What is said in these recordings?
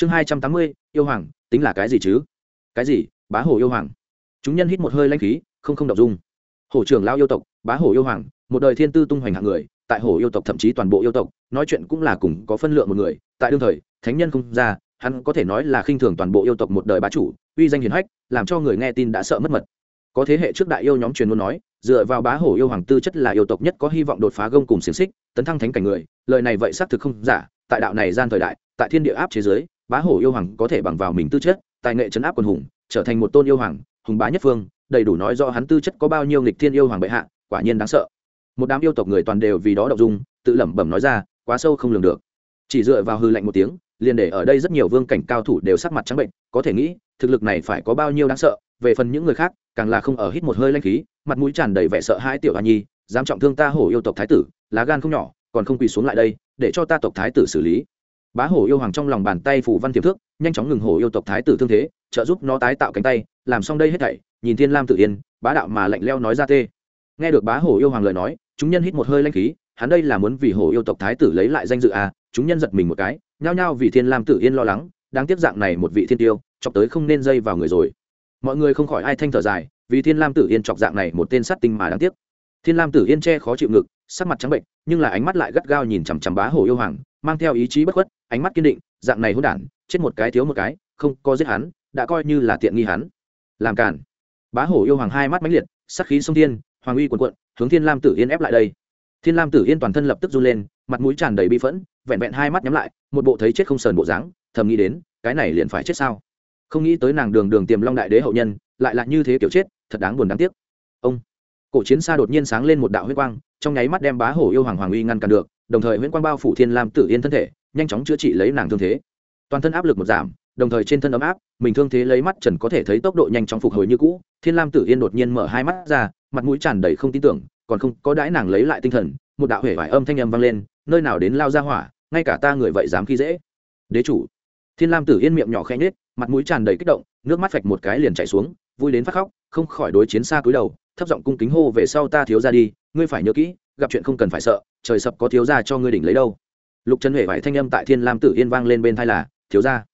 chương hai trăm tám mươi, yêu hoàng, tính là cái gì chứ? Cái gì? Bá hổ yêu hoàng. Chúng nhân hít một hơi lanh khí, không không đọc dung. Hổ trưởng lao yêu tộc, bá hổ yêu hoàng, một đời thiên tư tung hoành hạng người, tại hổ yêu tộc thậm chí toàn bộ yêu tộc, nói chuyện cũng là cùng có phân lượng một người. Tại đương thời, thánh nhân không ra, hắn có thể nói là khinh thường toàn bộ yêu tộc một đời bá chủ, uy danh hiền hách, làm cho người nghe tin đã sợ mất mật. Có thế hệ trước đại yêu nhóm truyền muốn nói, dựa vào bá hổ yêu hoàng tư chất là yêu tộc nhất có hy vọng đột phá gông cùng xiềng xích, tấn thăng thánh cảnh người, lời này vậy xác thực không giả, tại đạo này gian thời đại, tại thiên địa áp chế giới bá hổ yêu hoàng có thể bằng vào mình tư chất, tài nghệ chấn áp quần hùng, trở thành một tôn yêu hoàng, hùng bá nhất phương, đầy đủ nói do hắn tư chất có bao nhiêu nghịch thiên yêu hoàng bệ hạ, quả nhiên đáng sợ. Một đám yêu tộc người toàn đều vì đó đậu dung, tự lẩm bẩm nói ra, quá sâu không lường được. Chỉ dựa vào hư lạnh một tiếng, liền để ở đây rất nhiều vương cảnh cao thủ đều sắc mặt trắng bệnh, có thể nghĩ, thực lực này phải có bao nhiêu đáng sợ, về phần những người khác, càng là không ở hít một hơi lanh khí, mặt mũi tràn đầy vẻ sợ hãi tiểu hoa nhi, dám trọng thương ta hổ yêu tộc thái tử, lá gan không nhỏ, còn không quỳ xuống lại đây, để cho ta tộc thái tử xử lý bá hổ yêu hoàng trong lòng bàn tay phủ văn tiềm thước, nhanh chóng ngừng hổ yêu tộc thái tử thương thế, trợ giúp nó tái tạo cánh tay, làm xong đây hết thảy, nhìn thiên lam tự yên, bá đạo mà lạnh leo nói ra tê. Nghe được bá hổ yêu hoàng lời nói, chúng nhân hít một hơi lanh khí, hắn đây là muốn vì hổ yêu tộc thái tử lấy lại danh dự à chúng nhân giật mình một cái, nhao nhao vì thiên lam tự yên lo lắng đang tiếp dạng này một vị thiên tiêu, chọc tới không nên dây vào người rồi. Mọi người không khỏi ai thanh thở dài, vì thiên lam tử yên chọc dạng này một tên sát tinh mà đáng tiếc. Thiên lam tử yên che khó chịu ngực, sắc mặt trắng bệnh, nhưng là ánh mắt lại gắt gao nhìn chằm chằm bá hổ yêu hoàng mang theo ý chí bất khuất, ánh mắt kiên định, dạng này hôn đản, chết một cái thiếu một cái, không có giết hắn, đã coi như là tiện nghi hắn. Làm cản bá hổ yêu hoàng hai mắt mãnh liệt, sắc khí sông thiên, hoàng uy quần quận hướng thiên lam tử yên ép lại đây. Thiên lam tử yên toàn thân lập tức run lên, mặt mũi tràn đầy bi phẫn, vẹn vẹn hai mắt nhắm lại, một bộ thấy chết không sờn bộ dáng, thầm nghĩ đến, cái này liền phải chết sao? Không nghĩ tới nàng đường đường tiềm long đại đế hậu nhân, lại là như thế kiểu chết, thật đáng buồn đáng tiếc. Ông. Cổ chiến xa đột nhiên sáng lên một đạo huyết quang, trong nháy mắt đem bá hổ yêu hoàng hoàng uy ngăn cản được đồng thời huyễn quang bao phủ thiên lam tử yên thân thể, nhanh chóng chữa trị lấy nàng thương thế. Toàn thân áp lực một giảm, đồng thời trên thân ấm áp, mình thương thế lấy mắt trần có thể thấy tốc độ nhanh chóng phục hồi như cũ. Thiên lam tử yên đột nhiên mở hai mắt ra, mặt mũi tràn đầy không tin tưởng, còn không, có đãi nàng lấy lại tinh thần, một đạo hể vải âm thanh âm vang lên, nơi nào đến lao ra hỏa, ngay cả ta người vậy dám khi dễ. Đế chủ. Thiên lam tử yên miệng nhỏ khẽ nhết mặt mũi tràn đầy kích động, nước mắt vạch một cái liền chảy xuống, vui đến phát khóc, không khỏi đối chiến xa cúi đầu, thấp giọng cung kính hô về sau ta thiếu ra đi, ngươi phải nhớ kỹ gặp chuyện không cần phải sợ, trời sập có thiếu gia cho ngươi đỉnh lấy đâu lục trần huệ vải thanh âm tại thiên lam tử yên vang lên bên thai là, thiếu gia.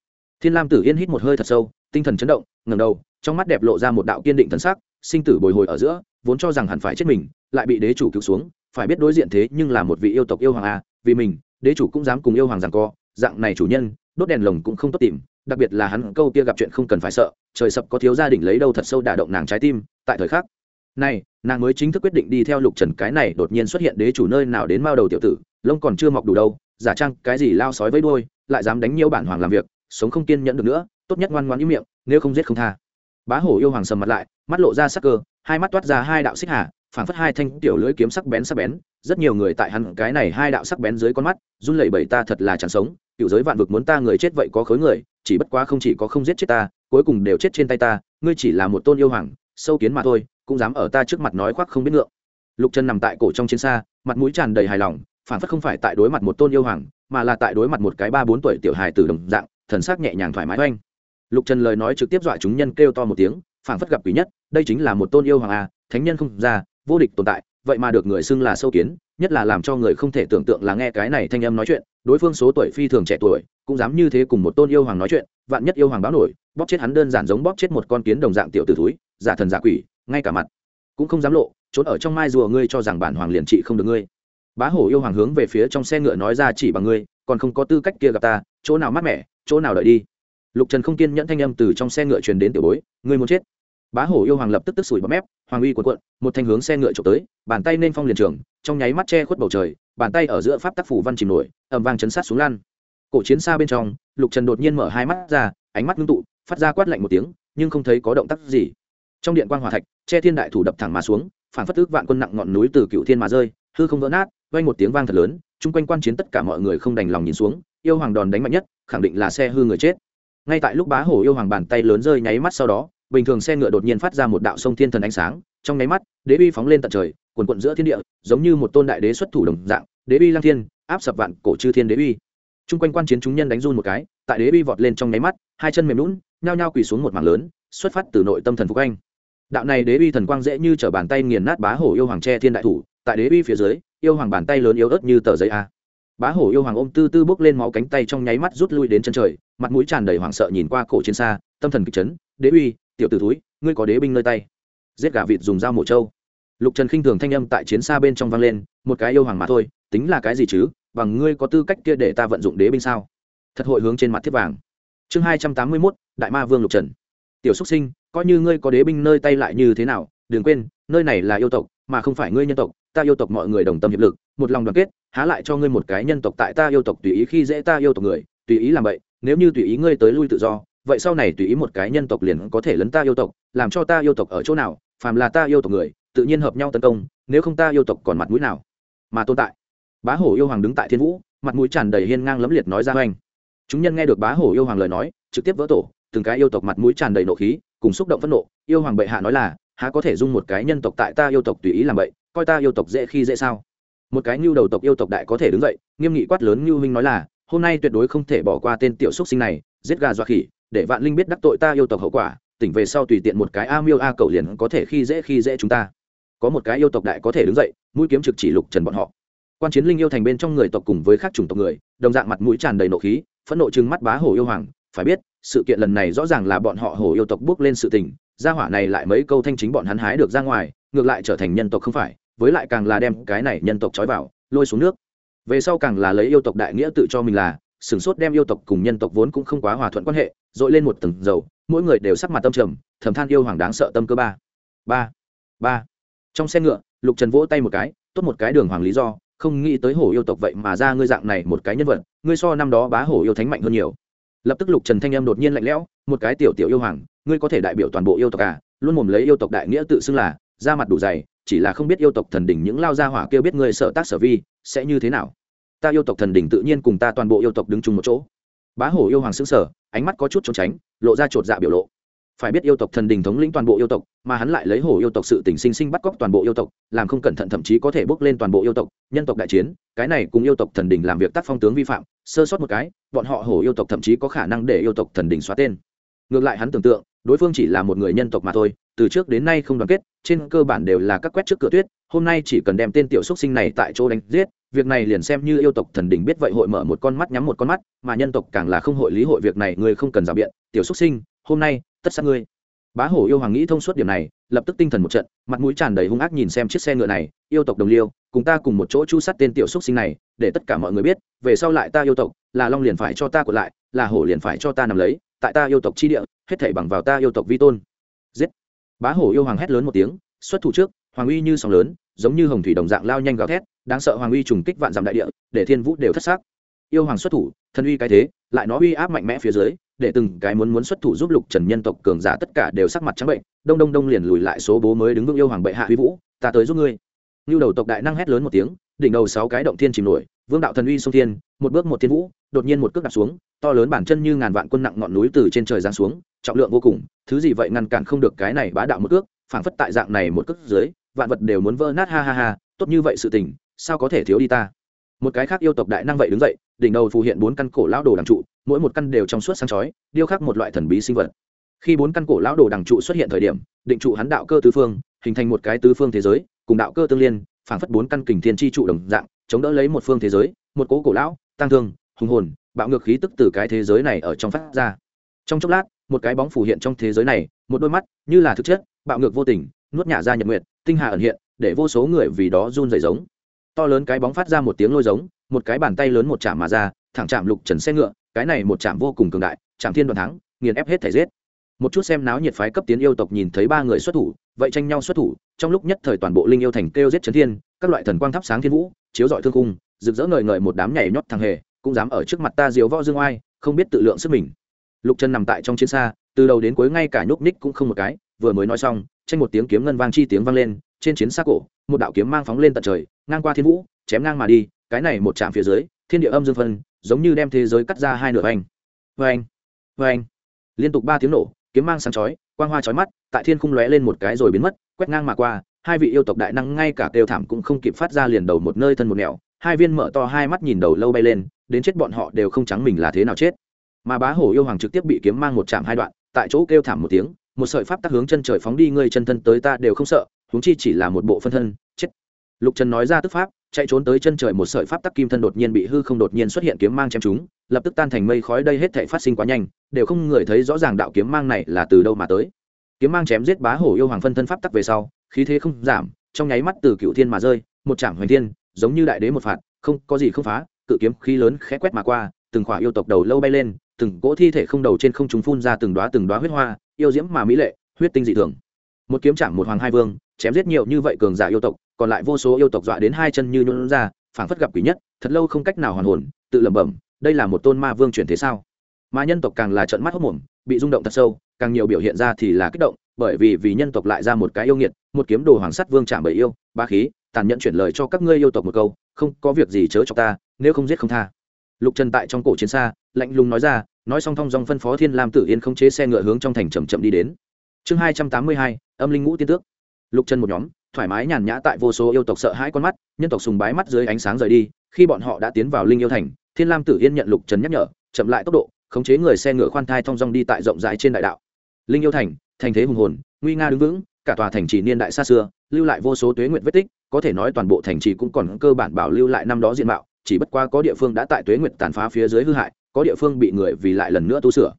thiên lam tử yên hít một hơi thật sâu, tinh thần chấn động ngầm đầu, trong mắt đẹp lộ ra một đạo kiên định thần sắc, sinh tử bồi hồi ở giữa, vốn cho rằng hẳn phải chết mình, lại bị đế chủ cứu xuống, phải biết đối diện thế nhưng là một vị yêu tộc yêu hoàng a vì mình, đế chủ cũng dám cùng yêu hoàng rằng co, dạng này chủ nhân, đốt đèn lồng cũng không tốt tìm, đặc biệt là hắn câu kia gặp chuyện không cần phải sợ, trời sập có thiếu gia đình lấy đâu thật sâu đả động nàng trái tim, tại thời khắc này, nàng mới chính thức quyết định đi theo lục trần cái này đột nhiên xuất hiện đế chủ nơi nào đến mao đầu tiểu tử, lông còn chưa mọc đủ đâu, giả trang cái gì lao sói với đôi lại dám đánh nhiều bản hoàng làm việc, sống không kiên nhẫn được nữa, tốt nhất ngoan ngoan ý miệng, nếu không giết không tha. Bá hổ yêu hoàng sầm mặt lại, mắt lộ ra sắc cơ, hai mắt toát ra hai đạo xích hà, phảng phất hai thanh tiểu lưỡi kiếm sắc bén sắc bén, rất nhiều người tại hắn cái này hai đạo sắc bén dưới con mắt, run lẩy bẩy ta thật là chẳng sống cựu giới vạn vực muốn ta người chết vậy có khối người, chỉ bất quá không chỉ có không giết chết ta, cuối cùng đều chết trên tay ta, ngươi chỉ là một tôn yêu hoàng, sâu kiến mà thôi cũng dám ở ta trước mặt nói khoác không biết ngượng. Lục trần nằm tại cổ trong chiến xa, mặt mũi tràn đầy hài lòng, phản phất không phải tại đối mặt một tôn yêu hoàng, mà là tại đối mặt một cái ba bốn tuổi tiểu hài từ đồng dạng, thần sắc nhẹ nhàng thoải mái oanh. Lục trần lời nói trực tiếp dọa chúng nhân kêu to một tiếng, phản phất gặp quý nhất, đây chính là một tôn yêu hoàng a thánh nhân không ra, vô địch tồn tại, vậy mà được người xưng là sâu kiến, nhất là làm cho người không thể tưởng tượng là nghe cái này thanh âm nói chuyện, đối phương số tuổi phi thường trẻ tuổi, cũng dám như thế cùng một tôn yêu hoàng nói chuyện, vạn nhất yêu hoàng báo nổi, bóp chết hắn đơn giản giống bóp chết một con kiến đồng dạng tiểu tử túi giả thần giả quỷ ngay cả mặt. Cũng không dám lộ, trốn ở trong mai rùa ngươi cho rằng bản hoàng liền trị không được ngươi. Bá hổ yêu hoàng hướng về phía trong xe ngựa nói ra chỉ bằng ngươi, còn không có tư cách kia gặp ta, chỗ nào mát mẻ, chỗ nào đợi đi. Lục trần không kiên nhẫn thanh âm từ trong xe ngựa truyền đến tiểu bối, ngươi muốn chết. Bá hổ yêu hoàng lập tức tức sủi bấm mép, hoàng uy quần quận một thanh hướng xe ngựa trộm tới, bàn tay nên phong liền trường, trong nháy mắt che khuất bầu trời, bàn tay ở giữa pháp tác phủ văn chìm nổi ẩm vang chấn sát xuống lan. Cổ chiến xa bên trong, lục trần đột nhiên mở hai mắt ra, ánh mắt ngưng tụ, phát ra quát lạnh một tiếng, nhưng không thấy có động tác gì trong điện quan hòa thạch, che thiên đại thủ đập thẳng mà xuống, phản phất tức vạn quân nặng ngọn núi từ cựu thiên mà rơi, hư không vỡ nát, vang một tiếng vang thật lớn, chung quanh quan chiến tất cả mọi người không đành lòng nhìn xuống, yêu hoàng đòn đánh mạnh nhất, khẳng định là xe hư người chết. Ngay tại lúc bá hổ yêu hoàng bàn tay lớn rơi nháy mắt sau đó, bình thường xe ngựa đột nhiên phát ra một đạo sông thiên thần ánh sáng, trong nháy mắt, đế uy phóng lên tận trời, quần quận giữa thiên địa, giống như một tôn đại đế xuất thủ đồng dạng, đế uy lang thiên, áp sập vạn cổ chư thiên đế uy. Chung quanh quan chiến chúng nhân đánh run một cái, tại đế uy vọt lên trong nháy mắt, hai chân mềm lún nhao nhao quỳ xuống một mảng lớn, xuất phát từ nội tâm thần phục anh đạo này đế uy thần quang dễ như t bàn tay nghiền nát bá hổ yêu hoàng tre thiên đại thủ, tại đế uy phía dưới, yêu hoàng bàn tay lớn yếu ớt như tờ giấy a. Bá hổ yêu hoàng ôm tư tư bốc lên máu cánh tay trong nháy mắt rút lui đến chân trời, mặt mũi tràn đầy hoảng sợ nhìn qua cổ chiến xa, tâm thần kịch chấn, đế uy, tiểu t ử túi ngươi có đế binh nơi tay. Giết gà vịt dùng dao mổ trâu. Lục trần khinh thường thanh âm tại chiến xa bên trong vang lên, một cái yêu hoàng mà thôi, tính là cái gì chứ? Bằng ngươi có tư cách kia để ta vận dụng đế binh sao? Thật hội hướng trên mặt thiết vàng. Chương hai trăm tám mươi mốt, đại ma vương lục trần. Tiểu xúc sinh coi như ngươi có đế binh nơi tay lại như thế nào, đừng quên, nơi này là yêu tộc, mà không phải ngươi nhân tộc, ta yêu tộc mọi người đồng tâm hiệp lực, một lòng đoàn kết, há lại cho ngươi một cái nhân tộc tại ta yêu tộc tùy ý khi dễ ta yêu tộc người, tùy ý làm vậy nếu như tùy ý ngươi tới lui tự do, vậy sau này tùy ý một cái nhân tộc liền có thể lấn ta yêu tộc, làm cho ta yêu tộc ở chỗ nào, phàm là ta yêu tộc người, tự nhiên hợp nhau tấn công, nếu không ta yêu tộc còn mặt mũi nào mà tồn tại bá hổ yêu hoàng đứng tại thiên vũ, mặt mũi tràn đầy hiên ngang lấm liệt nói ra hoành. chúng nhân nghe được bá hổ yêu hoàng lời nói, trực tiếp vỡ tổ, từng cái yêu tộc mặt mũi tràn đầy nộ khí cùng xúc động phẫn nộ, yêu hoàng bệ hạ nói là, há có thể dung một cái nhân tộc tại ta yêu tộc tùy ý làm vậy, coi ta yêu tộc dễ khi dễ sao? Một cái ngưu đầu tộc yêu tộc đại có thể đứng dậy, nghiêm nghị quát lớn ngưu huynh nói là, hôm nay tuyệt đối không thể bỏ qua tên tiểu xúc sinh này, giết gà dọa khỉ, để vạn linh biết đắc tội ta yêu tộc hậu quả, tỉnh về sau tùy tiện một cái a miêu a cậu liền có thể khi dễ khi dễ chúng ta. Có một cái yêu tộc đại có thể đứng dậy, mũi kiếm trực chỉ lục trần bọn họ. Quan chiến linh yêu thành bên trong người tộc cùng với các chủng tộc người, đồng dạng mặt mũi tràn đầy nộ khí, phẫn nộ chừng mắt bá hổ yêu hoàng, phải biết sự kiện lần này rõ ràng là bọn họ hổ yêu tộc bước lên sự tình, gia hỏa này lại mấy câu thanh chính bọn hắn hái được ra ngoài, ngược lại trở thành nhân tộc không phải, với lại càng là đem cái này nhân tộc trói vào, lôi xuống nước. Về sau càng là lấy yêu tộc đại nghĩa tự cho mình là sửng sốt đem yêu tộc cùng nhân tộc vốn cũng không quá hòa thuận quan hệ, dội lên một tầng dầu, mỗi người đều sắc mặt tâm trầm, thầm than yêu hoàng đáng sợ tâm cơ ba. Ba. Ba. Trong xe ngựa, lục trần vỗ tay một cái, tốt một cái đường hoàng lý do, không nghĩ tới hổ yêu tộc vậy mà ra ngươi dạng này một cái nhân vật, ngươi so năm đó bá hổ yêu thánh mạnh hơn nhiều lập tức lục trần thanh em đột nhiên lạnh lẽo, một cái tiểu tiểu yêu hoàng, ngươi có thể đại biểu toàn bộ yêu tộc à? Luôn mồm lấy yêu tộc đại nghĩa tự xưng là ra mặt đủ dày, chỉ là không biết yêu tộc thần đỉnh những lao gia hỏa kêu biết ngươi sợ tác sở vi, sẽ như thế nào? Ta yêu tộc thần đỉnh tự nhiên cùng ta toàn bộ yêu tộc đứng chung một chỗ. Bá hổ yêu hoàng xứng sở ánh mắt có chút trốn tránh, lộ ra chột dạ biểu lộ. Phải biết yêu tộc thần đình thống lĩnh toàn bộ yêu tộc, mà hắn lại lấy hổ yêu tộc sự tình sinh sinh bắt cóc toàn bộ yêu tộc, làm không cẩn thận thậm chí có thể bước lên toàn bộ yêu tộc, nhân tộc đại chiến, cái này cùng yêu tộc thần đình làm việc tác phong tướng vi phạm sơ sót một cái, bọn họ hổ yêu tộc thậm chí có khả năng để yêu tộc thần đình xóa tên. Ngược lại hắn tưởng tượng, đối phương chỉ là một người nhân tộc mà thôi, từ trước đến nay không đoàn kết, trên cơ bản đều là các quét trước cửa tuyết, hôm nay chỉ cần đem tên tiểu xúc sinh này tại chỗ đánh giết, việc này liền xem như yêu tộc thần đỉnh biết vậy hội mở một con mắt nhắm một con mắt, mà nhân tộc càng là không hội lý hội việc này ngươi không cần rào biện, tiểu xúc sinh, hôm nay, tất sát ngươi. Bá hổ yêu hoàng nghĩ thông suốt điểm này lập tức tinh thần một trận, mặt mũi tràn đầy hung ác nhìn xem chiếc xe ngựa này, yêu tộc đồng liêu, cùng ta cùng một chỗ chu sắt tên tiểu xúc sinh này, để tất cả mọi người biết, về sau lại ta yêu tộc, là long liền phải cho ta của lại, là hổ liền phải cho ta nằm lấy, tại ta yêu tộc chi địa, hết thảy bằng vào ta yêu tộc vi tôn. Giết! Bá hổ yêu hoàng hét lớn một tiếng, xuất thủ trước, hoàng uy như sóng lớn, giống như hồng thủy đồng dạng lao nhanh gào thét, đáng sợ hoàng uy trùng kích vạn dặm đại địa, để thiên vũ đều thất xác yêu hoàng xuất thủ, thần uy cái thế, lại nó uy áp mạnh mẽ phía dưới, để từng cái muốn muốn xuất thủ giúp lục trần nhân tộc cường giả tất cả đều sắc mặt trắng bệnh, đông đông đông liền lùi lại số bố mới đứng vững yêu hoàng bệ hạ huy vũ, ta tới giúp ngươi. Như đầu tộc đại năng hét lớn một tiếng, đỉnh đầu sáu cái động thiên chìm nổi, vương đạo thần uy sông thiên, một bước một thiên vũ, đột nhiên một cước đặt xuống, to lớn bản chân như ngàn vạn quân nặng ngọn núi từ trên trời giáng xuống, trọng lượng vô cùng, thứ gì vậy ngăn cản không được cái này bá đạo một cước, phảng phất tại dạng này một cước dưới, vạn vật đều muốn vỡ nát, ha ha ha, tốt như vậy sự tình, sao có thể thiếu đi ta? Một cái khác yêu tộc đại năng vậy đứng dậy đỉnh đầu phù hiện bốn căn cổ lão đồ đằng trụ, mỗi một căn đều trong suốt sáng chói, điêu khắc một loại thần bí sinh vật. Khi bốn căn cổ lão đồ đằng trụ xuất hiện thời điểm, định trụ hắn đạo cơ tứ phương, hình thành một cái tứ phương thế giới, cùng đạo cơ tương liên, phảng phất bốn căn kình thiên chi trụ đồng dạng, chống đỡ lấy một phương thế giới, một cố cổ lão, tăng thương, hùng hồn, bạo ngược khí tức từ cái thế giới này ở trong phát ra. Trong chốc lát, một cái bóng phủ hiện trong thế giới này, một đôi mắt, như là thực chất, bạo ngược vô tình, nuốt nhả ra nhật nguyện tinh hà ẩn hiện, để vô số người vì đó run dày giống. To lớn cái bóng phát ra một tiếng lôi giống một cái bàn tay lớn một chạm mà ra, thẳng chạm lục trần xe ngựa, cái này một chạm vô cùng cường đại, chạm thiên đoàn thắng, nghiền ép hết thể giết. Một chút xem náo nhiệt phái cấp tiến yêu tộc nhìn thấy ba người xuất thủ, vậy tranh nhau xuất thủ, trong lúc nhất thời toàn bộ linh yêu thành kêu giết trấn thiên, các loại thần quang thắp sáng thiên vũ, chiếu dọi thương cung rực rỡ ngời ngời một đám nhảy nhót thằng hề, cũng dám ở trước mặt ta diếu võ dương oai, không biết tự lượng sức mình. Lục trần nằm tại trong chiến xa, từ đầu đến cuối ngay cả nhúc ních cũng không một cái, vừa mới nói xong, tranh một tiếng kiếm ngân vang chi tiếng vang lên, trên chiến xa cổ, một đạo kiếm mang phóng lên tận trời, ngang qua thiên vũ, chém ngang mà đi cái này một chạm phía dưới, thiên địa âm dương phân, giống như đem thế giới cắt ra hai nửa anh vê anh vê anh liên tục ba tiếng nổ, kiếm mang sáng chói, quang hoa chói mắt, tại thiên khung lóe lên một cái rồi biến mất, quét ngang mà qua, hai vị yêu tộc đại năng ngay cả kêu thảm cũng không kịp phát ra liền đầu một nơi thân một nẻo, hai viên mở to hai mắt nhìn đầu lâu bay lên, đến chết bọn họ đều không trắng mình là thế nào chết. Mà bá hổ yêu hoàng trực tiếp bị kiếm mang một chạm hai đoạn, tại chỗ kêu thảm một tiếng, một sợi pháp tắc hướng chân trời phóng đi, ngươi chân thân tới ta đều không sợ, huống chi chỉ là một bộ phân thân, chết. Lục trần nói ra tức pháp chạy trốn tới chân trời một sợi pháp tắc kim thân đột nhiên bị hư không đột nhiên xuất hiện kiếm mang chém chúng, lập tức tan thành mây khói, đây hết thể phát sinh quá nhanh, đều không người thấy rõ ràng đạo kiếm mang này là từ đâu mà tới. Kiếm mang chém giết bá hổ yêu hoàng phân thân pháp tắc về sau, khí thế không giảm, trong nháy mắt từ cựu thiên mà rơi, một trảm hoành thiên, giống như đại đế một phạt, không, có gì không phá, cự kiếm khí lớn khẽ quét mà qua, từng khỏa yêu tộc đầu lâu bay lên, từng cỗ thi thể không đầu trên không chúng phun ra từng đoá từng đoá huyết hoa, yêu diễm mà mỹ lệ, huyết tinh dị thường. Một kiếm chạm một hoàng hai vương, chém giết nhiều như vậy cường giả yêu tộc còn lại vô số yêu tộc dọa đến hai chân như nhún ra, phảng phất gặp quỷ nhất, thật lâu không cách nào hoàn hồn, tự lẩm bẩm, đây là một tôn ma vương chuyển thế sao? Mà nhân tộc càng là trận mắt hốc mồm, bị rung động thật sâu, càng nhiều biểu hiện ra thì là kích động, bởi vì vì nhân tộc lại ra một cái yêu nghiệt, một kiếm đồ hoàng sắt vương chạm bởi yêu ba khí, tàn nhẫn chuyển lời cho các ngươi yêu tộc một câu, không có việc gì chớ cho ta, nếu không giết không tha. Lục trần tại trong cổ chiến xa, lạnh lùng nói ra, nói xong thong dong phân phó thiên lam tử yên không chế xe ngựa hướng trong thành chậm chậm đi đến. Chương hai trăm tám mươi hai, âm linh ngũ tiên tước. Lục trần một nhóm thoải mái nhàn nhã tại vô số yêu tộc sợ hãi con mắt, nhân tộc sùng bái mắt dưới ánh sáng rời đi, khi bọn họ đã tiến vào linh yêu thành, thiên lam tử yên nhận lục trần nhắc nhở, chậm lại tốc độ, khống chế người xe ngựa khoan thai thong dong đi tại rộng rãi trên đại đạo. Linh yêu thành thành thế hùng hồn, nguy nga đứng vững, cả tòa thành trì niên đại xa xưa, lưu lại vô số tuế nguyện vết tích, có thể nói toàn bộ thành trì cũng còn cơ bản bảo lưu lại năm đó diện mạo, chỉ bất qua có địa phương đã tại tuế nguyện tàn phá phía dưới hư hại, có địa phương bị người vì lại lần nữa tu sửa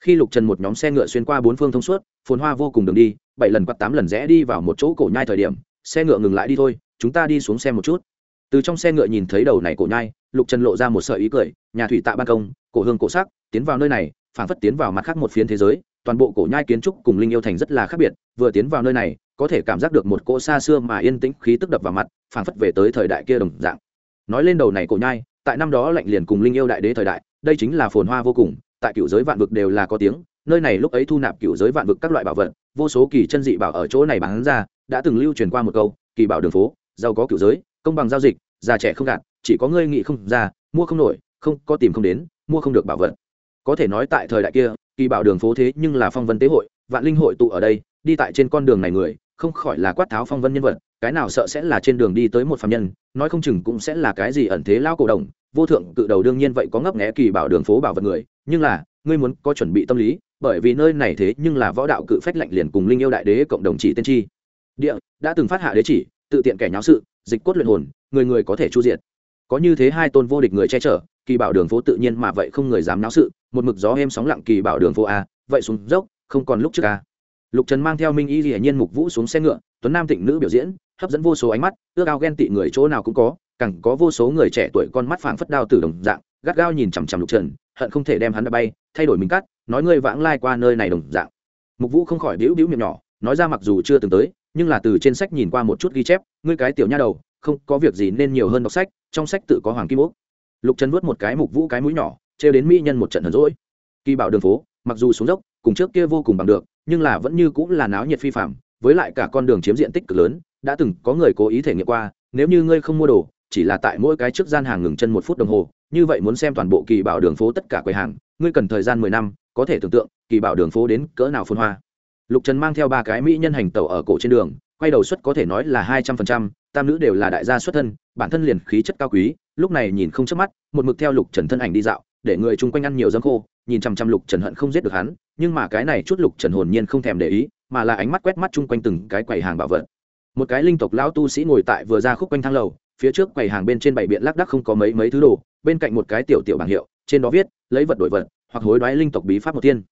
khi lục trần một nhóm xe ngựa xuyên qua bốn phương thông suốt, phồn hoa vô cùng đường đi, bảy lần quạt tám lần rẽ đi vào một chỗ cổ nhai thời điểm, xe ngựa ngừng lại đi thôi, chúng ta đi xuống xe một chút. Từ trong xe ngựa nhìn thấy đầu này cổ nhai, lục trần lộ ra một sợi ý cười, nhà thủy tạ ban công, cổ hương cổ sắc, tiến vào nơi này phản phất tiến vào mặt khác một phiến thế giới, toàn bộ cổ nhai kiến trúc cùng linh yêu thành rất là khác biệt, vừa tiến vào nơi này, có thể cảm giác được một cỗ xa xưa mà yên tĩnh khí tức đập vào mặt phản phất về tới thời đại kia đồng dạng. Nói lên đầu này cổ nhai, tại năm đó lạnh liền cùng linh yêu đại đế thời đại, đây chính là phồn hoa vô cùng tại cựu giới vạn vực đều là có tiếng, nơi này lúc ấy thu nạp cựu giới vạn vực các loại bảo vật, vô số kỳ chân dị bảo ở chỗ này bán ra, đã từng lưu truyền qua một câu, kỳ bảo đường phố, giàu có cựu giới, công bằng giao dịch, già trẻ không gạt, chỉ có ngươi nghị không ra, mua không nổi, không có tìm không đến, mua không được bảo vật. Có thể nói tại thời đại kia, kỳ bảo đường phố thế nhưng là phong vân tế hội, vạn linh hội tụ ở đây, đi tại trên con đường này người, không khỏi là quát tháo phong vân nhân vật, cái nào sợ sẽ là trên đường đi tới một phạm nhân, nói không chừng cũng sẽ là cái gì ẩn thế lao cổ đồng vô thượng cự đầu đương nhiên vậy có ngấp nghé kỳ bảo đường phố bảo vật người nhưng là, ngươi muốn có chuẩn bị tâm lý, bởi vì nơi này thế nhưng là võ đạo cự phách lạnh liền cùng linh yêu đại đế cộng đồng chỉ tiên tri địa, đã từng phát hạ đế chỉ, tự tiện kẻ nháo sự, dịch cốt luyện hồn, người người có thể chu diệt. Có như thế hai tôn vô địch người che chở, kỳ bảo đường phố tự nhiên mà vậy không người dám náo sự, một mực gió êm sóng lặng kỳ bảo đường phố a, vậy xuống dốc, không còn lúc trước a. Lục trần mang theo minh y hiển nhiên mục vũ xuống xe ngựa, tuấn nam tịnh nữ biểu diễn, hấp dẫn vô số ánh mắt, ước ao ghen tị người chỗ nào cũng có cẳng có vô số người trẻ tuổi con mắt phảng phất đao từ đồng dạng, gắt gao nhìn chằm chằm lục trần hận không thể đem hắn đã bay, thay đổi mình cắt, nói ngươi vãng lai qua nơi này đồng dạng. Mục vũ không khỏi đĩu đĩu miệng nhỏ, nói ra mặc dù chưa từng tới, nhưng là từ trên sách nhìn qua một chút ghi chép, ngươi cái tiểu nha đầu, không có việc gì nên nhiều hơn đọc sách, trong sách tự có hoàng kim úc. Lục trần vuốt một cái mục vũ cái mũi nhỏ, trêu đến mỹ nhân một trận hờn rỗi kỳ bảo đường phố, mặc dù xuống dốc, cùng trước kia vô cùng bằng được, nhưng là vẫn như cũng là náo nhiệt phi phạm với lại cả con đường chiếm diện tích cực lớn, đã từng có người cố ý thể nghiệm qua, nếu như ngươi không mua đồ, chỉ là tại mỗi cái trước gian hàng ngừng chân một phút đồng hồ như vậy muốn xem toàn bộ kỳ bảo đường phố tất cả quầy hàng, ngươi cần thời gian mười năm, có thể tưởng tượng, kỳ bảo đường phố đến cỡ nào phun hoa. Lục trần mang theo ba cái mỹ nhân hành tàu ở cổ trên đường, quay đầu suất có thể nói là hai trăm phần trăm, tam nữ đều là đại gia xuất thân, bản thân liền khí chất cao quý, lúc này nhìn không chớp mắt, một mực theo lục trần thân ảnh đi dạo, để người chung quanh ăn nhiều dấm khô, nhìn chằm chằm lục trần hận không giết được hắn, nhưng mà cái này chút lục trần hồn nhiên không thèm để ý, mà là ánh mắt quét mắt chung quanh từng cái quầy hàng bảo vật. Một cái linh tộc lão tu sĩ ngồi tại vừa ra khúc quanh thang lầu phía trước quầy hàng bên trên bảy biện lác đắc không có mấy mấy thứ đồ, bên cạnh một cái tiểu tiểu bảng hiệu, trên đó viết, lấy vật đổi vật, hoặc hối đoái linh tộc bí pháp một tiên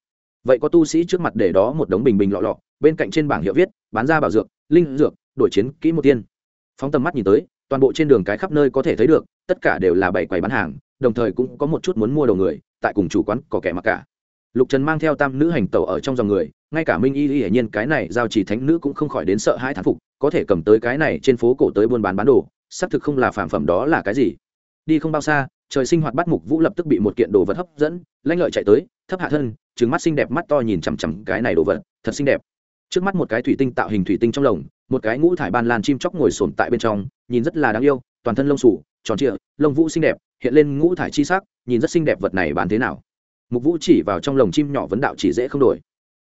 vậy có tu sĩ trước mặt để đó một đống bình bình lọ lọ, bên cạnh trên bảng hiệu viết, bán ra bảo dược, linh dược, đổi chiến kỹ một tiên phóng tầm mắt nhìn tới, toàn bộ trên đường cái khắp nơi có thể thấy được, tất cả đều là bảy quầy bán hàng, đồng thời cũng có một chút muốn mua đầu người, tại cùng chủ quán có kẻ mặc cả. Lục trần mang theo tam nữ hành tẩu ở trong dòng người, ngay cả minh y hiển nhiên cái này giao chỉ thánh nữ cũng không khỏi đến sợ hãi thán phục, có thể cầm tới cái này trên phố cổ tới buôn bán bán đồ xác thực không là phản phẩm đó là cái gì. Đi không bao xa, trời sinh hoạt bắt mục vũ lập tức bị một kiện đồ vật hấp dẫn, lanh lợi chạy tới, thấp hạ thân trứng mắt xinh đẹp mắt to nhìn chằm chằm cái này đồ vật, thật xinh đẹp. Trước mắt một cái thủy tinh tạo hình thủy tinh trong lồng, một cái ngũ thải ban lan chim chóc ngồi sồn tại bên trong, nhìn rất là đáng yêu, toàn thân lông sủ tròn trịa, lông vũ xinh đẹp, hiện lên ngũ thải chi sắc, nhìn rất xinh đẹp vật này bán thế nào. Mục vũ chỉ vào trong lồng chim nhỏ vấn đạo chỉ dễ không đổi.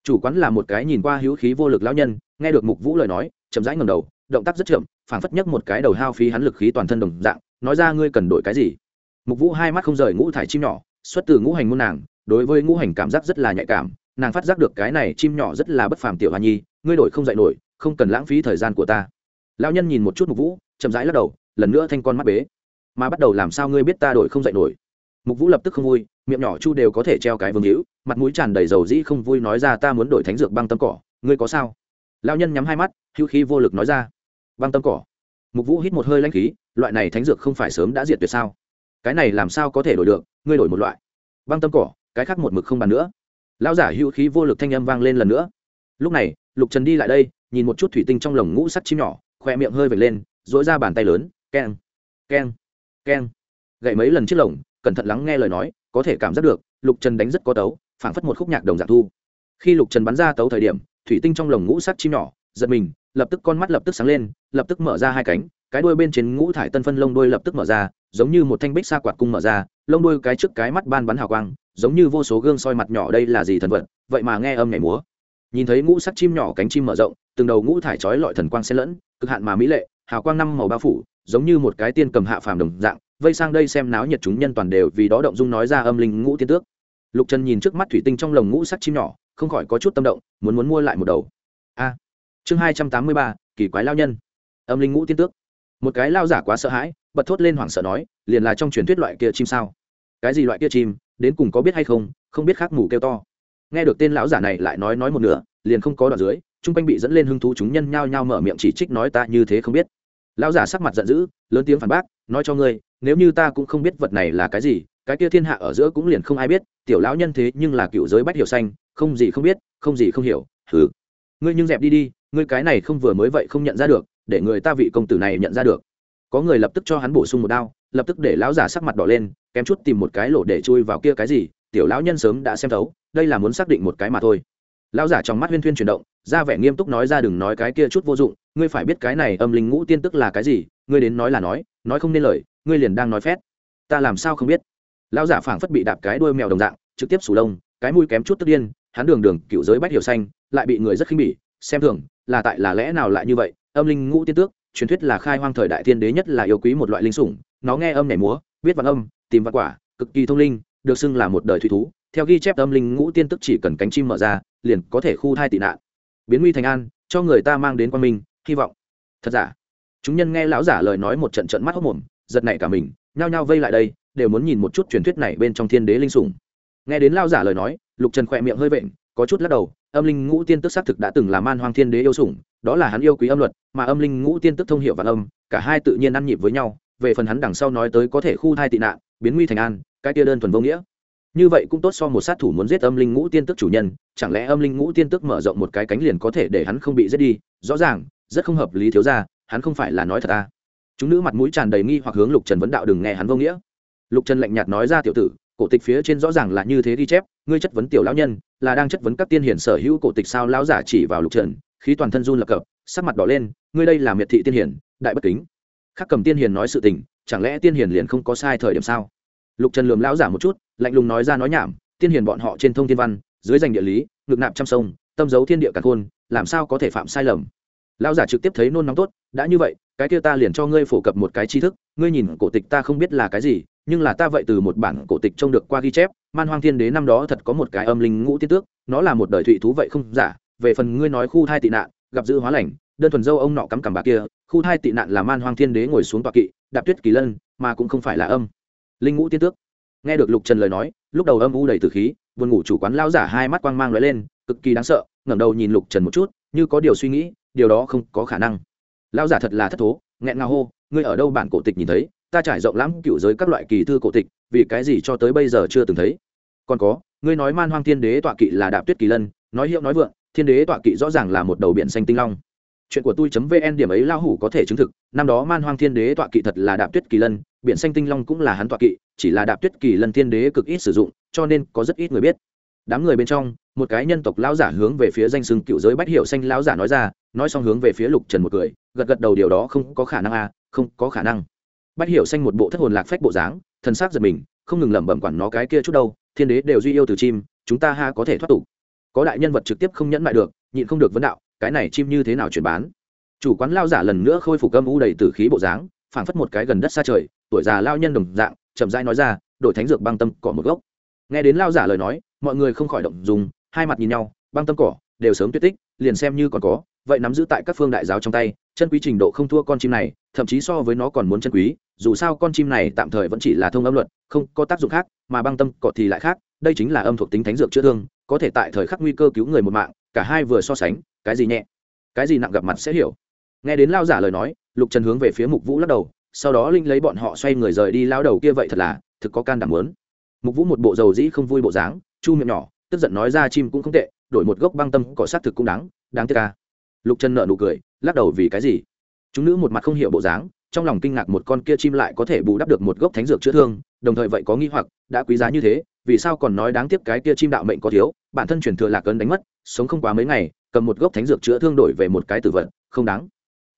Chủ quán là một cái nhìn qua hữu khí vô lực lão nhân, nghe được mục vũ lời nói, chậm rãi ngầm đầu, động tác rất chậm phảng phất nhất một cái đầu hao phí hắn lực khí toàn thân đồng dạng, nói ra ngươi cần đổi cái gì? Mục vũ hai mắt không rời ngũ thải chim nhỏ, xuất từ ngũ hành môn nàng, đối với ngũ hành cảm giác rất là nhạy cảm, nàng phát giác được cái này chim nhỏ rất là bất phàm tiểu hoa nhi, ngươi đổi không dạy nổi, không cần lãng phí thời gian của ta. Lão nhân nhìn một chút mục vũ, chậm rãi lắc đầu, lần nữa thanh con mắt bế. Mà bắt đầu làm sao ngươi biết ta đổi không dạy nổi? Mục vũ lập tức không vui, miệng nhỏ chu đều có thể treo cái vương hữu, mặt mũi tràn đầy dầu dĩ không vui nói ra ta muốn đổi thánh dược băng tâm cỏ, ngươi có sao? Lão nhân nhắm hai mắt, hữu khí vô lực nói ra băng tâm cỏ. Mục vũ hít một hơi lanh khí, loại này thánh dược không phải sớm đã diệt tuyệt sao? Cái này làm sao có thể đổi được? Ngươi đổi một loại. Băng tâm cỏ, cái khác một mực không bàn nữa. Lão giả hữu khí vô lực thanh âm vang lên lần nữa. Lúc này, lục trần đi lại đây, nhìn một chút thủy tinh trong lồng ngũ sắt chim nhỏ khoe miệng hơi vệt lên dỗi ra bàn tay lớn, keng keng keng. Gậy mấy lần chiếc lồng, cẩn thận lắng nghe lời nói, có thể cảm giác được, lục trần đánh rất có tấu, phảng phất một khúc nhạc đồng dạng thu. Khi lục trần bắn ra tấu thời điểm, thủy tinh trong lồng ngũ sắt chim nhỏ, giật mình lập tức con mắt lập tức sáng lên, lập tức mở ra hai cánh, cái đuôi bên trên ngũ thải tân phân lông đuôi lập tức mở ra, giống như một thanh bích sa quạt cung mở ra, lông đuôi cái trước cái mắt ban bắn hào quang, giống như vô số gương soi mặt nhỏ đây là gì thần vật, vậy mà nghe âm nhảy múa. Nhìn thấy ngũ sắc chim nhỏ cánh chim mở rộng, từng đầu ngũ thải chói lọi thần quang xen lẫn, cực hạn mà mỹ lệ, hào quang năm màu bao phủ, giống như một cái tiên cầm hạ phàm đồng dạng, vây sang đây xem náo nhiệt chúng nhân toàn đều vì đó động dung nói ra âm linh ngũ tiên tước. Lục trần nhìn trước mắt thủy tinh trong lồng ngũ sắc chim nhỏ, không khỏi có chút tâm động, muốn muốn mua lại một đầu. A! Chương hai trăm tám mươi ba, kỳ quái lao nhân. Âm linh ngũ tiên tước. Một cái lao giả quá sợ hãi, bật thốt lên hoảng sợ nói, liền là trong truyền thuyết loại kia chim sao? Cái gì loại kia chim, đến cùng có biết hay không? Không biết khác mù kêu to. Nghe được tên lão giả này lại nói nói một nửa, liền không có đoạn dưới, chung quanh bị dẫn lên hưng thú chúng nhân nhao nhao mở miệng chỉ trích nói ta như thế không biết. Lão giả sắc mặt giận dữ, lớn tiếng phản bác, nói cho ngươi, nếu như ta cũng không biết vật này là cái gì, cái kia thiên hạ ở giữa cũng liền không ai biết, tiểu lão nhân thế nhưng là cựu giới bách hiểu xanh, không gì không biết, không gì không hiểu thử ngươi nhưng dẹp đi đi ngươi cái này không vừa mới vậy không nhận ra được, để người ta vị công tử này nhận ra được. Có người lập tức cho hắn bổ sung một đao, lập tức để lão giả sắc mặt đỏ lên, kém chút tìm một cái lỗ để chui vào kia cái gì, tiểu lão nhân sớm đã xem thấu, đây là muốn xác định một cái mà thôi. Lão giả trong mắt huyên thuyên chuyển động, ra vẻ nghiêm túc nói ra đừng nói cái kia chút vô dụng, ngươi phải biết cái này âm linh ngũ tiên tức là cái gì, ngươi đến nói là nói nói không nên lời, ngươi liền đang nói phét. Ta làm sao không biết? Lão giả phảng phất bị đạp cái đuôi mèo đồng dạng, trực tiếp sủ lông, cái mũi kém chút tức điên, hắn đường đường cựu giới bách hiểu xanh, lại bị người rất khinh bỉ, xem thường là tại là lẽ nào lại như vậy? Âm linh ngũ tiên tước, truyền thuyết là khai hoang thời đại thiên đế nhất là yêu quý một loại linh sủng, nó nghe âm nhảy múa, biết văn âm, tìm văn quả, cực kỳ thông linh, được xưng là một đời thủy thú. Theo ghi chép âm linh ngũ tiên tức chỉ cần cánh chim mở ra, liền có thể khu thai tị nạn. Biến nguy thành an, cho người ta mang đến quan minh, hy vọng. Thật giả? Chúng nhân nghe lão giả lời nói một trận trận mắt hốc mồm, giật nảy cả mình, nhao nhao vây lại đây, đều muốn nhìn một chút truyền thuyết này bên trong thiên đế linh sủng. Nghe đến lão giả lời nói, lục trần khỏe miệng hơi vện, có chút lắc đầu âm linh ngũ tiên tức xác thực đã từng là man hoang thiên đế yêu sủng, đó là hắn yêu quý âm luật, mà âm linh ngũ tiên tức thông hiệu và âm, cả hai tự nhiên ăn nhịp với nhau, về phần hắn đằng sau nói tới có thể khu thai tị nạn, biến nguy thành an, cái tia đơn thuần vô nghĩa. Như vậy cũng tốt so một sát thủ muốn giết âm linh ngũ tiên tức chủ nhân, chẳng lẽ âm linh ngũ tiên tức mở rộng một cái cánh liền có thể để hắn không bị giết đi? Rõ ràng, rất không hợp lý thiếu ra hắn không phải là nói thật ta chúng nữ mặt mũi tràn đầy nghi hoặc hướng lục trần vấn đạo đừng nghe hắn vô nghĩa. Lục trần lạnh nhạt nói ra tiểu tử cổ tịch phía trên rõ ràng là như thế ghi chép, ngươi chất vấn tiểu lão nhân, là đang chất vấn các tiên hiển sở hữu cổ tịch sao lão giả chỉ vào lục trần, khí toàn thân run lập cập, sắc mặt đỏ lên, ngươi đây là miệt thị tiên hiển, đại bất kính. Khắc cầm tiên hiền nói sự tình, chẳng lẽ tiên hiền liền không có sai thời điểm sao? Lục trần lườm lão giả một chút, lạnh lùng nói ra nói nhảm, tiên hiền bọn họ trên thông thiên văn, dưới danh địa lý ngược nạp trăm sông, tâm dấu thiên địa cả khôn, làm sao có thể phạm sai lầm? Lão giả trực tiếp thấy nôn nóng tốt, đã như vậy, cái kia ta liền cho ngươi phổ cập một cái tri thức, ngươi nhìn cổ tịch ta không biết là cái gì, nhưng là ta vậy từ một bản cổ tịch trông được qua ghi chép, man hoang thiên đế năm đó thật có một cái âm linh ngũ tiên tước, nó là một đời thụy thú vậy không giả, về phần ngươi nói khu thai tị nạn, gặp dữ hóa lành, đơn thuần dâu ông nọ cắm cằm bà kia, khu thai tị nạn là man hoang thiên đế ngồi xuống tọa kỵ, đạp tuyết kỳ lân, mà cũng không phải là âm linh ngũ tiên tước. Nghe được lục trần lời nói, lúc đầu âm u đầy từ khí, buồn ngủ chủ quán lao giả hai mắt quang mang lóe lên, cực kỳ đáng sợ, ngẩng đầu nhìn lục trần một chút, như có điều suy nghĩ điều đó không có khả năng. Lao giả thật là thất thố, nghẹn ngào hô, ngươi ở đâu bản cổ tịch nhìn thấy? Ta trải rộng lắm cựu giới các loại kỳ thư cổ tịch, vì cái gì cho tới bây giờ chưa từng thấy? Còn có, ngươi nói man hoang thiên đế tọa kỵ là đạp tuyết kỳ lân, nói hiệu nói vượng, thiên đế tọa kỵ rõ ràng là một đầu biển xanh tinh long. Chuyện của tôi vn điểm ấy lao hủ có thể chứng thực, năm đó man hoang thiên đế tọa kỵ thật là đạp tuyết kỳ lân, biển xanh tinh long cũng là hắn tọa kỵ, chỉ là đạp tuyết kỳ lân thiên đế cực ít sử dụng, cho nên có rất ít người biết. Đám người bên trong, một cái nhân tộc lão giả hướng về phía danh sưng cựu giới bách hiệu xanh lão giả nói ra nói xong hướng về phía lục trần một cười, gật gật đầu, điều đó không có khả năng à không có khả năng. Bách hiểu xanh một bộ thất hồn lạc phách bộ dáng, thần s giật mình, không ngừng lẩm bẩm quản nó cái kia chút đâu, thiên đế đều duy yêu từ chim, chúng ta ha có thể thoát tục. Có đại nhân vật trực tiếp không nhẫn lại được, nhịn không được vấn đạo, cái này chim như thế nào chuyển bán? Chủ quán lao giả lần nữa khôi phục âm u đầy t khí bộ dáng, phảng phất một cái gần đất xa trời, tuổi già lao nhân đồng dạng, chậm rãi nói ra, đổi thánh dược băng tâm cỏ một gốc. Nghe đến lao giả lời nói, mọi người không khỏi động dùng, hai mặt nhìn nhau, băng tâm cỏ, đều sớm tuyết tích, liền xem như còn có vậy nắm giữ tại các phương đại giáo trong tay, chân quý trình độ không thua con chim này, thậm chí so với nó còn muốn chân quý, dù sao con chim này tạm thời vẫn chỉ là thông âm luật, không có tác dụng khác, mà băng tâm cọt thì lại khác, đây chính là âm thuộc tính thánh dược chữa thương, có thể tại thời khắc nguy cơ cứu người một mạng, cả hai vừa so sánh, cái gì nhẹ, cái gì nặng gặp mặt sẽ hiểu. Nghe đến lao giả lời nói, lục trần hướng về phía mục vũ lắc đầu, sau đó linh lấy bọn họ xoay người rời đi lao đầu kia vậy thật là, thực có can đảm lớn mục vũ một bộ dầu dĩ không vui bộ dáng, chu miệng nhỏ, tức giận nói ra chim cũng không tệ, đổi một gốc băng tâm cỏ sát thực cũng đáng đáng tiếc ca lục trần nợ nụ cười, lắc đầu vì cái gì? Chúng nữ một mặt không hiểu bộ dáng, trong lòng kinh ngạc một con kia chim lại có thể bù đắp được một gốc thánh dược chữa thương, đồng thời vậy có nghi hoặc, đã quý giá như thế, vì sao còn nói đáng tiếc cái kia chim đạo mệnh có thiếu, bản thân truyền thừa lạc ấn đánh mất, sống không quá mấy ngày, cầm một gốc thánh dược chữa thương đổi về một cái tử vật, không đáng.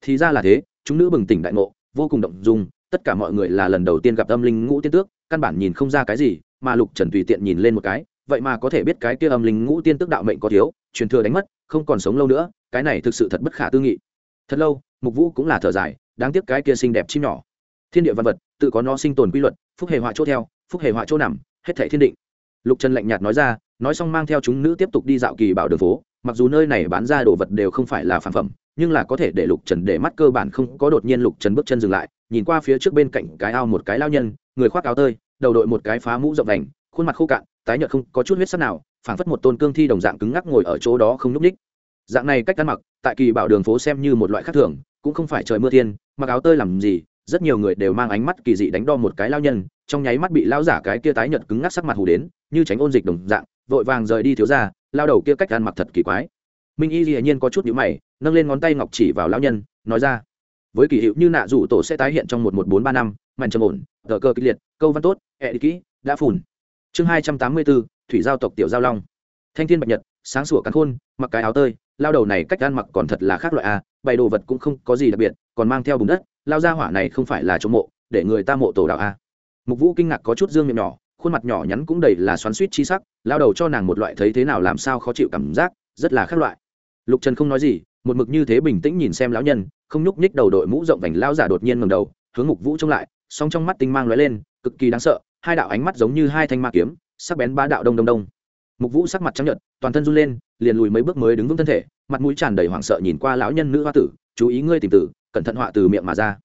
Thì ra là thế, chúng nữ bừng tỉnh đại ngộ, vô cùng động dung, tất cả mọi người là lần đầu tiên gặp âm linh ngũ tiên tước, căn bản nhìn không ra cái gì, mà lục trần tùy tiện nhìn lên một cái, vậy mà có thể biết cái kia âm linh ngũ tiên tước đạo mệnh có thiếu, truyền thừa đánh mất, không còn sống lâu nữa cái này thực sự thật bất khả tư nghị. Thật lâu, mục vũ cũng là thở dài, đáng tiếc cái kia xinh đẹp chim nhỏ. Thiên địa văn vật, tự có nó sinh tồn quy luật, phúc hề họa chỗ theo, phúc hề họa chỗ nằm, hết thể thiên định. Lục trần lạnh nhạt nói ra, nói xong mang theo chúng nữ tiếp tục đi dạo kỳ bảo đường phố, mặc dù nơi này bán ra đồ vật đều không phải là phản phẩm, nhưng là có thể để lục trần để mắt cơ bản không có đột nhiên lục trần bước chân dừng lại, nhìn qua phía trước bên cạnh cái ao một cái lao nhân, người khoác áo tơi, đầu đội một cái phá mũ rộng đành khuôn mặt khô cạn, tái nhợt không có chút huyết sắc nào, phảng phất một tôn cương thi đồng dạng cứng ngắc ngồi ở chỗ đó không nhúc ních dạng này cách ăn mặc, tại kỳ bảo đường phố xem như một loại khác thường, cũng không phải trời mưa thiên, mặc áo tơi làm gì, rất nhiều người đều mang ánh mắt kỳ dị đánh đo một cái lao nhân, trong nháy mắt bị lao giả cái kia tái nhợt cứng ngắc sắc mặt hù đến, như tránh ôn dịch đồng dạng, vội vàng rời đi thiếu ra lao đầu kia cách ăn mặc thật kỳ quái. Minh y dĩ nhiên có chút nhữ mày, nâng lên ngón tay ngọc chỉ vào lao nhân, nói ra, với kỳ hiệu như nạ rủ tổ sẽ tái hiện trong một một bốn ba năm mạnh trầm ổn, tờ cơ kịch liệt, câu văn tốt, ẹ kỹ, đã phùn chương hai trăm tám mươi bốn, thủy giao tộc tiểu giao long. Thanh thiên bạch nhật, sáng sủa cắn khôn, mặc cái áo tơi lao đầu này cách ăn mặc còn thật là khác loại a, bày đồ vật cũng không có gì đặc biệt, còn mang theo bùn đất, lao ra hỏa này không phải là chỗ mộ, để người ta mộ tổ đạo a. Mục vũ kinh ngạc có chút dương miệng nhỏ, khuôn mặt nhỏ nhắn cũng đầy là xoắn suýt chi sắc, lao đầu cho nàng một loại thấy thế nào làm sao khó chịu cảm giác, rất là khác loại. Lục trần không nói gì, một mực như thế bình tĩnh nhìn xem lão nhân, không nhúc nhích đầu đội mũ rộng vành lao giả đột nhiên ngầm đầu, hướng mục vũ trông lại, song trong mắt tinh mang lóe lên, cực kỳ đáng sợ, hai đạo ánh mắt giống như hai thanh ma kiếm, sắc bén ba đạo đông đông đông mục vũ sắc mặt trắng nhợt, toàn thân run lên, liền lùi mấy bước mới đứng vững thân thể, mặt mũi tràn đầy hoảng sợ nhìn qua lão nhân nữ hoa tử, chú ý ngươi tìm tử, cẩn thận họa từ miệng mà ra.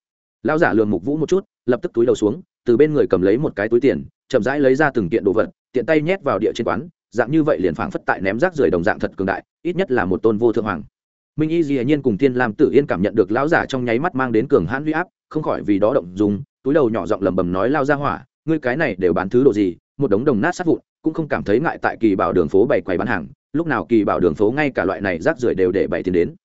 Lão giả lường mục vũ một chút, lập tức túi đầu xuống, từ bên người cầm lấy một cái túi tiền, chậm rãi lấy ra từng kiện đồ vật, tiện tay nhét vào địa trên quán, dạng như vậy liền phảng phất tại ném rác rưởi đồng dạng thật cường đại, ít nhất là một tôn vô thượng hoàng. Minh y dĩ nhiên cùng tiên lam tử yên cảm nhận được lão giả trong nháy mắt mang đến cường hãn huy áp, không khỏi vì đó động dùng túi đầu nhỏ giọng lầm bầm nói lao ra hỏa, ngươi cái này đều bán thứ đồ gì, một đống đồng nát sát vụn cũng không cảm thấy ngại tại kỳ bảo đường phố bày quầy bán hàng, lúc nào kỳ bảo đường phố ngay cả loại này rác rưởi đều để bày tiền đến.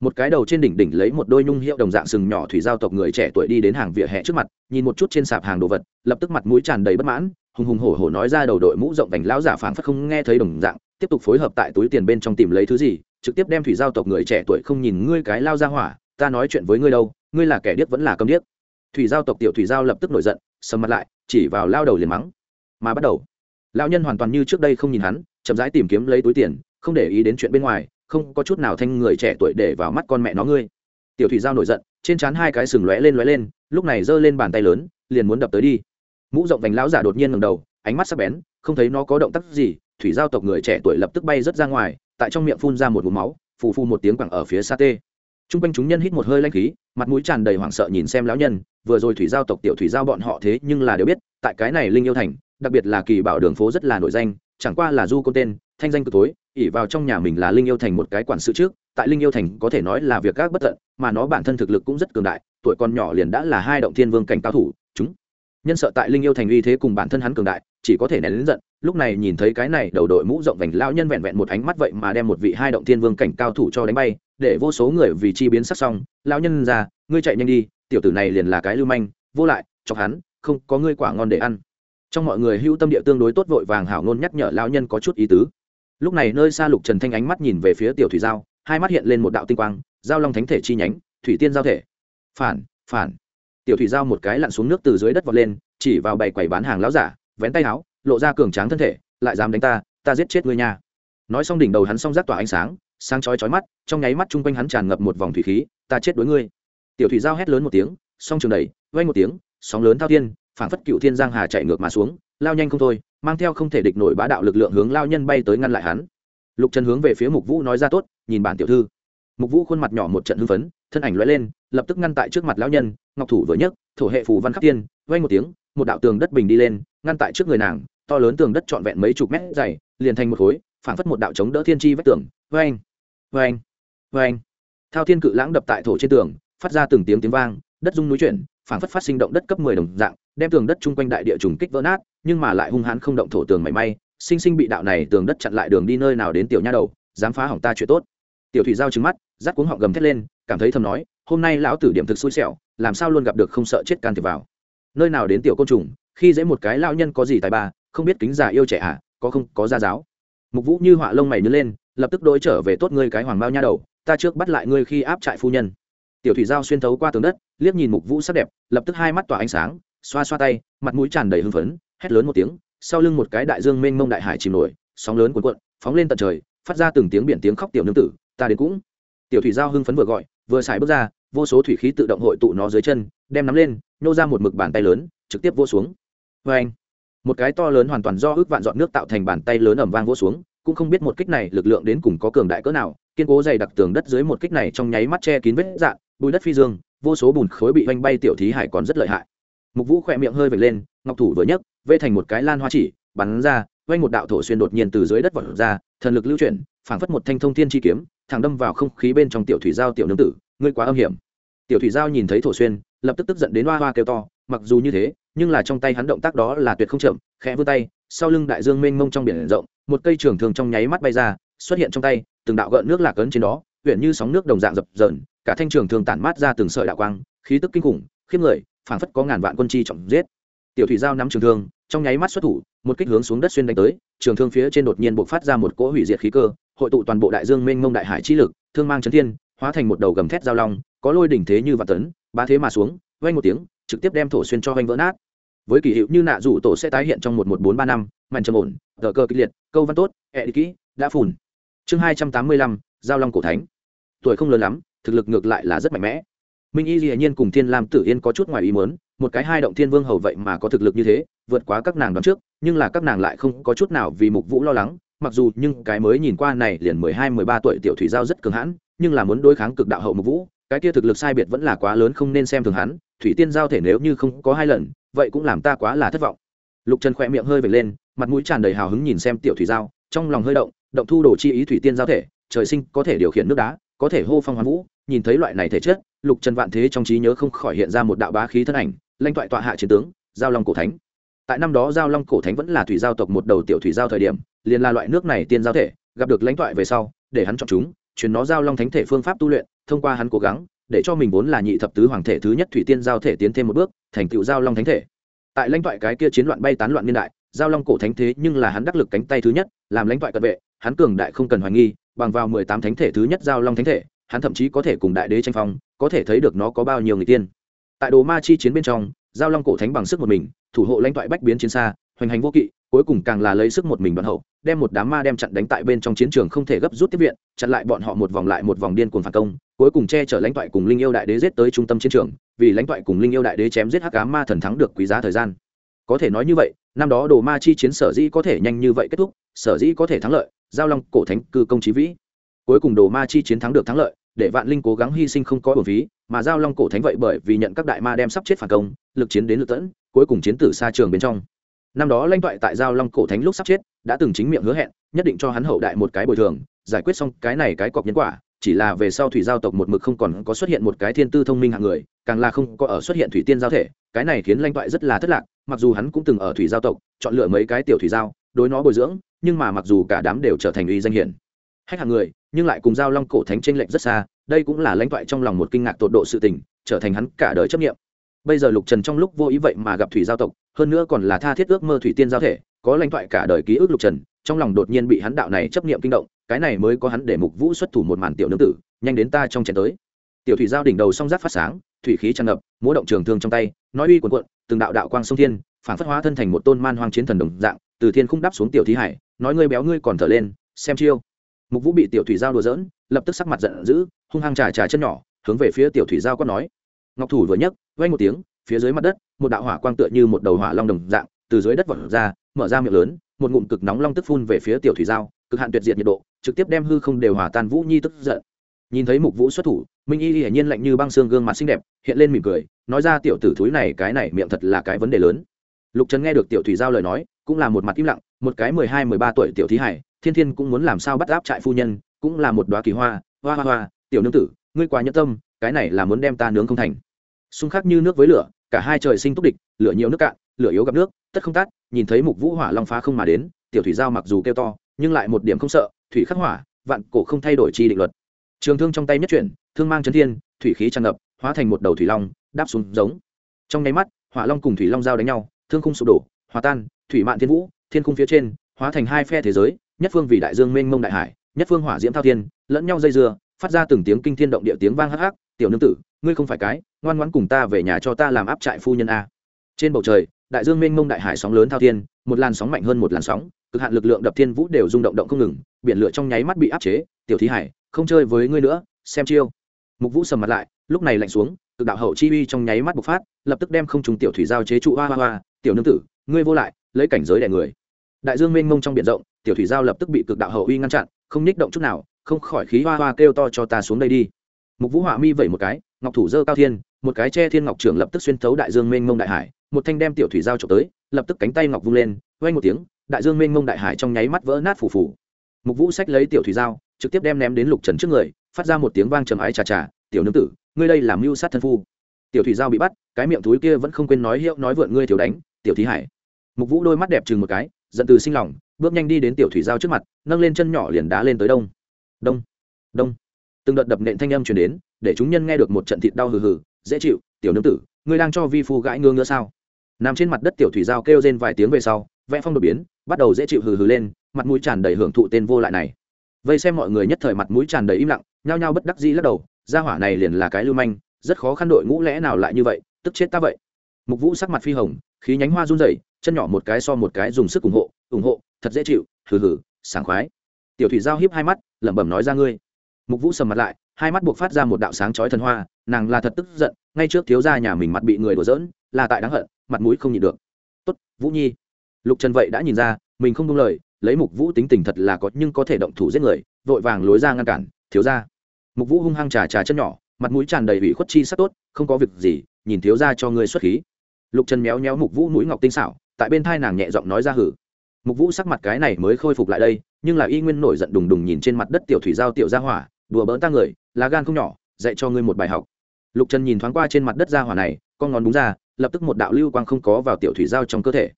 Một cái đầu trên đỉnh đỉnh lấy một đôi nhung hiệu đồng dạng sừng nhỏ thủy giao tộc người trẻ tuổi đi đến hàng vỉa hè trước mặt, nhìn một chút trên sạp hàng đồ vật, lập tức mặt mũi tràn đầy bất mãn, hùng hùng hổ hổ nói ra đầu đội mũ rộng vành lão giả phảng phất không nghe thấy đồng dạng, tiếp tục phối hợp tại túi tiền bên trong tìm lấy thứ gì, trực tiếp đem thủy giao tộc người trẻ tuổi không nhìn ngươi cái lao ra hỏa, ta nói chuyện với ngươi đâu, ngươi là kẻ điếc vẫn là câm điếc. Thủy giao tộc tiểu thủy giao lập tức nổi giận, sầm mặt lại, chỉ vào lao đầu liền mắng. Mà bắt đầu lão nhân hoàn toàn như trước đây không nhìn hắn, chậm rãi tìm kiếm lấy túi tiền, không để ý đến chuyện bên ngoài, không có chút nào thanh người trẻ tuổi để vào mắt con mẹ nó ngươi. Tiểu thủy giao nổi giận, trên trán hai cái sừng lóe lên lóe lên, lúc này giơ lên bàn tay lớn, liền muốn đập tới đi. Mũ rộng vành lão giả đột nhiên ngẩng đầu, ánh mắt sắc bén, không thấy nó có động tác gì, thủy giao tộc người trẻ tuổi lập tức bay rất ra ngoài, tại trong miệng phun ra một vùng máu, phù phù một tiếng quẳng ở phía xa tê. T r u n g quanh chúng nhân hít một hơi lanh khí, mặt mũi tràn đầy hoảng sợ nhìn xem lão nhân, vừa rồi thủy giao tộc tiểu thủy giao bọn họ thế nhưng là đều biết, tại cái này linh yêu thành đặc biệt là kỳ bảo đường phố rất là nổi danh, chẳng qua là du côn tên, thanh danh cực tối, ỉ vào trong nhà mình là linh yêu thành một cái quản sự trước, tại linh yêu thành có thể nói là việc các bất tận, mà nó bản thân thực lực cũng rất cường đại, tuổi còn nhỏ liền đã là hai động thiên vương cảnh cao thủ, chúng nhân sợ tại linh yêu thành uy thế cùng bản thân hắn cường đại, chỉ có thể nén lớn giận, lúc này nhìn thấy cái này đầu đội mũ rộng vành lao nhân vẹn vẹn một ánh mắt vậy mà đem một vị hai động thiên vương cảnh cao thủ cho đánh bay, để vô số người vì chi biến sắc xong lao nhân ra, ngươi chạy nhanh đi, tiểu tử này liền là cái lưu manh, vô lại, chọc hắn, không có ngươi quả ngon để ăn trong mọi người hữu tâm địa tương đối tốt vội vàng hảo ngôn nhắc nhở lão nhân có chút ý tứ. Lúc này nơi xa lục trần thanh ánh mắt nhìn về phía tiểu thủy giao, hai mắt hiện lên một đạo tinh quang, giao long thánh thể chi nhánh, thủy tiên giao thể. Phản phản. Tiểu thủy giao một cái lặn xuống nước từ dưới đất vọt lên, chỉ vào bày quầy bán hàng lão giả, vén tay áo, lộ ra cường tráng thân thể, lại dám đánh ta ta giết chết ngươi nha. Nói xong đỉnh đầu hắn xong rác tỏa ánh sáng sáng chói chói mắt, trong nháy mắt chung quanh hắn tràn ngập một vòng thủy khí, ta chết đối ngươi. Tiểu thủy giao hét lớn một tiếng, song trường đẩy vay một tiếng, sóng lớn thao thiên phảng phất cựu thiên giang hà chạy ngược mà xuống, lao nhanh không thôi, mang theo không thể địch nổi bá đạo lực lượng hướng lao nhân bay tới ngăn lại hắn. Lục trần hướng về phía mục vũ nói ra tốt, nhìn bản tiểu thư. Mục vũ khuôn mặt nhỏ một trận hưng phấn, thân ảnh lóe lên, lập tức ngăn tại trước mặt lão nhân, ngọc thủ vừa nhấc, thổ hệ phù văn khắc tiên vay một tiếng, một đạo tường đất bình đi lên, ngăn tại trước người nàng, to lớn tường đất trọn vẹn mấy chục mét dày, liền thành một khối, phảng phất một đạo chống đỡ thiên chi vách tường, vang vang vang. Thao thiên cự lãng đập tại thổ trên tường, phát ra từng tiếng tiếng vang, đất rung núi chuyển phảng phất phát sinh động đất cấp mười đồng dạng, đem tường đất chung quanh đại địa trùng kích vỡ nát, nhưng mà lại hung hãn không động thổ tường mảy may, sinh sinh bị đạo này tường đất chặn lại đường đi nơi nào đến tiểu nha đầu, dám phá hỏng ta chuyện tốt. Tiểu thủy giao trừng mắt rát cuống họng gầm thét lên, cảm thấy thầm nói, hôm nay lão tử điểm thực xui xẻo, làm sao luôn gặp được không sợ chết can thiệp vào. Nơi nào đến tiểu côn trùng, khi dễ một cái lão nhân có gì tài ba, không biết kính già yêu trẻ à có không, có gia giáo. Mục vũ như họa lông mày nhướng lên, lập tức đối trở về tốt ngươi cái hoàng bao nha đầu, ta trước bắt lại ngươi khi áp trại phu nhân tiểu thủy giao xuyên thấu qua tường đất, liếc nhìn mục vũ sắc đẹp, lập tức hai mắt tỏa ánh sáng, xoa xoa tay, mặt mũi tràn đầy hưng phấn, hét lớn một tiếng, sau lưng một cái đại dương mênh mông đại hải chìm nổi, sóng lớn cuộn cuộn, phóng lên tận trời, phát ra từng tiếng biển tiếng khóc tiểu nương tử, ta đến cũng. Tiểu thủy giao hưng phấn vừa gọi, vừa xài bước ra, vô số thủy khí tự động hội tụ nó dưới chân, đem nắm lên, nhô ra một mực bàn tay lớn, trực tiếp vô xuống. Vê anh, một cái to lớn hoàn toàn do ước vạn dọn nước tạo thành bàn tay lớn ẩm vang vô xuống, cũng không biết một kích này lực lượng đến cùng có cường đại cỡ nào, kiên cố dày đặc tường đất dưới một kích này trong nháy mắt che kín vết dạn bùi đất phi dương, vô số bùn khối bị oanh bay tiểu thí hải còn rất lợi hại. Mục vũ khỏe miệng hơi vệt lên, ngọc thủ vừa nhấc, vây thành một cái lan hoa chỉ, bắn ra oanh một đạo thổ xuyên đột nhiên từ dưới đất vọt ra, thần lực lưu chuyển, phảng phất một thanh thông thiên chi kiếm, thẳng đâm vào không khí bên trong tiểu thủy giao tiểu nương tử, ngươi quá âm hiểm. Tiểu thủy giao nhìn thấy thổ xuyên, lập tức tức giận đến hoa hoa kêu to, mặc dù như thế, nhưng là trong tay hắn động tác đó là tuyệt không chậm, khẽ vươn tay, sau lưng đại dương mênh mông trong biển rộng, một cây trường thường trong nháy mắt bay ra, xuất hiện trong tay, từng đạo gợn nước lạc ấn trên đó, huyện như sóng nước đồng dạng dập dờn cả thanh trường thường tản mát ra từng sợi đạo quang, khí tức kinh khủng, khiếp người, phảng phất có ngàn vạn quân chi trọng giết. Tiểu thủy giao nắm trường thương, trong nháy mắt xuất thủ, một kích hướng xuống đất xuyên đánh tới, trường thương phía trên đột nhiên bộc phát ra một cỗ hủy diệt khí cơ, hội tụ toàn bộ đại dương mênh mông đại hải chi lực, thương mang chấn thiên, hóa thành một đầu gầm thét giao long, có lôi đỉnh thế như vạn tấn ba thế mà xuống, vang một tiếng, trực tiếp đem thổ xuyên cho vanh vỡ nát. Với kỳ hiệu như nạ rủ tổ sẽ tái hiện trong một một bốn ba năm, mạnh trầm ổn, tờ cơ kịch liệt, câu văn tốt, ẹ đi kỹ, đã phùn. Chương hai trăm tám mươi lăm, giao long cổ thánh. Tuổi không lớn lắm thực lực ngược lại là rất mạnh mẽ. Minh y dĩ nhiên cùng thiên lam tử yên có chút ngoài ý muốn, một cái hai động thiên vương hầu vậy mà có thực lực như thế, vượt quá các nàng đoán trước, nhưng là các nàng lại không có chút nào vì mục vũ lo lắng, mặc dù nhưng cái mới nhìn qua này liền mười hai, mười ba tuổi tiểu thủy giao rất cường hãn, nhưng là muốn đối kháng cực đạo hậu mục vũ, cái kia thực lực sai biệt vẫn là quá lớn không nên xem thường hắn, thủy tiên giao thể nếu như không có hai lần, vậy cũng làm ta quá là thất vọng. Lục trần khỏe miệng hơi vệt lên, mặt mũi tràn đầy hào hứng nhìn xem tiểu thủy giao, trong lòng hơi động động thu đồ chi ý thủy tiên giao thể, trời sinh có thể điều khiển nước đá có thể hô phong hoán vũ, nhìn thấy loại này thể chất, lục trần vạn thế trong trí nhớ không khỏi hiện ra một đạo bá khí thân ảnh lanh toại tọa hạ chiến tướng, giao long cổ thánh. Tại năm đó giao long cổ thánh vẫn là thủy giao tộc một đầu tiểu thủy giao thời điểm, liền là loại nước này tiên giao thể, gặp được lãnh toại về sau, để hắn chọn chúng chuyển nó giao long thánh thể phương pháp tu luyện, thông qua hắn cố gắng, để cho mình vốn là nhị thập tứ hoàng thể thứ nhất thủy tiên giao thể tiến thêm một bước, thành tựu giao long thánh thể. Tại lãnh toại cái kia chiến loạn bay tán loạn niên đại, giao long cổ thánh thế nhưng là hắn đắc lực cánh tay thứ nhất, làm lãnh toại cận vệ, hắn cường đại không cần hoài nghi bằng vào mười tám thánh thể thứ nhất giao long thánh thể, hắn thậm chí có thể cùng đại đế tranh phong, có thể thấy được nó có bao nhiêu người tiên. Tại đồ ma chi chiến bên trong, giao long cổ thánh bằng sức một mình, thủ hộ lãnh thoại bách biến chiến xa, hoành hành vô kỵ, cuối cùng càng là lấy sức một mình đoạn hậu, đem một đám ma đem chặn đánh tại bên trong chiến trường không thể gấp rút tiếp viện, chặn lại bọn họ một vòng lại một vòng điên cuồng phản công, cuối cùng che chở lãnh thoại cùng linh yêu đại đế giết tới trung tâm chiến trường, vì lãnh thoại cùng linh yêu đại đế chém giết hắc cá ma thần thắng được quý giá thời gian. Có thể nói như vậy năm đó đồ ma chi chiến sở dĩ có thể nhanh như vậy kết thúc, sở dĩ có thể thắng lợi, giao long cổ thánh cư công trí vĩ. Cuối cùng đồ ma chi chiến thắng được thắng lợi, để vạn linh cố gắng hy sinh không có bổn phí, mà giao long cổ thánh vậy bởi vì nhận các đại ma đem sắp chết phản công, lực chiến đến lực tẫn, cuối cùng chiến tử xa trường bên trong. Năm đó lãnh toại tại giao long cổ thánh lúc sắp chết, đã từng chính miệng hứa hẹn, nhất định cho hắn hậu đại một cái bồi thường, giải quyết xong cái này cái cọc nhân quả chỉ là về sau thủy giao tộc một mực không còn có xuất hiện một cái thiên tư thông minh hạng người, càng là không có ở xuất hiện thủy tiên giao thể, cái này khiến lãnh toại rất là thất lạc, mặc dù hắn cũng từng ở thủy giao tộc, chọn lựa mấy cái tiểu thủy giao, đối nó bồi dưỡng, nhưng mà mặc dù cả đám đều trở thành uy danh hiển. Hách hạng người, nhưng lại cùng giao long cổ thánh tranh lệch rất xa, đây cũng là lãnh toại trong lòng một kinh ngạc tột độ sự tình, trở thành hắn cả đời chấp nghiệm bây giờ lục trần trong lúc vô ý vậy mà gặp thủy giao tộc, hơn nữa còn là tha thiết ước mơ thủy tiên giao thể, có lãnh thoại cả đời ký ức lục trần, trong lòng đột nhiên bị hắn đạo này chấp niệm kinh động cái này mới có hắn để mục vũ xuất thủ một màn tiểu nương tử, nhanh đến ta trong chén tới. Tiểu thủy giao đỉnh đầu song giáp phát sáng, thủy khí tràn ngập, múa động trường thương trong tay, nói uy quần quận từng đạo đạo quang sông thiên, phản phất hóa thân thành một tôn man hoang chiến thần đồng dạng, từ thiên khung đắp xuống tiểu thí hải, nói ngươi béo ngươi còn thở lên, xem chiêu. Mục vũ bị tiểu thủy giao đùa dỡn lập tức sắc mặt giận dữ, hung hăng trà trà chân nhỏ, hướng về phía tiểu thủy giao quát nói. Ngọc thủ vừa nhấc vay một tiếng, phía dưới mặt đất, một đạo hỏa quang tựa như một đầu hỏa long đồng dạng, từ dưới đất vọt ra, mở ra miệng lớn, một ngụm cực nóng long tức phun về phía tiểu thủy giao, cực hạn tuyệt diệt nhiệt độ trực tiếp đem hư không đều hòa tan vũ nhi tức giận. Nhìn thấy mục vũ xuất thủ, minh y hiển nhiên lạnh như băng xương gương mặt xinh đẹp, hiện lên mỉm cười, nói ra tiểu tử thúi này, cái này miệng thật là cái vấn đề lớn. Lục trần nghe được tiểu thủy giao lời nói, cũng là một mặt im lặng, một cái mười hai, mười ba tuổi tiểu thí hải, thiên thiên cũng muốn làm sao bắt áp trại phu nhân, cũng là một đoá kỳ hoa hoa hoa hoa, tiểu nương tử, ngươi quá nhẫn tâm, cái này là muốn đem ta nướng không thành. Xung khắc như nước với lửa, cả hai trời sinh túc địch, lửa nhiều nước cạn, lửa yếu gặp nước, tất không tát, nhìn thấy mục vũ hỏa long phá không mà đến, tiểu thủy giao mặc dù kêu to, nhưng lại một điểm không sợ thủy khắc hỏa, vạn cổ không thay đổi chi định luật. Trường thương trong tay nhất chuyển, thương mang chấn thiên, thủy khí tràn ngập, hóa thành một đầu thủy long, đáp xuống giống. Trong nháy mắt, hỏa long cùng thủy long giao đánh nhau, thương khung sụp đổ, hòa tan, thủy mạn thiên vũ, thiên khung phía trên, hóa thành hai phe thế giới, nhất phương vì đại dương mênh mông đại hải, nhất phương hỏa diễm thao thiên, lẫn nhau dây dưa, phát ra từng tiếng kinh thiên động địa tiếng vang hắc hắc, tiểu nương tử, ngươi không phải cái, ngoan ngoãn cùng ta về nhà cho ta làm áp trại phu nhân a. Trên bầu trời, đại dương mênh mông đại hải sóng lớn thao thiên, một làn sóng mạnh hơn một làn sóng, cực hạn lực lượng đập thiên vũ đều rung động động không ngừng biển lửa trong nháy mắt bị áp chế, tiểu thí hải, không chơi với ngươi nữa, xem chiêu. Mục vũ sầm mặt lại, lúc này lạnh xuống, cực đạo hậu chi uy trong nháy mắt bộc phát, lập tức đem không trùng tiểu thủy giao chế trụ hoa hoa hoa, tiểu nương tử, ngươi vô lại, lấy cảnh giới đè người. Đại dương mênh mông trong biển rộng, tiểu thủy giao lập tức bị cực đạo hậu uy ngăn chặn, không nhích động chút nào, không khỏi khí hoa hoa kêu to cho ta xuống đây đi. Mục vũ họa mi vẩy một cái, ngọc thủ dơ cao thiên, một cái che thiên ngọc trưởng lập tức xuyên thấu đại dương mênh mông đại hải, một thanh đem tiểu thủy giao trộm tới, lập tức cánh tay ngọc vung lên vay một tiếng, đại dương mênh mông đại hải trong nháy mắt vỡ nát phủ phủ mục vũ sách lấy tiểu thủy giao trực tiếp đem ném đến lục trần trước người, phát ra một tiếng vang trầm ái chà chà tiểu nương tử, ngươi đây làm mưu sát thân phu. Tiểu thủy giao bị bắt, cái miệng túi kia vẫn không quên nói hiệu nói vượn ngươi tiểu đánh, tiểu thí hải. Mục vũ đôi mắt đẹp chừng một cái, giận từ sinh lòng, bước nhanh đi đến tiểu thủy giao trước mặt, nâng lên chân nhỏ liền đá lên tới đông. Đông đông. Từng đợt đập nện thanh âm chuyển đến, để chúng nhân nghe được một trận thịt đau hừ hừ, dễ chịu, tiểu nương tử, ngươi đang cho vi phu gãi ngơ nữa sao? Nằm trên mặt đất tiểu thủy giao kêu rên vài tiếng về sau, vẽ phong đột biến, bắt đầu dễ chịu hừ hừ lên mặt mũi tràn đầy hưởng thụ tên vô lại này. Vây xem mọi người nhất thời mặt mũi tràn đầy im lặng, nhao nhao bất đắc dĩ lắc đầu, gia hỏa này liền là cái lưu manh, rất khó khăn đội ngũ lẽ nào lại như vậy, tức chết ta vậy. Mục vũ sắc mặt phi hồng, khí nhánh hoa run rẩy, chân nhỏ một cái so một cái dùng sức ủng hộ ủng hộ, thật dễ chịu, hừ hừ, sảng khoái. Tiểu thủy giao hiếp hai mắt, lẩm bẩm nói ra, ngươi. Mục vũ sầm mặt lại, hai mắt buộc phát ra một đạo sáng chói thần hoa, nàng là thật tức giận, ngay trước thiếu gia nhà mình mặt bị người đùa giỡn, là tại đáng hận, mặt mũi không nhịn được. Tốt, vũ nhi. Lục trần vậy đã nhìn ra, mình không đúng lời lấy mục vũ tính tình thật là có nhưng có thể động thủ giết người, vội vàng lối ra ngăn cản, thiếu gia. Mục vũ hung hăng trà trà chân nhỏ, mặt mũi tràn đầy ủy khuất chi sắc tốt, không có việc gì, nhìn thiếu gia cho ngươi xuất khí. Lục trần méo méo mục vũ mũi ngọc tinh xảo, tại bên thai nàng nhẹ giọng nói ra hử. Mục vũ sắc mặt cái này mới khôi phục lại đây, nhưng là y nguyên nổi giận đùng đùng nhìn trên mặt đất tiểu thủy giao tiểu gia hỏa, đùa bỡn ta người, lá gan không nhỏ, dạy cho ngươi một bài học. Lục trần nhìn thoáng qua trên mặt đất gia hỏa này, con ngón đúng ra, lập tức một đạo lưu quang không có vào tiểu thủy giao trong cơ thể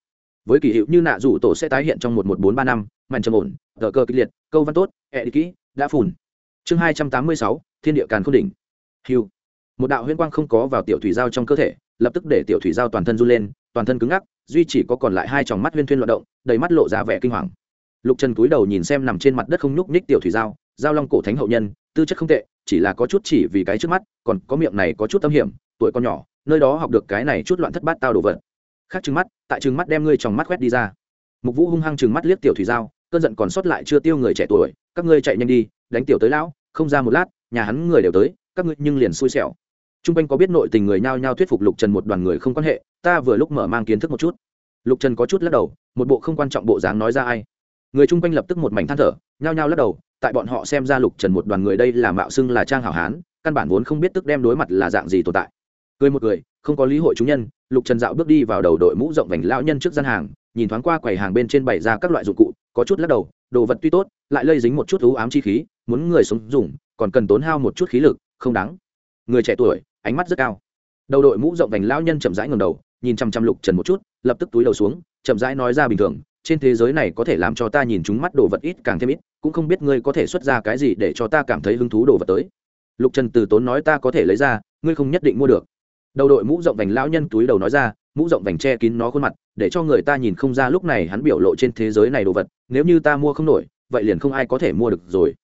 với kỳ hiệu như nạ rủ tổ sẽ tái hiện trong một một bốn ba năm mạnh trầm ổn, tờ cơ kịch liệt, câu văn tốt e ẹ kỹ, đã phùn. Chương hai trăm tám mươi sáu, thiên địa càn k h ô n đỉnh. Hiu một đạo huyễn quang không có vào tiểu thủy giao trong cơ thể, lập tức để tiểu thủy giao toàn thân run lên, toàn thân cứng ngắc, duy chỉ có còn lại hai tròng mắt huyên thuyên loạt động, đầy mắt lộ ra vẻ kinh hoàng. Lục trần cúi đầu nhìn xem nằm trên mặt đất không nhúc nhích tiểu thủy giao giao long cổ thánh hậu nhân, tư chất không tệ, chỉ là có chút chỉ vì cái trước mắt, còn có miệng này có chút tâm hiểm, tuổi con nhỏ, nơi đó học được cái này chút loạn thất bát tao đồ vật khác trừng mắt, tại trừng mắt đem ngươi trong mắt quét đi ra. Mục vũ hung hăng trừng mắt liếc tiểu thủy giao, cơn giận còn sót lại chưa tiêu người trẻ tuổi, các ngươi chạy nhanh đi, đánh tiểu tới lão, không ra một lát, nhà hắn người đều tới, các ngươi nhưng liền xui xẻo. T r u n g quanh có biết nội tình người nhao nhao thuyết phục lục trần một đoàn người không quan hệ, ta vừa lúc mở mang kiến thức một chút. Lục trần có chút lắc đầu, một bộ không quan trọng bộ dáng nói ra ai. Người chung quanh lập tức một mảnh than thở, nhao nhao lắc đầu, tại bọn họ xem ra lục trần một đoàn người đây là mạo xưng là trang hảo hán, căn bản vốn không biết tức đem đối mặt là dạng gì tồn tại. Cười một người không có lý hội chúng nhân lục trần dạo bước đi vào đầu đội mũ rộng vành lão nhân trước gian hàng, nhìn thoáng qua quầy hàng bên trên bày ra các loại dụng cụ, có chút lắc đầu, đồ vật tuy tốt, lại lây dính một chút thú ám chi khí, muốn người sống dùng, còn cần tốn hao một chút khí lực, không đáng. Người trẻ tuổi, ánh mắt rất cao. Đầu đội mũ rộng vành lão nhân chậm rãi ngầm đầu, nhìn chăm chăm lục trần một chút, lập tức túi đầu xuống, chậm rãi nói ra bình thường, trên thế giới này có thể làm cho ta nhìn chúng mắt đồ vật ít càng thêm ít, cũng không biết ngươi có thể xuất ra cái gì để cho ta cảm thấy hứng thú đồ vật tới. Lục trần từ tốn nói ta có thể lấy ra, ngươi không nhất định mua được đầu đội mũ rộng vành lão nhân túi đầu nói ra mũ rộng vành che kín nó khuôn mặt để cho người ta nhìn không ra lúc này hắn biểu lộ trên thế giới này đồ vật nếu như ta mua không nổi vậy liền không ai có thể mua được rồi.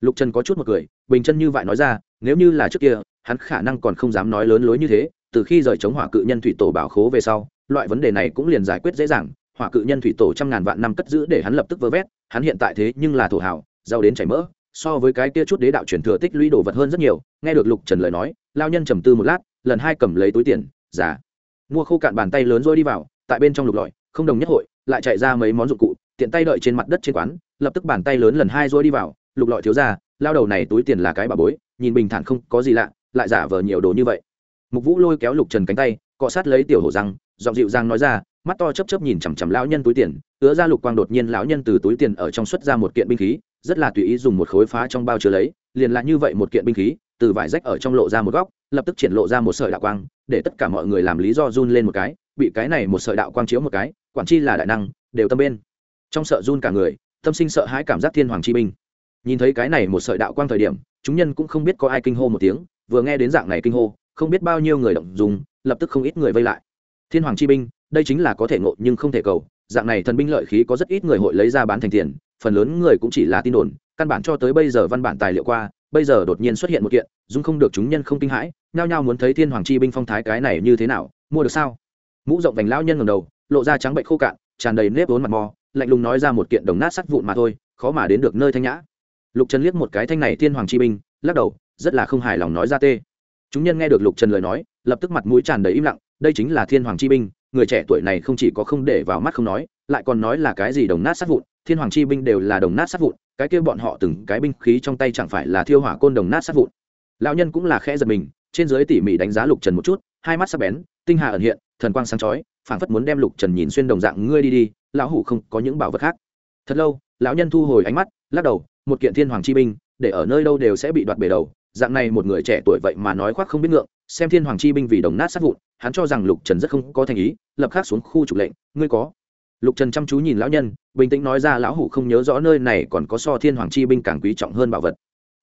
Lục trần có chút một cười bình chân như vậy nói ra nếu như là trước kia hắn khả năng còn không dám nói lớn lối như thế từ khi rời chống hỏa cự nhân thủy tổ bảo khố về sau loại vấn đề này cũng liền giải quyết dễ dàng hỏa cự nhân thủy tổ trăm ngàn vạn năm cất giữ để hắn lập tức vơ vét hắn hiện tại thế nhưng là thổ hào, giàu đến chảy mỡ so với cái kia chút đế đạo truyền thừa tích lũy đồ vật hơn rất nhiều nghe được lục trần lời nói lao nhân trầm tư một lát lần hai cầm lấy túi tiền, giả. Mua khô cạn bàn tay lớn rồi đi vào, tại bên trong lục lọi, không đồng nhất hội, lại chạy ra mấy món dụng cụ, tiện tay đợi trên mặt đất trên quán, lập tức bàn tay lớn lần hai rồi đi vào, lục lọi thiếu ra, lao đầu này túi tiền là cái bà bối, nhìn bình thản không có gì lạ, lại giả vờ nhiều đồ như vậy. Mục vũ lôi kéo lục trần cánh tay, cọ sát lấy tiểu hổ răng, giọng dịu răng nói ra, mắt to chấp chấp nhìn chằm chằm lão nhân túi tiền, ứa ra lục quang đột nhiên lão nhân từ túi tiền ở trong xuất ra một kiện binh khí, rất là tùy ý dùng một khối phá trong bao chứa lấy, liền là như vậy một kiện binh khí từ vải rách ở trong lộ ra một góc, lập tức triển lộ ra một sợi đạo quang, để tất cả mọi người làm lý do run lên một cái, bị cái này một sợi đạo quang chiếu một cái, quản chi là đại năng, đều tâm bên. Trong sợ run cả người, tâm sinh sợ hãi cảm giác thiên hoàng chi binh. Nhìn thấy cái này một sợi đạo quang thời điểm, chúng nhân cũng không biết có ai kinh hô một tiếng, vừa nghe đến dạng này kinh hô, không biết bao nhiêu người động dùng, lập tức không ít người vây lại. Thiên hoàng chi binh, đây chính là có thể ngộ nhưng không thể cầu, dạng này thần binh lợi khí có rất ít người hội lấy ra bán thành tiền, phần lớn người cũng chỉ là tin đồn, căn bản cho tới bây giờ văn bản tài liệu qua bây giờ đột nhiên xuất hiện một kiện, dung không được chúng nhân không kinh hãi, nhao nhao muốn thấy thiên hoàng chi binh phong thái cái này như thế nào, mua được sao? Mũ rộng vành lão nhân ngầm đầu, lộ ra trắng bệnh khô cạn, tràn đầy nếp vốn mặt mò, lạnh lùng nói ra một kiện đồng nát sắt vụn mà thôi, khó mà đến được nơi thanh nhã. Lục trần liếc một cái thanh này thiên hoàng chi binh, lắc đầu, rất là không hài lòng nói ra tê. Chúng nhân nghe được lục trần lời nói, lập tức mặt mũi tràn đầy im lặng, đây chính là thiên hoàng chi binh, người trẻ tuổi này không chỉ có không để vào mắt không nói, lại còn nói là cái gì đồng nát sát vụn, thiên hoàng chi binh đều là đồng nát sát vụn cái kia bọn họ từng cái binh khí trong tay chẳng phải là thiêu hỏa côn đồng nát sát vụn. Lão nhân cũng là khẽ giật mình, trên dưới tỉ mỉ đánh giá lục trần một chút, hai mắt sắc bén, tinh hà ẩn hiện, thần quang sáng chói, phảng phất muốn đem lục trần nhìn xuyên đồng dạng, ngươi đi đi, lão hủ không có những bảo vật khác. Thật lâu, lão nhân thu hồi ánh mắt, lắc đầu, một kiện thiên hoàng chi binh, để ở nơi đâu đều sẽ bị đoạt bể đầu, dạng này một người trẻ tuổi vậy mà nói khoác không biết ngượng, xem thiên hoàng chi binh vì đồng nát sát vụn, hắn cho rằng lục trần rất không có thành ý, lập khắc xuống khu trục lệnh, ngươi có lục trần chăm chú nhìn lão nhân, bình tĩnh nói ra lão hủ không nhớ rõ nơi này còn có so thiên hoàng chi binh càng quý trọng hơn bảo vật.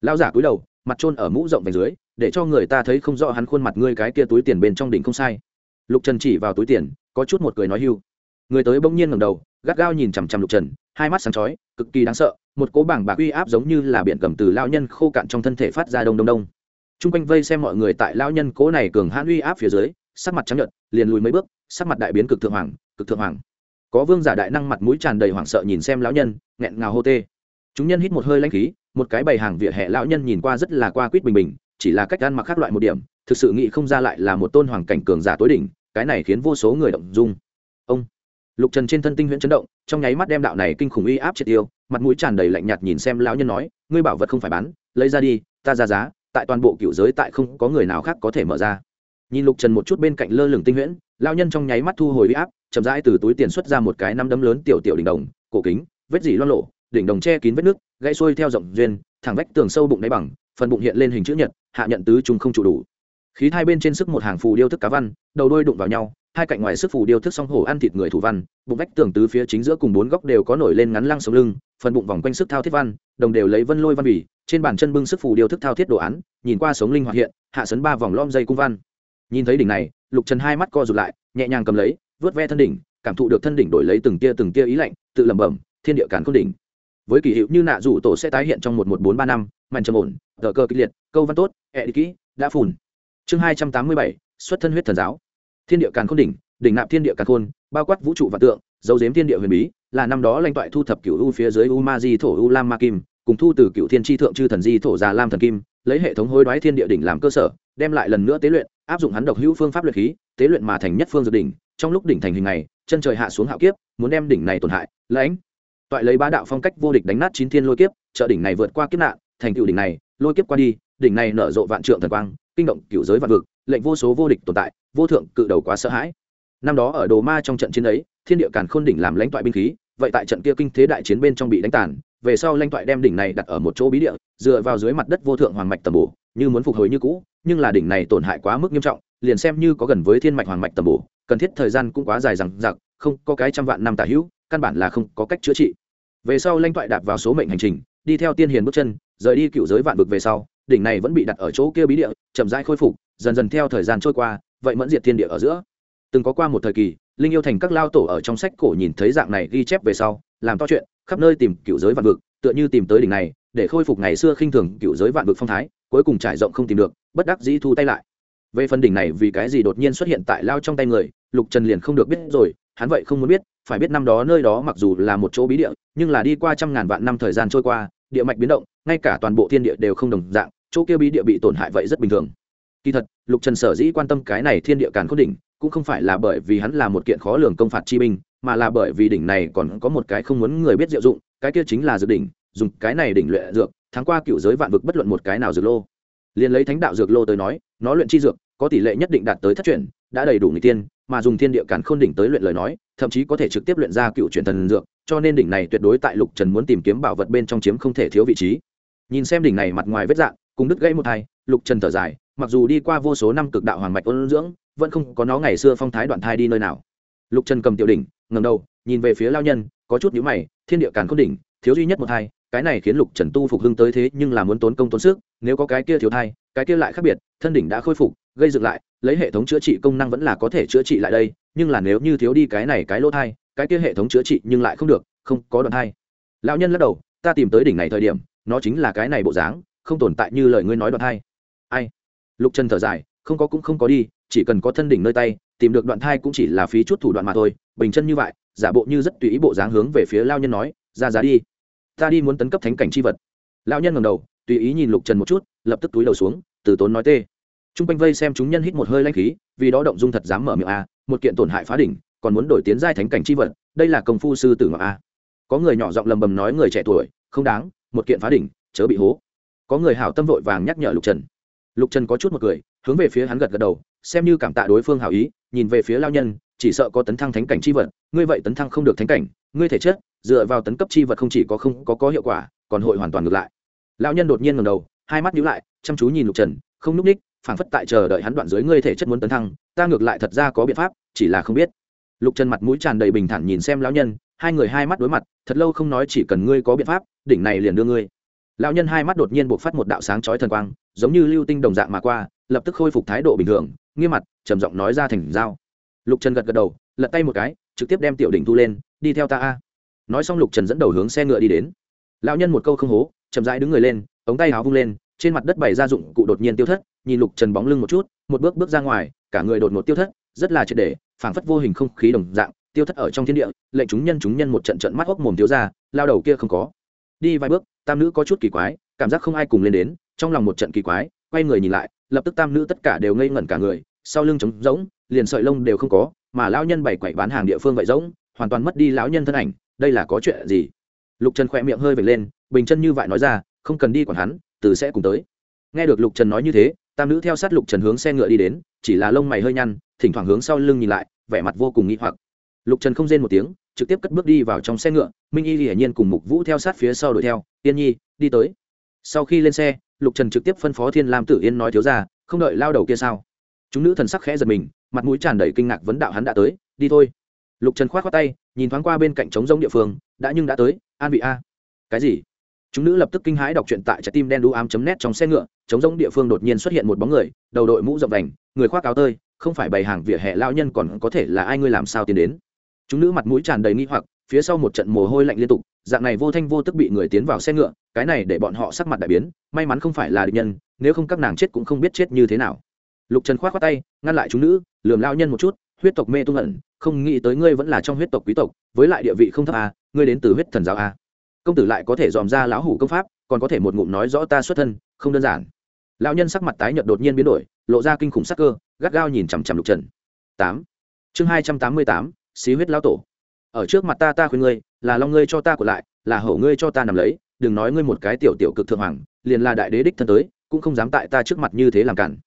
Lão giả cúi đầu, mặt trôn ở mũ rộng về dưới, để cho người ta thấy không rõ hắn khuôn mặt ngươi cái kia túi tiền bên trong đỉnh không sai. Lục trần chỉ vào túi tiền, có chút một cười nói hưu. Người tới bỗng nhiên ngầm đầu, gắt gao nhìn chằm chằm lục trần, hai mắt sáng chói, cực kỳ đáng sợ, một cố bảng bạc uy áp giống như là biển cầm từ lao nhân khô cạn trong thân thể phát ra đông đông đông. T r u n g quanh vây xem mọi người tại lao nhân cố này cường hãn uy áp phía dưới, sắc mặt trắng nhợt, liền lùi mấy bước, sắc mặt đại biến cực thượng hoàng, cực thượng hoàng có vương giả đại năng mặt mũi tràn đầy hoảng sợ nhìn xem lão nhân, nghẹn ngào hô tê. Chúng nhân hít một hơi lanh khí, một cái bày hàng vỉa hè lão nhân nhìn qua rất là qua quýt bình bình, chỉ là cách ăn mặc khác loại một điểm, thực sự nghĩ không ra lại là một tôn hoàng cảnh cường giả tối đỉnh, cái này khiến vô số người động dung. Ông. Lục trần trên thân tinh huyễn chấn động, trong nháy mắt đem đạo này kinh khủng uy áp triệt tiêu, mặt mũi tràn đầy lạnh nhạt nhìn xem lão nhân nói, ngươi bảo vật không phải bán, lấy ra đi, ta ra giá, tại toàn bộ cựu giới tại không có người nào khác có thể mở ra. Nhìn lục trần một chút bên cạnh lơ lửng tinh huyễn, lão nhân trong nháy mắt thu hồi uy áp chậm rãi từ túi tiền xuất ra một cái năm đấm lớn tiểu tiểu đỉnh đồng, cổ kính, vết dỉ loan lộ đỉnh đồng che kín vết nước, gãy xuôi theo rộng duyên, thẳng vách tường sâu bụng đáy bằng, phần bụng hiện lên hình chữ nhật, hạ nhận tứ trung không trụ đủ. Khí thai bên trên sức một hàng phù điêu thức cá văn, đầu đôi đụng vào nhau, hai cạnh ngoài sức phù điêu thức song hổ ăn thịt người thủ văn, bụng vách tường tứ phía chính giữa cùng bốn góc đều có nổi lên ngắn lăng sống lưng, phần bụng vòng quanh sức thao thiết văn, đồng đều lấy vân lôi văn bì, trên bàn chân bưng sức phù điêu thức thao thiết đồ án, nhìn qua sống linh hoạt hiện, hạ sấn ba vòng lom dây cung văn. Nhìn thấy đỉnh này, lục trần hai mắt co rụt lại, nhẹ nhàng cầm lấy vớt ve thân đỉnh, cảm thụ được thân đỉnh đổi lấy từng tia từng tia ý lạnh, tự lẩm bẩm, thiên địa càn khôn đỉnh. Với kỳ hiệu như nạ rủ tổ sẽ tái hiện trong một một bốn ba năm mạnh trầm ổn, tờ cơ kịch liệt, câu văn tốt, ẹ kỹ, đã phùn. Chương hai trăm tám mươi bảy, xuất thân huyết thần giáo. Thiên địa càn khôn đỉnh đỉnh nạp thiên địa càn khôn, bao quát vũ trụ và tượng, dấu giếm thiên địa huyền bí, là năm đó lãnh toại thu thập cựu u phía dưới u ma di thổ u lam ma kim, cùng thu từ cựu thiên tri thượng chư thần di thổ già lam thần kim, lấy hệ thống hối đoái thiên địa đỉnh làm cơ sở, đem lại lần nữa tế luyện, áp dụng hắn độc hữu phương pháp luyện khí, tế luyện mà thành nhất phương dược đỉnh trong lúc đỉnh thành hình này, chân trời hạ xuống hạo kiếp, muốn đem đỉnh này tổn hại, lãnh. Toại lấy bá đạo phong cách vô địch đánh nát chín thiên lôi kiếp, trợ đỉnh này vượt qua kiếp nạn, thành cựu đỉnh này, lôi kiếp qua đi, đỉnh này nở rộ vạn trượng thần quang, kinh động cựu giới vạn vực, lệnh vô số vô địch tồn tại, vô thượng cự đầu quá sợ hãi. Năm đó ở đồ ma trong trận chiến ấy, thiên địa càn khôn đỉnh làm lãnh toại binh khí, vậy tại trận kia kinh thế đại chiến bên trong bị đánh tàn, về sau lãnh toại đem đỉnh này đặt ở một chỗ bí địa, dựa vào dưới mặt đất vô thượng hoàng mạch tầm bổ, như muốn phục hồi như cũ, nhưng là đỉnh này tổn hại quá mức nghiêm trọng, liền xem như có gần với thiên mạch hoàng mạch tầm bổ cần thiết thời gian cũng quá dài rằng giặc không có cái trăm vạn năm tả hữu, căn bản là không có cách chữa trị. Về sau lãnh toại đạp vào số mệnh hành trình, đi theo tiên hiền bước chân, rời đi cựu giới vạn vực về sau, đỉnh này vẫn bị đặt ở chỗ kia bí địa, chậm rãi khôi phục, dần dần theo thời gian trôi qua, vậy mẫn diệt thiên địa ở giữa. Từng có qua một thời kỳ, linh yêu thành các lao tổ ở trong sách cổ nhìn thấy dạng này ghi chép về sau, làm to chuyện, khắp nơi tìm cựu giới vạn vực, tựa như tìm tới đỉnh này, để khôi phục ngày xưa khinh thường cựu giới vạn vực phong thái, cuối cùng trải rộng không tìm được, bất đắc dĩ thu tay lại về phần đỉnh này vì cái gì đột nhiên xuất hiện tại lao trong tay người, lục trần liền không được biết rồi, hắn vậy không muốn biết, phải biết năm đó nơi đó mặc dù là một chỗ bí địa, nhưng là đi qua trăm ngàn vạn năm thời gian trôi qua, địa mạch biến động, ngay cả toàn bộ thiên địa đều không đồng dạng, chỗ kia bí địa bị tổn hại vậy rất bình thường. Kỳ thật, lục trần sở dĩ quan tâm cái này thiên địa càn khôn đỉnh, cũng không phải là bởi vì hắn là một kiện khó lường công phạt chi binh, mà là bởi vì đỉnh này còn có một cái không muốn người biết diệu dụng, cái kia chính là dược đỉnh, dùng cái này đỉnh luyện dược tháng qua cựu giới vạn vực bất luận một cái nào dược lô. Liền lấy thánh đạo dược lô tới nói, nó luyện chi dược có tỷ lệ nhất định đạt tới thất truyền, đã đầy đủ người tiên, mà dùng thiên địa cản khôn đỉnh tới luyện lời nói, thậm chí có thể trực tiếp luyện ra cựu truyền thần dược, cho nên đỉnh này tuyệt đối tại lục trần muốn tìm kiếm bảo vật bên trong chiếm không thể thiếu vị trí. Nhìn xem đỉnh này mặt ngoài vết dạng, cùng đứt gãy một thai lục trần thở dài, mặc dù đi qua vô số năm cực đạo hoàng mạch ôn dưỡng, vẫn không có nó ngày xưa phong thái đoạn thai đi nơi nào. Lục trần cầm tiểu đỉnh ngầm đầu, nhìn về phía lao nhân, có chút nhữ mày, thiên địa càn khôn đỉnh, thiếu duy nhất một thai cái này khiến lục trần tu phục hưng tới thế nhưng là muốn tốn công tốn sức, nếu có cái kia thiếu thai, cái kia lại khác biệt, thân đỉnh đã khôi phục gây dựng lại, lấy hệ thống chữa trị công năng vẫn là có thể chữa trị lại đây, nhưng là nếu như thiếu đi cái này cái lỗ thai, cái kia hệ thống chữa trị nhưng lại không được, không có đoạn thai. Lão nhân lắc đầu, ta tìm tới đỉnh này thời điểm, nó chính là cái này bộ dáng, không tồn tại như lời ngươi nói đoạn thai. Ai? Lục trần thở dài, không có cũng không có đi, chỉ cần có thân đỉnh nơi tay, tìm được đoạn thai cũng chỉ là phí chút thủ đoạn mà thôi, bình chân như vậy, giả bộ như rất tùy ý bộ dáng hướng về phía lao nhân nói, ra giá đi. Ta đi muốn tấn cấp thánh cảnh c h i vật. Lao nhân ngầm đầu, tùy ý nhìn lục trần một chút, lập tức túi đầu xuống, từ tốn nói tê t r u n g quanh vây xem chúng nhân hít một hơi lanh khí, vì đó động dung thật dám mở miệng a, một kiện tổn hại phá đỉnh, còn muốn đổi tiến giai thánh cảnh c h i vật, đây là công phu sư tử ngọc a. Có người nhỏ giọng lầm bầm nói người trẻ tuổi, không đáng, một kiện phá đỉnh, chớ bị hố. Có người hảo tâm vội vàng nhắc nhở lục trần. Lục trần có chút một cười, hướng về phía hắn gật gật đầu, xem như cảm tạ đối phương hảo ý, nhìn về phía lao nhân, chỉ sợ có tấn thăng thánh cảnh c h i vật, ngươi vậy tấn thăng không được thánh cảnh, ngươi thể chất, dựa vào tấn cấp chi vật không chỉ có không, có có hiệu quả, còn hội hoàn toàn ngược lại. Lão nhân đột nhiên ngầm đầu, hai mắt nhíu lại, chăm chú nhìn lục trần, không núp ních phảng phất tại chờ đợi hắn đoạn dưới ngươi thể chất muốn tấn thăng, ta ngược lại thật ra có biện pháp, chỉ là không biết. Lục trần mặt mũi tràn đầy bình thản nhìn xem lão nhân, hai người hai mắt đối mặt, thật lâu không nói chỉ cần ngươi có biện pháp, đỉnh này liền đưa ngươi. Lão nhân hai mắt đột nhiên buộc phát một đạo sáng chói thần quang, giống như lưu tinh đồng dạng mà qua, lập tức khôi phục thái độ bình thường, nghiêm mặt, trầm giọng nói ra thành dao lục trần gật gật đầu, lật tay một cái, trực tiếp đem tiểu đỉnh thu lên, đi theo ta a. Nói xong lục trần dẫn đầu hướng xe ngựa đi đến. Lão nhân một câu không hố, chậm rãi đứng người lên, ống tay áo vung lên trên mặt đất bày ra dụng cụ đột nhiên tiêu thất, nhìn lục trần bóng lưng một chút, một bước bước ra ngoài, cả người đột ngột tiêu thất, rất là triệt để, phảng phất vô hình không khí đồng dạng, tiêu thất ở trong thiên địa, lệnh chúng nhân chúng nhân một trận trận mắt hốc mồm thiếu ra, lao đầu kia không có. Đi vài bước, tam nữ có chút kỳ quái, cảm giác không ai cùng lên đến, trong lòng một trận kỳ quái, quay người nhìn lại, lập tức tam nữ tất cả đều ngây ngẩn cả người, sau lưng trống rỗng, liền sợi lông đều không có, mà lão nhân bày quậy bán hàng địa phương vậy rỗng, hoàn toàn mất đi lão nhân thân ảnh, đây là có chuyện gì? Lục trần khỏe miệng hơi vệt lên, bình chân như vậy nói ra, không cần đi còn hắn từ sẽ cùng tới. Nghe được lục trần nói như thế, tam nữ theo sát lục trần hướng xe ngựa đi đến, chỉ là lông mày hơi nhăn, thỉnh thoảng hướng sau lưng nhìn lại, vẻ mặt vô cùng nghi hoặc. Lục trần không rên một tiếng, trực tiếp cất bước đi vào trong xe ngựa, minh y hiển nhiên cùng mục vũ theo sát phía sau đuổi theo, yên nhi, đi tới. Sau khi lên xe, lục trần trực tiếp phân phó thiên lam tử yên nói thiếu ra không đợi lao đầu kia sao? Chúng nữ thần sắc khẽ giật mình, mặt mũi tràn đầy kinh ngạc vấn đạo hắn đã tới, đi thôi. Lục trần k h o á t khoác tay, nhìn thoáng qua bên cạnh trống rông địa phương, đã nhưng đã tới, an vị a. Cái gì? Chúng nữ lập tức kinh hãi đọc truyện tại trái tim đen đu ám chấm nét trong xe ngựa chống rông địa phương đột nhiên xuất hiện một bóng người đầu đội mũ rộng vành người khoác áo tơi không phải bày hàng vỉa hè lao nhân còn có thể là ai ngươi làm sao tiến đến chúng nữ mặt mũi tràn đầy nghi hoặc phía sau một trận mồ hôi lạnh liên tục dạng này vô thanh vô tức bị người tiến vào xe ngựa cái này để bọn họ sắc mặt đại biến may mắn không phải là địch nhân nếu không các nàng chết cũng không biết chết như thế nào lục trần khoát qua tay ngăn lại chúng nữ lườm lao nhân một chút huyết tộc mê tung hận không nghĩ tới ngươi vẫn là trong huyết tộc quý tộc với lại địa vị không thấp à, ngươi đến từ huyết thần giáo à công tử lại có thể dòm ra lão hủ công pháp, còn có thể một ngụm nói rõ ta xuất thân, không đơn giản. Lão nhân sắc mặt tái nhợt đột nhiên biến đổi, lộ ra kinh khủng sắc cơ, gắt gao nhìn chằm chằm lục trần. Tám. Chương hai trăm tám mươi tám, xí huyết lão tổ. Ở trước mặt ta ta khuyên ngươi, là long ngươi cho ta của lại, là hổ ngươi cho ta nằm lấy, đừng nói ngươi một cái tiểu tiểu cực thượng hoàng, liền là đại đế đích thân tới, cũng không dám tại ta trước mặt như thế làm cản.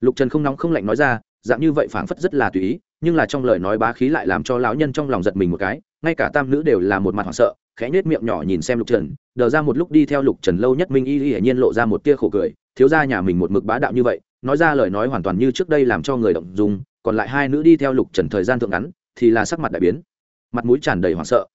Lục trần không nóng không lạnh nói ra, dạng như vậy phảng phất rất là tùy ý, nhưng là trong lời nói bá khí lại làm cho lão nhân trong lòng giật mình một cái, ngay cả tam nữ đều là một mặt hoảng sợ khẽ nhếch miệng nhỏ nhìn xem lục trần, đờ ra một lúc đi theo lục trần lâu nhất minh y Y nhiên lộ ra một tia khổ cười, thiếu gia nhà mình một mực bá đạo như vậy, nói ra lời nói hoàn toàn như trước đây làm cho người động dung, còn lại hai nữ đi theo lục trần thời gian thượng ngắn, thì là sắc mặt đại biến. Mặt mũi tràn đầy hoảng sợ.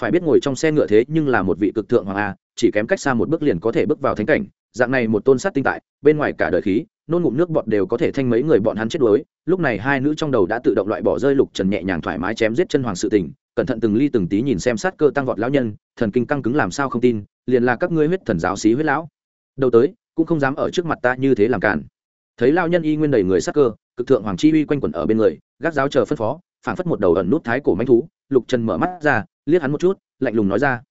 Phải biết ngồi trong xe ngựa thế nhưng là một vị cực thượng hoàng a, chỉ kém cách xa một bước liền có thể bước vào thánh cảnh, dạng này một tôn sát tinh tại, bên ngoài cả đời khí, nôn ngụm nước bọt đều có thể thanh mấy người bọn hắn chết đuối. Lúc này hai nữ trong đầu đã tự động loại bỏ rơi lục trần nhẹ nhàng thoải mái chém giết chân hoàng sự tình cẩn thận từng ly từng tí nhìn xem sát cơ tăng vọt lão nhân, thần kinh căng cứng làm sao không tin, liền là các ngươi huyết thần giáo xí huyết lão. Đầu tới, cũng không dám ở trước mặt ta như thế làm cản. Thấy lão nhân y nguyên đầy người sát cơ, cực thượng hoàng chi uy quanh quẩn ở bên người, gác giáo chờ phân phó, phảng phất một đầu ẩn nút thái cổ manh thú, lục trần mở mắt ra, liếc hắn một chút, lạnh lùng nói ra.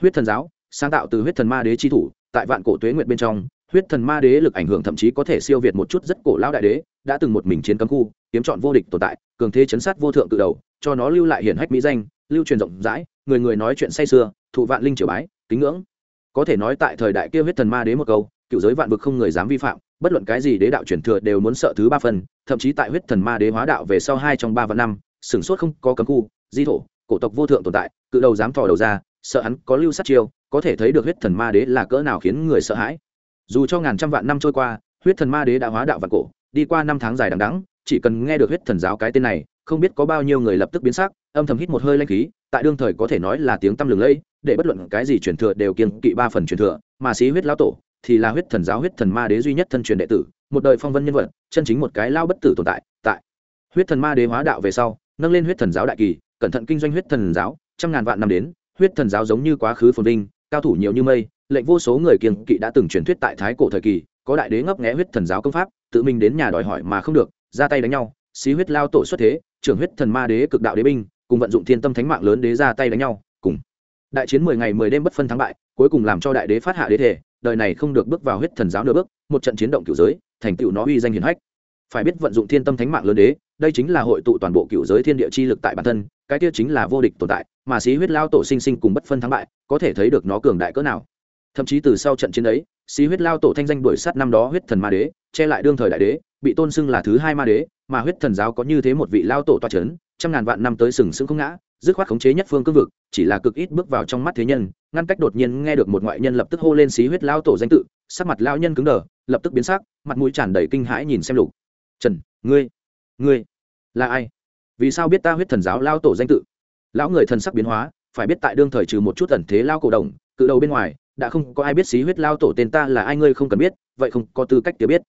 Huyết thần giáo, sáng tạo từ huyết thần ma đế chi thủ, tại vạn cổ tuế nguyện bên trong, huyết thần ma đế lực ảnh hưởng thậm chí có thể siêu việt một chút rất cổ lão đại đế, đã từng một mình chiến cấm khu, kiếm chọn vô địch tồn tại, cường thế chấn sát vô thượng tự đầu cho nó lưu lại hiển hách mỹ danh, lưu truyền rộng rãi, người người nói chuyện say sưa, thụ vạn linh triều bái, kính ngưỡng. Có thể nói tại thời đại kia huyết thần ma đế một câu, cựu giới vạn vực không người dám vi phạm, bất luận cái gì đế đạo truyền thừa đều muốn sợ thứ ba phần, thậm chí tại huyết thần ma đế hóa đạo về sau hai trong ba và năm sửng sốt không có cấm khu, di thổ, cổ tộc vô thượng tồn tại, cự đầu dám thò đầu ra, sợ hắn có lưu sát chiêu, có thể thấy được huyết thần ma đế là cỡ nào khiến người sợ hãi. Dù cho ngàn trăm vạn năm trôi qua, huyết thần ma đế đã hóa đạo vạn cổ, đi qua năm tháng dài đằng đẵng, chỉ cần nghe được huyết thần giáo cái tên này không biết có bao nhiêu người lập tức biến sắc, âm thầm hít một hơi lanh khí, tại đương thời có thể nói là tiếng tăm lừng lẫy, để bất luận cái gì truyền thừa đều kiên kỵ ba phần truyền thừa, mà xí huyết lão tổ thì là huyết thần giáo huyết thần ma đế duy nhất thân truyền đệ tử, một đời phong vân nhân vật, chân chính một cái lao bất tử tồn tại tại huyết thần ma đế hóa đạo về sau, nâng lên huyết thần giáo đại kỳ, cẩn thận kinh doanh huyết thần giáo, trăm ngàn vạn năm đến, huyết thần giáo giống như quá khứ phồn vinh, cao thủ nhiều như mây, lệnh vô số người kiêng kỵ đã từng truyền thuyết tại thái cổ thời kỳ, có đại đế ngấp nghé huyết thần giáo công pháp, tự mình đến nhà đòi hỏi mà không được, ra tay đánh nhau, xí huyết lao tổ xuất thế trưởng huyết thần ma đế cực đạo đế binh, cùng vận dụng thiên tâm thánh mạng lớn đế ra tay đánh nhau, cùng đại chiến mười ngày mười đêm bất phân thắng bại, cuối cùng làm cho đại đế phát hạ đế thể, đời này không được bước vào huyết thần giáo nửa bước, một trận chiến động cựu giới, thành tựu nó uy danh hiển hách. Phải biết vận dụng thiên tâm thánh mạng lớn đế, đây chính là hội tụ toàn bộ cựu giới thiên địa chi lực tại bản thân, cái kia chính là vô địch tồn tại, mà xí huyết lao tổ sinh sinh cùng bất phân thắng bại, có thể thấy được nó cường đại cỡ nào. Thậm chí từ sau trận chiến ấy xí huyết lao tổ thanh danh đuổi sát năm đó huyết thần ma đế, che lại đương thời đại đế, bị tôn xưng là thứ hai ma đế, mà huyết thần giáo có như thế một vị lao tổ toa c h ấ n trăm ngàn vạn năm tới sừng sững không ngã, dứt khoát khống chế nhất phương cương vực, chỉ là cực ít bước vào trong mắt thế nhân, ngăn cách đột nhiên nghe được một ngoại nhân lập tức hô lên xí huyết lao tổ danh tự, sắc mặt lao nhân cứng đờ, lập tức biến sắc, mặt mũi tràn đầy kinh hãi nhìn xem lục. Trần, ngươi ngươi là ai? Vì sao biết ta huyết thần giáo lao tổ danh tự? Lão người thần sắc biến hóa, phải biết tại đương thời trừ một chút ẩn thế lao cổ đồng, cự đầu bên ngoài đã không có ai biết xí huyết lao tổ tên ta là ai ngươi không cần biết, vậy không có tư cách tía biết.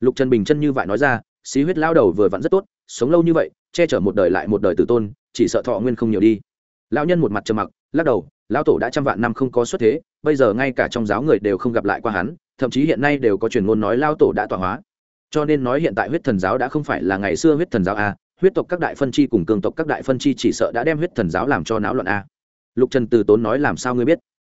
Lục trần bình chân như vậy nói ra, xí huyết lao đầu vừa vặn rất tốt, sống lâu như vậy, che chở một đời lại một đời tử tôn, chỉ sợ thọ nguyên không nhiều đi. Lão nhân một mặt trầm mặc, lắc đầu, lão tổ đã trăm vạn năm không có xuất thế, bây giờ ngay cả trong giáo người đều không gặp lại qua hắn, thậm chí hiện nay đều có truyền ngôn nói lao tổ đã tọa hóa. Cho nên nói hiện tại huyết thần giáo đã không phải là ngày xưa huyết thần giáo a, huyết tộc các đại phân chi cùng cường tộc các đại phân chi chỉ sợ đã đem huyết thần giáo làm cho náo loạn a. Lục trần từ tốn nói làm sao ngươi biết?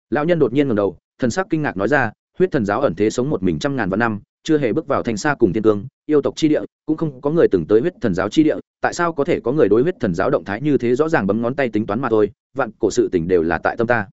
Lão nhân đột nhiên ngẩng đầu, thần sắc kinh ngạc nói ra, huyết thần giáo ẩn thế sống một mình trăm ngàn vạn năm, chưa hề bước vào thành xa cùng thiên cương, yêu tộc chi địa, cũng không có người từng tới huyết thần giáo chi địa, tại sao có thể có người đối huyết thần giáo động thái như thế rõ ràng bấm ngón tay tính toán mà thôi, vạn cổ sự tình đều là tại tâm ta.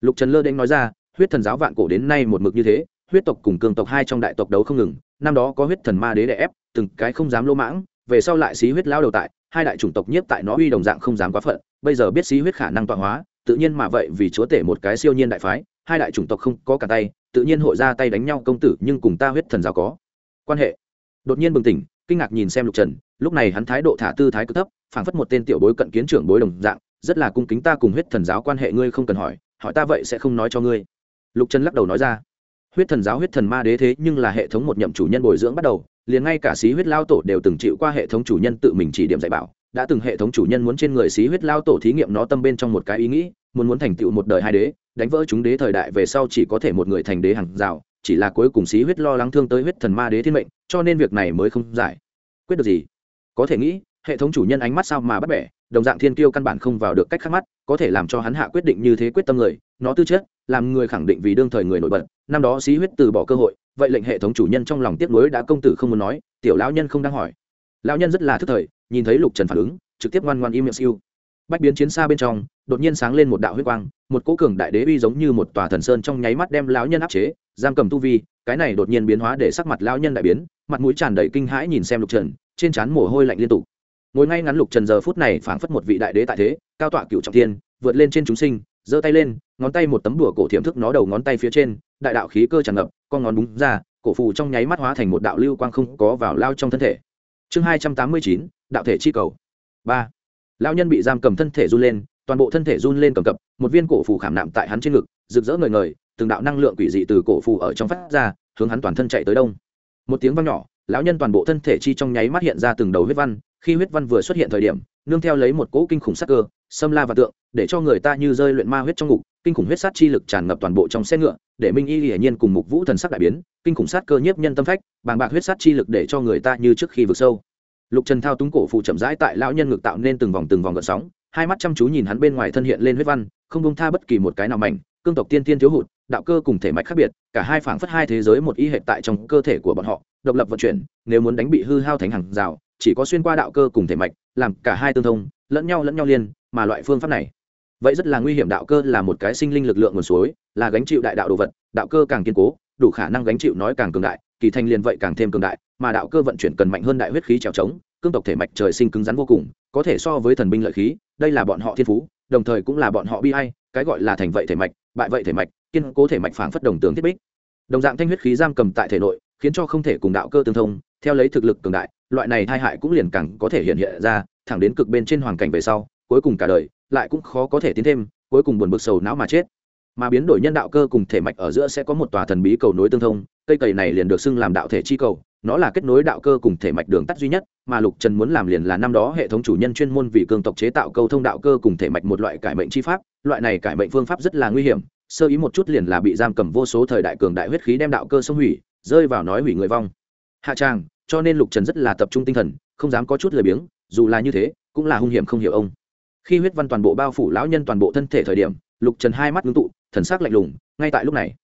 Lục trần lơ đen nói ra, huyết thần giáo vạn cổ đến nay một mực như thế, huyết tộc cùng cường tộc hai trong đại tộc đấu không ngừng, năm đó có huyết thần ma đế đè ép, từng cái không dám lỗ mãng, về sau lại xí huyết lao đầu tại, hai đại chủng tộc nhiếp tại nó uy đồng dạng không dám quá phận, bây giờ biết xí huyết khả năng tọa hóa tự nhiên mà vậy vì chúa tể một cái siêu nhiên đại phái, hai đại chủng tộc không có cả tay, tự nhiên hội ra tay đánh nhau công tử nhưng cùng ta huyết thần giáo có quan hệ. Đột nhiên bừng tỉnh, kinh ngạc nhìn xem lục trần, lúc này hắn thái độ thả tư thái cực thấp, phảng phất một tên tiểu bối cận kiến trưởng bối đồng dạng, rất là cung kính ta cùng huyết thần giáo quan hệ ngươi không cần hỏi hỏi ta vậy sẽ không nói cho ngươi. Lục trần lắc đầu nói ra, huyết thần giáo huyết thần ma đế thế nhưng là hệ thống một nhậm chủ nhân bồi dưỡng bắt đầu, liền ngay cả sĩ huyết lao tổ đều từng chịu qua hệ thống chủ nhân tự mình chỉ điểm dạy bảo đã từng hệ thống chủ nhân muốn trên người xí huyết lao tổ thí nghiệm nó tâm bên trong một cái ý nghĩ, muốn muốn thành tựu một đời hai đế, đánh vỡ chúng đế thời đại về sau chỉ có thể một người thành đế hàng rào, chỉ là cuối cùng xí huyết lo lắng thương tới huyết thần ma đế thiên mệnh, cho nên việc này mới không giải quyết được gì. Có thể nghĩ, hệ thống chủ nhân ánh mắt sao mà bắt bẻ, đồng dạng thiên kiêu căn bản không vào được cách khác mắt, có thể làm cho hắn hạ quyết định như thế quyết tâm người, nó tư chất, làm người khẳng định vì đương thời người nổi bật, năm đó xí huyết từ bỏ cơ hội, vậy lệnh hệ thống chủ nhân trong lòng tiếc nuối đã công tử không muốn nói, tiểu lão nhân không đang hỏi. Lão nhân rất là thức thời nhìn thấy lục trần phản ứng, trực tiếp ngoan ngoan im miệng siêu. Bách biến chiến xa bên trong, đột nhiên sáng lên một đạo huyết quang, một cỗ cường đại đế uy giống như một tòa thần sơn trong nháy mắt đem lão nhân áp chế, giam cầm tu vi, cái này đột nhiên biến hóa để sắc mặt lão nhân đại biến, mặt mũi tràn đầy kinh hãi nhìn xem lục trần, trên trán mồ hôi lạnh liên tục. Ngồi ngay ngắn lục trần giờ phút này phảng phất một vị đại đế tại thế, cao tọa cựu trọng thiên, vượt lên trên chúng sinh, giơ tay lên, ngón tay một tấm đùa cổ thiểm thức nó đầu ngón tay phía trên, đại đạo khí cơ tràn ngập, con ngón búng ra, cổ phù trong nháy mắt hóa thành một đạo lưu quang không có vào lao trong thân thể. Chương hai trăm tám mươi chín đạo thể chi cầu. Ba. Lao nhân bị giam cầm thân thể run lên, toàn bộ thân thể run lên cầm cập, một viên cổ phù khảm nạm tại hắn trên ngực, rực rỡ ngời ngời, từng đạo năng lượng quỷ dị từ cổ phù ở trong phát ra, hướng hắn toàn thân chạy tới đông. Một tiếng vang nhỏ, lão nhân toàn bộ thân thể chi trong nháy mắt hiện ra từng đầu huyết văn, khi huyết văn vừa xuất hiện thời điểm, nương theo lấy một cỗ kinh khủng sắc cơ, xâm la và tượng, để cho người ta như rơi luyện ma huyết trong ngục, kinh khủng huyết sát chi lực tràn ngập toàn bộ trong xe ngựa, để minh y hiển nhiên cùng mục vũ thần sắc đại biến, kinh khủng sát cơ nhiếp nhân tâm phách, bàng bạc huyết sát chi lực để cho người ta như trước khi vực sâu lục trần thao túng cổ phụ chậm rãi tại lão nhân ngực tạo nên từng vòng từng vòng gợn sóng, hai mắt chăm chú nhìn hắn bên ngoài thân hiện lên huyết văn, không bông tha bất kỳ một cái nào mảnh, cương tộc tiên tiên thiếu hụt, đạo cơ cùng thể mạch khác biệt, cả hai phảng phất hai thế giới một y hệ tại trong cơ thể của bọn họ, độc lập vận chuyển, nếu muốn đánh bị hư hao thành hàng rào, chỉ có xuyên qua đạo cơ cùng thể mạch, làm cả hai tương thông, lẫn nhau lẫn nhau liên, mà loại phương pháp này, vậy rất là nguy hiểm, đạo cơ là một cái sinh linh lực lượng nguồn suối, là gánh chịu đại đạo đồ vật, đạo cơ càng kiên cố, đủ khả năng gánh chịu nói càng cường đại kỳ thanh liền vậy càng thêm cường đại, mà đạo cơ vận chuyển cần mạnh hơn đại huyết khí trèo trống, cương tộc thể mạch trời sinh cứng rắn vô cùng, có thể so với thần binh lợi khí, đây là bọn họ thiên phú, đồng thời cũng là bọn họ bi ai, cái gọi là thành vậy thể mạch, bại vậy thể mạch, kiên cố thể mạch phảng phất đồng tướng thiết bích. Đồng dạng thanh huyết khí giam cầm tại thể nội, khiến cho không thể cùng đạo cơ tương thông, theo lấy thực lực cường đại, loại này tai hại cũng liền càng có thể hiện hiện ra, thẳng đến cực bên trên hoàn cảnh về sau, cuối cùng cả đời, lại cũng khó có thể tiến thêm, cuối cùng buồn bực sầu não mà chết. Mà biến đổi nhân đạo cơ cùng thể mạch ở giữa sẽ có một tòa thần bí cầu nối tương thông cây cầy này liền được xưng làm đạo thể chi cầu, nó là kết nối đạo cơ cùng thể mạch đường tắt duy nhất, mà lục trần muốn làm liền là năm đó hệ thống chủ nhân chuyên môn vì cương tộc chế tạo câu thông đạo cơ cùng thể mạch một loại cải mệnh chi pháp, loại này cải mệnh phương pháp rất là nguy hiểm, sơ ý một chút liền là bị giam cầm vô số thời đại cường đại huyết khí đem đạo cơ xông hủy, rơi vào nói hủy người vong. Hạ trang cho nên lục trần rất là tập trung tinh thần, không dám có chút lười biếng, dù là như thế, cũng là hung hiểm không hiểu ông. Khi huyết văn toàn bộ bao phủ lão nhân toàn bộ thân thể thời điểm, lục trần hai mắt ngưng tụ, thần sắc lạnh lùng, ngay tại lúc này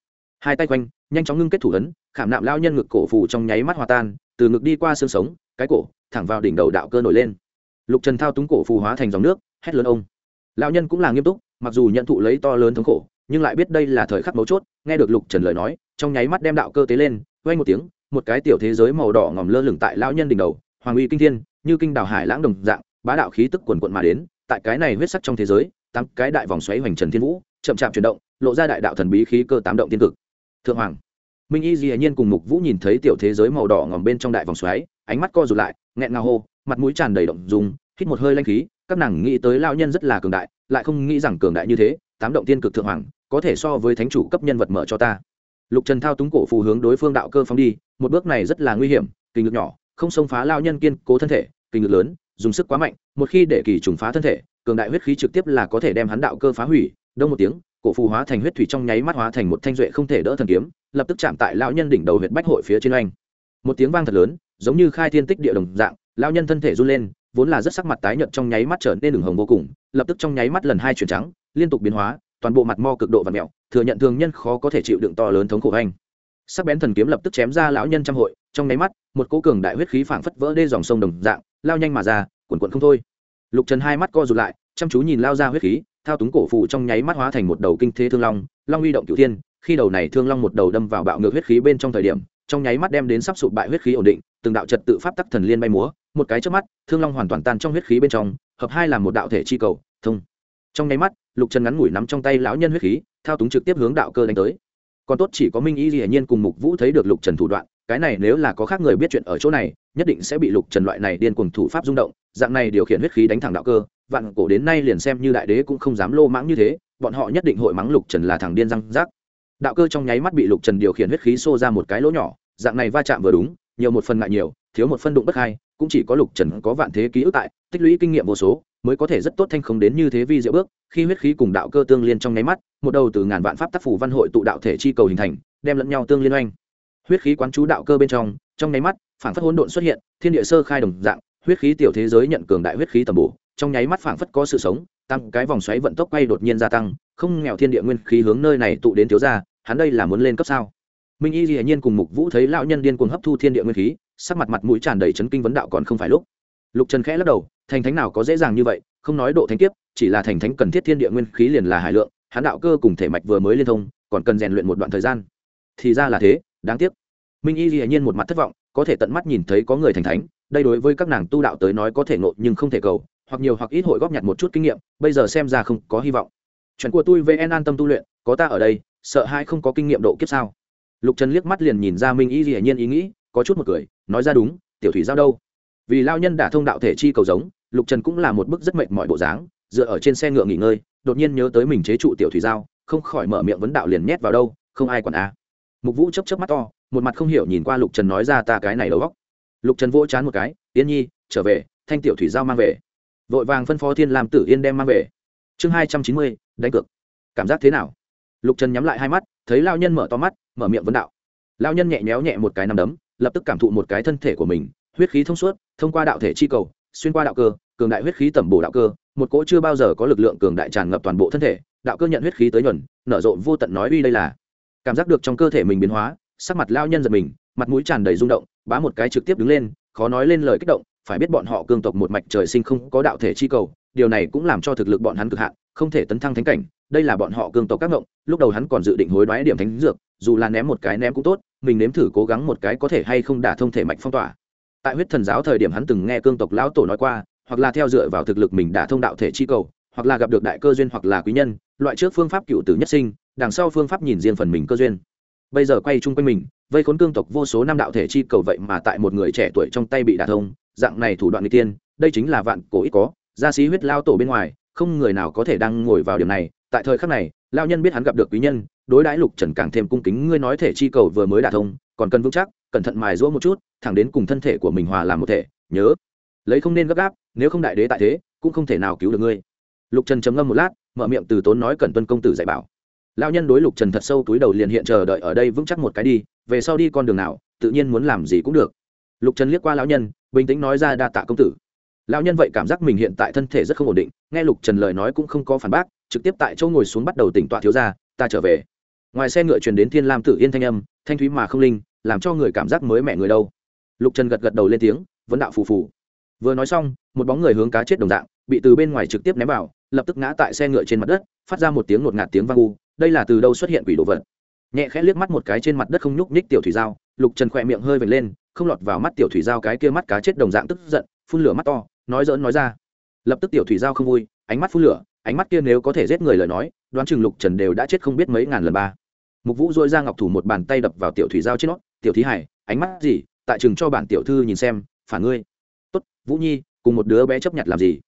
hai tay quanh, nhanh chóng ngưng kết thủ ấn, khảm nạm lao nhân ngực cổ phủ trong nháy mắt hòa tan, từ ngực đi qua xương sống, cái cổ, thẳng vào đỉnh đầu đạo cơ nổi lên. Lục trần thao túng cổ phù hóa thành dòng nước, hét lớn ông. Lao nhân cũng là nghiêm túc, mặc dù nhận thụ lấy to lớn thống khổ, nhưng lại biết đây là thời khắc mấu chốt, nghe được lục trần lời nói, trong nháy mắt đem đạo cơ tế lên quay một tiếng, một cái tiểu thế giới màu đỏ ngòm lơ lửng tại lao nhân đỉnh đầu, hoàng uy kinh thiên, như kinh đào hải lãng đồng dạng, bá đạo khí tức quần quận mà đến, tại cái này huyết sắc trong thế giới, tám cái đại vòng xoáy hoành trần thiên vũ, chậm chạp chuyển động, lộ ra đại đạo thần bí khí cơ tám động tiên cực thượng hoàng. Minh y dĩ nhiên cùng mục vũ nhìn thấy tiểu thế giới màu đỏ ngòm bên trong đại vòng xoáy, ánh mắt co rụt lại, nghẹn ngào hô, mặt mũi tràn đầy động dùng hít một hơi lanh khí, các nàng nghĩ tới lao nhân rất là cường đại, lại không nghĩ rằng cường đại như thế, tám động tiên cực thượng hoàng, có thể so với thánh chủ cấp nhân vật mở cho ta. Lục trần thao túng cổ phù hướng đối phương đạo cơ phóng đi, một bước này rất là nguy hiểm, kinh lực nhỏ, không xông phá lao nhân kiên cố thân thể, kinh lực lớn, dùng sức quá mạnh, một khi để kỳ trùng phá thân thể, cường đại huyết khí trực tiếp là có thể đem hắn đạo cơ phá hủy, đông một tiếng cổ phù hóa thành huyết thủy trong nháy mắt hóa thành một thanh duệ không thể đỡ thần kiếm, lập tức chạm tại lão nhân đỉnh đầu huyện bách hội phía trên oanh. Một tiếng vang thật lớn, giống như khai thiên tích địa đồng dạng, lão nhân thân thể run lên, vốn là rất sắc mặt tái nhợt trong nháy mắt trở nên đường hồng vô cùng, lập tức trong nháy mắt lần hai chuyển trắng, liên tục biến hóa, toàn bộ mặt mo cực độ và mẹo thừa nhận thường nhân khó có thể chịu đựng to lớn thống khổ anh sắc bén thần kiếm lập tức chém ra lão nhân trăm hội, trong nháy mắt, một cỗ cường đại huyết khí phảng phất vỡ đê dòng sông đồng dạng, lao nhanh mà ra cuồn cuộn không thôi. Lục trần hai mắt co rụt lại, chăm chú nhìn lao ra huyết khí thao túng cổ phụ trong nháy mắt hóa thành một đầu kinh thế thương long long uy động cửu thiên, khi đầu này thương long một đầu đâm vào bạo ngược huyết khí bên trong thời điểm, trong nháy mắt đem đến sắp sụp bại huyết khí ổn định, từng đạo trật tự pháp tắc thần liên bay múa, một cái trước mắt, thương long hoàn toàn tan trong huyết khí bên trong, hợp hai làm một đạo thể chi cầu, thông. Trong nháy mắt, lục trần ngắn ngủi nắm trong tay lão nhân huyết khí, thao túng trực tiếp hướng đạo cơ đánh tới. Còn tốt chỉ có minh y dĩ nhiên cùng mục vũ thấy được lục trần thủ đoạn, cái này nếu là có khác người biết chuyện ở chỗ này, nhất định sẽ bị lục trần loại này điên cuồng thủ pháp rung động dạng này điều khiển huyết khí đánh thẳng đạo cơ, vạn cổ đến nay liền xem như đại đế cũng không dám lô mãng như thế, bọn họ nhất định hội mắng lục trần là thằng điên răng rác. Đạo cơ trong nháy mắt bị lục trần điều khiển huyết khí xô ra một cái lỗ nhỏ, dạng này va chạm vừa đúng, nhiều một phần ngại nhiều, thiếu một phân đụng bất hai, cũng chỉ có lục trần có vạn thế ký ức tại, tích lũy kinh nghiệm vô số, mới có thể rất tốt thanh không đến như thế vi diệu bước, khi huyết khí cùng đạo cơ tương liên trong nháy mắt, một đầu từ ngàn vạn pháp tác phủ văn hội tụ đạo thể chi cầu hình thành, đem lẫn nhau tương liên oanh. Huyết khí quán chú đạo cơ bên trong trong nháy mắt, phản phất hỗn độn xuất hiện, thiên địa sơ khai đồng dạng huyết khí tiểu thế giới nhận cường đại huyết khí tầm bổ, trong nháy mắt phảng phất có sự sống, tăng cái vòng xoáy vận tốc quay đột nhiên gia tăng, không nghèo thiên địa nguyên khí hướng nơi này tụ đến thiếu ra hắn đây là muốn lên cấp sao? Minh y hiển nhiên cùng mục vũ thấy lão nhân điên cuồng hấp thu thiên địa nguyên khí, sắc mặt mặt mũi tràn đầy chấn kinh vấn đạo còn không phải lúc. Lục trần khẽ lắc đầu, thành thánh nào có dễ dàng như vậy, không nói độ thánh kiếp, chỉ là thành thánh cần thiết thiên địa nguyên khí liền là hải lượng, hắn đạo cơ cùng thể mạch vừa mới liên thông, còn cần rèn luyện một đoạn thời gian. Thì ra là thế, đáng tiếc minh y dĩ nhiên một mặt thất vọng, có thể tận mắt nhìn thấy có người thành thánh, đây đối với các nàng tu đạo tới nói có thể ngộ nhưng không thể cầu, hoặc nhiều hoặc ít hội góp nhặt một chút kinh nghiệm, bây giờ xem ra không có hy vọng. Chuyện của tôi vn an tâm tu luyện, có ta ở đây, sợ hai không có kinh nghiệm độ kiếp sao? Lục trần liếc mắt liền nhìn ra minh y dĩ nhiên ý nghĩ, có chút một cười, nói ra đúng, tiểu thủy giao đâu? Vì lao nhân đã thông đạo thể chi cầu giống, lục trần cũng là một bức rất mệnh mọi bộ dáng, dựa ở trên xe ngựa nghỉ ngơi, đột nhiên nhớ tới mình chế trụ tiểu thủy giao, không khỏi mở miệng vấn đạo liền nhét vào đâu, không ai còn á mục vũ chấp chấp mắt to một mặt không hiểu nhìn qua lục trần nói ra ta cái này đầu góc. Lục trần vỗ chán một cái, yên nhi, trở về, thanh tiểu thủy giao mang về. Vội vàng phân phó thiên làm tử yên đem mang về. Chương hai trăm chín mươi, đánh cược. Cảm giác thế nào? Lục trần nhắm lại hai mắt, thấy lao nhân mở to mắt, mở miệng vấn đạo. Lao nhân nhẹ nhéo nhẹ một cái nằm đấm, lập tức cảm thụ một cái thân thể của mình, huyết khí thông suốt, thông qua đạo thể chi cầu, xuyên qua đạo cơ, cường đại huyết khí tẩm bổ đạo cơ, một cỗ chưa bao giờ có lực lượng cường đại tràn ngập toàn bộ thân thể, đạo cơ nhận huyết khí tới nhuần, nở rộ vô tận nói uy đây là. Cảm giác được trong cơ thể mình biến hóa sắc mặt lao nhân giật mình, mặt mũi tràn đầy rung động, bá một cái trực tiếp đứng lên, khó nói lên lời kích động, phải biết bọn họ cương tộc một mạch trời sinh không có đạo thể chi cầu, điều này cũng làm cho thực lực bọn hắn cực hạn, không thể tấn thăng thánh cảnh, đây là bọn họ cương tộc các ngộng, lúc đầu hắn còn dự định hối đoái điểm thánh dược, dù là ném một cái ném cũng tốt, mình nếm thử cố gắng một cái có thể hay không đả thông thể mạch phong tỏa. Tại huyết thần giáo thời điểm hắn từng nghe cương tộc lão tổ nói qua, hoặc là theo dựa vào thực lực mình đả thông đạo thể chi cầu, hoặc là gặp được đại cơ duyên hoặc là quý nhân, loại trước phương pháp cựu tử nhất sinh, đằng sau phương pháp nhìn riêng phần mình cơ duyên bây giờ quay chung quanh mình, vây khốn cương tộc vô số năm đạo thể chi cầu vậy mà tại một người trẻ tuổi trong tay bị đả thông, dạng này thủ đoạn n tiên, đây chính là vạn cổ ít có, gia sĩ huyết lao tổ bên ngoài, không người nào có thể đang ngồi vào điểm này. Tại thời khắc này, lao nhân biết hắn gặp được quý nhân, đối đãi lục trần càng thêm cung kính, ngươi nói thể chi cầu vừa mới đả thông, còn cần vững chắc, cẩn thận mài rũa một chút, thẳng đến cùng thân thể của mình hòa làm một thể, nhớ, lấy không nên gấp gáp, nếu không đại đế tại thế, cũng không thể nào cứu được ngươi. Lục trần trầm ngâm một lát, mở miệng từ tốn nói cần tuân công tử dạy bảo lao nhân đối lục trần thật sâu túi đầu liền hiện chờ đợi ở đây vững chắc một cái đi, về sau đi con đường nào, tự nhiên muốn làm gì cũng được. Lục trần liếc qua lão nhân, bình tĩnh nói ra đa tạ công tử. Lão nhân vậy cảm giác mình hiện tại thân thể rất không ổn định, nghe lục trần lời nói cũng không có phản bác, trực tiếp tại chỗ ngồi xuống bắt đầu tỉnh tọa thiếu ra ta trở về. Ngoài xe ngựa truyền đến thiên lam tử yên thanh âm, thanh thúy mà không linh, làm cho người cảm giác mới mẹ người đâu. Lục trần gật gật đầu lên tiếng vấn đạo phù phù. Vừa nói xong, một bóng người hướng cá chết đồng dạng, bị từ bên ngoài trực tiếp ném vào lập tức ngã tại xe ngựa trên mặt đất, phát ra một tiếng ngột ngạt tiếng vang u, đây là từ đâu xuất hiện quỷ đồ vật? Nhẹ khẽ liếc mắt một cái trên mặt đất không nhúc nhích tiểu thủy dao, lục trần khỏe miệng hơi vệt lên, không lọt vào mắt tiểu thủy dao cái kia mắt cá chết đồng dạng tức giận, phun lửa mắt to, nói dỡn nói ra. Lập tức tiểu thủy dao không vui, ánh mắt phun lửa, ánh mắt kia nếu có thể giết người lời nói, đoán chừng lục trần đều đã chết không biết mấy ngàn lần ba. Mục vũ dội ra ngọc thủ một bàn tay đập vào tiểu thủy dao trên nó, tiểu thí hải, ánh mắt gì? Tại chừng cho bản tiểu thư nhìn xem, phản ngươi. Tốt, vũ nhi, cùng một đứa bé chấp nhận làm gì?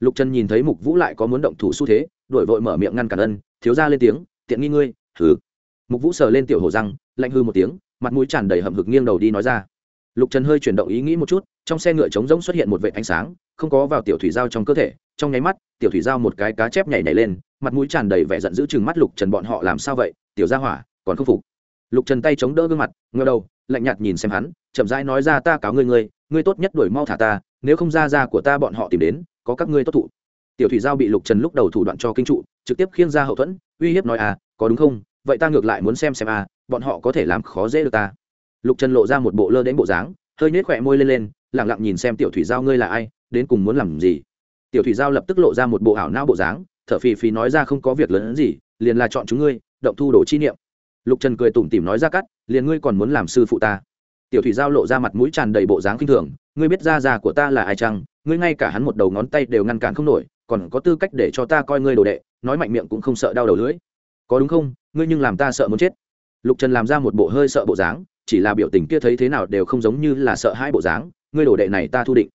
Lục trần nhìn thấy mục vũ lại có muốn động thủ xu thế đổi vội mở miệng ngăn cản ân, thiếu ra lên tiếng, tiện nghi ngươi thử mục vũ sờ lên tiểu hồ răng, lạnh hư một tiếng, mặt mũi tràn đầy hậm hực nghiêng đầu đi nói ra. Lục trần hơi chuyển động ý nghĩ một chút, trong xe ngựa trống rỗng xuất hiện một vệ ánh sáng, không có vào tiểu thủy giao trong cơ thể, trong nháy mắt, tiểu thủy giao một cái cá chép nhảy nhảy lên, mặt mũi tràn đầy vẻ giận dữ chừng mắt lục trần bọn họ làm sao vậy, tiểu gia hỏa, còn không phục. Lục trần tay chống đỡ gương mặt ngờ đầu, lạnh nhạt nhìn xem hắn, chậm rãi nói ra, ta cáo ngươi ngươi ngươi tốt nhất đuổi mau thả ta, nếu không ra ra của ta bọn họ tìm đến có các ngươi tốt thụ. Tiểu thủy giao bị lục trần lúc đầu thủ đoạn cho kinh trụ, trực tiếp khiêng ra hậu thuẫn, uy hiếp nói à có đúng không? Vậy ta ngược lại muốn xem xem à bọn họ có thể làm khó dễ được ta. Lục trần lộ ra một bộ lơ đến bộ dáng, hơi nhếch khỏe môi lên lên lẳng lặng nhìn xem tiểu thủy giao ngươi là ai, đến cùng muốn làm gì. Tiểu thủy giao lập tức lộ ra một bộ ảo não bộ dáng, thở phì phì nói ra không có việc lớn gì, liền là chọn chúng ngươi, động thu đồ chi niệm. Lục trần cười tủm tỉm nói ra cắt, liền ngươi còn muốn làm sư phụ ta. Tiểu thủy giao lộ ra mặt mũi tràn đầy bộ dáng kinh thường, ngươi biết ra già của ta là ai chăng ngươi ngay cả hắn một đầu ngón tay đều ngăn cản không nổi, còn có tư cách để cho ta coi ngươi đồ đệ, nói mạnh miệng cũng không sợ đau đầu lưỡi. Có đúng không? Ngươi nhưng làm ta sợ muốn chết. Lục trần làm ra một bộ hơi sợ bộ dáng, chỉ là biểu tình kia thấy thế nào đều không giống như là sợ hai bộ dáng, ngươi đồ đệ này ta thu định.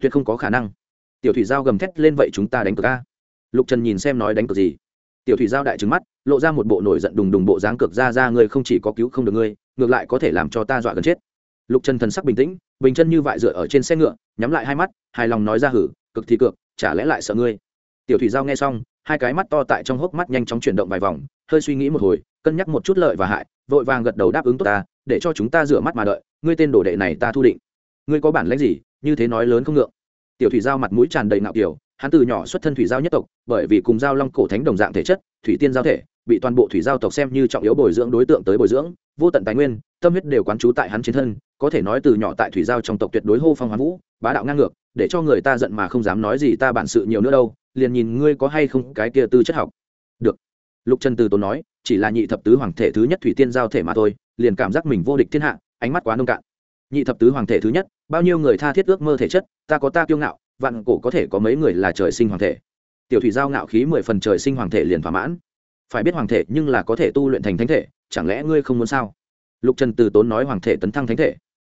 Tuyệt không có khả năng. Tiểu thủy giao gầm thét lên vậy chúng ta đánh cược a. Lục trần nhìn xem nói đánh cược gì. Tiểu thủy giao đại trứng mắt, lộ ra một bộ nổi giận đùng đùng bộ dáng cược ra ra, ngươi không chỉ có cứu không được ngươi, ngược lại có thể làm cho ta dọa gần chết lục trần thần sắc bình tĩnh, bình chân như vại dựa ở trên xe ngựa, nhắm lại hai mắt, hài lòng nói ra hử, cực thì cược chả lẽ lại sợ ngươi? Tiểu thủy giao nghe xong, hai cái mắt to tại trong hốc mắt nhanh chóng chuyển động vài vòng, hơi suy nghĩ một hồi, cân nhắc một chút lợi và hại, vội vàng gật đầu đáp ứng tốt ta, để cho chúng ta rửa mắt mà đợi, ngươi tên đồ đệ này ta thu định. Ngươi có bản lãnh gì, như thế nói lớn không ngượng. Tiểu thủy giao mặt mũi tràn đầy ngạo kiểu, hắn từ nhỏ xuất thân thủy giao nhất tộc, bởi vì cùng giao long cổ thánh đồng dạng thể chất, thủy tiên giao thể, bị toàn bộ thủy giao tộc xem như trọng yếu bồi dưỡng đối tượng tới bồi dưỡng, vô tận tài nguyên tâm huyết đều quán trú tại hắn trên thân, có thể nói từ nhỏ tại thủy giao trong tộc tuyệt đối hô phong hoán vũ, bá đạo ngang ngược, để cho người ta giận mà không dám nói gì ta bản sự nhiều nữa đâu, liền nhìn ngươi có hay không cái kia tư chất học. Được. Lục trần từ tốn nói, chỉ là nhị thập tứ hoàng thể thứ nhất thủy tiên giao thể mà thôi, liền cảm giác mình vô địch thiên hạ, ánh mắt quá nông cạn. Nhị thập tứ hoàng thể thứ nhất, bao nhiêu người tha thiết ước mơ thể chất, ta có ta kiêu ngạo, vạn cổ có thể có mấy người là trời sinh hoàng thể. Tiểu thủy giao ngạo khí mười phần trời sinh hoàng thể liền thỏa mãn. Phải biết hoàng thể nhưng là có thể tu luyện thành thánh thể, chẳng lẽ ngươi không muốn sao? Lục trần từ tốn nói hoàng thể tấn thăng thánh thể.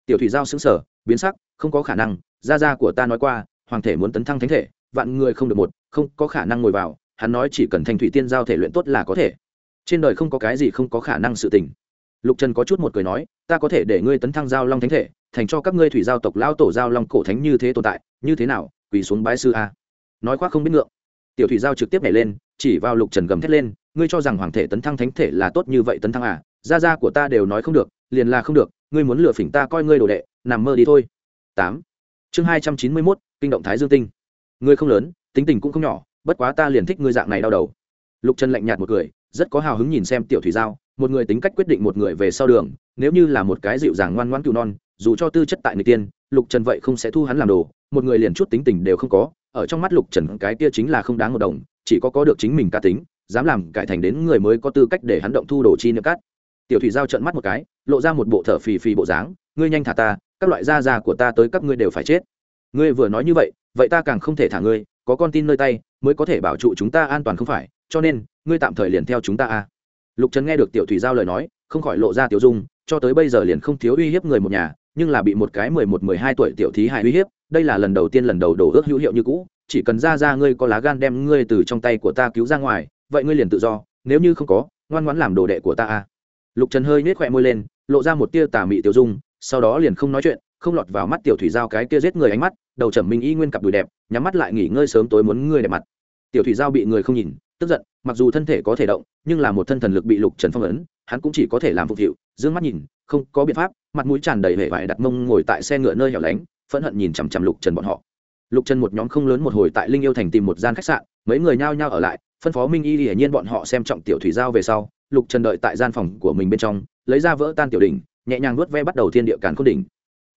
Tiểu thủy giao xứng sở biến sắc, không có khả năng, gia gia của ta nói qua, hoàng thể muốn tấn thăng thánh thể, vạn người không được một, không có khả năng ngồi vào, hắn nói chỉ cần thanh thủy tiên giao thể luyện tốt là có thể. Trên đời không có cái gì không có khả năng sự tình. Lục trần có chút một cười nói, ta có thể để ngươi tấn thăng giao long thánh thể, thành cho các ngươi thủy giao tộc lao tổ giao long cổ thánh như thế tồn tại, như thế nào, quỳ xuống bái sư a. Nói khoác không biết ngượng. Tiểu thủy giao trực tiếp nhảy lên, chỉ vào lục trần gầm thét lên, ngươi cho rằng hoàng thể tấn thăng thánh thể là tốt như vậy tấn thăng à gia gia của ta đều nói không được, liền là không được, ngươi muốn lừa phỉnh ta coi ngươi đồ đệ, nằm mơ đi thôi. Tám. Chương hai trăm chín mươi mốt, kinh động thái dương tinh. Ngươi không lớn, tính tình cũng không nhỏ, bất quá ta liền thích ngươi dạng này đau đầu. Lục trần lạnh nhạt một cười, rất có hào hứng nhìn xem tiểu thủy giao, một người tính cách quyết định một người về sau đường, nếu như là một cái dịu dàng ngoan ngoãn cừu non, dù cho tư chất tại người tiên, lục trần vậy không sẽ thu hắn làm đồ, một người liền chút tính tình đều không có, ở trong mắt lục trần cái kia chính là không đáng một đồng, chỉ có có được chính mình cá tính, dám làm cải thành đến người mới có tư cách để hắn động thu đồ chi niệm cắt tiểu thủy giao trận mắt một cái, lộ ra một bộ thở phì phì bộ dáng, ngươi nhanh thả ta, các loại da già của ta tới các ngươi đều phải chết. Ngươi vừa nói như vậy vậy ta càng không thể thả ngươi, có con tin nơi tay mới có thể bảo trụ chúng ta an toàn không phải, cho nên, ngươi tạm thời liền theo chúng ta a. Lục trần nghe được tiểu thủy giao lời nói, không khỏi lộ ra tiểu dung, cho tới bây giờ liền không thiếu uy hiếp người một nhà, nhưng là bị một cái mười một, mười hai tuổi tiểu thí hại uy hiếp, đây là lần đầu tiên lần đầu đổ ước hữu hiệu như cũ, chỉ cần ra ra ngươi có lá gan đem ngươi từ trong tay của ta cứu ra ngoài, vậy ngươi liền tự do, nếu như không có, ngoan ngoãn làm đồ đệ của ta a lục trần hơi nhếch khỏe môi lên, lộ ra một tia tà mị tiểu dung, sau đó liền không nói chuyện, không lọt vào mắt tiểu thủy giao cái kia giết người ánh mắt, đầu trầm minh y nguyên cặp đùi đẹp, nhắm mắt lại nghỉ ngơi sớm tối muốn ngươi đẹp mặt. Tiểu thủy giao bị người không nhìn, tức giận, mặc dù thân thể có thể động, nhưng là một thân thần lực bị lục trần phong ấn, hắn cũng chỉ có thể làm phục vụ d ư ơ n g mắt nhìn, không có biện pháp, mặt mũi tràn đầy hệ vải đặt mông ngồi tại xe ngựa nơi hẻo lánh, phẫn hận nhìn chằm chằm lục trần bọn họ. Lục trần một nhóm không lớn một hồi tại linh yêu thành tìm một gian khách sạn, mấy người nhao nhao ở lại, phân phó minh y hiển nhiên bọn họ xem trọng tiểu thủy giao về sau lục trần đợi tại gian phòng của mình bên trong, lấy ra vỡ tan tiểu đỉnh, nhẹ nhàng nuốt ve bắt đầu thiên địa càn khôn đỉnh.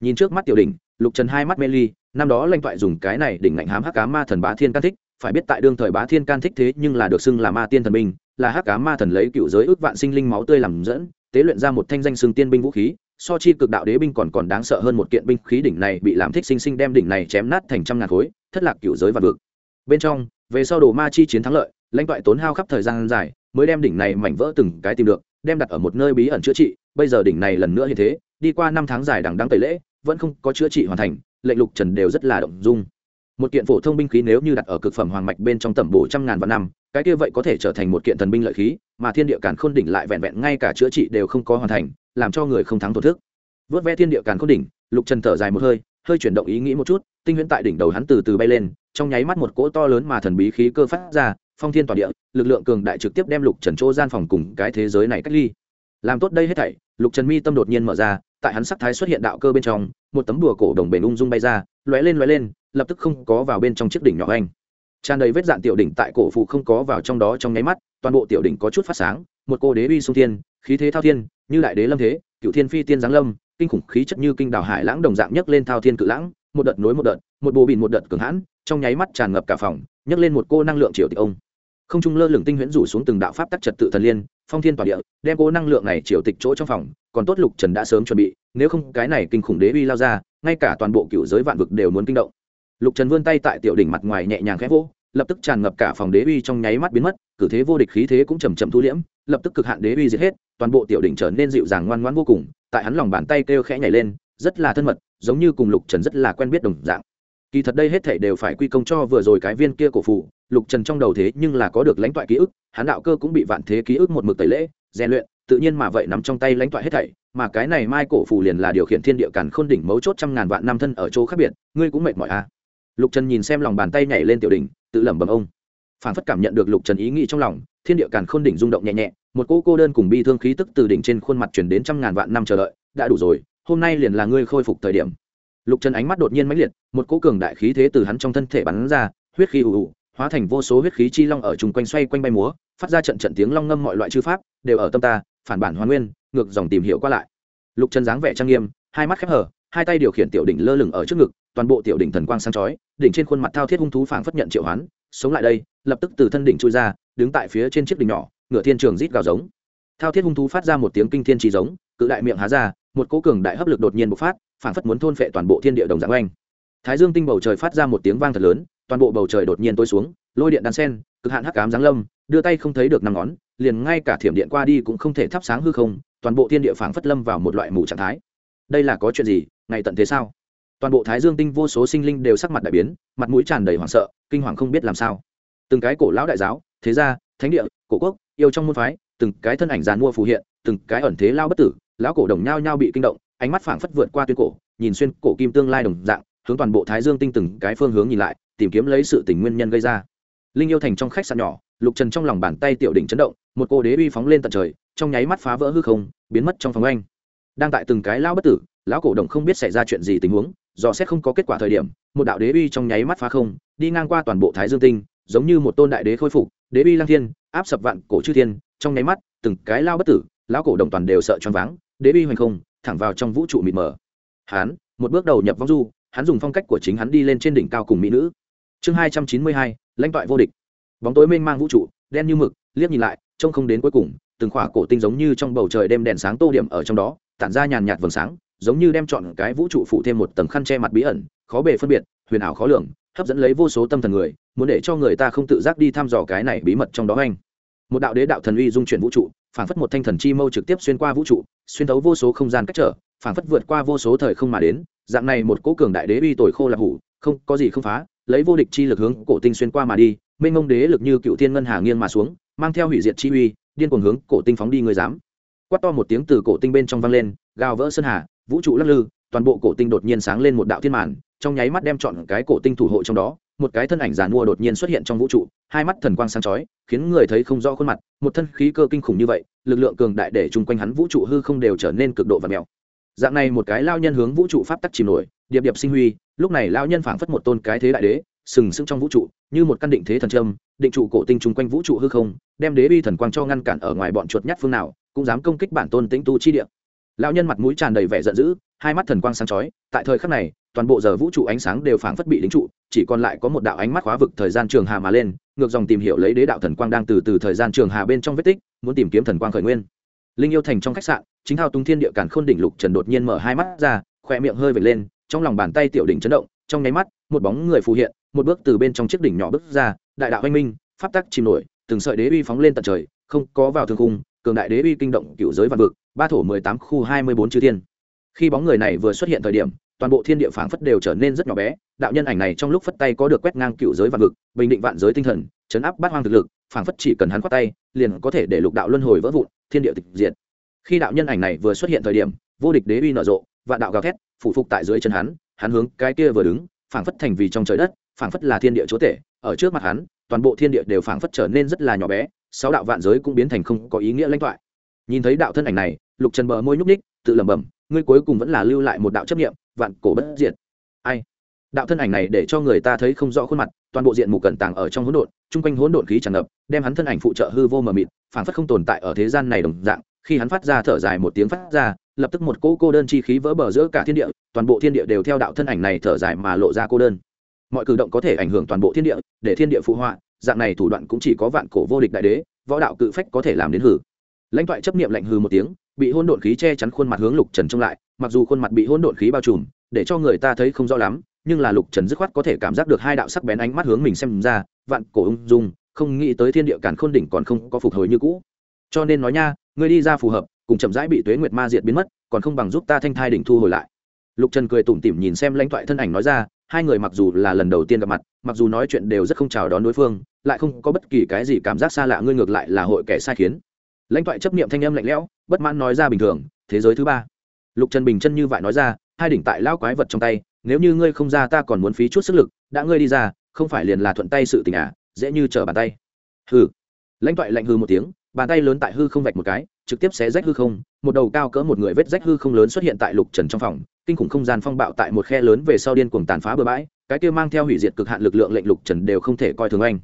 Nhìn trước mắt tiểu đỉnh, lục trần hai mắt mê ly, năm đó lanh toại dùng cái này đỉnh ngạnh hám hắc cá ma thần bá thiên can thích, phải biết tại đương thời bá thiên can thích thế nhưng là được xưng là ma tiên thần binh là hắc cá ma thần lấy cựu giới ước vạn sinh linh máu tươi làm dẫn, tế luyện ra một thanh danh xưng tiên binh vũ khí, so chi cực đạo đế binh còn còn đáng sợ hơn một kiện binh khí đỉnh này bị làm thích sinh sinh đem đỉnh này chém nát thành trăm ngàn khối, thất lạc cựu giới và vực. Bên trong, về sau đồ ma chi chiến thắng lợi lãnh toại tốn hao khắp thời gian dài mới đem đỉnh này mảnh vỡ từng cái tìm được, đem đặt ở một nơi bí ẩn chữa trị, bây giờ đỉnh này lần nữa như thế, đi qua năm tháng dài đằng đắng tẩy lễ, vẫn không có chữa trị hoàn thành, lệnh lục trần đều rất là động dung. Một kiện phổ thông binh khí nếu như đặt ở cực phẩm hoàng mạch bên trong tầm bổ trăm ngàn vạn năm, cái kia vậy có thể trở thành một kiện thần binh lợi khí, mà thiên địa càn khôn đỉnh lại vẹn vẹn ngay cả chữa trị đều không có hoàn thành, làm cho người không thắng thổ thức vớt vẽ thiên địa càn khôn đỉnh, lục trần thở dài một hơi hơi chuyển động ý nghĩ một chút, tinh huyễn tại đỉnh đầu hắn từ từ bay lên, trong nháy mắt một cỗ to lớn mà thần bí khí cơ phát ra phong thiên toàn địa, lực lượng cường đại trực tiếp đem lục trần chỗ gian phòng cùng cái thế giới này cách ly. Làm tốt đây hết thảy, lục trần mi tâm đột nhiên mở ra, tại hắn sắc thái xuất hiện đạo cơ bên trong, một tấm đùa cổ đồng bền ung dung bay ra, lóe lên lóe lên, lập tức không có vào bên trong chiếc đỉnh nhỏ anh. Tràn đầy vết dạn tiểu đỉnh tại cổ phụ không có vào trong đó trong nháy mắt, toàn bộ tiểu đỉnh có chút phát sáng, một cô đế uy sung thiên, khí thế thao thiên, như đại đế lâm thế, cựu thiên phi tiên giáng lâm, kinh khủng khí chất như kinh đảo hải lãng đồng dạng nhấc lên thao thiên cự lãng, một đợt nối một đợt, một bồ bìn một đợt cường hãn, trong nháy mắt tràn ngập cả phòng, nhấc lên một cô năng lượng triều tịch ông không trung lơ lửng tinh huyễn rủ xuống từng đạo pháp tắc trật tự thần liên, phong thiên tỏa địa, đem cố năng lượng này triều tịch chỗ trong phòng, còn tốt lục trần đã sớm chuẩn bị, nếu không cái này kinh khủng đế uy lao ra, ngay cả toàn bộ cựu giới vạn vực đều muốn kinh động. Lục trần vươn tay tại tiểu đỉnh mặt ngoài nhẹ nhàng khẽ vỗ, lập tức tràn ngập cả phòng đế uy trong nháy mắt biến mất, cử thế vô địch khí thế cũng chầm chậm thu liễm, lập tức cực hạn đế uy diệt hết, toàn bộ tiểu đỉnh trở nên dịu dàng ngoan ngoãn vô cùng, tại hắn lòng bàn tay kêu khẽ nhảy lên, rất là thân mật, giống như cùng lục trần rất là quen biết đồng dạng. Kỳ thật đây hết thể đều phải quy công cho vừa rồi cái viên kia cổ phụ lục trần trong đầu thế nhưng là có được lãnh toại ký ức, hắn đạo cơ cũng bị vạn thế ký ức một mực tẩy lễ, rèn luyện, tự nhiên mà vậy nằm trong tay lãnh toại hết thảy, mà cái này mai cổ phù liền là điều khiển thiên địa càn khôn đỉnh mấu chốt trăm ngàn vạn năm thân ở chỗ khác biệt, ngươi cũng mệt mỏi à? Lục trần nhìn xem lòng bàn tay nhảy lên tiểu đỉnh, tự lẩm bẩm ông. Phản phất cảm nhận được lục trần ý nghĩ trong lòng, thiên địa càn khôn đỉnh rung động nhẹ nhẹ, một cô cô đơn cùng bi thương khí tức từ đỉnh trên khuôn mặt chuyển đến trăm ngàn vạn năm chờ đợi, đã đủ rồi, hôm nay liền là ngươi khôi phục thời điểm. Lục trần ánh mắt đột nhiên mãnh liệt, một cỗ cường đại khí thế từ hắn trong thân thể bắn ra, huyết khí ù ù hóa thành vô số huyết khí chi long ở chung quanh xoay quanh bay múa, phát ra trận trận tiếng long ngâm mọi loại chư pháp, đều ở tâm ta, phản bản hoàn nguyên, ngược dòng tìm hiểu qua lại. Lục trần dáng vẻ trang nghiêm, hai mắt khép hở hai tay điều khiển tiểu đỉnh lơ lửng ở trước ngực, toàn bộ tiểu đỉnh thần quang sáng chói, đỉnh trên khuôn mặt thao thiết hung thú phảng phất nhận triệu hoán, sống lại đây, lập tức từ thân đỉnh chui ra, đứng tại phía trên chiếc đỉnh nhỏ, ngựa thiên trường rít gào giống. Thao thiết hung thú phát ra một tiếng kinh thiên trì giống, cự đại miệng há ra, một cỗ cường đại hấp lực đột nhiên bộc phát, phảng phất muốn thôn phệ toàn bộ thiên địa đồng dạng oanh. Thái dương tinh bầu trời phát ra một tiếng vang thật lớn toàn bộ bầu trời đột nhiên tối xuống, lôi điện đan sen, cực hạn hắc ám giáng lâm, đưa tay không thấy được năm ngón, liền ngay cả thiểm điện qua đi cũng không thể thắp sáng hư không, toàn bộ thiên địa phảng phất lâm vào một loại mù trạng thái. Đây là có chuyện gì, ngày tận thế sao? Toàn bộ thái dương tinh vô số sinh linh đều sắc mặt đại biến, mặt mũi tràn đầy hoảng sợ, kinh hoàng không biết làm sao. Từng cái cổ lão đại giáo, thế gia, thánh địa, cổ quốc, yêu trong môn phái, từng cái thân ảnh giàn mua phù hiện, từng cái ẩn thế lao bất tử, lão cổ đồng nhao nhao bị kinh động, ánh mắt phảng phất vượt qua tuyến cổ, nhìn xuyên cổ kim tương lai đồng dạng hướng toàn bộ thái dương tinh từng cái phương hướng nhìn lại, tìm kiếm lấy sự tình nguyên nhân gây ra. Linh yêu thành trong khách sạn nhỏ, lục trần trong lòng bàn tay tiểu đỉnh chấn động, một cô đế uy phóng lên tận trời, trong nháy mắt phá vỡ hư không, biến mất trong phòng anh. Đang tại từng cái lao bất tử, lão cổ đồng không biết xảy ra chuyện gì tình huống do xét không có kết quả thời điểm, một đạo đế uy trong nháy mắt phá không, đi ngang qua toàn bộ thái dương tinh, giống như một tôn đại đế khôi phục, đế uy lang thiên, áp sập vạn cổ chư thiên, trong nháy mắt, từng cái lao bất tử, lão cổ đồng toàn đều sợ choáng váng, đế uy hoành không, thẳng vào trong vũ trụ mịt mờ. Hắn một bước đầu nhập vong du hắn dùng phong cách của chính hắn đi lên trên đỉnh cao cùng mỹ nữ. Chương hai trăm chín mươi hai, lãnh toại vô địch. Bóng tối mênh mang vũ trụ, đen như mực, liếc nhìn lại, trông không đến cuối cùng, từng khỏa cổ tinh giống như trong bầu trời đêm đèn sáng tô điểm ở trong đó, tản ra nhàn nhạt vầng sáng, giống như đem chọn cái vũ trụ phụ thêm một tầng khăn che mặt bí ẩn, khó bề phân biệt, huyền ảo khó lường, hấp dẫn lấy vô số tâm thần người, muốn để cho người ta không tự giác đi thăm dò cái này bí mật trong đó anh. Một đạo đế đạo thần uy dung chuyển vũ trụ, phảng phất một thanh thần chi mâu trực tiếp xuyên qua vũ trụ, xuyên thấu vô số không gian cách trở, phảng phất vượt qua vô số thời không mà đến dạng này một cố cường đại đế uy tồi khô là hủ, không, có gì không phá, lấy vô địch chi lực hướng cổ tinh xuyên qua mà đi, mênh ngông đế lực như cựu thiên ngân hà nghiêng mà xuống, mang theo hủy diệt chi uy, điên cuồng hướng cổ tinh phóng đi người dám. Quát to một tiếng từ cổ tinh bên trong vang lên, gào vỡ sơn hà, vũ trụ lắc lư, toàn bộ cổ tinh đột nhiên sáng lên một đạo thiên màn, trong nháy mắt đem chọn cái cổ tinh thủ hộ trong đó, một cái thân ảnh giàn mua đột nhiên xuất hiện trong vũ trụ, hai mắt thần quang sáng chói, khiến người thấy không rõ khuôn mặt, một thân khí cơ kinh khủng như vậy, lực lượng cường đại để chung quanh hắn vũ trụ hư không đều trở nên cực độ và mèo dạng này một cái lao nhân hướng vũ trụ pháp tắc chìm nổi, điệp điệp sinh huy, lúc này lao nhân phảng phất một tôn cái thế đại đế, sừng sững trong vũ trụ, như một căn định thế thần trâm định trụ cổ tinh chung quanh vũ trụ hư không, đem đế bi thần quang cho ngăn cản ở ngoài bọn chuột nhát phương nào, cũng dám công kích bản tôn tĩnh tu chi địa. Lao nhân mặt mũi tràn đầy vẻ giận dữ, hai mắt thần quang sáng chói, tại thời khắc này, toàn bộ giờ vũ trụ ánh sáng đều phảng phất bị lính trụ, chỉ còn lại có một đạo ánh mắt khóa vực thời gian trường hà mà lên, ngược dòng tìm hiểu lấy đế đạo thần quang đang từ từ thời gian trường hà bên trong vết tích, muốn tìm kiếm thần quang khởi nguyên linh yêu thành trong khách sạn, chính thao tung thiên địa càn khôn đỉnh lục trần đột nhiên mở hai mắt ra khoe miệng hơi vệt lên, trong lòng bàn tay tiểu đỉnh chấn động, trong nháy mắt, một bóng người phù hiện, một bước từ bên trong chiếc đỉnh nhỏ bước ra, đại đạo anh minh, pháp tắc chìm nổi, từng sợi đế uy phóng lên tận trời, không có vào thương khung, cường đại đế uy kinh động cựu giới vạn vực, ba thổ mười tám khu hai mươi bốn chư thiên. Khi bóng người này vừa xuất hiện thời điểm, toàn bộ thiên địa phảng phất đều trở nên rất nhỏ bé, đạo nhân ảnh này trong lúc phất tay có được quét ngang cựu giới vạn vực, bình định vạn giới tinh thần, chấn áp bát hoang thực lực phảng phất chỉ cần hắn khoát tay, liền có thể để lục đạo luân hồi vỡ vụn, thiên địa tịch diệt. Khi đạo nhân ảnh này vừa xuất hiện thời điểm, vô địch đế uy nở rộ, vạn đạo gào thét, phủ phục tại dưới chân hắn hắn hướng cái kia vừa đứng, phảng phất thành vì trong trời đất, phảng phất là thiên địa chúa tể, ở trước mặt hắn, toàn bộ thiên địa đều phảng phất trở nên rất là nhỏ bé, sáu đạo vạn giới cũng biến thành không có ý nghĩa lãnh thoại nhìn thấy đạo thân ảnh này, lục trần bờ môi nhúc ních tự lẩm bẩm, ngươi cuối cùng vẫn là lưu lại một đạo chấp nghiệm vạn cổ bất diệt. Ai? Đạo thân ảnh này để cho người ta thấy không rõ khuôn mặt, toàn bộ diện mục cẩn tàng ở trong hỗn độn, chung quanh hỗn độn khí tràn ngập, đem hắn thân ảnh phụ trợ hư vô mờ mịt phản phất không tồn tại ở thế gian này đồng dạng. Khi hắn phát ra thở dài một tiếng phát ra, lập tức một cỗ cô đơn chi khí vỡ bờ giữa cả thiên địa, toàn bộ thiên địa đều theo đạo thân ảnh này thở dài mà lộ ra cô đơn. Mọi cử động có thể ảnh hưởng toàn bộ thiên địa, để thiên địa phụ họa, dạng này thủ đoạn cũng chỉ có vạn cổ vô địch đại đế, võ đạo cự phách có thể làm đến hử. Lãnh thoại chấp niệm lạnh hư một tiếng, bị hỗn độn khí che chắn khuôn mặt hướng lục trần trông lại, mặc dù khuôn mặt bị hỗn độn khí bao trùm, để cho người ta thấy không rõ lắm nhưng là lục trần dứt khoát có thể cảm giác được hai đạo sắc bén ánh mắt hướng mình xem ra, vạn cổ ung dung, không nghĩ tới thiên địa càn khôn đỉnh còn không có phục hồi như cũ. Cho nên nói nha, ngươi đi ra phù hợp, cùng chậm rãi bị tuế nguyệt ma diệt biến mất, còn không bằng giúp ta thanh thai đỉnh thu hồi lại. Lục trần cười tủm tỉm nhìn xem lãnh thoại thân ảnh nói ra, hai người mặc dù là lần đầu tiên gặp mặt, mặc dù nói chuyện đều rất không chào đón đối phương, lại không có bất kỳ cái gì cảm giác xa lạ, ngươi ngược lại là hội kẻ sai khiến. Lãnh thoại chấp niệm thanh âm lạnh lẽo, bất mãn nói ra bình thường, thế giới thứ ba. Lục trần bình chân như vậy nói ra, hai đỉnh tại lão quái vật trong tay nếu như ngươi không ra ta còn muốn phí chút sức lực, đã ngươi đi ra, không phải liền là thuận tay sự tình à dễ như trở bàn tay. Hừ. Lãnh toại lạnh hư một tiếng, bàn tay lớn tại hư không vạch một cái, trực tiếp xé rách hư không, một đầu cao cỡ một người vết rách hư không lớn xuất hiện tại lục trần trong phòng, kinh khủng không gian phong bạo tại một khe lớn về sau điên cuồng tàn phá bừa bãi, cái kia mang theo hủy diệt cực hạn lực lượng lệnh lục trần đều không thể coi thường anh.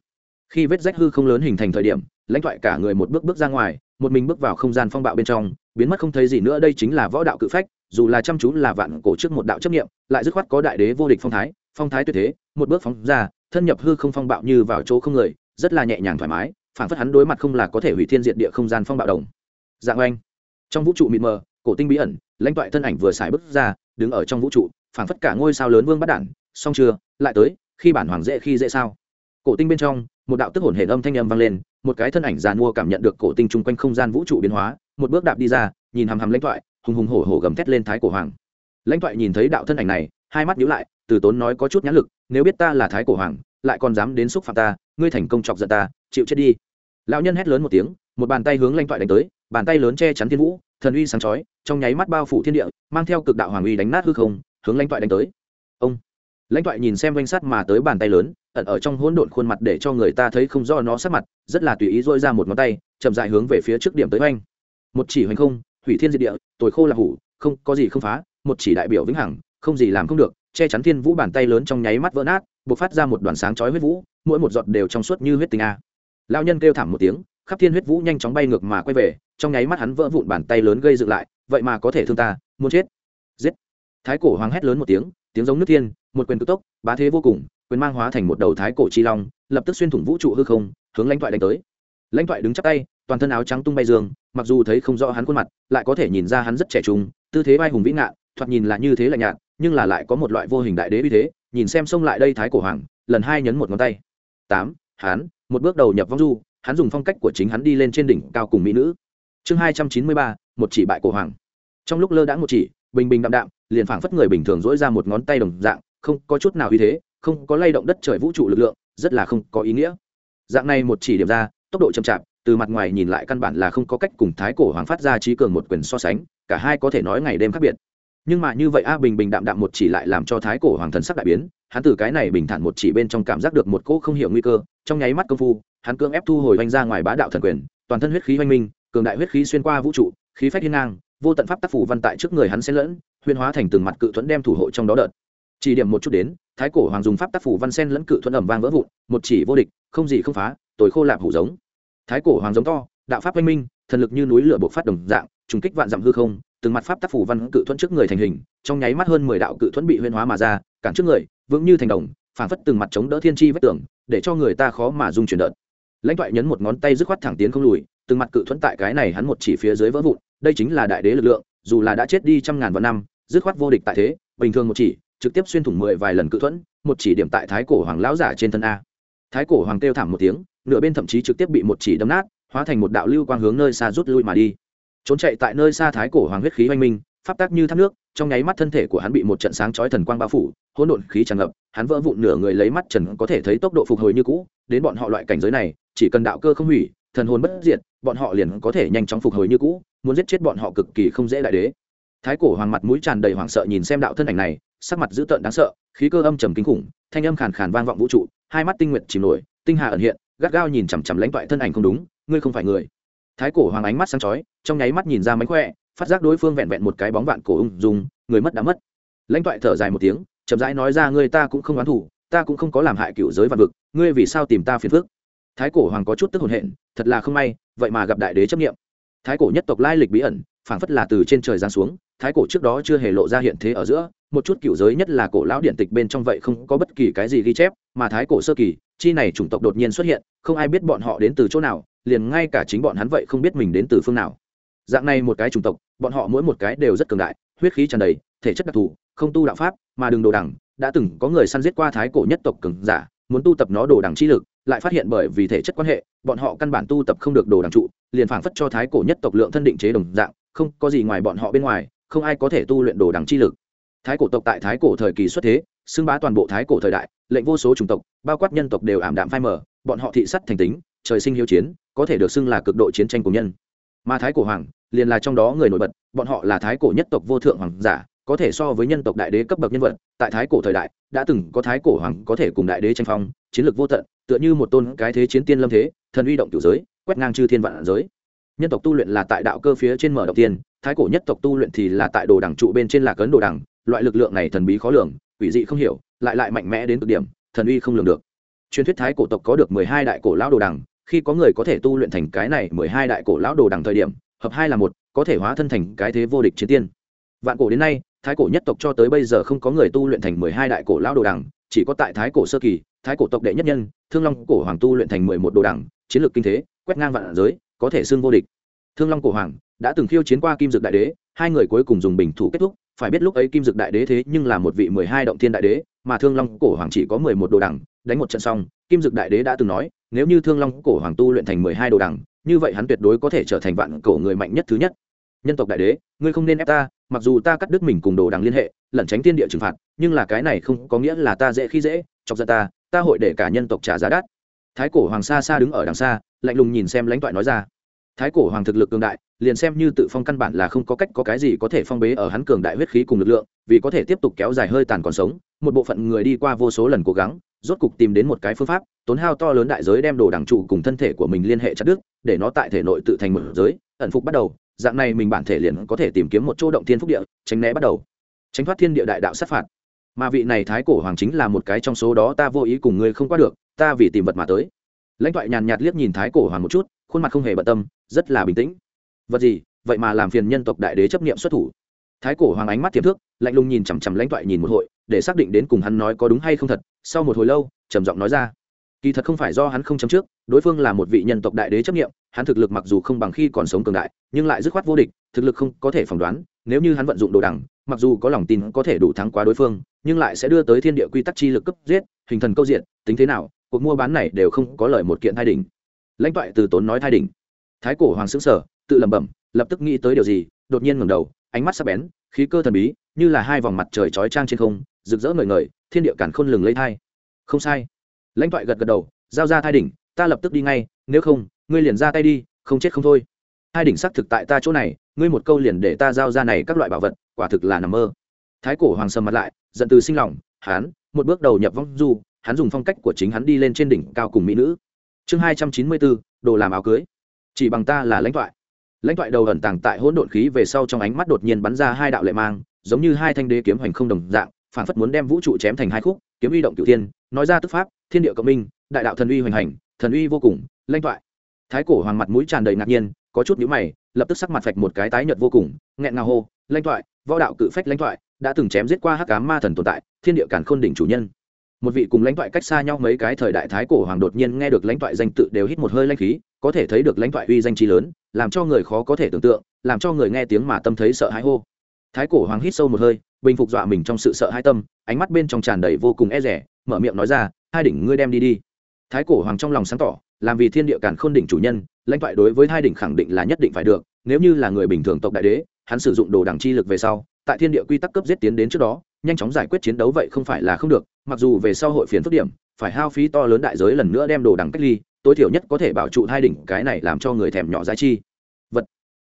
Khi vết rách hư không lớn hình thành thời điểm, lãnh thoại cả người một bước bước ra ngoài, một mình bước vào không gian phong bạo bên trong, biến mất không thấy gì nữa, đây chính là võ đạo cự phách dù là chăm chú là vạn cổ trước một đạo chấp nghiệm lại dứt khoát có đại đế vô địch phong thái phong thái tuyệt thế, một bước phóng ra, thân nhập hư không phong bạo như vào chỗ không người, rất là nhẹ nhàng thoải mái, phản phất hắn đối mặt không là có thể hủy thiên diện địa không gian phong bạo đồng. Dạng oanh. Trong vũ trụ mịt mờ, cổ tinh bí ẩn, lãnh toại thân ảnh vừa xài bước ra, đứng ở trong vũ trụ, phản phất cả ngôi sao lớn vương bắt đản song chưa, lại tới, khi bản hoàng dễ khi dễ sao? Cổ tinh bên trong, một đạo tức hồn hệ âm thanh âm vang lên, một cái thân ảnh giàn mua cảm nhận được cổ tinh chung quanh không gian vũ trụ biến hóa, một bước đạp đi ra nhìn hằm hằm lãnh thoại, hùng hùng hổ hổ gầm thét lên thái cổ hoàng. Lãnh thoại nhìn thấy đạo thân ảnh này, hai mắt nhíu lại, từ tốn nói có chút nhãn lực, nếu biết ta là thái cổ hoàng, lại còn dám đến xúc phạm ta, ngươi thành công chọc giận ta, chịu chết đi. Lão nhân hét lớn một tiếng, một bàn tay hướng lãnh thoại đánh tới, bàn tay lớn che chắn thiên vũ, thần uy sáng chói, trong nháy mắt bao phủ thiên địa, mang theo cực đạo hoàng uy đánh nát hư không, hướng lãnh thoại đánh tới. Ông! Lãnh thoại nhìn xem danh sát mà tới bàn tay lớn, ẩn ở trong hỗn độn khuôn mặt để cho người ta thấy không do nó sát mặt, rất là tùy ý dôi ra một ngón tay, chậm dại hướng về phía trước điểm tới oanh. Một chỉ hoành không hủy thiên diệt địa, tồi khô là hủ, không, có gì không phá, một chỉ đại biểu vĩnh hằng, không gì làm không được, che chắn thiên vũ bàn tay lớn trong nháy mắt vỡ nát, bộc phát ra một đoàn sáng chói huyết vũ, mỗi một giọt đều trong suốt như huyết tình a. Lao nhân kêu thảm một tiếng, khắp thiên huyết vũ nhanh chóng bay ngược mà quay về, trong nháy mắt hắn vỡ vụn bàn tay lớn gây dựng lại, vậy mà có thể thương ta, muốn chết. Giết. Thái cổ hoàng hét lớn một tiếng tiếng giống nước thiên, một quyền cực tốc, bá thế vô cùng, quyền mang hóa thành một đầu thái cổ chi long, lập tức xuyên thủng vũ trụ hư không, hướng lãnh thoại đánh tới. Lãnh thoại đứng chắc tay toàn thân áo trắng tung bay dương, mặc dù thấy không rõ hắn khuôn mặt, lại có thể nhìn ra hắn rất trẻ trung, tư thế vai hùng vĩ ngạn thoạt nhìn là như thế là nhạt, nhưng là lại có một loại vô hình đại đế uy thế, nhìn xem xông lại đây thái cổ hoàng, lần hai nhấn một ngón tay. Tám, hắn, một bước đầu nhập vong du, hắn dùng phong cách của chính hắn đi lên trên đỉnh cao cùng mỹ nữ. Chương hai trăm chín mươi ba, một chỉ bại cổ hoàng. Trong lúc lơ đãng một chỉ, bình bình đạm đạm, liền phảng phất người bình thường dỗi ra một ngón tay đồng dạng, không có chút nào uy thế, không có lay động đất trời vũ trụ lực lượng, rất là không có ý nghĩa. Dạng này một chỉ điểm ra, tốc độ chậm chạp từ mặt ngoài nhìn lại căn bản là không có cách cùng thái cổ hoàng phát ra trí cường một quyền so sánh, cả hai có thể nói ngày đêm khác biệt. Nhưng mà như vậy a bình bình đạm đạm một chỉ lại làm cho thái cổ hoàng thần sắc đại biến, hắn từ cái này bình thản một chỉ bên trong cảm giác được một cỗ không hiểu nguy cơ, trong nháy mắt công phu, hắn cưỡng ép thu hồi oanh ra ngoài bá đạo thần quyền, toàn thân huyết khí oanh minh, cường đại huyết khí xuyên qua vũ trụ, khí phách hiên ngang, vô tận pháp tác phủ văn tại trước người hắn xen lẫn, huyên hóa thành từng mặt cự thuẫn đem thủ hộ trong đó đợt. Chỉ điểm một chút đến, thái cổ hoàng dùng pháp tác phủ văn sen lẫn cự thuẫn ẩm vang vỡ vụn, một chỉ vô địch, không gì không phá tối khô lạp hủ giống thái cổ hoàng giống to, đạo pháp oanh minh, thần lực như núi lửa bộc phát đồng dạng, trùng kích vạn dặm hư không, từng mặt pháp tác phủ văn cự thuẫn trước người thành hình, trong nháy mắt hơn mười đạo cự thuẫn bị huyên hóa mà ra, cản trước người, vững như thành đồng phản phất từng mặt chống đỡ thiên chi vách tường, để cho người ta khó mà dung chuyển đợt. Lãnh thoại nhấn một ngón tay dứt khoát thẳng tiến không lùi, từng mặt cự thuẫn tại cái này hắn một chỉ phía dưới vỡ vụn, đây chính là đại đế lực lượng, dù là đã chết đi trăm ngàn vạn năm, dứt khoát vô địch tại thế, bình thường một chỉ, trực tiếp xuyên thủng mười vài lần cự thuẫn, một chỉ điểm tại thái cổ hoàng lão giả trên thân a thái cổ hoàng kêu thảm một tiếng, nửa bên thậm chí trực tiếp bị một chỉ đâm nát, hóa thành một đạo lưu quang hướng nơi xa rút lui mà đi. Trốn chạy tại nơi xa thái cổ hoàng huyết khí oanh minh, pháp tác như thác nước, trong nháy mắt thân thể của hắn bị một trận sáng chói thần quang bao phủ, hỗn độn khí tràn ngập, hắn vỡ vụn nửa người lấy mắt trần có thể thấy tốc độ phục hồi như cũ, đến bọn họ loại cảnh giới này, chỉ cần đạo cơ không hủy, thần hồn bất diệt, bọn họ liền có thể nhanh chóng phục hồi như cũ, muốn giết chết bọn họ cực kỳ không dễ đại đế. Thái cổ hoàng mặt mũi tràn đầy hoảng sợ nhìn xem đạo thân ảnh này, sắc mặt dữ tợn đáng sợ, khí cơ âm trầm kinh khủng, thanh âm khàn khàn vang vọng vũ trụ hai mắt tinh nguyện chìm nổi, tinh hà ẩn hiện, gắt gao nhìn chằm chằm lãnh toại thân ảnh không đúng, ngươi không phải người. Thái cổ hoàng ánh mắt sáng chói, trong nháy mắt nhìn ra mánh khỏe, phát giác đối phương vẹn vẹn một cái bóng vạn cổ ung dung, người mất đã mất. Lãnh toại thở dài một tiếng, chậm rãi nói ra ngươi ta cũng không oán thủ, ta cũng không có làm hại cựu giới vạn vực, ngươi vì sao tìm ta phiền phức? Thái cổ hoàng có chút tức hồn hện thật là không may, vậy mà gặp đại đế chấp nghiệm thái cổ nhất tộc lai lịch bí ẩn, phảng phất là từ trên trời giáng xuống thái cổ trước đó chưa hề lộ ra hiện thế ở giữa, một chút cựu giới nhất là cổ lão điện tịch bên trong vậy không có bất kỳ cái gì ghi chép, mà thái cổ sơ kỳ, chi này chủng tộc đột nhiên xuất hiện, không ai biết bọn họ đến từ chỗ nào, liền ngay cả chính bọn hắn vậy không biết mình đến từ phương nào. Dạng này một cái chủng tộc, bọn họ mỗi một cái đều rất cường đại, huyết khí tràn đầy, thể chất đặc thù, không tu đạo pháp, mà đừng đồ đẳng, đã từng có người săn giết qua thái cổ nhất tộc cường giả, muốn tu tập nó đồ đẳng chi lực, lại phát hiện bởi vì thể chất quan hệ, bọn họ căn bản tu tập không được đồ đẳng trụ, liền phảng phất cho thái cổ nhất tộc lượng thân định chế đồng dạng, không có gì ngoài bọn họ bên ngoài không ai có thể tu luyện đồ đẳng chi lực. Thái cổ tộc tại thái cổ thời kỳ xuất thế, xưng bá toàn bộ thái cổ thời đại, lệnh vô số chủng tộc, bao quát nhân tộc đều ảm đạm phai mờ, bọn họ thị sắt thành tính, trời sinh hiếu chiến, có thể được xưng là cực độ chiến tranh của nhân. Mà thái cổ hoàng, liền là trong đó người nổi bật, bọn họ là thái cổ nhất tộc vô thượng hoàng giả, có thể so với nhân tộc đại đế cấp bậc nhân vật, tại thái cổ thời đại, đã từng có thái cổ hoàng có thể cùng đại đế tranh phong, chiến lược vô tận, tựa như một tôn cái thế chiến tiên lâm thế, thần uy động cửu giới, quét ngang chư thiên vạn giới nhân tộc tu luyện là tại đạo cơ phía trên mở đầu tiên, thái cổ nhất tộc tu luyện thì là tại đồ đẳng trụ bên trên là cấn đồ đẳng loại lực lượng này thần bí khó lường, quỷ dị không hiểu, lại lại mạnh mẽ đến cực điểm, thần uy không lường được. Truyền thuyết thái cổ tộc có được mười hai đại cổ lão đồ đẳng khi có người có thể tu luyện thành cái này mười hai đại cổ lão đồ đẳng thời điểm, hợp hai là một, có thể hóa thân thành cái thế vô địch chiến tiên. Vạn cổ đến nay, thái cổ nhất tộc cho tới bây giờ không có người tu luyện thành mười hai đại cổ lão đồ đẳng chỉ có tại thái cổ sơ kỳ, thái cổ tộc đệ nhất nhân, thương long cổ hoàng tu luyện thành mười một đồ đẳng chiến lược kinh thế, quét ngang vạn giới có thể xưng vô địch. Thương long cổ hoàng đã từng khiêu chiến qua kim dực đại đế, hai người cuối cùng dùng bình thủ kết thúc, phải biết lúc ấy kim dực đại đế thế nhưng là một vị mười hai động thiên đại đế, mà thương long cổ hoàng chỉ có mười một đồ đẳng, đánh một trận xong, kim dực đại đế đã từng nói, nếu như thương long cổ hoàng tu luyện thành mười hai đồ đẳng, như vậy hắn tuyệt đối có thể trở thành vạn cổ người mạnh nhất thứ nhất. Nhân tộc đại đế, ngươi không nên ép ta, mặc dù ta cắt đứt mình cùng đồ đằng liên hệ, lẩn tránh tiên địa trừng phạt, nhưng là cái này không có nghĩa là ta dễ khi dễ, chọc giận ta ta hội để cả nhân tộc trả giá đắt thái cổ hoàng xa xa đứng ở đằng xa, lạnh lùng nhìn xem lãnh toại nói ra. Thái cổ hoàng thực lực cường đại, liền xem như tự phong căn bản là không có cách có cái gì có thể phong bế ở hắn cường đại huyết khí cùng lực lượng, vì có thể tiếp tục kéo dài hơi tàn còn sống, một bộ phận người đi qua vô số lần cố gắng, rốt cục tìm đến một cái phương pháp, tốn hao to lớn đại giới đem đồ đẳng trụ cùng thân thể của mình liên hệ chặt đứt, để nó tại thể nội tự thành một giới, ẩn phục bắt đầu, dạng này mình bản thể liền có thể tìm kiếm một chỗ động thiên phúc địa, tránh né bắt đầu. Tránh thoát thiên địa đại đạo sát phạt. Mà vị này thái cổ hoàng chính là một cái trong số đó ta vô ý cùng ngươi không qua được ta vì tìm vật mà tới. Lãnh thoại nhàn nhạt liếc nhìn thái cổ hoàng một chút, khuôn mặt không hề bận tâm, rất là bình tĩnh. Vật gì? Vậy mà làm phiền nhân tộc đại đế chấp nghiệm xuất thủ. Thái cổ hoàng ánh mắt tiềm thức lạnh lùng nhìn chằm chằm lãnh thoại nhìn một hội, để xác định đến cùng hắn nói có đúng hay không thật. Sau một hồi lâu, trầm giọng nói ra. Kỳ thật không phải do hắn không chấm trước, đối phương là một vị nhân tộc đại đế chấp nghiệm hắn thực lực mặc dù không bằng khi còn sống cường đại, nhưng lại dứt khoát vô địch, thực lực không có thể phỏng đoán, nếu như hắn vận dụng đồ đằng, mặc dù có lòng tin có thể đủ thắng quá đối phương, nhưng lại sẽ đưa tới thiên địa quy tắc chi lực cấp giết, hình thần câu diện tính thế nào cuộc mua bán này đều không có lời một kiện thai đỉnh. Lãnh toại từ tốn nói thai đỉnh. Thái cổ hoàng xứng sở tự lẩm bẩm, lập tức nghĩ tới điều gì, đột nhiên ngẩng đầu, ánh mắt sắc bén, khí cơ thần bí, như là hai vòng mặt trời chói trang trên không, rực rỡ ngời ngời, thiên địa cản khôn lừng lấy thai. Không sai. Lãnh toại gật gật đầu, giao ra thai đỉnh, ta lập tức đi ngay, nếu không, ngươi liền ra tay đi, không chết không thôi. Hai đỉnh xác thực tại ta chỗ này, ngươi một câu liền để ta giao ra này các loại bảo vật, quả thực là nằm mơ. Thái cổ hoàng sầm mặt lại, giận từ sinh lòng, hán, một bước đầu nhập vong du hắn dùng phong cách của chính hắn đi lên trên đỉnh cao cùng mỹ nữ. Chương hai trăm chín mươi bốn, đồ làm áo cưới. Chỉ bằng ta là lãnh thoại lãnh thoại đầu ẩn tàng tại hỗn độn khí về sau trong ánh mắt đột nhiên bắn ra hai đạo lệ mang, giống như hai thanh đế kiếm hoành không đồng dạng phản phất muốn đem vũ trụ chém thành hai khúc, kiếm uy động cửu thiên, nói ra tức pháp, thiên địa cộng minh, đại đạo thần uy hoành hành, thần uy vô cùng, lãnh thoại thái cổ hoàng mặt mũi tràn đầy ngạc nhiên, có chút nhíu mày, lập tức sắc mặt phạch một cái tái nhợt vô cùng, nghẹn ngào hô, lãnh thoại võ đạo cự phách lãnh thoại đã từng chém giết qua hắc ám ma thần tồn tại, thiên địa càn khôn đỉnh chủ nhân một vị cùng lãnh thoại cách xa nhau mấy cái thời đại thái cổ hoàng đột nhiên nghe được lãnh thoại danh tự đều hít một hơi lãnh khí, có thể thấy được lãnh thoại uy danh trí lớn, làm cho người khó có thể tưởng tượng, làm cho người nghe tiếng mà tâm thấy sợ hãi hô. Thái cổ hoàng hít sâu một hơi, bình phục dọa mình trong sự sợ hãi tâm, ánh mắt bên trong tràn đầy vô cùng e rẻ mở miệng nói ra, hai đỉnh ngươi đem đi đi. Thái cổ hoàng trong lòng sáng tỏ, làm vì thiên địa càn khôn đỉnh chủ nhân, lãnh thoại đối với hai đỉnh khẳng định là nhất định phải được, nếu như là người bình thường tộc đại đế, hắn sử dụng đồ đẳng chi lực về sau, tại thiên địa quy tắc cấp giết tiến đến trước đó nhanh chóng giải quyết chiến đấu vậy không phải là không được, mặc dù về sau hội phiền phức điểm, phải hao phí to lớn đại giới lần nữa đem đồ đằng cách ly, tối thiểu nhất có thể bảo trụ hai đỉnh, cái này làm cho người thèm nhỏ giá chi. Vật.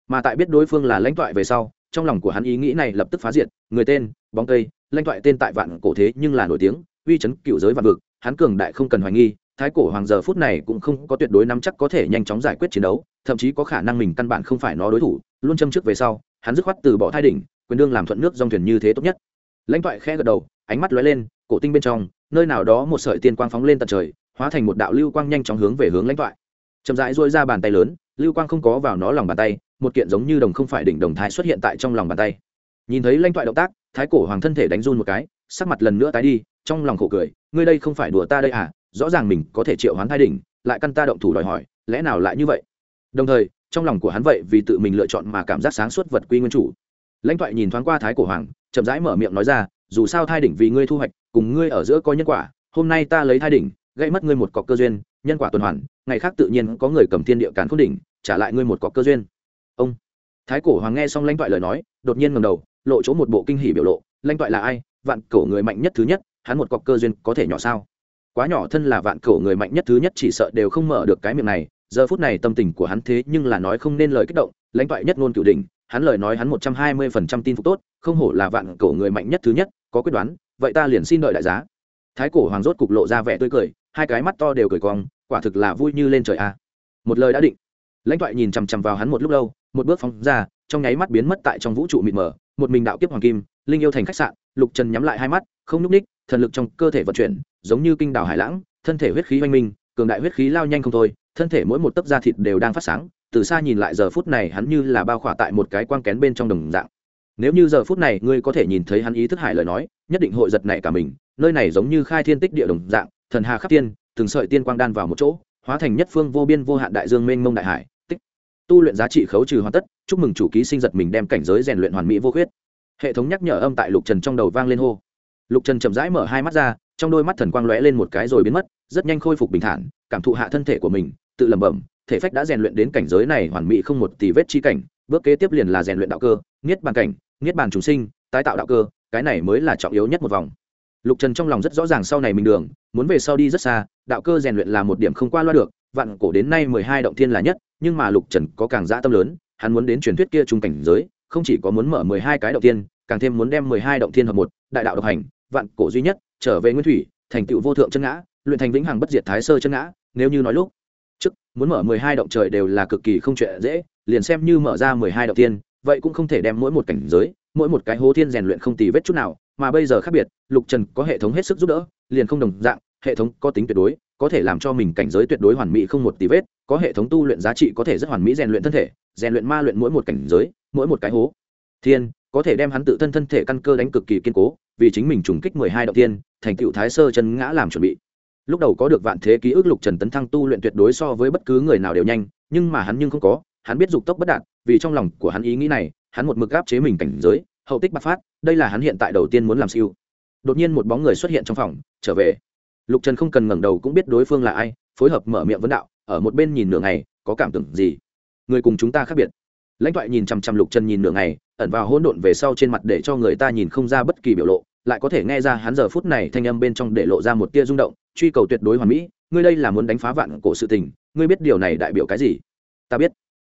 Mà tại biết đối phương là lãnh toại về sau, trong lòng của hắn ý nghĩ này lập tức phá diệt, người tên, bóng cây, lãnh toại tên tại vạn cổ thế nhưng là nổi tiếng, uy chấn cựu giới vạn vực, hắn cường đại không cần hoài nghi, thái cổ hoàng giờ phút này cũng không có tuyệt đối nắm chắc có thể nhanh chóng giải quyết chiến đấu, thậm chí có khả năng mình căn bản không phải nó đối thủ, luôn châm trước về sau, hắn dứt khoát từ bỏ thai đỉnh, quyền đương làm thuận nước dòng thuyền như thế tốt nhất lãnh toại khẽ gật đầu, ánh mắt lóe lên, cổ tinh bên trong, nơi nào đó một sợi tiên quang phóng lên tận trời, hóa thành một đạo lưu quang nhanh chóng hướng về hướng lãnh toại. Chậm rãi dôi ra bàn tay lớn, lưu quang không có vào nó lòng bàn tay, một kiện giống như đồng không phải đỉnh đồng thái xuất hiện tại trong lòng bàn tay. Nhìn thấy lãnh toại động tác, thái cổ hoàng thân thể đánh run một cái, sắc mặt lần nữa tái đi, trong lòng khổ cười, ngươi đây không phải đùa ta đây à? Rõ ràng mình có thể triệu hoán thai đỉnh, lại căn ta động thủ đòi hỏi, lẽ nào lại như vậy? Đồng thời, trong lòng của hắn vậy vì tự mình lựa chọn mà cảm giác sáng suốt vật quy nguyên chủ. Lãnh thoại nhìn thoáng qua thái cổ hoàng chậm rãi mở miệng nói ra, dù sao thai đỉnh vì ngươi thu hoạch, cùng ngươi ở giữa có nhân quả, hôm nay ta lấy thai đỉnh, gây mất ngươi một cọc cơ duyên, nhân quả tuần hoàn, ngày khác tự nhiên có người cầm thiên địa càn khôn đỉnh, trả lại ngươi một cọc cơ duyên. Ông. Thái cổ hoàng nghe xong lãnh toại lời nói, đột nhiên ngầm đầu, lộ chỗ một bộ kinh hỉ biểu lộ, lãnh toại là ai? Vạn cổ người mạnh nhất thứ nhất, hắn một cọc cơ duyên có thể nhỏ sao? Quá nhỏ thân là vạn cổ người mạnh nhất thứ nhất, chỉ sợ đều không mở được cái miệng này, giờ phút này tâm tình của hắn thế nhưng là nói không nên lời kích động, lãnh toại nhất ngôn cửu đỉnh hắn lời nói hắn một trăm hai mươi phần trăm tin phục tốt, không hổ là vạn cổ người mạnh nhất thứ nhất, có quyết đoán, vậy ta liền xin đợi đại giá. Thái cổ hoàng rốt cục lộ ra vẻ tươi cười, hai cái mắt to đều cười cong, quả thực là vui như lên trời a. À. Một lời đã định. Lãnh thoại nhìn chằm chằm vào hắn một lúc lâu, một bước phóng ra, trong nháy mắt biến mất tại trong vũ trụ mịt mờ, một mình đạo kiếp hoàng kim, linh yêu thành khách sạn, lục trần nhắm lại hai mắt, không nhúc ních, thần lực trong cơ thể vận chuyển, giống như kinh đảo hải lãng, thân thể huyết khí oanh minh, cường đại huyết khí lao nhanh không thôi, thân thể mỗi một tấc da thịt đều đang phát sáng từ xa nhìn lại giờ phút này hắn như là bao khỏa tại một cái quang kén bên trong đồng dạng. Nếu như giờ phút này ngươi có thể nhìn thấy hắn ý thức hải lời nói, nhất định hội giật này cả mình, nơi này giống như khai thiên tích địa đồng dạng, thần hà khắp tiên, từng sợi tiên quang đan vào một chỗ, hóa thành nhất phương vô biên vô hạn đại dương mênh mông đại hải, tích. Tu luyện giá trị khấu trừ hoàn tất, chúc mừng chủ ký sinh giật mình đem cảnh giới rèn luyện hoàn mỹ vô khuyết. Hệ thống nhắc nhở âm tại lục trần trong đầu vang lên hô. Lục trần chậm rãi mở hai mắt ra, trong đôi mắt thần quang lóe lên một cái rồi biến mất, rất nhanh khôi phục bình thản, cảm thụ hạ thân thể của mình, tự lẩm bẩm thể phách đã rèn luyện đến cảnh giới này hoàn mỹ không một tỷ vết chi cảnh, bước kế tiếp liền là rèn luyện đạo cơ, niết bàn cảnh, niết bàn chúng sinh, tái tạo đạo cơ, cái này mới là trọng yếu nhất một vòng. Lục trần trong lòng rất rõ ràng sau này mình đường, muốn về sau đi rất xa, đạo cơ rèn luyện là một điểm không qua loa được, vạn cổ đến nay mười hai động thiên là nhất, nhưng mà lục trần có càng dã tâm lớn, hắn muốn đến truyền thuyết kia trung cảnh giới, không chỉ có muốn mở mười hai cái động thiên, càng thêm muốn đem mười hai động thiên hợp một, đại đạo độc hành, vạn cổ duy nhất, trở về nguyên thủy, thành tựu vô thượng chân ngã, luyện thành vĩnh hằng bất diệt thái sơ chân ngã, nếu như nói lúc trước, muốn mở mười hai động trời đều là cực kỳ không chuyện dễ, liền xem như mở ra mười hai động tiên vậy cũng không thể đem mỗi một cảnh giới, mỗi một cái hố thiên rèn luyện không tì vết chút nào, mà bây giờ khác biệt, lục trần có hệ thống hết sức giúp đỡ, liền không đồng dạng, hệ thống có tính tuyệt đối, có thể làm cho mình cảnh giới tuyệt đối hoàn mỹ không một tì vết, có hệ thống tu luyện giá trị có thể rất hoàn mỹ rèn luyện thân thể, rèn luyện ma luyện mỗi một cảnh giới, mỗi một cái hố thiên, có thể đem hắn tự thân thân thể căn cơ đánh cực kỳ kiên cố, vì chính mình trùng kích mười hai động tiên thành tựu thái sơ chân ngã làm chuẩn bị lúc đầu có được vạn thế ký ức lục trần tấn thăng tu luyện tuyệt đối so với bất cứ người nào đều nhanh, nhưng mà hắn nhưng không có, hắn biết dục tốc bất đạt, vì trong lòng của hắn ý nghĩ này, hắn một mực áp chế mình cảnh giới, hậu tích bạc phát, đây là hắn hiện tại đầu tiên muốn làm siêu. Đột nhiên một bóng người xuất hiện trong phòng, trở về. Lục trần không cần ngẩng đầu cũng biết đối phương là ai, phối hợp mở miệng vấn đạo, ở một bên nhìn nửa ngày, có cảm tưởng gì? Người cùng chúng ta khác biệt. Lãnh thoại nhìn chằm chằm lục trần nhìn nửa ngày, ẩn vào hỗn độn về sau trên mặt để cho người ta nhìn không ra bất kỳ biểu lộ lại có thể nghe ra hắn giờ phút này thanh âm bên trong để lộ ra một tia rung động, truy cầu tuyệt đối hoàn mỹ, ngươi đây là muốn đánh phá vạn cổ sự tình, ngươi biết điều này đại biểu cái gì? Ta biết.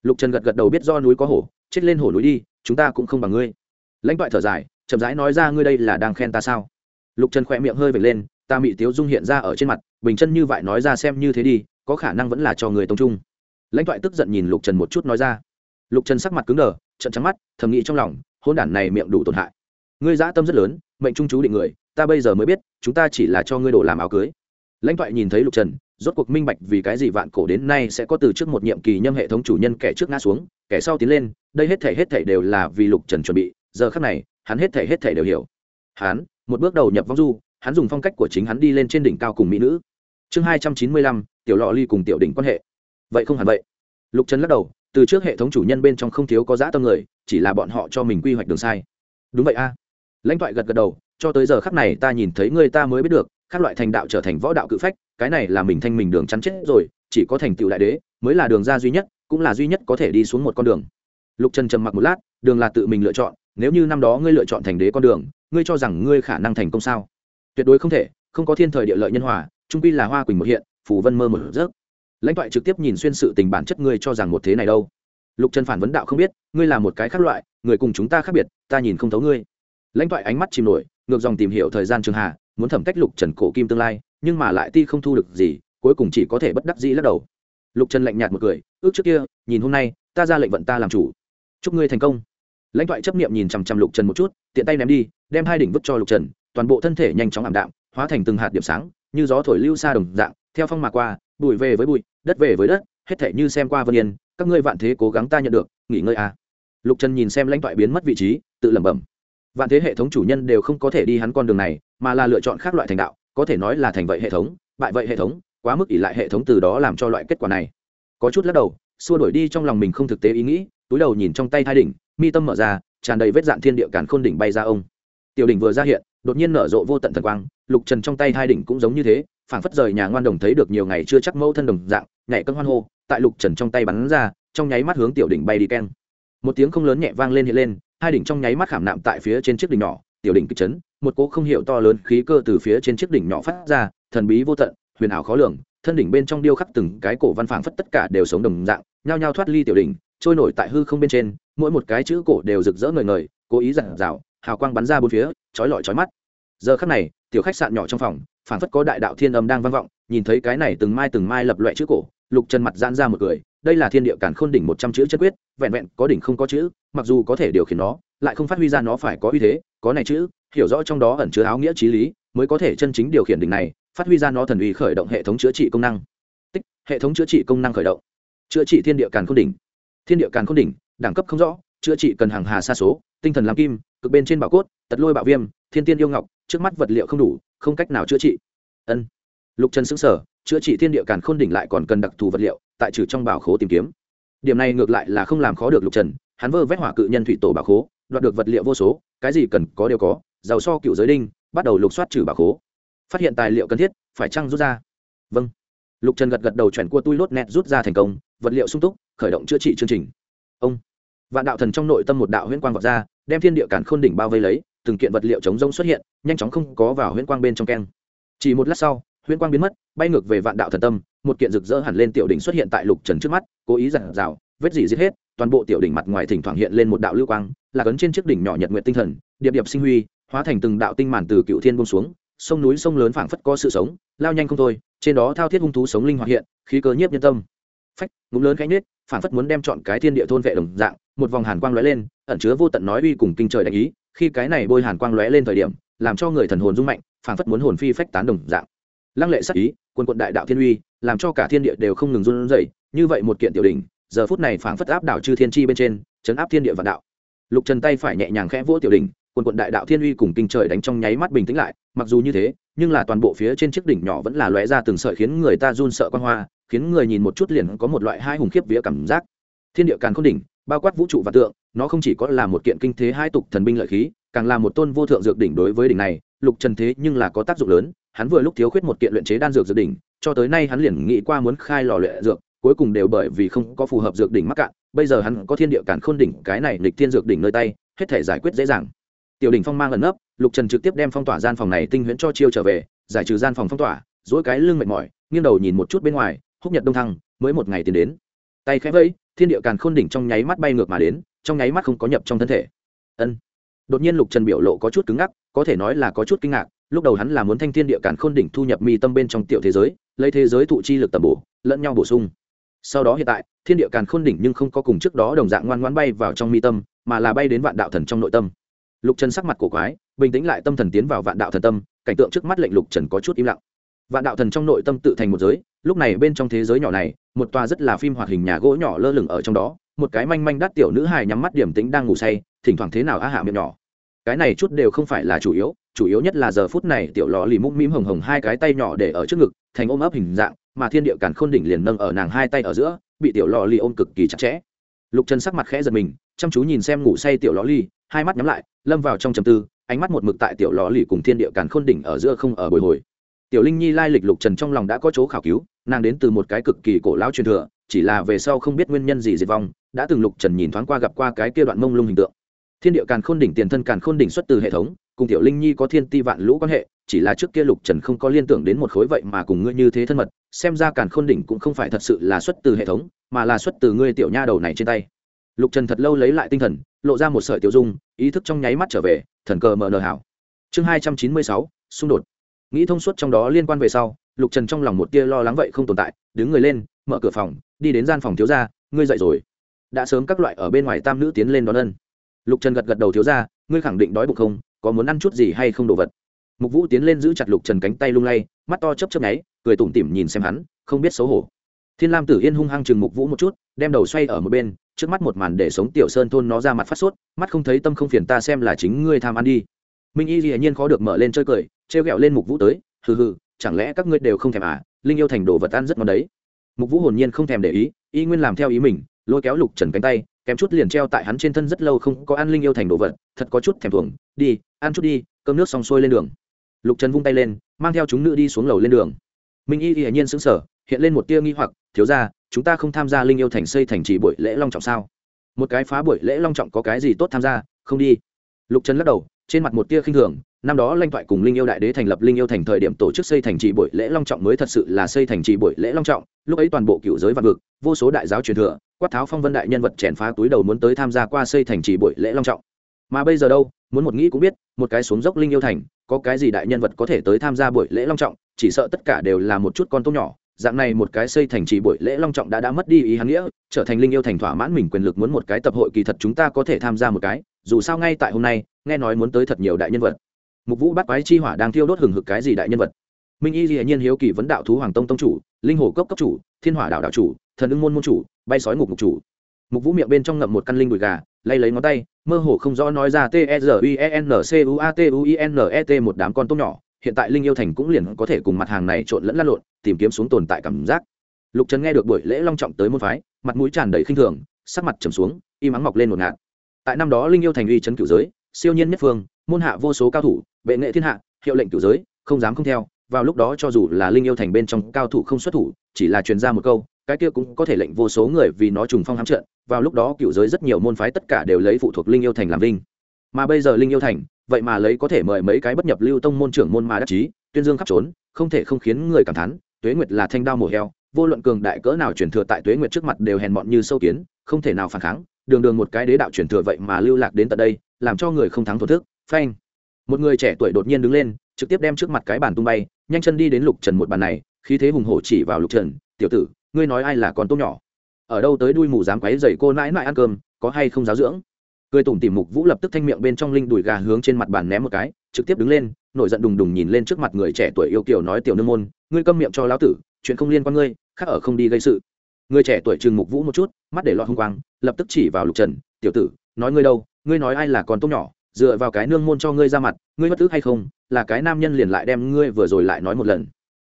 Lục trần gật gật đầu biết do núi có hổ, chết lên hổ núi đi, chúng ta cũng không bằng ngươi. Lãnh toại thở dài, chậm rãi nói ra ngươi đây là đang khen ta sao? Lục trần khỏe miệng hơi vệt lên, ta mị tiếu dung hiện ra ở trên mặt, bình chân như vậy nói ra xem như thế đi, có khả năng vẫn là cho người tông trung. Lãnh toại tức giận nhìn lục trần một chút nói ra. Lục trần sắc mặt cứng đờ trận trắng mắt, thầm nghĩ trong lòng hôn đản này miệng đủ tổn hại ngươi dã tâm rất lớn, mệnh trung chú định người, ta bây giờ mới biết, chúng ta chỉ là cho ngươi đổ làm áo cưới. Lãnh thoại nhìn thấy lục trần, rốt cuộc minh bạch vì cái gì vạn cổ đến nay sẽ có từ trước một nhiệm kỳ nhâm hệ thống chủ nhân kẻ trước ngã xuống, kẻ sau tiến lên, đây hết thể hết thể đều là vì lục trần chuẩn bị, giờ khắc này, hắn hết thể hết thể đều hiểu. Hắn, một bước đầu nhập vong du, hắn dùng phong cách của chính hắn đi lên trên đỉnh cao cùng mỹ nữ. Chương hai trăm chín mươi lăm, tiểu lọ ly cùng tiểu đỉnh quan hệ. Vậy không hẳn vậy. Lục trần lắc đầu, từ trước hệ thống chủ nhân bên trong không thiếu có dã tâm người, chỉ là bọn họ cho mình quy hoạch đường sai. Đúng vậy a lãnh thoại gật gật đầu, cho tới giờ khắc này ta nhìn thấy người ta mới biết được các loại thành đạo trở thành võ đạo cự phách, cái này là mình thanh mình đường chắn chết rồi, chỉ có thành tựu đại đế, mới là đường ra duy nhất, cũng là duy nhất có thể đi xuống một con đường. Lục trần trầm mặc một lát, đường là tự mình lựa chọn, nếu như năm đó ngươi lựa chọn thành đế con đường, ngươi cho rằng ngươi khả năng thành công sao? Tuyệt đối không thể, không có thiên thời địa lợi nhân hòa, trung quy là hoa quỳnh một hiện, phù vân mơ một rớt lãnh thoại trực tiếp nhìn xuyên sự tình bản chất ngươi cho rằng một thế này đâu. Lục trần phản vấn đạo không biết, ngươi là một cái khác loại, người cùng chúng ta khác biệt, ta nhìn không thấu ngươi lãnh thoại ánh mắt chìm nổi, ngược dòng tìm hiểu thời gian trường hạ muốn thẩm cách lục trần cổ kim tương lai, nhưng mà lại ti không thu được gì, cuối cùng chỉ có thể bất đắc dĩ lắc đầu. Lục trần lạnh nhạt một cười, ước trước kia, nhìn hôm nay, ta ra lệnh vận ta làm chủ. Chúc ngươi thành công. Lãnh thoại chấp niệm nhìn chằm chằm lục trần một chút, tiện tay ném đi, đem hai đỉnh vứt cho lục trần, toàn bộ thân thể nhanh chóng ảm đạm, hóa thành từng hạt điểm sáng, như gió thổi lưu xa đồng dạng, theo phong mà qua, bụi về với bụi, đất về với đất, hết thể như xem qua vân yên, các ngươi vạn thế cố gắng ta nhận được, nghỉ ngơi à. lục trần nhìn xem lãnh thoại biến mất vị trí, tự lẩm bẩm vạn thế hệ thống chủ nhân đều không có thể đi hắn con đường này, mà là lựa chọn khác loại thành đạo, có thể nói là thành vậy hệ thống, bại vậy hệ thống, quá mức ỷ lại hệ thống từ đó làm cho loại kết quả này. Có chút lắc đầu, xua đổi đi trong lòng mình không thực tế ý nghĩ, túi đầu nhìn trong tay thai đỉnh, mi tâm mở ra, tràn đầy vết dạn thiên địa càn khôn đỉnh bay ra ông. Tiểu đỉnh vừa ra hiện, đột nhiên nở rộ vô tận thần quang, lục trần trong tay thai đỉnh cũng giống như thế, phảng phất rời nhà ngoan đồng thấy được nhiều ngày chưa chắc mẫu thân đồng dạng, nhảy cân hoan hô, tại lục trần trong tay bắn ra, trong nháy mắt hướng tiểu đỉnh bay đi keng. Một tiếng không lớn nhẹ vang lên hiện lên hai đỉnh trong nháy mắt khảm nạm tại phía trên chiếc đỉnh nhỏ, tiểu đỉnh kích chấn, một cỗ không hiểu to lớn khí cơ từ phía trên chiếc đỉnh nhỏ phát ra, thần bí vô tận, huyền ảo khó lường, thân đỉnh bên trong điêu khắc từng cái cổ văn phảng phất tất cả đều sống đồng dạng, nhao nhao thoát ly tiểu đỉnh, trôi nổi tại hư không bên trên, mỗi một cái chữ cổ đều rực rỡ ngời ngời, cố ý giản rào hào quang bắn ra bốn phía, chói lọi chói mắt. Giờ khắc này, tiểu khách sạn nhỏ trong phòng, phảng phất có đại đạo thiên âm đang vang vọng, nhìn thấy cái này từng mai từng mai lập loại chữ cổ, lục chân mặt giãn ra một cười, đây là thiên địa cản khôn đỉnh một trăm chữ chất quyết, vẹn vẹn có đỉnh không có chữ mặc dù có thể điều khiển nó, lại không phát huy ra nó phải có uy thế, có này chữ, hiểu rõ trong đó ẩn chứa áo nghĩa trí lý, mới có thể chân chính điều khiển đỉnh này, phát huy ra nó thần uy khởi động hệ thống chữa trị công năng. Tích, hệ thống chữa trị công năng khởi động. Chữa trị thiên địa càn khôn đỉnh. Thiên địa càn khôn đỉnh, đẳng cấp không rõ, chữa trị cần hàng hà xa số, tinh thần làm kim, cực bên trên bảo cốt, tật lôi bạo viêm, thiên tiên yêu ngọc, trước mắt vật liệu không đủ, không cách nào chữa trị. Ân. Lục trần xứng sở chữa trị thiên địa càn khôn đỉnh lại còn cần đặc thù vật liệu, tại trừ trong bảo khố tìm kiếm. Điểm này ngược lại là không làm khó được lục trần hắn vơ vét hỏa cự nhân thủy tổ bảo khố, đoạt được vật liệu vô số, cái gì cần có đều có, giàu so cựu giới đinh, bắt đầu lục soát trừ bảo khố. Phát hiện tài liệu cần thiết, phải chăng rút ra? Vâng. Lục trần gật gật đầu chuyển cua tui lốt nẹt rút ra thành công, vật liệu sung túc, khởi động chữa trị chương trình. Ông. Vạn đạo thần trong nội tâm một đạo huyễn quang vọt ra, đem thiên địa cản khôn đỉnh bao vây lấy, từng kiện vật liệu chống rông xuất hiện, nhanh chóng không có vào huyễn quang bên trong keng. Chỉ một lát sau, huyễn quang biến mất, bay ngược về vạn đạo thần tâm, một kiện rực rỡ hẳn lên tiểu đỉnh xuất hiện tại lục trần trước mắt, cố ý giản rào vết gì giết hết toàn bộ tiểu đỉnh mặt ngoài thỉnh thoảng hiện lên một đạo lưu quang, là cấn trên chiếc đỉnh nhỏ nhật nguyện tinh thần, điệp điệp sinh huy, hóa thành từng đạo tinh màn từ cựu thiên bông xuống, sông núi sông lớn phảng phất có sự sống, lao nhanh không thôi, trên đó thao thiết hung thú sống linh hoạt hiện, khí cơ nhiếp nhân tâm. Phách, ngụm lớn cánh nết phảng phất muốn đem chọn cái thiên địa thôn vệ đồng dạng, một vòng hàn quang lóe lên, ẩn chứa vô tận nói uy cùng kinh trời đánh ý, khi cái này bôi hàn quang lóe lên thời điểm, làm cho người thần hồn rung mạnh, phảng phất muốn hồn phi phách tán đồng dạng. Lăng lệ sắc ý quân quận đại đạo thiên uy, làm cho cả thiên địa đều không ngừng run rẩy, như vậy một kiện tiểu đỉnh giờ phút này phảng phất áp đảo chư thiên chi bên trên, chấn áp thiên địa vạn đạo. Lục trần tay phải nhẹ nhàng khẽ vỗ tiểu đỉnh, quần quận đại đạo thiên uy cùng kinh trời đánh trong nháy mắt bình tĩnh lại, mặc dù như thế, nhưng là toàn bộ phía trên chiếc đỉnh nhỏ vẫn là lóe ra từng sợi khiến người ta run sợ quan hoa, khiến người nhìn một chút liền có một loại hai hùng khiếp vía cảm giác. Thiên địa càn khôn đỉnh, bao quát vũ trụ và tượng, nó không chỉ có là một kiện kinh thế hai tục thần binh lợi khí, càng là một tôn vô thượng dược đỉnh đối với đỉnh này, lục trần thế nhưng là có tác dụng lớn, hắn vừa lúc thiếu khuyết một kiện luyện chế đan dược dược đỉnh, cho tới nay hắn liền nghĩ qua muốn khai lò luyện dược cuối cùng đều bởi vì không có phù hợp dược đỉnh mắc cạn, bây giờ hắn có thiên địa cản khôn đỉnh, cái này lịch thiên dược đỉnh nơi tay, hết thể giải quyết dễ dàng. Tiểu đỉnh phong mang ẩn nấp, lục trần trực tiếp đem phong tỏa gian phòng này tinh huyễn cho chiêu trở về, giải trừ gian phòng phong tỏa dỗi cái lưng mệt mỏi, nghiêng đầu nhìn một chút bên ngoài, húc nhật đông thăng, mới một ngày tiến đến. Tay khẽ vẫy, thiên địa càn khôn đỉnh trong nháy mắt bay ngược mà đến, trong nháy mắt không có nhập trong thân thể. Ân. Đột nhiên lục trần biểu lộ có chút cứng ngắc, có thể nói là có chút kinh ngạc, lúc đầu hắn là muốn thanh thiên địa càn khôn đỉnh thu nhập mi tâm bên trong tiểu thế giới, lấy thế giới thụ chi lực tầm bổ, lẫn nhau bổ sung sau đó hiện tại, thiên địa càn khôn đỉnh nhưng không có cùng trước đó đồng dạng ngoan ngoan bay vào trong mi tâm, mà là bay đến vạn đạo thần trong nội tâm. Lục trần sắc mặt cổ quái, bình tĩnh lại tâm thần tiến vào vạn đạo thần tâm, cảnh tượng trước mắt lệnh lục trần có chút im lặng. Vạn đạo thần trong nội tâm tự thành một giới, lúc này bên trong thế giới nhỏ này, một tòa rất là phim hoạt hình nhà gỗ nhỏ lơ lửng ở trong đó, một cái manh manh đắt tiểu nữ hài nhắm mắt điểm tính đang ngủ say, thỉnh thoảng thế nào á hạ miệng nhỏ. Cái này chút đều không phải là chủ yếu chủ yếu nhất là giờ phút này tiểu lò lì mũm mĩm hồng hồng hai cái tay nhỏ để ở trước ngực, thành ôm ấp hình dạng mà thiên địa càn khôn đỉnh liền nâng ở nàng hai tay ở giữa, bị tiểu lò ly ôm cực kỳ chặt chẽ. Lục trần sắc mặt khẽ giật mình, chăm chú nhìn xem ngủ say tiểu lò ly, hai mắt nhắm lại, lâm vào trong trầm tư, ánh mắt một mực tại tiểu lò ly cùng thiên địa càn khôn đỉnh ở giữa không ở bồi hồi. Tiểu linh nhi lai lịch lục trần trong lòng đã có chỗ khảo cứu, nàng đến từ một cái cực kỳ cổ lão truyền thừa, chỉ là về sau không biết nguyên nhân gì diệt vong, đã từng lục trần nhìn thoáng qua gặp qua cái kia đoạn mông lung hình tượng. Thiên địa càn khôn đỉnh tiền thân càn khôn đỉnh xuất từ hệ thống, cùng tiểu linh nhi có thiên ti vạn lũ quan hệ chỉ là trước kia lục trần không có liên tưởng đến một khối vậy mà cùng ngươi như thế thân mật, xem ra càn khôn đỉnh cũng không phải thật sự là xuất từ hệ thống, mà là xuất từ ngươi tiểu nha đầu này trên tay. Lục trần thật lâu lấy lại tinh thần, lộ ra một sợi tiểu dung, ý thức trong nháy mắt trở về, thần cờ mờ nờ hảo. Chương hai trăm chín mươi sáu, xung đột. Nghĩ thông suốt trong đó liên quan về sau, lục trần trong lòng một tia lo lắng vậy không tồn tại, đứng người lên, mở cửa phòng, đi đến gian phòng thiếu gia, ngươi dậy rồi. Đã sớm các loại ở bên ngoài tam nữ tiến lên đón ân. Lục trần gật gật đầu thiếu gia, ngươi khẳng định đói bụng không? Có muốn ăn chút gì hay không đồ vật? Mục vũ tiến lên giữ chặt lục trần cánh tay lung lay, mắt to chấp chấp nháy, cười tủm tỉm nhìn xem hắn, không biết xấu hổ. Thiên lam tử yên hung hăng chừng mục vũ một chút, đem đầu xoay ở một bên, trước mắt một màn để sống tiểu sơn thôn nó ra mặt phát sốt, mắt không thấy tâm không phiền ta xem là chính ngươi tham ăn đi. Minh y dĩ nhiên khó được mở lên chơi cười, trêu ghẹo lên mục vũ tới, hừ hừ, chẳng lẽ các ngươi đều không thèm à? Linh yêu thành đồ vật ăn rất ngon đấy. Mục vũ hồn nhiên không thèm để ý, y nguyên làm theo ý mình, lôi kéo lục trần cánh tay, kém chút liền treo tại hắn trên thân rất lâu không có ăn linh yêu thành đồ vật, thật có chút thèm thuồng, đi, ăn chút đi, cơm nước xong xuôi lên đường lục trần vung tay lên, mang theo chúng nữ đi xuống lầu lên đường. Minh y hiển nhiên sững sở hiện lên một tia nghi hoặc, thiếu ra chúng ta không tham gia linh yêu thành xây thành trì buổi lễ long trọng sao? Một cái phá buổi lễ long trọng có cái gì tốt tham gia? Không đi. Lục trần lắc đầu, trên mặt một tia khinh thường, năm đó lanh thoại cùng linh yêu đại đế thành lập linh yêu thành thời điểm tổ chức xây thành trì buổi lễ long trọng mới thật sự là xây thành trì buổi lễ long trọng, lúc ấy toàn bộ cựu giới văn vực, vô số đại giáo truyền thừa, quát tháo phong vân đại nhân vật chèn phá túi đầu muốn tới tham gia qua xây thành trì buổi lễ long trọng. Mà bây giờ đâu? Muốn một nghĩ cũng biết, một cái xuống dốc linh yêu thành có cái gì đại nhân vật có thể tới tham gia buổi lễ long trọng, chỉ sợ tất cả đều là một chút con tôm nhỏ. Dạng này một cái xây thành trì buổi lễ long trọng đã đã mất đi ý hắn nghĩa, trở thành linh yêu thành thỏa mãn mình quyền lực muốn một cái tập hội kỳ thật chúng ta có thể tham gia một cái, dù sao ngay tại hôm nay, nghe nói muốn tới thật nhiều đại nhân vật. Mục vũ bắt quái chi hỏa đang thiêu đốt hừng hực cái gì đại nhân vật? Minh y hiển nhiên hiếu kỳ vấn đạo thú hoàng tông tông chủ, linh hồ cốc cấp chủ, thiên hỏa đạo đạo chủ, thần ưng môn môn chủ, bay sói ngục ngục chủ. Mục vũ miệng bên trong ngậm một căn linh đùi gà lay lấy ngón tay, mơ hồ không rõ nói ra t e r i e n c u a t u i n e t một đám con tôm nhỏ, hiện tại linh yêu thành cũng liền có thể cùng mặt hàng này trộn lẫn lăn lộn, tìm kiếm xuống tồn tại cảm giác. Lục trần nghe được buổi lễ long trọng tới môn phái, mặt mũi tràn đầy khinh thường, sắc mặt trầm xuống im ắng mọc lên một ngạt. Tại năm đó linh yêu thành uy trấn cửu giới, siêu nhiên nhất phương, môn hạ vô số cao thủ, bệ nghệ thiên hạ, hiệu lệnh cửu giới, không dám không theo, vào lúc đó cho dù là linh yêu thành bên trong cao thủ không xuất thủ, chỉ là truyền ra một câu cái kia cũng có thể lệnh vô số người vì nó trùng phong hám trận, vào lúc đó cựu giới rất nhiều môn phái tất cả đều lấy phụ thuộc linh yêu thành làm vinh. Mà bây giờ linh yêu thành, vậy mà lấy có thể mời mấy cái bất nhập lưu tông môn trưởng môn mà đắc chí, tuyên dương khắp trốn, không thể không khiến người cảm thán, tuế nguyệt là thanh đao mổ heo, vô luận cường đại cỡ nào truyền thừa tại tuế nguyệt trước mặt đều hèn mọn như sâu kiến, không thể nào phản kháng, đường đường một cái đế đạo truyền thừa vậy mà lưu lạc đến tận đây, làm cho người không thắng thổ thức, phanh. Một người trẻ tuổi đột nhiên đứng lên, trực tiếp đem trước mặt cái bàn tung bay, nhanh chân đi đến lục trần một bàn này, khí thế hùng hổ chỉ vào lục trần, tiểu tử ngươi nói ai là con tôm nhỏ? Ở đâu tới đuôi mù dám quấy dày cô nãi nãi ăn cơm, có hay không giáo dưỡng? Cười tủm tỉm mục vũ lập tức thanh miệng bên trong linh đùi gà hướng trên mặt bàn ném một cái, trực tiếp đứng lên, nổi giận đùng đùng nhìn lên trước mặt người trẻ tuổi yêu kiều nói tiểu nương môn, ngươi câm miệng cho lão tử, chuyện không liên quan ngươi, khác ở không đi gây sự. Người trẻ tuổi trừng mục vũ một chút, mắt để lọt hung quang, lập tức chỉ vào lục trần, tiểu tử, nói ngươi đâu, ngươi nói ai là con tôm nhỏ, dựa vào cái nương môn cho ngươi ra mặt, ngươi bất tức hay không, là cái nam nhân liền lại đem ngươi vừa rồi lại nói một lần.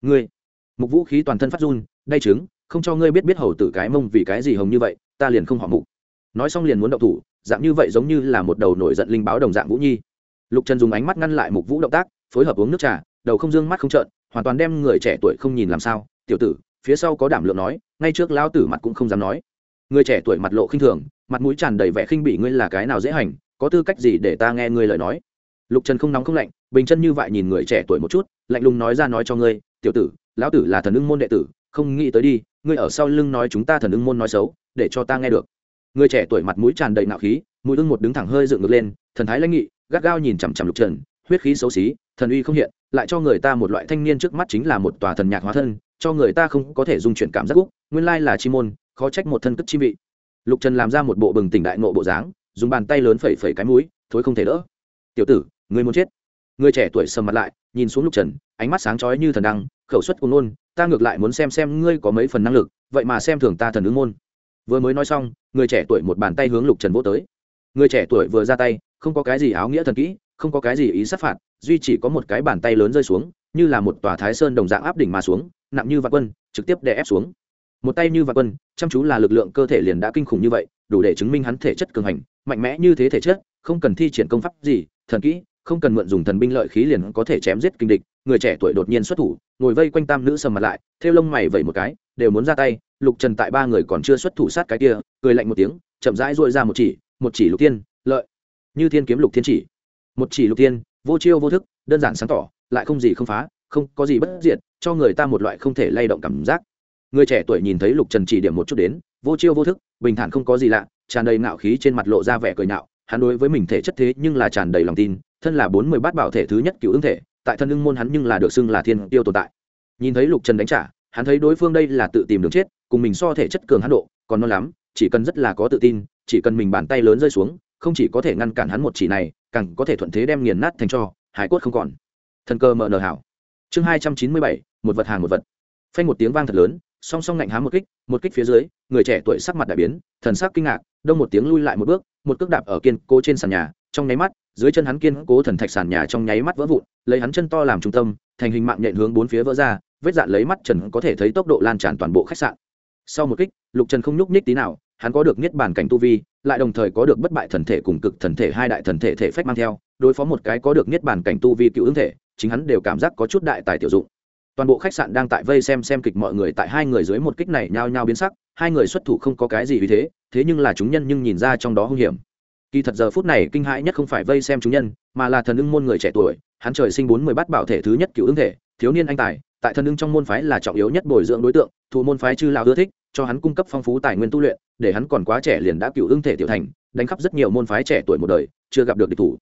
Ngươi? Mục vũ khí toàn thân phát run đay chứng không cho ngươi biết biết hầu tử cái mông vì cái gì hồng như vậy, ta liền không họ mục. Nói xong liền muốn động thủ, dạng như vậy giống như là một đầu nổi giận linh báo đồng dạng vũ nhi. Lục trần dùng ánh mắt ngăn lại mục vũ động tác, phối hợp uống nước trà, đầu không dương mắt không trợn, hoàn toàn đem người trẻ tuổi không nhìn làm sao. Tiểu tử, phía sau có đảm lượng nói, ngay trước lão tử mặt cũng không dám nói. Người trẻ tuổi mặt lộ khinh thường, mặt mũi tràn đầy vẻ khinh bị ngươi là cái nào dễ hành, có tư cách gì để ta nghe ngươi lời nói? Lục trần không nóng không lạnh, bình chân như vậy nhìn người trẻ tuổi một chút, lạnh lùng nói ra nói cho ngươi, tiểu tử, lão tử là thần ưng môn đệ tử không nghĩ tới đi, ngươi ở sau lưng nói chúng ta thần ưng môn nói xấu, để cho ta nghe được. Người trẻ tuổi mặt mũi tràn đầy nạo khí, mũi ưng một đứng thẳng hơi dựng ngược lên, thần thái lãnh nghị, gắt gao nhìn chằm chằm lục trần, huyết khí xấu xí, thần uy không hiện, lại cho người ta một loại thanh niên trước mắt chính là một tòa thần nhạc hóa thân, cho người ta không có thể dung chuyển cảm giác úc nguyên lai là chi môn, khó trách một thân cất chi vị. Lục trần làm ra một bộ bừng tỉnh đại nộ bộ dáng, dùng bàn tay lớn phẩy phẩy cái mũi, thối không thể đỡ. Tiểu tử người muốn chết? Người trẻ tuổi sầm mặt lại, nhìn xuống lục trần, ánh mắt sáng chói như thần đăng khẩu suất cùng nôn, ta ngược lại muốn xem xem ngươi có mấy phần năng lực, vậy mà xem thường ta thần ứng môn. Vừa mới nói xong, người trẻ tuổi một bàn tay hướng lục trần vô tới. Người trẻ tuổi vừa ra tay, không có cái gì áo nghĩa thần kỹ, không có cái gì ý sát phạt, duy chỉ có một cái bàn tay lớn rơi xuống, như là một tòa thái sơn đồng dạng áp đỉnh mà xuống, nặng như vạn quân, trực tiếp đè ép xuống. Một tay như vạn quân, chăm chú là lực lượng cơ thể liền đã kinh khủng như vậy, đủ để chứng minh hắn thể chất cường hành, mạnh mẽ như thế thể chất, không cần thi triển công pháp gì, thần kỹ không cần mượn dùng thần binh lợi khí liền có thể chém giết kinh địch, người trẻ tuổi đột nhiên xuất thủ, ngồi vây quanh tam nữ sầm mặt lại theo lông mày vẩy một cái, đều muốn ra tay, lục trần tại ba người còn chưa xuất thủ sát cái kia, cười lạnh một tiếng, chậm rãi dội ra một chỉ một chỉ lục tiên lợi. Như thiên kiếm lục thiên chỉ. Một chỉ lục tiên vô chiêu vô thức, đơn giản sáng tỏ, lại không gì không phá, không có gì bất diệt, cho người ta một loại không thể lay động cảm giác. Người trẻ tuổi nhìn thấy lục trần chỉ điểm một chút đến, vô chiêu vô thức, bình thản không có gì lạ, tràn đầy ngạo khí trên mặt lộ ra vẻ cười nhạo, hắn đối với mình thể chất thế nhưng là tràn đầy lòng tin thân là bốn mươi bát bảo thể thứ nhất cựu ứng thể, tại thân ưng môn hắn nhưng là được xưng là thiên tiêu tồn tại. Nhìn thấy lục trần đánh trả, hắn thấy đối phương đây là tự tìm đường chết, cùng mình so thể chất cường hắn độ, còn non lắm, chỉ cần rất là có tự tin, chỉ cần mình bàn tay lớn rơi xuống, không chỉ có thể ngăn cản hắn một chỉ này, càng có thể thuận thế đem nghiền nát thành cho, hải cốt không còn. Thần cơ mở nở hảo. Chương hai trăm chín mươi bảy, một vật hàng một vật. Phanh một tiếng vang thật lớn, song song ngạnh há một kích một kích phía dưới, người trẻ tuổi sắc mặt đại biến, thần sắc kinh ngạc, đông một tiếng lui lại một bước, một cước đạp ở kiên cố trên sàn nhà, trong nháy mắt dưới chân hắn kiên cố thần thạch sàn nhà trong nháy mắt vỡ vụn, lấy hắn chân to làm trung tâm, thành hình mạng nhện hướng bốn phía vỡ ra, vết dạn lấy mắt trần có thể thấy tốc độ lan tràn toàn bộ khách sạn. Sau một kích, lục trần không nhúc nhích tí nào, hắn có được niết bàn cảnh tu vi, lại đồng thời có được bất bại thần thể cùng cực thần thể hai đại thần thể thể phách mang theo, đối phó một cái có được niết bàn cảnh tu vi cựu ứng thể, chính hắn đều cảm giác có chút đại tài tiểu dụng. Toàn bộ khách sạn đang tại vây xem xem kịch mọi người tại hai người dưới một kích này nhao nhao biến sắc, hai người xuất thủ không có cái gì vì thế thế nhưng là chúng nhân nhưng nhìn ra trong đó hung hiểm kỳ thật giờ phút này kinh hãi nhất không phải vây xem chúng nhân, mà là thần ưng môn người trẻ tuổi, hắn trời sinh bốn mươi bát bảo thể thứ nhất cựu ứng thể, thiếu niên anh tài, tại thần ưng trong môn phái là trọng yếu nhất bồi dưỡng đối tượng thu môn phái chư lao ưa thích, cho hắn cung cấp phong phú tài nguyên tu luyện, để hắn còn quá trẻ liền đã cựu ưng thể tiểu thành, đánh khắp rất nhiều môn phái trẻ tuổi một đời, chưa gặp được địch thủ.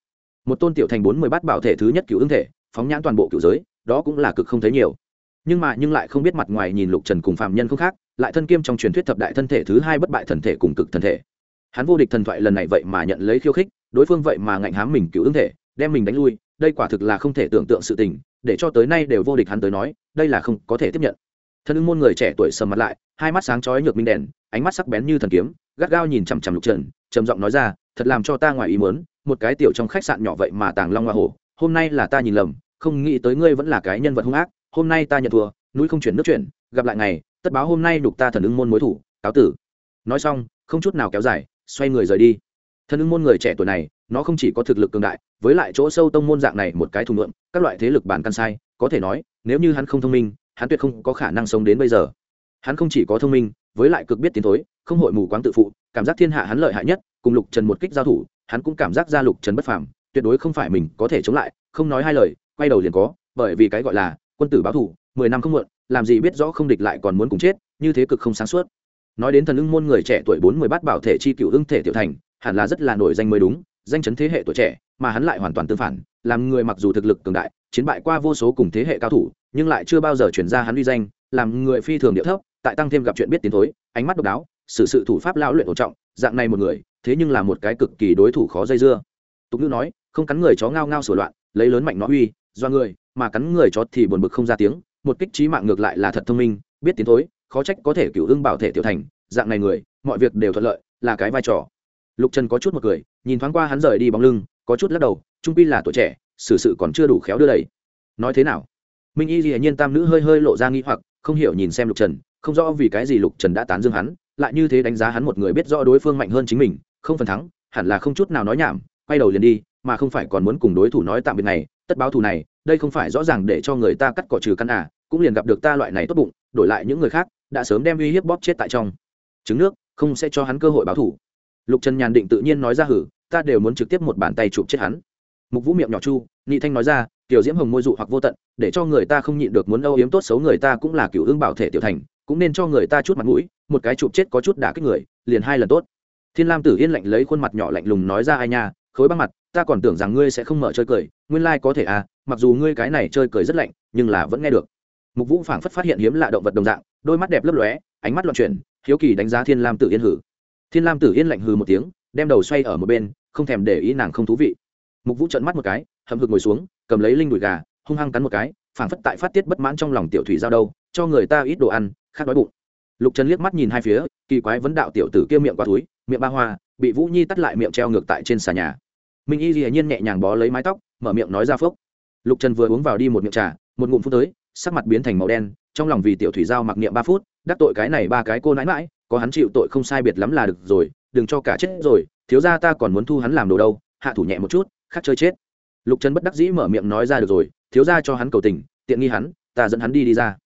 Một tôn tiểu thành bốn mươi bát bảo thể thứ nhất cựu ưng thể, phóng nhãn toàn bộ cựu giới, đó cũng là cực không thấy nhiều. Nhưng mà nhưng lại không biết mặt ngoài nhìn lục trần cùng phạm nhân không khác, lại thân kiêm trong truyền thuyết thập đại thân thể thứ hai bất bại thần thể cùng cực thần thể hắn vô địch thần thoại lần này vậy mà nhận lấy khiêu khích, đối phương vậy mà ngạnh hám mình cứu ứng thể, đem mình đánh lui, đây quả thực là không thể tưởng tượng sự tình, để cho tới nay đều vô địch hắn tới nói, đây là không có thể tiếp nhận. Thân ưng môn người trẻ tuổi sầm mặt lại, hai mắt sáng chói nhược minh đèn, ánh mắt sắc bén như thần kiếm, gắt gao nhìn chằm chằm lục trần, trầm giọng nói ra, thật làm cho ta ngoài ý muốn, một cái tiểu trong khách sạn nhỏ vậy mà tàng long hoa hổ, hôm nay là ta nhìn lầm, không nghĩ tới ngươi vẫn là cái nhân vật hung ác, hôm nay ta nhận thua, núi không chuyển nước chuyển, gặp lại ngày, tất báo hôm nay đục ta thần ưng môn mối thủ, cáo tử. Nói xong, không chút nào kéo dài xoay người rời đi. Thân ứng môn người trẻ tuổi này, nó không chỉ có thực lực cường đại, với lại chỗ sâu tông môn dạng này một cái thùng lượng các loại thế lực bản căn sai, có thể nói, nếu như hắn không thông minh, hắn tuyệt không có khả năng sống đến bây giờ. Hắn không chỉ có thông minh, với lại cực biết tiến thối, không hội mù quáng tự phụ, cảm giác thiên hạ hắn lợi hại nhất, cùng lục trần một kích giao thủ, hắn cũng cảm giác ra lục trần bất phàm, tuyệt đối không phải mình có thể chống lại, không nói hai lời, quay đầu liền có, bởi vì cái gọi là quân tử báo thủ, mười năm không muộn, làm gì biết rõ không địch lại còn muốn cùng chết, như thế cực không sáng suốt nói đến thần ưng môn người trẻ tuổi bốn mươi bát bảo thể chi cựu ưng thể tiểu thành, hẳn là rất là nổi danh mới đúng, danh chấn thế hệ tuổi trẻ, mà hắn lại hoàn toàn tương phản, làm người mặc dù thực lực cường đại, chiến bại qua vô số cùng thế hệ cao thủ, nhưng lại chưa bao giờ chuyển ra hắn uy danh, làm người phi thường địa thấp, tại tăng thêm gặp chuyện biết tiến thối, ánh mắt độc đáo, xử sự thủ pháp lão luyện ổn trọng, dạng này một người, thế nhưng là một cái cực kỳ đối thủ khó dây dưa. Tục ngữ nói, không cắn người chó ngao ngao sửa loạn, lấy lớn mạnh nó uy, do người, mà cắn người chó thì buồn bực không ra tiếng, một kích trí mạng ngược lại là thật thông minh, biết tiến thối khó trách có thể cựu ưng bảo thể tiểu thành dạng này người mọi việc đều thuận lợi là cái vai trò. Lục trần có chút một cười nhìn thoáng qua hắn rời đi bóng lưng có chút lắc đầu trung pi là tuổi trẻ xử sự, sự còn chưa đủ khéo đưa đẩy. Nói thế nào? Minh y dĩ nhiên tam nữ hơi hơi lộ ra nghi hoặc không hiểu nhìn xem lục trần không rõ vì cái gì lục trần đã tán dương hắn lại như thế đánh giá hắn một người biết rõ đối phương mạnh hơn chính mình không phần thắng hẳn là không chút nào nói nhảm quay đầu liền đi mà không phải còn muốn cùng đối thủ nói tạm biệt này tất báo thù này đây không phải rõ ràng để cho người ta cắt cỏ trừ căn à cũng liền gặp được ta loại này tốt bụng, đổi lại những người khác, đã sớm đem uy hiếp bóp chết tại trong. Trứng nước, không sẽ cho hắn cơ hội báo thù. Lục trần nhàn định tự nhiên nói ra hử, ta đều muốn trực tiếp một bàn tay chụp chết hắn. Mục vũ miệng nhỏ chu nị thanh nói ra, tiểu diễm hồng môi dụ hoặc vô tận, để cho người ta không nhịn được muốn âu yếm tốt xấu người ta cũng là cựu ương bảo thể tiểu thành, cũng nên cho người ta chút mặt mũi, một cái chụp chết có chút đả kích người, liền hai lần tốt. Thiên lam tử yên lạnh lấy khuôn mặt nhỏ lạnh lùng nói ra, ai nha, khối băng mặt, ta còn tưởng rằng ngươi sẽ không mở chơi cười, nguyên lai、like、có thể à mặc dù ngươi cái này chơi cười rất lạnh, nhưng là vẫn nghe được mục vũ phảng phất phát hiện hiếm lạ động vật đồng dạng, đôi mắt đẹp lấp lóe, ánh mắt loạn chuyển, hiếu kỳ đánh giá thiên lam tử yên hử. Thiên lam tử yên lạnh hừ một tiếng, đem đầu xoay ở một bên, không thèm để ý nàng không thú vị. Mục vũ trận mắt một cái, hậm hực ngồi xuống, cầm lấy linh đùi gà, hung hăng cắn một cái, phảng phất tại phát tiết bất mãn trong lòng tiểu thủy giao đâu, cho người ta ít đồ ăn, khác đói bụng. Lục trần liếc mắt nhìn hai phía, kỳ quái vấn đạo tiểu tử kia miệng qua túi, miệng ba hoa, bị vũ nhi tắt lại miệng treo ngược tại trên xà nhà. Minh y dĩ nhiên nhẹ nhàng bó lấy mái tóc, mở miệng nói ra phốc lục trần vừa uống vào đi một miệng trà, một ngụm phút tới sắc mặt biến thành màu đen, trong lòng vì tiểu thủy giao mặc niệm ba phút, đắc tội cái này ba cái cô nãi mãi, có hắn chịu tội không sai biệt lắm là được rồi, đừng cho cả chết rồi, thiếu ra ta còn muốn thu hắn làm đồ đâu, hạ thủ nhẹ một chút, khác chơi chết. Lục trần bất đắc dĩ mở miệng nói ra được rồi, thiếu ra cho hắn cầu tình, tiện nghi hắn, ta dẫn hắn đi đi ra.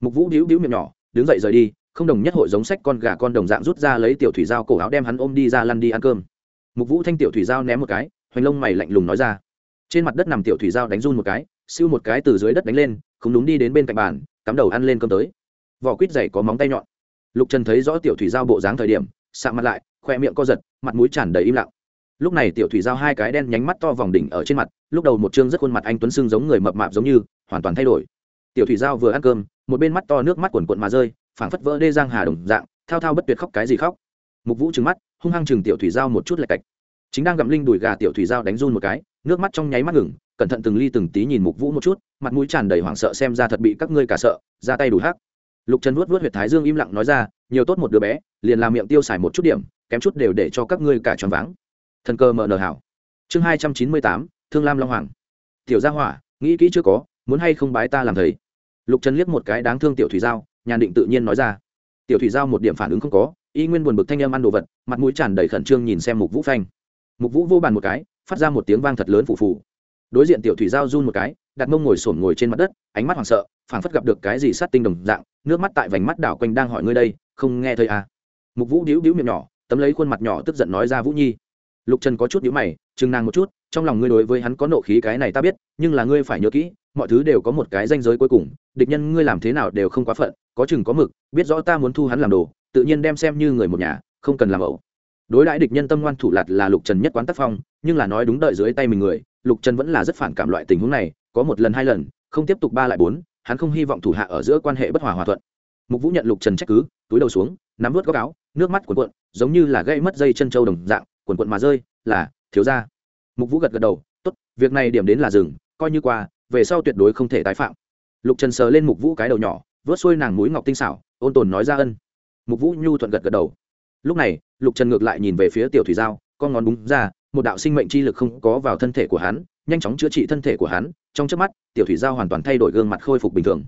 Mục vũ đĩu đĩu miệng nhỏ, đứng dậy rời đi, không đồng nhất hội giống sách con gà con đồng dạng rút ra lấy tiểu thủy dao cổ áo đem hắn ôm đi ra lăn đi ăn cơm. Mục vũ thanh tiểu thủy dao ném một cái, hoành lông mày lạnh lùng nói ra. Trên mặt đất nằm tiểu thủy dao đánh run một cái, siêu một cái từ dưới đất đánh lên không đúng đi đến bên cạnh bàn, cắm đầu ăn lên cơm tới. Vỏ quýt dày có móng tay nhọn. Lục trần thấy rõ tiểu thủy giao bộ dáng thời điểm, sạ mặt lại, khoe miệng co giật, mặt mũi tràn đầy im lặng. Lúc này tiểu thủy giao hai cái đen nhánh mắt to vòng đỉnh ở trên mặt, lúc đầu một chương rất khuôn mặt anh tuấn sưng giống người mập mạp giống như, hoàn toàn thay đổi. Tiểu thủy giao vừa ăn cơm, một bên mắt to nước mắt quần quận mà rơi, phảng phất vỡ đê giang hà đồng dạng, thao thao bất tuyệt khóc cái gì khóc. Mục vũ trừng mắt, hung hăng chừng tiểu thủy giao một chút lạch cạch. Chính đang gặm linh đùi gà tiểu thủy giao đánh run một cái, nước mắt trong nháy mắt ngừng cẩn thận từng ly từng tí nhìn mục vũ một chút, mặt mũi tràn đầy hoảng sợ xem ra thật bị các ngươi cả sợ, ra tay đủ hắc. Lục trần vuốt vuốt huyệt thái dương im lặng nói ra, nhiều tốt một đứa bé, liền làm miệng tiêu xài một chút điểm, kém chút đều để cho các ngươi cả tròn váng. Thần cơ mở nở hảo. Chương hai trăm chín mươi tám, thương lam long hoàng. Tiểu gia hỏa, nghĩ kỹ chưa có, muốn hay không bái ta làm thầy? Lục trần liếc một cái đáng thương tiểu thủy giao, nhàn định tự nhiên nói ra. Tiểu thủy giao một điểm phản ứng không có, y nguyên buồn bực thanh âm ăn đồ vật, mặt mũi tràn đầy khẩn trương nhìn xem mục vũ phanh. Mục vũ vô bàn một cái, phát ra một tiếng vang thật lớn phù phù đối diện tiểu thủy giao run một cái, đặt mông ngồi sổm ngồi trên mặt đất, ánh mắt hoảng sợ, phảng phất gặp được cái gì sát tinh đồng dạng, nước mắt tại vành mắt đảo quanh đang hỏi ngươi đây, không nghe thấy à? Mục vũ điếu điếu miệng nhỏ, tấm lấy khuôn mặt nhỏ tức giận nói ra vũ nhi. Lục trần có chút nhữ mày chừng nàng một chút, trong lòng ngươi đối với hắn có nộ khí cái này ta biết, nhưng là ngươi phải nhớ kỹ, mọi thứ đều có một cái danh giới cuối cùng, địch nhân ngươi làm thế nào đều không quá phận, có chừng có mực, biết rõ ta muốn thu hắn làm đồ, tự nhiên đem xem như người một nhà, không cần làm ẩu. Đối đãi địch nhân tâm ngoan thủ lạt là lục trần nhất quán tác phong, nhưng là nói đúng đợi dưới tay mình người lục trần vẫn là rất phản cảm loại tình huống này, có một lần hai lần, không tiếp tục ba lại bốn, hắn không hy vọng thủ hạ ở giữa quan hệ bất hòa hòa thuận. Mục vũ nhận lục trần trách cứ, túi đầu xuống, nắm vớt góc áo, nước mắt cuộn cuộn, giống như là gây mất dây chân trâu đồng dạng, cuộn cuộn mà rơi, là, thiếu ra mục vũ gật gật đầu, tốt, việc này điểm đến là rừng coi như qua, về sau tuyệt đối không thể tái phạm. Lục trần sờ lên mục vũ cái đầu nhỏ vớt xuôi nàng mũi ngọc tinh xảo, ôn tồn nói ra ân. Mục vũ nhu thuận gật gật đầu. Lúc này, lục trần ngược lại nhìn về phía tiểu thủy giao, con ngón búng ra một đạo sinh mệnh chi lực không có vào thân thể của hắn, nhanh chóng chữa trị thân thể của hắn, trong trước mắt, tiểu thủy giao hoàn toàn thay đổi gương mặt khôi phục bình thường.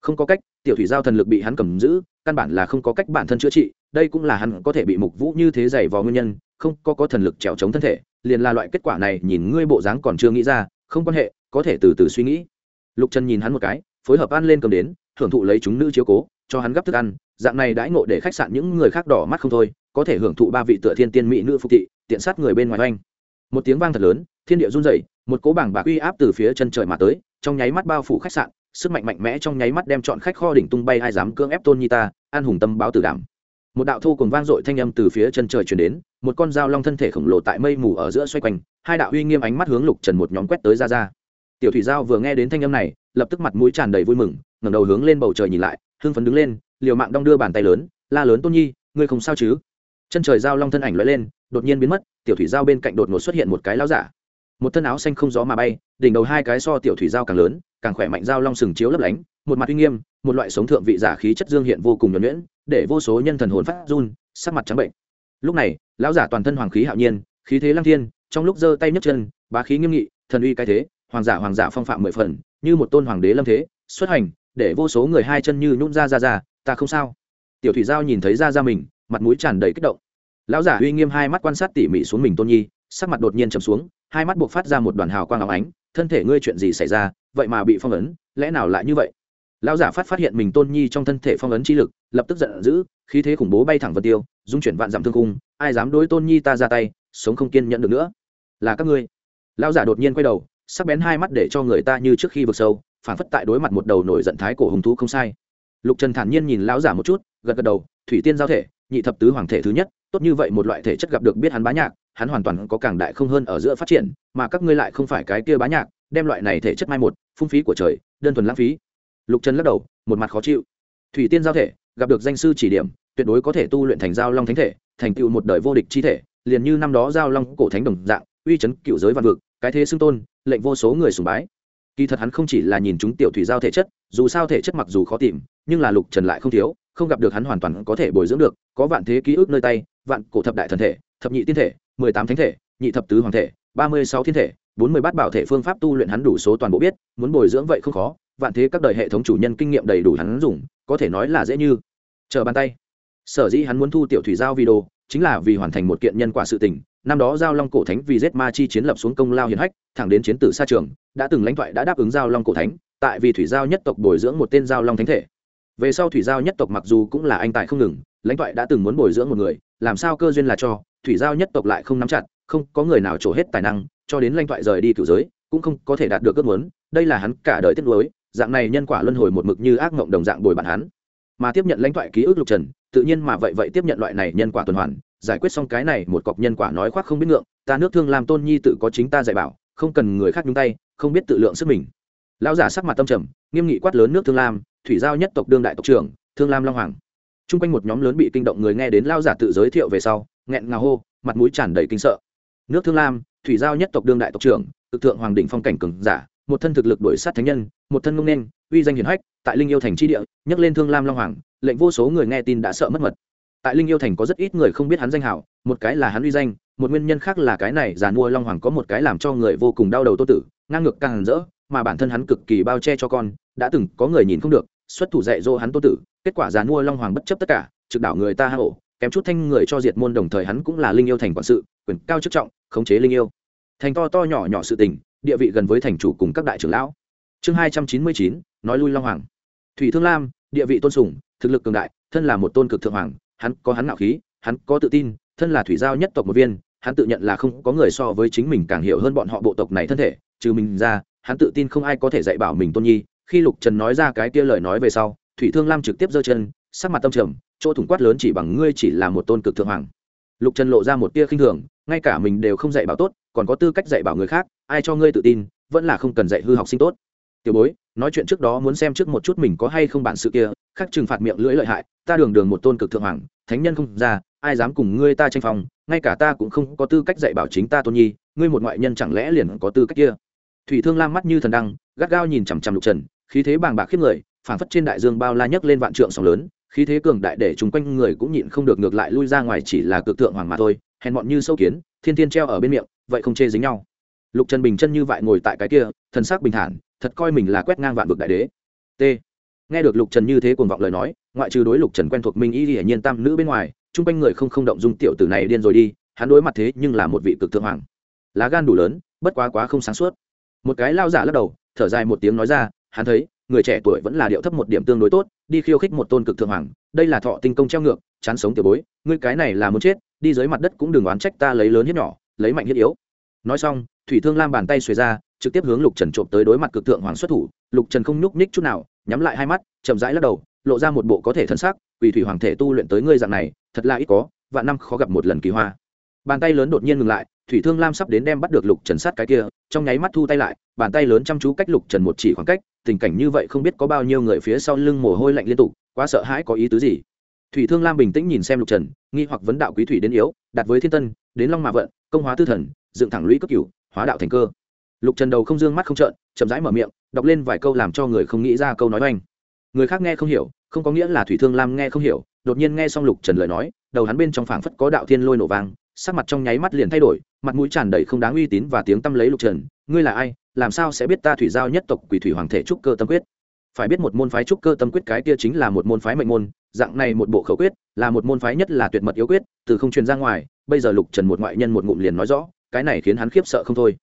Không có cách, tiểu thủy giao thần lực bị hắn cầm giữ, căn bản là không có cách bản thân chữa trị, đây cũng là hắn có thể bị mục vũ như thế dày vò nguyên nhân, không có có thần lực trèo chống thân thể, liền là loại kết quả này, nhìn ngươi bộ dáng còn chưa nghĩ ra, không quan hệ, có thể từ từ suy nghĩ. Lục trần nhìn hắn một cái, phối hợp ăn lên cầm đến hưởng thụ lấy chúng nữ chiếu cố, cho hắn gấp thức ăn, dạng này đãi ngộ để khách sạn những người khác đỏ mắt không thôi, có thể hưởng thụ ba vị tựa thiên tiên mỹ nữ phục thị, tiện sát người bên ngoài oanh một tiếng vang thật lớn, thiên địa run rẩy, một cố bảng bạc uy áp từ phía chân trời mà tới, trong nháy mắt bao phủ khách sạn, sức mạnh mạnh mẽ trong nháy mắt đem chọn khách kho đỉnh tung bay, ai dám cưỡng ép tôn nhi ta, an hùng tâm báo tử đảm. Một đạo thu cùng vang dội thanh âm từ phía chân trời chuyển đến, một con dao long thân thể khổng lồ tại mây mù ở giữa xoay quanh, hai đạo uy nghiêm ánh mắt hướng lục trần một nhóm quét tới ra ra. Tiểu thủy giao vừa nghe đến thanh âm này, lập tức mặt mũi tràn đầy vui mừng, ngẩng đầu hướng lên bầu trời nhìn lại, hưng phấn đứng lên, liều mạng đong đưa bàn tay lớn, la lớn tôn nhi, ngươi không sao chứ? Chân trời dao long thân ảnh lóe lên đột nhiên biến mất, tiểu thủy giao bên cạnh đột ngột xuất hiện một cái lão giả. Một thân áo xanh không gió mà bay, đỉnh đầu hai cái so tiểu thủy giao càng lớn, càng khỏe mạnh dao long sừng chiếu lấp lánh, một mặt uy nghiêm, một loại sống thượng vị giả khí chất dương hiện vô cùng nhuẩn nhuyễn, để vô số nhân thần hồn phát run, sắc mặt trắng bệnh. Lúc này, lão giả toàn thân hoàng khí hạo nhiên, khí thế lăng thiên, trong lúc giơ tay nhấc chân, bá khí nghiêm nghị, thần uy cái thế, hoàng giả hoàng giả phong phạm mười phần, như một tôn hoàng đế lâm thế, xuất hành, để vô số người hai chân như nhún ra ra ra, ta không sao. Tiểu thủy giao nhìn thấy ra ra mình, mặt mũi tràn đầy kích động lão giả uy nghiêm hai mắt quan sát tỉ mỉ xuống mình tôn nhi, sắc mặt đột nhiên trầm xuống, hai mắt buộc phát ra một đoàn hào quang áo ánh, thân thể ngươi chuyện gì xảy ra? Vậy mà bị phong ấn, lẽ nào lại như vậy? Lão giả phát phát hiện mình tôn nhi trong thân thể phong ấn chi lực, lập tức giận dữ, khí thế khủng bố bay thẳng vật tiêu, dung chuyển vạn dặm thương cung ai dám đối tôn nhi ta ra tay, sống không kiên nhẫn được nữa. Là các ngươi. Lão giả đột nhiên quay đầu, sắc bén hai mắt để cho người ta như trước khi vực sâu phản phất tại đối mặt một đầu nổi giận thái cổ hùng thú không sai. Lục trần thản nhiên nhìn lão giả một chút, gật gật đầu, thủy tiên giao thể nhị thập tứ hoàng thể thứ nhất, tốt như vậy một loại thể chất gặp được biết hắn bá nhạc, hắn hoàn toàn có càng đại không hơn ở giữa phát triển, mà các ngươi lại không phải cái kia bá nhạc, đem loại này thể chất mai một, phung phí của trời, đơn thuần lãng phí. Lục trần lắc đầu, một mặt khó chịu. Thủy tiên giao thể, gặp được danh sư chỉ điểm, tuyệt đối có thể tu luyện thành giao long thánh thể, thành tựu một đời vô địch chi thể, liền như năm đó giao long cổ thánh đồng dạng, uy chấn cựu giới văn vực, cái thế xưng tôn, lệnh vô số người sùng bái. Kỳ thật hắn không chỉ là nhìn chúng tiểu thủy giao thể chất, dù sao thể chất mặc dù khó tìm, nhưng là lục trần lại không thiếu không gặp được hắn hoàn toàn có thể bồi dưỡng được, có vạn thế ký ức nơi tay, vạn cổ thập đại thần thể, thập nhị tiên thể, mười tám thánh thể, nhị thập tứ hoàng thể, ba mươi sáu thiên thể, bốn mươi bát bảo thể phương pháp tu luyện hắn đủ số toàn bộ biết, muốn bồi dưỡng vậy không khó, vạn thế các đời hệ thống chủ nhân kinh nghiệm đầy đủ hắn dùng, có thể nói là dễ như chờ bàn tay. Sở dĩ hắn muốn thu tiểu thủy giao video, chính là vì hoàn thành một kiện nhân quả sự tình, năm đó giao long cổ thánh vì giết ma chi chiến lập xuống công lao hiển hách, thẳng đến chiến tử xa trường, đã từng lãnh thoại đã đáp ứng giao long cổ thánh, tại vì thủy giao nhất tộc bồi dưỡng một tên giao long thánh thể về sau thủy giao nhất tộc mặc dù cũng là anh tài không ngừng, lãnh thoại đã từng muốn bồi dưỡng một người, làm sao cơ duyên là cho, thủy giao nhất tộc lại không nắm chặt, không có người nào trổ hết tài năng, cho đến lãnh thoại rời đi cựu giới, cũng không có thể đạt được ước muốn, đây là hắn cả đời tiết lối dạng này nhân quả luân hồi một mực như ác mộng đồng dạng bồi bạn hắn. Mà tiếp nhận lãnh thoại ký ức lục trần, tự nhiên mà vậy vậy tiếp nhận loại này nhân quả tuần hoàn, giải quyết xong cái này một cọc nhân quả nói khoác không biết ngượng, ta nước thương làm tôn nhi tự có chính ta dạy bảo, không cần người khác nhúng tay, không biết tự lượng sức mình. Lão giả sắc mặt tâm trầm, nghiêm nghị quát lớn nước thương lam thủy giao nhất tộc đương đại tộc trưởng, thương lam long hoàng. T r u n g quanh một nhóm lớn bị kinh động người nghe đến lao giả tự giới thiệu về sau, nghẹn ngào hô, mặt mũi tràn đầy kinh sợ. Nước thương lam, thủy giao nhất tộc đương đại tộc trưởng thực thượng hoàng Đỉnh phong cảnh cường giả, một thân thực lực đổi sát thánh nhân, một thân ngông nên uy danh hiển hách, tại linh yêu thành tri địa, nhắc lên thương lam long hoàng, lệnh vô số người nghe tin đã sợ mất mật. Tại linh yêu thành có rất ít người không biết hắn danh hảo, một cái là hắn uy danh, một nguyên nhân khác là cái này giàn mua long hoàng có một cái làm cho người vô cùng đau đầu tô tử, ngang ngược càng rỡ, mà bản thân hắn cực kỳ bao che cho con, đã từng có người nhìn không được xuất thủ dạy dỗ hắn tô tử, kết quả giàn mua long hoàng bất chấp tất cả, trực đảo người ta hạ ổ, kém chút thanh người cho diệt môn đồng thời hắn cũng là linh yêu thành quản sự, quyền cao chức trọng, khống chế linh yêu. Thành to to nhỏ nhỏ sự tình, địa vị gần với thành chủ cùng các đại trưởng lão. Chương hai trăm chín mươi chín, nói lui long hoàng. Thủy thương lam, địa vị tôn sùng, thực lực cường đại, thân là một tôn cực thượng hoàng, hắn có hắn ngạo khí, hắn có tự tin, thân là thủy giao nhất tộc một viên, hắn tự nhận là không có người so với chính mình càng hiểu hơn bọn họ bộ tộc này thân thể, trừ mình ra, hắn tự tin không ai có thể dạy bảo mình tôn nhi khi lục trần nói ra cái kia lời nói về sau, thủy thương lam trực tiếp giơ chân, sắc mặt tâm trầm, chỗ thủng quát lớn chỉ bằng ngươi chỉ là một tôn cực thượng hoàng. Lục trần lộ ra một tia khinh thường, ngay cả mình đều không dạy bảo tốt, còn có tư cách dạy bảo người khác, ai cho ngươi tự tin, vẫn là không cần dạy hư học sinh tốt. Tiểu bối, nói chuyện trước đó muốn xem trước một chút mình có hay không bản sự kia, khắc trừng phạt miệng lưỡi lợi hại, ta đường đường một tôn cực thượng hoàng, thánh nhân không ra, ai dám cùng ngươi ta tranh phòng ngay cả ta cũng không có tư cách dạy bảo chính ta tôn nhi, ngươi một ngoại nhân chẳng lẽ liền có tư cách kia? Thủy thương lam mắt như thần đăng, gắt gao nhìn chằm chằm lục trần khí thế bàng bạc khiếp người, phảng phất trên đại dương bao la nhấc lên vạn trượng sóng lớn, khí thế cường đại để chúng quanh người cũng nhịn không được ngược lại lui ra ngoài chỉ là cực thượng hoàng mà thôi, hèn mọn như sâu kiến, thiên thiên treo ở bên miệng, vậy không chê dính nhau. Lục trần bình chân như vậy ngồi tại cái kia, thần sắc bình thản, thật coi mình là quét ngang vạn vực đại đế. T. Nghe được lục trần như thế cuồng vọng lời nói, ngoại trừ đối lục trần quen thuộc minh y hiển nhiên tam nữ bên ngoài, chung quanh người không không động dung tiểu tử này điên rồi đi, hắn đối mặt thế nhưng là một vị cực thượng hoàng. Lá gan đủ lớn, bất quá quá không sáng suốt. Một cái lao giả lắc đầu, thở dài một tiếng nói ra hắn thấy, người trẻ tuổi vẫn là điệu thấp một điểm tương đối tốt, đi khiêu khích một tôn cực thượng hoàng, đây là thọ tinh công treo ngược, chán sống tiểu bối, ngươi cái này là muốn chết, đi dưới mặt đất cũng đừng oán trách ta lấy lớn hiếp nhỏ, lấy mạnh hiếp yếu. Nói xong, thủy thương lam bàn tay xuề ra, trực tiếp hướng lục trần trộm tới đối mặt cực thượng hoàng xuất thủ, lục trần không nhúc nhích chút nào, nhắm lại hai mắt, chậm rãi lắc đầu, lộ ra một bộ có thể thân xác vì thủy hoàng thể tu luyện tới ngươi dạng này, thật là ít có và năm khó gặp một lần kỳ hoa. Bàn tay lớn đột nhiên ngừng lại thủy thương lam sắp đến đem bắt được lục trần sát cái kia, trong nháy mắt thu tay lại, bàn tay lớn chăm chú cách lục trần một chỉ khoảng cách, tình cảnh như vậy không biết có bao nhiêu người phía sau lưng mồ hôi lạnh liên tục, quá sợ hãi có ý tứ gì. Thủy thương lam bình tĩnh nhìn xem lục trần, nghi hoặc vấn đạo quý thủy đến yếu, đặt với thiên tân, đến long mạ vận, công hóa tư thần, dựng thẳng lũy cấp cửu, hóa đạo thành cơ. Lục trần đầu không dương mắt không trợn, chậm rãi mở miệng, đọc lên vài câu làm cho người không nghĩ ra câu nói oanh. Người khác nghe không hiểu, không có nghĩa là thủy thương lam nghe không hiểu, đột nhiên nghe xong lục trần lời nói, đầu hắn bên trong phảng phất có đạo thiên lôi nổ vang sắc mặt trong nháy mắt liền thay đổi, mặt mũi tràn đầy không đáng uy tín và tiếng tăm lấy lục trần, ngươi là ai? Làm sao sẽ biết ta thủy giao nhất tộc quỷ thủy hoàng thể trúc cơ tâm quyết? Phải biết một môn phái trúc cơ tâm quyết cái kia chính là một môn phái mệnh môn, dạng này một bộ khẩu quyết, là một môn phái nhất là tuyệt mật yếu quyết, từ không truyền ra ngoài, bây giờ lục trần một ngoại nhân một ngụm liền nói rõ, cái này khiến hắn khiếp sợ không thôi.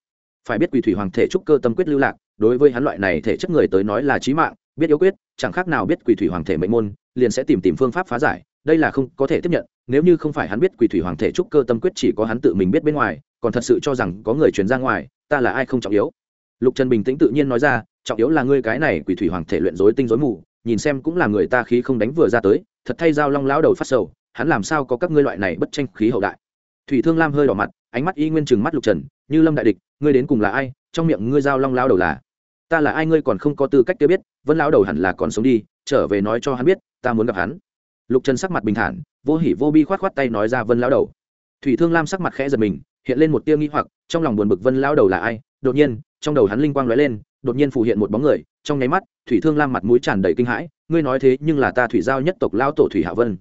Phải biết quỷ thủy hoàng thể trúc cơ tâm quyết lưu lạc, đối với hắn loại này thể chất người tới nói là trí mạng, biết yếu quyết, chẳng khác nào biết quỷ thủy hoàng thể mệnh môn, liền sẽ tìm tìm phương pháp phá giải, đây là không có thể tiếp nhận nếu như không phải hắn biết quỷ thủy hoàng thể trúc cơ tâm quyết chỉ có hắn tự mình biết bên ngoài, còn thật sự cho rằng có người truyền ra ngoài, ta là ai không trọng yếu. Lục trần bình tĩnh tự nhiên nói ra, trọng yếu là ngươi cái này quỷ thủy hoàng thể luyện dối tinh dối mù, nhìn xem cũng là người ta khí không đánh vừa ra tới, thật thay dao long lão đầu phát sầu, hắn làm sao có các ngươi loại này bất tranh khí hậu đại. Thủy thương lam hơi đỏ mặt, ánh mắt y nguyên chừng mắt lục trần, như lâm đại địch, ngươi đến cùng là ai? Trong miệng ngươi dao long lão đầu là? Ta là ai ngươi còn không có tư cách tiêu biết, vẫn lão đầu hẳn là còn sống đi, trở về nói cho hắn biết, ta muốn gặp hắn lục trần sắc mặt bình thản, vô hỉ vô bi khoát khoát tay nói ra vân lão đầu. Thủy thương lam sắc mặt khẽ giật mình, hiện lên một tia nghi hoặc, trong lòng buồn bực vân lão đầu là ai? Đột nhiên, trong đầu hắn linh quang lóe lên, đột nhiên phủ hiện một bóng người, trong nháy mắt, thủy thương lam mặt mũi tràn đầy kinh hãi, ngươi nói thế nhưng là ta thủy giao nhất tộc lao tổ thủy hạ vân.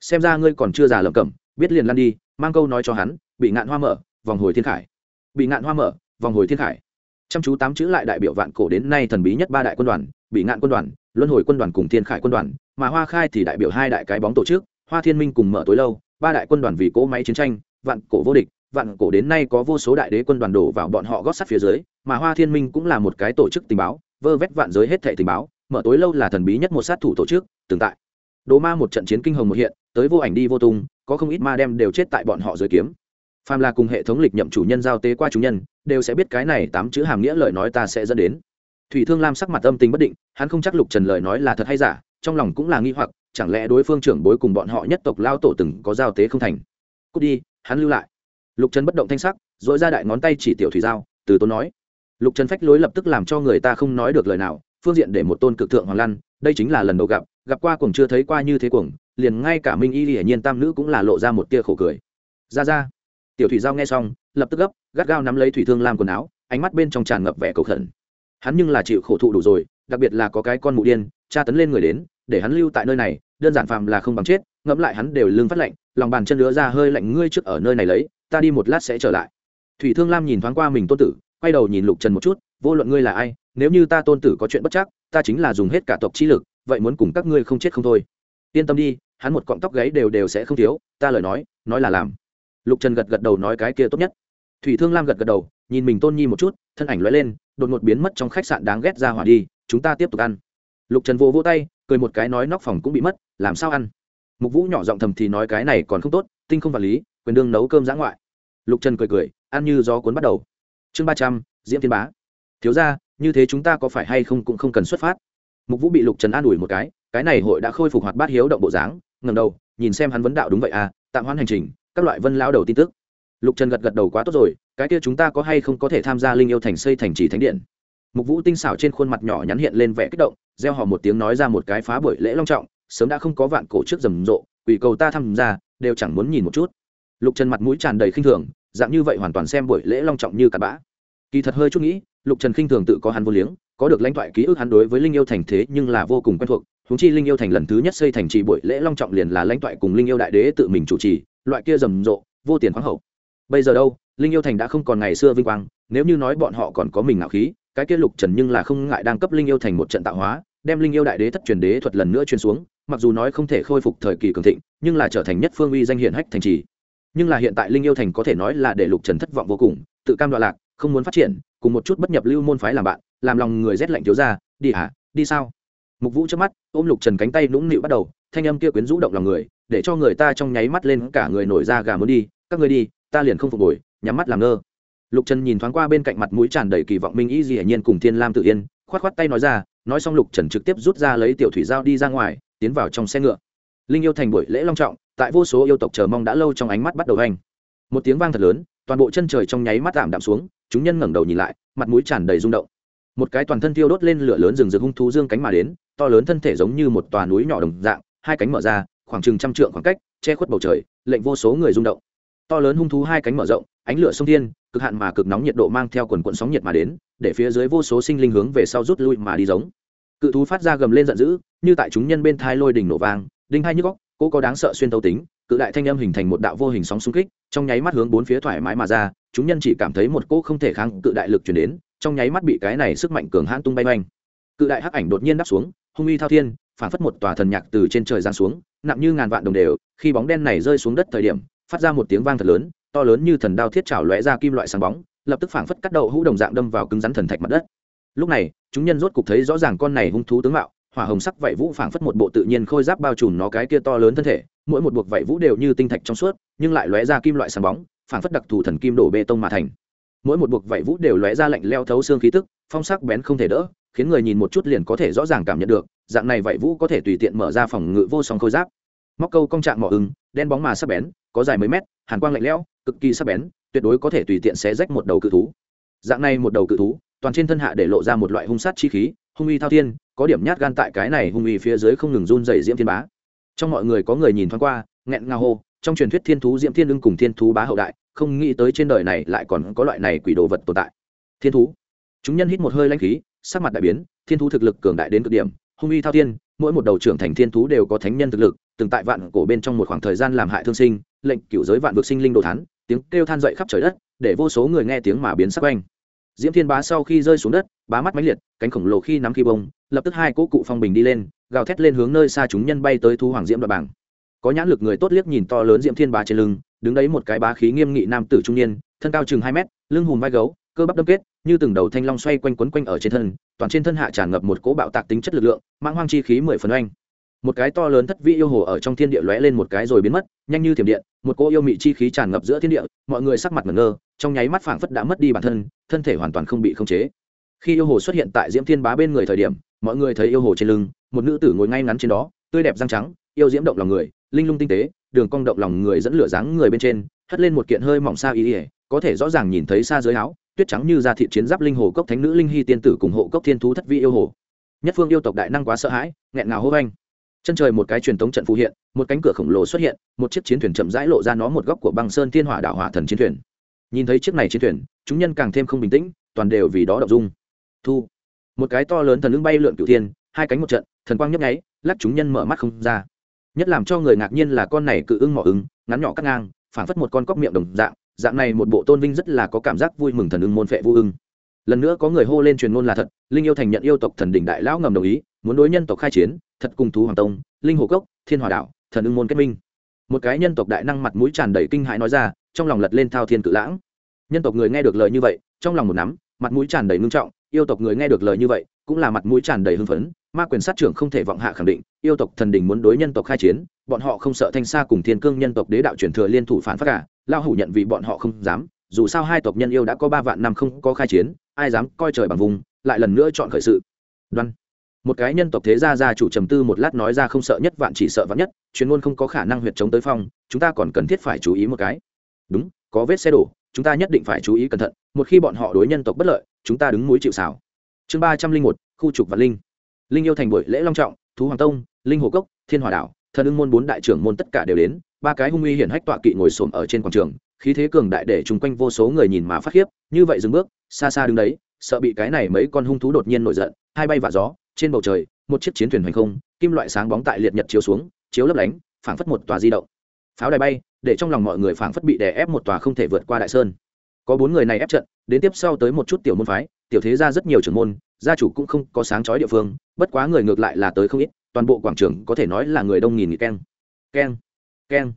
Xem ra ngươi còn chưa già lầm cẩm biết liền lan đi, mang câu nói cho hắn, bị ngạn hoa mở, vòng hồi thiên khải. Bị ngạn hoa mở, vòng hồi thiên khải. Chăm chú tám chữ lại đại biểu vạn cổ đến nay thần bí nhất ba đại quân đoàn, bị ngạn quân đoàn, luân hồi quân đoàn cùng thiên khải quân đoàn mà hoa khai thì đại biểu hai đại cái bóng tổ chức, hoa thiên minh cùng mở tối lâu, ba đại quân đoàn vì cỗ máy chiến tranh, vạn cổ vô địch, vạn cổ đến nay có vô số đại đế quân đoàn đổ vào bọn họ gót sắt phía dưới, mà hoa thiên minh cũng là một cái tổ chức tình báo, vơ vét vạn giới hết thệ tình báo, mở tối lâu là thần bí nhất một sát thủ tổ chức tương tại. Đồ ma một trận chiến kinh hồng một hiện, tới vô ảnh đi vô tung, có không ít ma đem đều chết tại bọn họ dưới kiếm. Phàm là cùng hệ thống lịch nhậm chủ nhân giao tế qua chủ nhân, đều sẽ biết cái này tám chữ hàm nghĩa lời nói ta sẽ dẫn đến. Thủy thương lam sắc mặt âm tình bất định, hắn không chắc lục trần lời nói là thật hay giả trong lòng cũng là nghi hoặc, chẳng lẽ đối phương trưởng bối cùng bọn họ nhất tộc lao tổ từng có giao tế không thành? Cút đi, hắn lưu lại. Lục trần bất động thanh sắc dội ra đại ngón tay chỉ tiểu thủy giao từ tốn nói. Lục trần phách lối lập tức làm cho người ta không nói được lời nào, phương diện để một tôn cực thượng hoàng lăn, đây chính là lần đầu gặp gặp qua cùng chưa thấy qua như thế cuồng, liền ngay cả minh y hiển nhiên tam nữ cũng là lộ ra một tia khổ cười. Ra ra. Tiểu thủy giao nghe xong, lập tức gấp, gắt gao nắm lấy thủy thương làm quần áo, ánh mắt bên trong tràn ngập vẻ cầu khẩn. Hắn nhưng là chịu khổ thụ đủ rồi, đặc biệt là có cái con mụ điên tra tấn lên người đến, để hắn lưu tại nơi này, đơn giản phàm là không bằng chết, ngẫm lại hắn đều lưng phát lạnh, lòng bàn chân lứa ra hơi lạnh, ngươi trước ở nơi này lấy, ta đi một lát sẽ trở lại. Thủy thương lam nhìn thoáng qua mình tôn tử, quay đầu nhìn lục trần một chút, vô luận ngươi là ai, nếu như ta tôn tử có chuyện bất chắc, ta chính là dùng hết cả tộc chi lực, vậy muốn cùng các ngươi không chết không thôi. Yên tâm đi, hắn một cọng tóc gáy đều đều sẽ không thiếu, ta lời nói nói là làm. Lục trần gật gật đầu nói cái kia tốt nhất. Thủy thương lam gật gật đầu, nhìn mình tôn nhi một chút, thân ảnh lóe lên, đột ngột biến mất trong khách sạn đáng ghét ra hỏa đi, chúng ta tiếp tục ăn lục trần vô vô tay, cười một cái nói nóc phòng cũng bị mất, làm sao ăn? Mục vũ nhỏ giọng thầm thì nói cái này còn không tốt, tinh không vật lý, quyền đương nấu cơm giã ngoại. Lục trần cười cười, ăn như gió cuốn bắt đầu. Chương ba trăm, diễm thiên bá. Thiếu ra như thế chúng ta có phải hay không cũng không cần xuất phát. Mục vũ bị lục trần an ủi một cái cái này hội đã khôi phục hoạt bát hiếu động bộ dáng ngầm đầu, nhìn xem hắn vấn đạo đúng vậy à tạm hoãn hành trình, các loại vân lao đầu tin tức. Lục trần gật gật đầu quá tốt rồi, cái kia chúng ta có hay không có thể tham gia linh yêu thành xây thành trì thánh điện? Mục vũ tinh xảo trên khuôn mặt nhỏ nhắn hiện lên vẻ kích động, gieo họ một tiếng nói ra một cái phá buổi lễ long trọng, sớm đã không có vạn cổ trước rầm rộ, quỷ cầu ta tham gia, đều chẳng muốn nhìn một chút. Lục trần mặt mũi tràn đầy khinh thường, dạng như vậy hoàn toàn xem buổi lễ long trọng như cặn bã. Kỳ thật hơi chút nghĩ, lục trần khinh thường tự có hắn vô liếng, có được lãnh thoại ký ức hắn đối với linh yêu thành thế nhưng là vô cùng quen thuộc húng chi linh yêu thành lần thứ nhất xây thành trì buổi lễ long trọng liền là lãnh thoại cùng linh yêu đại đế tự mình chủ trì, loại kia rầm rộ, vô tiền khoáng hậu. Bây giờ đâu, linh yêu thành đã không còn ngày xưa vinh quang, nếu như nói bọn họ còn có mình ngạo khí cái kia lục trần nhưng là không ngại đang cấp linh yêu thành một trận tạo hóa, đem linh yêu đại đế thất truyền đế thuật lần nữa truyền xuống, mặc dù nói không thể khôi phục thời kỳ cường thịnh, nhưng là trở thành nhất phương uy danh hiển hách thành trì. Nhưng là hiện tại linh yêu thành có thể nói là để lục trần thất vọng vô cùng, tự cam đoạn lạc, không muốn phát triển, cùng một chút bất nhập lưu môn phái làm bạn, làm lòng người rét lạnh thiếu ra đi hả, đi sao? Mục vũ trước mắt, ôm lục trần cánh tay nũng nịu bắt đầu, thanh âm kia quyến rũ động lòng người, để cho người ta trong nháy mắt lên cả người nổi ra gà muốn đi, các người đi, ta liền không phục hồi, nhắm mắt làm ngơ lục trần nhìn thoáng qua bên cạnh mặt mũi tràn đầy kỳ vọng minh y Dĩ nhiên cùng thiên lam tự yên k h o á t k h o á t tay nói ra, nói xong lục trần trực tiếp rút ra lấy tiểu thủy giao đi ra ngoài, tiến vào trong xe ngựa. Linh yêu thành buổi lễ long trọng, tại vô số yêu tộc chờ mong đã lâu trong ánh mắt bắt đầu hành. Một tiếng vang thật lớn, toàn bộ chân trời trong nháy mắt tạm đạm xuống, chúng nhân ngẩng đầu nhìn lại, mặt mũi tràn đầy rung động. Một cái toàn thân thiêu đốt lên lửa lớn rừng rực hung thú dương cánh mà đến, to lớn thân thể giống như một tòa núi nhỏ đồng dạng, hai cánh mở ra, khoảng chừng trăm trượng khoảng cách, che khuất bầu trời, lệnh vô số người rung động. To lớn hung thú hai cánh mở rộng ánh lửa sông thiên, cực hạn mà cực nóng nhiệt độ mang theo quần quận sóng nhiệt mà đến, để phía dưới vô số sinh linh hướng về sau rút lui mà đi giống. Cự thú phát ra gầm lên giận dữ, như tại chúng nhân bên thai lôi đỉnh nổ vang, đinh hai nhức góc cô có đáng sợ xuyên tấu tính, cự đại thanh âm hình thành một đạo vô hình sóng xung kích, trong nháy mắt hướng bốn phía thoải mái mà ra, chúng nhân chỉ cảm thấy một cỗ không thể kháng cự đại lực chuyển đến, trong nháy mắt bị cái này sức mạnh cường hãn tung bay oanh. Cự đại hắc ảnh đột nhiên đáp xuống, hung uy thao thiên, phản phất một tòa thần nhạc từ trên trời giáng xuống, nặng như ngàn vạn đồng đều, khi bóng đen này rơi xuống đất thời điểm, phát ra một tiếng vang thật lớn to lớn như thần đao thiết chảo lóe ra kim loại sáng bóng, lập tức phảng phất cắt đầu hũ đồng dạng đâm vào cứng rắn thần thạch mặt đất. Lúc này, chúng nhân rốt cục thấy rõ ràng con này hung thú tướng mạo, hỏa hồng sắc vảy vũ phảng phất một bộ tự nhiên khôi giáp bao trùm nó cái kia to lớn thân thể, mỗi một buộc vảy vũ đều như tinh thạch trong suốt, nhưng lại lóe ra kim loại sáng bóng, phảng phất đặc thù thần kim đổ bê tông mà thành. Mỗi một buộc vảy vũ đều lóe ra lạnh leo thấu xương khí tức, phong sắc bén không thể đỡ, khiến người nhìn một chút liền có thể rõ ràng cảm nhận được, dạng này vảy vũ có thể tùy tiện mở ra phòng ngự vô song khôi giáp. Móc câu cong trạng mỏ ưng đen bóng mà sắc bén, có dài mấy mét, hàn quang lạnh lẽo, cực kỳ sắc bén, tuyệt đối có thể tùy tiện xé rách một đầu cự thú. Dạng này một đầu cự thú, toàn trên thân hạ để lộ ra một loại hung sát chi khí, hung uy thao thiên, có điểm nhát gan tại cái này hung uy phía dưới không ngừng run dày diễm thiên bá. Trong mọi người có người nhìn thoáng qua, nghẹn ngào hô, trong truyền thuyết thiên thú diễm thiên ưng cùng thiên thú bá hậu đại, không nghĩ tới trên đời này lại còn có loại này quỷ đồ vật tồn tại. Thiên thú. Chúng nhân hít một hơi lanh khí, sắc mặt đại biến, thiên thú thực lực cường đại đến cực điểm, hung uy thao thiên mỗi một đầu trưởng thành thiên thú đều có thánh nhân thực lực, từng tại vạn cổ bên trong một khoảng thời gian làm hại thương sinh, lệnh cựu giới vạn vực sinh linh đồ thán, tiếng kêu than dậy khắp trời đất, để vô số người nghe tiếng mà biến sắc quanh. Diễm thiên bá sau khi rơi xuống đất, bá mắt máy liệt, cánh khổng lồ khi nắm khi bông, lập tức hai cỗ cụ phong bình đi lên, gào thét lên hướng nơi xa chúng nhân bay tới thu hoàng diễm đoạt bảng có nhãn lực người tốt liếc nhìn to lớn diễm thiên bá trên lưng, đứng đấy một cái bá khí nghiêm nghị nam tử trung niên, thân cao chừng hai mét, lưng hùm vai gấu, cơ bắp đâm kết như từng đầu thanh long xoay quanh quấn quanh ở trên thân, toàn trên thân hạ tràn ngập một cỗ bạo tạc tính chất lực lượng, mang hoang chi khí mười phần oanh. Một cái to lớn thất vị yêu hồ ở trong thiên địa lóe lên một cái rồi biến mất, nhanh như thiểm điện, một cỗ yêu mị chi khí tràn ngập giữa thiên địa, mọi người sắc mặt ngẩn ngơ, trong nháy mắt phảng phất đã mất đi bản thân thân thể hoàn toàn không bị khống chế. Khi yêu hồ xuất hiện tại diễm thiên bá bên người thời điểm, mọi người thấy yêu hồ trên lưng, một nữ tử ngồi ngay ngắn trên đó, tươi đẹp răng trắng, yêu diễm động lòng người, linh lung tinh tế, đường cong động lòng người dẫn lửa dáng người bên trên, hất lên một kiện hơi mỏng xa ý ỉa có thể rõ ràng nhìn thấy xa dưới áo tuyết trắng như da thị chiến giáp linh hồ cốc thánh nữ linh hy tiên tử cùng hộ cốc thiên thú thất vi yêu hồ. Nhất phương yêu tộc đại năng quá sợ hãi, nghẹn ngào hô anh chân trời một cái truyền thống trận phù hiện, một cánh cửa khổng lồ xuất hiện, một chiếc chiến thuyền chậm rãi lộ ra nó một góc của băng sơn thiên hỏa đảo hỏa thần chiến thuyền. Nhìn thấy chiếc này chiến thuyền, chúng nhân càng thêm không bình tĩnh, toàn đều vì đó đậu dung. Thu. Một cái to lớn thần lưng bay lượn cửu thiên, hai cánh một trận, thần quang nhấp nháy, lắc chúng nhân mở mắt không ra. Nhất làm cho người ngạc nhiên là con này cự ưng mỏ ứng ngắn nhỏ cắt ngang, phảng phất một con cóc miệng đồng dạng dạng này một bộ tôn vinh rất là có cảm giác vui mừng thần ưng môn phệ vu ưng. Lần nữa có người hô lên truyền ngôn là thật, linh yêu thành nhận yêu tộc thần đỉnh đại lão ngầm đồng ý, muốn đối nhân tộc khai chiến, thật cùng thú hoàng tông, linh hồ cốc, thiên hòa đạo thần ưng môn kết minh. Một cái nhân tộc đại năng mặt mũi tràn đầy kinh hãi nói ra, trong lòng lật lên thao thiên cự lãng. Nhân tộc người nghe được lời như vậy, trong lòng một nắm, mặt mũi tràn đầy ngưng trọng, yêu tộc người nghe được lời như vậy cũng là mặt mũi tràn đầy hưng phấn, ma quyền sát trưởng không thể vọng hạ khẳng định, yêu tộc thần đình muốn đối nhân tộc khai chiến, bọn họ không sợ thanh xa cùng thiên cương nhân tộc đế đạo truyền thừa liên thủ phản phát cả, lao hủ nhận vì bọn họ không dám, dù sao hai tộc nhân yêu đã có ba vạn năm không có khai chiến, ai dám coi trời bằng vùng, lại lần nữa chọn khởi sự. Đoan. Một cái nhân tộc thế gia gia chủ trầm tư một lát nói ra không sợ nhất vạn chỉ sợ vạn nhất, chuyên môn không có khả năng huyệt chống tới phong, chúng ta còn cần thiết phải chú ý một cái. Đúng, có vết xe đổ, chúng ta nhất định phải chú ý cẩn thận, một khi bọn họ đối nhân tộc bất lợi, chúng ta đứng mũi chịu xảo chương ba trăm linh một, khu trục và linh. Linh yêu thành buổi lễ long trọng, thú hoàng tông, linh hồ cốc, thiên hòa đảo, thần ưng môn bốn đại trưởng môn tất cả đều đến, ba cái hung uy hiển hách tọa kỵ ngồi xổm ở trên quảng trường, khí thế cường đại để chung quanh vô số người nhìn mà phát khiếp, như vậy dừng bước, xa xa đứng đấy, sợ bị cái này mấy con hung thú đột nhiên nổi giận, hai bay vạ gió, trên bầu trời, một chiếc chiến thuyền hành không, kim loại sáng bóng tại liệt nhật chiếu xuống, chiếu lấp lánh, phảng phất một tòa di động. Pháo đài bay, để trong lòng mọi người phảng phất bị đè ép một tòa không thể vượt qua đại sơn. Có bốn người này ép trận, đến tiếp sau tới một chút tiểu môn phái tiểu thế gia rất nhiều trưởng môn, gia chủ cũng không có sáng chói địa phương, bất quá người ngược lại là tới không ít, toàn bộ quảng trường có thể nói là người đông nghìn nghỉ keng. Keng keng.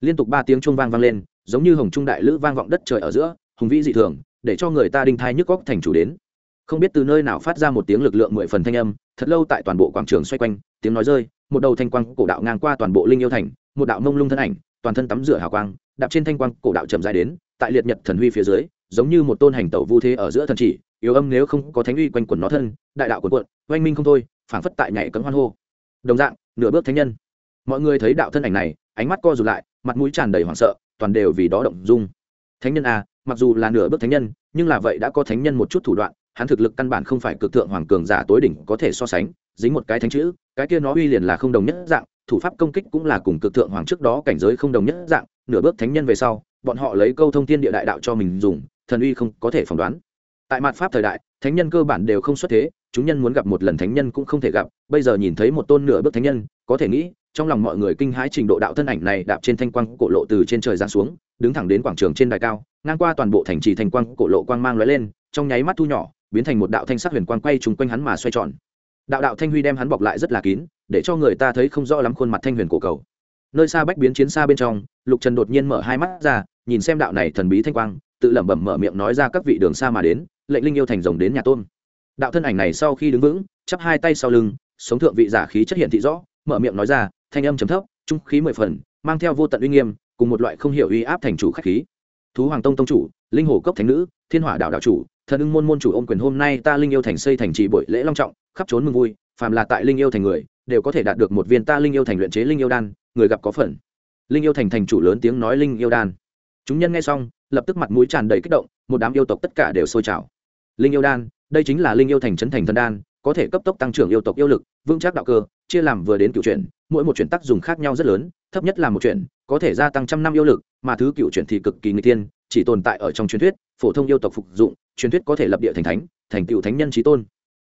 Liên tục ba tiếng chuông vang vang lên, giống như hồng trung đại lữ vang vọng đất trời ở giữa, hùng vĩ dị thường, để cho người ta đinh thai nhức góc thành chủ đến. Không biết từ nơi nào phát ra một tiếng lực lượng mười phần thanh âm, thật lâu tại toàn bộ quảng trường xoay quanh, tiếng nói rơi, một đầu thanh quang cổ đạo ngang qua toàn bộ linh yêu thành, một đạo mông lung thân ảnh, toàn thân tắm rửa hào quang, đạp trên thanh quang cổ đạo chậm dài đến, tại liệt nhật thần huy phía dưới, giống như một tôn hành tẩu vu thế ở giữa thần chỉ yếu âm nếu không có thánh uy quanh quần nó thân đại đạo quần quận oanh minh không thôi phảng phất tại nhảy cấm hoan hô. Đồng dạng nửa bước thánh nhân. Mọi người thấy đạo thân ảnh này ánh mắt co rụt lại mặt mũi tràn đầy hoảng sợ toàn đều vì đó động dung. Thánh nhân a à, mặc dù là nửa bước thánh nhân nhưng là vậy đã có thánh nhân một chút thủ đoạn hắn thực lực căn bản không phải cực thượng hoàng cường giả tối đỉnh có thể so sánh dính một cái thánh chữ cái kia nó uy liền là không đồng nhất dạng thủ pháp công kích cũng là cùng cực thượng hoàng trước đó cảnh giới không đồng nhất dạng nửa bước thánh nhân về sau bọn họ lấy câu thông thiên địa đại đạo cho mình dùng thần uy không có thể phỏng đoán tại mặt pháp thời đại, thánh nhân cơ bản đều không xuất thế, chúng nhân muốn gặp một lần thánh nhân cũng không thể gặp, bây giờ nhìn thấy một tôn nửa bước thánh nhân, có thể nghĩ, trong lòng mọi người kinh hãi trình độ đạo thân ảnh này đạp trên thanh quang cổ lộ từ trên trời giáng xuống, đứng thẳng đến quảng trường trên đài cao, ngang qua toàn bộ thành trì thanh quang cổ lộ quang mang lóe lên, trong nháy mắt thu nhỏ, biến thành một đạo thanh sắc huyền quang quay trùng quanh hắn mà xoay tròn. Đạo đạo thanh huy đem hắn bọc lại rất là kín, để cho người ta thấy không rõ lắm khuôn mặt thanh huyền cổ cầu. Nơi xa bách biến chiến xa bên trong, lục trần đột nhiên mở hai mắt ra, nhìn xem đạo này thần bí thanh quang, tự lẩm bẩm mở miệng nói ra các vị đường xa mà đến lệnh linh yêu thành rồng đến nhà tôn đạo thân ảnh này sau khi đứng vững, chắp hai tay sau lưng, sống thượng vị giả khí chất hiện thị rõ, mở miệng nói ra, thanh âm chấm thấp, trung khí mười phần, mang theo vô tận uy nghiêm, cùng một loại không hiểu uy áp thành chủ khách khí. Thú hoàng tông tông chủ, linh hồ cốc thánh nữ, thiên hỏa đạo đạo chủ, thần ưng môn môn chủ ôm quyền hôm nay ta linh yêu thành xây thành trì buổi lễ long trọng, khắp trốn mừng vui, phàm là tại linh yêu thành người, đều có thể đạt được một viên ta linh yêu thành luyện chế linh yêu đan, người gặp có phần. Linh yêu thành thành chủ lớn tiếng nói linh yêu đan. Chúng nhân nghe xong, lập tức mặt mũi tràn đầy kích động, một đám yêu tộc tất cả đều sôi trào linh yêu đan, đây chính là linh yêu thành trấn thành thần đan, có thể cấp tốc tăng trưởng yêu tộc yêu lực, vững chắc đạo cơ, chia làm vừa đến cựu chuyển, mỗi một chuyển tác dùng khác nhau rất lớn, thấp nhất là một chuyển, có thể gia tăng trăm năm yêu lực, mà thứ cựu chuyển thì cực kỳ người tiên chỉ tồn tại ở trong truyền thuyết, phổ thông yêu tộc phục dụng, truyền thuyết có thể lập địa thành thánh, thành cựu thánh nhân trí tôn.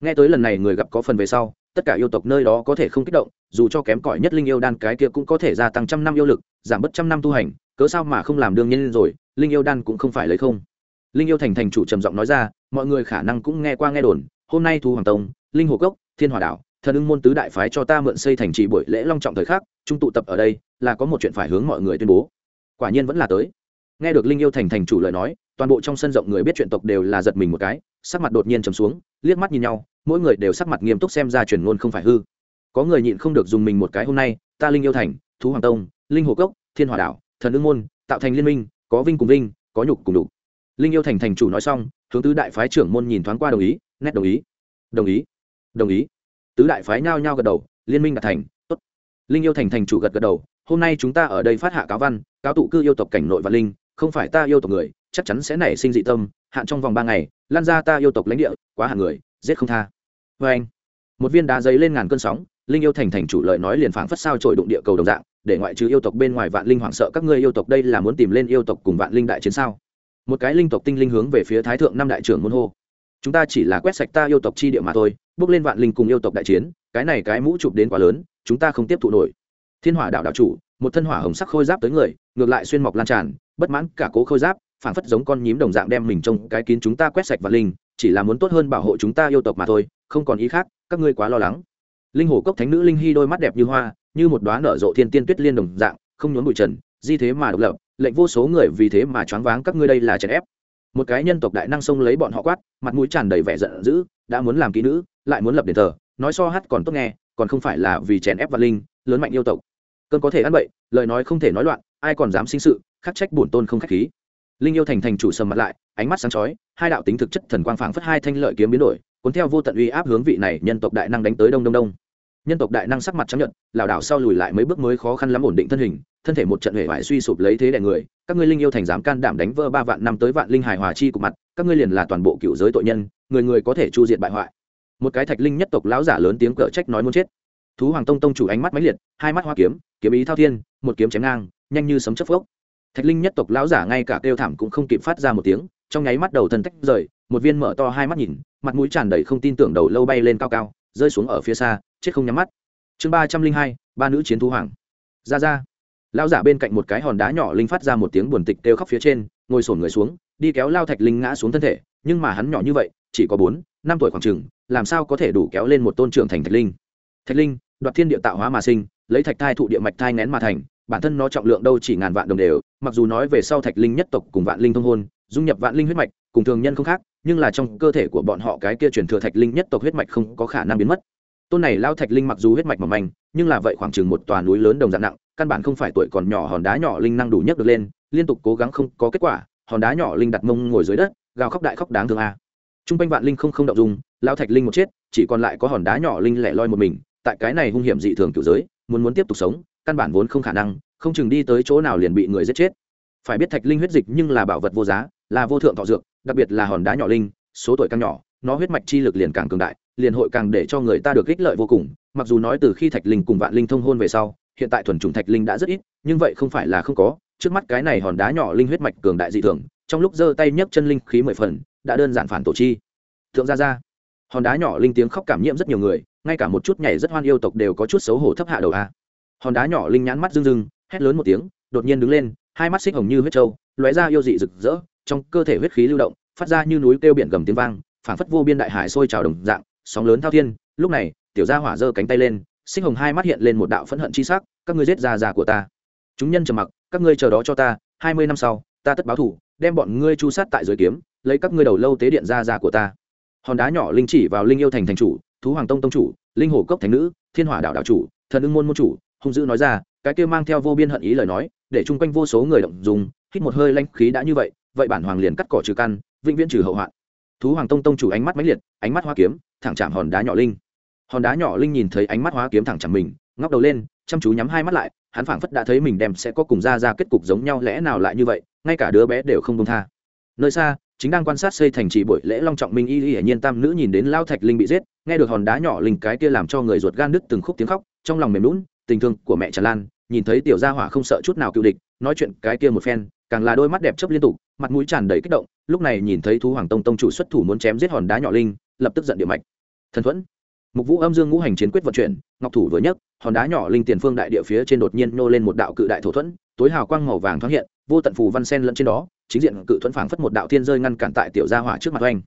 Nghe tới lần này người gặp có phần về sau, tất cả yêu tộc nơi đó có thể không kích động, dù cho kém cỏi nhất linh yêu đan cái kia cũng có thể gia tăng trăm năm yêu lực, giảm bớt trăm năm tu hành, cớ sao mà không làm đương nhiên rồi, linh yêu đan cũng không phải lấy không. Linh yêu thành thành chủ trầm giọng nói ra mọi người khả năng cũng nghe qua nghe đồn, hôm nay thu hoàng tông, linh hồ cốc, thiên hòa đảo, thần ưng môn tứ đại phái cho ta mượn xây thành trì buổi lễ long trọng thời khắc, trung tụ tập ở đây, là có một chuyện phải hướng mọi người tuyên bố. Quả nhiên vẫn là tới. Nghe được linh yêu thành thành chủ lời nói, toàn bộ trong sân rộng người biết chuyện tộc đều là giật mình một cái, sắc mặt đột nhiên trầm xuống, liếc mắt nhìn nhau, mỗi người đều sắc mặt nghiêm túc xem ra truyền ngôn không phải hư. Có người nhịn không được dùng mình một cái hôm nay, ta linh yêu thành thú hoàng tông, linh hồ cốc, thiên hòa đảo, thần ưng môn, tạo thành liên minh, có vinh cùng vinh, có nhục cùng đục linh yêu thành thành chủ nói xong, hướng tứ đại phái trưởng môn nhìn thoáng qua đồng ý, nét đồng ý. Đồng ý đồng ý. Tứ đại phái nhao nhao gật đầu, liên minh đạt thành, tốt. Linh yêu thành thành chủ gật gật đầu, hôm nay chúng ta ở đây phát hạ cáo văn, cáo tụ cư yêu tộc cảnh nội và linh, không phải ta yêu tộc người, chắc chắn sẽ nảy sinh dị tâm, hạn trong vòng ba ngày, lan ra ta yêu tộc lãnh địa, quá hạn người, giết không tha. Vê anh, một viên đá giấy lên ngàn cơn sóng, linh yêu thành thành chủ lợi nói liền phảng phất sao trội đụng địa cầu đồng dạng, để ngoại trừ yêu tộc bên ngoài vạn linh hoảng sợ các ngươi yêu tộc đây là muốn tìm lên yêu tộc cùng vạn linh đại chiến sao? Một cái linh tộc tinh linh hướng về phía thái thượng năm đại trưởng môn hô. Chúng ta chỉ là quét sạch ta yêu tộc chi địa mà thôi, bước lên vạn linh cùng yêu tộc đại chiến, cái này cái mũ chụp đến quá lớn, chúng ta không tiếp thụ nổi. Thiên hỏa đạo đạo chủ, một thân hỏa hồng sắc khôi giáp tới người, ngược lại xuyên mọc lan tràn, bất mãn cả cố khôi giáp phản phất giống con nhím đồng dạng đem mình trong cái kín chúng ta quét sạch vạn linh, chỉ là muốn tốt hơn bảo hộ chúng ta yêu tộc mà thôi, không còn ý khác, các ngươi quá lo lắng. Linh hồ cốc thánh nữ linh hy đôi mắt đẹp như hoa, như một đoá nở rộ thiên tiên tuyết liên đồng dạng, không nhốn bụi trần di thế mà độc lập, lệnh vô số người vì thế mà choáng váng, các ngươi đây là chèn ép. Một cái nhân tộc đại năng xông lấy bọn họ quát, mặt mũi tràn đầy vẻ giận dữ, đã muốn làm kỹ nữ, lại muốn lập đền thờ, nói so hát còn tốt nghe, còn không phải là vì chèn ép văn linh, lớn mạnh yêu tộc. Cơn có thể ăn bậy, lời nói không thể nói loạn, ai còn dám sinh sự, khắc trách bổn tôn không khách khí. Linh yêu thành thành chủ sầm mặt lại, ánh mắt sáng chói, hai đạo tính thực chất thần quang phảng phất hai thanh lợi kiếm biến đổi, cuốn theo vô tận uy áp hướng vị này nhân tộc đại năng đánh tới đông đông đông nhân tộc đại năng sắc mặt chấp nhận lảo đảo sau lùi lại mấy bước mới khó khăn lắm ổn định thân hình, thân thể một trận hệ vải suy sụp lấy thế đè người, các ngươi linh yêu thành dám can đảm đánh vỡ ba vạn năm tới vạn linh hài hòa chi của mặt, các ngươi liền là toàn bộ cựu giới tội nhân, người người có thể chu diệt bại hoại. Một cái thạch linh nhất tộc lão giả lớn tiếng cở trách nói muốn chết. Thú hoàng tông tông chủ ánh mắt mãnh liệt, hai mắt hoa kiếm kiếm ý thao thiên, một kiếm chém ngang, nhanh như sấm chớp phốc. Thạch linh nhất tộc lão giả ngay cả kêu thảm cũng không kịp phát ra một tiếng, trong nháy mắt đầu thân tách rời, một viên mở to hai mắt nhìn, mặt mũi tràn đầy không tin tưởng đầu lâu bay lên cao cao rơi xuống ở phía xa, chết không nhắm mắt. Chương ba trăm linh hai, ba nữ chiến thú hoàng. Ra ra. Lão giả bên cạnh một cái hòn đá nhỏ linh phát ra một tiếng buồn tịch kêu khóc phía trên, ngồi sổn người xuống, đi kéo lao thạch linh ngã xuống thân thể, nhưng mà hắn nhỏ như vậy, chỉ có bốn, năm tuổi khoảng chừng, làm sao có thể đủ kéo lên một tôn trưởng thành thạch linh? Thạch linh, đoạt thiên địa tạo hóa mà sinh, lấy thạch thai thụ địa mạch thai nén mà thành, bản thân nó trọng lượng đâu chỉ ngàn vạn đồng đều, mặc dù nói về sau thạch linh nhất tộc cùng vạn linh thông hôn, dung nhập vạn linh huyết mạch, cùng thường nhân không khác nhưng là trong cơ thể của bọn họ cái kia truyền thừa thạch linh nhất tộc huyết mạch không có khả năng biến mất tôn này lao thạch linh mặc dù huyết mạch mỏng manh, nhưng là vậy khoảng chừng một tòa núi lớn đồng dạng nặng, căn bản không phải tuổi còn nhỏ hòn đá nhỏ linh năng đủ nhất được lên, liên tục cố gắng không có kết quả, hòn đá nhỏ linh đặt mông ngồi dưới đất, gào khóc đại khóc đáng thương a à. trung quanh vạn linh không không động dùng lao thạch linh một chết, chỉ còn lại có hòn đá nhỏ linh lẻ loi một mình, tại cái này hung hiểm dị thường kiểu giới, muốn muốn tiếp tục sống, căn bản vốn không khả năng, không chừng đi tới chỗ nào liền bị người giết chết phải biết thạch linh huyết dịch nhưng là bảo vật vô giá, là vô thượng thọ dược đặc biệt là hòn đá nhỏ linh số tuổi càng nhỏ nó huyết mạch chi lực liền càng cường đại liền hội càng để cho người ta được ích lợi vô cùng. Mặc dù nói từ khi thạch linh cùng vạn linh thông hôn về sau hiện tại thuần chủng thạch linh đã rất ít nhưng vậy không phải là không có. Trước mắt cái này hòn đá nhỏ linh huyết mạch cường đại dị thường trong lúc giơ tay nhấc chân linh khí mười phần đã đơn giản phản tổ chi. Thượng gia gia, hòn đá nhỏ linh tiếng khóc cảm nhiễm rất nhiều người ngay cả một chút nhảy rất hoan yêu tộc đều có chút xấu hổ thấp hạ đầu a. Hòn đá nhỏ linh nhãn mắt rưng rưng hét lớn một tiếng đột nhiên đứng lên hai mắt xích hồng như huyết trâu lóe ra yêu dị rực rỡ trong cơ thể huyết khí lưu động, phát ra như núi kêu biển gầm tiếng vang, phảng phất vô biên đại hải sôi trào đồng dạng, sóng lớn thao thiên. Lúc này, tiểu gia hỏa giơ cánh tay lên xích hồng hai mắt hiện lên một đạo phẫn hận chi sắc, các ngươi giết già già của ta. Chúng nhân trầm mặc, các ngươi chờ đó cho ta, hai mươi năm sau, ta tất báo thủ, đem bọn ngươi chu sát tại dưới kiếm, lấy các ngươi đầu lâu tế điện ra già của ta. Hòn đá nhỏ linh chỉ vào linh yêu thành thành chủ, thú hoàng tông tông chủ, linh hồ cốc thành nữ, thiên hỏa đạo đạo chủ, thần ưng môn môn chủ, hung dữ nói ra, cái kia mang theo vô biên hận ý lời nói, để chung quanh vô số người động dùng, hít một hơi lanh khí đã như vậy vậy bản hoàng liền cắt cỏ trừ căn, vĩnh viễn trừ hậu hoạn. Thú hoàng tông tông chủ ánh mắt mãnh liệt, ánh mắt hoa kiếm, thẳng chạm hòn đá nhỏ linh. Hòn đá nhỏ linh nhìn thấy ánh mắt hoa kiếm thẳng chạm mình, ngóc đầu lên, chăm chú nhắm hai mắt lại, hắn phảng phất đã thấy mình đem sẽ có cùng ra ra kết cục giống nhau lẽ nào lại như vậy, ngay cả đứa bé đều không công tha. Nơi xa, chính đang quan sát xây thành trì buổi lễ long trọng minh y y hải nhiên tam nữ nhìn đến lao thạch linh bị giết, nghe được hòn đá nhỏ linh cái kia làm cho người ruột gan đứt từng khúc tiếng khóc, trong lòng mềm lún tình thương của mẹ tràn lan, nhìn thấy tiểu gia hỏa không sợ chút nào cựu địch, nói chuyện cái kia một phen càng là đôi mắt đẹp chớp liên tục, mặt mũi tràn đầy kích động, lúc này nhìn thấy thú hoàng tông tông chủ xuất thủ muốn chém giết hòn đá nhỏ linh, lập tức giận địa mạch. Thần thuẫn, mục vũ âm dương ngũ hành chiến quyết vận chuyển, ngọc thủ vừa nhấc, hòn đá nhỏ linh tiền phương đại địa phía trên đột nhiên nô lên một đạo cự đại thổ thuẫn, tối hào quang màu vàng thoáng hiện, vô tận phù văn sen lẫn trên đó, chính diện cự thuẫn phảng phất một đạo thiên rơi ngăn cản tại tiểu gia hỏa trước mặt oanh.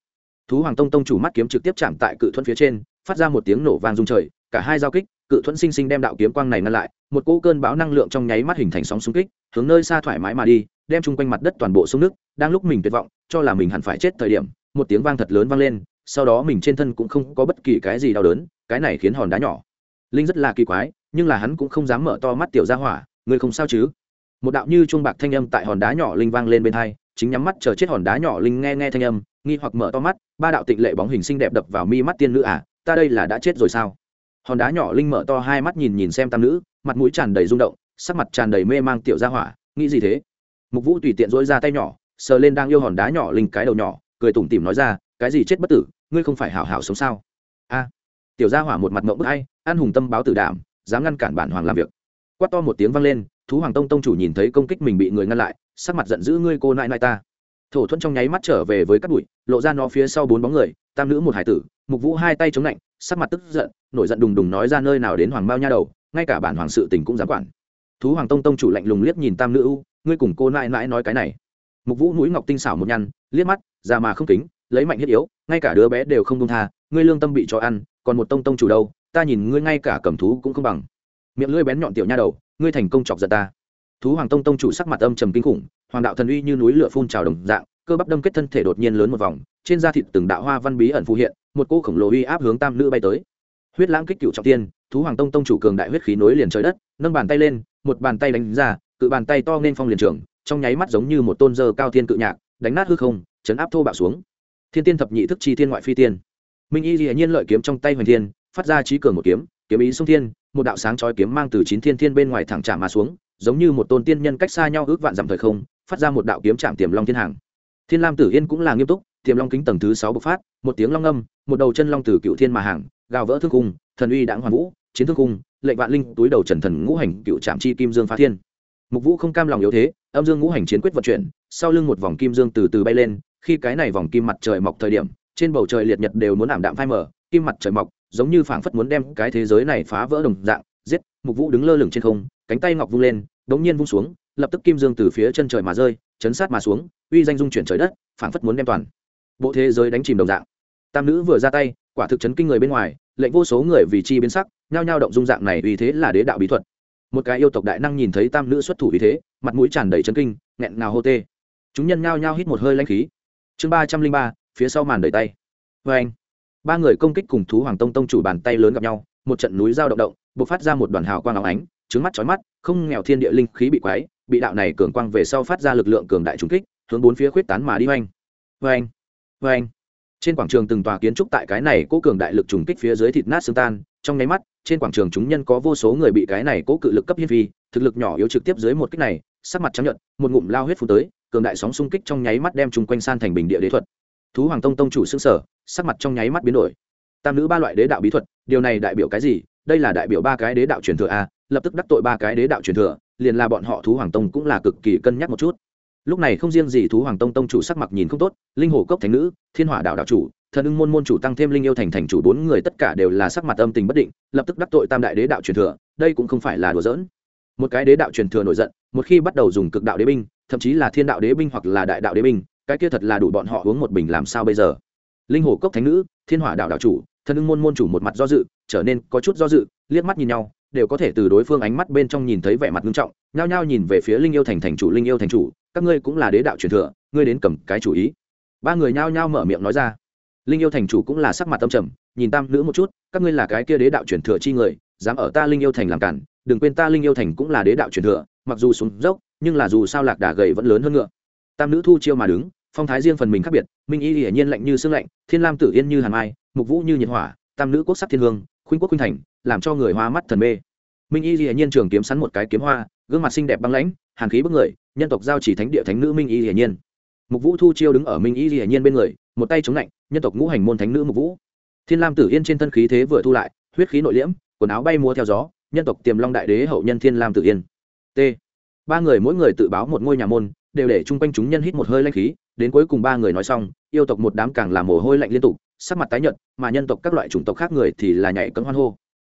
Thú hoàng tông tông chủ mắt kiếm trực tiếp chạm tại cự thuẫn phía trên, phát ra một tiếng nổ vang rung trời, cả hai giao kích, cự thuẫn sinh sinh đem đạo kiếm quang này ngăn lại, một cỗ cơn bão năng lượng trong nháy mắt hình thành sóng xung kích, hướng nơi xa thoải mái mà đi đem chung quanh mặt đất toàn bộ sông nước, đang lúc mình tuyệt vọng, cho là mình hẳn phải chết thời điểm, một tiếng vang thật lớn vang lên, sau đó mình trên thân cũng không có bất kỳ cái gì đau đớn, cái này khiến hòn đá nhỏ. Linh rất là kỳ quái, nhưng là hắn cũng không dám mở to mắt tiểu ra hỏa, người không sao chứ? Một đạo như chuông bạc thanh âm tại hòn đá nhỏ linh vang lên bên hai, chính nhắm mắt chờ chết hòn đá nhỏ linh nghe nghe thanh âm, nghi hoặc mở to mắt, ba đạo tịnh lệ bóng hình xinh đẹp đập vào mi mắt tiên nữ à ta đây là đã chết rồi sao? Hòn đá nhỏ linh mở to hai mắt nhìn nhìn xem tam nữ, mặt mũi tràn đầy rung động, sắc mặt tràn đầy mê mang tiểu ra hỏa, nghĩ gì thế? Mục vũ tùy tiện dỗi ra tay nhỏ sờ lên đang yêu hòn đá nhỏ linh cái đầu nhỏ cười tủm tỉm nói ra cái gì chết bất tử ngươi không phải hảo hảo sống sao? A. Tiểu gia hỏa một mặt mộng bức ai, an hùng tâm báo tử đảm dám ngăn cản bản hoàng làm việc. Quát to một tiếng vang lên thú hoàng tông tông chủ nhìn thấy công kích mình bị người ngăn lại sắc mặt giận dữ ngươi cô nại nại ta. Thổ thuẫn trong nháy mắt trở về với các bụi lộ ra nó phía sau bốn bóng người tam nữ một hải tử mục vũ hai tay chống lạnh sắc mặt tức giận nổi giận đùng đùng nói ra nơi nào đến hoàng bao nha đầu ngay cả bản hoàng sự tình cũng dám quản. Thú hoàng tông tông chủ lạnh lùng liếc nhìn tam nữ u ngươi cùng cô nãi nãi nói cái này. Mục vũ mũi ngọc tinh xảo một nhăn, liếc mắt, già mà không kính, lấy mạnh thiết yếu, ngay cả đứa bé đều không công tha, ngươi lương tâm bị cho ăn, còn một tông tông chủ đâu, ta nhìn ngươi ngay cả cầm thú cũng không bằng. Miệng lưỡi bén nhọn tiểu nha đầu, ngươi thành công chọc giận ta. Thú hoàng tông tông chủ sắc mặt âm trầm kinh khủng, hoàng đạo thần uy như núi lửa phun trào đồng dạng, cơ bắp đâm kết thân thể đột nhiên lớn một vòng, trên da thịt từng đạo hoa văn bí ẩn phù hiện, một cô khổng lồ uy áp hướng tam nữ bay tới. Huyết lãng kích cựu trọng tiên, thú hoàng tông tông chủ cường đại huyết khí nối liền trời đất, nâng bàn tay lên, một bàn tay đánh ra cự bàn tay to nên phong liền trường, trong nháy mắt giống như một tôn dơ cao thiên cự nhạc, đánh nát hư không, chấn áp thô bạo xuống. Thiên tiên thập nhị thức chi thiên ngoại phi tiên. Minh y dĩ nhiên lợi kiếm trong tay hoành thiên, phát ra trí cường một kiếm kiếm ý sông thiên, một đạo sáng chói kiếm mang từ chín thiên thiên bên ngoài thẳng trả mà xuống, giống như một tôn tiên nhân cách xa nhau ước vạn dặm thời không, phát ra một đạo kiếm chạm tiềm long thiên hàng. Thiên lam tử yên cũng là nghiêm túc, tiềm long kính tầng thứ sáu bộc phát, một tiếng long âm một đầu chân long từ cựu thiên mà hàng, gào vỡ thương cung thần uy đãng hoàn vũ, chiến thương cung lệnh vạn linh túi đầu trần thần ngũ hành cựu trạm chi kim dương phá thiên mục vũ không cam lòng yếu thế, âm dương ngũ hành chiến quyết vận chuyển, sau lưng một vòng kim dương từ từ bay lên, khi cái này vòng kim mặt trời mọc thời điểm, trên bầu trời liệt nhật đều muốn ảm đạm phai mờ, kim mặt trời mọc, giống như phảng phất muốn đem cái thế giới này phá vỡ đồng dạng, giết, mục vũ đứng lơ lửng trên không, cánh tay ngọc vung lên, đống nhiên vung xuống, lập tức kim dương từ phía chân trời mà rơi, chấn sát mà xuống, uy danh dung chuyển trời đất, phảng phất muốn đem toàn bộ thế giới đánh chìm đồng dạng. Tam nữ vừa ra tay, quả thực chấn kinh người bên ngoài, lệnh vô số người vì chi biến sắc, nhao nhao động dung dạng này uy thế là đế đạo bí thuật một cái yêu tộc đại năng nhìn thấy tam nữ xuất thủ vì thế, mặt mũi tràn đầy chân kinh, nghẹn ngào hô tê. Chúng nhân nhao nhao hít một hơi lanh khí. Chương ba trăm linh ba, phía sau màn đẩy tay. Vê anh, ba người công kích cùng thú hoàng tông tông chủ bàn tay lớn gặp nhau, một trận núi dao động động b ộ c phát ra một đoàn hào quang áo ánh trứng mắt chói mắt, không nghèo thiên địa linh khí bị quáy bị đạo này cường quang về sau phát ra lực lượng cường đại trung kích, hướng bốn phía khuyết tán mà đi. Oanh vê anh trên quảng trường từng tòa kiến trúc tại cái này cố cường đại lực trùng kích phía dưới thịt nát xương tan, trong nháy mắt, trên quảng trường chúng nhân có vô số người bị cái này cố cự lực cấp hiên phi, thực lực nhỏ yếu trực tiếp dưới một kích này, sắc mặt trắng nhợt, một ngụm lao huyết phun tới, cường đại sóng xung kích trong nháy mắt đem chung quanh san thành bình địa đế thuật. Thú hoàng tông tông chủ xương sở sắc mặt trong nháy mắt biến đổi. Tam nữ ba loại đế đạo bí thuật, điều này đại biểu cái gì? Đây là đại biểu ba cái đế đạo truyền thừa a, lập tức đắc tội ba cái đế đạo truyền thừa, liền là bọn họ thú hoàng tông cũng là cực kỳ cân nhắc một chút lúc này không riêng gì thú hoàng tông tông chủ sắc mặt nhìn không tốt, linh hồ cốc thánh nữ, thiên hỏa đạo đạo chủ, thần ưng môn môn chủ tăng thêm linh yêu thành thành chủ bốn người tất cả đều là sắc mặt âm tình bất định, lập tức đắc tội tam đại đế đạo truyền thừa, đây cũng không phải là đùa giỡn. Một cái đế đạo truyền thừa nổi giận, một khi bắt đầu dùng cực đạo đế binh, thậm chí là thiên đạo đế binh hoặc là đại đạo đế binh, cái kia thật là đủ bọn họ uống một bình làm sao bây giờ? Linh hồ cốc thánh nữ, thiên hỏa đạo đạo chủ, thần ưng môn môn chủ một mặt do dự, trở nên có chút do dự, liếc mắt nhìn nhau, đều có thể từ đối phương ánh mắt bên trong nhìn thấy vẻ mặt nghiêm trọng, nhao nhao nhìn về phía linh yêu thành thành chủ, linh yêu thành chủ các ngươi cũng là đế đạo truyền thừa, ngươi đến cầm cái chủ ý. Ba người nhao nhao mở miệng nói ra. Linh yêu thành chủ cũng là sắc mặt tâm trầm, nhìn tam nữ một chút, các ngươi là cái kia đế đạo truyền thừa chi người, dám ở ta linh yêu thành làm cản, đừng quên ta linh yêu thành cũng là đế đạo truyền thừa, mặc dù xuống dốc, nhưng là dù sao lạc đà gầy vẫn lớn hơn ngựa. Tam nữ thu chiêu mà đứng, phong thái riêng phần mình khác biệt, minh y hiển nhiên lạnh như xương lạnh, thiên lam tử yên như hàn mai, mục vũ như nhiệt hỏa, tam nữ quốc sắc thiên hương, khuynh quốc khuynh thành, làm cho người hoa mắt thần mê. Minh y hiển nhiên trường kiếm sắn một cái kiếm hoa, gương mặt xinh đẹp băng lãnh, hàn khí bức người nhân tộc giao chỉ thánh địa thánh nữ minh y hiển nhiên. Mục vũ thu chiêu đứng ở minh y hiển nhiên bên người, một tay chống lạnh, nhân tộc ngũ hành môn thánh nữ mục vũ. Thiên lam tử yên trên thân khí thế vừa thu lại, huyết khí nội liễm, quần áo bay múa theo gió, nhân tộc tiềm long đại đế hậu nhân thiên lam tử yên. T. Ba người mỗi người tự báo một ngôi nhà môn, đều để chung quanh chúng nhân hít một hơi lanh khí, đến cuối cùng ba người nói xong, yêu tộc một đám càng làm mồ hôi lạnh liên tục, sắc mặt tái nhợt, mà nhân tộc các loại chủng tộc khác người thì là nhảy cấm hoan hô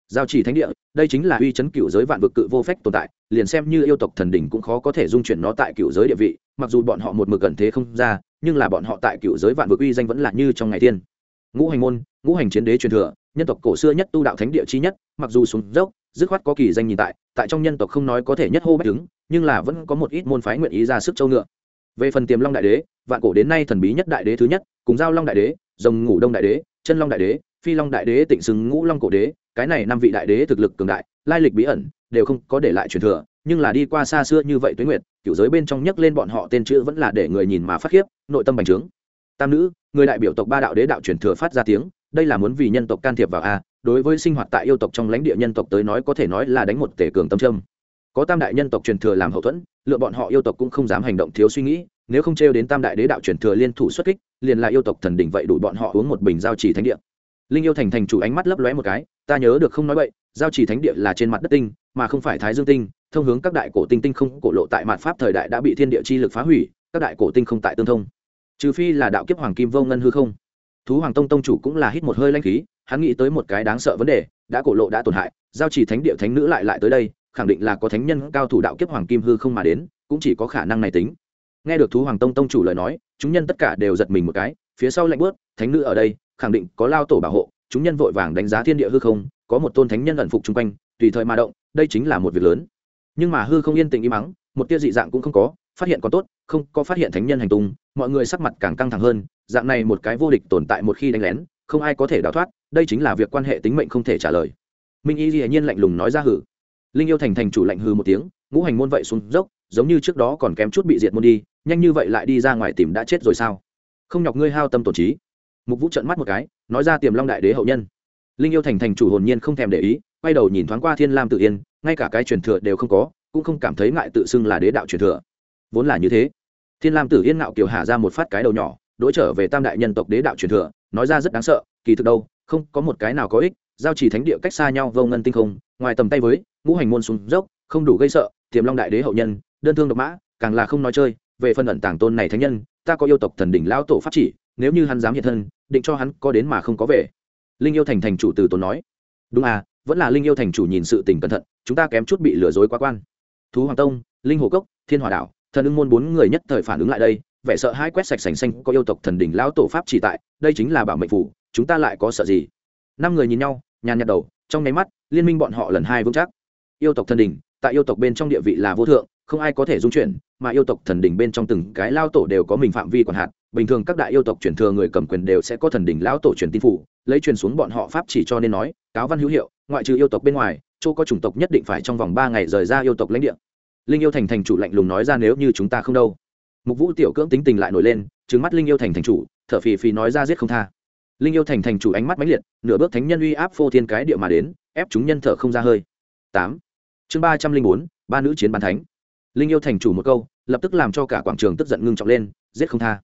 giao chỉ thánh địa, đây chính là uy chấn cựu giới vạn vực cự vô phách tồn tại, liền xem như yêu tộc thần đỉnh cũng khó có thể dung chuyển nó tại cựu giới địa vị, mặc dù bọn họ một mực gần thế không ra, nhưng là bọn họ tại cựu giới vạn vực uy danh vẫn là như trong ngày tiên ngũ hành môn, ngũ hành chiến đế truyền thừa, nhân tộc cổ xưa nhất tu đạo thánh địa chi nhất, mặc dù xuống dốc, dứt khoát có kỳ danh nhìn tại tại trong nhân tộc không nói có thể nhất hô bách đứng, nhưng là vẫn có một ít môn phái nguyện ý ra sức châu ngựa. Về phần tiềm long đại đế, vạn cổ đến nay thần bí nhất đại đế thứ nhất, cùng giao long đại đế, rồng ngủ đông đại đế, chân long đại đế phi long đại đế tịnh xứng ngũ long cổ đế, cái này năm vị đại đế thực lực cường đại, lai lịch bí ẩn, đều không có để lại truyền thừa, nhưng là đi qua xa xưa như vậy tuế nguyệt cựu giới bên trong nhấc lên bọn họ tên chữ vẫn là để người nhìn mà phát khiếp, nội tâm bành trướng. Tam nữ, người đại biểu tộc ba đạo đế đạo truyền thừa phát ra tiếng, đây là muốn vì nhân tộc can thiệp vào a, đối với sinh hoạt tại yêu tộc trong lãnh địa nhân tộc tới nói có thể nói là đánh một tể cường tâm trâm có tam đại nhân tộc truyền thừa làm hậu thuẫn, lựa bọn họ yêu tộc cũng không dám hành động thiếu suy nghĩ, nếu không trêu đến tam đại đế đạo truyền thừa liên thủ xuất kích, liền là yêu tộc thần đỉnh vậy đủ bọn họ uống một bình giao chỉ thánh địa linh yêu thành thành chủ ánh mắt lấp lóe một cái, ta nhớ được không nói vậy giao chỉ thánh địa là trên mặt đất tinh, mà không phải thái dương tinh, thông hướng các đại cổ tinh tinh không cổ lộ tại mạn pháp thời đại đã bị thiên địa chi lực phá hủy, các đại cổ tinh không tại tương thông. Trừ phi là đạo kiếp hoàng kim vô ngân hư không. Thú hoàng tông tông chủ cũng là hít một hơi lanh khí, hắn nghĩ tới một cái đáng sợ vấn đề, đã cổ lộ đã tổn hại, giao chỉ thánh địa thánh nữ lại lại tới đây, khẳng định là có thánh nhân cao thủ đạo kiếp hoàng kim hư không mà đến, cũng chỉ có khả năng này tính. Nghe được thú hoàng tông tông chủ lời nói, chúng nhân tất cả đều giật mình một cái, phía sau lạnh bớt thánh nữ ở đây khẳng định có lao tổ bảo hộ, chúng nhân vội vàng đánh giá thiên địa hư không, có một tôn thánh nhân ẩn phục chung quanh, tùy thời mà động, đây chính là một việc lớn. Nhưng mà hư không yên tĩnh im mắng một tia dị dạng cũng không có, phát hiện còn tốt, không có phát hiện thánh nhân hành tung, mọi người sắc mặt càng căng thẳng hơn, dạng này một cái vô địch tồn tại một khi đánh lén, không ai có thể đào thoát, đây chính là việc quan hệ tính mệnh không thể trả lời. Minh y dĩ nhiên lạnh lùng nói ra hử. Linh yêu thành thành chủ lạnh hư một tiếng, ngũ hành môn vậy xuống dốc, giống như trước đó còn kém chút bị diệt môn đi, nhanh như vậy lại đi ra ngoài tìm đã chết rồi sao? Không nhọc ngươi hao tâm tổn trí mục vũ trận mắt một cái, nói ra tiềm long đại đế hậu nhân. Linh yêu thành thành chủ hồn nhiên không thèm để ý, quay đầu nhìn thoáng qua thiên lam tự yên, ngay cả cái truyền thừa đều không có, cũng không cảm thấy ngại tự xưng là đế đạo truyền thừa. Vốn là như thế, thiên lam tử yên ngạo kiều hạ ra một phát cái đầu nhỏ đỗi trở về tam đại nhân tộc đế đạo truyền thừa, nói ra rất đáng sợ, kỳ thực đâu, không có một cái nào có ích, giao chỉ thánh địa cách xa nhau vô ngân tinh không, ngoài tầm tay với, ngũ hành môn xuống dốc, không đủ gây sợ, tiềm long đại đế hậu nhân, đơn thương độc mã, càng là không nói chơi, về phần ẩn tàng tôn này thánh nhân, ta có yêu tộc thần đỉnh lão tổ pháp chỉ, nếu như hắn dám hiện thân định cho hắn có đến mà không có về. Linh yêu thành thành chủ từ tốn nói. Đúng à vẫn là linh yêu thành chủ nhìn sự tình cẩn thận, chúng ta kém chút bị lừa dối quá quan. Thú hoàng tông, linh hồ cốc, thiên hòa đảo, thần ưng môn bốn người nhất thời phản ứng lại đây, vẻ sợ hai quét sạch sành xanh có yêu tộc thần đỉnh lão tổ pháp chỉ tại, đây chính là bảo mệnh phủ, chúng ta lại có sợ gì? Năm người nhìn nhau, nhàn nhạt đầu, trong nháy mắt, liên minh bọn họ lần hai vững chắc. Yêu tộc thần đỉnh, tại yêu tộc bên trong địa vị là vô thượng, không ai có thể dung chuyển, mà yêu tộc thần đỉnh bên trong từng cái lao tổ đều có mình phạm vi quản hạt bình thường các đại yêu tộc truyền thừa người cầm quyền đều sẽ có thần đỉnh lão tổ truyền tin phủ, lấy truyền xuống bọn họ pháp chỉ cho nên nói, cáo văn hữu hiệu, ngoại trừ yêu tộc bên ngoài, chỗ có chủng tộc nhất định phải trong vòng ba ngày rời ra yêu tộc lãnh địa. Linh yêu thành thành chủ lạnh lùng nói ra nếu như chúng ta không đâu. Mục vũ tiểu cưỡng tính tình lại nổi lên trứng mắt linh yêu thành thành chủ, thở phì phì nói ra giết không tha. Linh yêu thành thành chủ ánh mắt mãnh liệt, nửa bước thánh nhân uy áp phô thiên cái địa mà đến, ép chúng nhân thở không ra hơi. Tám. Chương ba trăm linh bốn, ba nữ chiến bàn thánh. Linh yêu thành chủ một câu, lập tức làm cho cả quảng trường tức giận ngưng trọng lên, giết không tha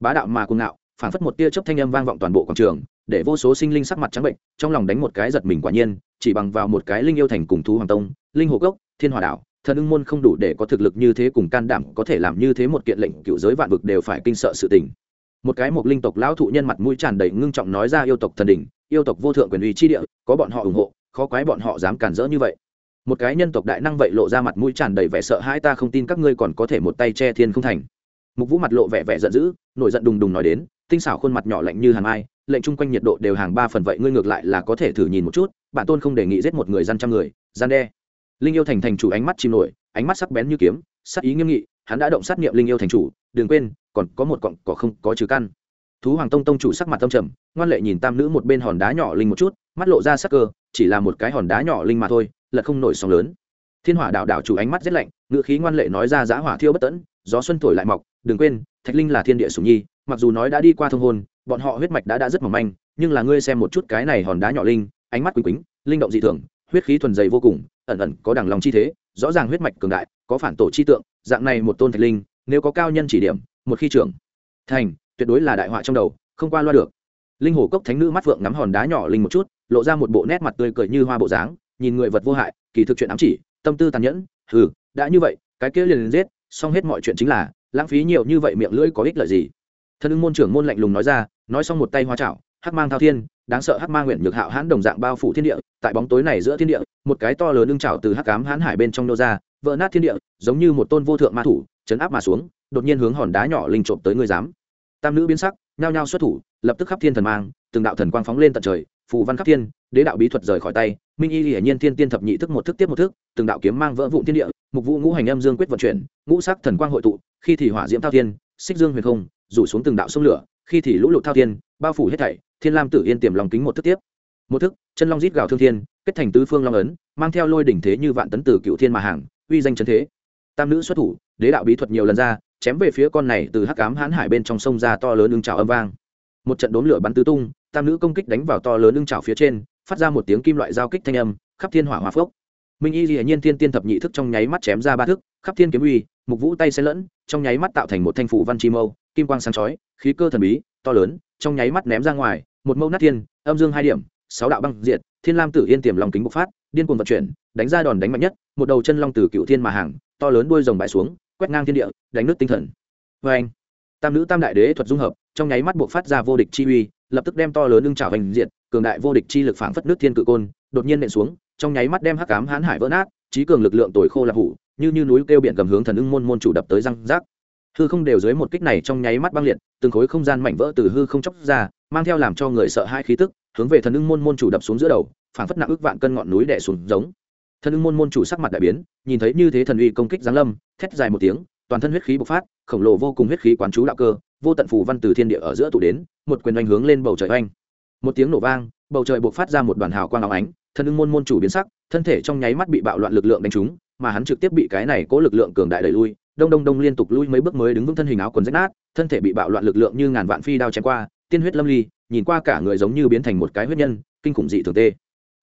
bá đạo mà cuồng ngạo phản phất một tia chớp thanh âm vang vọng toàn bộ quảng trường, để vô số sinh linh sắc mặt trắng bệnh, trong lòng đánh một cái giật mình quả nhiên, chỉ bằng vào một cái linh yêu thành cùng thú hoàng tông, linh hồ cốc, thiên hòa đảo, thần ưng môn không đủ để có thực lực như thế cùng can đảm có thể làm như thế một kiện lệnh cựu giới vạn vực đều phải kinh sợ sự tình. Một cái một linh tộc lão thụ nhân mặt mũi tràn đầy ngưng trọng nói ra yêu tộc thần đỉnh, yêu tộc vô thượng quyền uy chi địa, có bọn họ ủng hộ, khó quái bọn họ dám cản rỡ như vậy. Một cái nhân tộc đại năng vậy lộ ra mặt mũi tràn đầy vẻ sợ hãi, ta không tin các ngươi còn có thể một tay che thiên không thành mục vũ mặt lộ vẻ vẻ giận dữ, nổi giận đùng đùng nói đến, tinh xảo khuôn mặt nhỏ lạnh như hàng mai, lệnh chung quanh nhiệt độ đều hàng ba phần vậy ngươi ngược lại là có thể thử nhìn một chút bản tôn không đề nghị giết một người gian trăm người, gian đe. Linh yêu thành thành chủ ánh mắt chìm nổi, ánh mắt sắc bén như kiếm, sắc ý nghiêm nghị, hắn đã động sát nghiệm linh yêu thành chủ, đừng quên, còn có một cọng cỏ không có trừ căn. Thú hoàng tông tông chủ sắc mặt tâm trầm, ngoan lệ nhìn tam nữ một bên hòn đá nhỏ linh một chút, mắt lộ ra sắc cơ, chỉ là một cái hòn đá nhỏ linh mà thôi lật không nổi sóng lớn. Thiên hỏa đạo đạo chủ ánh mắt rét lạnh ngựa khí ngoan lệ nói ra giã hỏa thiêu bất tẫn, gió xuân thổi lại mọc đừng quên, thạch linh là thiên địa sủng nhi, mặc dù nói đã đi qua thông hôn, bọn họ huyết mạch đã đã rất mỏng manh, nhưng là ngươi xem một chút cái này hòn đá nhỏ linh, ánh mắt quýnh quýnh linh động dị thường, huyết khí thuần dày vô cùng, ẩn ẩn có đằng lòng chi thế, rõ ràng huyết mạch cường đại, có phản tổ chi tượng, dạng này một tôn thạch linh, nếu có cao nhân chỉ điểm, một khi trưởng thành, tuyệt đối là đại họa trong đầu, không qua loa được. Linh hồ cốc thánh nữ mắt vượng ngắm hòn đá nhỏ linh một chút, lộ ra một bộ nét mặt tươi cười như hoa bộ dáng, nhìn người vật vô hại, kỳ thực chuyện ám chỉ, tâm tư tàn nhẫn, hừ, đã như vậy, cái kia liền giết, xong hết mọi chuyện chính là lãng phí nhiều như vậy miệng lưỡi có ích lợi gì? Thân ưng môn trưởng môn lạnh lùng nói ra, nói xong một tay hoa trảo hắc mang thao thiên, đáng sợ hắc mang nguyện nhược hạo hãn đồng dạng bao phủ thiên địa, tại bóng tối này giữa thiên địa, một cái to lớn ưng trảo từ hắc cám hãn hải bên trong nô ra, vỡ nát thiên địa, giống như một tôn vô thượng ma thủ, chấn áp mà xuống, đột nhiên hướng hòn đá nhỏ linh trộm tới ngươi dám. Tam nữ biến sắc, nhao nhao xuất thủ, lập tức khắp thiên thần mang, từng đạo thần quang phóng lên tận trời, phù văn khắp thiên, đế đạo bí thuật rời khỏi tay, minh y hiển nhiên thiên tiên thập nhị thức một thức tiếp một thức, từng đạo kiếm mang vỡ vụn thiên địa mục vũ ngũ hành âm dương quyết vận chuyển, ngũ sắc thần quang hội tụ, khi thì hỏa diễm thao thiên, xích dương huyền không, rủ xuống từng đạo sông lửa, khi thì lũ lụt thao thiên, bao phủ hết thảy, thiên lam tử yên tiềm lòng kính một thức tiếp. Một thức, chân long rít gào thương thiên, kết thành tứ phương long ấn, mang theo lôi đỉnh thế như vạn tấn tử cựu thiên mà hàng, uy danh chân thế. Tam nữ xuất thủ, đế đạo bí thuật nhiều lần ra, chém về phía con này từ hắc ám hãn hải bên trong sông ra to lớn ưng trào âm vang. Một trận đốn lửa bắn tứ tung, tam nữ công kích đánh vào to lớn ưng trào phía trên, phát ra một tiếng kim loại giao kích thanh âm, khắp thiên hỏa hòa phốc minh y hiển nhiên thiên tiên thập nhị thức trong nháy mắt chém ra ba thức, khắp thiên kiếm uy, mục vũ tay xen lẫn, trong nháy mắt tạo thành một thanh phủ văn chi mâu, kim quang sáng chói, khí cơ thần bí, to lớn, trong nháy mắt ném ra ngoài, một mâu nát thiên, âm dương hai điểm, sáu đạo băng diệt, thiên lam tử yên tiềm lòng kính bộc phát, điên cuồng vận chuyển, đánh ra đòn đánh mạnh nhất, một đầu chân long từ cựu thiên mà hàng, to lớn đuôi rồng bãi xuống, quét ngang thiên địa, đánh nước tinh thần. Vê anh, tam nữ tam đại đế thuật dung hợp, trong nháy mắt buộc phát ra vô địch chi uy, lập tức đem to lớn lưng trào hành diệt, cường đại vô địch chi lực phảng phất nước thiên cự côn, đột nhiên nện xuống trong nháy mắt đem hắc cám hãn hải vỡ nát, trí cường lực lượng tồi khô là hủ, như như núi kêu biển cầm hướng thần ưng môn môn chủ đập tới răng rác. Hư không đều dưới một kích này trong nháy mắt băng liệt, từng khối không gian mảnh vỡ từ hư không chóc ra, mang theo làm cho người sợ hai khí tức, hướng về thần ưng môn môn chủ đập xuống giữa đầu, phảng phất nặng ước vạn cân ngọn núi đè xuống giống. Thần ưng môn môn chủ sắc mặt đại biến, nhìn thấy như thế thần uy công kích giáng lâm, thét dài một tiếng, toàn thân huyết khí bộc phát, khổng lồ vô cùng huyết khí quán chú đạo cơ, vô tận phù văn từ thiên địa ở giữa tụ đến, một quyền oanh hướng lên bầu trời oanh. Một tiếng nổ vang bầu trời buộc phát ra một đoàn hào quang áo ánh, thân ưng môn môn chủ biến sắc, thân thể trong nháy mắt bị bạo loạn lực lượng đánh trúng, mà hắn trực tiếp bị cái này cố lực lượng cường đại đẩy lui, đông đông đông liên tục lui mấy bước mới đứng vững thân hình áo quần rách nát, thân thể bị bạo loạn lực lượng như ngàn vạn phi đao chém qua, tiên huyết lâm ly, nhìn qua cả người giống như biến thành một cái huyết nhân, kinh khủng dị thường tê.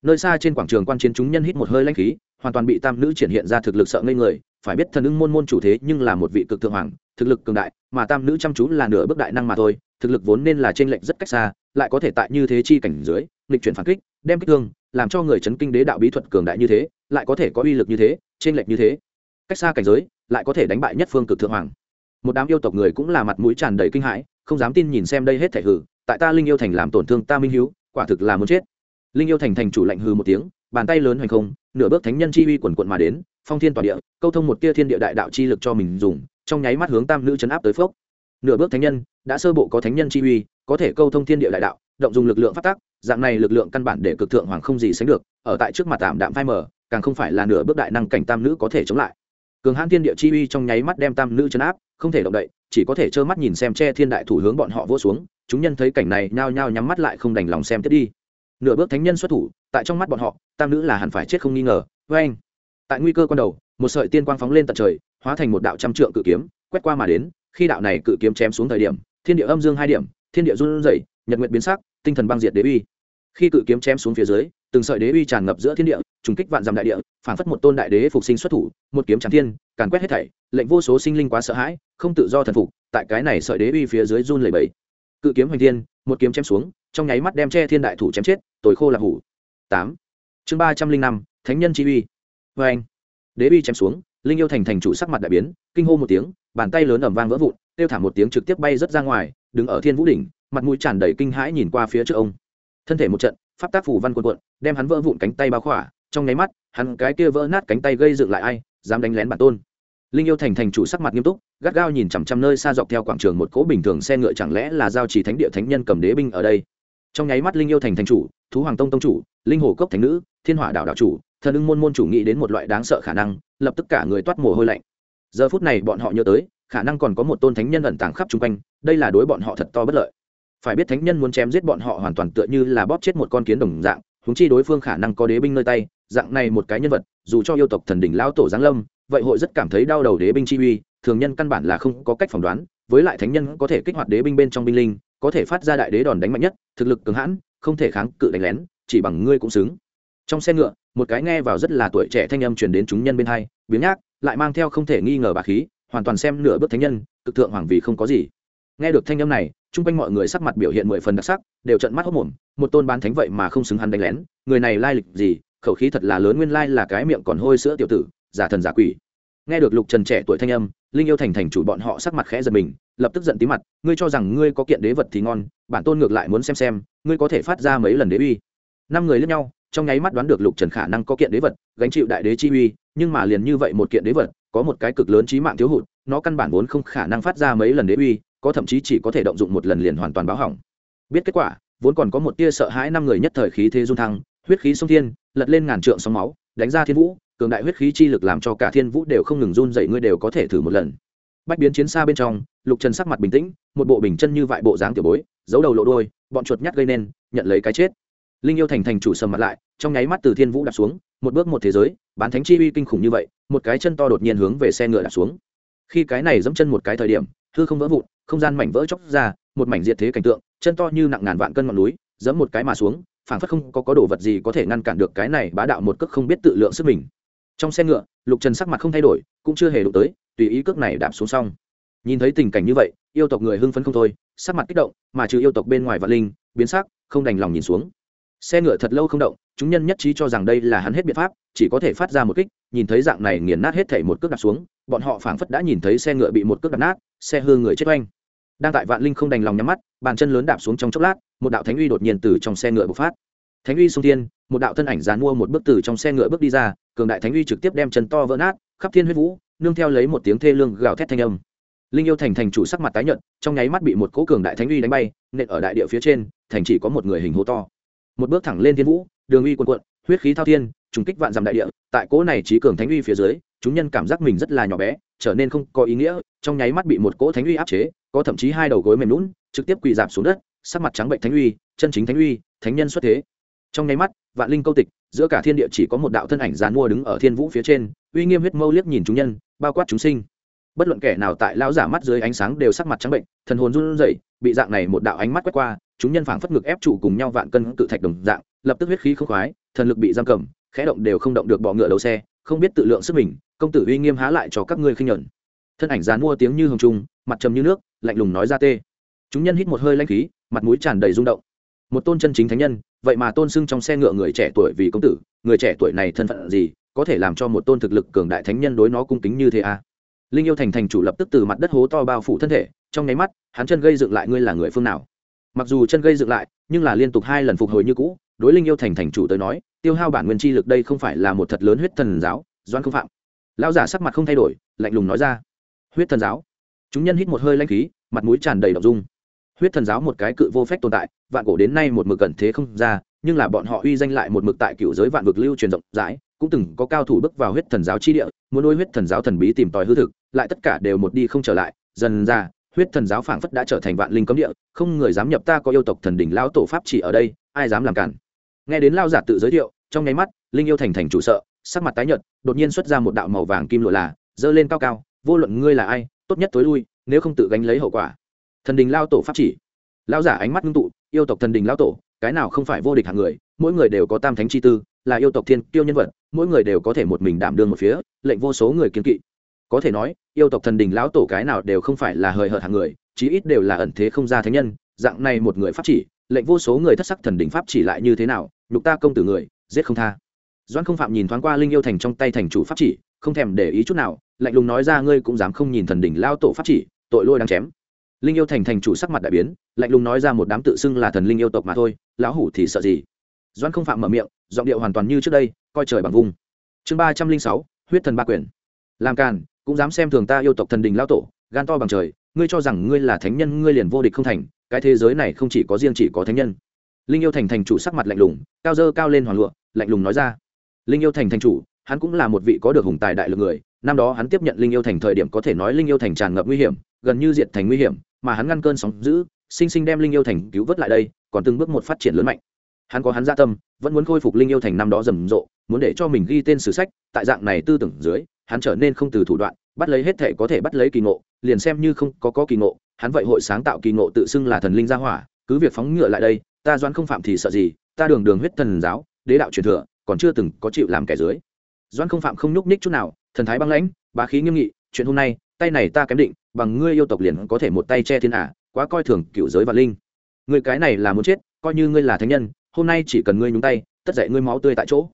Nơi xa trên quảng trường quan chiến chúng nhân hít một hơi lanh khí, hoàn toàn bị tam nữ triển hiện ra thực lực sợ ngây người, phải biết thần ưng môn môn chủ thế nhưng là một vị cực thượng hoàng, thực lực cường đại, mà tam nữ chăm chú là nửa bước đại năng mà thôi, thực lực vốn nên là t r ê n lệch rất cách xa, lại có thể tại như thế chi cảnh dưới nghịch chuyển phản kích, đem kích thương, làm cho người chấn kinh đế đạo bí thuật cường đại như thế, lại có thể có uy lực như thế trên lệch như thế. Cách xa cảnh giới, lại có thể đánh bại nhất phương cực thượng hoàng. Một đám yêu tộc người cũng là mặt mũi tràn đầy kinh hãi, không dám tin nhìn xem đây hết thể hử tại ta linh yêu thành làm tổn thương ta minh hiếu, quả thực là muốn chết. Linh yêu thành thành chủ lạnh hư một tiếng, bàn tay lớn hoành không, nửa bước thánh nhân chi uy quần quận mà đến, phong thiên tỏa địa, câu thông một tia thiên địa đại đạo chi lực cho mình dùng, trong nháy mắt hướng tam nữ chấn áp tới phốc. Nửa bước thánh nhân, đã sơ bộ có thánh nhân chi uy, có thể câu thông thiên địa đại đạo, động dùng lực lượng phát tác dạng này lực lượng căn bản để cực thượng hoàng không gì sánh được, ở tại trước mặt tạm đạm phai mờ, càng không phải là nửa bước đại năng cảnh tam nữ có thể chống lại. Cường hãn thiên địa chi uy trong nháy mắt đem tam nữ chấn áp, không thể động đậy, chỉ có thể trơ mắt nhìn xem che thiên đại thủ hướng bọn họ vỗ xuống, chúng nhân thấy cảnh này nhao nhao nhắm mắt lại không đành lòng xem tiếp đi. Nửa bước thánh nhân xuất thủ, tại trong mắt bọn họ, tam nữ là hẳn phải chết không nghi ngờ, với anh. Tại nguy cơ quan đầu, một sợi tiên quang phóng lên tận trời, hóa thành một đạo trăm trượng cự kiếm, quét qua mà đến, khi đạo này cự kiếm chém xuống thời điểm, thiên địa âm dương hai điểm, thiên địa run rẩy, nhật nguyệt biến sắc, tinh thần băng diệt đế uy khi cự kiếm chém xuống phía dưới, từng sợi đế uy tràn ngập giữa thiên địa, trùng kích vạn dặm đại địa, phản phất một tôn đại đế phục sinh xuất thủ, một kiếm tràn thiên, càn quét hết thảy, lệnh vô số sinh linh quá sợ hãi, không tự do thần phục, tại cái này sợi đế uy phía dưới run lẩy bẩy. Cự kiếm hoành thiên, một kiếm chém xuống, trong nháy mắt đem che thiên đại thủ chém chết tối khô là hủ. Tám. Chương ba trăm linh năm, thánh nhân chi uy. Vê anh. Đế uy chém xuống, linh yêu thành thành chủ sắc mặt đại biến, kinh hô một tiếng, bàn tay lớn ẩm vang vỡ vụn, tiêu thả một tiếng trực tiếp bay rớt ra ngoài, đứng ở thiên vũ đỉnh, mặt mũi tràn đầy kinh hãi nhìn qua phía trước ông thân thể một trận, pháp tác phủ văn quần quận đem hắn vỡ vụn cánh tay bao khỏa. Trong nháy mắt, hắn cái kia vỡ nát cánh tay gây dựng lại ai, dám đánh lén bản tôn. Linh yêu thành thành chủ sắc mặt nghiêm túc, gắt gao nhìn chằm chằm nơi xa dọc theo quảng trường một cỗ bình thường xe ngựa chẳng lẽ là giao trì thánh địa thánh nhân cầm đế binh ở đây. Trong nháy mắt linh yêu thành thành chủ, thú hoàng tông tông chủ, linh hồ cốc thánh nữ, thiên hỏa đạo đạo chủ, thần ưng môn môn chủ nghĩ đến một loại đáng sợ khả năng, lập tức cả người toát mồ hôi lạnh. Giờ phút này bọn họ nhớ tới, khả năng còn có một tôn thánh nhân ẩn tàng khắp chung quanh, đây là đối bọn họ thật to bất lợi phải biết thánh nhân muốn chém giết bọn họ hoàn toàn tựa như là bóp chết một con kiến đồng dạng húng chi đối phương khả năng có đế binh nơi tay, dạng này một cái nhân vật, dù cho yêu tộc thần đỉnh lao tổ giáng lâm, vậy hội rất cảm thấy đau đầu đế binh chi uy, thường nhân căn bản là không có cách phỏng đoán, với lại thánh nhân có thể kích hoạt đế binh bên trong binh linh, có thể phát ra đại đế đòn đánh mạnh nhất, thực lực cứng hãn, không thể kháng cự đánh lén, chỉ bằng ngươi cũng xứng. Trong xe ngựa, một cái nghe vào rất là tuổi trẻ thanh âm truyền đến chúng nhân bên hai, biếng nhác, lại mang theo không thể nghi ngờ bà khí, hoàn toàn xem nửa bước thánh nhân, cực thượng hoàng vì không có gì. Nghe được thanh âm này chung quanh mọi người sắc mặt biểu hiện mười phần đặc sắc, đều trận mắt hốc mồm, một tôn bán thánh vậy mà không xứng hắn đánh lén, người này lai lịch gì, khẩu khí thật là lớn nguyên lai là cái miệng còn hôi sữa tiểu tử, giả thần giả quỷ. Nghe được lục trần trẻ tuổi thanh âm, linh yêu thành thành chủ bọn họ sắc mặt khẽ giật mình, lập tức giận tí mặt, ngươi cho rằng ngươi có kiện đế vật thì ngon, bản tôn ngược lại muốn xem xem, ngươi có thể phát ra mấy lần đế uy. Năm người lẫn nhau, trong nháy mắt đoán được lục trần khả năng có kiện đế vật, gánh chịu đại đế chi uy, nhưng mà liền như vậy một kiện đế vật, có một cái cực lớn trí mạng thiếu hụt, nó căn bản vốn không khả năng phát ra mấy lần đế uy có thậm chí chỉ có thể động dụng một lần liền hoàn toàn báo hỏng. Biết kết quả, vốn còn có một tia sợ hãi năm người nhất thời khí thế dung thăng, huyết khí sông thiên, lật lên ngàn trượng sóng máu, đánh ra thiên vũ, cường đại huyết khí chi lực làm cho cả thiên vũ đều không ngừng run dậy ngươi đều có thể thử một lần. Bách biến chiến xa bên trong, lục trần sắc mặt bình tĩnh, một bộ bình chân như vại bộ dáng tiểu bối, giấu đầu lộ đôi bọn chuột nhắt gây nên, nhận lấy cái chết. Linh yêu thành thành chủ sầm mặt lại, trong nháy mắt từ thiên vũ đạp xuống, một bước một thế giới, bán thánh chi uy kinh khủng như vậy, một cái chân to đột nhiên hướng về xe ngựa đạp xuống khi cái này dẫm chân một cái thời điểm hư không vỡ vụn không gian mảnh vỡ chóc ra một mảnh diệt thế cảnh tượng chân to như nặng ngàn vạn cân ngọn núi dẫm một cái mà xuống phảng phất không có, có đồ vật gì có thể ngăn cản được cái này bá đạo một cước không biết tự lượng sức mình. Trong xe ngựa lục trần sắc mặt không thay đổi cũng chưa hề đụng tới tùy ý cước này đạp xuống xong. Nhìn thấy tình cảnh như vậy yêu tộc người hưng phấn không thôi sắc mặt kích động mà trừ yêu tộc bên ngoài vạn linh biến sắc không đành lòng nhìn xuống. Xe ngựa thật lâu không động chúng nhân nhất trí cho rằng đây là hắn hết biện pháp, chỉ có thể phát ra một kích, nhìn thấy dạng này nghiền nát hết thảy một cước đạp xuống, bọn họ phảng phất đã nhìn thấy xe ngựa bị một cước đạp nát, xe hư người chết oanh. Đang tại vạn linh không đành lòng nhắm mắt, bàn chân lớn đạp xuống trong chốc lát, một đạo thánh uy đột nhiên từ trong xe ngựa bộc phát. Thánh uy sông thiên, một đạo thân ảnh dàn mua một bước từ trong xe ngựa bước đi ra, cường đại thánh uy trực tiếp đem chân to vỡ nát, khắp thiên huyết vũ, nương theo lấy một tiếng thê lương gào thét thanh âm. Linh yêu thành thành chủ sắc mặt tái nhợt, trong nháy mắt bị một cỗ cường đại thánh uy đánh bay, nện ở đại địa phía trên, thành chỉ có một người hình hố to. Một bước thẳng lên thiên vũ đường uy quần quận, huyết khí thao thiên, trùng kích vạn dặm đại địa, tại cỗ này trí cường thánh uy phía dưới, chúng nhân cảm giác mình rất là nhỏ bé, trở nên không có ý nghĩa, trong nháy mắt bị một cỗ thánh uy áp chế, có thậm chí hai đầu gối mềm lún trực tiếp quỳ dạp xuống đất, sắc mặt trắng bệnh thánh uy, chân chính thánh uy, thánh nhân xuất thế. Trong nháy mắt, vạn linh câu tịch, giữa cả thiên địa chỉ có một đạo thân ảnh dàn mua đứng ở thiên vũ phía trên, uy nghiêm huyết mâu liếc nhìn chúng nhân, bao quát chúng sinh. Bất luận kẻ nào tại lão giả mắt dưới ánh sáng đều sắc mặt trắng bệnh, thần hồn run rẩy, bị dạng này một đạo ánh mắt quét qua, chúng nhân phảng phất ngực ép trụ cùng nhau vạn cân cự thạch đồng dạng lập tức huyết khí không khoái, thần lực bị giam cầm, khẽ động đều không động được bọ ngựa đầu xe, không biết tự lượng sức mình, công tử uy nghiêm há lại cho các ngươi khinh nhẫn thân ảnh dàn mua tiếng như hồng trung, mặt trầm như nước, lạnh lùng nói ra tê. Chúng nhân hít một hơi lanh khí, mặt mũi tràn đầy rung động. Một tôn chân chính thánh nhân, vậy mà tôn xưng trong xe ngựa người trẻ tuổi vì công tử, người trẻ tuổi này thân phận gì, có thể làm cho một tôn thực lực cường đại thánh nhân đối nó cung kính như thế à? Linh yêu thành thành chủ lập tức từ mặt đất hố to bao phủ thân thể, trong nháy mắt, hắn chân gây dựng lại ngươi là người phương nào? Mặc dù chân gây dựng lại, nhưng là liên tục hai lần phục hồi như cũ đối linh yêu thành thành chủ tới nói, tiêu hao bản nguyên chi lực đây không phải là một thật lớn huyết thần giáo, doan không phạm. Lão giả sắc mặt không thay đổi, lạnh lùng nói ra. Huyết thần giáo? Chúng nhân hít một hơi lanh khí, mặt mũi tràn đầy đ ộ n g dung. Huyết thần giáo một cái cự vô phép tồn tại, vạn cổ đến nay một mực cẩn thế không ra, nhưng là bọn họ uy danh lại một mực tại cựu giới vạn vực lưu truyền rộng rãi, cũng từng có cao thủ bước vào huyết thần giáo chi địa, muốn nuôi huyết thần giáo thần bí tìm tòi hư thực, lại tất cả đều một đi không trở lại. Dần ra, huyết thần giáo phảng phất đã trở thành vạn linh cấm địa, không người dám nhập ta có yêu tộc thần đỉnh lão tổ pháp chỉ ở đây, ai dám làm cản? Nghe đến lao giả tự giới thiệu, trong nháy mắt, linh yêu thành thành chủ sợ, sắc mặt tái nhợt, đột nhiên xuất ra một đạo màu vàng kim lụa là dơ lên cao cao, vô luận ngươi là ai, tốt nhất tối lui, nếu không tự gánh lấy hậu quả. Thần đình lao tổ pháp chỉ. Lao giả ánh mắt ngưng tụ, yêu tộc thần đình lao tổ, cái nào không phải vô địch hạng người, mỗi người đều có tam thánh chi tư, là yêu tộc thiên tiêu nhân vật, mỗi người đều có thể một mình đảm đương một phía, lệnh vô số người kiên kỵ. Có thể nói, yêu tộc thần đình lão tổ cái nào đều không phải là hời hợt hạng người, chí ít đều là ẩn thế không ra thánh nhân, dạng này một người pháp chỉ lệnh vô số người thất sắc thần đỉnh pháp chỉ lại như thế nào, nhục ta công tử người, giết không tha. Doãn không phạm nhìn thoáng qua linh yêu thành trong tay thành chủ pháp chỉ, không thèm để ý chút nào, lạnh lùng nói ra, ngươi cũng dám không nhìn thần đỉnh lao tổ pháp chỉ, tội lôi đang chém. Linh yêu thành thành chủ sắc mặt đại biến, lạnh lùng nói ra, một đám tự xưng là thần linh yêu tộc mà thôi, lão hủ thì sợ gì? Doãn không phạm mở miệng, giọng điệu hoàn toàn như trước đây, coi trời bằng vùng chương ba trăm linh sáu, huyết thần ba quyền. Làm càn, cũng dám xem thường ta yêu tộc thần đình lao tổ, gan to bằng trời, ngươi cho rằng ngươi là thánh nhân, ngươi liền vô địch không thành cái thế giới này không chỉ có riêng chỉ có thánh nhân. Linh yêu thành thành chủ sắc mặt lạnh lùng, cao dơ cao lên hoàng lụa, lạnh lùng nói ra. Linh yêu thành thành chủ, hắn cũng là một vị có được hùng tài đại lực người, năm đó hắn tiếp nhận linh yêu thành thời điểm có thể nói linh yêu thành tràn ngập nguy hiểm, gần như diệt thành nguy hiểm, mà hắn ngăn cơn sóng giữ sinh sinh đem linh yêu thành cứu vớt lại đây, còn từng bước một phát triển lớn mạnh. Hắn có hắn gia tâm, vẫn muốn khôi phục linh yêu thành năm đó rầm rộ, muốn để cho mình ghi tên sử sách, tại dạng này tư tưởng dưới, hắn trở nên không từ thủ đoạn bắt lấy hết thể có thể bắt lấy kỳ ngộ, liền xem như không có có kỳ ngộ, hắn vậy hội sáng tạo kỳ ngộ tự xưng là thần linh gia hỏa, cứ việc phóng ngựa lại đây, ta doãn không phạm thì sợ gì, ta đường đường huyết thần giáo, đế đạo truyền thừa, còn chưa từng có chịu làm kẻ dưới. Doãn không phạm không nhúc ních chút nào, thần thái băng lãnh, bá khí nghiêm nghị, chuyện hôm nay, tay này ta kém định, bằng ngươi yêu tộc liền có thể một tay che thiên ả quá coi thường cựu giới và linh. Người cái này là muốn chết, coi như ngươi là thánh nhân, hôm nay chỉ cần ngươi nhúng tay, tất dậy ngươi máu tươi tại chỗ.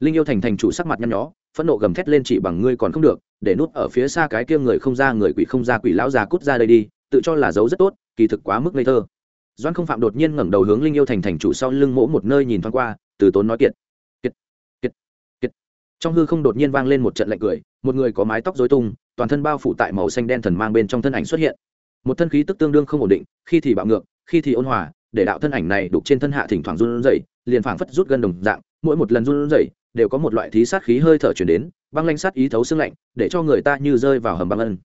Linh yêu thành thành chủ sắc mặt nhăn nhó phẫn nộ gầm thét lên chỉ bằng ngươi còn không được, để nút ở phía xa cái kia người không ra người quỷ không ra quỷ lão già cút ra đây đi, tự cho là giấu rất tốt, kỳ thực quá mức ngây thơ. Doan không phạm đột nhiên ngẩng đầu hướng linh yêu thành thành chủ sau lưng mỗ một nơi nhìn thoáng qua, từ tốn nói kiệt kiệt kiệt kiệt. Trong hư không đột nhiên vang lên một trận lạnh cười, một người có mái tóc dối tung, toàn thân bao phủ tại màu xanh đen thần mang bên trong thân ảnh xuất hiện. Một thân khí tức tương đương không ổn định, khi thì bạo ngược, khi thì ôn hòa, để đạo thân ảnh này đục trên thân hạ thỉnh thoảng run rẩy, liền phảng phất rút gần đồng dạng, mỗi một lần run rẩy đều có một loại thí sát khí hơi thở chuyển đến, băng lanh sát ý thấu xương lạnh, để cho người ta như rơi vào hầm băng ân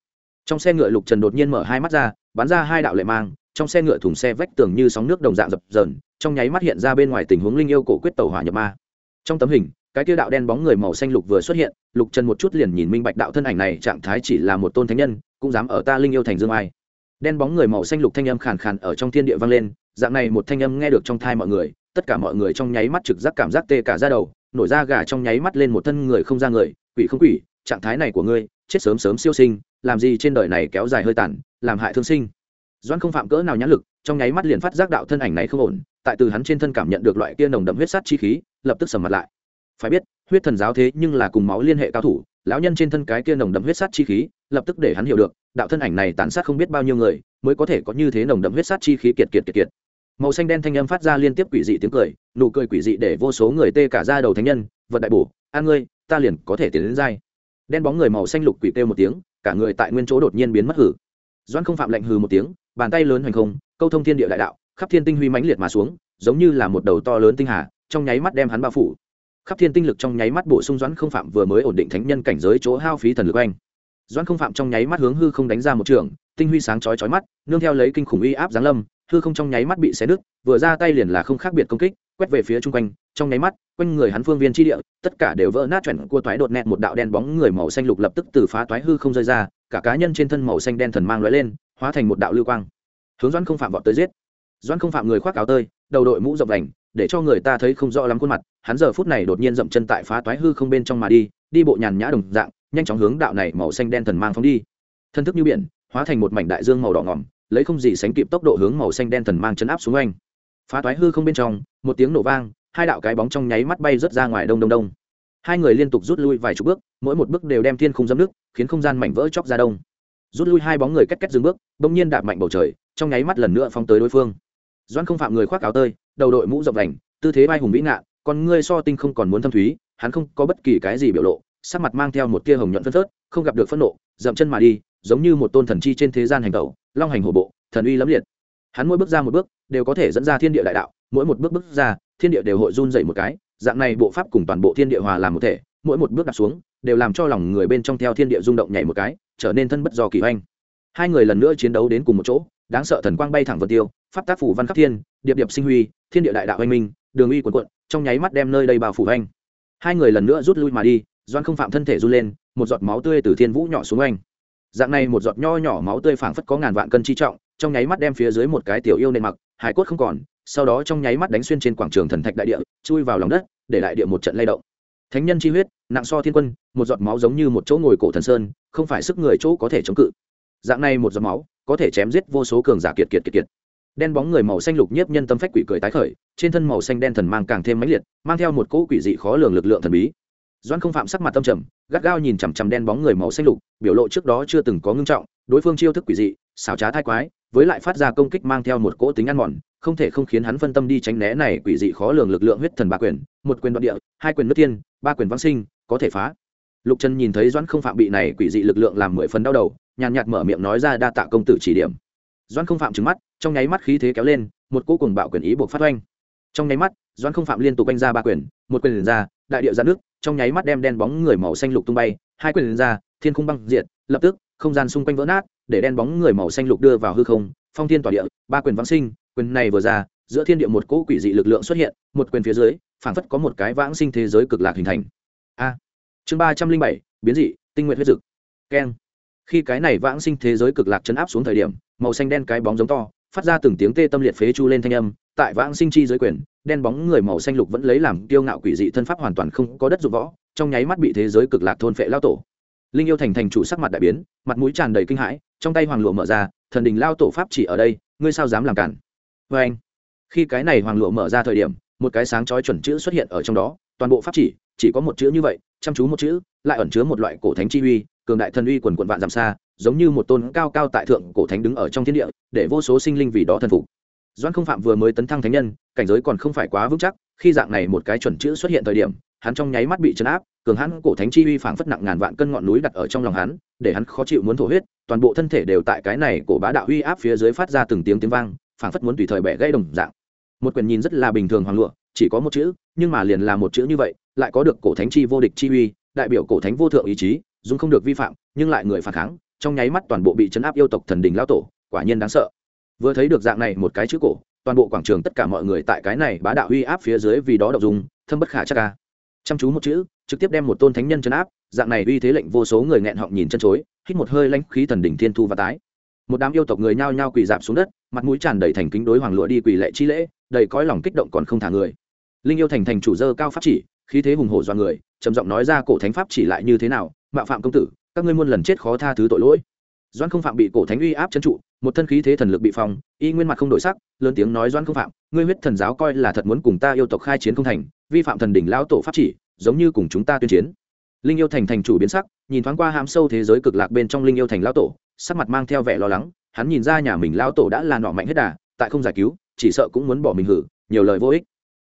trong xe ngựa lục trần đột nhiên mở hai mắt ra, bắn ra hai đạo lệ mang, trong xe ngựa thùng xe vách tường như sóng nước đồng dạng dập dờn, trong nháy mắt hiện ra bên ngoài tình huống linh yêu cổ quyết tàu hỏa nhập ma. Trong tấm hình, cái tiêu đạo đen bóng người màu xanh lục vừa xuất hiện, lục trần một chút liền nhìn minh bạch đạo thân ảnh này trạng thái chỉ là một tôn thánh nhân, cũng dám ở ta linh yêu thành dương ai. Đen bóng người màu xanh lục thanh âm khàn khàn ở trong thiên địa vang lên, dạng này một thanh âm nghe được trong thai mọi người, tất cả mọi người trong nháy mắt trực giác cảm giác tê cả ra đầu nổi da gà trong nháy mắt lên một thân người không ra người, quỷ không quỷ, trạng thái này của ngươi, chết sớm sớm siêu sinh, làm gì trên đời này kéo dài hơi tàn, làm hại thương sinh. Doan không phạm cỡ nào nhãn lực, trong nháy mắt liền phát giác đạo thân ảnh này không ổn, tại từ hắn trên thân cảm nhận được loại kia nồng đậm huyết sát chi khí, lập tức sầm mặt lại. Phải biết, huyết thần giáo thế nhưng là cùng máu liên hệ cao thủ, lão nhân trên thân cái kia nồng đậm huyết sát chi khí, lập tức để hắn hiểu được, đạo thân ảnh này tàn sát không biết bao nhiêu người, mới có thể có như thế nồng đậm huyết sát chi khí kiệt kiệt kiệt kiệt màu xanh đen thanh âm phát ra liên tiếp quỷ dị tiếng cười, nụ cười quỷ dị để vô số người tê cả ra đầu thánh nhân, vật đại bổ an ngươi, ta liền có thể tiến đến dai đen bóng người màu xanh lục quỷ kêu một tiếng, cả người tại nguyên chỗ đột nhiên biến mất hử. Doan không phạm lệnh hừ một tiếng, bàn tay lớn hoành không, câu thông thiên địa đại đạo, khắp thiên tinh huy mãnh liệt mà xuống, giống như là một đầu to lớn tinh hà, trong nháy mắt đem hắn bao phủ. Khắp thiên tinh lực trong nháy mắt bổ sung doãn không phạm vừa mới ổn định thánh nhân cảnh giới chỗ hao phí thần lực anh doãn không phạm trong nháy mắt hướng hư không đánh ra một trường, tinh huy sáng chói chói mắt, nương theo lấy kinh khủng uy áp giáng lâm hư không trong nháy mắt bị xé nứt, vừa ra tay liền là không khác biệt công kích, quét về phía chung quanh, trong nháy mắt, quanh người hắn phương viên chi địa, tất cả đều vỡ nát, chuẩn cua toái đột nẹt một đạo đen bóng người màu xanh lục lập tức từ phá toái hư không rơi ra, cả cá nhân trên thân màu xanh đen thần mang lóe lên, hóa thành một đạo lưu quang. Hướng doãn không phạm vọt tới giết. Doãn không phạm người khoác áo tơi, đầu đội mũ rộng vành để cho người ta thấy không rõ lắm khuôn mặt, hắn giờ phút này đột nhiên dậm chân tại phá toái hư không bên trong mà đi đi bộ nhàn nhã đồng dạng, nhanh chóng hướng đạo này màu xanh đen thần mang phóng đi. Thân thức như biển, hóa thành một mảnh đại dương màu đỏ ngỏm lấy không gì sánh kịp tốc độ hướng màu xanh đen thần mang chấn áp xuống anh phá toái hư không bên trong, một tiếng nổ vang, hai đạo cái bóng trong nháy mắt bay rớt ra ngoài đông đông đông. Hai người liên tục rút lui vài chục bước, mỗi một bước đều đem thiên không dâm nước, khiến không gian mảnh vỡ chóc ra đông. Rút lui hai bóng người cách cách dừng bước, bỗng nhiên đạp mạnh bầu trời, trong nháy mắt lần nữa phóng tới đối phương. Doan không phạm người khoác áo tơi, đầu đội mũ rộng đành tư thế vai hùng vĩ ngạ còn ngươi so tinh không còn muốn thâm thúy, hắn không có bất kỳ cái gì biểu lộ, sắc mặt mang theo một tia hồng nhuận phân phớt, không gặp được phẫn nộ, dậm chân mà đi giống như một tôn thần chi trên thế gian hành tẩu, long hành hổ bộ, thần uy lẫm liệt. Hắn mỗi bước ra một bước, đều có thể dẫn ra thiên địa đại đạo, mỗi một bước bước ra, thiên địa đều hội run dậy một cái, dạng này bộ pháp cùng toàn bộ thiên địa hòa làm một thể, mỗi một bước đặt xuống, đều làm cho lòng người bên trong theo thiên địa rung động nhảy một cái, trở nên thân bất do kỳ oanh hai người lần nữa chiến đấu đến cùng một chỗ, đáng sợ thần quang bay thẳng vân tiêu, pháp tác phủ văn khắc thiên, điệp điệp sinh huy, thiên địa đại đạo oanh minh, đường uy quần quận trong nháy mắt đem nơi đây bao phủ oanh. Hai người lần nữa rút lui mà đi doan không phạm thân thể run lên, một giọt máu tươi từ thiên vũ nhỏ xuống oanh dạng này một giọt nho nhỏ máu tươi phảng phất có ngàn vạn cân chi trọng, trong nháy mắt đem phía dưới một cái tiểu yêu nền mặc, hải cốt không còn, sau đó trong nháy mắt đánh xuyên trên quảng trường thần thạch đại địa, chui vào lòng đất, để đại địa một trận lay động. Thánh nhân chi huyết, nặng so thiên quân, một giọt máu giống như một chỗ ngồi cổ thần sơn, không phải sức người chỗ có thể chống cự. Dạng này một giọt máu, có thể chém giết vô số cường giả kiệt kiệt kiệt kiệt. Đen bóng người màu xanh lục nhiếp nhân tâm phách quỷ cười tái khởi, trên thân màu xanh đen thần mang càng thêm mãnh liệt, mang theo một cỗ quỷ dị khó lường lực lượng thần bí doan không phạm sắc mặt tâm trầm, gắt gao nhìn chằm chằm đen bóng người màu xanh lục, biểu lộ trước đó chưa từng có ngưng trọng, đối phương chiêu thức quỷ dị, xảo trá thai quái, với lại phát ra công kích mang theo một cỗ tính ăn mòn, không thể không khiến hắn phân tâm đi tránh né này quỷ dị khó lường lực lượng huyết thần ba quyền, một quyền đoạn địa, hai quyền nước tiên, ba quyền vãng sinh, có thể phá. Lục trần nhìn thấy doãn không phạm bị này quỷ dị lực lượng làm mười phần đau đầu, nhàn nhạt mở miệng nói ra đa tạ công tử chỉ điểm. Doãn không phạm trứng mắt, trong nháy mắt khí thế kéo lên, một cỗ cùng bạo quyền ý buộc phát oanh. Trong nháy mắt, doãn không phạm liên tục oanh ra ba quyền, một quyền ra, đại địa ra nước trong nháy mắt đem đen bóng người màu xanh lục tung bay, hai quyền ra, thiên khung băng diệt, lập tức, không gian xung quanh vỡ nát, để đen bóng người màu xanh lục đưa vào hư không, phong thiên tỏa địa, ba quyền vãng sinh, quyền này vừa ra, giữa thiên địa một cỗ quỷ dị lực lượng xuất hiện, một quyền phía dưới, phảng phất có một cái vãng sinh thế giới cực lạc hình thành. A. Chương ba trăm linh bảy, biến dị, tinh nguyện huyết dực. Keng. Khi cái này vãng sinh thế giới cực lạc chấn áp xuống thời điểm, màu xanh đen cái bóng giống to phát ra từng tiếng tê tâm liệt phế chu lên thanh âm, tại vãng sinh chi giới quyền, đen bóng người màu xanh lục vẫn lấy làm kiêu ngạo quỷ dị thân pháp hoàn toàn không có đất dụng võ, trong nháy mắt bị thế giới cực lạc thôn phệ lao tổ. Linh yêu thành thành chủ sắc mặt đại biến, mặt mũi tràn đầy kinh hãi, trong tay hoàng lụa mở ra, thần đình lao tổ pháp chỉ ở đây, ngươi sao dám làm cản? Vê anh. Khi cái này hoàng lụa mở ra thời điểm, một cái sáng chói chuẩn chữ xuất hiện ở trong đó, toàn bộ pháp chỉ chỉ có một chữ như vậy, chăm chú một chữ, lại ẩn chứa một loại cổ thánh chi uy cường đại thần uy quần quận vạn dặm xa, giống như một tôn cao cao tại thượng cổ thánh đứng ở trong thiên địa, để vô số sinh linh vì đó thần phục. Doan không phạm vừa mới tấn thăng thánh nhân, cảnh giới còn không phải quá vững chắc, khi dạng này một cái chuẩn chữ xuất hiện thời điểm, hắn trong nháy mắt bị chấn áp, cường hắn cổ thánh chi uy phảng phất nặng ngàn vạn cân ngọn núi đặt ở trong lòng hắn, để hắn khó chịu muốn thổ huyết, toàn bộ thân thể đều tại cái này cổ bá đạo uy áp phía dưới phát ra từng tiếng tiếng vang, phảng phất muốn tùy thời bẻ gãy đồng dạng. Một quyền nhìn rất là bình thường hoàng lụa, chỉ có một chữ, nhưng mà liền là một chữ như vậy, lại có được cổ thánh chi vô địch chi uy, đại biểu cổ thánh vô thượng ý chí dung không được vi phạm, nhưng lại người phản kháng, trong nháy mắt toàn bộ bị chấn áp yêu tộc thần đình lao tổ, quả nhiên đáng sợ. Vừa thấy được dạng này một cái chữ cổ, toàn bộ quảng trường tất cả mọi người tại cái này bá đạo uy áp phía dưới vì đó đậu dùng thâm bất khả chắc ca chăm chú một chữ, trực tiếp đem một tôn thánh nhân chấn áp, dạng này uy thế lệnh vô số người nghẹn họng nhìn chân chối, hít một hơi lãnh khí thần đỉnh thiên thu và tái. Một đám yêu tộc người nhao nhao quỳ dạp xuống đất, mặt mũi tràn đầy thành kính đối hoàng lụa đi quỳ lệ chi lễ, đầy cõi lòng kích động còn không thả người. Linh yêu thành thành chủ dơ cao pháp chỉ, khí thế hùng hổ do người, trầm giọng nói ra cổ thánh pháp chỉ lại như thế nào mạo phạm công tử, các ngươi muôn lần chết khó tha thứ tội lỗi. Doan không phạm bị cổ thánh uy áp chân trụ, một thân khí thế thần lực bị phong, y nguyên mặt không đổi sắc, lớn tiếng nói doan không phạm, ngươi huyết thần giáo coi là thật muốn cùng ta yêu tộc khai chiến không thành, vi phạm thần đỉnh lão tổ pháp chỉ, giống như cùng chúng ta tuyên chiến. Linh yêu thành thành chủ biến sắc, nhìn thoáng qua hám sâu thế giới cực lạc bên trong linh yêu thành lão tổ, sắc mặt mang theo vẻ lo lắng, hắn nhìn ra nhà mình lão tổ đã là nọ mạnh hết đà, tại không giải cứu, chỉ sợ cũng muốn bỏ mình hử, nhiều lời vô ích.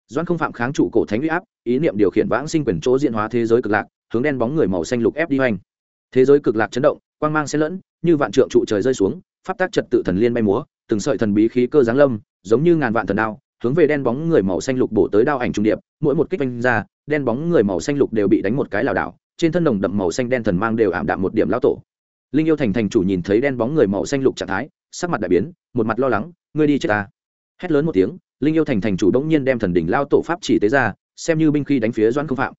Doan không phạm kháng trụ cổ thánh uy áp, ý niệm điều khiển vãng sinh quyền chỗ diện hóa thế giới cực lạc hướng đen bóng người màu xanh lục ép đi hoành. Thế giới cực lạc chấn động, quang mang xen lẫn, như vạn trượng trụ trời rơi xuống, pháp tác trật tự thần liên bay múa, từng sợi thần bí khí cơ giáng lâm, giống như ngàn vạn thần đao, hướng về đen bóng người màu xanh lục bổ tới đao ảnh trung điệp, mỗi một kích vanh ra, đen bóng người màu xanh lục đều bị đánh một cái lảo đảo, trên thân đồng đậm màu xanh đen thần mang đều ảm đạm một điểm lão tổ. Linh yêu thành thành chủ nhìn thấy đen bóng người màu xanh lục trạng thái, sắc mặt đại biến, một mặt lo lắng, ngươi đi chết ta. Hét lớn một tiếng, linh yêu thành thành chủ đống nhiên đem thần đỉnh lao tổ pháp chỉ tế ra, xem như binh khí đánh phía doãn không phạm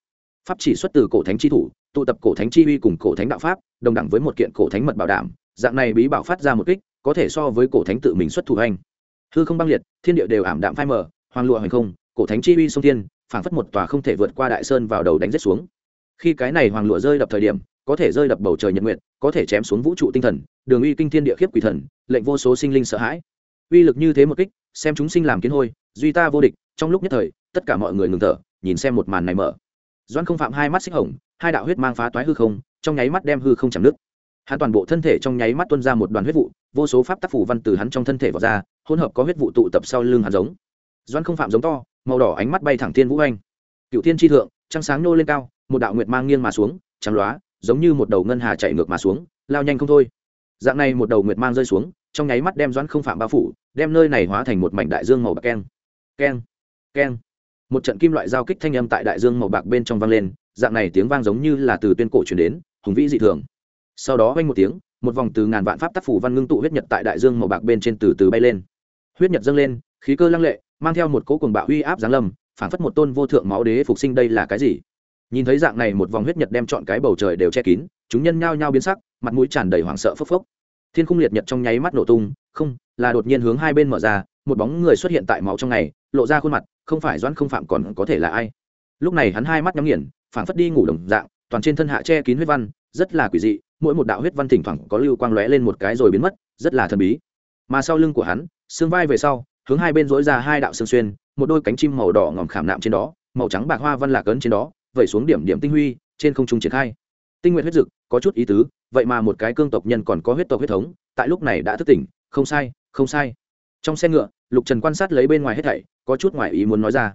pháp chỉ xuất từ cổ thánh chi thủ, tụ tập cổ thánh chi uy cùng cổ thánh đạo pháp, đồng đẳng với một kiện cổ thánh mật bảo đảm. Dạng này bí bảo phát ra một kích, có thể so với cổ thánh tự mình xuất thủ hành. Hư không băng liệt, thiên địa đều ảm đạm phai mờ hoàng lụa hành không, cổ thánh chi uy sông thiên, phảng phất một tòa không thể vượt qua đại sơn vào đầu đánh rết xuống. Khi cái này hoàng lụa rơi đập thời điểm, có thể rơi đập bầu trời nhật nguyện có thể chém xuống vũ trụ tinh thần, đường uy kinh thiên địa khiếp quỷ thần, lệnh vô số sinh linh sợ hãi. Uy lực như thế một kích, xem chúng sinh làm kiến hôi, duy ta vô địch, trong lúc nhất thời, tất cả mọi người ngừng thở, nhìn xem một màn này mở doan không phạm hai mắt xích hồng, hai đạo huyết mang phá toái hư không, trong nháy mắt đem hư không chạm nước. Hắn toàn bộ thân thể trong nháy mắt tuôn ra một đoàn huyết vụ, vô số pháp tác phủ văn từ hắn trong thân thể vào ra, hỗn hợp có huyết vụ tụ tập sau lưng hắn giống. Doan không phạm giống to, màu đỏ ánh mắt bay thẳng thiên vũ anh. Cựu thiên tri thượng, trăng sáng nô lên cao, một đạo nguyệt mang nghiêng mà xuống, trắng loá, giống như một đầu ngân hà chạy ngược mà xuống, lao nhanh không thôi. Dạng này một đầu nguyệt mang rơi xuống, trong nháy mắt đem doãn không phạm bao phủ, đem nơi này hóa thành một mảnh đại dương màu bạc keng. Keng keng một trận kim loại giao kích thanh âm tại đại dương màu bạc bên trong vang lên, dạng này tiếng vang giống như là từ tuyên cổ chuyển đến, hùng vĩ dị thường. Sau đó vang một tiếng, một vòng từ ngàn vạn pháp tác phủ văn ngưng tụ huyết nhật tại đại dương màu bạc bên trên từ từ bay lên. Huyết nhật dâng lên, khí cơ lăng lệ, mang theo một cỗ cuồng bạo uy áp giáng lâm, phản phất một tôn vô thượng máu đế phục sinh đây là cái gì? Nhìn thấy dạng này một vòng huyết nhật đem chọn cái bầu trời đều che kín, chúng nhân nhao nhao biến sắc, mặt mũi tràn đầy hoảng sợ phốc phốc. Thiên khung liệt nhật trong nháy mắt nổ tung không, là đột nhiên hướng hai bên mở ra, một bóng người xuất hiện tại máu trong ngày lộ ra khuôn mặt, không phải doãn không phạm còn có thể là ai. Lúc này hắn hai mắt nhắm nghiền, phảng phất đi ngủ đồng dạng, toàn trên thân hạ che kín huyết văn, rất là quỷ dị, mỗi một đạo huyết văn thỉnh thoảng có lưu quang lóe lên một cái rồi biến mất, rất là thần bí. Mà sau lưng của hắn, xương vai về sau, hướng hai bên dối ra hai đạo xương xuyên, một đôi cánh chim màu đỏ ngòm khảm nạm trên đó, màu trắng bạc hoa văn lạc ấn trên đó, vẩy xuống điểm điểm tinh huy, trên không trung triển khai. Tinh nguyện huyết dực, có chút ý tứ, vậy mà một cái cương tộc nhân còn có huyết tộc huyết thống, tại lúc này đã thức tỉnh không sai không sai. Trong xe ngựa lục trần quan sát lấy bên ngoài hết thảy có chút ngoài ý muốn nói ra.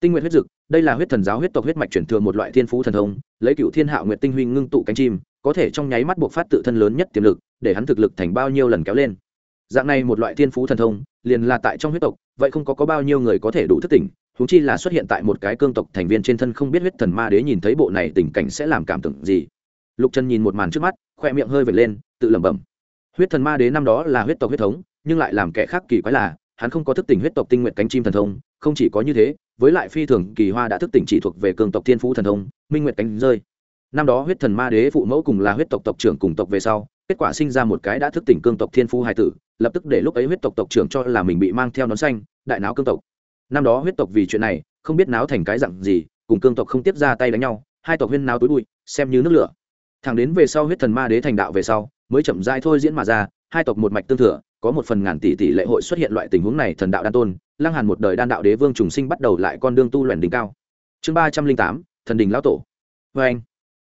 Tinh nguyện huyết dực đây là huyết thần giáo huyết tộc huyết mạch chuyển thừa một loại thiên phú thần thông lấy cựu thiên hạo nguyện tinh huy ngưng tụ cánh chim có thể trong nháy mắt buộc phát tự thân lớn nhất tiềm lực để hắn thực lực thành bao nhiêu lần kéo lên. Dạng này một loại thiên phú thần thông liền là tại trong huyết tộc vậy không có, có bao nhiêu người có thể đủ thức tỉnh thú chi là xuất hiện tại một cái cương tộc thành viên trên thân không biết huyết thần ma đế nhìn thấy bộ này tình cảnh sẽ làm cảm tưởng gì. Lục trần nhìn một màn trước mắt khoe miệng hơi vệt lên tự lẩm bẩm huyết thần ma đế năm đó là huyết tộc huyết thống, nhưng lại làm kẻ khác kỳ quái là, hắn không có thức tỉnh huyết tộc tinh nguyện cánh chim thần thông, không chỉ có như thế, với lại phi thường kỳ hoa đã thức tỉnh chỉ thuộc về cường tộc thiên phú thần thông, minh nguyện cánh rơi. Năm đó huyết thần ma đế phụ mẫu cùng là huyết tộc tộc trưởng cùng tộc về sau, kết quả sinh ra một cái đã thức tỉnh cương tộc thiên phú hài tử, lập tức để lúc ấy huyết tộc tộc trưởng cho là mình bị mang theo nón xanh, đại não cương tộc. Năm đó huyết tộc vì chuyện này, không biết náo thành cái dặn gì, cùng cương tộc không tiếp ra tay đánh nhau, hai tộc huyên náo túi bụi, xem như nước lửa. Thẳng đến về sau huyết thần ma đế thành đạo về sau mới chậm rãi thôi diễn mà ra, hai tộc một mạch tương thừa, có một phần ngàn tỷ tỷ lệ hội xuất hiện loại tình huống này thần đạo đan tôn, lăng hàn một đời đan đạo đế vương trùng sinh bắt đầu lại con đương tu luyện đỉnh cao. Chương ba trăm linh tám, thần đình lão tổ. Vê anh,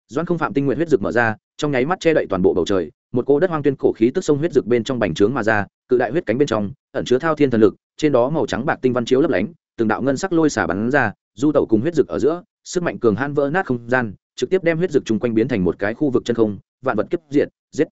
doãn không phạm tinh nguyện huyết dực mở ra, trong nháy mắt che đậy toàn bộ bầu trời, một cô đất hoang tuyên cổ khí tức sông huyết dực bên trong bành trướng mà ra, cự đại huyết cánh bên trong, ẩn chứa thao thiên thần lực, trên đó màu trắng bạc tinh văn chiếu lấp lánh, từng đạo ngân sắc lôi xả bắn ra, du tẩu cùng huyết dực ở giữa, sức mạnh cường han vỡ nát không gian, trực tiếp đem huyết dực chung quanh biến thành một cái khu vực chân không, vạn vật kiếp diệt, giết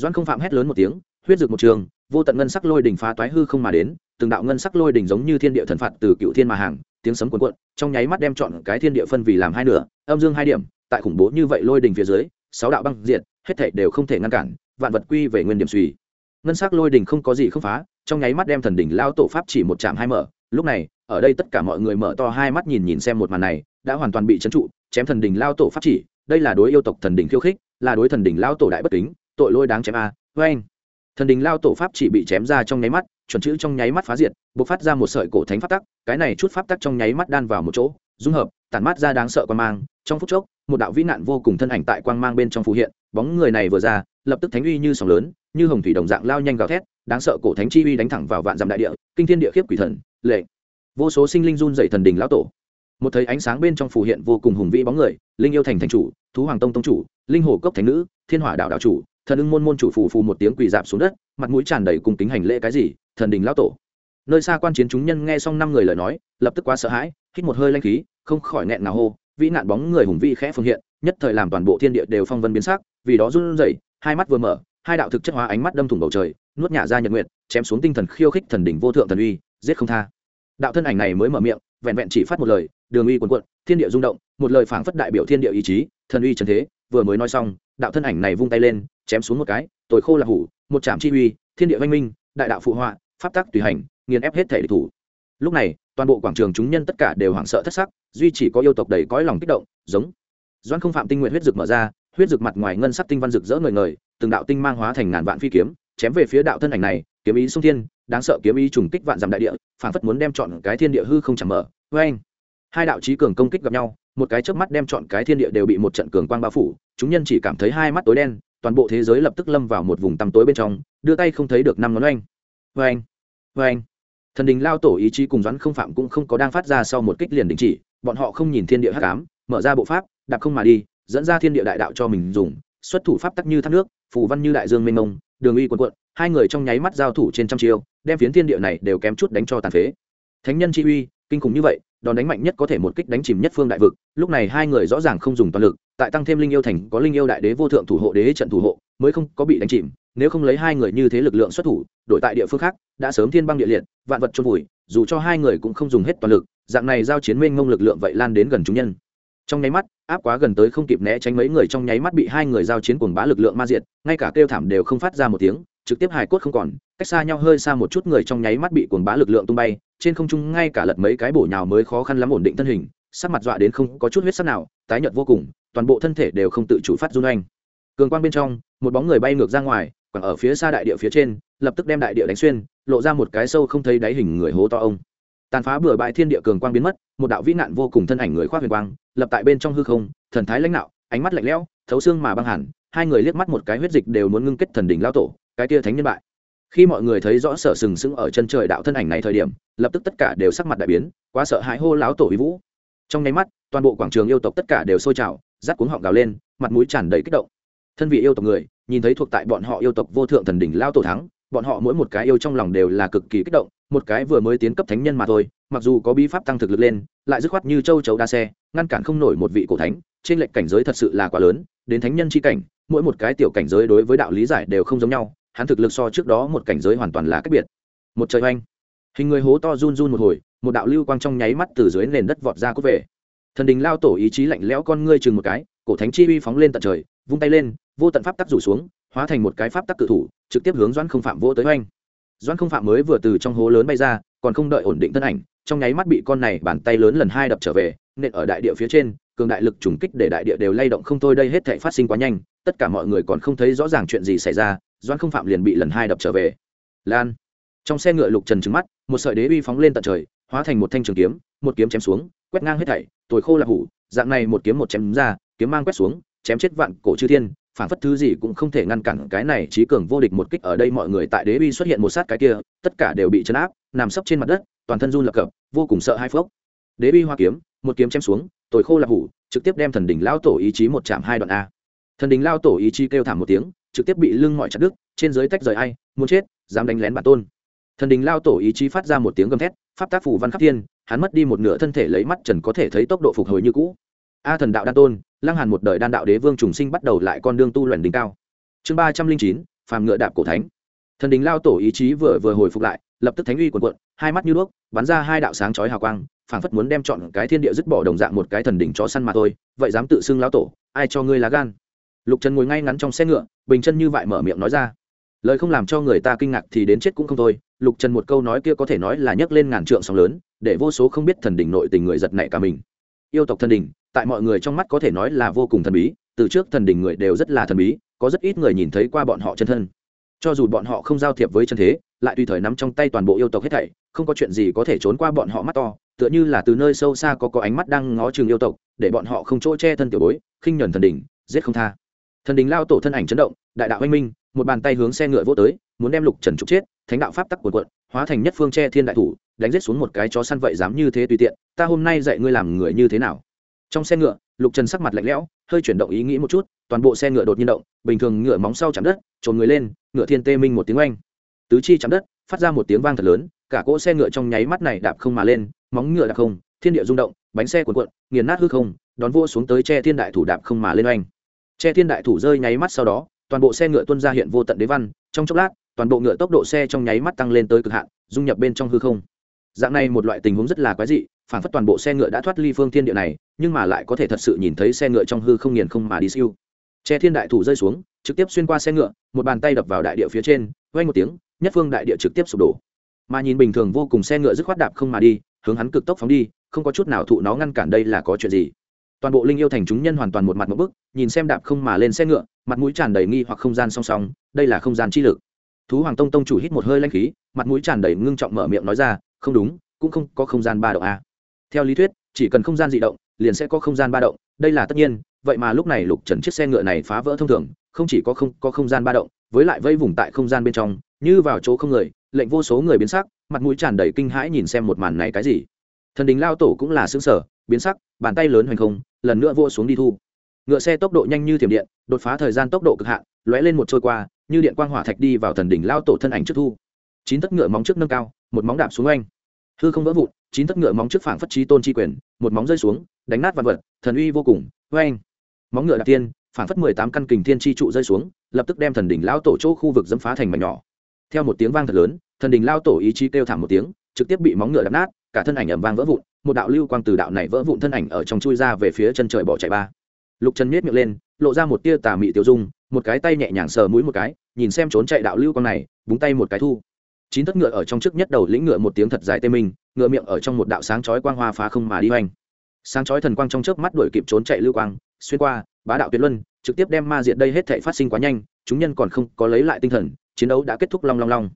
doan không phạm hét lớn một tiếng, huyết dực một trường, vô tận ngân sắc lôi đỉnh phá toái hư không mà đến, từng đạo ngân sắc lôi đỉnh giống như thiên địa thần phạt từ cựu thiên mà hàng, tiếng sấm cuồn cuộn, trong nháy mắt đem chọn cái thiên địa phân vì làm hai nửa, âm dương hai điểm, tại khủng bố như vậy lôi đỉnh phía dưới, sáu đạo băng diệt, hết thảy đều không thể ngăn cản, vạn vật quy về nguyên điểm suy. Ngân sắc lôi đỉnh không có gì không phá, trong nháy mắt đem thần đỉnh lao tổ pháp chỉ một chạm hai mở, lúc này, ở đây tất cả mọi người mở to hai mắt nhìn nhìn xem một màn này, đã hoàn toàn bị trấn trụ, chém thần đỉnh lao tổ pháp chỉ, đây là đối yêu tộc thần đỉnh khiêu khích, là đối thần đỉnh lao tổ đại bất kính tội lôi đáng chém a vê anh. Thần đình lao tổ pháp chỉ bị chém ra trong nháy mắt, chuẩn chữ trong nháy mắt phá diệt b ộ c phát ra một sợi cổ thánh pháp tắc, cái này chút pháp tắc trong nháy mắt đan vào một chỗ, dung hợp, tản mát ra đáng sợ quan mang. Trong phút chốc, một đạo vĩ nạn vô cùng thân ảnh tại quang mang bên trong phù hiện, bóng người này vừa ra, lập tức thánh uy như sóng lớn, như hồng thủy đồng dạng lao nhanh gào thét, đáng sợ cổ thánh chi uy đánh thẳng vào vạn dặm đại địa, kinh thiên địa khiếp quỷ thần, lệ. Vô số sinh linh run dậy thần đình lão tổ. Một thấy ánh sáng bên trong phù hiện vô cùng hùng vĩ bóng người, linh yêu thành thành chủ, thú hoàng tông tông chủ, linh hồ cốc thành nữ, thiên hỏa đạo đạo chủ thần ưng môn môn chủ phù phù một tiếng quỳ dạp xuống đất mặt mũi tràn đầy cùng kính hành lễ cái gì thần đình lão tổ. Nơi xa quan chiến chúng nhân nghe xong năm người lời nói lập tức quá sợ hãi hít một hơi lanh khí không khỏi nghẹn nào hô vĩ nạn bóng người hùng vĩ khẽ phương hiện nhất thời làm toàn bộ thiên địa đều phong vân biến sắc vì đó run rẩy hai mắt vừa mở hai đạo thực chất hóa ánh mắt đâm thủng bầu trời nuốt nhả ra nhật nguyện, chém xuống tinh thần khiêu khích thần đỉnh vô thượng thần uy giết không tha. Đạo thân ảnh này mới mở miệng vẹn vẹn chỉ phát một lời đường uy quần quận thiên địa rung động một lời phảng phất đại biểu thiên địa ý chí thần uy trần thế vừa mới nói xong đạo thân ảnh này vung tay lên, chém xuống một cái tội khô là hủ, một trạm chi uy, thiên địa văn minh, đại đạo phụ họa, pháp tắc tùy hành, nghiền ép hết thể địch thủ. Lúc này, toàn bộ quảng trường chúng nhân tất cả đều hoảng sợ thất sắc, duy chỉ có yêu tộc đầy cõi lòng kích động, giống. Doan không phạm tinh nguyện huyết rực mở ra, huyết rực mặt ngoài ngân sắc tinh văn rực rỡ ngời ngời, từng đạo tinh mang hóa thành ngàn vạn phi kiếm, chém về phía đạo thân ảnh này, kiếm ý sung thiên, đáng sợ kiếm ý trùng kích vạn dặm đại địa phản phất muốn đem chọn cái thiên địa hư không chẳng mở. Vê anh hai đạo trí cường công kích gặp nhau, một cái chớp mắt đem chọn cái thiên địa đều bị một trận cường quang bao phủ, chúng nhân chỉ cảm thấy hai mắt tối đen, toàn bộ thế giới lập tức lâm vào một vùng tăm tối bên trong, đưa tay không thấy được năm ngón oanh. Vê anh vê anh thần đình lao tổ ý chí cùng doãn không phạm cũng không có đang phát ra sau một kích liền đình chỉ, bọn họ không nhìn thiên địa hắc ám, mở ra bộ pháp, đạp không mà đi, dẫn ra thiên địa đại đạo cho mình dùng, xuất thủ pháp tắc như thác nước, phù văn như đại dương mênh mông, đường uy quần quận hai người trong nháy mắt giao thủ trên trăm chiêu, đem phiến thiên địa này đều kém chút đánh cho tàn phế. Thánh nhân chi uy, kinh khủng như vậy đòn đánh mạnh nhất có thể một kích đánh chìm nhất phương đại vực. Lúc này hai người rõ ràng không dùng toàn lực, tại tăng thêm linh yêu thành, có linh yêu đại đế vô thượng thủ hộ, đế trận thủ hộ, mới không có bị đánh chìm. Nếu không lấy hai người như thế lực lượng xuất thủ, đổi tại địa phương khác, đã sớm thiên băng địa liệt, vạn vật trôn vùi, dù cho hai người cũng không dùng hết toàn lực, dạng này giao chiến mênh mông lực lượng vậy lan đến gần chúng nhân. Trong nháy mắt, áp quá gần tới không kịp né tránh mấy người, trong nháy mắt bị hai người giao chiến cuồng bá lực lượng ma diệt, ngay cả kêu thảm đều không phát ra một tiếng trực tiếp hài cốt không còn, cách xa nhau hơi xa một chút người trong nháy mắt bị cuồng bá lực lượng tung bay, trên không trung ngay cả lật mấy cái bổ nhào mới khó khăn lắm ổn định thân hình, sắc mặt dọa đến không có chút huyết sắc nào, tái nhợt vô cùng, toàn bộ thân thể đều không tự chủ phát run anh cường quang bên trong, một bóng người bay ngược ra ngoài, quẳng ở phía xa đại địa phía trên, lập tức đem đại địa đánh xuyên, lộ ra một cái sâu không thấy đáy hình người hố to ông. Tàn phá bừa bãi thiên địa cường quang biến mất, một đạo vĩ nạn vô cùng thân ảnh người khoác huyền quang, lập tại bên trong hư không, thần thái lãnh đạo ánh mắt lạnh lẽo, thấu xương mà băng hẳn, hai người liếc mắt một cái huyết dịch đều muốn ngưng kết thần đỉnh lao tổ cái kia thánh nhân bại. Khi mọi người thấy rõ sở sừng sững ở chân trời đạo thân ảnh này thời điểm, lập tức tất cả đều sắc mặt đại biến, quá sợ hãi hô láo tổ uy vũ. Trong nháy mắt, toàn bộ quảng trường yêu tộc tất cả đều sôi trào rát cuống họng gào lên, mặt mũi tràn đầy kích động. Thân vị yêu tộc người, nhìn thấy thuộc tại bọn họ yêu tộc vô thượng thần đỉnh lao tổ thắng, bọn họ mỗi một cái yêu trong lòng đều là cực kỳ kích động, một cái vừa mới tiến cấp thánh nhân mà thôi, mặc dù có bí pháp tăng thực lực lên, lại dứt khoát như châu chấu đa xe, ngăn cản không nổi một vị cổ thánh, trên lệnh cảnh giới thật sự là quá lớn, đến thánh nhân c h i cảnh, mỗi một cái tiểu cảnh giới đối với đạo lý giải đều không giống nhau hắn thực lực so trước đó một cảnh giới hoàn toàn là cách biệt. Một trời oanh. Hình người hố to run run một hồi, một đạo lưu quang trong nháy mắt từ dưới nền đất vọt ra cốt về. Thần đình lao tổ ý chí lạnh lẽo con ngươi chừng một cái, cổ thánh chi uy phóng lên tận trời, vung tay lên, vô tận pháp tắc rủ xuống, hóa thành một cái pháp tắc cự thủ, trực tiếp hướng doãn không phạm vô tới oanh. Doãn không phạm mới vừa từ trong hố lớn bay ra, còn không đợi ổn định thân ảnh, trong nháy mắt bị con này bàn tay lớn lần hai đập trở về, nện ở đại địa phía trên, cường đại lực trùng kích để đại địa đều lay động không thôi, đây hết thể phát sinh quá nhanh, tất cả mọi người còn không thấy rõ ràng chuyện gì xảy ra doãn không phạm liền bị lần hai đập trở về. Lan. Trong xe ngựa lục trần trứng mắt, một sợi đế uy phóng lên tận trời, hóa thành một thanh trường kiếm, một kiếm chém xuống, quét ngang hết thảy tuổi khô là hủ, dạng này một kiếm một chém ra, kiếm mang quét xuống, chém chết vạn cổ chư thiên, phản phất thứ gì cũng không thể ngăn cản cái này trí cường vô địch một kích ở đây mọi người tại đế uy xuất hiện một sát cái kia, tất cả đều bị chấn áp, nằm sấp trên mặt đất, toàn thân run lập cập, vô cùng sợ hai phốc. Đế uy hoa kiếm, một kiếm chém xuống tuổi khô là hủ, trực tiếp đem thần đỉnh lao tổ ý chí một chạm hai đoạn a. Thần đỉnh lao tổ ý chí kêu thảm một tiếng trực tiếp bị lưng mọi chặt đứt trên dưới tách rời ai muốn chết dám đánh lén bản tôn. Thần đình lao tổ ý chí phát ra một tiếng gầm thét pháp tác phủ văn khắc thiên hắn mất đi một nửa thân thể lấy mắt trần có thể thấy tốc độ phục hồi như cũ. A thần đạo đan tôn lăng hàn một đời đan đạo đế vương trùng sinh bắt đầu lại con đương tu luyện đỉnh cao. Chương ba trăm linh chín phàm ngựa đạp cổ thánh. Thần đình lao tổ ý chí vừa vừa hồi phục lại lập tức thánh uy cuồn cuộn, hai mắt như đuốc bắn ra hai đạo sáng chói hào quang phảng phất muốn đem chọn cái thiên địa dứt bỏ đồng dạng một cái thần đỉnh chó săn mà thôi vậy dám tự xưng lão tổ ai cho ngươi lá gan? Lục trần ngồi ngay ngắn trong xe ngựa bình chân như vậy mở miệng nói ra lời không làm cho người ta kinh ngạc thì đến chết cũng không thôi lục trần một câu nói kia có thể nói là nhấc lên ngàn trượng sóng lớn để vô số không biết thần đỉnh nội tình người giật nảy cả mình yêu tộc thần đỉnh tại mọi người trong mắt có thể nói là vô cùng thần bí từ trước thần đỉnh người đều rất là thần bí có rất ít người nhìn thấy qua bọn họ chân thân cho dù bọn họ không giao thiệp với chân thế lại tùy thời nắm trong tay toàn bộ yêu tộc hết thảy không có chuyện gì có thể trốn qua bọn họ mắt to tựa như là từ nơi sâu xa có có ánh mắt đang ngó chừng yêu tộc để bọn họ không chỗ che thân tiểu bối khinh nhuần thần đỉnh giết không tha thần đình lao tổ thân ảnh chấn động, đại đạo anh minh, một bàn tay hướng xe ngựa vô tới, muốn đem lục trần trục chết, thánh đạo pháp tắc quần quận hóa thành nhất phương che thiên đại thủ, đánh giết xuống một cái chó săn vậy dám như thế tùy tiện, ta hôm nay dạy ngươi làm người như thế nào? Trong xe ngựa, lục trần sắc mặt lạnh lẽo, hơi chuyển động ý nghĩ một chút, toàn bộ xe ngựa đột nhiên động, bình thường ngựa móng sau chạm đất trồn người lên, ngựa thiên tê minh một tiếng oanh. Tứ chi chạm đất, phát ra một tiếng vang thật lớn, cả cỗ xe ngựa trong nháy mắt này đạp không mà lên, móng ngựa đạp không, thiên địa rung động, bánh xe cuộn cuộn, nghiền nát hư không, đón vua xuống tới che thiên đại thủ đạp không mà lên oanh che thiên đại thủ rơi nháy mắt sau đó, toàn bộ xe ngựa tuân ra hiện vô tận đế văn, trong chốc lát, toàn bộ ngựa tốc độ xe trong nháy mắt tăng lên tới cực hạn, dung nhập bên trong hư không. Dạng này một loại tình huống rất là quái dị, phản phất toàn bộ xe ngựa đã thoát ly phương thiên địa này, nhưng mà lại có thể thật sự nhìn thấy xe ngựa trong hư không nghiền không mà đi siêu. Che thiên đại thủ rơi xuống, trực tiếp xuyên qua xe ngựa, một bàn tay đập vào đại địa phía trên vay một tiếng, nhất phương đại địa trực tiếp sụp đổ. Mà nhìn bình thường vô cùng xe ngựa dứt khoát đạp không mà đi, hướng hắn cực tốc phóng đi, không có chút nào thụ nó ngăn cản đây là có chuyện gì toàn bộ linh yêu thành chúng nhân hoàn toàn một mặt một bức, nhìn xem đạp không mà lên xe ngựa, mặt mũi tràn đầy nghi hoặc không gian song song, đây là không gian chi lực thú hoàng tông tông chủ hít một hơi lanh khí, mặt mũi tràn đầy ngưng trọng mở miệng nói ra, không đúng, cũng không có không gian ba động a à. theo lý thuyết, chỉ cần không gian di động, liền sẽ có không gian ba động, đây là tất nhiên, vậy mà lúc này lục trần chiếc xe ngựa này phá vỡ thông thường, không chỉ có không có không gian ba động, với lại vây vùng tại không gian bên trong, như vào chỗ không người, lệnh vô số người biến sắc, mặt mũi tràn đầy kinh hãi nhìn xem một màn này cái gì thần đình lao tổ cũng là xứng sở biến sắc, bàn tay lớn hoành không, lần nữa vô xuống đi thu. Ngựa xe tốc độ nhanh như thiểm điện, đột phá thời gian tốc độ cực hạn, lóe lên một trôi qua, như điện quang hỏa thạch đi vào thần đỉnh lao tổ thân ảnh trước thu. Chín tấc ngựa móng trước nâng cao, một móng đạp xuống oanh. Hư không vỡ vụn, chín tấc ngựa móng trước phảng phất trí tôn tri quyền, một móng rơi xuống, đánh nát vật vật, thần uy vô cùng, oanh. Móng ngựa đạp tiên, phảng phất mười tám căn kình thiên tri trụ rơi xuống, lập tức đem thần đỉnh lao tổ chỗ khu vực dẫm phá thành mảnh nhỏ. Theo một tiếng vang thật lớn, thần đỉnh lao tổ ý chí kêu thảm một tiếng, trực tiếp bị móng ngựa đập nát, cả thân ảnh ẩm vang vỡ vụn một đạo lưu quang từ đạo này vỡ vụn thân ảnh ở trong chui ra về phía chân trời bỏ chạy ba. Lục trần miết miệng lên, lộ ra một tia tà mị tiêu dung, một cái tay nhẹ nhàng sờ mũi một cái, nhìn xem trốn chạy đạo lưu quang này, búng tay một cái thu. Chín thất ngựa ở trong trước nhất đầu lĩnh ngựa một tiếng thật dài tê minh, ngựa miệng ở trong một đạo sáng chói quang hoa phá không mà đi hoành. Sáng chói thần quang trong chớp mắt đuổi kịp trốn chạy lưu quang, xuyên qua, bá đạo tuyệt luân, trực tiếp đem ma diện đây hết thảy phát sinh quá nhanh, chúng nhân còn không có lấy lại tinh thần, chiến đấu đã kết thúc long long long.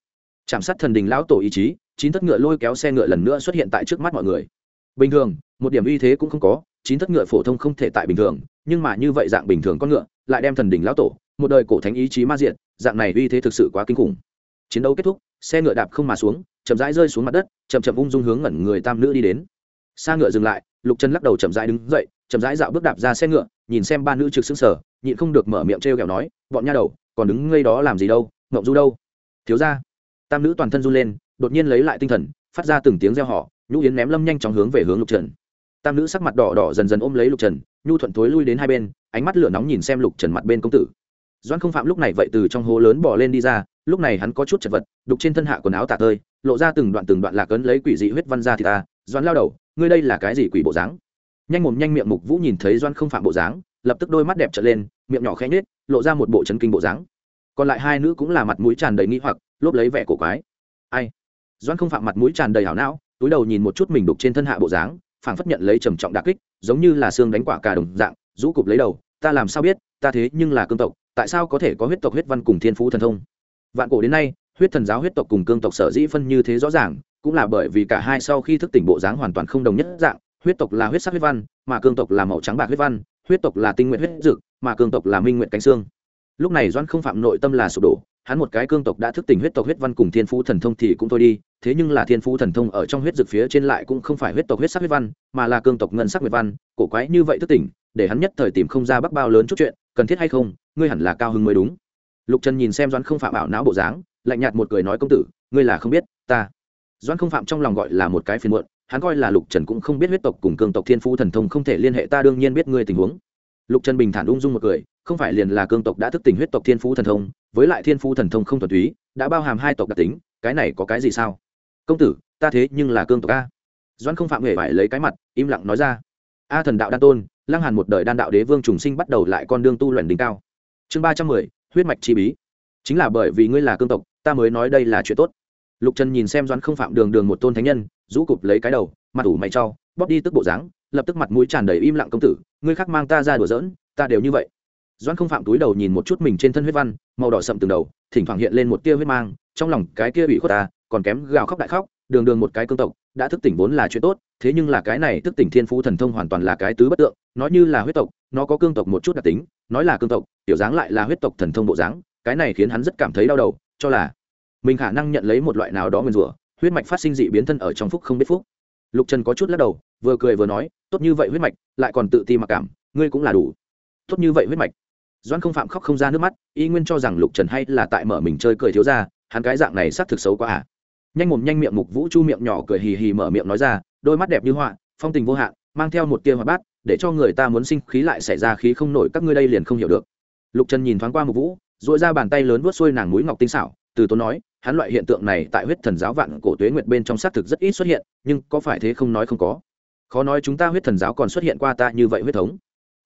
Chạm sát thần đình lão tổ ý chí, chín thất ngựa lôi kéo xe ngựa lần nữa xuất hiện tại trước mắt mọi người bình thường, một điểm uy thế cũng không có, chín thất ngựa phổ thông không thể tại bình thường, nhưng mà như vậy dạng bình thường con ngựa, lại đem thần đỉnh lão tổ, một đời cổ thánh ý chí ma diện dạng này uy thế thực sự quá kinh khủng. Chiến đấu kết thúc, xe ngựa đạp không mà xuống, chậm rãi rơi xuống mặt đất, chậm chậm ung dung hướng ngẩn người tam nữ đi đến. Xa ngựa dừng lại, lục chân lắc đầu chậm rãi đứng dậy, chậm rãi dạo bước đạp ra xe ngựa, nhìn xem ba nữ trực xứng sở, nhịn không được mở miệng t r kẹo nói, bọn nha đầu, còn đứng ngây đó làm gì đâu, ngộng du đâu? Thiếu ra tam nữ toàn thân run lên, đột nhiên lấy lại tinh thần phát ra từng tiếng reo họ nhũ yến ném lâm nhanh chóng hướng về hướng lục trần. Tam nữ sắc mặt đỏ đỏ dần dần ôm lấy lục trần, nhu thuận thối lui đến hai bên, ánh mắt lửa nóng nhìn xem lục trần mặt bên công tử. Doan không phạm lúc này vậy từ trong hố lớn bỏ lên đi ra, lúc này hắn có chút chật vật, đục trên thân hạ quần áo tả tơi, lộ ra từng đoạn từng đoạn lạc ấn lấy quỷ dị huyết văn ra thì ta. Doan lao đầu, ngươi đây là cái gì quỷ bộ dáng? Nhanh mồm nhanh miệng mục vũ nhìn thấy doan không phạm bộ dáng, lập tức đôi mắt đẹp trở lên, miệng nhỏ khẽ nhếch, lộ ra một bộ chấn kinh bộ dáng. Còn lại hai nữ cũng là mặt mũi tràn đầy nghi hoặc, lốp lấy vẻ cổ quái. Ai? Doan không phạm mặt mũi tràn đầy hảo não, túi đầu nhìn một chút mình đục trên thân hạ bộ dáng, phảng phất nhận lấy trầm trọng đà kích, giống như là xương đánh quả cà đồng dạng, rũ cụp lấy đầu, ta làm sao biết, ta thế nhưng là cương tộc, tại sao có thể có huyết tộc huyết văn cùng thiên phú thần thông? Vạn cổ đến nay, huyết thần giáo huyết tộc cùng cương tộc sở dĩ phân như thế rõ ràng, cũng là bởi vì cả hai sau khi thức tỉnh bộ dáng hoàn toàn không đồng nhất dạng, huyết tộc là huyết sắc huyết văn, mà cương tộc là màu trắng bạc huyết văn, huyết tộc là tinh nguyện huyết dực, mà cương tộc là minh nguyện cánh xương. Lúc này doan không phạm nội tâm là sụp đổ hắn một cái cương tộc đã thức tỉnh huyết tộc huyết văn cùng thiên phú thần thông thì cũng thôi đi, thế nhưng là thiên phú thần thông ở trong huyết dực phía trên lại cũng không phải huyết tộc huyết sắc huyết văn, mà là cương tộc ngân sắc huyết văn, cổ quái như vậy thức tỉnh, để hắn nhất thời tìm không ra bắc bao lớn chút chuyện, cần thiết hay không, ngươi hẳn là cao hứng mới đúng. Lục trần nhìn xem doan không phạm ảo não bộ dáng, lạnh nhạt một cười nói công tử, ngươi là không biết, ta. Doan không phạm trong lòng gọi là một cái phiền muộn, hắn coi là lục trần cũng không biết huyết tộc cùng cương tộc thiên phú thần thông không thể liên hệ, ta đương nhiên biết ngươi tình huống lục trần bình thản ung dung một cười, không phải liền là cương tộc đã thức tỉnh huyết tộc thiên phú thần thông, với lại thiên phú thần thông không thuần túy, đã bao hàm hai tộc đặc tính, cái này có cái gì sao? Công tử, ta thế nhưng là cương tộc a. Doan không phạm hề phải lấy cái mặt, im lặng nói ra. A thần đạo đan tôn, lăng hàn một đời đan đạo đế vương trùng sinh bắt đầu lại con đương tu luyện đỉnh cao. Chương ba trăm mười, huyết mạch chi bí. Chính là bởi vì ngươi là cương tộc, ta mới nói đây là chuyện tốt. Lục trần nhìn xem doan không phạm đường đường một tôn thánh nhân, rũ cụp lấy cái đầu, mặt ủ mày cho, bóp đi tức bộ dáng lập tức mặt mũi tràn đầy im lặng công tử, ngươi khác mang ta ra đùa giỡn, ta đều như vậy. Doan không phạm túi đầu nhìn một chút mình trên thân huyết văn, màu đỏ sậm từng đầu, thỉnh thoảng hiện lên một tia huyết mang, trong lòng cái kia bị khuất ta, còn kém gào khóc đại khóc, đường đường một cái cương tộc, đã thức tỉnh vốn là chuyện tốt, thế nhưng là cái này thức tỉnh thiên phú thần thông hoàn toàn là cái tứ bất tượng nó như là huyết tộc, nó có cương tộc một chút đặc tính, nói là cương tộc, tiểu dáng lại là huyết tộc thần thông bộ dáng, cái này khiến hắn rất cảm thấy đau đầu, cho là mình khả năng nhận lấy một loại nào đó nguyên rủa, huyết mạch phát sinh dị biến thân ở trong phúc không biết phúc lục trần có chút lắc đầu, vừa cười vừa nói, tốt như vậy huyết mạch, lại còn tự ti mặc cảm, ngươi cũng là đủ. Tốt như vậy huyết mạch. Doan không phạm khóc không ra nước mắt, y nguyên cho rằng lục trần hay là tại mở mình chơi cười thiếu ra hắn cái dạng này xác thực xấu quá à. Nhanh mồm nhanh miệng mục vũ chu miệng nhỏ cười hì hì mở miệng nói ra, đôi mắt đẹp như họa, phong tình vô hạn, mang theo một tia hoa bát, để cho người ta muốn sinh khí lại xảy ra khí không nổi, các ngươi đây liền không hiểu được. Lục trần nhìn thoáng qua mục vũ dội ra bàn tay lớn vuốt xuôi nàng mũi ngọc tinh xảo, từ tốn nói hắn loại hiện tượng này tại huyết thần giáo vạn cổ tuế nguyệt bên trong xác thực rất ít xuất hiện, nhưng có phải thế không nói không có. Khó nói chúng ta huyết thần giáo còn xuất hiện qua ta như vậy huyết thống.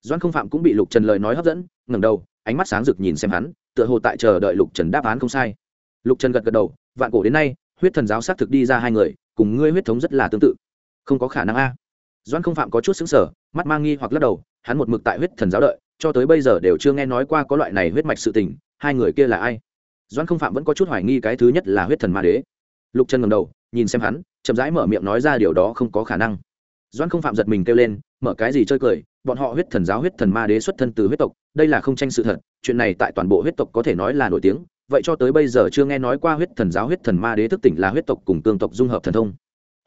Doan không phạm cũng bị lục trần lời nói hấp dẫn, ngẩng đầu, ánh mắt sáng rực nhìn xem hắn, tựa hồ tại chờ đợi lục trần đáp án không sai. Lục trần gật gật đầu, vạn cổ đến nay, huyết thần giáo xác thực đi ra hai người, cùng ngươi huyết thống rất là tương tự. Không có khả năng a. Doan không phạm có chút xứng sở mắt mang nghi hoặc lắc đầu, hắn một mực tại huyết thần giáo đợi, cho tới bây giờ đều chưa nghe nói qua có loại này huyết mạch sự tình, hai người kia là ai? Doan không phạm vẫn có chút hoài nghi cái thứ nhất là huyết thần ma đế. Lục trần ngầm đầu, nhìn xem hắn, chậm rãi mở miệng nói ra điều đó không có khả năng. Doan không phạm giật mình kêu lên, mở cái gì chơi cười, bọn họ huyết thần giáo huyết thần ma đế xuất thân từ huyết tộc, đây là không tranh sự thật, chuyện này tại toàn bộ huyết tộc có thể nói là nổi tiếng, vậy cho tới bây giờ chưa nghe nói qua huyết thần giáo huyết thần ma đế thức tỉnh là huyết tộc cùng tương tộc dung hợp thần thông.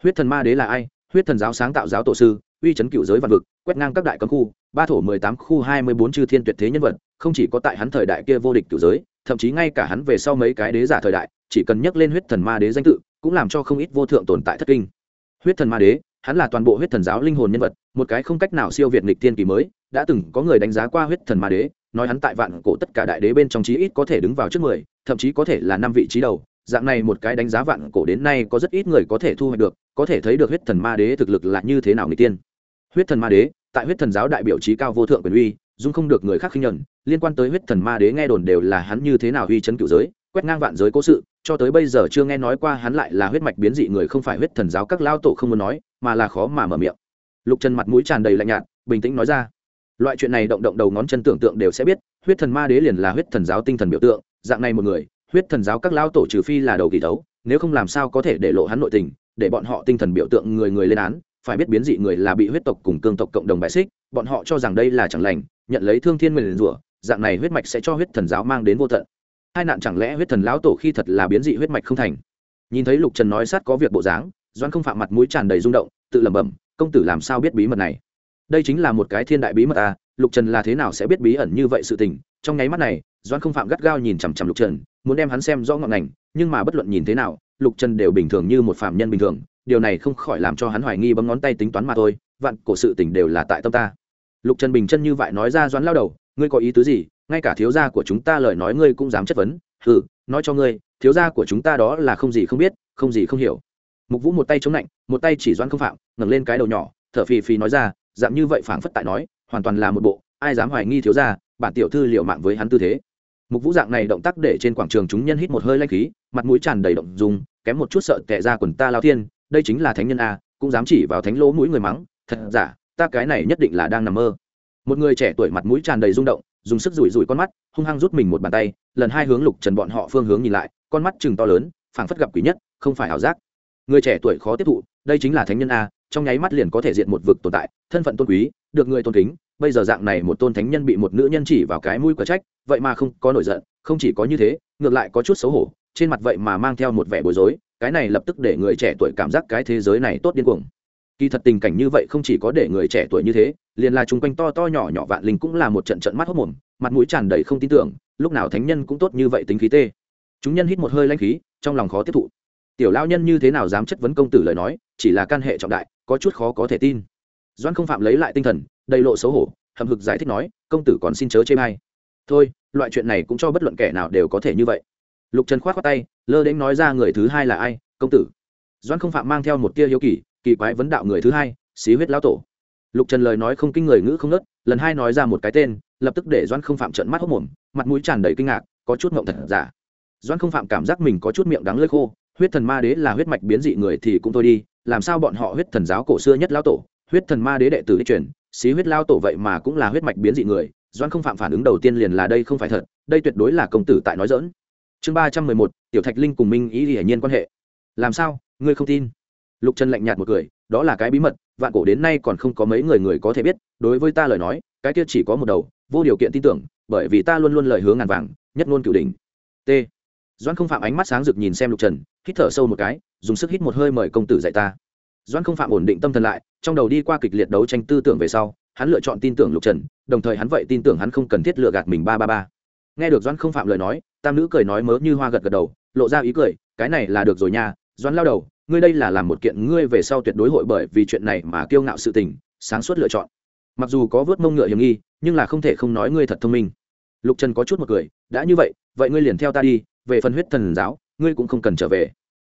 Huyết thần ma đế là ai? Huyết thần giáo sáng tạo giáo tổ sư, uy chấn cựu giới vạn vực, quét ngang các đại cấm khu, ba thổ mười tám khu hai mươi bốn chư thiên tuyệt thế nhân vật, không chỉ có tại hắn thời đại kia vô địch cựu giới thậm chí ngay cả hắn về sau mấy cái đế giả thời đại, chỉ cần nhắc lên huyết thần ma đế danh tự, cũng làm cho không ít vô thượng tồn tại thất kinh. Huyết thần ma đế, hắn là toàn bộ huyết thần giáo linh hồn nhân vật, một cái không cách nào siêu việt nghịch tiên kỳ mới, đã từng có người đánh giá qua huyết thần ma đế, nói hắn tại vạn cổ tất cả đại đế bên trong chí ít có thể đứng vào trước mười, thậm chí có thể là năm vị trí đầu. Dạng này một cái đánh giá vạn cổ đến nay có rất ít người có thể thu hoạch được, có thể thấy được huyết thần ma đế thực lực là như thế nào nghịch tiên huyết thần ma đế, tại huyết thần giáo đại biểu trí cao vô thượng quyền uy dung không được người khác khinh nhẫn, liên quan tới huyết thần ma đế nghe đồn đều là hắn như thế nào uy chấn cửu giới quét ngang vạn giới cố sự cho tới bây giờ chưa nghe nói qua hắn lại là huyết mạch biến dị người không phải huyết thần giáo các lao tổ không muốn nói mà là khó mà mở miệng. Lục trần mặt mũi tràn đầy lạnh nhạt bình tĩnh nói ra. Loại chuyện này động động đầu ngón chân tưởng tượng đều sẽ biết huyết thần ma đế liền là huyết thần giáo tinh thần biểu tượng dạng này một người huyết thần giáo các lao tổ trừ phi là đầu kỳ thấu nếu không làm sao có thể để lộ hắn nội tình để bọn họ tinh thần biểu tượng người người lên án phải biết biến dị người là bị huyết tộc cùng cương tộc cộng đồng bại xích bọn họ cho rằng đây là chẳng lành nhận lấy thương thiên nguyền rủa, dạng này huyết mạch sẽ cho huyết thần giáo mang đến vô tận. Hai nạn chẳng lẽ huyết thần lão tổ khi thật là biến dị huyết mạch không thành? Nhìn thấy lục trần nói sát có việc bộ dáng doan không phạm mặt mũi tràn đầy rung động, tự lẩm bẩm, công tử làm sao biết bí mật này? Đây chính là một cái thiên đại bí mật à lục trần là thế nào sẽ biết bí ẩn như vậy sự tình? Trong nháy mắt này doan không phạm gắt gao nhìn chằm chằm lục trần, muốn đem hắn xem rõ ngọn ngành, nhưng mà bất luận nhìn thế nào, lục trần đều bình thường như một phạm nhân bình thường, điều này không khỏi làm cho hắn hoài nghi bấm ngón tay tính toán mà thôi, vạn cổ sự tình đều là tại tâm ta lục trần bình chân như vậy nói ra doãn lao đầu, ngươi có ý tứ gì? Ngay cả thiếu gia của chúng ta lời nói ngươi cũng dám chất vấn. Ừ nói cho ngươi, thiếu gia của chúng ta đó là không gì không biết, không gì không hiểu. Mục vũ một tay chống lạnh, một tay chỉ doãn không phạm, ngẩng lên cái đầu nhỏ, thở phì phì nói ra, dạng như vậy phảng phất tại nói, hoàn toàn là một bộ, ai dám hoài nghi thiếu gia, bản tiểu thư liệu mạng với hắn tư thế. Mục vũ dạng này động tác để trên quảng trường chúng nhân hít một hơi lanh khí, mặt mũi tràn đầy động dùng kém một chút sợ tệ ra quần ta lao thiên, đây chính là thánh nhân a, cũng dám chỉ vào thánh lỗ mũi người mắng, thật giả ta cái này nhất định là đang nằm mơ. Một người trẻ tuổi mặt mũi tràn đầy rung động, dùng sức rủi rủi con mắt, hung hăng rút mình một bàn tay, lần hai hướng lục trần bọn họ phương hướng nhìn lại, con mắt chừng to lớn, phảng phất gặp quỷ nhất, không phải ảo giác. Người trẻ tuổi khó tiếp thụ, đây chính là thánh nhân a, trong nháy mắt liền có thể diện một vực tồn tại, thân phận tôn quý, được người tôn kính, bây giờ dạng này một tôn thánh nhân bị một nữ nhân chỉ vào cái mũi quả trách, vậy mà không có nổi giận, không chỉ có như thế, ngược lại có chút xấu hổ, trên mặt vậy mà mang theo một vẻ bối rối, cái này lập tức để người trẻ tuổi cảm giác cái thế giới này tốt điên cuồng kỳ thật tình cảnh như vậy không chỉ có để người trẻ tuổi như thế, liền là chung quanh to to nhỏ nhỏ vạn linh cũng là một trận trận mắt hốc mồm, mặt mũi tràn đầy không tin tưởng, lúc nào thánh nhân cũng tốt như vậy tính khí tê. Chúng nhân hít một hơi lanh khí, trong lòng khó tiếp thụ. Tiểu lao nhân như thế nào dám chất vấn công tử lời nói, chỉ là can hệ trọng đại, có chút khó có thể tin. Doan không phạm lấy lại tinh thần, đầy lộ xấu hổ hầm hực giải thích nói, công tử còn xin chớ chê may thôi, loại chuyện này cũng cho bất luận kẻ nào đều có thể như vậy. Lục trần khoát khoát tay, lơ đến nói ra người thứ hai là ai, công tử. Doan không phạm mang theo một tia hiếu kỳ kỳ quái vấn đạo người thứ hai, xí huyết lão tổ. Lục trần lời nói không kinh người ngữ không nớt, lần hai nói ra một cái tên, lập tức để doan không phạm trận mắt hốc mồm, mặt mũi tràn đầy kinh ngạc, có chút ngộng thật giả. Doan không phạm cảm giác mình có chút miệng đắng lơi khô, huyết thần ma đế là huyết mạch biến dị người thì cũng thôi đi, làm sao bọn họ huyết thần giáo cổ xưa nhất lão tổ, huyết thần ma đế đệ tử đi truyền, xí huyết lao tổ vậy mà cũng là huyết mạch biến dị người. Doan không phạm phản ứng đầu tiên liền là đây không phải thật, đây tuyệt đối là công tử tại nói dỡn chương ba trăm mười một, tiểu thạch linh cùng minh ý hiển nhiên quan hệ. Làm sao? Ngươi không tin? Lục trần lạnh nhạt một cười, đó là cái bí mật, vạn cổ đến nay còn không có mấy người người có thể biết, đối với ta lời nói, cái kia chỉ có một đầu, vô điều kiện tin tưởng, bởi vì ta luôn luôn lời hướng ngàn vàng, nhất ngôn cửu đỉnh. T. Doan không phạm ánh mắt sáng rực nhìn xem lục trần, hít thở sâu một cái, dùng sức hít một hơi mời công tử dạy ta. Doan không phạm ổn định tâm thần lại, trong đầu đi qua kịch liệt đấu tranh tư tưởng về sau, hắn lựa chọn tin tưởng lục trần, đồng thời hắn vậy tin tưởng hắn không cần thiết lựa gạt mình ba ba ba. Nghe được doan không phạm lời nói, tam nữ cười nói mớ như hoa gật gật đầu, lộ ra ý cười, cái này là được rồi nha doan lao đầu ngươi đây là làm một kiện ngươi về sau tuyệt đối hội bởi vì chuyện này mà kiêu ngạo sự tình, sáng suốt lựa chọn. Mặc dù có vớt mông ngựa hiểm nghi, nhưng là không thể không nói ngươi thật thông minh. Lục trần có chút một cười, đã như vậy vậy ngươi liền theo ta đi, về phần huyết thần giáo, ngươi cũng không cần trở về.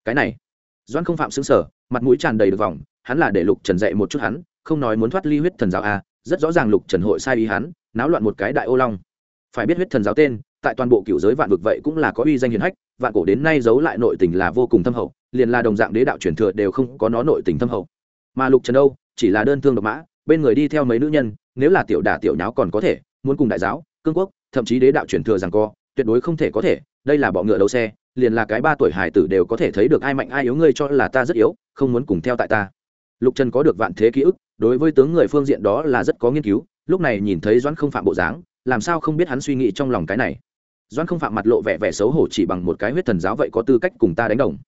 Cái này, Doãn không phạm xứng sở mặt mũi tràn đầy được vòng, hắn là để lục trần dạy một chút hắn, không nói muốn thoát ly huyết thần giáo a rất rõ ràng lục trần hội sai ý hắn, náo loạn một cái đại ô long. Phải biết huyết thần giáo tên, tại toàn bộ cựu giới vạn vực vậy cũng là có uy danh hiền hách, vạn cổ đến nay giấu lại nội tình là vô cùng thâm hậu liền là đồng dạng đế đạo truyền thừa đều không có nó nội tình thâm hậu. Mà lục trần đâu chỉ là đơn thương độc mã, bên người đi theo mấy nữ nhân, nếu là tiểu đả tiểu nháo còn có thể, muốn cùng đại giáo, cương quốc, thậm chí đế đạo truyền thừa rằng co, tuyệt đối không thể có thể, đây là bọ ngựa đấu xe, liền là cái ba tuổi hải tử đều có thể thấy được ai mạnh ai yếu ngươi cho là ta rất yếu, không muốn cùng theo tại ta. Lục trần có được vạn thế ký ức, đối với tướng người phương diện đó là rất có nghiên cứu, lúc này nhìn thấy doãn không phạm bộ dáng, làm sao không biết hắn suy nghĩ trong lòng cái này. Doãn không phạm mặt lộ vẻ vẻ xấu hổ chỉ bằng một cái huyết thần giáo vậy có tư cách cùng ta đánh đồng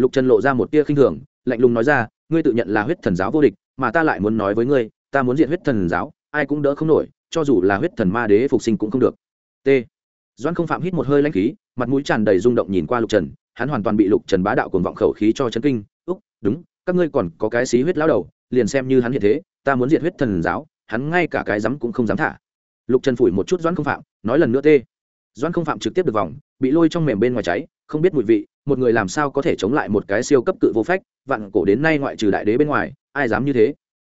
lục trần lộ ra một tia khinh thường, lạnh lùng nói ra, ngươi tự nhận là huyết thần giáo vô địch, mà ta lại muốn nói với ngươi, ta muốn diện huyết thần giáo, ai cũng đỡ không nổi, cho dù là huyết thần ma đế phục sinh cũng không được. T. Doan không phạm hít một hơi lãnh khí, mặt mũi tràn đầy rung động nhìn qua lục trần, hắn hoàn toàn bị lục trần bá đạo cuồng vọng khẩu khí cho chấn kinh. Úc, đúng, các ngươi còn có cái xí huyết lao đầu, liền xem như hắn hiện thế, ta muốn diệt huyết thần giáo, hắn ngay cả cái dám cũng không dám thả. Lục trần phủi một chút doan không phạm, nói lần nữa tê doan không phạm trực tiếp được vòng, bị lôi trong mềm bên ngoài cháy, không biết mùi vị, một người làm sao có thể chống lại một cái siêu cấp cự vô phách, vạn cổ đến nay ngoại trừ đại đế bên ngoài, ai dám như thế?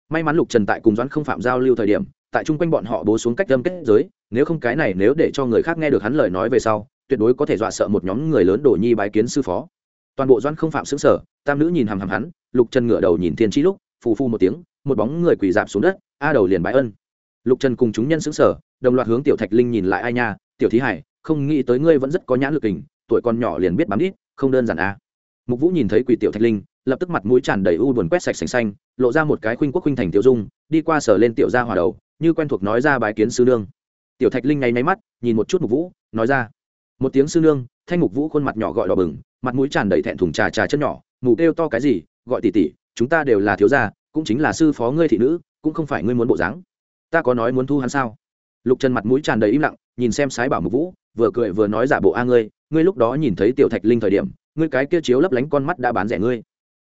May mắn lục trần tại cùng doãn không phạm giao lưu thời điểm, tại chung quanh bọn họ bố xuống cách đâm kết giới, nếu không cái này nếu để cho người khác nghe được hắn lời nói về sau, tuyệt đối có thể dọa sợ một nhóm người lớn đổ nhi bái kiến sư phó. Toàn bộ doãn không phạm xứng sở tam nữ nhìn hằm hằm hắn, lục trần ngửa đầu nhìn thiên trí lúc, phù phu một tiếng, một bóng người quỳ dạp xuống đất, a đầu liền bái ân. Lục trần cùng chúng nhân xứng sở đồng loạt hướng tiểu thạch linh nhìn lại ai nha tiểu thí hải, không nghĩ tới ngươi vẫn rất có nhãn lực hình tuổi còn nhỏ liền biết bám đít, không đơn giản a mục vũ nhìn thấy quỷ tiểu thạch linh, lập tức mặt mũi tràn đầy u buồn quét sạch sành xanh, lộ ra một cái khuynh quốc khuynh thành tiểu dung, đi qua sở lên tiểu gia hòa đầu, như quen thuộc nói ra bài kiến sư nương. Tiểu thạch linh ngay máy mắt, nhìn một chút mục vũ, nói ra. Một tiếng sư nương, thanh mục vũ khuôn mặt nhỏ gọi đỏ bừng, mặt mũi tràn đầy thẹn thùng trà trà chân nhỏ mù kêu to cái gì, gọi tỷ tỷ chúng ta đều là thiếu gia, cũng chính là sư phó ngươi thị nữ, cũng không phải ngươi muốn bộ dáng. Ta có nói muốn thu hắn sao? Lục trần mặt mũi tràn đầy im lặng, nhìn xem sái bảo mục vũ, vừa cười vừa nói giả bộ, a ngươi ngươi lúc đó nhìn thấy tiểu thạch linh thời điểm, ngươi cái kia chiếu lấp lánh con mắt đã bán rẻ ngươi.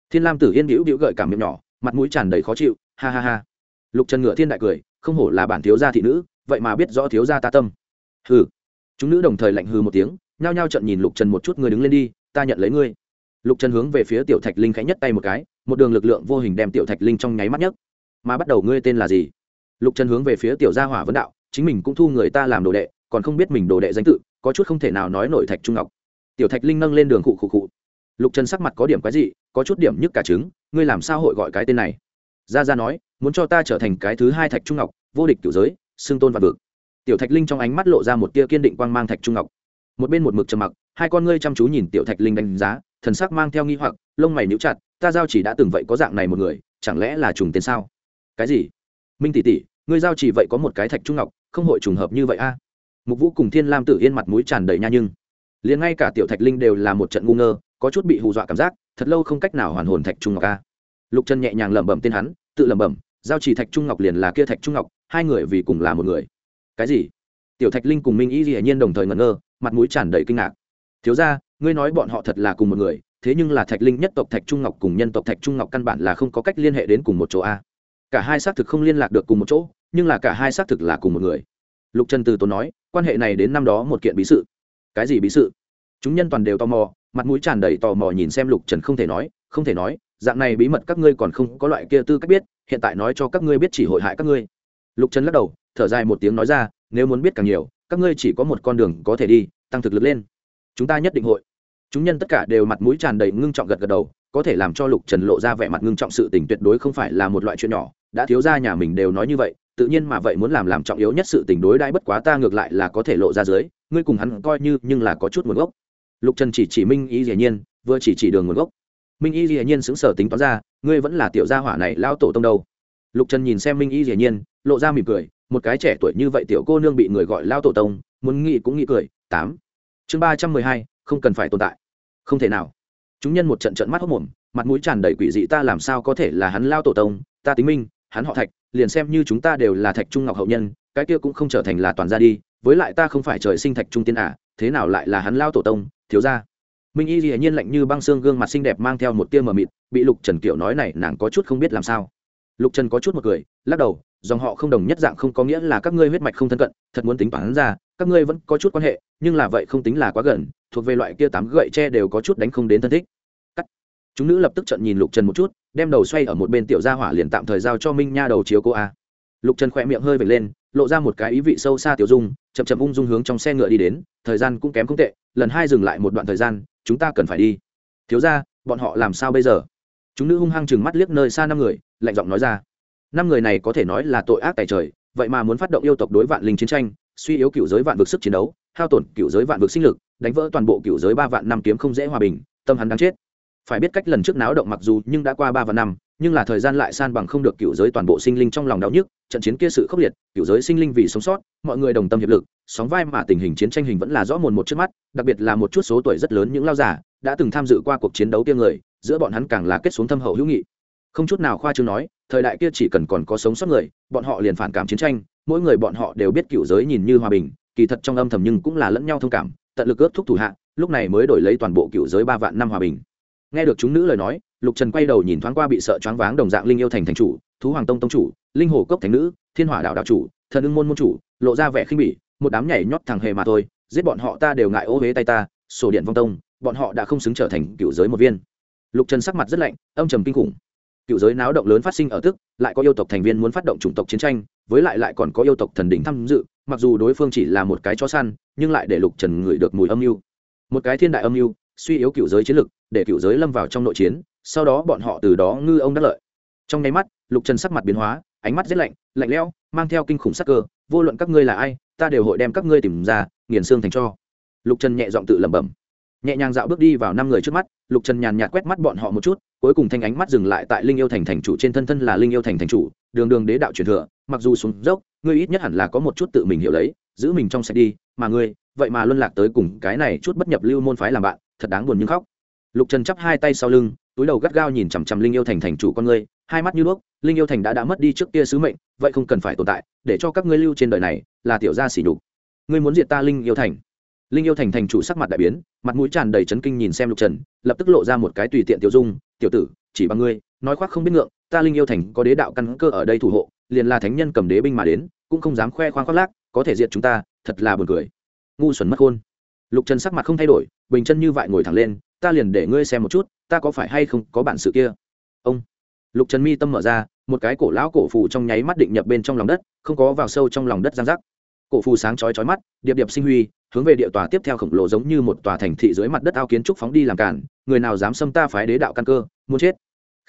Thiên lam tử yên hữu hữu gợi cảm miệng nhỏ, mặt mũi tràn đầy khó chịu, ha ha ha. Lục trần ngựa thiên đại cười, không hổ là bản thiếu gia thị nữ, vậy mà biết rõ thiếu gia ta tâm. Hừ. Chúng nữ đồng thời lạnh hừ một tiếng, nhao nhao trận nhìn lục trần một chút, ngươi đứng lên đi, ta nhận lấy ngươi. Lục trần hướng về phía tiểu thạch linh khẽ nhất tay một cái, một đường lực lượng vô hình đem tiểu thạch linh trong nháy mắt nhất. Mà bắt đầu ngươi tên là gì? Lục trần hướng về phía tiểu gia hỏa vấn đạo chính mình cũng thu người ta làm đồ đệ, còn không biết mình đồ đệ danh tự, có chút không thể nào nói nổi thạch trung ngọc. Tiểu thạch linh nâng lên đường khụ khụ khụ. Lục trần sắc mặt có điểm cái gì có chút điểm nhức cả trứng, ngươi làm sao hội gọi cái tên này? Gia gia nói, muốn cho ta trở thành cái thứ hai thạch trung ngọc, vô địch kiểu giới, xưng tôn và vực. Tiểu thạch linh trong ánh mắt lộ ra một tia kiên định quang mang thạch trung ngọc. Một bên một mực trầm mặc, hai con ngươi chăm chú nhìn tiểu thạch linh đánh giá, thần sắc mang theo nghi hoặc, lông mày níu chặt, ta giao chỉ đã từng vậy có dạng này một người, chẳng lẽ là trùng tên sao? Cái gì? Minh tỷ tỷ, ngươi giao chỉ vậy có một cái thạch trung ngọc không hội trùng hợp như vậy a. Mục vũ cùng thiên lam tử yên mặt mũi tràn đầy nha nhưng. Liền ngay cả tiểu thạch linh đều là một trận ngu ngơ, có chút bị hù dọa cảm giác, thật lâu không cách nào hoàn hồn thạch trung ngọc a. Lục trần nhẹ nhàng lẩm bẩm tên hắn, tự lẩm bẩm, giao chỉ thạch trung ngọc liền là kia thạch trung ngọc, hai người vì cùng là một người. Cái gì? Tiểu thạch linh cùng minh y dĩ nhiên đồng thời ngẩn ngơ, mặt mũi tràn đầy kinh ngạc. Thiếu ra ngươi nói bọn họ thật là cùng một người, thế nhưng là thạch linh nhất tộc thạch trung ngọc cùng nhân tộc thạch trung ngọc căn bản là không có cách liên hệ đến cùng một chỗ a. Cả hai xác thực không liên lạc được cùng một chỗ nhưng là cả hai xác thực là cùng một người. Lục trần từ tốn nói, quan hệ này đến năm đó một kiện bí sự. Cái gì bí sự? Chúng nhân toàn đều tò mò, mặt mũi tràn đầy tò mò nhìn xem lục trần không thể nói, không thể nói, dạng này bí mật các ngươi còn không có loại kia tư cách biết, hiện tại nói cho các ngươi biết chỉ hội hại các ngươi. Lục trần lắc đầu, thở dài một tiếng nói ra, nếu muốn biết càng nhiều, các ngươi chỉ có một con đường có thể đi, tăng thực lực lên. Chúng ta nhất định hội. Chúng nhân tất cả đều mặt mũi tràn đầy ngưng trọng gật gật đầu, có thể làm cho lục trần lộ ra vẻ mặt ngưng trọng sự tình tuyệt đối không phải là một loại chuyện nhỏ, đã thiếu ra nhà mình đều nói như vậy tự nhiên mà vậy muốn làm làm trọng yếu nhất sự tình đối đãi bất quá ta ngược lại là có thể lộ ra dưới, ngươi cùng hắn coi như nhưng là có chút nguồn gốc. Lục trần chỉ chỉ minh y dĩ nhiên, vừa chỉ chỉ đường nguồn gốc. Minh y dĩ nhiên xứng sở tính toán ra, ngươi vẫn là tiểu gia hỏa này lao tổ tông đâu. Lục trần nhìn xem minh y dĩ nhiên, lộ ra mỉm cười, một cái trẻ tuổi như vậy tiểu cô nương bị người gọi lao tổ tông, muốn nghĩ cũng nghĩ cười, tám. Chương ba trăm mười hai, không cần phải tồn tại. Không thể nào. Chúng nhân một trận trận mắt hốc mồm, mặt mũi tràn đầy quỷ dị ta làm sao có thể là hắn lao tổ tông, ta tính minh hắn họ thạch liền xem như chúng ta đều là thạch trung ngọc hậu nhân cái kia cũng không trở thành là toàn gia đi với lại ta không phải trời sinh thạch trung tiên à, thế nào lại là hắn lao tổ tông thiếu gia. Minh y hiển nhiên lạnh như băng xương gương mặt xinh đẹp mang theo một tia mờ mịt bị lục trần kiểu nói này nàng có chút không biết làm sao. Lục trần có chút một cười lắc đầu dòng họ không đồng nhất dạng không có nghĩa là các ngươi huyết mạch không thân cận thật muốn tính toán ra các ngươi vẫn có chút quan hệ nhưng là vậy không tính là quá gần thuộc về loại kia tám gậy tre đều có chút đánh không đến thân thích. Cắt. Chúng nữ lập tức trận nhìn lục trần một chút đem đầu xoay ở một bên tiểu gia hỏa liền tạm thời giao cho minh nha đầu chiếu cô a. Lục trần khỏe miệng hơi vệt lên, lộ ra một cái ý vị sâu xa tiểu dung, chậm chậm ung dung hướng trong xe ngựa đi đến, thời gian cũng kém không tệ, lần hai dừng lại một đoạn thời gian, chúng ta cần phải đi. Thiếu ra bọn họ làm sao bây giờ? Chúng nữ hung hăng chừng mắt liếc nơi xa năm người, lạnh giọng nói ra. Năm người này có thể nói là tội ác tại trời, vậy mà muốn phát động yêu tộc đối vạn linh chiến tranh, suy yếu cựu giới vạn vực sức chiến đấu, hao tổn cựu giới vạn vực sinh lực, đánh vỡ toàn bộ cựu giới ba vạn năm kiếm không dễ hòa bình, tâm hắn đáng chết phải biết cách lần trước náo động mặc dù nhưng đã qua ba vạn năm, nhưng là thời gian lại san bằng không được cựu giới toàn bộ sinh linh trong lòng đau nhức, trận chiến kia sự khốc liệt, cựu giới sinh linh vì sống sót, mọi người đồng tâm hiệp lực, sóng vai mà tình hình chiến tranh hình vẫn là rõ mồn một trước mắt, đặc biệt là một chút số tuổi rất lớn những lao giả đã từng tham dự qua cuộc chiến đấu kia người, giữa bọn hắn càng là kết xuống thâm hậu hữu nghị. Không chút nào khoa chương nói, thời đại kia chỉ cần còn có sống sót người, bọn họ liền phản cảm chiến tranh, mỗi người bọn họ đều biết cựu giới nhìn như hòa bình, kỳ thật trong âm thầm nhưng cũng là lẫn nhau thông cảm, tận lực ước thúc thủ hạ, lúc này mới đổi lấy toàn bộ cựu giới ba vạn năm hòa bình nghe được chúng nữ lời nói, lục trần quay đầu nhìn thoáng qua bị sợ choáng váng đồng dạng linh yêu thành thành chủ, thú hoàng tông tông chủ, linh hồ cốc thành nữ, thiên hỏa đạo đạo chủ, thần ưng môn môn chủ, lộ ra vẻ khinh bỉ, một đám nhảy nhót thằng hề mà thôi, giết bọn họ ta đều ngại ô huế tay ta, sổ điện vong tông, bọn họ đã không xứng trở thành cựu giới một viên. Lục trần sắc mặt rất lạnh, âm trầm kinh khủng. Cựu giới náo động lớn phát sinh ở tức, lại có yêu tộc thành viên muốn phát động chủng tộc chiến tranh, với lại lại còn có yêu tộc thần đỉnh tham dự, mặc dù đối phương chỉ là một cái chó săn, nhưng lại để lục trần ngửi được mùi âm mưu. Một cái thiên đại âm mưu, suy yếu cựu giới chiến lực để cựu giới lâm vào trong nội chiến, sau đó bọn họ từ đó ngư ông đắc lợi. Trong nháy mắt, lục trần sắc mặt biến hóa, ánh mắt rét lạnh lạnh lẽo, mang theo kinh khủng sắc cơ, vô luận các ngươi là ai, ta đều hội đem các ngươi tìm ra, nghiền xương thành cho. Lục trần nhẹ giọng tự lẩm bẩm. Nhẹ nhàng dạo bước đi vào năm người trước mắt, lục trần nhàn nhạt quét mắt bọn họ một chút, cuối cùng thanh ánh mắt dừng lại tại linh yêu thành thành chủ trên thân thân là linh yêu thành thành chủ, đường đường đế đạo truyền thừa, mặc dù xuống dốc, ngươi ít nhất hẳn là có một chút tự mình hiểu lấy, giữ mình trong sạch đi, mà ngươi, vậy mà luân lạc tới cùng cái này chút bất nhập lưu môn phái làm bạn, thật đáng buồn nhưng khóc lục trần chắp hai tay sau lưng, túi đầu gắt gao nhìn chằm chằm linh yêu thành thành chủ con ngươi, hai mắt như đuốc, linh yêu thành đã đã mất đi trước kia sứ mệnh, vậy không cần phải tồn tại, để cho các ngươi lưu trên đời này là tiểu gia xỉ nhục. Ngươi muốn diệt ta linh yêu thành? Linh yêu thành thành chủ sắc mặt đại biến, mặt mũi tràn đầy chấn kinh nhìn xem lục trần, lập tức lộ ra một cái tùy tiện tiểu dung, tiểu tử, chỉ bằng ngươi, nói khoác không biết ngượng, ta linh yêu thành có đế đạo căn cơ ở đây thủ hộ, liền là thánh nhân cầm đế binh mà đến, cũng không dám khoe khoang khoác lác, có thể diệt chúng ta, thật là buồn cười. Ngu xuẩn mất khôn lục trần sắc mặt không thay đổi, bình chân như vậy ngồi thẳng lên ta liền để ngươi xem một chút, ta có phải hay không có bản sự kia? Ông. Lục trần mi tâm mở ra, một cái cổ lão cổ phù trong nháy mắt định nhập bên trong lòng đất, không có vào sâu trong lòng đất giang rắc cổ phù sáng chói chói mắt, điệp điệp sinh huy, hướng về địa tòa tiếp theo khổng lồ giống như một tòa thành thị dưới mặt đất ao kiến trúc phóng đi làm cản, người nào dám xâm ta phái đế đạo căn cơ, muốn chết.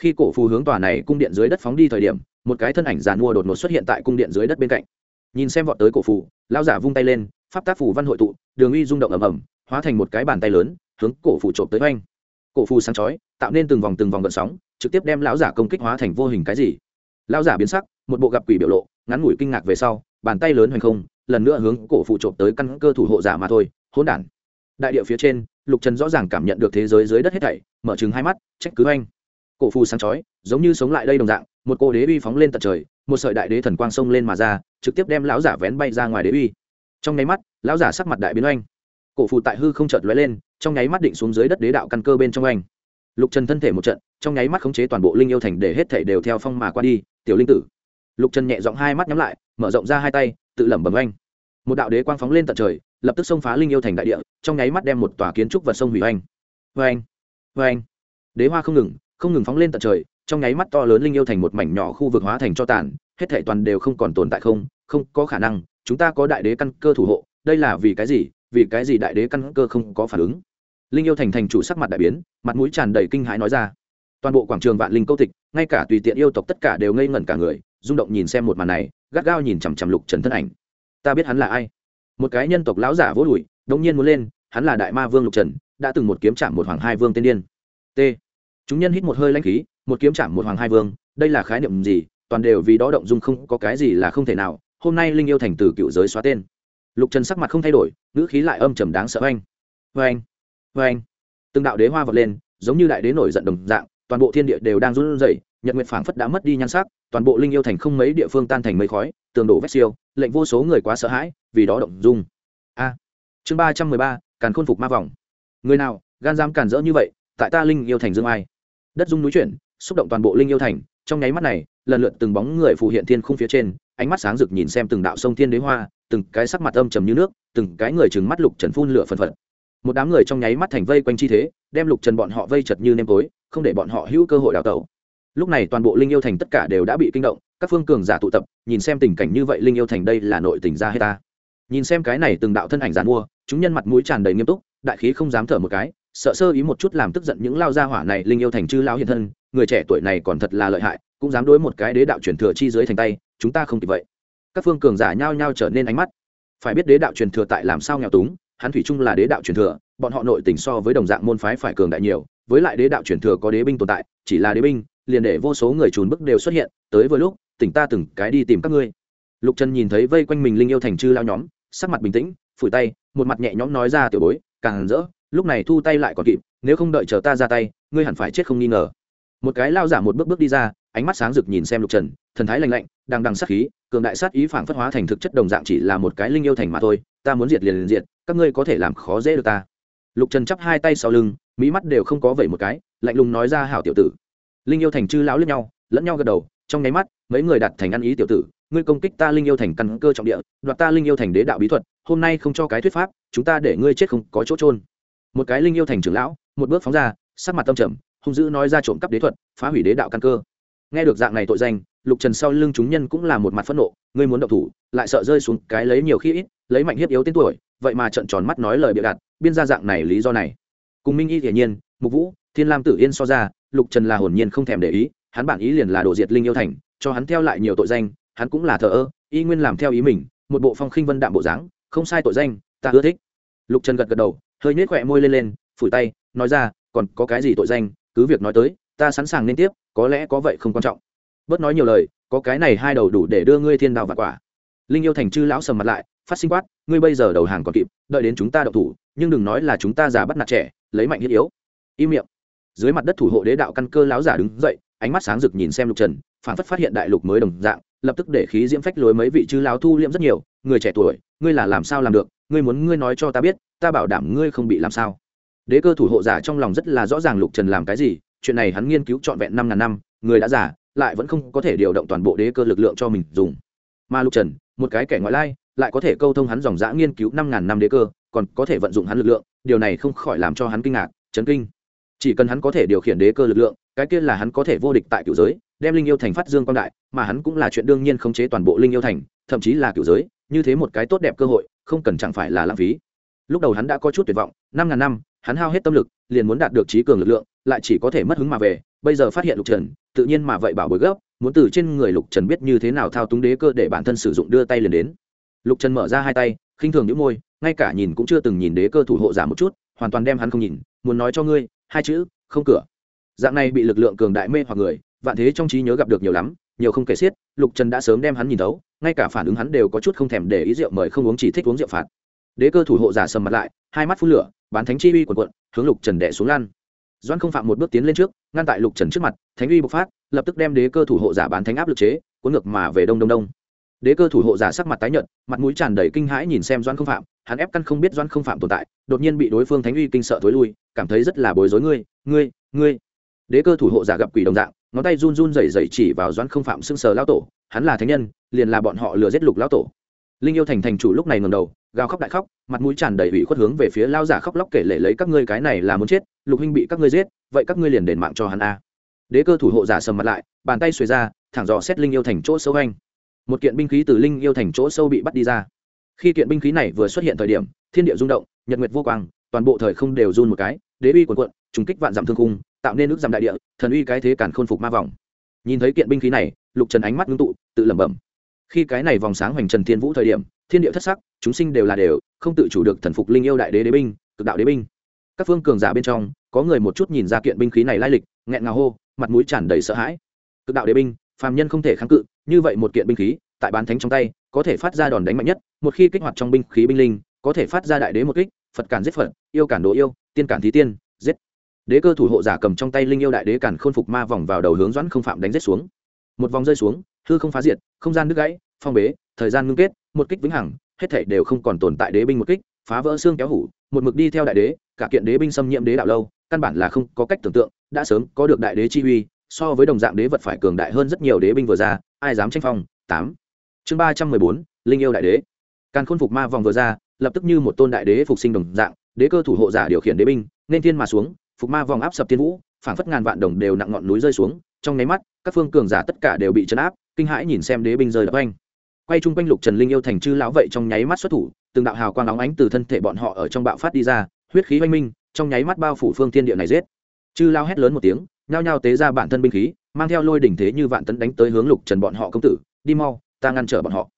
Khi cổ phù hướng tòa này cung điện dưới đất phóng đi thời điểm, một cái thân ảnh giàn mua đột ngột xuất hiện tại cung điện dưới đất bên cạnh. Nhìn xem vọt tới cổ phù, lão giả vung tay lên, pháp tác phù văn hội tụ, đường uy rung động ầm ầm, hóa thành một cái bàn tay lớn hướng cổ phù trộm tới oanh. Cổ phù sáng chói, tạo nên từng vòng từng vòng gợn sóng, trực tiếp đem lão giả công kích hóa thành vô hình cái gì. Lão giả biến sắc, một bộ gặp quỷ biểu lộ, ngắn ngủi kinh ngạc về sau, bàn tay lớn hoành không, lần nữa hướng cổ phủ trộm tới căn cơ thủ hộ giả mà thôi, hỗn đản. Đại địa phía trên, lục trần rõ ràng cảm nhận được thế giới dưới đất hết thảy, mở chừng hai mắt, trách cứ oanh. Cổ phù sáng chói, giống như sống lại đây đồng dạng, một cô đế uy phóng lên tận trời, một sợi đại đế thần quang sông lên mà ra, trực tiếp đem lão giả vén bay ra ngoài đế uy. Trong nháy mắt, lão giả sắc mặt đại biến oanh. Cổ phù tại hư không chợt lóe lên trong nháy mắt định xuống dưới đất đế đạo căn cơ bên trong anh. Lục trần thân thể một trận, trong nháy mắt khống chế toàn bộ linh yêu thành để hết thể đều theo phong mà qua đi, tiểu linh tử. Lục trần nhẹ giọng hai mắt nhắm lại, mở rộng ra hai tay, tự lẩm bẩm anh. Một đạo đế quang phóng lên tận trời, lập tức xông phá linh yêu thành đại địa, trong nháy mắt đem một tòa kiến trúc vật sông hủy anh. Vê anh vê anh đế hoa không ngừng không ngừng phóng lên tận trời, trong nháy mắt to lớn linh yêu thành một mảnh nhỏ khu vực hóa thành cho tàn, hết thể toàn đều không còn tồn tại không không có khả năng, chúng ta có đại đế căn cơ thủ hộ, đây là vì cái gì? Vì cái gì đại đế căn cơ không có phản ứng? Linh yêu thành thành chủ sắc mặt đại biến mặt mũi tràn đầy kinh hãi nói ra. Toàn bộ quảng trường vạn linh câu tịch ngay cả tùy tiện yêu tộc tất cả đều ngây ngẩn cả người rung động nhìn xem một màn này gắt gao nhìn chằm chằm lục trần thân ảnh. Ta biết hắn là ai? Một cái nhân tộc lão giả vỗ lùi, đống nhiên muốn lên hắn là đại ma vương lục trần đã từng một kiếm chạm một hoàng hai vương tên điên. T. Chúng nhân hít một hơi lanh khí một kiếm chạm một hoàng hai vương đây là khái niệm gì? Toàn đều vì đó động dung không có cái gì là không thể nào. Hôm nay linh yêu thành từ cựu giới xóa tên. Lục trần sắc mặt không thay đổi ngữ khí lại âm trầm đáng sợ oanh. Oanh. Vâng oanh từng đạo đế hoa vật lên, giống như đại đế nổi giận đồng dạng, toàn bộ thiên địa đều đang run rẩy, nhật nguyệt phảng phất đã mất đi nhan sắc, toàn bộ linh yêu thành không mấy địa phương tan thành mây khói, tường đổ vét siêu, lệnh vô số người quá sợ hãi, vì đó động dung. A. Chương ba trăm mười ba, càn khôn phục ma vòng. Người nào, gan dám càn rỡ như vậy, tại ta linh yêu thành dương ai? Đất dung núi chuyển, xúc động toàn bộ linh yêu thành, trong nháy mắt này, lần lượt từng bóng người phù hiện thiên khung phía trên, ánh mắt sáng rực nhìn xem từng đạo sông thiên đế hoa, từng cái sắc mặt âm trầm như nước, từng cái người trừng mắt lục trần phun lửa phần phật một đám người trong nháy mắt thành vây quanh chi thế, đem lục trần bọn họ vây chật như nêm tối, không để bọn họ hữu cơ hội đào tẩu. Lúc này toàn bộ linh yêu thành tất cả đều đã bị kinh động, các phương cường giả tụ tập, nhìn xem tình cảnh như vậy linh yêu thành đây là nội tình ra hay ta. Nhìn xem cái này từng đạo thân ảnh giàn mua, chúng nhân mặt mũi tràn đầy nghiêm túc, đại khí không dám thở một cái, sợ sơ ý một chút làm tức giận những lao gia hỏa này linh yêu thành chư lao hiện thân, người trẻ tuổi này còn thật là lợi hại, cũng dám đối một cái đế đạo truyền thừa chi dưới thành tay, chúng ta không kịp vậy. Các phương cường giả nhao nhao trở nên ánh mắt. Phải biết đế đạo truyền thừa tại làm sao nghèo túng hắn thủy chung là đế đạo truyền thừa, bọn họ nội tình so với đồng dạng môn phái phải cường đại nhiều, với lại đế đạo truyền thừa có đế binh tồn tại, chỉ là đế binh, liền để vô số người trùn bức đều xuất hiện, tới vừa lúc, tỉnh ta từng cái đi tìm các ngươi. Lục trần nhìn thấy vây quanh mình linh yêu thành chư lao nhóm, sắc mặt bình tĩnh, phủi tay, một mặt nhẹ nhõm nói ra tiểu bối, càng rỡ, lúc này thu tay lại còn kịp, nếu không đợi chờ ta ra tay, ngươi hẳn phải chết không nghi ngờ một cái lao giả một bước bước đi ra, ánh mắt sáng rực nhìn xem lục trần, thần thái lành lạnh đang đằng sát khí, cường đại sát ý phản phất hóa thành thực chất đồng dạng chỉ là một cái linh yêu thành mà thôi, ta muốn diệt liền liền diệt, các ngươi có thể làm khó dễ được ta. Lục trần chắp hai tay sau lưng, mỹ mắt đều không có vẩy một cái, lạnh lùng nói ra hảo tiểu tử. Linh yêu thành chư lão lướt nhau, lẫn nhau gật đầu, trong nháy mắt, mấy người đặt thành ăn ý tiểu tử, ngươi công kích ta linh yêu thành căn cơ trọng địa, đoạt ta linh yêu thành đế đạo bí thuật, hôm nay không cho cái thuyết pháp, chúng ta để ngươi chết không có chỗ trôn một cái linh yêu thành trưởng lão, một bước phóng ra, sắc mặt tâm trầm hung dữ nói ra trộm cắp đế thuật, phá hủy đế đạo căn cơ. Nghe được dạng này tội danh, lục trần sau lưng chúng nhân cũng là một mặt phẫn nộ, ngươi muốn động thủ, lại sợ rơi xuống cái lấy nhiều khi ít, lấy mạnh hiếp yếu tên tuổi, vậy mà trận tròn mắt nói lời bịa đặt, biên ra dạng này lý do này. Cùng minh y hiển nhiên, mục vũ, thiên lam tử yên so ra, lục trần là hồn nhiên không thèm để ý, hắn bản ý liền là đồ diệt linh yêu thành, cho hắn theo lại nhiều tội danh, hắn cũng là thờ ơ, y nguyên làm theo ý mình, một bộ phong khinh vân đạm bộ dáng, không sai tội danh, ta ưa thích. Lục trần gật gật đầu, hơi nhếch khỏe môi lên lên, phủi tay, nói ra, còn có cái gì tội danh cứ việc nói tới, ta sẵn sàng nên tiếp, có lẽ có vậy không quan trọng. Bớt nói nhiều lời, có cái này hai đầu đủ để đưa ngươi thiên đào và quả. Linh yêu thành chư lão sầm mặt lại, phát sinh quát, ngươi bây giờ đầu hàng còn kịp, đợi đến chúng ta đậu thủ, nhưng đừng nói là chúng ta già bắt nạt trẻ, lấy mạnh hiết yếu. Im miệng. Dưới mặt đất thủ hộ đế đạo căn cơ lão giả đứng dậy, ánh mắt sáng rực nhìn xem lục trần, phản phất phát hiện đại lục mới đồng dạng, lập tức để khí diễm phách lối mấy vị chư lão thu liễm rất nhiều, người trẻ tuổi, ngươi là làm sao làm được, ngươi muốn ngươi nói cho ta biết, ta bảo đảm ngươi không bị làm sao đế cơ thủ hộ giả trong lòng rất là rõ ràng lục trần làm cái gì, chuyện này hắn nghiên cứu trọn vẹn năm ngàn năm, người đã giả lại vẫn không có thể điều động toàn bộ đế cơ lực lượng cho mình dùng. Mà lục trần, một cái kẻ ngoại lai, lại có thể câu thông hắn dòng dã nghiên cứu năm ngàn năm đế cơ, còn có thể vận dụng hắn lực lượng, điều này không khỏi làm cho hắn kinh ngạc, chấn kinh. Chỉ cần hắn có thể điều khiển đế cơ lực lượng, cái kia là hắn có thể vô địch tại cựu giới, đem linh yêu thành phát dương quan đại, mà hắn cũng là chuyện đương nhiên khống chế toàn bộ linh yêu thành, thậm chí là cựu giới, như thế một cái tốt đẹp cơ hội, không cần chẳng phải là lãng phí lúc đầu hắn đã có chút tuyệt vọng, năm ngàn năm, hắn hao hết tâm lực, liền muốn đạt được trí cường lực lượng, lại chỉ có thể mất hứng mà về, bây giờ phát hiện lục trần, tự nhiên mà vậy bảo bối gấp, muốn từ trên người lục trần biết như thế nào thao túng đế cơ để bản thân sử dụng đưa tay liền đến. Lục trần mở ra hai tay, khinh thường những môi, ngay cả nhìn cũng chưa từng nhìn đế cơ thủ hộ giả một chút, hoàn toàn đem hắn không nhìn, muốn nói cho ngươi, hai chữ, không cửa. Dạng này bị lực lượng cường đại mê hoặc người, vạn thế trong trí nhớ gặp được nhiều lắm, nhiều không kể xiết, lục trần đã sớm đem hắn nhìn thấu, ngay cả phản ứng hắn đều có chút không thèm để ý rượu mời không uống chỉ thích uống rượu phạt đế cơ thủ hộ giả sầm mặt lại, hai mắt phun lửa, bán thánh chi uy quần quận hướng lục trần đẻ xuống lan doan không phạm một bước tiến lên trước, ngăn tại lục trần trước mặt, thánh uy bộc phát, lập tức đem đế cơ thủ hộ giả bán thánh áp lực chế, cuốn ngược mà về đông đông đông. Đế cơ thủ hộ giả sắc mặt tái nhợt, mặt mũi tràn đầy kinh hãi nhìn xem doan không phạm, hắn ép căn không biết doan không phạm tồn tại, đột nhiên bị đối phương thánh uy kinh sợ thối lui, cảm thấy rất là bối rối ngươi ngươi ngươi. Đế cơ thủ hộ giả gặp quỷ đồng dạng, ngón tay run run rẩy rẩy chỉ vào doan không phạm sưng sờ lao tổ, hắn là thánh nhân, liền là bọn họ lừa giết lục lao tổ. Linh yêu thành thành chủ lúc này ngầm đầu gào khóc đại khóc, mặt mũi tràn đầy ủy khuất hướng về phía lao giả khóc lóc kể lể lấy các ngươi cái này là muốn chết, lục huynh bị các ngươi giết, vậy các ngươi liền đền mạng cho hắn a. Đế cơ thủ hộ giả sầm mặt lại, bàn tay xuề ra, thẳng dò xét linh yêu thành chỗ sâu anh. Một kiện binh khí từ linh yêu thành chỗ sâu bị bắt đi ra. Khi kiện binh khí này vừa xuất hiện thời điểm, thiên địa rung động, nhật nguyệt vô quang, toàn bộ thời không đều run một cái, đế uy quần quận trùng kích vạn dặm thương cung tạo nên nước dặm đại địa, thần uy cái thế cản khôn phục ma vòng. Nhìn thấy kiện binh khí này, lục trần ánh mắt ngưng tụ, tự lẩm bẩm. Khi cái này vòng sáng hoành trần thiên vũ thời điểm thiên địa thất sắc, chúng sinh đều là đều, không tự chủ được thần phục linh yêu đại đế đế binh, cực đạo đế binh. Các phương cường giả bên trong, có người một chút nhìn ra kiện binh khí này lai lịch, nghẹn ngào hô, mặt mũi tràn đầy sợ hãi. Cực đạo đế binh, phàm nhân không thể kháng cự, như vậy một kiện binh khí, tại bán thánh trong tay, có thể phát ra đòn đánh mạnh nhất, một khi kích hoạt trong binh khí binh linh, có thể phát ra đại đế một kích, phật cản giết phật, yêu cản đồ yêu, tiên cản thí tiên, giết. Đế cơ thủ hộ giả cầm trong tay linh yêu đại đế cản khôn phục ma vòng vào đầu hướng doãn không phạm đánh giết xuống. Một vòng rơi xuống, hư không phá diệt, không gian đứt gãy, phong bế, thời gian ngưng kết một kích vĩnh hằng, hết thảy đều không còn tồn tại đế binh một kích, phá vỡ xương kéo hủ, một mực đi theo đại đế, cả kiện đế binh xâm nhiễm đế đạo lâu, căn bản là không có cách tưởng tượng, đã sớm có được đại đế chi uy, so với đồng dạng đế vật phải cường đại hơn rất nhiều đế binh vừa ra, ai dám tranh phong? Tám. Chương ba trăm mười bốn, linh yêu đại đế. Càn khôn phục ma vòng vừa ra, lập tức như một tôn đại đế phục sinh đồng dạng, đế cơ thủ hộ giả điều khiển đế binh, nên thiên mà xuống, phục ma vòng áp sập thiên vũ, phảng phất ngàn vạn đồng đều nặng ngọn núi rơi xuống, trong nháy mắt, các phương cường giả tất cả đều bị chấn áp, kinh hãi nhìn xem đế binh rơi đập anh quay chung quanh lục trần linh yêu thành chư lão vậy trong nháy mắt xuất thủ, từng đạo hào quang óng ánh từ thân thể bọn họ ở trong bạo phát đi ra, huyết khí oanh minh, trong nháy mắt bao phủ phương thiên địa này giết. Chư lao hét lớn một tiếng, nhao nhao tế ra bản thân binh khí, mang theo lôi đỉnh thế như vạn tấn đánh tới hướng lục trần bọn họ công tử, đi mau, ta ngăn trở bọn họ.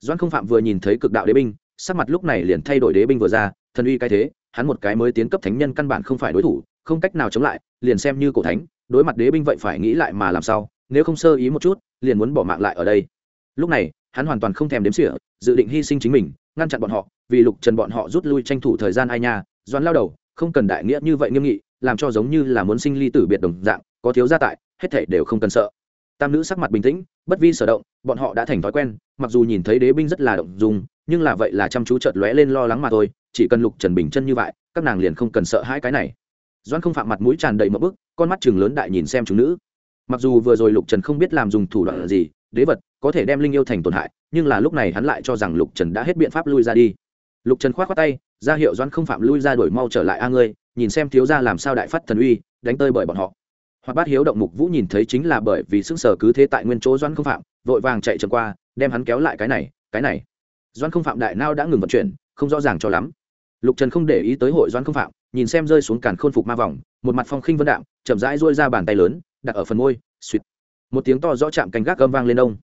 Doan không phạm vừa nhìn thấy cực đạo đế binh, sắc mặt lúc này liền thay đổi đế binh vừa ra, thần uy cái thế, hắn một cái mới tiến cấp thánh nhân căn bản không phải đối thủ, không cách nào chống lại, liền xem như cổ thánh, đối mặt đế binh vậy phải nghĩ lại mà làm sao, nếu không sơ ý một chút, liền muốn bỏ mạng lại ở đây lúc này, hắn hoàn toàn không thèm đếm xỉa, dự định hy sinh chính mình, ngăn chặn bọn họ, vì lục trần bọn họ rút lui tranh thủ thời gian ai nha doan lao đầu, không cần đại nghĩa như vậy nghiêm nghị, làm cho giống như là muốn sinh ly tử biệt đồng dạng, có thiếu gia tại, hết thể đều không cần sợ. Tam nữ sắc mặt bình tĩnh, bất vi sở động, bọn họ đã thành thói quen, mặc dù nhìn thấy đế binh rất là động dùng nhưng là vậy là chăm chú chợt lóe lên lo lắng mà thôi, chỉ cần lục trần bình chân như vậy, các nàng liền không cần sợ hai cái này. Doan không phạm mặt mũi tràn đầy một bức, con mắt chừng lớn đại nhìn xem chúng nữ. Mặc dù vừa rồi lục trần không biết làm dùng thủ đoạn gì, đế vật có thể đem linh yêu thành tổn hại, nhưng là lúc này hắn lại cho rằng lục trần đã hết biện pháp lui ra đi. Lục trần k h o á t khoác tay, ra hiệu doan không phạm lui ra đổi mau trở lại a ngươi, nhìn xem thiếu ra làm sao đại phát thần uy, đánh tơi bởi bọn họ. Hoặc bát hiếu động mục vũ nhìn thấy chính là bởi vì sức sở cứ thế tại nguyên chỗ doan không phạm, vội vàng chạy trần qua, đem hắn kéo lại cái này cái này. Doan không phạm đại nao đã ngừng vận chuyển, không rõ ràng cho lắm. Lục trần không để ý tới hội doan không phạm, nhìn xem rơi xuống càn khôn phục ma vòng, một mặt phong khinh vân đạm, chậm rãi rôi ra bàn tay lớn, đặt ở phần môi, suýt. Một tiếng to rõ chạm canh gác gâm vang lên ông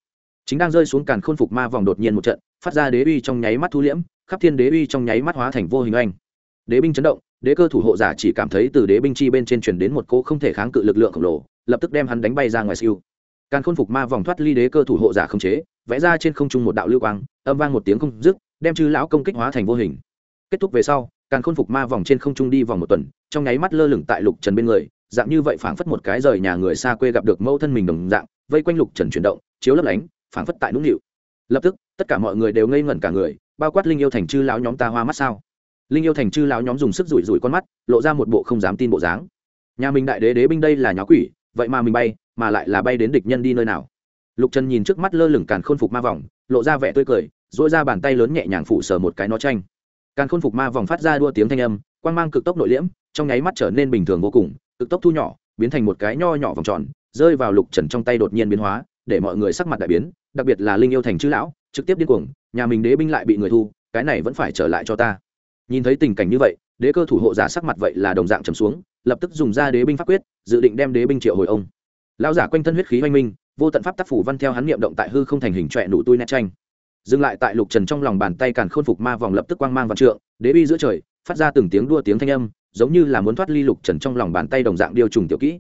chính đang rơi xuống càn khôn phục ma vòng đột nhiên một trận, phát ra đế uy trong nháy mắt thu liễm, khắp thiên đế uy trong nháy mắt hóa thành vô hình anh đế binh chấn động, đế cơ thủ hộ giả chỉ cảm thấy từ đế binh chi bên trên truyền đến một cỗ không thể kháng cự lực lượng khổng lồ, lập tức đem hắn đánh bay ra ngoài siêu. Càn khôn phục ma vòng thoát ly đế cơ thủ hộ giả không chế, vẽ ra trên không trung một đạo lưu quang, âm vang một tiếng không dứt, đem chư lão công kích hóa thành vô hình. Kết thúc về sau, càn khôn phục ma vòng trên không trung đi vòng một tuần, trong nháy mắt lơ lửng tại lục trần bên người, dạng như vậy phảng phất một cái rời nhà người xa quê gặp được mẫu thân mình đồng dạng, vây quanh lục trần chuyển động, chiếu lấp lánh phảng phất tại nũng nịu. Lập tức, tất cả mọi người đều ngây ngẩn cả người, bao quát linh yêu thành chư lão nhóm ta hoa mắt sao? Linh yêu thành chư lão nhóm dùng sức rủi rủi con mắt, lộ ra một bộ không dám tin bộ dáng. Nhà mình đại đế đế binh đây là nháo quỷ, vậy mà mình bay, mà lại là bay đến địch nhân đi nơi nào? Lục trần nhìn trước mắt lơ lửng càn khôn phục ma vòng, lộ ra vẻ tươi cười dỗi ra bàn tay lớn nhẹ nhàng phủ sờ một cái nó tranh càn khôn phục ma vòng phát ra đua tiếng thanh âm, quang mang cực tốc nội liễm, trong nháy mắt trở nên bình thường vô cùng, cực tốc thu nhỏ, biến thành một cái nho nhỏ vòng tròn, rơi vào lục trần trong tay đột nhiên biến hóa, để mọi người sắc mặt đại biến đặc biệt là linh yêu thành chữ lão, trực tiếp điên cuồng, nhà mình đế binh lại bị người thu, cái này vẫn phải trở lại cho ta. Nhìn thấy tình cảnh như vậy, đế cơ thủ hộ giả sắc mặt vậy là đồng dạng trầm xuống, lập tức dùng ra đế binh pháp quyết, dự định đem đế binh triệu hồi ông. Lão giả quanh thân huyết khí oanh minh, vô tận pháp tác phủ văn theo hắn niệm động tại hư không thành hình trọe nụ tui nét tranh. Dừng lại tại lục trần trong lòng bàn tay càn khôn phục ma vòng lập tức quang mang văn trượng, đế bi giữa trời, phát ra từng tiếng đua tiếng thanh âm, giống như là muốn thoát ly lục trần trong lòng bàn tay đồng dạng điều trùng tiểu kỹ.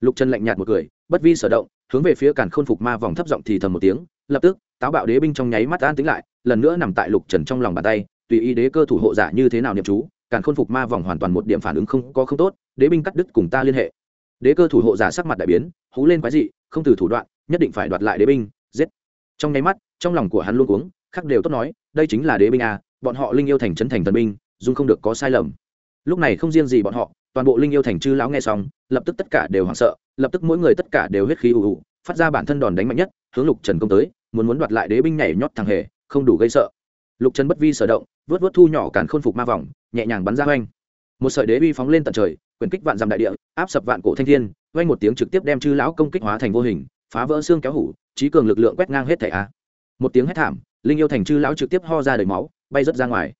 Lục trần lạnh nhạt một cười, bất vi sở động hướng về phía càn khôn phục ma vòng thấp giọng thì thầm một tiếng, lập tức, táo bạo đế binh trong nháy mắt an tính lại, lần nữa nằm tại lục trần trong lòng bàn tay, tùy ý đế cơ thủ hộ giả như thế nào niệm chú, càn khôn phục ma vòng hoàn toàn một điểm phản ứng không có không tốt, đế binh cắt đứt cùng ta liên hệ. Đế cơ thủ hộ giả sắc mặt đại biến, hú lên quái dị, không từ thủ đoạn, nhất định phải đoạt lại đế binh, giết. Trong nháy mắt, trong lòng của hắn luôn cuống khác đều tốt nói, đây chính là đế binh à bọn họ linh yêu thành trấn thành thần binh dung không được có sai lầm. Lúc này không riêng gì bọn họ, toàn bộ linh yêu thành chư lão nghe xong lập tức tất cả đều hoảng sợ, lập tức mỗi người tất cả đều huyết khí ù ù, phát ra bản thân đòn đánh mạnh nhất, hướng lục trần công tới, muốn muốn đoạt lại đế binh nhảy nhót thằng hề, không đủ gây sợ. Lục trần bất vi sở động, vớt vớt thu nhỏ càn khôn phục ma vòng, nhẹ nhàng bắn ra oanh một sợi đế uy phóng lên tận trời, quyền kích vạn dặm đại địa, áp sập vạn cổ thanh thiên oanh một tiếng trực tiếp đem chư lão công kích hóa thành vô hình, phá vỡ xương kéo hủ trí cường lực lượng quét ngang hết thẻ a. Một tiếng hét thảm, linh yêu thành chư lão trực tiếp ho ra đầy máu, bay rớt ra ngoài.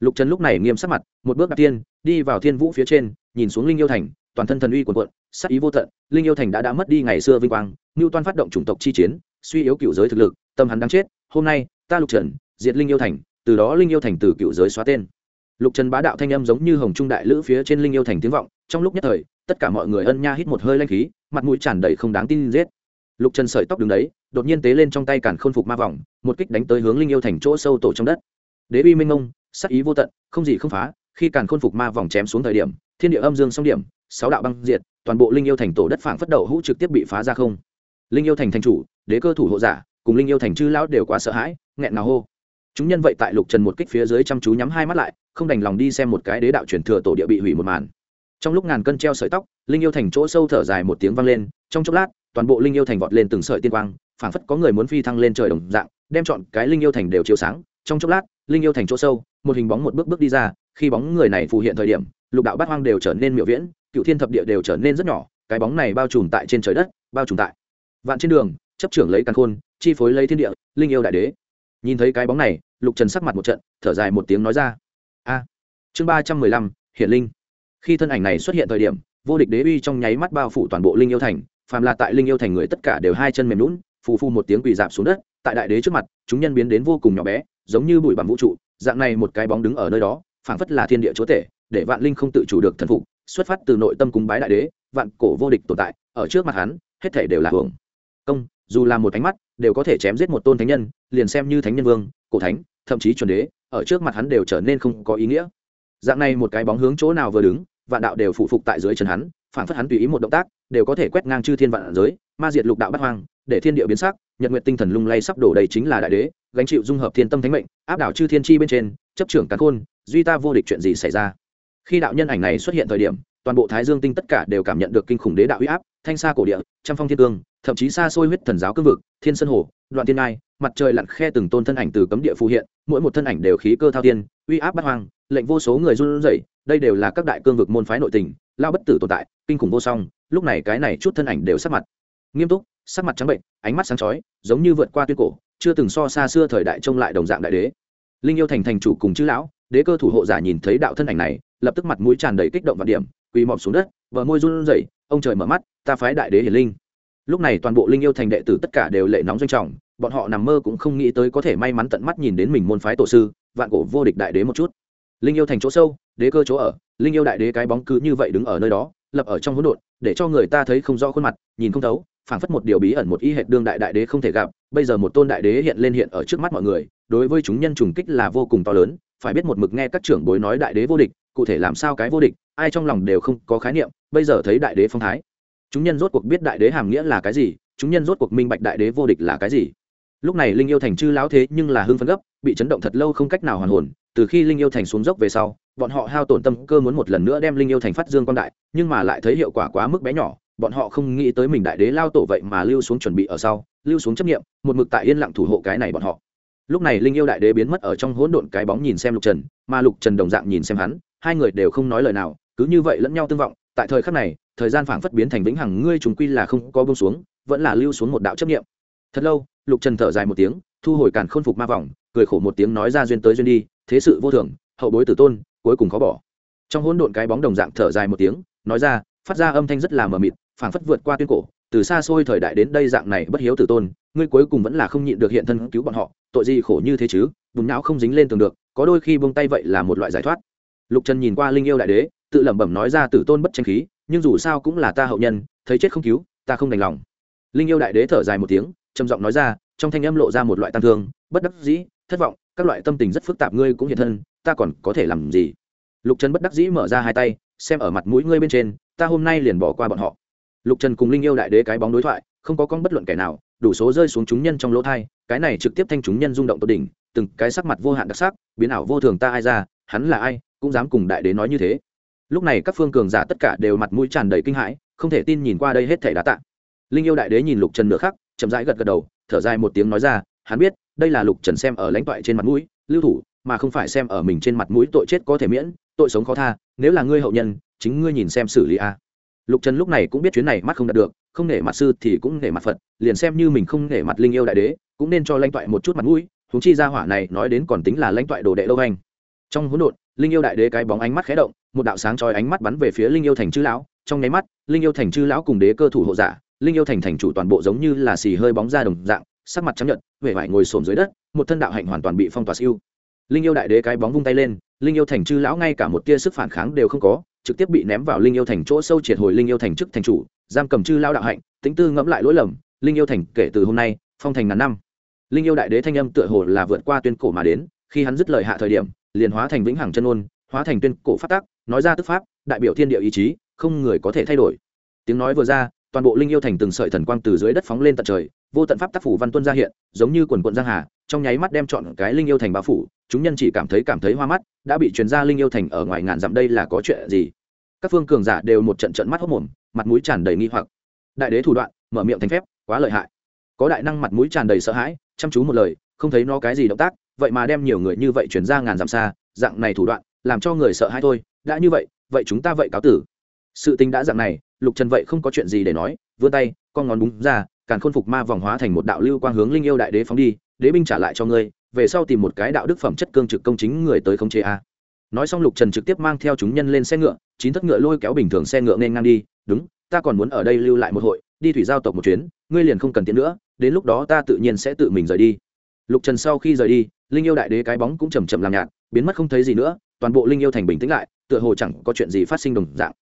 Lục trần lúc này nghiêm sắc mặt, một bước đặt tiên, đi vào thiên vũ phía trên, nhìn xuống linh yêu thành toàn thân thần uy quần quận sắc ý vô tận, linh yêu thành đã đã mất đi ngày xưa vinh quang ngưu toan phát động chủng tộc chi chiến, suy yếu cựu giới thực lực, tâm hắn đang chết, hôm nay, ta lục trần, diệt linh yêu thành, từ đó linh yêu thành từ cựu giới xóa tên. Lục trần bá đạo thanh âm giống như hồng trung đại lữ phía trên linh yêu thành tiếng vọng, trong lúc nhất thời, tất cả mọi người ân nha hít một hơi lanh khí, mặt mũi tràn đầy không đáng tin giết. Lục trần sợi tóc đứng đấy, đột nhiên tế lên trong tay càn khôn phục ma vòng, một kích đánh tới hướng linh yêu thành chỗ sâu tổ trong đất. Đế bi minh ngông sắc ý vô tận, không gì không phá, khi càn khôn phục ma vòng chém xuống thời điểm, thiên địa âm dương song điểm sáu đạo băng diệt, toàn bộ linh yêu thành tổ đất phảng phất đầu hũ trực tiếp bị phá ra không. Linh yêu thành thành chủ, đế cơ thủ hộ giả, cùng linh yêu thành chư lão đều quá sợ hãi, nghẹn nào hô. Chúng nhân vậy tại lục trần một kích phía dưới chăm chú nhắm hai mắt lại, không đành lòng đi xem một cái đế đạo truyền thừa tổ địa bị hủy một màn. Trong lúc ngàn cân treo sợi tóc, linh yêu thành chỗ sâu thở dài một tiếng vang lên, trong chốc lát, toàn bộ linh yêu thành vọt lên từng sợi tiên quang, phảng phất có người muốn phi thăng lên trời đồng dạng, đem chọn cái linh yêu thành đều chiếu sáng. Trong chốc lát, linh yêu thành chỗ sâu, một hình bóng một bước bước đi ra, khi bóng người này phù hiện thời điểm lục đạo bát hoang đều trở nên miểu viễn, cựu thiên thập địa đều trở nên rất nhỏ, cái bóng này bao trùm tại trên trời đất, bao trùm tại vạn trên đường, chấp trưởng lấy căn khôn, chi phối lấy thiên địa, linh yêu đại đế. Nhìn thấy cái bóng này, lục trần sắc mặt một trận, thở dài một tiếng nói ra, a, chương ba trăm mười lăm, hiển linh. Khi thân ảnh này xuất hiện thời điểm, vô địch đế uy trong nháy mắt bao phủ toàn bộ linh yêu thành, phàm là tại linh yêu thành người tất cả đều hai chân mềm lún phù phu một tiếng quỳ dạp xuống đất, tại đại đế trước mặt, chúng nhân biến đến vô cùng nhỏ bé, giống như bụi bằng vũ trụ, dạng này một cái bóng đứng ở nơi đó, phảng phất là thiên địa chúa tể để vạn linh không tự chủ được thần phục, xuất phát từ nội tâm cúng bái đại đế, vạn cổ vô địch tồn tại, ở trước mặt hắn, hết thể đều là hưởng. Công, dù là một ánh mắt, đều có thể chém giết một tôn thánh nhân, liền xem như thánh nhân vương, cổ thánh, thậm chí chuẩn đế, ở trước mặt hắn đều trở nên không có ý nghĩa. Dạng này một cái bóng hướng chỗ nào vừa đứng, vạn đạo đều phụ phục tại dưới chân hắn phản phất hắn tùy ý một động tác, đều có thể quét ngang chư thiên vạn giới, ma diệt lục đạo bắt hoang, để thiên địa biến sắc, nhật nguyện tinh thần lung lay sắp đổ đầy chính là đại đế, gánh chịu dung hợp thiên tâm thánh mệnh, áp đảo chư thiên chi bên trên, chấp trưởng cán khôn, duy ta vô địch chuyện gì xảy ra? Khi đạo nhân ảnh này xuất hiện thời điểm, toàn bộ thái dương tinh tất cả đều cảm nhận được kinh khủng đế đạo uy áp, thanh xa cổ địa, trăm phong thiên cương, thậm chí xa xôi huyết thần giáo cương vực, thiên sơn hồ, đoạn tiên ngai, mặt trời lặn khe từng tôn thân ảnh từ cấm địa phù hiện, mỗi một thân ảnh đều khí cơ thao tiên, uy áp bắt hoang, lệnh vô số người run rẩy, đây đều là các đại cương vực môn phái nội tình, lao bất tử tồn tại, kinh khủng vô song, lúc này cái này chút thân ảnh đều sắc mặt nghiêm túc, sắc mặt trắng bệnh, ánh mắt sáng chói, giống như vượt qua tuyên cổ, chưa từng so xa xưa thời đại trông lại đồng dạng đại đế. Linh yêu thành thành chủ cùng chữ lão đế cơ thủ hộ giả nhìn thấy đạo thân ảnh này, lập tức mặt mũi tràn đầy kích động và điểm, quỳ mọp xuống đất vợ môi run rẩy, ông trời mở mắt, ta phái đại đế hiển linh. Lúc này toàn bộ linh yêu thành đệ tử tất cả đều lệ nóng doanh trọng, bọn họ nằm mơ cũng không nghĩ tới có thể may mắn tận mắt nhìn đến mình môn phái tổ sư, vạn cổ vô địch đại đế một chút. Linh yêu thành chỗ sâu, đế cơ chỗ ở, linh yêu đại đế cái bóng cứ như vậy đứng ở nơi đó, lập ở trong hỗn độn, để cho người ta thấy không rõ khuôn mặt, nhìn không thấu, phảng phất một điều bí ẩn một y hệt đương đại đại đế không thể gặp, bây giờ một tôn đại đế hiện lên hiện ở trước mắt mọi người, đối với chúng nhân trùng kích là vô cùng to lớn phải biết một mực nghe các trưởng bối nói đại đế vô địch, cụ thể làm sao cái vô địch, ai trong lòng đều không có khái niệm, bây giờ thấy đại đế phong thái. Chúng nhân rốt cuộc biết đại đế hàm nghĩa là cái gì, chúng nhân rốt cuộc minh bạch đại đế vô địch là cái gì. Lúc này linh yêu thành chư lão thế nhưng là hưng phấn gấp, bị chấn động thật lâu không cách nào hoàn hồn, từ khi linh yêu thành xuống dốc về sau, bọn họ hao tổn tâm cơ muốn một lần nữa đem linh yêu thành phát dương quan đại, nhưng mà lại thấy hiệu quả quá mức bé nhỏ, bọn họ không nghĩ tới mình đại đế lao tổ vậy mà lưu xuống chuẩn bị ở sau, lưu xuống chấp nghiệm, một mực tại yên lặng thủ hộ cái này bọn họ lúc này linh yêu đại đế biến mất ở trong hỗn độn cái bóng nhìn xem lục trần, mà lục trần đồng dạng nhìn xem hắn, hai người đều không nói lời nào, cứ như vậy lẫn nhau tương vọng, tại thời khắc này, thời gian phảng phất biến thành vĩnh hằng, ngươi chúng quy là không có bông xuống, vẫn là lưu xuống một đạo chấp nghiệm thật lâu, lục trần thở dài một tiếng, thu hồi càn khôn phục ma vòng cười khổ một tiếng nói ra duyên tới duyên đi, thế sự vô thường, hậu bối tử tôn, cuối cùng khó bỏ. Trong hỗn độn cái bóng đồng dạng thở dài một tiếng, nói ra, phát ra âm thanh rất là mờ mịt, phảng phất vượt qua tuyên cổ từ xa xôi thời đại đến đây dạng này bất hiếu tử tôn, ngươi cuối cùng vẫn là không nhịn được hiện thân cứu bọn họ, tội gì khổ như thế chứ, bùn não không dính lên tường được, có đôi khi buông tay vậy là một loại giải thoát. Lục trần nhìn qua linh yêu đại đế, tự lẩm bẩm nói ra tử tôn bất tranh khí, nhưng dù sao cũng là ta hậu nhân, thấy chết không cứu, ta không đành lòng. Linh yêu đại đế thở dài một tiếng, trầm giọng nói ra, trong thanh âm lộ ra một loại tăng thương, bất đắc dĩ, thất vọng, các loại tâm tình rất phức tạp ngươi cũng hiện thân, ta còn có thể làm gì? Lục trần bất đắc dĩ mở ra hai tay, xem ở mặt mũi ngươi bên trên, ta hôm nay liền bỏ qua bọn họ lục trần cùng linh yêu đại đế cái bóng đối thoại, không có con bất luận kẻ nào, đủ số rơi xuống chúng nhân trong lỗ thai, cái này trực tiếp thanh chúng nhân rung động tột đỉnh, từng cái sắc mặt vô hạn đặc sắc, biến ảo vô thường ta ai ra, hắn là ai, cũng dám cùng đại đế nói như thế. Lúc này các phương cường giả tất cả đều mặt mũi tràn đầy kinh hãi, không thể tin nhìn qua đây hết thể đã tạ. Linh yêu đại đế nhìn lục trần nửa khắc, chậm rãi gật gật đầu, thở dài một tiếng nói ra, hắn biết, đây là lục trần xem ở lãnh toại trên mặt mũi, lưu thủ, mà không phải xem ở mình trên mặt mũi tội chết có thể miễn, tội sống khó tha, nếu là ngươi hậu nhân, chính ngươi nhìn xem xử lý a lục trần lúc này cũng biết chuyến này mắt không đạt được, không nể mặt sư thì cũng nể mặt phật, liền xem như mình không nể mặt linh yêu đại đế, cũng nên cho lãnh toại một chút mặt mũi húng chi ra hỏa này nói đến còn tính là lãnh toại đồ đệ lâu anh trong hỗn độn, linh yêu đại đế cái bóng ánh mắt khé động, một đạo sáng chói ánh mắt bắn về phía linh yêu thành chư lão, trong nháy mắt, linh yêu thành chư lão cùng đế cơ thủ hộ giả, linh yêu thành thành chủ toàn bộ giống như là xì hơi bóng ra đồng dạng, sắc mặt chấp nhận huệ vải ngồi xổm dưới đất, một thân đạo hạnh hoàn toàn bị phong tỏa siêu. Linh yêu đại đế cái bóng vung tay lên, linh yêu thành chư lão ngay cả một tia sức phản kháng đều không có trực tiếp bị ném vào linh yêu thành chỗ sâu triệt hồi linh yêu thành chức thành chủ, giam cầm chư lão đạo hạnh, tính tư ngẫm lại lỗi lầm, linh yêu thành kể từ hôm nay, phong thành ngàn năm. Linh yêu đại đế thanh âm tựa hồ là vượt qua tuyên cổ mà đến, khi hắn dứt lời hạ thời điểm, liền hóa thành vĩnh hằng chân ôn, hóa thành tuyên cổ phát tác nói ra tức pháp, đại biểu thiên địa ý chí, không người có thể thay đổi. Tiếng nói vừa ra toàn bộ linh yêu thành từng sợi thần quang từ dưới đất phóng lên tận trời, vô tận pháp tác phủ văn tuân ra hiện, giống như quần quận giang hà, trong nháy mắt đem chọn cái linh yêu thành bao phủ, chúng nhân chỉ cảm thấy cảm thấy hoa mắt, đã bị truyền ra linh yêu thành ở ngoài ngàn dặm đây là có chuyện gì? Các phương cường giả đều một trận trận mắt hốc mồm, mặt mũi tràn đầy nghi hoặc. Đại đế thủ đoạn, mở miệng thành phép, quá lợi hại. Có đại năng mặt mũi tràn đầy sợ hãi, chăm chú một lời, không thấy nó cái gì động tác, vậy mà đem nhiều người như vậy chuyển ra ngàn dặm xa, dạng này thủ đoạn, làm cho người sợ hãi thôi, đã như vậy vậy chúng ta vậy cáo tử sự tình đã dạng này, lục trần vậy không có chuyện gì để nói, vươn tay, con ngón búng ra, càn khôn phục ma vòng hóa thành một đạo lưu quang hướng linh yêu đại đế phóng đi, đế binh trả lại cho ngươi, về sau tìm một cái đạo đức phẩm chất cương trực công chính người tới khống chế a. Nói xong lục trần trực tiếp mang theo chúng nhân lên xe ngựa, chín thất ngựa lôi kéo bình thường xe ngựa nên ngang đi, đúng, ta còn muốn ở đây lưu lại một hội, đi thủy giao tộc một chuyến, ngươi liền không cần tiến nữa, đến lúc đó ta tự nhiên sẽ tự mình rời đi. Lục trần sau khi rời đi, linh yêu đại đế cái bóng cũng chầm chậm làm nhạt, biến mất không thấy gì nữa, toàn bộ linh yêu thành bình tĩnh lại, tựa hồ chẳng có chuyện gì phát sinh đồng dạng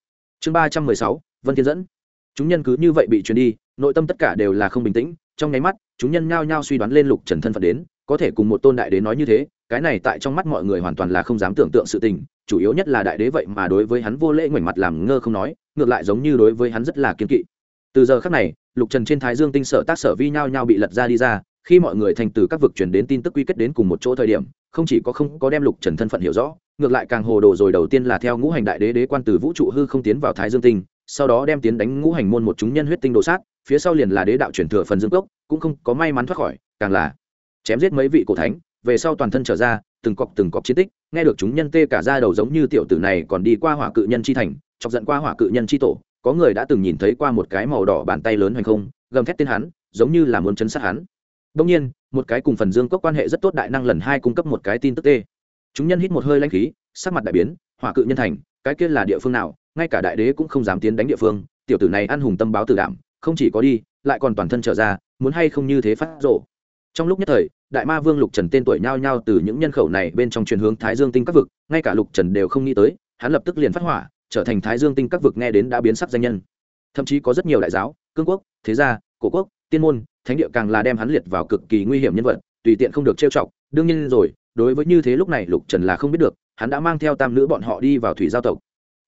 chương ba trăm mười sáu, vân thiên dẫn. Chúng nhân cứ như vậy bị truyền đi, nội tâm tất cả đều là không bình tĩnh, trong nháy mắt, chúng nhân nhao nhao suy đoán lên lục trần thân phận đến, có thể cùng một tôn đại đế nói như thế, cái này tại trong mắt mọi người hoàn toàn là không dám tưởng tượng sự tình, chủ yếu nhất là đại đế vậy mà đối với hắn vô lễ ngoảnh mặt làm ngơ không nói, ngược lại giống như đối với hắn rất là kiên kỵ. Từ giờ khắc này, lục trần trên thái dương tinh sở tác sở vi nhao nhao bị lật ra đi ra khi mọi người thành từ các vực truyền đến tin tức quy kết đến cùng một chỗ thời điểm, không chỉ có không có đem lục trần thân phận hiểu rõ, ngược lại càng hồ đồ rồi đầu tiên là theo ngũ hành đại đế đế quan từ vũ trụ hư không tiến vào thái dương tinh, sau đó đem tiến đánh ngũ hành môn một chúng nhân huyết tinh đồ sát, phía sau liền là đế đạo chuyển thừa phần dương cốc, cũng không có may mắn thoát khỏi, càng là chém giết mấy vị cổ thánh, về sau toàn thân trở ra, từng cọc từng cọc chiến tích, nghe được chúng nhân tê cả ra đầu giống như tiểu tử này còn đi qua hỏa cự nhân chi thành, chọc giận qua hỏa cự nhân chi tổ, có người đã từng nhìn thấy qua một cái màu đỏ bàn tay lớn hoành không, gầm thét tên hắn, giống như là muốn chấn sát hắn đông nhiên, một cái cùng phần dương cốc quan hệ rất tốt đại năng lần hai cung cấp một cái tin tức tê. Chúng nhân hít một hơi lanh khí, sắc mặt đại biến, hỏa cự nhân thành, cái kia là địa phương nào, ngay cả đại đế cũng không dám tiến đánh địa phương, tiểu tử này ăn hùng tâm báo tử đảm không chỉ có đi, lại còn toàn thân trở ra, muốn hay không như thế phát rộ trong lúc nhất thời, đại ma vương lục trần tên tuổi nhao nhao từ những nhân khẩu này bên trong truyền hướng thái dương tinh các vực, ngay cả lục trần đều không nghĩ tới, hắn lập tức liền phát hỏa, trở thành thái dương tinh các vực nghe đến đã biến sắc danh nhân. Thậm chí có rất nhiều đại giáo, cương quốc, thế gia, cổ quốc tiên môn, thánh địa càng là đem hắn liệt vào cực kỳ nguy hiểm nhân vật, tùy tiện không được trêu chọc. Đương nhiên rồi, đối với như thế lúc này lục trần là không biết được, hắn đã mang theo tam nữ bọn họ đi vào thủy giao tộc.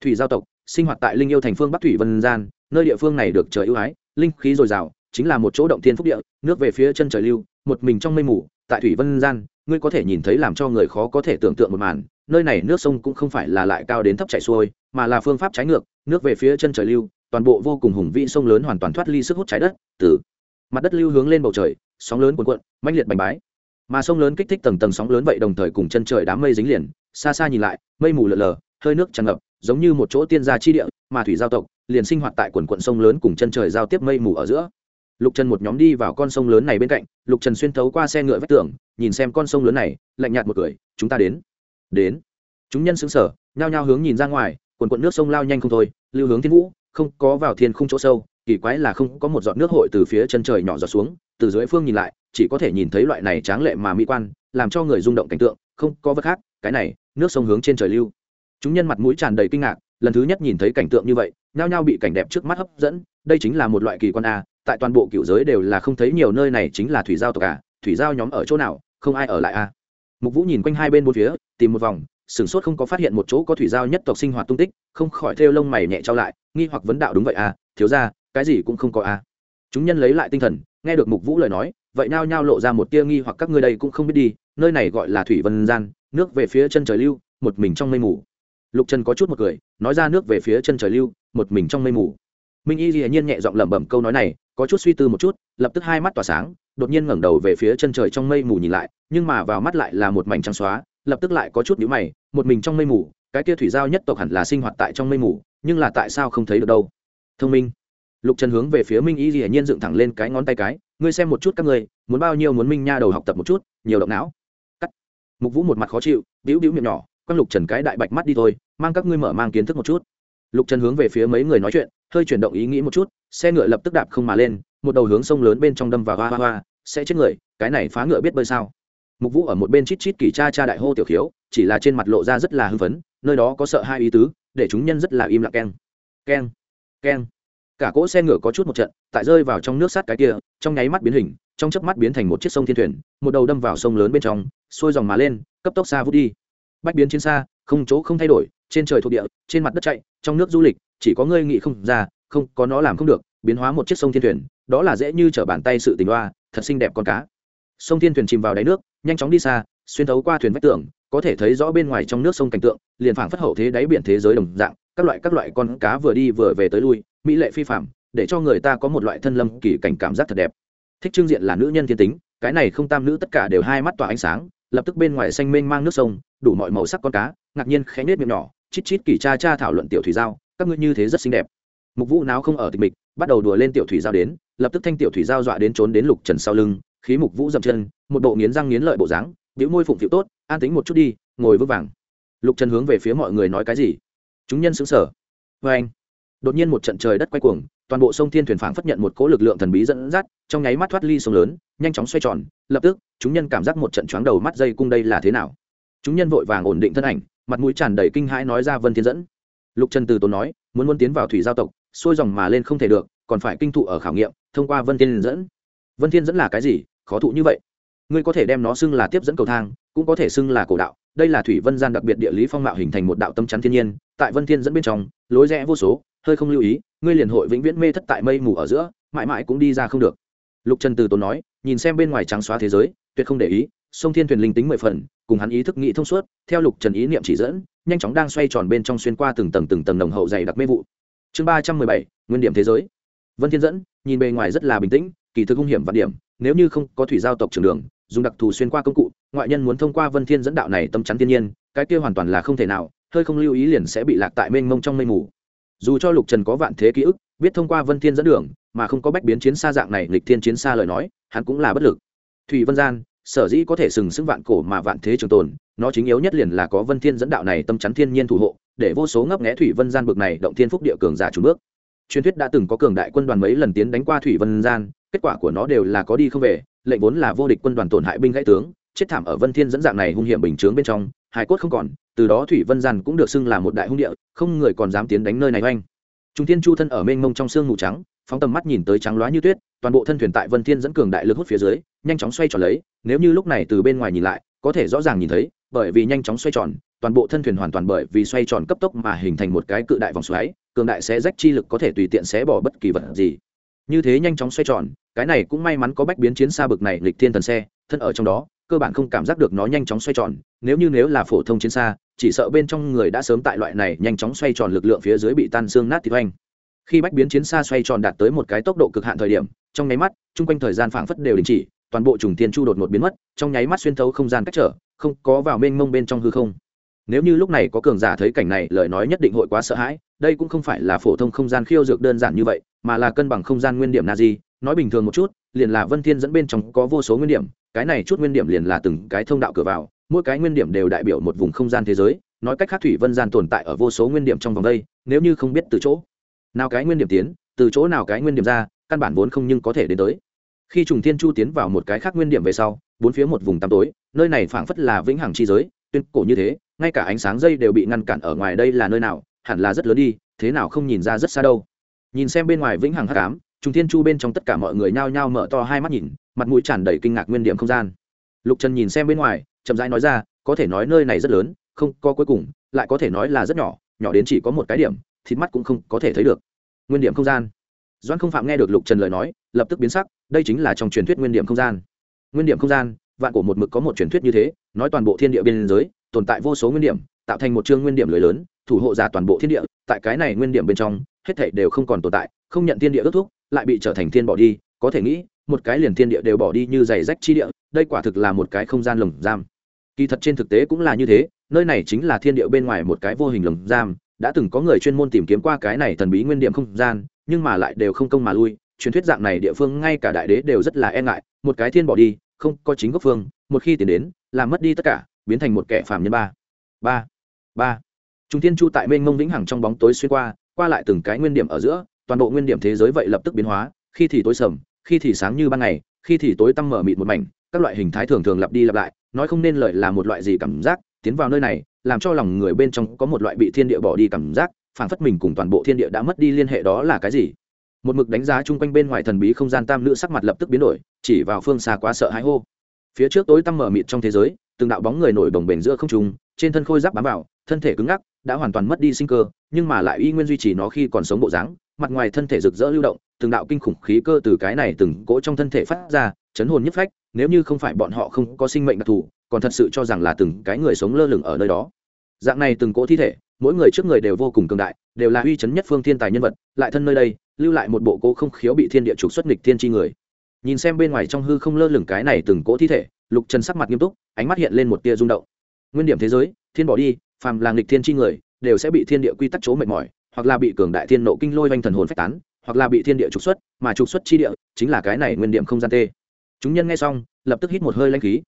Thủy giao tộc, sinh hoạt tại linh yêu thành phương bắc thủy vân gian, nơi địa phương này được trời ưu ái, linh khí dồi dào, chính là một chỗ động thiên phúc địa, nước về phía chân trời lưu, một mình trong mây mù, tại thủy vân gian, ngươi có thể nhìn thấy làm cho người khó có thể tưởng tượng một màn, nơi này nước sông cũng không phải là lại cao đến thấp chảy xuôi, mà là phương pháp trái ngược, nước về phía chân trời lưu, toàn bộ vô cùng hùng vĩ sông lớn hoàn toàn thoát ly sức hút trái đất, từ mặt đất lưu hướng lên bầu trời, sóng lớn cuồn cuộn, mãnh liệt bành bái. Mà sông lớn kích thích tầng tầng sóng lớn vậy đồng thời cùng chân trời đám mây dính liền, xa xa nhìn lại, mây mù lờ lờ hơi nước tràn ngập, giống như một chỗ tiên gia chi địa, mà thủy giao tộc liền sinh hoạt tại quần quận sông lớn cùng chân trời giao tiếp mây mù ở giữa. Lục trần một nhóm đi vào con sông lớn này bên cạnh, lục trần xuyên thấu qua xe ngựa vách tường, nhìn xem con sông lớn này, lạnh nhạt một cười, chúng ta đến. Đến? Chúng nhân xứng sở nhao nhao hướng nhìn ra ngoài, quần quận nước sông lao nhanh không thôi, lưu hướng thiên vũ, không có vào thiên không chỗ sâu kỳ quái là không có một giọt nước hội từ phía chân trời nhỏ giọt xuống, từ dưới phương nhìn lại, chỉ có thể nhìn thấy loại này tráng lệ mà mỹ quan, làm cho người rung động cảnh tượng, không có vật khác, cái này, nước sông hướng trên trời lưu. Chúng nhân mặt mũi tràn đầy kinh ngạc, lần thứ nhất nhìn thấy cảnh tượng như vậy, nhao nhao bị cảnh đẹp trước mắt hấp dẫn, đây chính là một loại kỳ quan a, tại toàn bộ cựu giới đều là không thấy nhiều nơi này chính là thủy giao tộc à thủy giao nhóm ở chỗ nào, không ai ở lại a mục vũ nhìn quanh hai bên bốn phía, tìm một vòng, sửng sốt không có phát hiện một chỗ có thủy giao nhất tộc sinh hoạt tung tích, không khỏi thêu lông mày nhẹ trao lại, nghi hoặc vấn đạo đúng vậy à thiếu ra cái gì cũng không có à. Chúng nhân lấy lại tinh thần, nghe được mục vũ lời nói, vậy nhao nhao lộ ra một tia nghi hoặc các ngươi đây cũng không biết đi, nơi này gọi là thủy vân gian, nước về phía chân trời lưu, một mình trong mây mù. Lục trần có chút một cười, nói ra nước về phía chân trời lưu, một mình trong mây mù. Minh y hiển nhiên nhẹ giọng lẩm bẩm câu nói này, có chút suy tư một chút, lập tức hai mắt tỏa sáng, đột nhiên ngẩng đầu về phía chân trời trong mây mù nhìn lại, nhưng mà vào mắt lại là một mảnh trắng xóa, lập tức lại có chút nhíu mày, một mình trong mây mù, cái kia thủy giao nhất tộc hẳn là sinh hoạt tại trong mây mù, nhưng là tại sao không thấy được đâu? Thông minh lục trần hướng về phía minh y hiển nhiên dựng thẳng lên cái ngón tay cái, ngươi xem một chút các ngươi, muốn bao nhiêu muốn minh nha đầu học tập một chút, nhiều động não. Cắt. Mục vũ một mặt khó chịu đĩu đĩu miệng nhỏ, quăng lục trần cái đại bạch mắt đi thôi, mang các ngươi mở mang kiến thức một chút. Lục trần hướng về phía mấy người nói chuyện, hơi chuyển động ý nghĩ một chút, xe ngựa lập tức đạp không mà lên, một đầu hướng sông lớn bên trong đâm vào hoa hoa hoa, sẽ chết người, cái này phá ngựa biết bơi sao? Mục vũ ở một bên chít chít kỳ cha cha đại hô tiểu khiếu, chỉ là trên mặt lộ ra rất là hưng phấn, nơi đó có sợ hai ý tứ, để chúng nhân rất là im lặng keng. Keng. Keng cả cỗ xe ngựa có chút một trận, tại rơi vào trong nước sát cái kia, trong nháy mắt biến hình, trong chớp mắt biến thành một chiếc sông thiên thuyền, một đầu đâm vào sông lớn bên trong, xuôi dòng mà lên, cấp tốc xa vút đi. Bách biến trên xa, không chỗ không thay đổi, trên trời thuộc địa, trên mặt đất chạy, trong nước du lịch, chỉ có ngươi nghĩ không ra, không, có nó làm không được, biến hóa một chiếc sông thiên thuyền, đó là dễ như t r ở bàn tay sự tình hoa thật xinh đẹp con cá. Sông thiên thuyền chìm vào đáy nước, nhanh chóng đi xa, xuyên thấu qua thuyền vách tường, có thể thấy rõ bên ngoài trong nước sông cảnh tượng, liền phảng phất hậu thế đáy biển thế giới đồng dạng các loại các loại con cá vừa đi vừa về tới lui, mỹ lệ phi phạm để cho người ta có một loại thân lâm kỳ cảnh cảm giác thật đẹp. Thích trưng diện là nữ nhân thiên tính, cái này không tam nữ tất cả đều hai mắt tỏa ánh sáng, lập tức bên ngoài xanh mênh mang nước sông, đủ mọi màu sắc con cá, ngạc nhiên khẽ nết miệng nhỏ, chít chít kỳ cha cha thảo luận tiểu thủy giao, các ngươi như thế rất xinh đẹp. Mục vũ nào không ở tịch mịch, bắt đầu đùa lên tiểu thủy giao đến, lập tức thanh tiểu thủy giao dọa đến trốn đến lục trần sau lưng, khí mục vũ dậm chân, một bộ nghiến răng nghiến lợi bộ dáng biểu môi phụng phịu tốt, an tính một chút đi, ngồi vững vàng. Lục trần hướng về phía mọi người nói cái gì? Chúng nhân xứng sở vê anh, đột nhiên một trận trời đất quay cuồng, toàn bộ sông thiên thuyền phảng phất nhận một cỗ lực lượng thần bí dẫn dắt, trong nháy mắt thoát ly sông lớn, nhanh chóng xoay tròn, lập tức, chúng nhân cảm giác một trận choáng đầu mắt dây cung đây là thế nào. Chúng nhân vội vàng ổn định thân ảnh, mặt mũi tràn đầy kinh hãi nói ra vân thiên dẫn. Lục trần từ tốn nói, muốn muốn tiến vào thủy giao tộc, xuôi dòng mà lên không thể được, còn phải kinh thụ ở khảo nghiệm, thông qua vân thiên dẫn. Vân thiên dẫn là cái gì? Khó thụ như vậy. Ngươi có thể đem nó xưng là tiếp dẫn cầu thang, cũng có thể xưng là cổ đạo. Đây là thủy vân gian đặc biệt địa lý phong mạo hình thành một đạo tâm chắn thiên nhiên tại vân thiên dẫn bên trong, lối rẽ vô số, hơi không lưu ý, ngươi liền hội vĩnh viễn mê thất tại mây mù ở giữa, mãi mãi cũng đi ra không được. Lục trần từ tốn nói, nhìn xem bên ngoài trắng xóa thế giới, tuyệt không để ý, sông thiên thuyền linh tính mười phần, cùng hắn ý thức nghĩ thông suốt, theo lục trần ý niệm chỉ dẫn, nhanh chóng đang xoay tròn bên trong xuyên qua từng tầng từng tầng nồng hậu dày đặc mê vụ. Chương ba trăm mười bảy, nguyên điểm thế giới. Vân thiên dẫn, nhìn bề ngoài rất là bình tĩnh, kỳ thực hung hiểm vạn điểm, nếu như không có thủy giao tộc trường đường, dùng đặc thù xuyên qua công cụ, ngoại nhân muốn thông qua vân thiên dẫn đạo này tâm chắn thiên nhiên, cái kia hoàn toàn là không thể nào hơi không lưu ý liền sẽ bị lạc tại mênh mông trong mây mù. Dù cho lục trần có vạn thế ký ức, biết thông qua vân thiên dẫn đường, mà không có bách biến chiến xa dạng này lịch thiên chiến xa lời nói, hắn cũng là bất lực. Thủy vân gian, sở dĩ có thể sừng sững vạn cổ mà vạn thế trường tồn, nó chính yếu nhất liền là có vân thiên dẫn đạo này tâm chắn thiên nhiên thủ hộ, để vô số ngấp nghé thủy vân gian bực này động thiên phúc địa cường giả trùng bước. Truyền thuyết đã từng có cường đại quân đoàn mấy lần tiến đánh qua thủy vân gian, kết quả của nó đều là có đi không về, lệnh vốn là vô địch quân đoàn tổn hại binh gãy tướng, chết thảm ở vân thiên dẫn dạng này hung hiểm bình chướng bên trong hải cốt không còn từ đó thủy vân giàn cũng được xưng là một đại hung địa, không người còn dám tiến đánh nơi này oanh. Trung thiên chu thân ở mênh mông trong sương mù trắng, phóng tầm mắt nhìn tới trắng loá như tuyết, toàn bộ thân thuyền tại vân thiên dẫn cường đại lực hút phía dưới, nhanh chóng xoay tròn lấy, nếu như lúc này từ bên ngoài nhìn lại, có thể rõ ràng nhìn thấy, bởi vì nhanh chóng xoay tròn, toàn bộ thân thuyền hoàn toàn bởi vì xoay tròn cấp tốc mà hình thành một cái cự đại vòng xoáy, cường đại sẽ rách chi lực có thể tùy tiện xé bỏ bất kỳ vật gì. Như thế nhanh chóng xoay tròn, cái này cũng may mắn có bách biến chiến xa bực này lịch thiên thần xe, thân ở trong đó, cơ bản không cảm giác được nó nhanh chóng xoay tròn, nếu như nếu là phổ thông chiến xa chỉ sợ bên trong người đã sớm tại loại này nhanh chóng xoay tròn lực lượng phía dưới bị tan xương nát thịt oanh. Khi bách biến chiến xa xoay tròn đạt tới một cái tốc độ cực hạn thời điểm, trong nháy mắt, chung quanh thời gian phảng phất đều đình chỉ, toàn bộ trùng thiên chu đột ngột biến mất, trong nháy mắt xuyên thấu không gian cách trở, không có vào mênh mông bên trong hư không. Nếu như lúc này có cường giả thấy cảnh này, lời nói nhất định hội quá sợ hãi, đây cũng không phải là phổ thông không gian khiêu dược đơn giản như vậy, mà là cân bằng không gian nguyên điểm na di nói bình thường một chút, liền là vân thiên dẫn bên trong có vô số nguyên điểm, cái này chút nguyên điểm liền là từng cái thông đạo cửa vào mỗi cái nguyên điểm đều đại biểu một vùng không gian thế giới, nói cách khác thủy vân gian tồn tại ở vô số nguyên điểm trong vòng đây, nếu như không biết từ chỗ nào cái nguyên điểm tiến, từ chỗ nào cái nguyên điểm ra, căn bản vốn không nhưng có thể đến tới. Khi trùng thiên chu tiến vào một cái khác nguyên điểm về sau, bốn phía một vùng tăm tối, nơi này phảng phất là vĩnh hằng chi giới, tuyên cổ như thế, ngay cả ánh sáng dây đều bị ngăn cản ở ngoài đây là nơi nào, hẳn là rất lớn đi, thế nào không nhìn ra rất xa đâu. Nhìn xem bên ngoài vĩnh hằng hắc ám, trùng thiên chu bên trong tất cả mọi người nhao nhao mở to hai mắt nhìn, mặt mũi tràn đầy kinh ngạc nguyên điểm không gian. Lục trần nhìn xem bên ngoài chậm rãi nói ra, có thể nói nơi này rất lớn, không có cuối cùng, lại có thể nói là rất nhỏ nhỏ đến chỉ có một cái điểm, thịt mắt cũng không có thể thấy được. Nguyên điểm không gian. Doan không phạm nghe được lục trần lời nói, lập tức biến sắc, đây chính là trong truyền thuyết nguyên điểm không gian. Nguyên điểm không gian, vạn cổ một mực có một truyền thuyết như thế, nói toàn bộ thiên địa biên giới, tồn tại vô số nguyên điểm, tạo thành một chương nguyên điểm lưới lớn, thủ hộ giả toàn bộ thiên địa, tại cái này nguyên điểm bên trong, hết thảy đều không còn tồn tại, không nhận thiên địa ước thúc, lại bị trở thành thiên bỏ đi, có thể nghĩ, một cái liền thiên địa đều bỏ đi như giày rách chi địa, đây quả thực là một cái không gian lồng giam kỳ thật trên thực tế cũng là như thế, nơi này chính là thiên địa bên ngoài một cái vô hình lồng giam, đã từng có người chuyên môn tìm kiếm qua cái này thần bí nguyên điểm không gian, nhưng mà lại đều không công mà lui. Truyền thuyết dạng này địa phương ngay cả đại đế đều rất là e ngại, một cái thiên bỏ đi, không có chính gốc phương, một khi tiến đến làm mất đi tất cả, biến thành một kẻ phàm nhân ba. Ba ba. Trung thiên chu tại mênh mông vĩnh hằng trong bóng tối xuyên qua qua lại từng cái nguyên điểm ở giữa, toàn bộ nguyên điểm thế giới vậy lập tức biến hóa, khi thì tối sầm, khi thì sáng như ban ngày, khi thì tối tăm mở mịt một mảnh các loại hình thái thường thường lặp đi lặp lại, nói không nên lợi là một loại gì cảm giác tiến vào nơi này, làm cho lòng người bên trong có một loại bị thiên địa bỏ đi cảm giác, phảng phất mình cùng toàn bộ thiên địa đã mất đi liên hệ đó là cái gì. Một mực đánh giá chung quanh bên ngoài thần bí không gian tam nữ sắc mặt lập tức biến đổi, chỉ vào phương xa quá sợ hãi hô. Phía trước tối tăm mở mịt trong thế giới, từng đạo bóng người nổi bồng bềnh giữa không trung, trên thân khôi giáp bám vào, thân thể cứng ngắc, đã hoàn toàn mất đi sinh cơ, nhưng mà lại y nguyên duy trì nó khi còn sống bộ dáng, mặt ngoài thân thể rực rỡ lưu động, từng đạo kinh khủng khí cơ từ cái này từng cỗ trong thân thể phát ra, chấn hồn nhất phách nếu như không phải bọn họ không có sinh mệnh đặc thù, còn thật sự cho rằng là từng cái người sống lơ lửng ở nơi đó. Dạng này từng cỗ thi thể, mỗi người trước người đều vô cùng cường đại, đều là uy chấn nhất phương thiên tài nhân vật, lại thân nơi đây, lưu lại một bộ cỗ không khiếu bị thiên địa trục xuất nghịch thiên chi người. Nhìn xem bên ngoài trong hư không lơ lửng cái này từng cỗ thi thể, lục trần sắc mặt nghiêm túc, ánh mắt hiện lên một tia rung động. Nguyên điểm thế giới, thiên bỏ đi, phàm là nghịch thiên chi người, đều sẽ bị thiên địa quy tắc chỗ mệt mỏi, hoặc là bị cường đại thiên nộ kinh lôi vanh thần hồn phách tán, hoặc là bị thiên địa trục xuất, mà trục xuất chi địa chính là cái này nguyên điểm không gian tê chúng nhân nghe xong, lập tức hít một hơi lanh khí.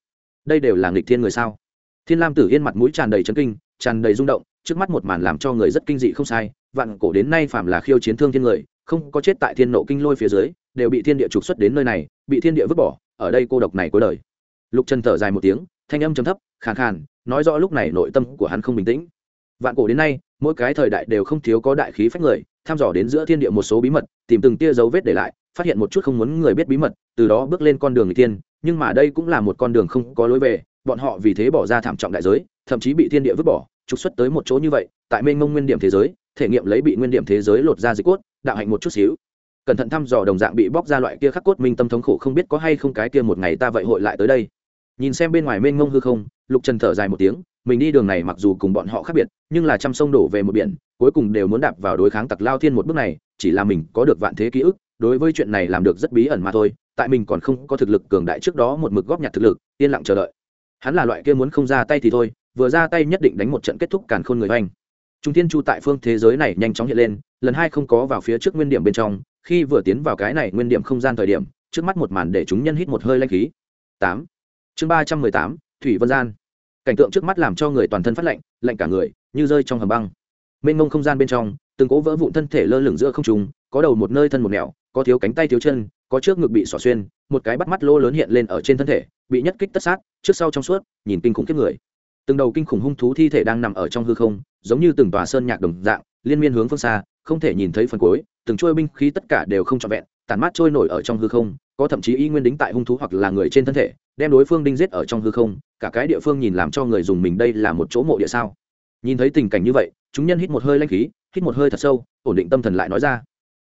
Đây đều là nghịch thiên người sao? Thiên lam tử yên mặt mũi tràn đầy chấn kinh, tràn đầy rung động, trước mắt một màn làm cho người rất kinh dị không sai. Vạn cổ đến nay phàm là khiêu chiến thương thiên người, không có chết tại thiên nộ kinh lôi phía dưới, đều bị thiên địa trục xuất đến nơi này, bị thiên địa vứt bỏ, ở đây cô độc này cuối đời. Lục trần thở dài một tiếng, thanh âm trầm thấp, khàn khàn, nói rõ lúc này nội tâm của hắn không bình tĩnh. Vạn cổ đến nay, mỗi cái thời đại đều không thiếu có đại khí phách người thăm dò đến giữa thiên địa một số bí mật, tìm từng tia dấu vết để lại phát hiện một chút không muốn người biết bí mật, từ đó bước lên con đường người tiên nhưng mà đây cũng là một con đường không có lối về, bọn họ vì thế bỏ ra thảm trọng đại giới, thậm chí bị thiên địa vứt bỏ, trục xuất tới một chỗ như vậy, tại mênh mông nguyên điểm thế giới, thể nghiệm lấy bị nguyên điểm thế giới lột ra dịch cốt, đạo hạnh một chút xíu. Cẩn thận thăm dò đồng dạng bị bóc ra loại kia khắc cốt minh tâm thống khổ không biết có hay không cái kia một ngày ta vậy hội lại tới đây. Nhìn xem bên ngoài mênh mông hư không, lục trần thở dài một tiếng, mình đi đường này mặc dù cùng bọn họ khác biệt, nhưng là trăm sông đổ về một biển, cuối cùng đều muốn đạp vào đối kháng tặc lao thiên một bước này, chỉ là mình có được vạn thế ký ức đối với chuyện này làm được rất bí ẩn mà thôi, tại mình còn không có thực lực cường đại trước đó một mực góp nhặt thực lực, yên lặng chờ đợi. Hắn là loại kia muốn không ra tay thì thôi, vừa ra tay nhất định đánh một trận kết thúc càn khôn người hoành. Trung thiên chu tại phương thế giới này nhanh chóng hiện lên, lần hai không có vào phía trước nguyên điểm bên trong, khi vừa tiến vào cái này nguyên điểm không gian thời điểm, trước mắt một màn để chúng nhân hít một hơi lanh khí. Tám. Chương ba trăm mười tám, thủy vân gian. Cảnh tượng trước mắt làm cho người toàn thân phát lạnh lạnh cả người, như rơi trong hầm băng. Mênh mông không gian bên trong, từng cố vỡ vụn thân thể lơ lửng giữa không trùng có đầu một nơi thân một nẻo có thiếu cánh tay thiếu chân, có trước ngực bị xỏ xuyên, một cái bắt mắt lô lớn hiện lên ở trên thân thể, bị nhất kích tất sát, trước sau trong suốt, nhìn kinh khủng kiếp người. Từng đầu kinh khủng hung thú thi thể đang nằm ở trong hư không, giống như từng tòa sơn nhạc đồng dạng, liên miên hướng phương xa, không thể nhìn thấy phần cuối, từng trôi binh khí tất cả đều không trọn vẹn, tản mát trôi nổi ở trong hư không, có thậm chí y nguyên đính tại hung thú hoặc là người trên thân thể, đem đối phương đinh giết ở trong hư không, cả cái địa phương nhìn làm cho người dùng mình đây là một chỗ mộ địa sao? Nhìn thấy tình cảnh như vậy, chúng nhân hít một hơi lanh khí, hít một hơi thật sâu, ổn định tâm thần lại nói ra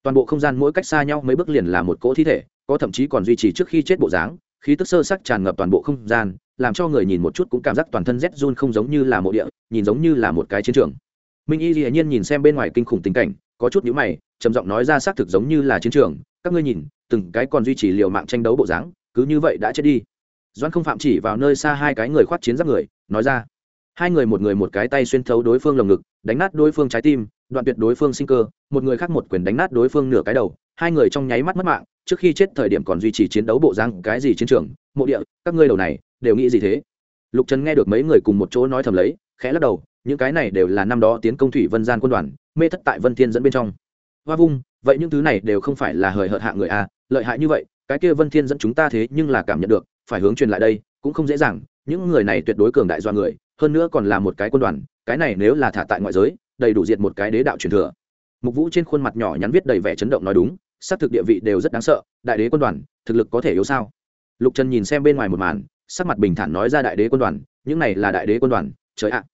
toàn bộ không gian mỗi cách xa nhau mấy bước liền là một cỗ thi thể, có thậm chí còn duy trì trước khi chết bộ dáng, khí tức sơ sắc tràn ngập toàn bộ không gian, làm cho người nhìn một chút cũng cảm giác toàn thân rét run không giống như là mộ địa, nhìn giống như là một cái chiến trường. Minh y hiển nhiên nhìn xem bên ngoài kinh khủng tình cảnh, có chút nhíu mày, trầm giọng nói ra xác thực giống như là chiến trường, các ngươi nhìn, từng cái còn duy trì liều mạng tranh đấu bộ dáng, cứ như vậy đã chết đi. Doan không phạm chỉ vào nơi xa hai cái người khoát chiến giáp người, nói ra. Hai người một người một cái tay xuyên thấu đối phương lồng ngực, đánh nát đối phương trái tim đoạn tuyệt đối phương sinh cơ một người khác một quyền đánh nát đối phương nửa cái đầu hai người trong nháy mắt mất mạng trước khi chết thời điểm còn duy trì chiến đấu bộ răng cái gì chiến trường mộ địa các ngươi đầu này đều nghĩ gì thế? Lục trần nghe được mấy người cùng một chỗ nói thầm lấy khẽ lắc đầu những cái này đều là năm đó tiến công thủy vân gian quân đoàn mê thất tại vân thiên dẫn bên trong. Hoa vung vậy những thứ này đều không phải là hời hợt hạ người a à, lợi hại như vậy cái kia vân thiên dẫn chúng ta thế nhưng là cảm nhận được phải hướng truyền lại đây cũng không dễ dàng những người này tuyệt đối cường đại do người hơn nữa còn là một cái quân đoàn cái này nếu là thả tại ngoại giới đầy đủ diệt một cái đế đạo truyền thừa. Mục vũ trên khuôn mặt nhỏ nhắn viết đầy vẻ chấn động nói đúng, xác thực địa vị đều rất đáng sợ, đại đế quân đoàn, thực lực có thể yếu sao? Lục trần nhìn xem bên ngoài một màn, sắc mặt bình thản nói ra đại đế quân đoàn, những này là đại đế quân đoàn, trời ạ.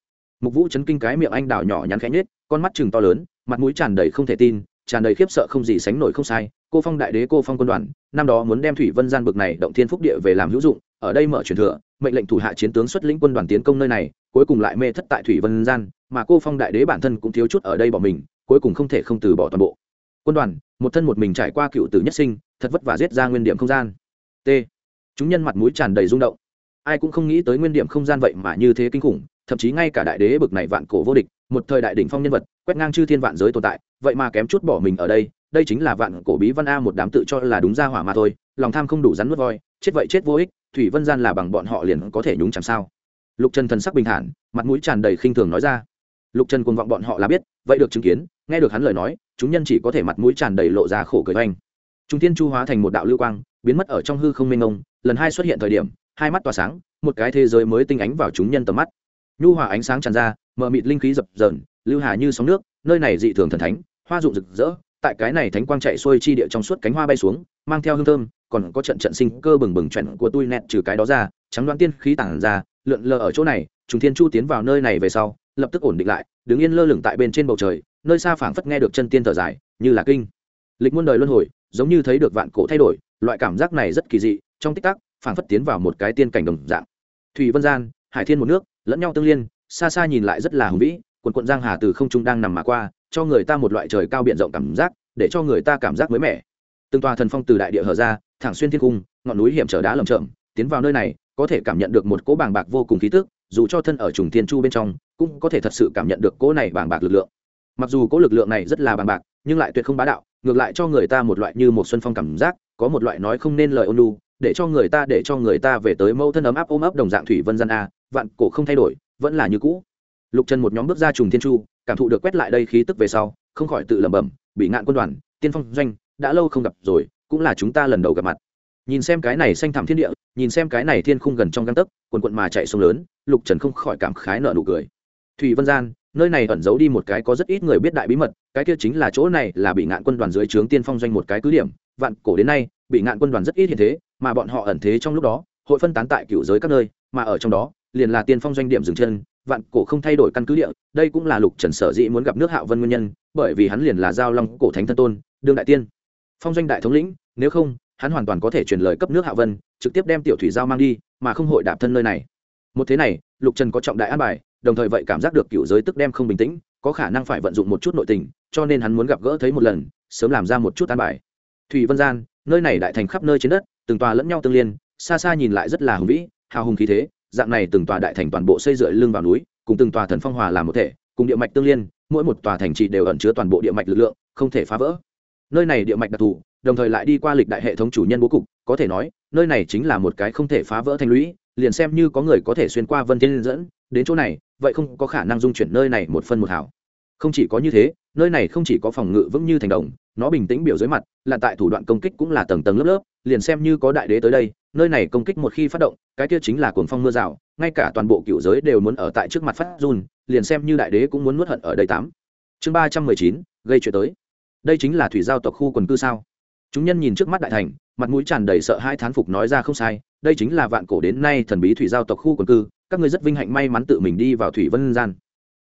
Mục vũ chấn kinh cái miệng anh đào nhỏ nhắn khẽ nhết con mắt chừng to lớn, mặt mũi tràn đầy không thể tin, tràn đầy khiếp sợ không gì sánh nổi không sai, cô phong đại đế, cô phong quân đoàn, năm đó muốn đem thủy vân gian bực này động thiên phúc địa về làm hữu dụng, ở đây mở truyền thừa, mệnh lệnh thủ hạ chiến tướng xuất lĩnh quân đoàn tiến công nơi này, cuối cùng lại mê thất tại thủy vân gian mà cô phong đại đế bản thân cũng thiếu chút ở đây bỏ mình, cuối cùng không thể không từ bỏ toàn bộ. Quân đoàn, một thân một mình trải qua cựu tử nhất sinh, thật vất vả giết ra nguyên điểm không gian. T. Chúng nhân mặt mũi tràn đầy rung động. Ai cũng không nghĩ tới nguyên điểm không gian vậy mà như thế kinh khủng, thậm chí ngay cả đại đế bực này vạn cổ vô địch, một thời đại đỉnh phong nhân vật, quét ngang chư thiên vạn giới tồn tại, vậy mà kém chút bỏ mình ở đây đây chính là vạn cổ bí văn a một đám tự cho là đúng ra hỏa mà thôi, lòng tham không đủ rắn nuốt voi, chết vậy chết vô ích, thủy vân gian là bằng bọn họ liền có thể nhúng chẳng sao. Lục trần thần sắc bình thản, mặt mũi tràn đầy khinh thường nói ra lục trần cuồng vọng bọn họ là biết, vậy được chứng kiến, nghe được hắn lời nói, chúng nhân chỉ có thể mặt mũi tràn đầy lộ ra khổ cười oanh. Trung tiên chu hóa thành một đạo lưu quang, biến mất ở trong hư không mênh ngông lần hai xuất hiện thời điểm, hai mắt tỏa sáng, một cái thế giới mới tinh ánh vào chúng nhân tầm mắt. Nhu hòa ánh sáng tràn ra, mờ mịt linh khí dập dờn, lưu hà như sóng nước, nơi này dị thường thần thánh, hoa rụng rực rỡ, tại cái này thánh quang chạy xuôi chi địa trong suốt cánh hoa bay xuống, mang theo hương thơm, còn có trận trận sinh cơ bừng bừng chuẩn của tui nẹt trừ cái đó ra, trắng đoán tiên khí tản ra, lượn lờ ở chỗ này chúng thiên chu tiến vào nơi này về sau lập tức ổn định lại, đứng yên lơ lửng tại bên trên bầu trời, nơi xa phảng phất nghe được chân tiên thở dài, như là kinh. Lịch muôn đời luân hồi, giống như thấy được vạn cổ thay đổi, loại cảm giác này rất kỳ dị, trong tích tắc, phảng phất tiến vào một cái tiên cảnh đồng dạng. Thủy vân gian, hải thiên một nước, lẫn nhau tương liên, xa xa nhìn lại rất là hùng vĩ, quần quận giang hà từ không trung đang nằm mà qua, cho người ta một loại trời cao biển rộng cảm giác, để cho người ta cảm giác mới mẻ. Từng tòa thần phong từ đại địa hở ra, thẳng xuyên thiên cung, ngọn núi hiểm trở đá lầm chậm tiến vào nơi này, có thể cảm nhận được một cỗ bàng bạc vô cùng khí tức dù cho thân ở trùng thiên chu bên trong, cũng có thể thật sự cảm nhận được cỗ này bàng bạc lực lượng. Mặc dù cỗ lực lượng này rất là bàng bạc, nhưng lại tuyệt không bá đạo, ngược lại cho người ta một loại như một xuân phong cảm giác, có một loại nói không nên lời ôn lu để cho người ta, để cho người ta về tới mâu thân ấm áp ôm ấp đồng dạng thủy vân gian a, vạn cổ không thay đổi, vẫn là như cũ. Lục trần một nhóm bước ra trùng thiên chu, cảm thụ được quét lại đây khí tức về sau, không khỏi tự lẩm bẩm bị ngạn quân đoàn, tiên phong doanh, đã lâu không gặp rồi, cũng là chúng ta lần đầu gặp mặt nhìn xem cái này xanh thẳm thiên địa, nhìn xem cái này thiên khung gần trong găng tấc, quần quận mà chạy sông lớn, lục trần không khỏi cảm khái nợ nụ cười. Thủy vân gian, nơi này ẩn giấu đi một cái có rất ít người biết đại bí mật, cái kia chính là chỗ này là bị ngạn quân đoàn dưới trướng tiên phong doanh một cái cứ điểm, vạn cổ đến nay, bị ngạn quân đoàn rất ít hiện thế, mà bọn họ ẩn thế trong lúc đó, hội phân tán tại cựu giới các nơi, mà ở trong đó, liền là tiên phong doanh điểm dừng chân, vạn cổ không thay đổi căn cứ địa, đây cũng là lục trần sở dĩ muốn gặp nước hạo vân nguyên nhân, bởi vì hắn liền là giao long cổ thánh thân tôn, đương đại tiên. Phong doanh đại thống lĩnh, nếu không hắn hoàn toàn có thể truyền lời cấp nước hạ vân, trực tiếp đem tiểu thủy giao mang đi, mà không hội đạp thân nơi này. Một thế này, lục trần có trọng đại an bài, đồng thời vậy cảm giác được cựu giới tức đem không bình tĩnh, có khả năng phải vận dụng một chút nội tình, cho nên hắn muốn gặp gỡ thấy một lần, sớm làm ra một chút an bài. Thủy vân gian, nơi này đại thành khắp nơi trên đất, từng tòa lẫn nhau tương liên, xa xa nhìn lại rất là hùng vĩ, hào hùng khí thế, dạng này từng tòa đại thành toàn bộ xây dựa lưng vào núi, cùng từng tòa thần phong hòa làm một thể, cùng địa mạch tương liên, mỗi một tòa thành trì đều ẩn chứa toàn bộ địa mạch lực lượng, không thể phá vỡ. Nơi này địa mạch đặc thù đồng thời lại đi qua lịch đại hệ thống chủ nhân bố cục, có thể nói, nơi này chính là một cái không thể phá vỡ thành lũy, liền xem như có người có thể xuyên qua vân thiên dẫn, đến chỗ này, vậy không có khả năng dung chuyển nơi này một phân một hảo không chỉ có như thế, nơi này không chỉ có phòng ngự vững như thành đồng, nó bình tĩnh biểu dưới mặt, là tại thủ đoạn công kích cũng là tầng tầng lớp lớp, liền xem như có đại đế tới đây, nơi này công kích một khi phát động, cái kia chính là cuồng phong mưa rào, ngay cả toàn bộ cựu giới đều muốn ở tại trước mặt phát run, liền xem như đại đế cũng muốn nuốt hận ở đây tám. Chương ba trăm mười chín, gây chuyện tới. Đây chính là thủy giao tộc khu quần cư sao? Chúng nhân nhìn trước mắt đại thành, mặt mũi tràn đầy sợ hai thán phục nói ra không sai, đây chính là vạn cổ đến nay thần bí thủy giao tộc khu quần cư, các ngươi rất vinh hạnh may mắn tự mình đi vào thủy vân gian.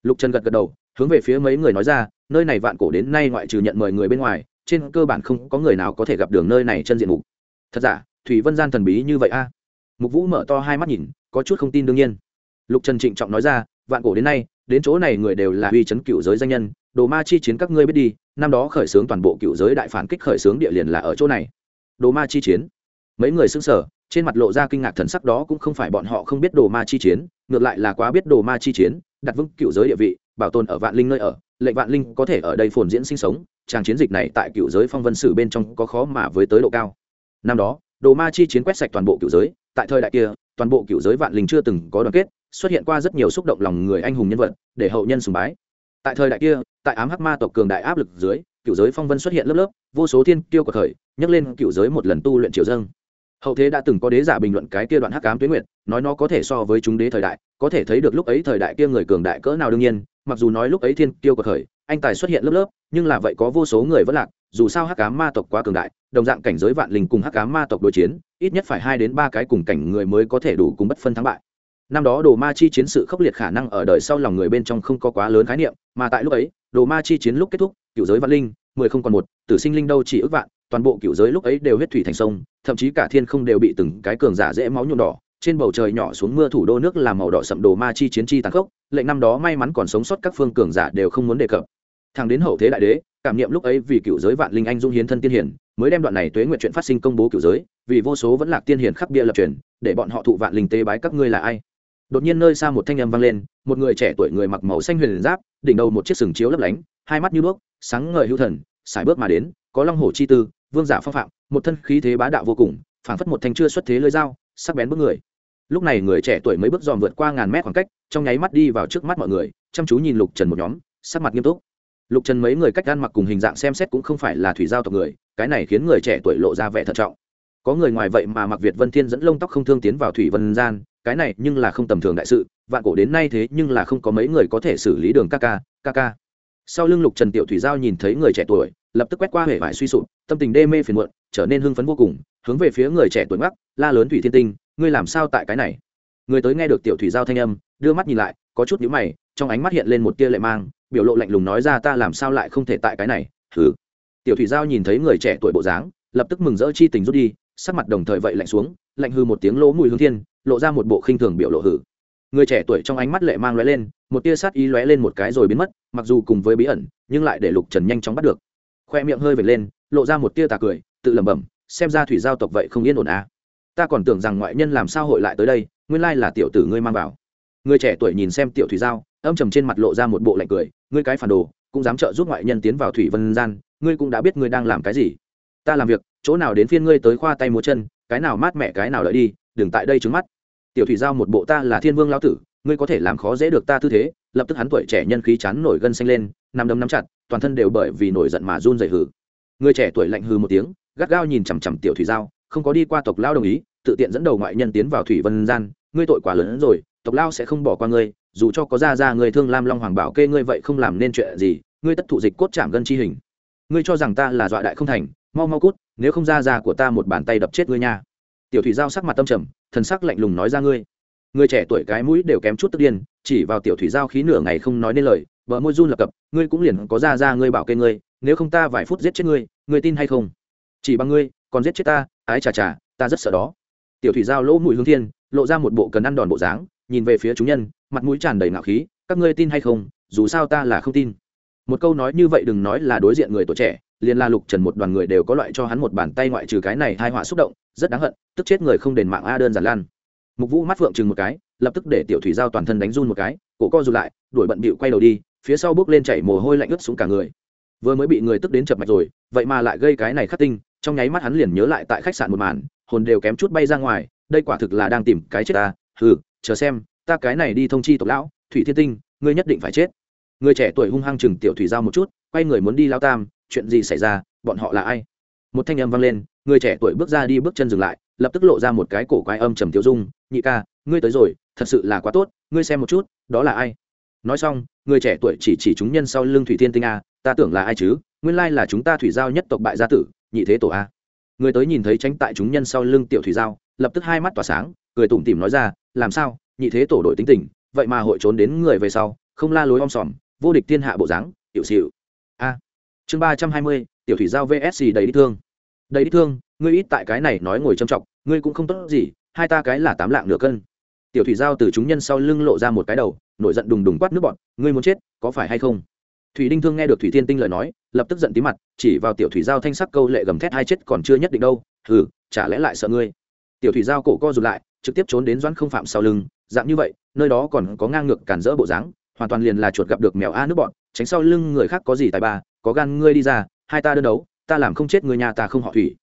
Lục trần gật gật đầu, hướng về phía mấy người nói ra, nơi này vạn cổ đến nay ngoại trừ nhận mời người bên ngoài, trên cơ bản không có người nào có thể gặp đường nơi này chân diện mục. Thật giả, thủy vân gian thần bí như vậy a? Mục vũ mở to hai mắt nhìn, có chút không tin đương nhiên. Lục trần trịnh trọng nói ra, vạn cổ đến nay, đến chỗ này người đều là uy chấn cựu giới danh nhân đồ ma chi chiến các ngươi biết đi, năm đó khởi xướng toàn bộ cựu giới đại phản kích khởi xướng địa liền là ở chỗ này. Đồ ma chi chiến. Mấy người xưng sở trên mặt lộ ra kinh ngạc thần sắc đó cũng không phải bọn họ không biết đồ ma chi chiến, ngược lại là quá biết đồ ma chi chiến, đặt vững cựu giới địa vị, bảo tồn ở vạn linh nơi ở, lệnh vạn linh có thể ở đây phồn diễn sinh sống tràng chiến dịch này tại cựu giới phong vân sử bên trong có khó mà với tới độ cao. Năm đó, đồ ma chi chiến quét sạch toàn bộ cựu giới, tại thời đại kia, toàn bộ cựu giới vạn linh chưa từng có đoàn kết, xuất hiện qua rất nhiều xúc động lòng người anh hùng nhân vật, để hậu nhân sùng bái tại thời đại kia tại ám hắc ma tộc cường đại áp lực dưới cựu giới phong vân xuất hiện lớp lớp vô số thiên kiêu của thời nhắc lên cựu giới một lần tu luyện triều dâng. Hậu thế đã từng có đế giả bình luận cái kia đoạn hắc ám tuyến nguyện, nói nó có thể so với chúng đế thời đại có thể thấy được lúc ấy thời đại kia người cường đại cỡ nào đương nhiên mặc dù nói lúc ấy thiên kiêu của thời anh tài xuất hiện lớp lớp nhưng là vậy có vô số người vẫn lạc dù sao hắc ám ma tộc quá cường đại đồng dạng cảnh giới vạn linh cùng hắc ám ma tộc đối chiến ít nhất phải hai đến ba cái cùng cảnh người mới có thể đủ cùng bất phân thắng bại năm đó đồ ma chi chiến sự khốc liệt khả năng ở đời sau lòng người bên trong không có quá lớn khái niệm, mà tại lúc ấy, đồ ma chi chiến lúc kết thúc, cựu giới vạn linh, mười không còn một, tử sinh linh đâu chỉ ước vạn, toàn bộ cựu giới lúc ấy đều huyết thủy thành sông, thậm chí cả thiên không đều bị từng cái cường giả dễ máu nhuộm đỏ. Trên bầu trời nhỏ xuống mưa thủ đô nước làm màu đỏ sậm đồ ma chi chiến chi tàn khốc, lệnh năm đó may mắn còn sống sót các phương cường giả đều không muốn đề cập. Thằng đến hậu thế đại đế, cảm niệm lúc ấy vì cựu giới vạn linh anh dung hiến thân tiên hiển, mới đem đoạn này tuế nguyện chuyện phát sinh công bố cựu giới, vì vô số vẫn lạc tiên hiển khắc bia lập truyền, để bọn họ thụ vạn linh tế bái các ngươi là ai? Đột nhiên nơi xa một thanh âm vang lên, một người trẻ tuổi người mặc màu xanh huyền giáp, đỉnh đầu một chiếc sừng chiếu lấp lánh, hai mắt như đuốc, sáng ngời hữu thần, sải bước mà đến, có long hổ chi tư, vương giả phong phạm, một thân khí thế bá đạo vô cùng, phảng phất một thanh chưa xuất thế lưỡi dao, sắc bén bước người. Lúc này người trẻ tuổi mấy bước dòm vượt qua ngàn mét khoảng cách, trong nháy mắt đi vào trước mắt mọi người, chăm chú nhìn lục trần một nhóm, sắc mặt nghiêm túc. Lục trần mấy người cách gan mặc cùng hình dạng xem xét cũng không phải là thủy giao tộc người, cái này khiến người trẻ tuổi lộ ra vẻ thận trọng. Có người ngoài vậy mà mặc việt vân thiên dẫn lông tóc không thương tiến vào thủy vân gian cái này nhưng là không tầm thường đại sự, vạn cổ đến nay thế nhưng là không có mấy người có thể xử lý đường ca ca ca ca. Sau lưng lục trần tiểu thủy giao nhìn thấy người trẻ tuổi, lập tức quét qua hệ vải suy sụp, tâm tình đê mê phiền muộn, trở nên hưng phấn vô cùng, hướng về phía người trẻ tuổi mắc la lớn thủy thiên tinh, ngươi làm sao tại cái này? Người tới nghe được tiểu thủy giao thanh âm, đưa mắt nhìn lại, có chút nhíu mày, trong ánh mắt hiện lên một tia lệ mang, biểu lộ lạnh lùng nói ra, ta làm sao lại không thể tại cái này? Thử tiểu thủy giao nhìn thấy người trẻ tuổi bộ dáng, lập tức mừng rỡ chi tình rút đi, sắc mặt đồng thời vậy lạnh xuống lạnh hư một tiếng lỗ mùi hương thiên, lộ ra một bộ khinh thường biểu lộ hử. Người trẻ tuổi trong ánh mắt lệ mang lóe lên, một tia sát ý lóe lên một cái rồi biến mất, mặc dù cùng với bí ẩn, nhưng lại để lục trần nhanh chóng bắt được. Khoe miệng hơi vệt lên, lộ ra một tia tà cười, tự lẩm bẩm, xem ra thủy giao tộc vậy không yên ổn à. ta còn tưởng rằng ngoại nhân làm sao hội lại tới đây, nguyên lai là tiểu tử ngươi mang vào. Người trẻ tuổi nhìn xem tiểu thủy giao, âm trầm trên mặt lộ ra một bộ lạnh cười, ngươi cái phản đồ, cũng dám trợ giúp ngoại nhân tiến vào thủy vân gian, ngươi cũng đã biết ngươi đang làm cái gì. Ta làm việc, chỗ nào đến phiên ngươi tới khoa tay múa chân cái nào mát mẹ cái nào đợi đi, đừng tại đây trứng mắt. Tiểu thủy giao một bộ ta là thiên vương lão tử, ngươi có thể làm khó dễ được ta tư thế, lập tức hắn tuổi trẻ nhân khí chán nổi gân xanh lên, nằm đấm nắm chặt, toàn thân đều bởi vì nổi giận mà run dày hừ. Người trẻ tuổi lạnh hừ một tiếng, gắt gao nhìn chằm chằm tiểu thủy giao, không có đi qua tộc lao đồng ý, tự tiện dẫn đầu ngoại nhân tiến vào thủy vân gian, ngươi tội quá lớn hơn rồi, tộc lao sẽ không bỏ qua ngươi, dù cho có ra ra người thương lam long hoàng bảo kê ngươi vậy không làm nên chuyện gì, ngươi tất thụ dịch cốt chạm gân chi hình. Ngươi cho rằng ta là dọa đại không thành, mau mau cút nếu không ra ra của ta một bàn tay đập chết ngươi nha. Tiểu thủy giao sắc mặt tâm trầm, thần sắc lạnh lùng nói ra ngươi. Người trẻ tuổi cái mũi đều kém chút tức điên, chỉ vào tiểu thủy giao khí nửa ngày không nói nên lời vợ môi run lập cập, ngươi cũng liền có ra ra ngươi bảo kê ngươi, nếu không ta vài phút giết chết ngươi ngươi tin hay không? Chỉ bằng ngươi, còn giết chết ta, ái chà chà, ta rất sợ đó. Tiểu thủy giao lỗ mũi hương thiên, lộ ra một bộ cần ăn đòn bộ dáng, nhìn về phía chúng nhân, mặt mũi tràn đầy ngạo khí, các ngươi tin hay không, dù sao ta là không tin. Một câu nói như vậy đừng nói là đối diện người tuổi trẻ liền la lục trần một đoàn người đều có loại cho hắn một bàn tay ngoại trừ cái này hai họa xúc động, rất đáng hận, tức chết người không đền mạng a đơn giản lan. Mục vũ mắt phượng chừng một cái, lập tức để tiểu thủy giao toàn thân đánh run một cái, cổ co rụt lại, đuổi bận bịu quay đầu đi, phía sau bước lên chảy mồ hôi lạnh ướt xuống cả người. Vừa mới bị người tức đến chập mạch rồi, vậy mà lại gây cái này khắc tinh, trong nháy mắt hắn liền nhớ lại tại khách sạn một màn, hồn đều kém chút bay ra ngoài, đây quả thực là đang tìm cái chết ta, hừ, chờ xem, ta cái này đi thông chi tộc lão, thủy thiên tinh, ngươi nhất định phải chết. Người trẻ tuổi hung hăng chừng tiểu thủy giao một chút, quay người muốn đi lao tam chuyện gì xảy ra, bọn họ là ai? Một thanh âm vang lên, người trẻ tuổi bước ra đi bước chân dừng lại, lập tức lộ ra một cái cổ quái âm trầm tiêu dung, nhị ca, ngươi tới rồi, thật sự là quá tốt, ngươi xem một chút, đó là ai? Nói xong, người trẻ tuổi chỉ chỉ chúng nhân sau lưng thủy thiên tinh a, ta tưởng là ai chứ? Nguyên lai là chúng ta thủy giao nhất tộc bại gia tử, nhị thế tổ a. Người tới nhìn thấy tránh tại chúng nhân sau lưng tiểu thủy giao, lập tức hai mắt tỏa sáng, cười tủm tỉm nói ra, làm sao? Nhị thế tổ đội tính tình, vậy mà hội trốn đến người về sau, không la lối om sòm, vô địch thiên hạ bộ dáng hiệu xịu a chương ba trăm hai mươi, tiểu thủy giao vsc đầy đi thương. Đầy đi thương, ngươi ít tại cái này nói ngồi trầm trọng ngươi cũng không tốt gì, hai ta cái là tám lạng nửa cân. Tiểu thủy giao từ chúng nhân sau lưng lộ ra một cái đầu, nổi giận đùng đùng quát nước bọn, ngươi muốn chết, có phải hay không? Thủy đinh thương nghe được thủy thiên tinh lời nói, lập tức giận tí mặt, chỉ vào tiểu thủy giao thanh sắc câu lệ gầm thét hai chết còn chưa nhất định đâu, hừ, chả lẽ lại sợ ngươi? Tiểu thủy giao cổ co rụt lại, trực tiếp trốn đến doãn không phạm sau lưng, dạng như vậy, nơi đó còn có ngang ngược cản rỡ bộ dáng hoàn toàn liền là chuột gặp được mèo a nước bọn, tránh sau lưng người khác có gì tài ba, có gan ngươi đi ra, hai ta đơn đấu, ta làm không chết người nhà ta không họ thủy.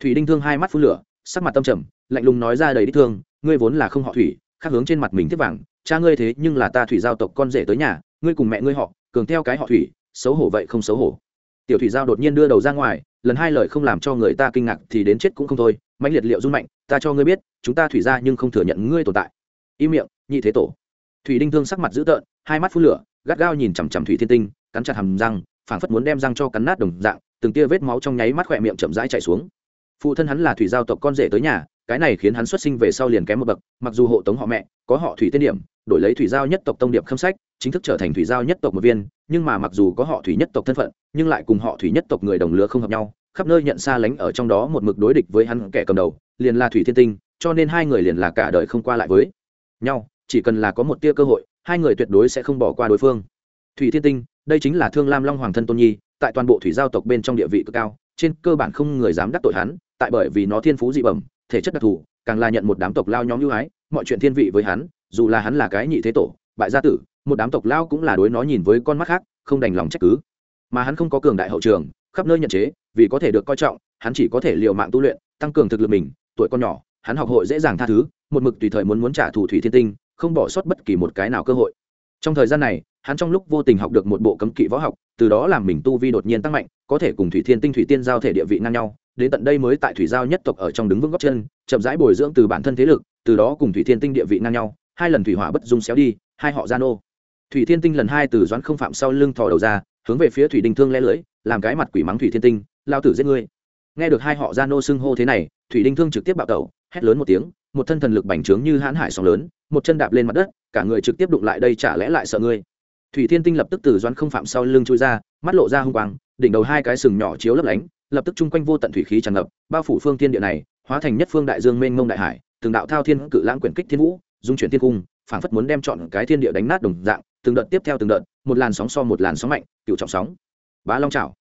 Thủy đinh thương hai mắt phun lửa, sắc mặt tâm trầm, lạnh lùng nói ra đầy đích thương, ngươi vốn là không họ thủy, khác hướng trên mặt mình tiếp vàng, cha ngươi thế nhưng là ta thủy giao tộc con rể tới nhà, ngươi cùng mẹ ngươi họ, cường theo cái họ thủy, xấu hổ vậy không xấu hổ. Tiểu thủy giao đột nhiên đưa đầu ra ngoài, lần hai lời không làm cho người ta kinh ngạc thì đến chết cũng không thôi mạnh liệt liệu run mạnh, ta cho ngươi biết, chúng ta thủy ra nhưng không thừa nhận ngươi tồn tại. Im miệng, nhị thế tổ. Thủy đinh thương sắc mặt dữ tợn hai mắt phun lửa, gắt gao nhìn chằm chằm thủy thiên tinh, cắn chặt hầm răng, phảng phất muốn đem răng cho cắn nát đồng dạng, từng tia vết máu trong nháy mắt khỏe miệng chậm rãi chạy xuống. Phụ thân hắn là thủy giao tộc con rể tới nhà, cái này khiến hắn xuất sinh về sau liền kém một bậc, mặc dù hộ tống họ mẹ, có họ thủy tiên điểm, đổi lấy thủy giao nhất tộc tông điệp khâm sách, chính thức trở thành thủy giao nhất tộc một viên, nhưng mà mặc dù có họ thủy nhất tộc thân phận, nhưng lại cùng họ thủy nhất tộc người đồng lứa không hợp nhau, khắp nơi nhận xa lánh ở trong đó một mực đối địch với hắn kẻ cầm đầu, liền là thủy thiên tinh, cho nên hai người liền là cả đời không qua lại với nhau, chỉ cần là có một tia cơ hội hai người tuyệt đối sẽ không bỏ qua đối phương. Thủy thiên tinh, đây chính là thương lam long hoàng thân tôn nhi, tại toàn bộ thủy giao tộc bên trong địa vị cực cao, trên cơ bản không người dám đắc tội hắn, tại bởi vì nó thiên phú dị bẩm, thể chất đặc thù, càng là nhận một đám tộc lao nhóm ưu ái, mọi chuyện thiên vị với hắn, dù là hắn là cái nhị thế tổ, bại gia tử, một đám tộc lao cũng là đối nó nhìn với con mắt khác, không đành lòng trách cứ. Mà hắn không có cường đại hậu trường, khắp nơi nhận chế, vì có thể được coi trọng, hắn chỉ có thể liều mạng tu luyện, tăng cường thực lực mình, tuổi con nhỏ, hắn học hội dễ dàng tha thứ, một mực tùy thời muốn muốn trả thù thủy thiên tinh không bỏ sót bất kỳ một cái nào cơ hội. Trong thời gian này, hắn trong lúc vô tình học được một bộ cấm kỵ võ học, từ đó làm mình tu vi đột nhiên tăng mạnh, có thể cùng thủy thiên tinh thủy tiên giao thể địa vị ngang nhau, đến tận đây mới tại thủy giao nhất tộc ở trong đứng vững góc chân, chậm rãi bồi dưỡng từ bản thân thế lực, từ đó cùng thủy thiên tinh địa vị ngang nhau, hai lần thủy hỏa bất dung xéo đi, hai họ gian ô thủy thiên tinh lần hai từ doãn không phạm sau lưng thò đầu ra, hướng về phía thủy đình thương lẽ lưỡi làm cái mặt quỷ mắng thủy thiên tinh, lao tử giết ngươi. Nghe được hai họ gian ô xưng hô thế này, thủy đình thương trực tiếp bạo tẩu, hét lớn một tiếng một thân thần lực bành trướng như hãn hải sóng lớn, một chân đạp lên mặt đất, cả người trực tiếp đụng lại đây chả lẽ lại sợ ngươi. Thủy thiên tinh lập tức từ doãn không phạm sau lưng chui ra, mắt lộ ra hung quang, đỉnh đầu hai cái sừng nhỏ chiếu lấp lánh, lập tức chung quanh vô tận thủy khí tràn ngập, bao phủ phương thiên địa này, hóa thành nhất phương đại dương mênh mông đại hải, từng đạo thao thiên cự lãng quyển kích thiên vũ, dung chuyển thiên cung, phảng phất muốn đem chọn cái thiên địa đánh nát đồng dạng, từng đợt tiếp theo từng đợt, một làn sóng so một làn sóng mạnh, cựu trọng sóng. Bá long chảo.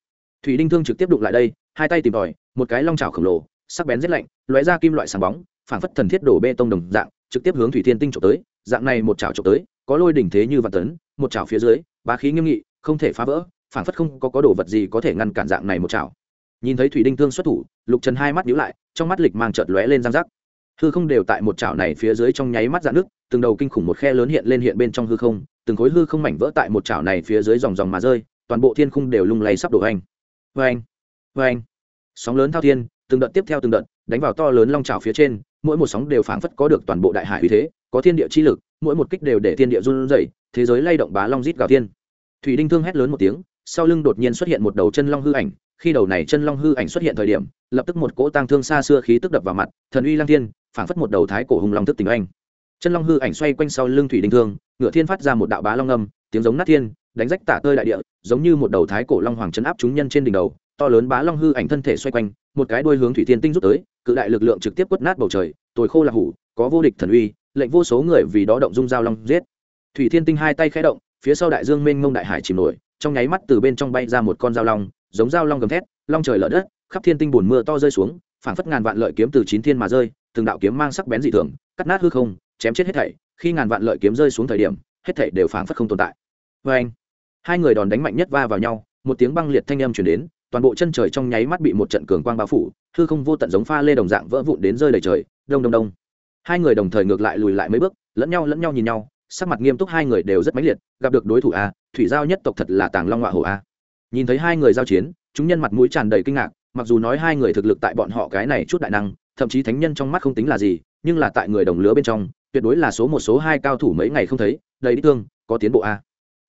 Thủy đinh thương trực tiếp đụng lại đây, hai tay tìm tòi, một cái long chảo khổng lồ, sắc bén rét lạnh, lóe ra kim loại sáng bóng phảng phất thần thiết đổ bê tông đồng dạng, trực tiếp hướng thủy thiên tinh trộm tới, dạng này một chảo trộm tới, có lôi đỉnh thế như vạn tấn, một chảo phía dưới, bá khí nghiêm nghị, không thể phá vỡ, phảng phất không có có đồ vật gì có thể ngăn cản dạng này một chảo. Nhìn thấy thủy đinh thương xuất thủ, lục trần hai mắt nhíu lại, trong mắt lịch mang chợt lóe lên răng rắc. Hư không đều tại một chảo này phía dưới trong nháy mắt dạn nước từng đầu kinh khủng một khe lớn hiện lên hiện bên trong hư không, từng khối hư không mảnh vỡ tại một chảo này phía dưới dòng dòng mà rơi, toàn bộ thiên khung đều lung lay sắp đổ anh vê anh vê anh sóng lớn thao thiên, từng đợt tiếp theo từng đợt, đánh vào to lớn long chảo phía trên mỗi một sóng đều phảng phất có được toàn bộ đại hải uy thế, có thiên địa chi lực, mỗi một kích đều để thiên địa run rẩy, thế giới lay động bá long rít gào thiên. Thủy đinh thương hét lớn một tiếng, sau lưng đột nhiên xuất hiện một đầu chân long hư ảnh, khi đầu này chân long hư ảnh xuất hiện thời điểm, lập tức một cỗ tang thương xa xưa khí tức đập vào mặt, thần uy lang thiên, phảng phất một đầu thái cổ hùng long tức tình anh chân long hư ảnh xoay quanh sau lưng thủy đinh thương ngựa thiên phát ra một đạo bá long âm, tiếng giống nát thiên, đánh rách tả tơi đại địa, giống như một đầu thái cổ long hoàng chấn áp chúng nhân trên đỉnh đầu to lớn bá long hư ảnh thân thể xoay quanh, một cái đuôi hướng thủy thiên tinh rút tới, cự đại lực lượng trực tiếp quất nát bầu trời, tồi khô là hủ, có vô địch thần uy, lệnh vô số người vì đó động dung giao long giết. Thủy thiên tinh hai tay khẽ động, phía sau đại dương mênh mông đại hải chìm nổi, trong nháy mắt từ bên trong bay ra một con dao long, giống dao long gầm thét, long trời lở đất, khắp thiên tinh buồn mưa to rơi xuống, phảng phất ngàn vạn lợi kiếm từ chín thiên mà rơi, từng đạo kiếm mang sắc bén dị thường, cắt nát hư không, chém chết hết thảy, khi ngàn vạn lợi kiếm rơi xuống thời điểm, hết thảy đều phảng phất không tồn tại. Vê anh hai người đòn đánh mạnh nhất va vào nhau, một tiếng băng liệt thanh âm truyền đến toàn bộ chân trời trong nháy mắt bị một trận cường quang bao phủ, hư không vô tận giống pha lê đồng dạng vỡ vụn đến rơi đầy trời, đông đông đông. Hai người đồng thời ngược lại lùi lại mấy bước, lẫn nhau lẫn nhau nhìn nhau, sắc mặt nghiêm túc hai người đều rất mãnh liệt, gặp được đối thủ a, thủy giao nhất tộc thật là tàng long họa hổ a. Nhìn thấy hai người giao chiến, chúng nhân mặt mũi tràn đầy kinh ngạc, mặc dù nói hai người thực lực tại bọn họ cái này chút đại năng, thậm chí thánh nhân trong mắt không tính là gì, nhưng là tại người đồng lứa bên trong, tuyệt đối là số một số hai cao thủ mấy ngày không thấy, đầy đi thương, có tiến bộ a.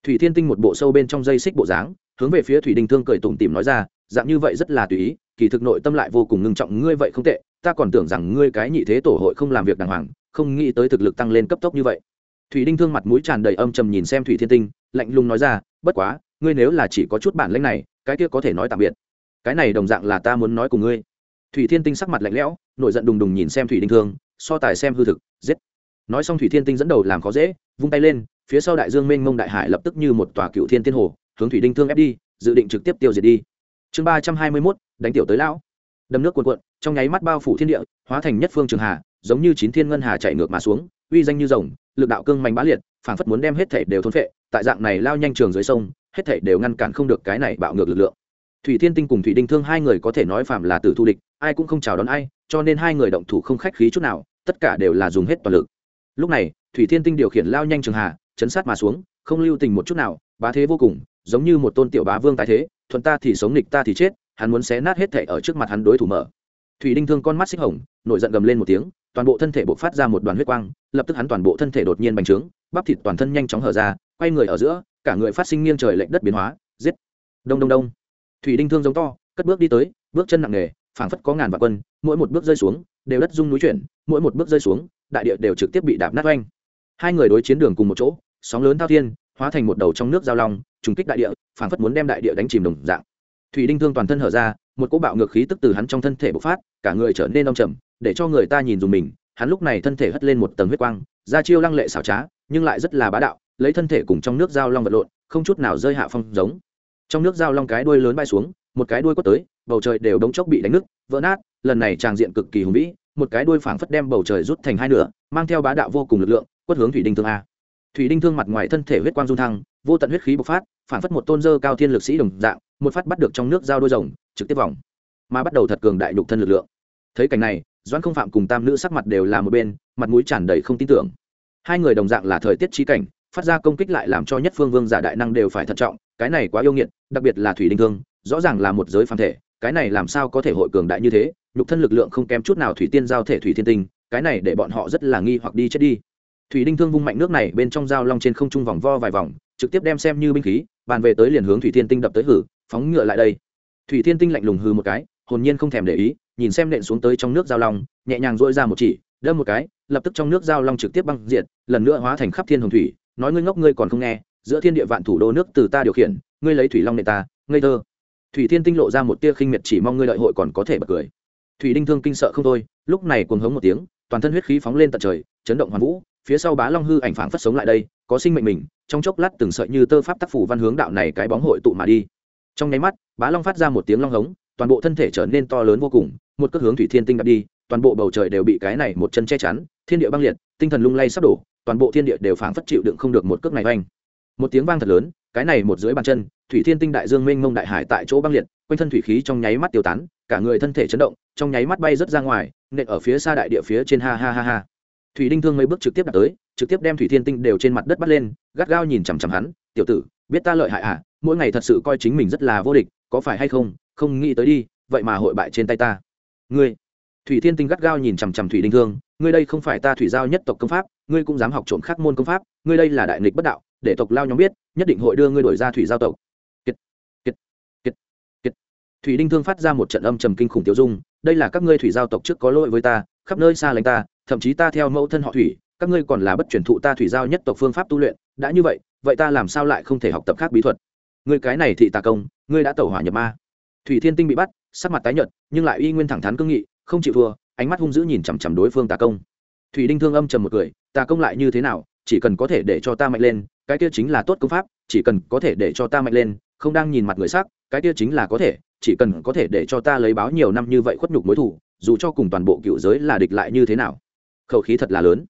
Thủy thiên tinh một bộ sâu bên trong dây xích bộ dáng hướng về phía thủy đình thương cười tủm tỉm nói ra, dạng như vậy rất là tùy ý, kỳ thực nội tâm lại vô cùng ngưng trọng, ngươi vậy không tệ, ta còn tưởng rằng ngươi cái nhị thế tổ hội không làm việc đàng hoàng, không nghĩ tới thực lực tăng lên cấp tốc như vậy. Thủy đinh thương mặt mũi tràn đầy âm trầm nhìn xem thủy thiên tinh, lạnh lùng nói ra, bất quá, ngươi nếu là chỉ có chút bản lĩnh này, cái kia có thể nói tạm biệt. Cái này đồng dạng là ta muốn nói cùng ngươi. Thủy thiên tinh sắc mặt lạnh lẽo, nổi giận đùng đùng nhìn xem thủy đinh thương, so tài xem hư thực, giết. Nói xong thủy thiên tinh dẫn đầu làm khó dễ, vung tay lên, phía sau đại dương mênh mông đại hải lập tức như một tòa cựu thiên tiên hồ hướng thủy đinh thương ép đi, dự định trực tiếp tiêu diệt đi. Chương ba trăm hai mươi mốt, đánh tiểu tới lão. Đầm nước cuồn cuộn, trong nháy mắt bao phủ thiên địa, hóa thành nhất phương trường hà, giống như chín thiên ngân hà chạy ngược mà xuống, uy danh như rồng, lực đạo cương mạnh bá liệt, phảng phất muốn đem hết thể đều thôn phệ, tại dạng này lao nhanh trường dưới sông, hết thể đều ngăn cản không được cái này bạo ngược lực lượng. Thủy thiên tinh cùng thủy đinh thương hai người có thể nói phạm là tử thu địch, ai cũng không chào đón ai, cho nên hai người động thủ không khách khí chút nào, tất cả đều là dùng hết toàn lực. Lúc này, thủy thiên tinh điều khiển lao nhanh trường hà, chấn sát mà xuống, không lưu tình một chút nào, bá thế vô cùng giống như một tôn tiểu bá vương tái thế, thuận ta thì sống, nghịch ta thì chết, hắn muốn xé nát hết thể ở trước mặt hắn đối thủ mở. Thủy đinh thương con mắt xích hồng, nổi giận gầm lên một tiếng, toàn bộ thân thể bộc phát ra một đoàn huyết quang, lập tức hắn toàn bộ thân thể đột nhiên bành trướng, bắp thịt toàn thân nhanh chóng hở ra, quay người ở giữa, cả người phát sinh nghiêng trời lệnh đất biến hóa, giết. Đông đông đông. Thủy đinh thương giống to, cất bước đi tới, bước chân nặng nề, phảng phất có ngàn vạn quân, mỗi một bước rơi xuống, đều đất rung núi chuyển, mỗi một bước rơi xuống, đại địa đều trực tiếp bị đạp nát oanh. Hai người đối chiến đường cùng một chỗ, sóng lớn thao thiên hóa thành một đầu trong nước giao long, trùng kích đại địa, phảng phất muốn đem đại địa đánh chìm đồng dạng. Thủy đinh thương toàn thân hở ra, một cỗ bạo ngược khí tức từ hắn trong thân thể bộc phát, cả người trở nên đông trầm, để cho người ta nhìn dùng mình, hắn lúc này thân thể hất lên một tầng huyết quang, ra chiêu lăng lệ xảo trá, nhưng lại rất là bá đạo, lấy thân thể cùng trong nước giao long vật lộn, không chút nào rơi hạ phong giống. Trong nước giao long cái đuôi lớn bay xuống, một cái đuôi quất tới, bầu trời đều đống chốc bị đánh nứt, vỡ nát, lần này tràng diện cực kỳ hùng vĩ, một cái đuôi phảng phất đem bầu trời rút thành hai nửa, mang theo bá đạo vô cùng lực lượng, quất hướng thủy đinh thương a thủy đinh thương mặt ngoài thân thể huyết quang dung thăng, vô tận huyết khí bộc phát phảng phất một tôn dơ cao thiên lực sĩ đồng dạng, một phát bắt được trong nước giao đôi rồng, trực tiếp vòng. Mà bắt đầu thật cường đại nhục thân lực lượng. Thấy cảnh này, doãn không phạm cùng tam nữ sắc mặt đều là một bên, mặt mũi tràn đầy không tin tưởng. Hai người đồng dạng là thời tiết trí cảnh, phát ra công kích lại làm cho nhất phương vương giả đại năng đều phải thận trọng, cái này quá yêu nghiệt, đặc biệt là thủy đinh thương, rõ ràng là một giới phàm thể, cái này làm sao có thể hội cường đại như thế, nhục thân lực lượng không kém chút nào thủy tiên giao thể thủy thiên tinh, cái này để bọn họ rất là nghi hoặc đi chết đi thủy đinh thương vung mạnh nước này bên trong dao long trên không trung vòng vo vài vòng, trực tiếp đem xem như binh khí, bàn về tới liền hướng thủy thiên tinh đập tới hử, phóng ngựa lại đây. Thủy thiên tinh lạnh lùng hư một cái, hồn nhiên không thèm để ý, nhìn xem nện xuống tới trong nước giao long, nhẹ nhàng dội ra một chỉ, đâm một cái, lập tức trong nước giao long trực tiếp băng diệt, lần nữa hóa thành khắp thiên hồng thủy, nói ngươi ngốc ngươi còn không nghe, giữa thiên địa vạn thủ đô nước từ ta điều khiển, ngươi lấy thủy long nệ ta, ngây thơ. Thủy thiên tinh lộ ra một tia khinh miệt chỉ mong ngươi lợi hội còn có thể bật cười. Thủy đinh thương kinh sợ không thôi, lúc này cuồng hống một tiếng, toàn thân huyết khí phóng lên tận trời, chấn động hoàn vũ phía sau bá long hư ảnh phảng phất sống lại đây, có sinh mệnh mình, trong chốc lát từng sợi như tơ pháp tác phủ văn hướng đạo này cái bóng hội tụ mà đi. Trong nháy mắt, bá long phát ra một tiếng long hống, toàn bộ thân thể trở nên to lớn vô cùng, một cước hướng thủy thiên tinh đặt đi, toàn bộ bầu trời đều bị cái này một chân che chắn, thiên địa băng liệt, tinh thần lung lay sắp đổ, toàn bộ thiên địa đều phảng phất chịu đựng không được một cước này oanh một tiếng vang thật lớn, cái này một dưới bàn chân, thủy thiên tinh đại dương mênh mông đại hải tại chỗ băng liệt, quanh thân thủy khí trong nháy mắt tiêu tán, cả người thân thể chấn động, trong nháy mắt bay rớt ra ngoài, nện ở phía xa đại địa phía trên, ha ha ha ha thủy đinh thương mấy bước trực tiếp đặt tới trực tiếp đem thủy thiên tinh đều trên mặt đất bắt lên gắt gao nhìn chằm chằm hắn tiểu tử biết ta lợi hại à? Mỗi ngày thật sự coi chính mình rất là vô địch có phải hay không? Không nghĩ tới đi vậy mà hội bại trên tay ta. Ngươi? Thủy thiên tinh gắt gao nhìn chằm chằm thủy đinh thương ngươi đây không phải ta thủy giao nhất tộc công pháp ngươi cũng dám học trộm khắc môn công pháp ngươi đây là đại nghịch bất đạo để tộc lao nhóm biết nhất định hội đưa ngươi đổi ra thủy giao tộc. Kiệt, kiệt, kiệt, kiệt. thủy đinh thương phát ra một trận âm trầm kinh khủng tiêu dung đây là các ngươi thủy giao tộc trước có lỗi với ta khắp nơi xa lánh ta, thậm chí ta theo mẫu thân họ thủy, các ngươi còn là bất truyền thụ ta thủy giao nhất tộc phương pháp tu luyện, đã như vậy vậy ta làm sao lại không thể học tập khác bí thuật? Người cái này thị tà công, ngươi đã tẩu hỏa nhập ma. Thủy thiên tinh bị bắt, sắc mặt tái nhợt, nhưng lại uy nguyên thẳng thắn cương nghị, không chịu thua, ánh mắt hung dữ nhìn chằm chằm đối phương tà công. Thủy đinh thương âm trầm một cười, tà công lại như thế nào, chỉ cần có thể để cho ta mạnh lên, cái kia chính là tốt công pháp, chỉ cần có thể để cho ta mạnh lên, không đang nhìn mặt người sắc cái kia chính là có thể, chỉ cần có thể để cho ta lấy báo nhiều năm như vậy khuất nhục mối thủ dù cho cùng toàn bộ cựu giới là địch lại như thế nào, khẩu khí thật là lớn.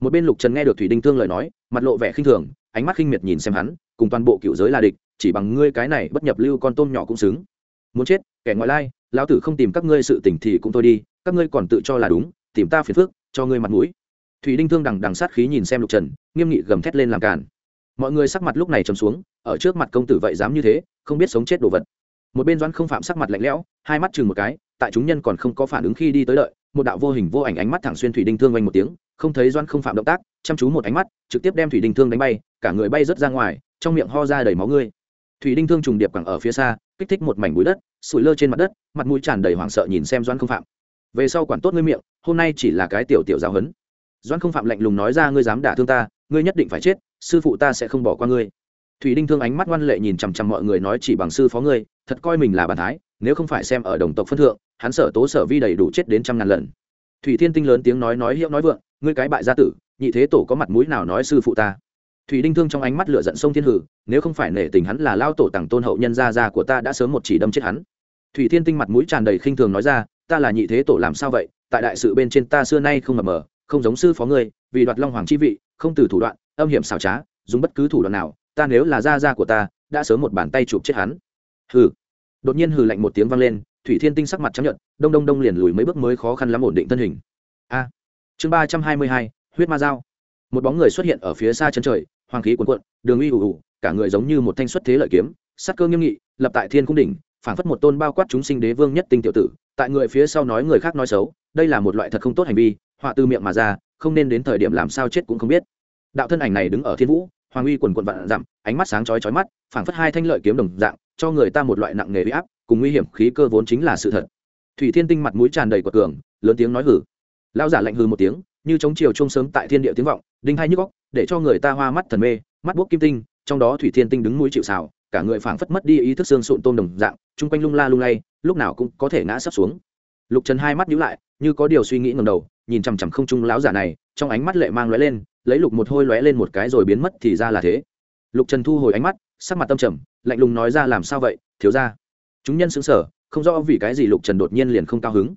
Một bên lục trần nghe được thủy đinh thương lời nói, mặt lộ vẻ khinh thường, ánh mắt khinh miệt nhìn xem hắn, cùng toàn bộ cựu giới là địch, chỉ bằng ngươi cái này bất nhập lưu con tôm nhỏ cũng xứng. Muốn chết, kẻ ngoại lai, lão tử không tìm các ngươi sự tỉnh thì cũng thôi đi, các ngươi còn tự cho là đúng, tìm ta phiền phước cho ngươi mặt mũi. Thủy đinh thương đằng đằng sát khí nhìn xem lục trần, nghiêm nghị gầm thét lên làm càn. Mọi người sắc mặt lúc này trầm xuống, ở trước mặt công tử vậy dám như thế, không biết sống chết đồ vật. Một bên doãn không phạm sắc mặt lạnh lẽo, hai mắt chừng một cái tại chúng nhân còn không có phản ứng khi đi tới đợi, một đạo vô hình vô ảnh ánh mắt thẳng xuyên thủy đinh thương vang một tiếng, không thấy doãn không phạm động tác, chăm chú một ánh mắt, trực tiếp đem thủy đinh thương đánh bay, cả người bay rớt ra ngoài, trong miệng ho ra đầy máu ngươi. Thủy đinh thương trùng điệp cẳng ở phía xa, kích thích một mảnh bụi đất, sủi lơ trên mặt đất, mặt mũi tràn đầy hoảng sợ nhìn xem doãn không phạm. Về sau quản tốt ngươi miệng, hôm nay chỉ là cái tiểu tiểu giáo huấn. Doãn không phạm lạnh lùng nói ra, ngươi dám đả thương ta, ngươi nhất định phải chết, sư phụ ta sẽ không bỏ qua ngươi. Thủy đinh thương ánh mắt ngoan lệ nhìn chằm chằm mọi người nói chỉ bằng sư phó ngươi, thật coi mình là bàn thái nếu không phải xem ở đồng tộc phân thượng, hắn sở tố sở vi đầy đủ chết đến trăm ngàn lần. Thủy thiên tinh lớn tiếng nói nói hiệu nói vượng, ngươi cái bại gia tử, nhị thế tổ có mặt mũi nào nói sư phụ ta? Thủy đinh thương trong ánh mắt lửa giận sông thiên hử, nếu không phải nể tình hắn là lao tổ tặng tôn hậu nhân gia gia của ta đã sớm một chỉ đâm chết hắn. Thủy thiên tinh mặt mũi tràn đầy khinh thường nói ra, ta là nhị thế tổ làm sao vậy? Tại đại sự bên trên ta xưa nay không mập mờ, không giống sư phó ngươi, vì đoạt long hoàng chi vị, không từ thủ đoạn, âm hiểm xảo trá, dùng bất cứ thủ đoạn nào, ta nếu là gia gia của ta, đã sớm một bàn tay chụp chết hắn. Hừ đột nhiên hừ lạnh một tiếng vang lên, thủy thiên tinh sắc mặt chấp nhận đông đông đông liền lùi mấy bước mới khó khăn lắm ổn định thân hình. A! Chương ba trăm hai mươi hai, huyết ma dao. Một bóng người xuất hiện ở phía xa chân trời, hoàng khí cuồn cuộn, đường uy ù ù, cả người giống như một thanh xuất thế lợi kiếm sắc cơ nghiêm nghị, lập tại thiên cung đỉnh, phảng phất một tôn bao quát chúng sinh đế vương nhất tinh tiểu tử, tại người phía sau nói người khác nói xấu, đây là một loại thật không tốt hành vi, họa từ miệng mà ra, không nên đến thời điểm làm sao chết cũng không biết. Đạo thân ảnh này đứng ở thiên vũ hoàng uy quần quần vạn dặm, ánh mắt sáng chói chói mắt, phảng phất hai thanh lợi kiếm đồng dạng, cho người ta một loại nặng nghề huy áp, cùng nguy hiểm khí cơ vốn chính là sự thật. Thủy thiên tinh mặt mũi tràn đầy của cường, lớn tiếng nói hử lão giả lạnh hư một tiếng, như chống chiều chung sớm tại thiên địa tiếng vọng, đinh hai nhức góc để cho người ta hoa mắt thần mê, mắt buốc kim tinh, trong đó thủy thiên tinh đứng mũi chịu xào cả người phảng phất mất đi ý thức xương sụn tôm đồng dạng, chung quanh lung la lung lay, lúc nào cũng có thể ngã sấp xuống. Lục trần hai mắt nhíu lại, như có điều suy nghĩ ngầm đầu, nhìn chằm chằm không trung lão giả này, trong ánh mắt lệ mang lóe lên lấy lục một hôi lóe lên một cái rồi biến mất thì ra là thế. Lục trần thu hồi ánh mắt, sắc mặt tâm trầm, lạnh lùng nói ra làm sao vậy, thiếu ra chúng nhân xứng sở không rõ vì cái gì lục trần đột nhiên liền không cao hứng.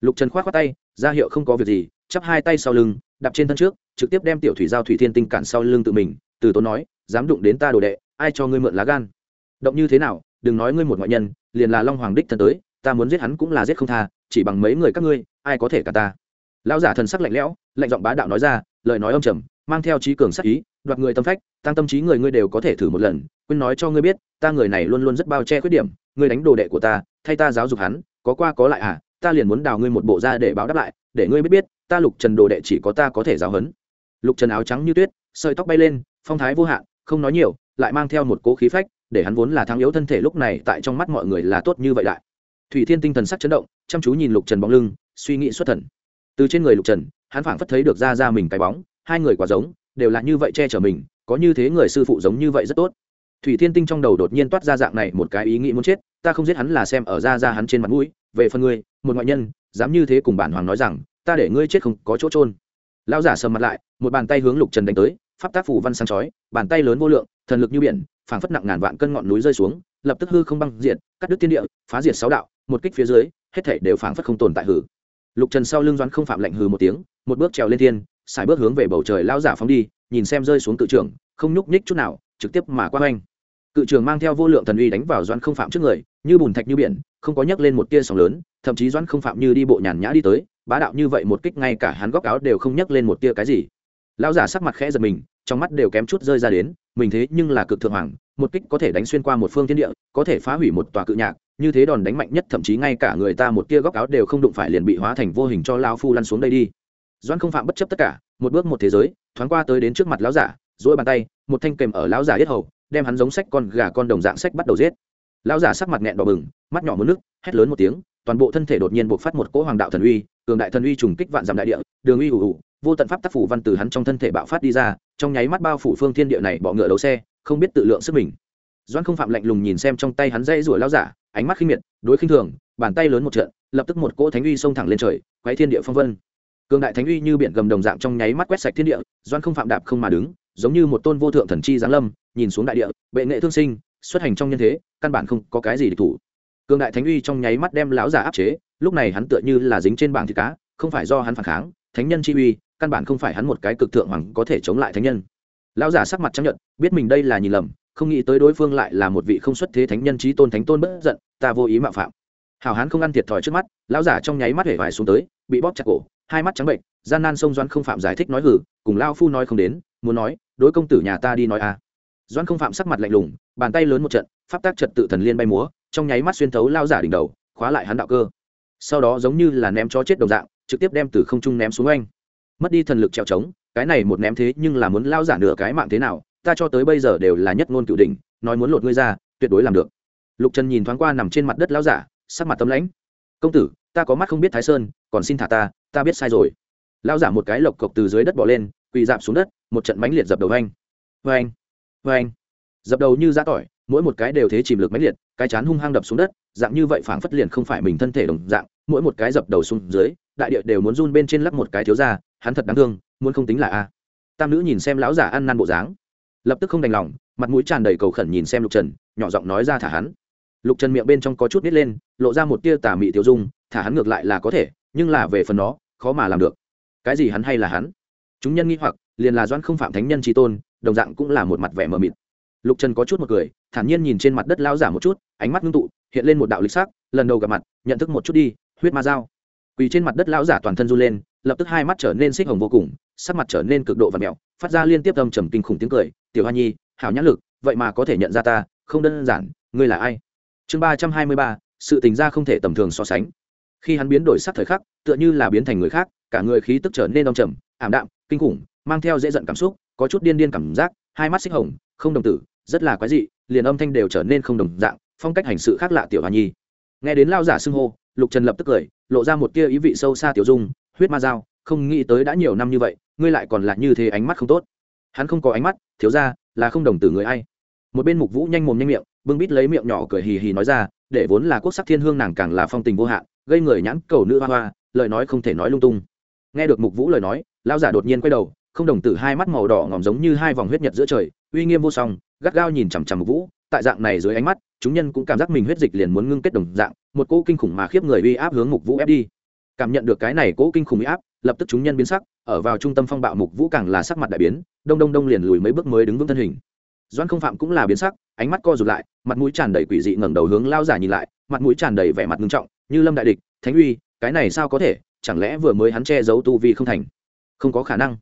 Lục trần k h o á t k tay, ra hiệu không có việc gì, chắp hai tay sau lưng, đạp trên thân trước, trực tiếp đem tiểu thủy giao thủy thiên tinh cản sau lưng tự mình, từ tốn nói, dám đụng đến ta đồ đệ, ai cho ngươi mượn lá gan? Động như thế nào, đừng nói ngươi một ngoại nhân, liền là long hoàng đích thân tới, ta muốn giết hắn cũng là giết không tha, chỉ bằng mấy người các ngươi, ai có thể cả ta? Lão giả thần sắc lạnh lẽo, lạnh giọng bá đạo nói ra, lời nói âm trầm mang theo trí cường sắc ý, đoạt người tâm phách, tăng tâm trí người ngươi đều có thể thử một lần, quên nói cho ngươi biết, ta người này luôn luôn rất bao che khuyết điểm, ngươi đánh đồ đệ của ta, thay ta giáo dục hắn, có qua có lại à ta liền muốn đào ngươi một bộ ra để báo đáp lại, để ngươi biết biết, ta lục trần đồ đệ chỉ có ta có thể giáo hấn lục trần áo trắng như tuyết, sợi tóc bay lên, phong thái vô hạn, không nói nhiều, lại mang theo một cố khí phách, để hắn vốn là thắng yếu thân thể lúc này tại trong mắt mọi người là tốt như vậy lại. Thủy thiên tinh thần sắc chấn động, chăm chú nhìn lục trần bóng lưng, suy nghĩ xuất thần. Từ trên người lục trần, hắn phảng phất thấy được ra ra mình cái bóng hai người quá giống, đều là như vậy che chở mình, có như thế người sư phụ giống như vậy rất tốt. Thủy thiên tinh trong đầu đột nhiên toát ra dạng này một cái ý nghĩ muốn chết, ta không giết hắn là xem ở ra ra hắn trên mặt mũi, về phần ngươi, một ngoại nhân, dám như thế cùng bản hoàng nói rằng, ta để ngươi chết không có chỗ trôn lão giả sầm mặt lại, một bàn tay hướng lục trần đánh tới, pháp tác phủ văn sáng chói, bàn tay lớn vô lượng, thần lực như biển, phảng phất nặng ngàn vạn cân ngọn núi rơi xuống, lập tức hư không băng diện cắt đứt thiên địa, phá diệt sáu đạo, một kích phía dưới, hết thảy đều phảng phất không tồn tại hử. Lục trần sau lưng doãn không phạm lệnh hừ một tiếng, một bước trèo lên thiên xài bước hướng về bầu trời lao giả phóng đi, nhìn xem rơi xuống cự trường không nhúc nhích chút nào, trực tiếp mà qua oanh cự trường mang theo vô lượng thần uy đánh vào doãn không phạm trước người, như bùn thạch như biển, không có nhấc lên một tia sóng lớn, thậm chí doãn không phạm như đi bộ nhàn nhã đi tới, bá đạo như vậy một kích ngay cả hắn góc áo đều không nhấc lên một tia cái gì. Lão giả sắc mặt khẽ giật mình, trong mắt đều kém chút rơi ra đến, mình thế nhưng là cực thượng hoàng, một kích có thể đánh xuyên qua một phương thiên địa, có thể phá hủy một tòa cự nhạc, như thế đòn đánh mạnh nhất thậm chí ngay cả người ta một tia góc áo đều không đụng phải liền bị hóa thành vô hình cho lao phu lăn xuống đây đi doãn không phạm bất chấp tất cả, một bước một thế giới, thoáng qua tới đến trước mặt lão giả dỗi bàn tay, một thanh kềm ở lão giả yết hầu, đem hắn giống sách con gà con đồng dạng sách bắt đầu giết. Lão giả sắc mặt nghẹn đỏ bừng, mắt nhỏ mất nước, hét lớn một tiếng, toàn bộ thân thể đột nhiên bộc phát một cỗ hoàng đạo thần uy, cường đại thần uy trùng kích vạn dặm đại địa, đường uy ủ ủ vô tận pháp tác phủ văn từ hắn trong thân thể bạo phát đi ra, trong nháy mắt bao phủ phương thiên địa này, bọ ngựa đấu xe, không biết tự lượng sức mình. Doan không phạm lạnh lùng nhìn xem trong tay hắn dây rủa lão giả, ánh mắt khinh miệt, đối khinh thường, bàn tay lớn một trận lập tức một cỗ thánh uy xông thẳng lên trời, quấy thiên địa phong vân cường đại thánh uy như biển gầm đồng dạng trong nháy mắt quét sạch thiên địa, doan không phạm đạp không mà đứng, giống như một tôn vô thượng thần chi giáng lâm, nhìn xuống đại địa, bệ nghệ thương sinh, xuất hành trong nhân thế, căn bản không có cái gì để thủ. Cường đại thánh uy trong nháy mắt đem lão giả áp chế, lúc này hắn tựa như là dính trên bảng thịt cá, không phải do hắn phản kháng, thánh nhân chi uy, căn bản không phải hắn một cái cực thượng hoàng có thể chống lại thánh nhân. Lão giả sắc mặt chấp nhận biết mình đây là nhìn lầm, không nghĩ tới đối phương lại là một vị không xuất thế thánh nhân trí tôn thánh tôn bất giận, ta vô ý mạo phạm. Hảo hán không ăn thiệt thòi trước mắt, lão giả trong nháy mắt hể vải xuống tới, bị bóp chặt cổ hai mắt trắng bệnh, gian nan sông doan không phạm giải thích nói hử cùng lao phu nói không đến, muốn nói, đối công tử nhà ta đi nói à. Doan không phạm sắc mặt lạnh lùng, bàn tay lớn một trận, pháp tác trật tự thần liên bay múa, trong nháy mắt xuyên thấu lao giả đỉnh đầu, khóa lại hắn đạo cơ. Sau đó giống như là ném chó chết đồng dạng, trực tiếp đem từ không trung ném xuống anh mất đi thần lực trèo trống, cái này một ném thế nhưng là muốn lao giả nửa cái mạng thế nào, ta cho tới bây giờ đều là nhất ngôn cựu đỉnh, nói muốn lột ngươi ra, tuyệt đối làm được. Lục trần nhìn thoáng qua nằm trên mặt đất lao giả, sắc mặt tâm lãnh công tử, ta có mắt không biết thái sơn, còn xin thả ta ta biết sai rồi. Lao giả một cái lộc cộc từ dưới đất bỏ lên, quỳ dạp xuống đất, một trận mánh liệt dập đầu anh vê anh vê anh dập đầu như giã tỏi, mỗi một cái đều thế chìm lực mánh liệt, cái chán hung hăng đập xuống đất, dạng như vậy phảng phất liền không phải mình thân thể đồng dạng, mỗi một cái dập đầu xuống dưới, đại địa đều muốn run bên trên lắc một cái thiếu ra hắn thật đáng thương, muốn không tính là a. Tam nữ nhìn xem lão giả ăn năn bộ dáng, lập tức không đành lòng, mặt mũi tràn đầy cầu khẩn nhìn xem lục trần, nhỏ giọng nói ra thả hắn lục trần miệng bên trong có chút nít lên, lộ ra một tia tà mị tiêu dung, thả hắn ngược lại là có thể, nhưng là về phần nó, khó mà làm được. Cái gì hắn hay là hắn? Chúng nhân nghĩ hoặc, liền là doãn không phạm thánh nhân tri tôn, đồng dạng cũng là một mặt vẻ mờ mịt. Lục trần có chút một cười, thản nhiên nhìn trên mặt đất lao giả một chút, ánh mắt ngưng tụ, hiện lên một đạo lịch sắc, lần đầu gặp mặt, nhận thức một chút đi, huyết ma dao. Quỳ trên mặt đất lão giả toàn thân run lên, lập tức hai mắt trở nên xích hồng vô cùng, sắc mặt trở nên cực độ và mẹo phát ra liên tiếp âm trầm kinh khủng tiếng cười, tiểu hoa nhi, hảo nhã lực, vậy mà có thể nhận ra ta, không đơn giản, ngươi là ai? Chương ba trăm hai mươi ba, sự tình ra không thể tầm thường so sánh. Khi hắn biến đổi sắc thời khắc, tựa như là biến thành người khác, cả người khí tức trở nên đông trầm, ảm đạm, kinh khủng, mang theo dễ giận cảm xúc, có chút điên điên cảm giác, hai mắt xích hồng, không đồng tử, rất là quái dị, liền âm thanh đều trở nên không đồng dạng, phong cách hành sự khác lạ tiểu hòa nhi. Nghe đến lao giả xưng hô, lục trần lập tức cười, lộ ra một tia ý vị sâu xa tiểu dung, huyết ma dao, không nghĩ tới đã nhiều năm như vậy, ngươi lại còn là như thế ánh mắt không tốt. Hắn không có ánh mắt, thiếu ra là không đồng tử người ai một bên mục vũ nhanh mồm nhanh miệng, bưng bít lấy miệng nhỏ cười hì hì nói ra, để vốn là quốc sắc thiên hương nàng càng là phong tình vô hạn, gây người nhãn cầu nữ hoa hoa, lời nói không thể nói lung tung. Nghe được mục vũ lời nói lao giả đột nhiên quay đầu, không đồng tử hai mắt màu đỏ ngòm giống như hai vòng huyết nhật giữa trời, uy nghiêm vô song, gắt gao nhìn chằm chằm mục vũ, tại dạng này dưới ánh mắt, chúng nhân cũng cảm giác mình huyết dịch liền muốn ngưng kết đồng dạng, một cỗ kinh khủng mà khiếp người uy áp hướng mục vũ ép đi. Cảm nhận được cái này cỗ kinh khủng uy áp, lập tức chúng nhân biến sắc, ở vào trung tâm phong bạo mục vũ càng là sắc mặt đại biến, đông đông đông liền lùi mấy bước mới đứng vững thân hình doan không phạm cũng là biến sắc, ánh mắt co rụt lại, mặt mũi tràn đầy quỷ dị ngẩng đầu hướng lao giả nhìn lại, mặt mũi tràn đầy vẻ mặt nghiêm trọng, như lâm đại địch, thánh uy, cái này sao có thể? Chẳng lẽ vừa mới hắn che giấu tu vi không thành? Không có khả năng.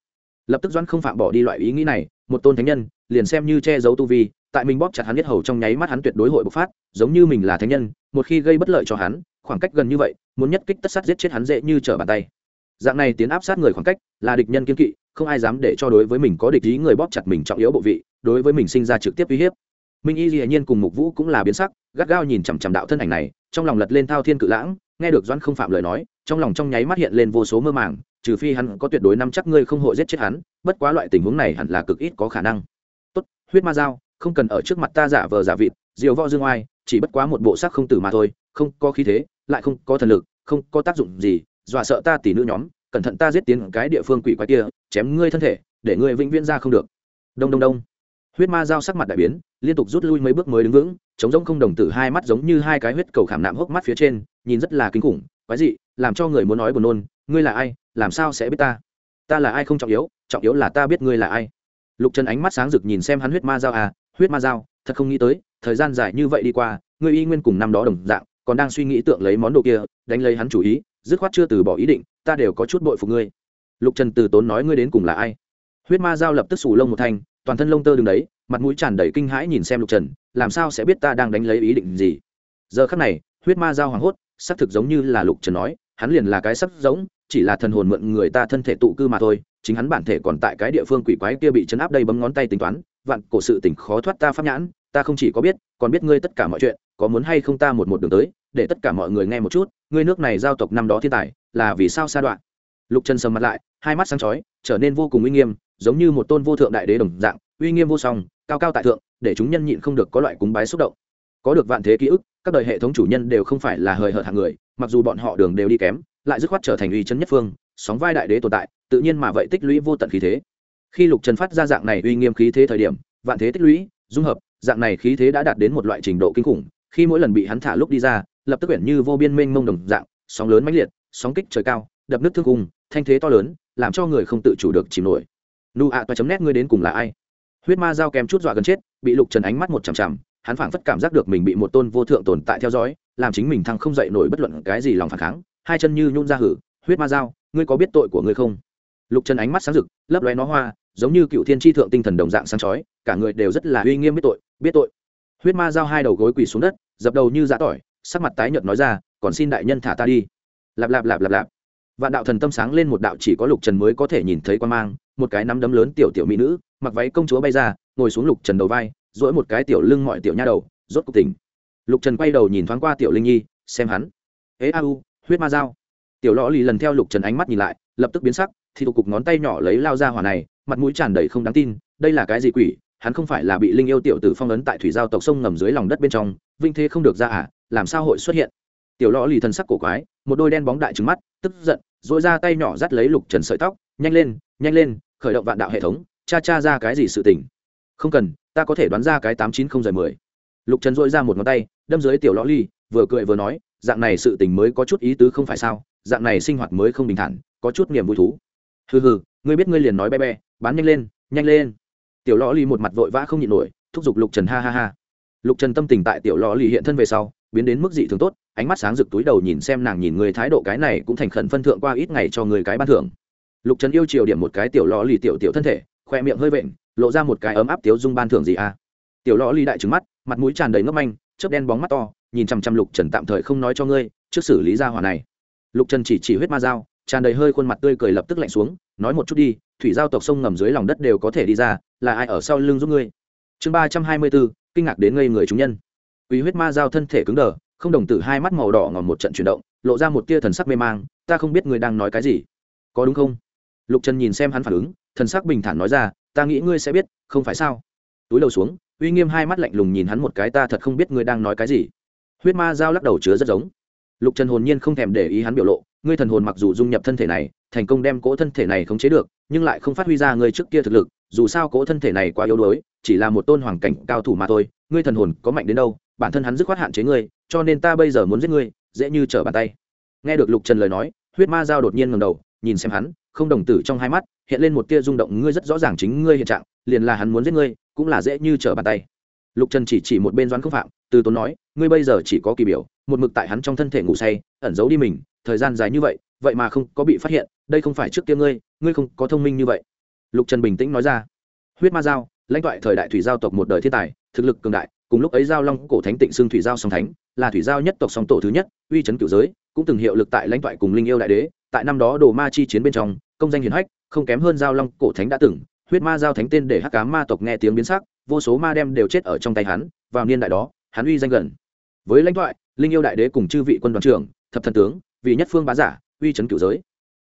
Lập tức doan không phạm bỏ đi loại ý nghĩ này, một tôn thánh nhân, liền xem như che giấu tu vi, tại mình bóp chặt hắn biết hầu trong nháy mắt hắn tuyệt đối hội bộc phát, giống như mình là thánh nhân, một khi gây bất lợi cho hắn, khoảng cách gần như vậy, muốn nhất kích tất sát giết chết hắn dễ như trở bàn tay. Dạng này tiến áp sát người khoảng cách là địch nhân kiên kỵ, không ai dám để cho đối với mình có địch ý người bóp chặt mình trọng yếu bộ vị đối với mình sinh ra trực tiếp uy hiếp. Minh y hiển nhiên cùng mục vũ cũng là biến sắc, gắt gao nhìn chằm chằm đạo thân ảnh này, trong lòng lật lên thao thiên cự lãng, nghe được doãn không phạm lời nói, trong lòng trong nháy mắt hiện lên vô số mơ màng, trừ phi hắn có tuyệt đối nắm chắc ngươi không hội giết chết hắn, bất quá loại tình huống này hẳn là cực ít có khả năng. Tốt, huyết ma dao, không cần ở trước mặt ta giả vờ giả vịt, diều võ dương oai, chỉ bất quá một bộ sắc không tử mà thôi, không có khí thế, lại không có thần lực, không có tác dụng gì, dọa sợ ta tỷ nữ nhóm, cẩn thận ta giết tiến cái địa phương quỷ quái kia, chém ngươi thân thể, để ngươi vĩnh viễn ra không được. Đông đông đông huyết ma dao sắc mặt đại biến, liên tục rút lui mấy bước mới đứng vững, chống giống không đồng tử hai mắt giống như hai cái huyết cầu khảm nạm hốc mắt phía trên, nhìn rất là kinh khủng, quái dị, làm cho người muốn nói buồn nôn, ngươi là ai? Làm sao sẽ biết ta? Ta là ai không trọng yếu trọng yếu là ta biết ngươi là ai. Lục trần ánh mắt sáng rực nhìn xem hắn huyết ma dao à huyết ma dao thật không nghĩ tới, thời gian dài như vậy đi qua, ngươi y nguyên cùng năm đó đồng dạng, còn đang suy nghĩ tượng lấy món đồ kia, đánh lấy hắn chủ ý, dứt khoát chưa từ bỏ ý định, ta đều có chút bội phục ngươi. Lục trần từ tốn nói, ngươi đến cùng là ai? Huyết ma dao lập tức xù lông một thanh toàn thân lông tơ đứng đấy, mặt mũi tràn đầy kinh hãi nhìn xem lục trần, làm sao sẽ biết ta đang đánh lấy ý định gì? Giờ khắc này, huyết ma giao hoảng hốt, xác thực giống như là lục trần nói, hắn liền là cái sắc giống, chỉ là thần hồn mượn người ta thân thể tụ cư mà thôi, chính hắn bản thể còn tại cái địa phương quỷ quái kia bị chấn áp đây bấm ngón tay tính toán, vạn cổ sự tỉnh khó thoát ta pháp nhãn, ta không chỉ có biết, còn biết ngươi tất cả mọi chuyện, có muốn hay không ta một một đường tới, để tất cả mọi người nghe một chút, ngươi nước này giao tộc năm đó thiên tài, là vì sao sa đoạn? Lục trần sầm mặt lại, hai mắt sáng chói, trở nên vô cùng uy nghiêm giống như một tôn vô thượng đại đế đồng dạng, uy nghiêm vô song, cao cao tại thượng, để chúng nhân nhịn không được có loại cúng bái xúc động. Có được vạn thế ký ức, các đời hệ thống chủ nhân đều không phải là hời hợt hàng người, mặc dù bọn họ đường đều đi kém, lại dứt khoát trở thành uy chân nhất phương, sóng vai đại đế tồn tại, tự nhiên mà vậy tích lũy vô tận khí thế. Khi lục trần phát ra dạng này uy nghiêm khí thế thời điểm, vạn thế tích lũy, dung hợp, dạng này khí thế đã đạt đến một loại trình độ kinh khủng, khi mỗi lần bị hắn thả lúc đi ra, lập tức quyển như vô biên mênh mông đồng dạng, sóng lớn mãnh liệt, sóng kích trời cao, đập nước thương cung thanh thế to lớn, làm cho người không tự chủ được chìm nổi nu ạ, toa chấm nét ngươi đến cùng là ai? Huyết ma dao kèm chút dọa gần chết, bị lục trần ánh mắt một chằm chằm, hắn phảng phất cảm giác được mình bị một tôn vô thượng tồn tại theo dõi, làm chính mình thăng không dậy nổi bất luận cái gì lòng phản kháng, hai chân như nhún ra hử, huyết ma dao, ngươi có biết tội của ngươi không? Lục trần ánh mắt sáng rực, lấp lóe nó hoa, giống như cựu thiên tri thượng tinh thần đồng dạng sáng chói, cả người đều rất là uy nghiêm biết tội biết tội. Huyết ma giao hai đầu gối quỳ xuống đất, dập đầu như giã tỏi, sắc mặt tái nhợt nói ra, còn xin đại nhân thả ta đi. Lạp lạp lạp lạp lạp. Vạn đạo thần tâm sáng lên một đạo chỉ có lục trần mới có thể nhìn thấy quan mang một cái nắm đấm lớn tiểu tiểu mỹ nữ, mặc váy công chúa bay ra, ngồi xuống lục trần đầu vai dỗi một cái tiểu lưng mọi tiểu nha đầu, rốt cuộc tỉnh. Lục trần quay đầu nhìn thoáng qua tiểu linh nhi, xem hắn. Ế a u, huyết ma dao. Tiểu lõ lì lần theo lục trần ánh mắt nhìn lại, lập tức biến sắc, thì tụ cục ngón tay nhỏ lấy lao ra hỏa này, mặt mũi tràn đầy không đáng tin, đây là cái gì quỷ? Hắn không phải là bị linh yêu tiểu tử phong ấn tại thủy giao tộc sông ngầm dưới lòng đất bên trong, vinh thế không được ra à làm sao hội xuất hiện? Tiểu lõ lì thân sắc cổ quái, một đôi đen bóng đại trứng mắt, tức giận dội ra tay nhỏ dắt lấy lục trần sợi tóc nhanh lên nhanh lên, khởi động vạn đạo hệ thống, cha cha ra cái gì sự tình? Không cần, ta có thể đoán ra cái tám chín không giờ mười. Lục trần dội ra một ngón tay, đâm dưới tiểu lõ ly, vừa cười vừa nói, dạng này sự tình mới có chút ý tứ không phải sao, dạng này sinh hoạt mới không bình thản, có chút niềm vui thú. Hừ hừ, ngươi biết ngươi liền nói be be bán nhanh lên nhanh lên. Tiểu lõ ly một mặt vội vã không nhịn nổi, thúc giục lục trần ha ha ha. Lục trần tâm tình tại tiểu lò lì hiện thân về sau, biến đến mức dị thường tốt, ánh mắt sáng rực túi đầu nhìn xem nàng nhìn người thái độ cái này cũng thành khẩn phân thượng qua ít ngày cho người cái ban thưởng lục trần yêu chiều điểm một cái tiểu lò lì tiểu tiểu thân thể, khoe miệng hơi vện, lộ ra một cái ấm áp tiếu dung ban thưởng gì à? Tiểu lò lì đại trứng mắt, mặt mũi tràn đầy ngấp manh, chớp đen bóng mắt to, nhìn chằm chằm lục trần tạm thời không nói cho ngươi, trước xử lý ra hỏa này. Lục trần chỉ chỉ huyết ma dao, tràn đầy hơi khuôn mặt tươi cười lập tức lạnh xuống, nói một chút đi, thủy giao tộc sông ngầm dưới lòng đất đều có thể đi ra, là ai ở sau lưng giúp ngươi? Chương ba trăm hai mươi bốn, kinh ngạc đến ngây người chúng nhân. Quý huyết ma giao thân thể cứng đờ, không đồng tử hai mắt màu đỏ ngòm một trận chuyển động, lộ ra một tia thần sắc mê mang, ta không biết người đang nói cái gì. Có đúng không? Lục trần nhìn xem hắn phản ứng, thần sắc bình thản nói ra, ta nghĩ ngươi sẽ biết, không phải sao? Túi đầu xuống, uy nghiêm hai mắt lạnh lùng nhìn hắn một cái, ta thật không biết ngươi đang nói cái gì. Huyết ma giao lắc đầu chứa rất giống. Lục trần hồn nhiên không thèm để ý hắn biểu lộ, ngươi thần hồn mặc dù dung nhập thân thể này, thành công đem cỗ thân thể này khống chế được, nhưng lại không phát huy ra ngươi trước kia thực lực, dù sao cỗ thân thể này quá yếu đuối, chỉ là một tôn hoàng cảnh cao thủ mà thôi, ngươi thần hồn có mạnh đến đâu, bản thân hắn dứt khoát hạn chế ngươi, cho nên ta bây giờ muốn giết ngươi, dễ như trở bàn tay. Nghe được lục trần lời nói, huyết ma giao đột nhiên ngầm đầu, nhìn xem hắn không đồng tử trong hai mắt, hiện lên một tia rung động, ngươi rất rõ ràng chính ngươi hiện trạng, liền là hắn muốn giết ngươi, cũng là dễ như trở bàn tay. Lục trần chỉ chỉ một bên doãn không phạm, từ tốn nói, ngươi bây giờ chỉ có kỳ biểu, một mực tại hắn trong thân thể ngủ say, ẩn giấu đi mình, thời gian dài như vậy vậy mà không có bị phát hiện, đây không phải trước kia ngươi ngươi không có thông minh như vậy. Lục trần bình tĩnh nói ra, huyết ma giao, lãnh toại thời đại thủy giao tộc một đời thiên tài, thực lực cường đại, cùng lúc ấy giao long cổ thánh tịnh xưng thủy giao song thánh, là thủy giao nhất tộc song tổ thứ nhất, uy chấn cửu giới cũng từng hiệu lực tại lãnh toại cùng linh yêu đại đế, tại năm đó đồ ma chi chiến bên trong, công danh hiển hách, không kém hơn giao long, cổ thánh đã từng, huyết ma giao thánh tên để hắc cá ma tộc nghe tiếng biến sắc, vô số ma đem đều chết ở trong tay hắn, vào niên đại đó, hắn uy danh gần. Với lãnh thoại linh yêu đại đế cùng chư vị quân đoàn trưởng, thập thần tướng, vì nhất phương bá giả, uy chấn cửu giới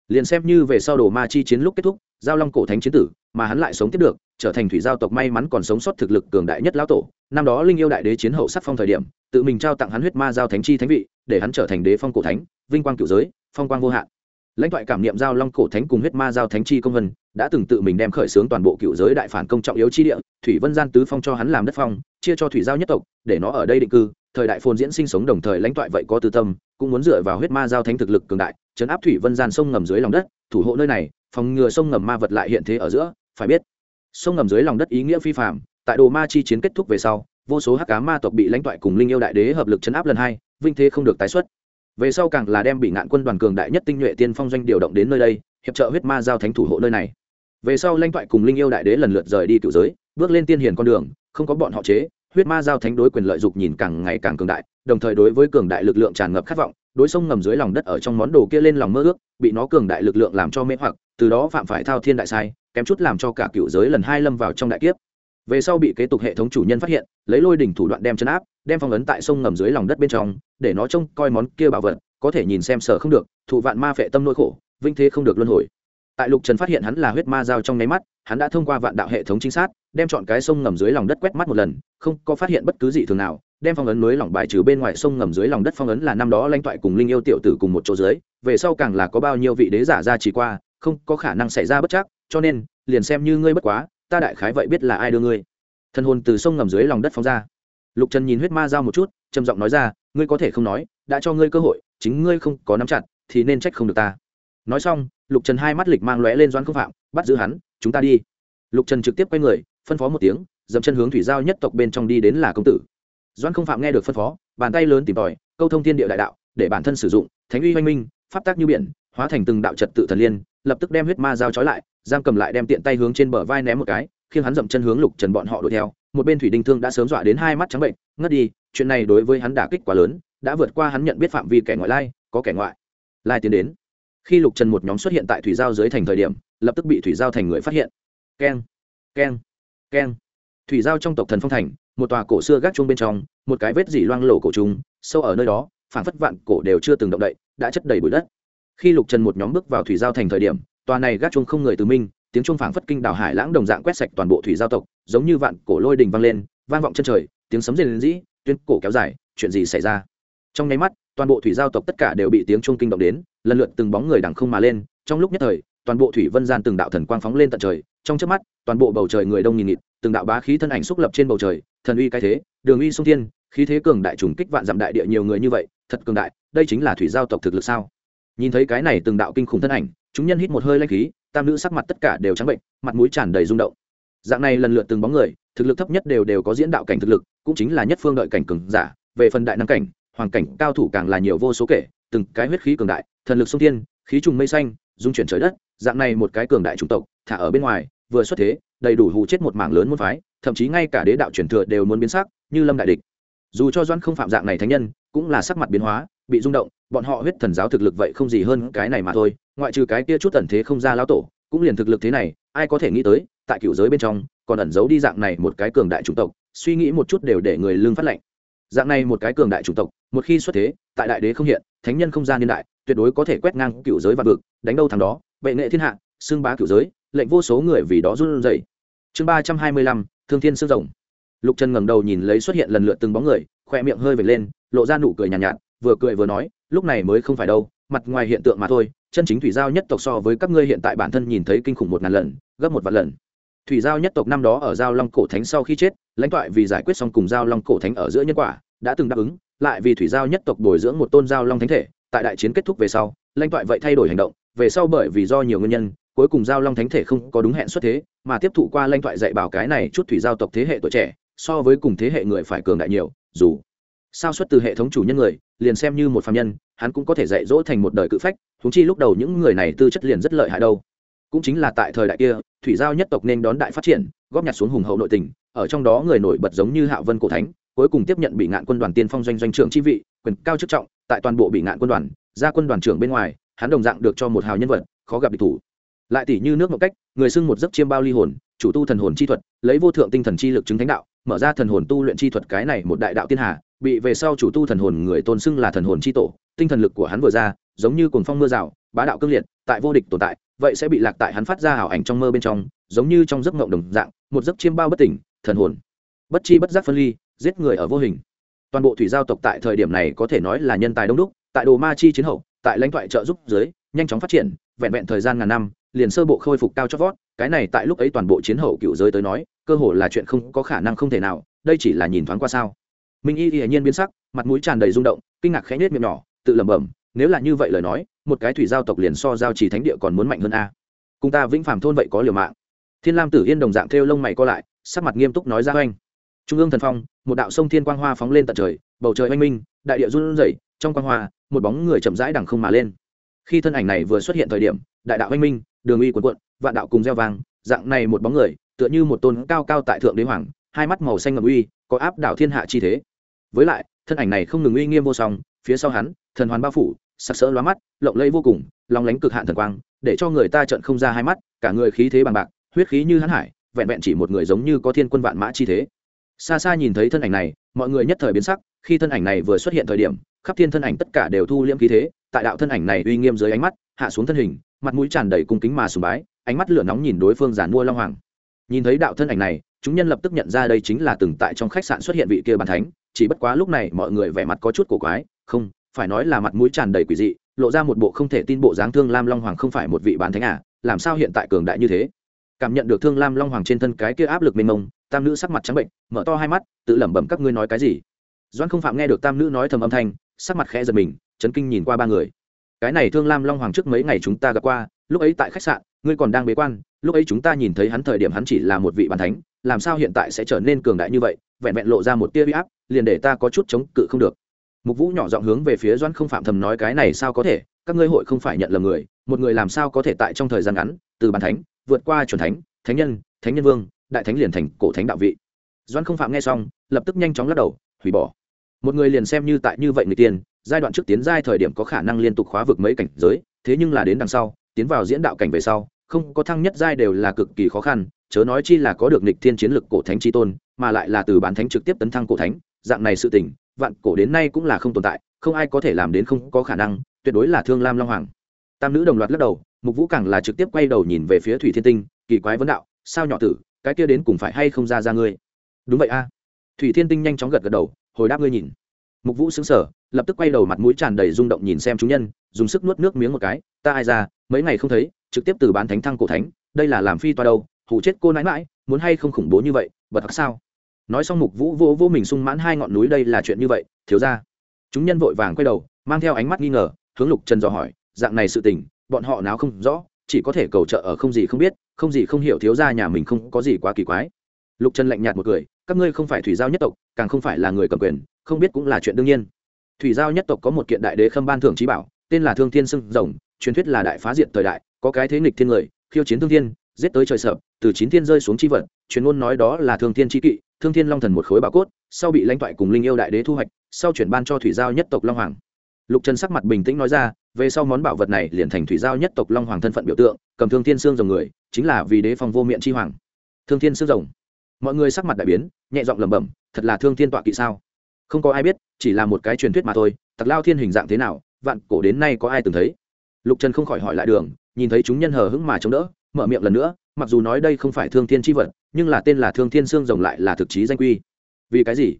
liền xem như về sau đồ ma chi chiến lúc kết thúc, giao long cổ thánh chiến tử, mà hắn lại sống tiếp được, trở thành thủy giao tộc may mắn còn sống sót thực lực cường đại nhất lão tổ. Năm đó linh yêu đại đế chiến hậu sắc phong thời điểm, tự mình trao tặng hắn huyết ma giao thánh chi thánh vị, để hắn trở thành đế phong cổ thánh, vinh quang cựu giới, phong quang vô hạn. Lãnh thoại cảm niệm giao long cổ thánh cùng huyết ma giao thánh chi công vân, đã từng tự mình đem khởi xướng toàn bộ cựu giới đại phản công trọng yếu chi địa, thủy vân gian tứ phong cho hắn làm đất phong, chia cho thủy giao nhất tộc, để nó ở đây định cư. Thời đại phồn diễn sinh sống đồng thời lãnh thoại vậy có tư tâm, cũng muốn dựa vào huyết ma giao thánh thực lực cường đại chấn áp thủy vân gian sông ngầm dưới lòng đất, thủ hộ nơi này, phòng ngừa sông ngầm ma vật lại hiện thế ở giữa, phải biết, sông ngầm dưới lòng đất ý nghĩa phi phạm tại đồ ma chi chiến kết thúc về sau, vô số hắc cá ma tộc bị lãnh toại cùng linh yêu đại đế hợp lực chấn áp lần hai, vinh thế không được tái xuất. Về sau càng là đem bị ngạn quân đoàn cường đại nhất tinh nhuệ tiên phong doanh điều động đến nơi đây, hiệp trợ huyết ma giao thánh thủ hộ nơi này. Về sau lãnh toại cùng linh yêu đại đế lần lượt rời đi cựu giới, bước lên tiên hiền con đường, không có bọn họ chế, huyết ma giao thánh đối quyền lợi dục nhìn càng ngày càng cường đại, đồng thời đối với cường đại lực lượng tràn ngập khát vọng đối sông ngầm dưới lòng đất ở trong món đồ kia lên lòng mơ ước, bị nó cường đại lực lượng làm cho mê hoặc, từ đó phạm phải thao thiên đại sai, kém chút làm cho cả cựu giới lần hai lâm vào trong đại kiếp. Về sau bị kế tục hệ thống chủ nhân phát hiện, lấy lôi đỉnh thủ đoạn đem chấn áp, đem phong ấn tại sông ngầm dưới lòng đất bên trong, để nó trông coi món kia bảo vật, có thể nhìn xem sở không được, thụ vạn ma phệ tâm nỗi khổ, vinh thế không được luân hồi. Tại lục trần phát hiện hắn là huyết ma giao trong nháy mắt, hắn đã thông qua vạn đạo hệ thống chính xác đem chọn cái sông ngầm dưới lòng đất quét mắt một lần, không có phát hiện bất cứ gì thường nào đem phong ấn núi lỏng bài trừ bên ngoài sông ngầm dưới lòng đất phong ấn là năm đó lãnh toại cùng linh yêu tiểu tử cùng một chỗ dưới, về sau càng là có bao nhiêu vị đế giả ra chỉ qua, không có khả năng xảy ra bất chắc, cho nên, liền xem như ngươi bất quá, ta đại khái vậy biết là ai đưa ngươi. Thân hồn từ sông ngầm dưới lòng đất phong ra. Lục trần nhìn huyết ma dao một chút, trầm giọng nói ra, ngươi có thể không nói, đã cho ngươi cơ hội, chính ngươi không có nắm chặt, thì nên trách không được ta. Nói xong, lục trần hai mắt lịch mang lóe lên doan không phạm, bắt giữ hắn, chúng ta đi. Lục trần trực tiếp quay người, phân phó một tiếng, dậm chân hướng thủy giao nhất tộc bên trong đi đến là công tử doan không phạm nghe được phân phó, bàn tay lớn tìm tòi, câu thông thiên địa đại đạo, để bản thân sử dụng, thánh uy oanh minh, pháp tác như biển, hóa thành từng đạo trật tự thần liên, lập tức đem huyết ma giao trói lại, giam cầm lại đem tiện tay hướng trên bờ vai ném một cái khiến hắn dậm chân hướng lục trần bọn họ đuổi theo, một bên thủy đinh thương đã sớm dọa đến hai mắt trắng bệnh, ngất đi, chuyện này đối với hắn đả kích quá lớn, đã vượt qua hắn nhận biết phạm vi kẻ ngoại lai, có kẻ ngoại lai tiến đến. Khi lục trần một nhóm xuất hiện tại thủy giao dưới thành thời điểm, lập tức bị thủy giao thành người phát hiện. Keng keng keng thủy giao trong tộc thần phong thành, một tòa cổ xưa gác chuông bên trong, một cái vết dỉ loang lổ cổ trùng, sâu ở nơi đó, phảng phất vạn cổ đều chưa từng động đậy, đã chất đầy bụi đất. Khi lục trần một nhóm bước vào thủy giao thành thời điểm, tòa này gác chuông không người từ minh, tiếng chuông phảng phất kinh đảo hải lãng đồng dạng quét sạch toàn bộ thủy giao tộc, giống như vạn cổ lôi đình vang lên, vang vọng chân trời, tiếng sấm rền dĩ tuyên cổ kéo dài, chuyện gì xảy ra? Trong nháy mắt, toàn bộ thủy giao tộc tất cả đều bị tiếng chuông kinh động đến, lần lượt từng bóng người đằng không mà lên, trong lúc nhất thời, toàn bộ thủy vân gian từng đạo thần quang phóng lên tận trời, trong trước mắt, toàn bộ bầu trời người đông nghìn nghịt từng đạo bá khí thân ảnh xúc lập trên bầu trời, thần uy cái thế, đường uy sông thiên, khí thế cường đại trùng kích vạn dặm đại địa nhiều người như vậy, thật cường đại, đây chính là thủy giao tộc thực lực sao? Nhìn thấy cái này từng đạo kinh khủng thân ảnh, chúng nhân hít một hơi lanh khí, tam nữ sắc mặt tất cả đều trắng bệnh, mặt mũi tràn đầy rung động. Dạng này lần lượt từng bóng người, thực lực thấp nhất đều đều có diễn đạo cảnh thực lực, cũng chính là nhất phương đợi cảnh cường giả, về phần đại năng cảnh, hoàng cảnh, cao thủ càng là nhiều vô số kể, từng cái huyết khí cường đại, thần lực sông thiên, khí trùng mây xanh dung chuyển trời đất, dạng này một cái cường đại chủng tộc, thả ở bên ngoài, vừa xuất thế đầy đủ hù chết một mảng lớn môn phái, thậm chí ngay cả đế đạo truyền thừa đều muốn biến sắc, như lâm đại địch. Dù cho doãn không phạm dạng này thánh nhân, cũng là sắc mặt biến hóa, bị rung động, bọn họ huyết thần giáo thực lực vậy không gì hơn cái này mà thôi, ngoại trừ cái kia chút tần thế không ra lão tổ, cũng liền thực lực thế này, ai có thể nghĩ tới, tại cựu giới bên trong, còn ẩn giấu đi dạng này một cái cường đại chủng tộc, suy nghĩ một chút đều để người lương phát lệnh dạng này một cái cường đại chủng tộc, một khi xuất thế, tại đại đế không hiện, thánh nhân không gian niên đại, tuyệt đối có thể quét ngang cựu giới vạn vực, đánh đâu thằng đó, vệ nghệ thiên hạ, xưng bá cựu giới lệnh vô số người vì đó run rẩy. Chương ba trăm hai mươi lăm thương thiên sương rồng. Lục trần ngẩng đầu nhìn lấy xuất hiện lần lượt từng bóng người khóe miệng hơi vểnh lên lộ ra nụ cười nhàn nhạt, nhạt vừa cười vừa nói lúc này mới không phải đâu mặt ngoài hiện tượng mà thôi chân chính thủy giao nhất tộc so với các ngươi hiện tại bản thân nhìn thấy kinh khủng một ngàn lần gấp một vạn lần. Thủy giao nhất tộc năm đó ở giao long cổ thánh sau khi chết lãnh toại vì giải quyết xong cùng giao long cổ thánh ở giữa nhân quả đã từng đáp ứng lại vì thủy giao nhất tộc bồi dưỡng một tôn giao long thánh thể tại đại chiến kết thúc về sau lãnh toại vậy thay đổi hành động về sau bởi vì do nhiều nguyên nhân cuối cùng giao long thánh thể không có đúng hẹn xuất thế, mà tiếp thụ qua Lanh Thoại dạy bảo cái này chút thủy giao tộc thế hệ tuổi trẻ, so với cùng thế hệ người phải cường đại nhiều, dù sao xuất từ hệ thống chủ nhân người, liền xem như một phạm nhân, hắn cũng có thể dạy dỗ thành một đời cự phách thúng chi lúc đầu những người này tư chất liền rất lợi hại đâu. Cũng chính là tại thời đại kia, thủy giao nhất tộc nên đón đại phát triển, góp nhặt xuống hùng hậu nội tình, ở trong đó người nổi bật giống như hạ vân cổ thánh, cuối cùng tiếp nhận bị ngạn quân đoàn tiên phong doanh doanh trưởng chi vị, quyền cao chức trọng, tại toàn bộ bị ngạn quân đoàn, ra quân đoàn trưởng bên ngoài, hắn đồng dạng được cho một hào nhân vật, khó gặp địch thủ lại tỷ như nước một cách, người xưng một giấc chiêm bao ly hồn, chủ tu thần hồn chi thuật, lấy vô thượng tinh thần chi lực chứng thánh đạo, mở ra thần hồn tu luyện chi thuật cái này một đại đạo tiên hà, bị về sau chủ tu thần hồn người tôn xưng là thần hồn chi tổ, tinh thần lực của hắn vừa ra, giống như cuồng phong mưa rào, bá đạo cương liệt, tại vô địch tồn tại, vậy sẽ bị lạc tại hắn phát ra hảo ảnh trong mơ bên trong, giống như trong giấc ngộng đồng dạng, một giấc chiêm bao bất tỉnh, thần hồn, bất chi bất giác phân ly, giết người ở vô hình. Toàn bộ thủy giao tộc tại thời điểm này có thể nói là nhân tài đông đúc, tại đồ ma chi chiến hậu, tại lãnh thoại trợ giúp dưới, nhanh chóng phát triển, vẹn vẹn thời gian ngàn năm liền sơ bộ khôi phục cao chót vót, cái này tại lúc ấy toàn bộ chiến hậu cựu giới tới nói, cơ hồ là chuyện không có khả năng không thể nào, đây chỉ là nhìn thoáng qua sao. Minh y hiển nhiên biến sắc, mặt mũi tràn đầy rung động, kinh ngạc khẽ nhếch miệng nhỏ, tự lẩm bẩm, nếu là như vậy lời nói, một cái thủy giao tộc liền so giao trì thánh địa còn muốn mạnh hơn a. Cùng ta vĩnh phàm thôn vậy có liều mạng. Thiên lam tử yên đồng dạng thêu lông mày co lại, sắc mặt nghiêm túc nói ra oanh. Trung ương thần phong, một đạo sông thiên quang hoa phóng lên tận trời, bầu trời oanh minh, đại địa run rẩy, trong quang hoa, một bóng người chậm rãi đằng không mà lên. Khi thân ảnh này vừa xuất hiện thời điểm đại đạo anh minh, đường uy quần quận vạn đạo cùng gieo vàng. dạng này một bóng người, tựa như một tôn cao cao tại thượng đế hoàng, hai mắt màu xanh ngầm uy, có áp đảo thiên hạ chi thế với lại, thân ảnh này không ngừng uy nghiêm vô song, phía sau hắn, thần hoàn bao phủ, sặc sỡ lóa mắt, lộng lẫy vô cùng lòng lánh cực hạn thần quang, để cho người ta trợn không ra hai mắt, cả người khí thế bằng bạc, huyết khí như hắn hải, vẹn vẹn chỉ một người giống như có thiên quân vạn mã chi thế xa xa nhìn thấy thân ảnh này, mọi người nhất thời biến sắc, khi thân ảnh này vừa xuất hiện thời điểm, khắp thiên thân ảnh tất cả đều thu liễm khí thế, tại đạo thân ảnh này uy nghiêm dưới ánh mắt, hạ xuống thân hình mặt mũi tràn đầy cung kính mà sùng bái, ánh mắt lửa nóng nhìn đối phương giàn mua long hoàng. Nhìn thấy đạo thân ảnh này, chúng nhân lập tức nhận ra đây chính là từng tại trong khách sạn xuất hiện vị kia bàn thánh, chỉ bất quá lúc này mọi người vẻ mặt có chút cổ quái, không, phải nói là mặt mũi tràn đầy quỷ dị, lộ ra một bộ không thể tin bộ dáng thương lam long hoàng không phải một vị bán thánh à làm sao hiện tại cường đại như thế? Cảm nhận được thương lam long hoàng trên thân cái kia áp lực mênh mông, tam nữ sắc mặt trắng bệnh, mở to hai mắt, tự lẩm bẩm các ngươi nói cái gì? Doan không phạm nghe được tam nữ nói thầm âm thanh, sắc mặt khẽ giật mình, chấn kinh nhìn qua ba người cái này thương lam long hoàng trước mấy ngày chúng ta gặp qua, lúc ấy tại khách sạn, ngươi còn đang bế quan, lúc ấy chúng ta nhìn thấy hắn thời điểm hắn chỉ là một vị bàn thánh, làm sao hiện tại sẽ trở nên cường đại như vậy, vẹn vẹn lộ ra một tia huy áp, liền để ta có chút chống cự không được mục vũ nhỏ giọng hướng về phía doan không phạm thầm nói cái này sao có thể, các ngươi hội không phải nhận lầm người, một người làm sao có thể tại trong thời gian ngắn, từ bàn thánh, vượt qua chuẩn thánh thánh nhân thánh nhân vương, đại thánh liền thành cổ thánh đạo vị doan không phạm nghe xong, lập tức nhanh chóng lắc đầu, hủy bỏ một người liền xem như tại như vậy người tiền giai đoạn trước tiến giai thời điểm có khả năng liên tục khóa vực mấy cảnh giới, thế nhưng là đến đằng sau, tiến vào diễn đạo cảnh về sau, không có thăng nhất giai đều là cực kỳ khó khăn, chớ nói chi là có được nịch thiên chiến lực cổ thánh chi tôn, mà lại là từ bán thánh trực tiếp tấn thăng cổ thánh, dạng này sự tình, vạn cổ đến nay cũng là không tồn tại, không ai có thể làm đến không có khả năng, tuyệt đối là thương lam long hoàng. Tam nữ đồng loạt lắc đầu, mục vũ càng là trực tiếp quay đầu nhìn về phía thủy thiên tinh, kỳ quái vấn đạo, sao nhỏ tử, cái kia đến cùng phải hay không ra ra ngươi? Đúng vậy a. Thủy thiên tinh nhanh chóng gật gật đầu, hồi đáp ngươi nhìn mục vũ xứng sở lập tức quay đầu mặt mũi tràn đầy rung động nhìn xem chúng nhân, dùng sức nuốt nước miếng một cái, ta ai ra, mấy ngày không thấy, trực tiếp từ bán thánh thăng cổ thánh, đây là làm phi toa đâu hủ chết cô nãi mãi, muốn hay không khủng bố như vậy, bật thật sao? Nói xong mục vũ vô vô mình sung mãn hai ngọn núi đây là chuyện như vậy, thiếu ra. Chúng nhân vội vàng quay đầu, mang theo ánh mắt nghi ngờ, hướng lục trần dò hỏi, dạng này sự tình, bọn họ nào không rõ, chỉ có thể cầu trợ ở không gì không biết, không gì không hiểu thiếu ra nhà mình không có gì quá kỳ quái. Lục trần lạnh nhạt một cười các ngươi không phải thủy giao nhất tộc, càng không phải là người cầm quyền, không biết cũng là chuyện đương nhiên. Thủy giao nhất tộc có một kiện đại đế khâm ban thưởng trí bảo, tên là thương thiên sưng rồng, truyền thuyết là đại phá diện thời đại, có cái thế nghịch thiên người, khiêu chiến thương thiên, giết tới trời sợ, từ chín thiên rơi xuống chi vật, truyền ngôn nói đó là thương thiên chi kỵ, thương thiên long thần một khối bảo cốt, sau bị lãnh toại cùng linh yêu đại đế thu hoạch, sau chuyển ban cho thủy giao nhất tộc long hoàng. Lục trần sắc mặt bình tĩnh nói ra, về sau món bảo vật này liền thành thủy giao nhất tộc long hoàng thân phận biểu tượng, cầm thương thiên xương rồng người, chính là vì đế phong vô miệng chi hoàng. Thương thiên xương rồng mọi người sắc mặt đại biến, nhẹ giọng lẩm bẩm, thật là thương thiên tọa kỵ sao? Không có ai biết, chỉ là một cái truyền thuyết mà thôi, tặc lao thiên hình dạng thế nào, vạn cổ đến nay có ai từng thấy? Lục trần không khỏi hỏi lại đường, nhìn thấy chúng nhân hờ hững mà chống đỡ, mở miệng lần nữa, mặc dù nói đây không phải thương thiên tri vật, nhưng là tên là thương thiên xương rồng lại là thực chí danh quy. Vì cái gì?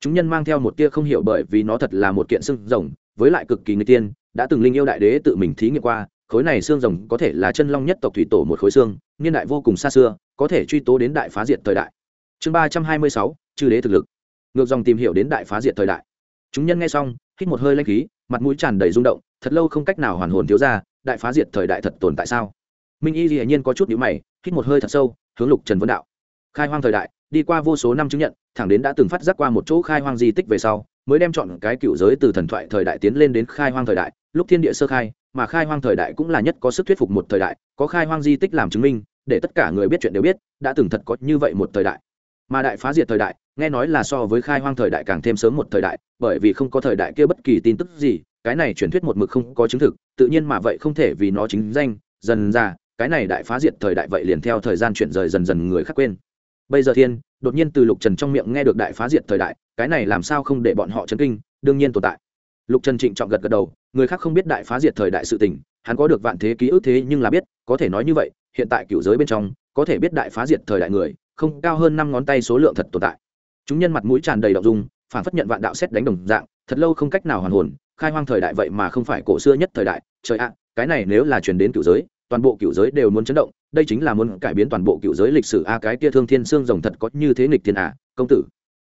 Chúng nhân mang theo một tia không hiểu bởi vì nó thật là một kiện xương rồng, với lại cực kỳ người tiên, đã từng linh yêu đại đế tự mình thí nghiệm qua, khối này xương rồng có thể là chân long nhất tộc thủy tổ một khối xương, niên đại vô cùng xa xưa, có thể truy tố đến đại phá diệt thời đại chương ba trăm hai mươi sáu, chư đế thực lực. Ngược dòng tìm hiểu đến đại phá diệt thời đại. Chúng nhân nghe xong, hít một hơi lanh khí, mặt mũi tràn đầy rung động, thật lâu không cách nào hoàn hồn thiếu ra, đại phá diệt thời đại thật tồn tại sao? Minh y hiển nhiên có chút nhữ mày, hít một hơi thật sâu, hướng lục trần vấn đạo. Khai hoang thời đại, đi qua vô số năm chứng nhận, thẳng đến đã từng phát giác qua một chỗ khai hoang di tích về sau, mới đem chọn cái cựu giới từ thần thoại thời đại tiến lên đến khai hoang thời đại, lúc thiên địa sơ khai, mà khai hoang thời đại cũng là nhất có sức thuyết phục một thời đại, có khai hoang di tích làm chứng minh, để tất cả người biết chuyện đều biết, đã từng thật có như vậy một thời đại mà đại phá diệt thời đại, nghe nói là so với khai hoang thời đại càng thêm sớm một thời đại, bởi vì không có thời đại kia bất kỳ tin tức gì, cái này truyền thuyết một mực không có chứng thực, tự nhiên mà vậy không thể vì nó chính danh, dần ra, cái này đại phá diệt thời đại vậy liền theo thời gian chuyển rời dần dần người khác quên. Bây giờ thiên, đột nhiên từ lục trần trong miệng nghe được đại phá diệt thời đại, cái này làm sao không để bọn họ chấn kinh, đương nhiên tồn tại. Lục trần trịnh trọng gật gật đầu, người khác không biết đại phá diệt thời đại sự tình, hắn có được vạn thế ký ức thế nhưng là biết, có thể nói như vậy, hiện tại cựu giới bên trong, có thể biết đại phá diệt thời đại người không cao hơn năm ngón tay số lượng thật tồn tại. Chúng nhân mặt mũi tràn đầy đ dung, phản phất nhận vạn đạo xét đánh đồng dạng, thật lâu không cách nào hoàn hồn, khai hoang thời đại vậy mà không phải cổ xưa nhất thời đại. Trời ạ, cái này nếu là chuyển đến cựu giới, toàn bộ cựu giới đều muốn chấn động, đây chính là muốn cải biến toàn bộ cựu giới lịch sử. A, cái kia thương thiên xương rồng thật có như thế nghịch thiên à công tử.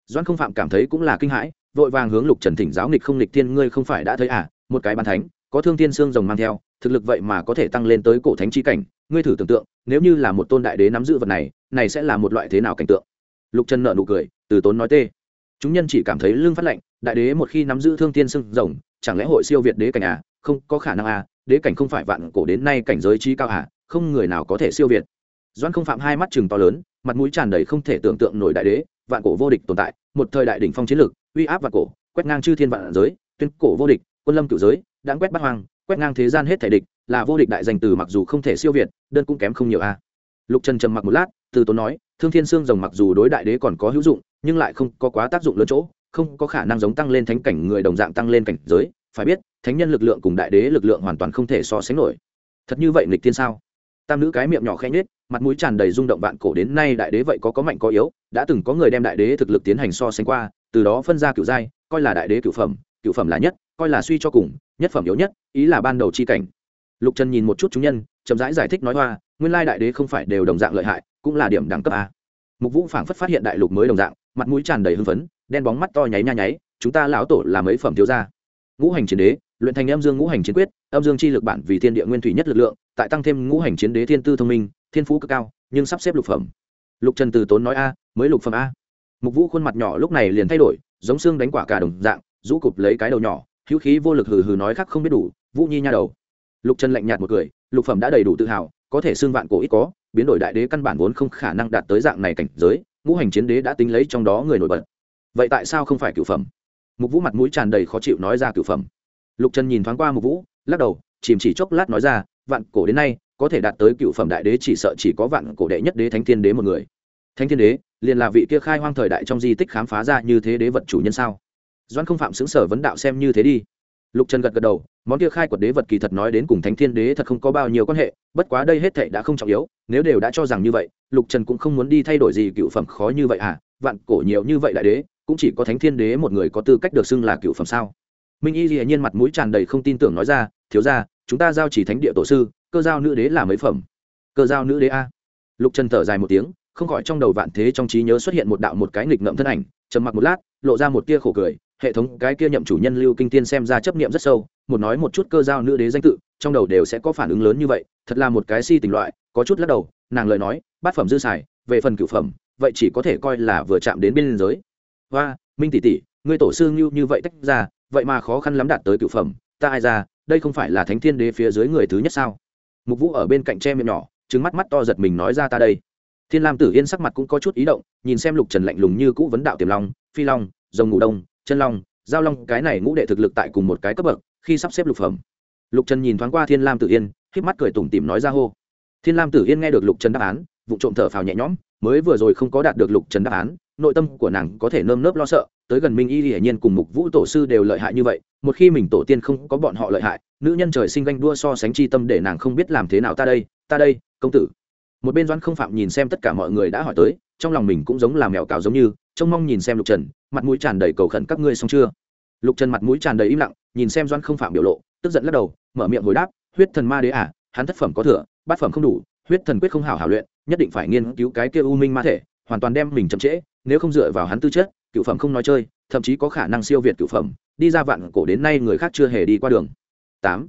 Doan không phạm cảm thấy cũng là kinh hãi, vội vàng hướng lục trần thỉnh giáo nghịch không nghịch thiên, ngươi không phải đã thấy à một cái bàn thánh, có thương thiên xương rồng mang theo, thực lực vậy mà có thể tăng lên tới cổ thánh chi cảnh. Ngươi thử tưởng tượng, nếu như là một tôn đại đế nắm giữ vật này này sẽ là một loại thế nào cảnh tượng? Lục trần nợ nụ cười từ tốn nói tê. Chúng nhân chỉ cảm thấy lương phát lạnh đại đế một khi nắm giữ thương thiên Sưng, rồng chẳng lẽ hội siêu việt đế cảnh à? Không có khả năng à đế cảnh không phải vạn cổ đến nay cảnh giới trí cao à không người nào có thể siêu việt. Doan không phạm hai mắt chừng to lớn mặt mũi tràn đầy không thể tưởng tượng nổi đại đế vạn cổ vô địch tồn tại một thời đại đỉnh phong chiến lược uy áp vạn cổ quét ngang chư thiên vạn giới tuyên cổ vô địch quân lâm cựu giới đã quét bắt hoang quét ngang thế gian hết thể địch là vô địch đại danh từ mặc dù không thể siêu việt đơn cũng kém không nhiều a lục trần trầm mặc một lát từ tốn nói thương thiên sương rồng mặc dù đối đại đế còn có hữu dụng nhưng lại không có quá tác dụng lớn chỗ không có khả năng giống tăng lên thánh cảnh người đồng dạng tăng lên cảnh giới. Phải biết thánh nhân lực lượng cùng đại đế lực lượng hoàn toàn không thể so sánh nổi. Thật như vậy nghịch thiên sao? Tam nữ cái miệng nhỏ khẽ nhết mặt mũi tràn đầy rung động vạn cổ đến nay đại đế vậy có có mạnh có yếu đã từng có người đem đại đế thực lực tiến hành so sánh qua từ đó phân ra cựu giai coi là đại đế cựu phẩm cựu phẩm là nhất coi là suy cho cùng nhất phẩm yếu nhất ý là ban đầu chi cảnh. Lục trần nhìn một chút chúng nhân chậm rãi giải, giải thích nói hoa nguyên lai đại đế không phải đều đồng dạng lợi hại, cũng là điểm đẳng cấp a. Mục vũ phảng phất phát hiện đại lục mới đồng dạng, mặt mũi tràn đầy hưng phấn, đen bóng mắt to nháy nha nháy, chúng ta lão tổ là mấy phẩm thiếu gia. Ngũ hành chiến đế, luyện thành âm dương ngũ hành chiến quyết, âm dương chi lực bản vì thiên địa nguyên thủy nhất lực lượng, tại tăng thêm ngũ hành chiến đế thiên tư thông minh, thiên phú cực cao, nhưng sắp xếp lục phẩm. Lục trần từ tốn nói a, mới lục phẩm a. Mục vũ khuôn mặt nhỏ lúc này liền thay đổi, giống xương đánh quả cả đồng dạng, rũ cụp lấy cái đầu nhỏ, hữu khí vô lực hừ hừ nói khác không biết đủ, vũ nhi nha đầu. Lục trần lạnh nhạt một cười, lục phẩm đã đầy đủ tự hào có thể xương vạn cổ ít có, biến đổi đại đế căn bản vốn không khả năng đạt tới dạng này cảnh giới, ngũ hành chiến đế đã tính lấy trong đó người nổi bật. Vậy tại sao không phải cửu phẩm? Mục vũ mặt mũi tràn đầy khó chịu nói ra cửu phẩm. Lục trần nhìn thoáng qua mục vũ, lắc đầu, chìm chỉ chốc lát nói ra, vạn cổ đến nay, có thể đạt tới cựu phẩm đại đế chỉ sợ chỉ có vạn cổ đệ nhất đế thánh thiên đế một người. Thánh thiên đế, liền là vị kia khai hoang thời đại trong di tích khám phá ra như thế đế vật chủ nhân sao? Doan không phạm xứng sở vấn đạo xem như thế đi lục trần gật gật đầu, món kia khai quật đế vật kỳ thật nói đến cùng thánh thiên đế thật không có bao nhiêu quan hệ, bất quá đây hết thệ đã không trọng yếu, nếu đều đã cho rằng như vậy, lục trần cũng không muốn đi thay đổi gì cựu phẩm khó như vậy à vạn cổ nhiều như vậy đại đế, cũng chỉ có thánh thiên đế một người có tư cách được xưng là cựu phẩm sao? Minh y hiển nhiên mặt mũi tràn đầy không tin tưởng nói ra, thiếu ra chúng ta giao chỉ thánh địa tổ sư, cơ giao nữ đế là mấy phẩm? Cơ giao nữ đế a? Lục trần thở dài một tiếng, không khỏi trong đầu vạn thế trong trí nhớ xuất hiện một đạo một cái nghịch ngợm thân ảnh, trầm mặc một lát, lộ ra một tia khổ cười hệ thống cái kia nhậm chủ nhân lưu kinh tiên xem ra chấp niệm rất sâu, một nói một chút cơ giao nữ đế danh tự, trong đầu đều sẽ có phản ứng lớn như vậy, thật là một cái si tình loại, có chút lắc đầu, nàng lời nói, bát phẩm dư xài, về phần cửu phẩm, vậy chỉ có thể coi là vừa chạm đến biên giới. Và minh tỷ tỷ, ngươi tổ sư như như vậy tách ra, vậy mà khó khăn lắm đạt tới cửu phẩm, ta ai ra, đây không phải là thánh thiên đế phía dưới người thứ nhất sao? Mục vũ ở bên cạnh che miệng nhỏ trứng mắt mắt to giật mình nói ra ta đây. Thiên lam tử yên sắc mặt cũng có chút ý động, nhìn xem lục trần lạnh lùng như cũ vấn đạo tiềm long, phi long, rồng ngủ đông chân long, giao long, cái này ngũ đệ thực lực tại cùng một cái cấp bậc, khi sắp xếp lục phẩm. Lục trần nhìn thoáng qua thiên lam tử yên k mắt cười tủm tỉm nói ra hô. Thiên lam tử yên nghe được lục trần đáp án vụ trộm thở phào nhẹ nhõm, mới vừa rồi không có đạt được lục trần đáp án, nội tâm của nàng có thể nơm nớp lo sợ, tới gần minh y hiển nhiên cùng mục vũ tổ sư đều lợi hại như vậy, một khi mình tổ tiên không có bọn họ lợi hại, nữ nhân trời sinh ganh đua so sánh chi tâm để nàng không biết làm thế nào ta đây ta đây, công tử. Một bên doãn không phạm nhìn xem tất cả mọi người đã hỏi tới, trong lòng mình cũng giống là mèo cào giống như trông mong nhìn xem lục trần, mặt mũi tràn đầy cầu khẩn các ngươi xong chưa? Lục trần mặt mũi tràn đầy im lặng, nhìn xem doãn không phạm biểu lộ, tức giận lắc đầu, mở miệng hồi đáp, huyết thần ma đế à hắn thất phẩm có thừa, bát phẩm không đủ, huyết thần quyết không hảo hảo luyện, nhất định phải nghiên cứu cái kia u minh ma thể, hoàn toàn đem mình chậm trễ, nếu không dựa vào hắn tư chất, cựu phẩm không nói chơi, thậm chí có khả năng siêu việt cựu phẩm, đi ra vạn cổ đến nay người khác chưa hề đi qua đường. Tám.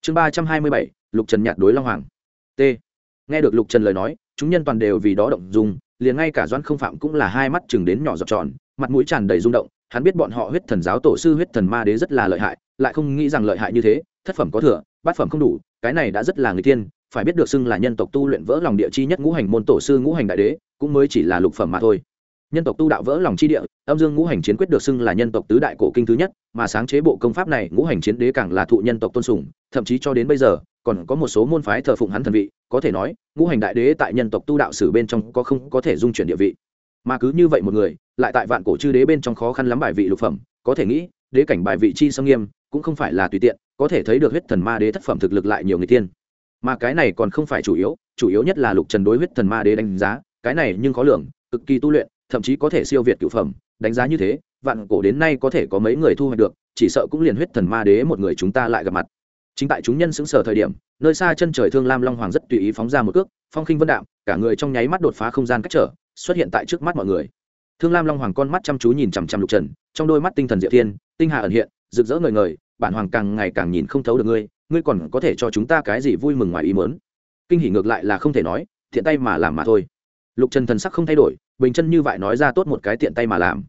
Chương ba trăm hai mươi bảy, lục trần nhạt đối long hoàng. T. Nghe được lục trần lời nói, chúng nhân toàn đều vì đó động dung liền ngay cả doãn không phạm cũng là hai mắt chừng đến nhỏ giọt tròn, mặt mũi tràn đầy rung động, hắn biết bọn họ huyết thần giáo tổ sư, huyết thần ma đế rất là lợi hại, lại không nghĩ rằng lợi hại như thế, thất phẩm có thừa, bát phẩm không đủ, cái này đã rất là người tiên, phải biết được xưng là nhân tộc tu luyện vỡ lòng địa chi nhất ngũ hành môn tổ sư, ngũ hành đại đế, cũng mới chỉ là lục phẩm mà thôi nhân tộc tu đạo vỡ lòng chi địa, âm dương ngũ hành chiến quyết được xưng là nhân tộc tứ đại cổ kinh thứ nhất, mà sáng chế bộ công pháp này, ngũ hành chiến đế càng là thụ nhân tộc tôn sùng, thậm chí cho đến bây giờ, còn có một số môn phái thờ phụng hắn thần vị, có thể nói, ngũ hành đại đế tại nhân tộc tu đạo sử bên trong có không có thể dung chuyển địa vị. Mà cứ như vậy một người, lại tại vạn cổ chư đế bên trong khó khăn lắm bài vị lục phẩm, có thể nghĩ, đế cảnh bài vị chi sâm nghiêm, cũng không phải là tùy tiện, có thể thấy được huyết thần ma đế thất phẩm thực lực lại nhiều người tiên. Mà cái này còn không phải chủ yếu chủ yếu nhất là lục trần đối huyết thần ma đế đánh giá, cái này nhưng khó lường, cực kỳ tu luyện thậm chí có thể siêu việt cựu phẩm, đánh giá như thế, vạn cổ đến nay có thể có mấy người thu hoạch được, chỉ sợ cũng liền huyết thần ma đế một người chúng ta lại gặp mặt. Chính tại chúng nhân xứng sở thời điểm, nơi xa chân trời thương lam long hoàng rất tùy ý phóng ra một cước, phong khinh vân đạm, cả người trong nháy mắt đột phá không gian cách trở, xuất hiện tại trước mắt mọi người. Thương lam long hoàng con mắt chăm chú nhìn chằm chằm lục trần, trong đôi mắt tinh thần diệu thiên, tinh hà ẩn hiện, rực rỡ ngời ngời, bản hoàng càng ngày càng nhìn không thấu được ngươi ngươi còn có thể cho chúng ta cái gì vui mừng ngoài ý mớn kinh hỉ ngược lại là không thể nói, thiện tay mà làm mà thôi. Lục trần thần sắc không thay đổi bình chân như vậy nói ra tốt một cái tiện tay mà làm.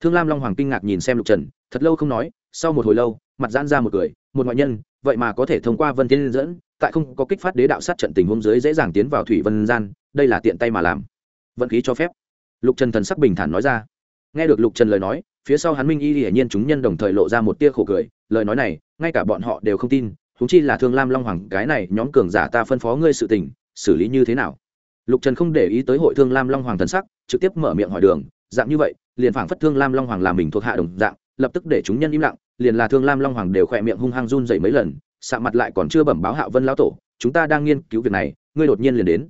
Thương lam long hoàng kinh ngạc nhìn xem lục trần, thật lâu không nói, sau một hồi lâu, mặt giãn ra một cười, một ngoại nhân, vậy mà có thể thông qua vân thiên dẫn, tại không có kích phát đế đạo sát trận tình huống dưới dễ dàng tiến vào thủy vân gian, đây là tiện tay mà làm. Vận khí cho phép. Lục trần thần sắc bình thản nói ra. Nghe được lục trần lời nói, phía sau hắn minh y hiển nhiên chúng nhân đồng thời lộ ra một tia khổ cười, lời nói này, ngay cả bọn họ đều không tin húng chi là thương lam long hoàng, cái này nhóm cường giả ta phân phó ngươi sự tình, xử lý như thế nào? Lục trần không để ý tới hội thương lam long hoàng thần sắc trực tiếp mở miệng hỏi đường, dạng như vậy, liền phảng phất thương lam long hoàng làm mình thuộc hạ đồng dạng, lập tức để chúng nhân im lặng, liền là thương lam long hoàng đều khỏe miệng hung hăng run dậy mấy lần, sạ mặt lại còn chưa bẩm báo hạ vân lão tổ, chúng ta đang nghiên cứu việc này, ngươi đột nhiên liền đến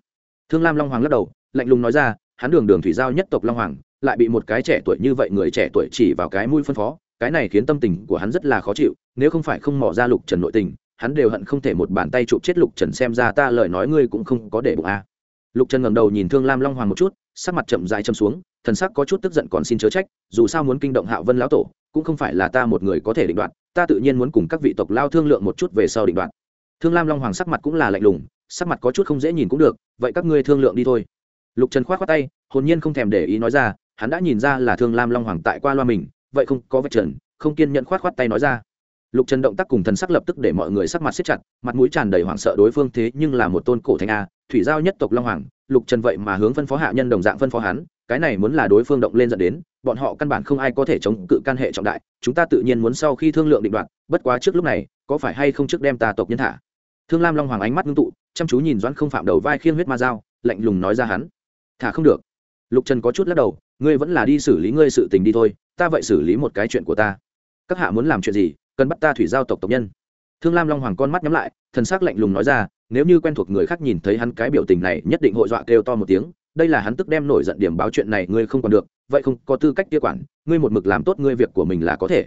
thương lam long hoàng lắc đầu, lạnh lùng nói ra, hắn đường đường thủy giao nhất tộc long hoàng, lại bị một cái trẻ tuổi như vậy người trẻ tuổi chỉ vào cái mũi phân phó, cái này khiến tâm tình của hắn rất là khó chịu, nếu không phải không mỏ ra lục trần nội tình, hắn đều hận không thể một bàn tay chụp chết lục trần xem ra ta lời nói ngươi cũng không có để bụng a à. lục trần ngẩng đầu nhìn thương lam long hoàng một chút sắc mặt chậm rãi châm xuống, thần sắc có chút tức giận còn xin chớ trách, dù sao muốn kinh động hạo vân lão tổ, cũng không phải là ta một người có thể định đoạt, ta tự nhiên muốn cùng các vị tộc lao thương lượng một chút về sau định đoạt. Thương lam long hoàng sắc mặt cũng là lạnh lùng, sắc mặt có chút không dễ nhìn cũng được, vậy các ngươi thương lượng đi thôi. Lục trần k h o á t k tay, hồn nhiên không thèm để ý nói ra, hắn đã nhìn ra là thương lam long hoàng tại qua loa mình, vậy không, có vạch trần, không kiên nhận k h o á t k tay nói ra. Lục trần động tác cùng thần sắc lập tức để mọi người sắc mặt xếp chặt, mặt mũi tràn đầy hoảng sợ đối phương thế nhưng là một tôn cổ thành a, thủy giao nhất tộc long hoàng lục trần vậy mà hướng phân phó hạ nhân đồng dạng phân phó hắn, cái này muốn là đối phương động lên dẫn đến, bọn họ căn bản không ai có thể chống cự can hệ trọng đại, chúng ta tự nhiên muốn sau khi thương lượng định đoạt, bất quá trước lúc này, có phải hay không trước đem ta tộc nhân thả? Thương lam long hoàng ánh mắt ngưng tụ, chăm chú nhìn doãn không phạm đầu vai khiên huyết ma dao, lạnh lùng nói ra hắn, thả không được. Lục trần có chút lắc đầu, ngươi vẫn là đi xử lý ngươi sự tình đi thôi, ta vậy xử lý một cái chuyện của ta. Các hạ muốn làm chuyện gì, cần bắt ta thủy giao tộc tộc nhân thương lam long hoàng con mắt nhắm lại, thần s ắ c lạnh lùng nói ra, nếu như quen thuộc người khác nhìn thấy hắn cái biểu tình này, nhất định hội dọa kêu to một tiếng, đây là hắn tức đem nổi giận điểm báo chuyện này, ngươi không còn được, vậy không có tư cách kia quản, ngươi một mực làm tốt ngươi việc của mình là có thể.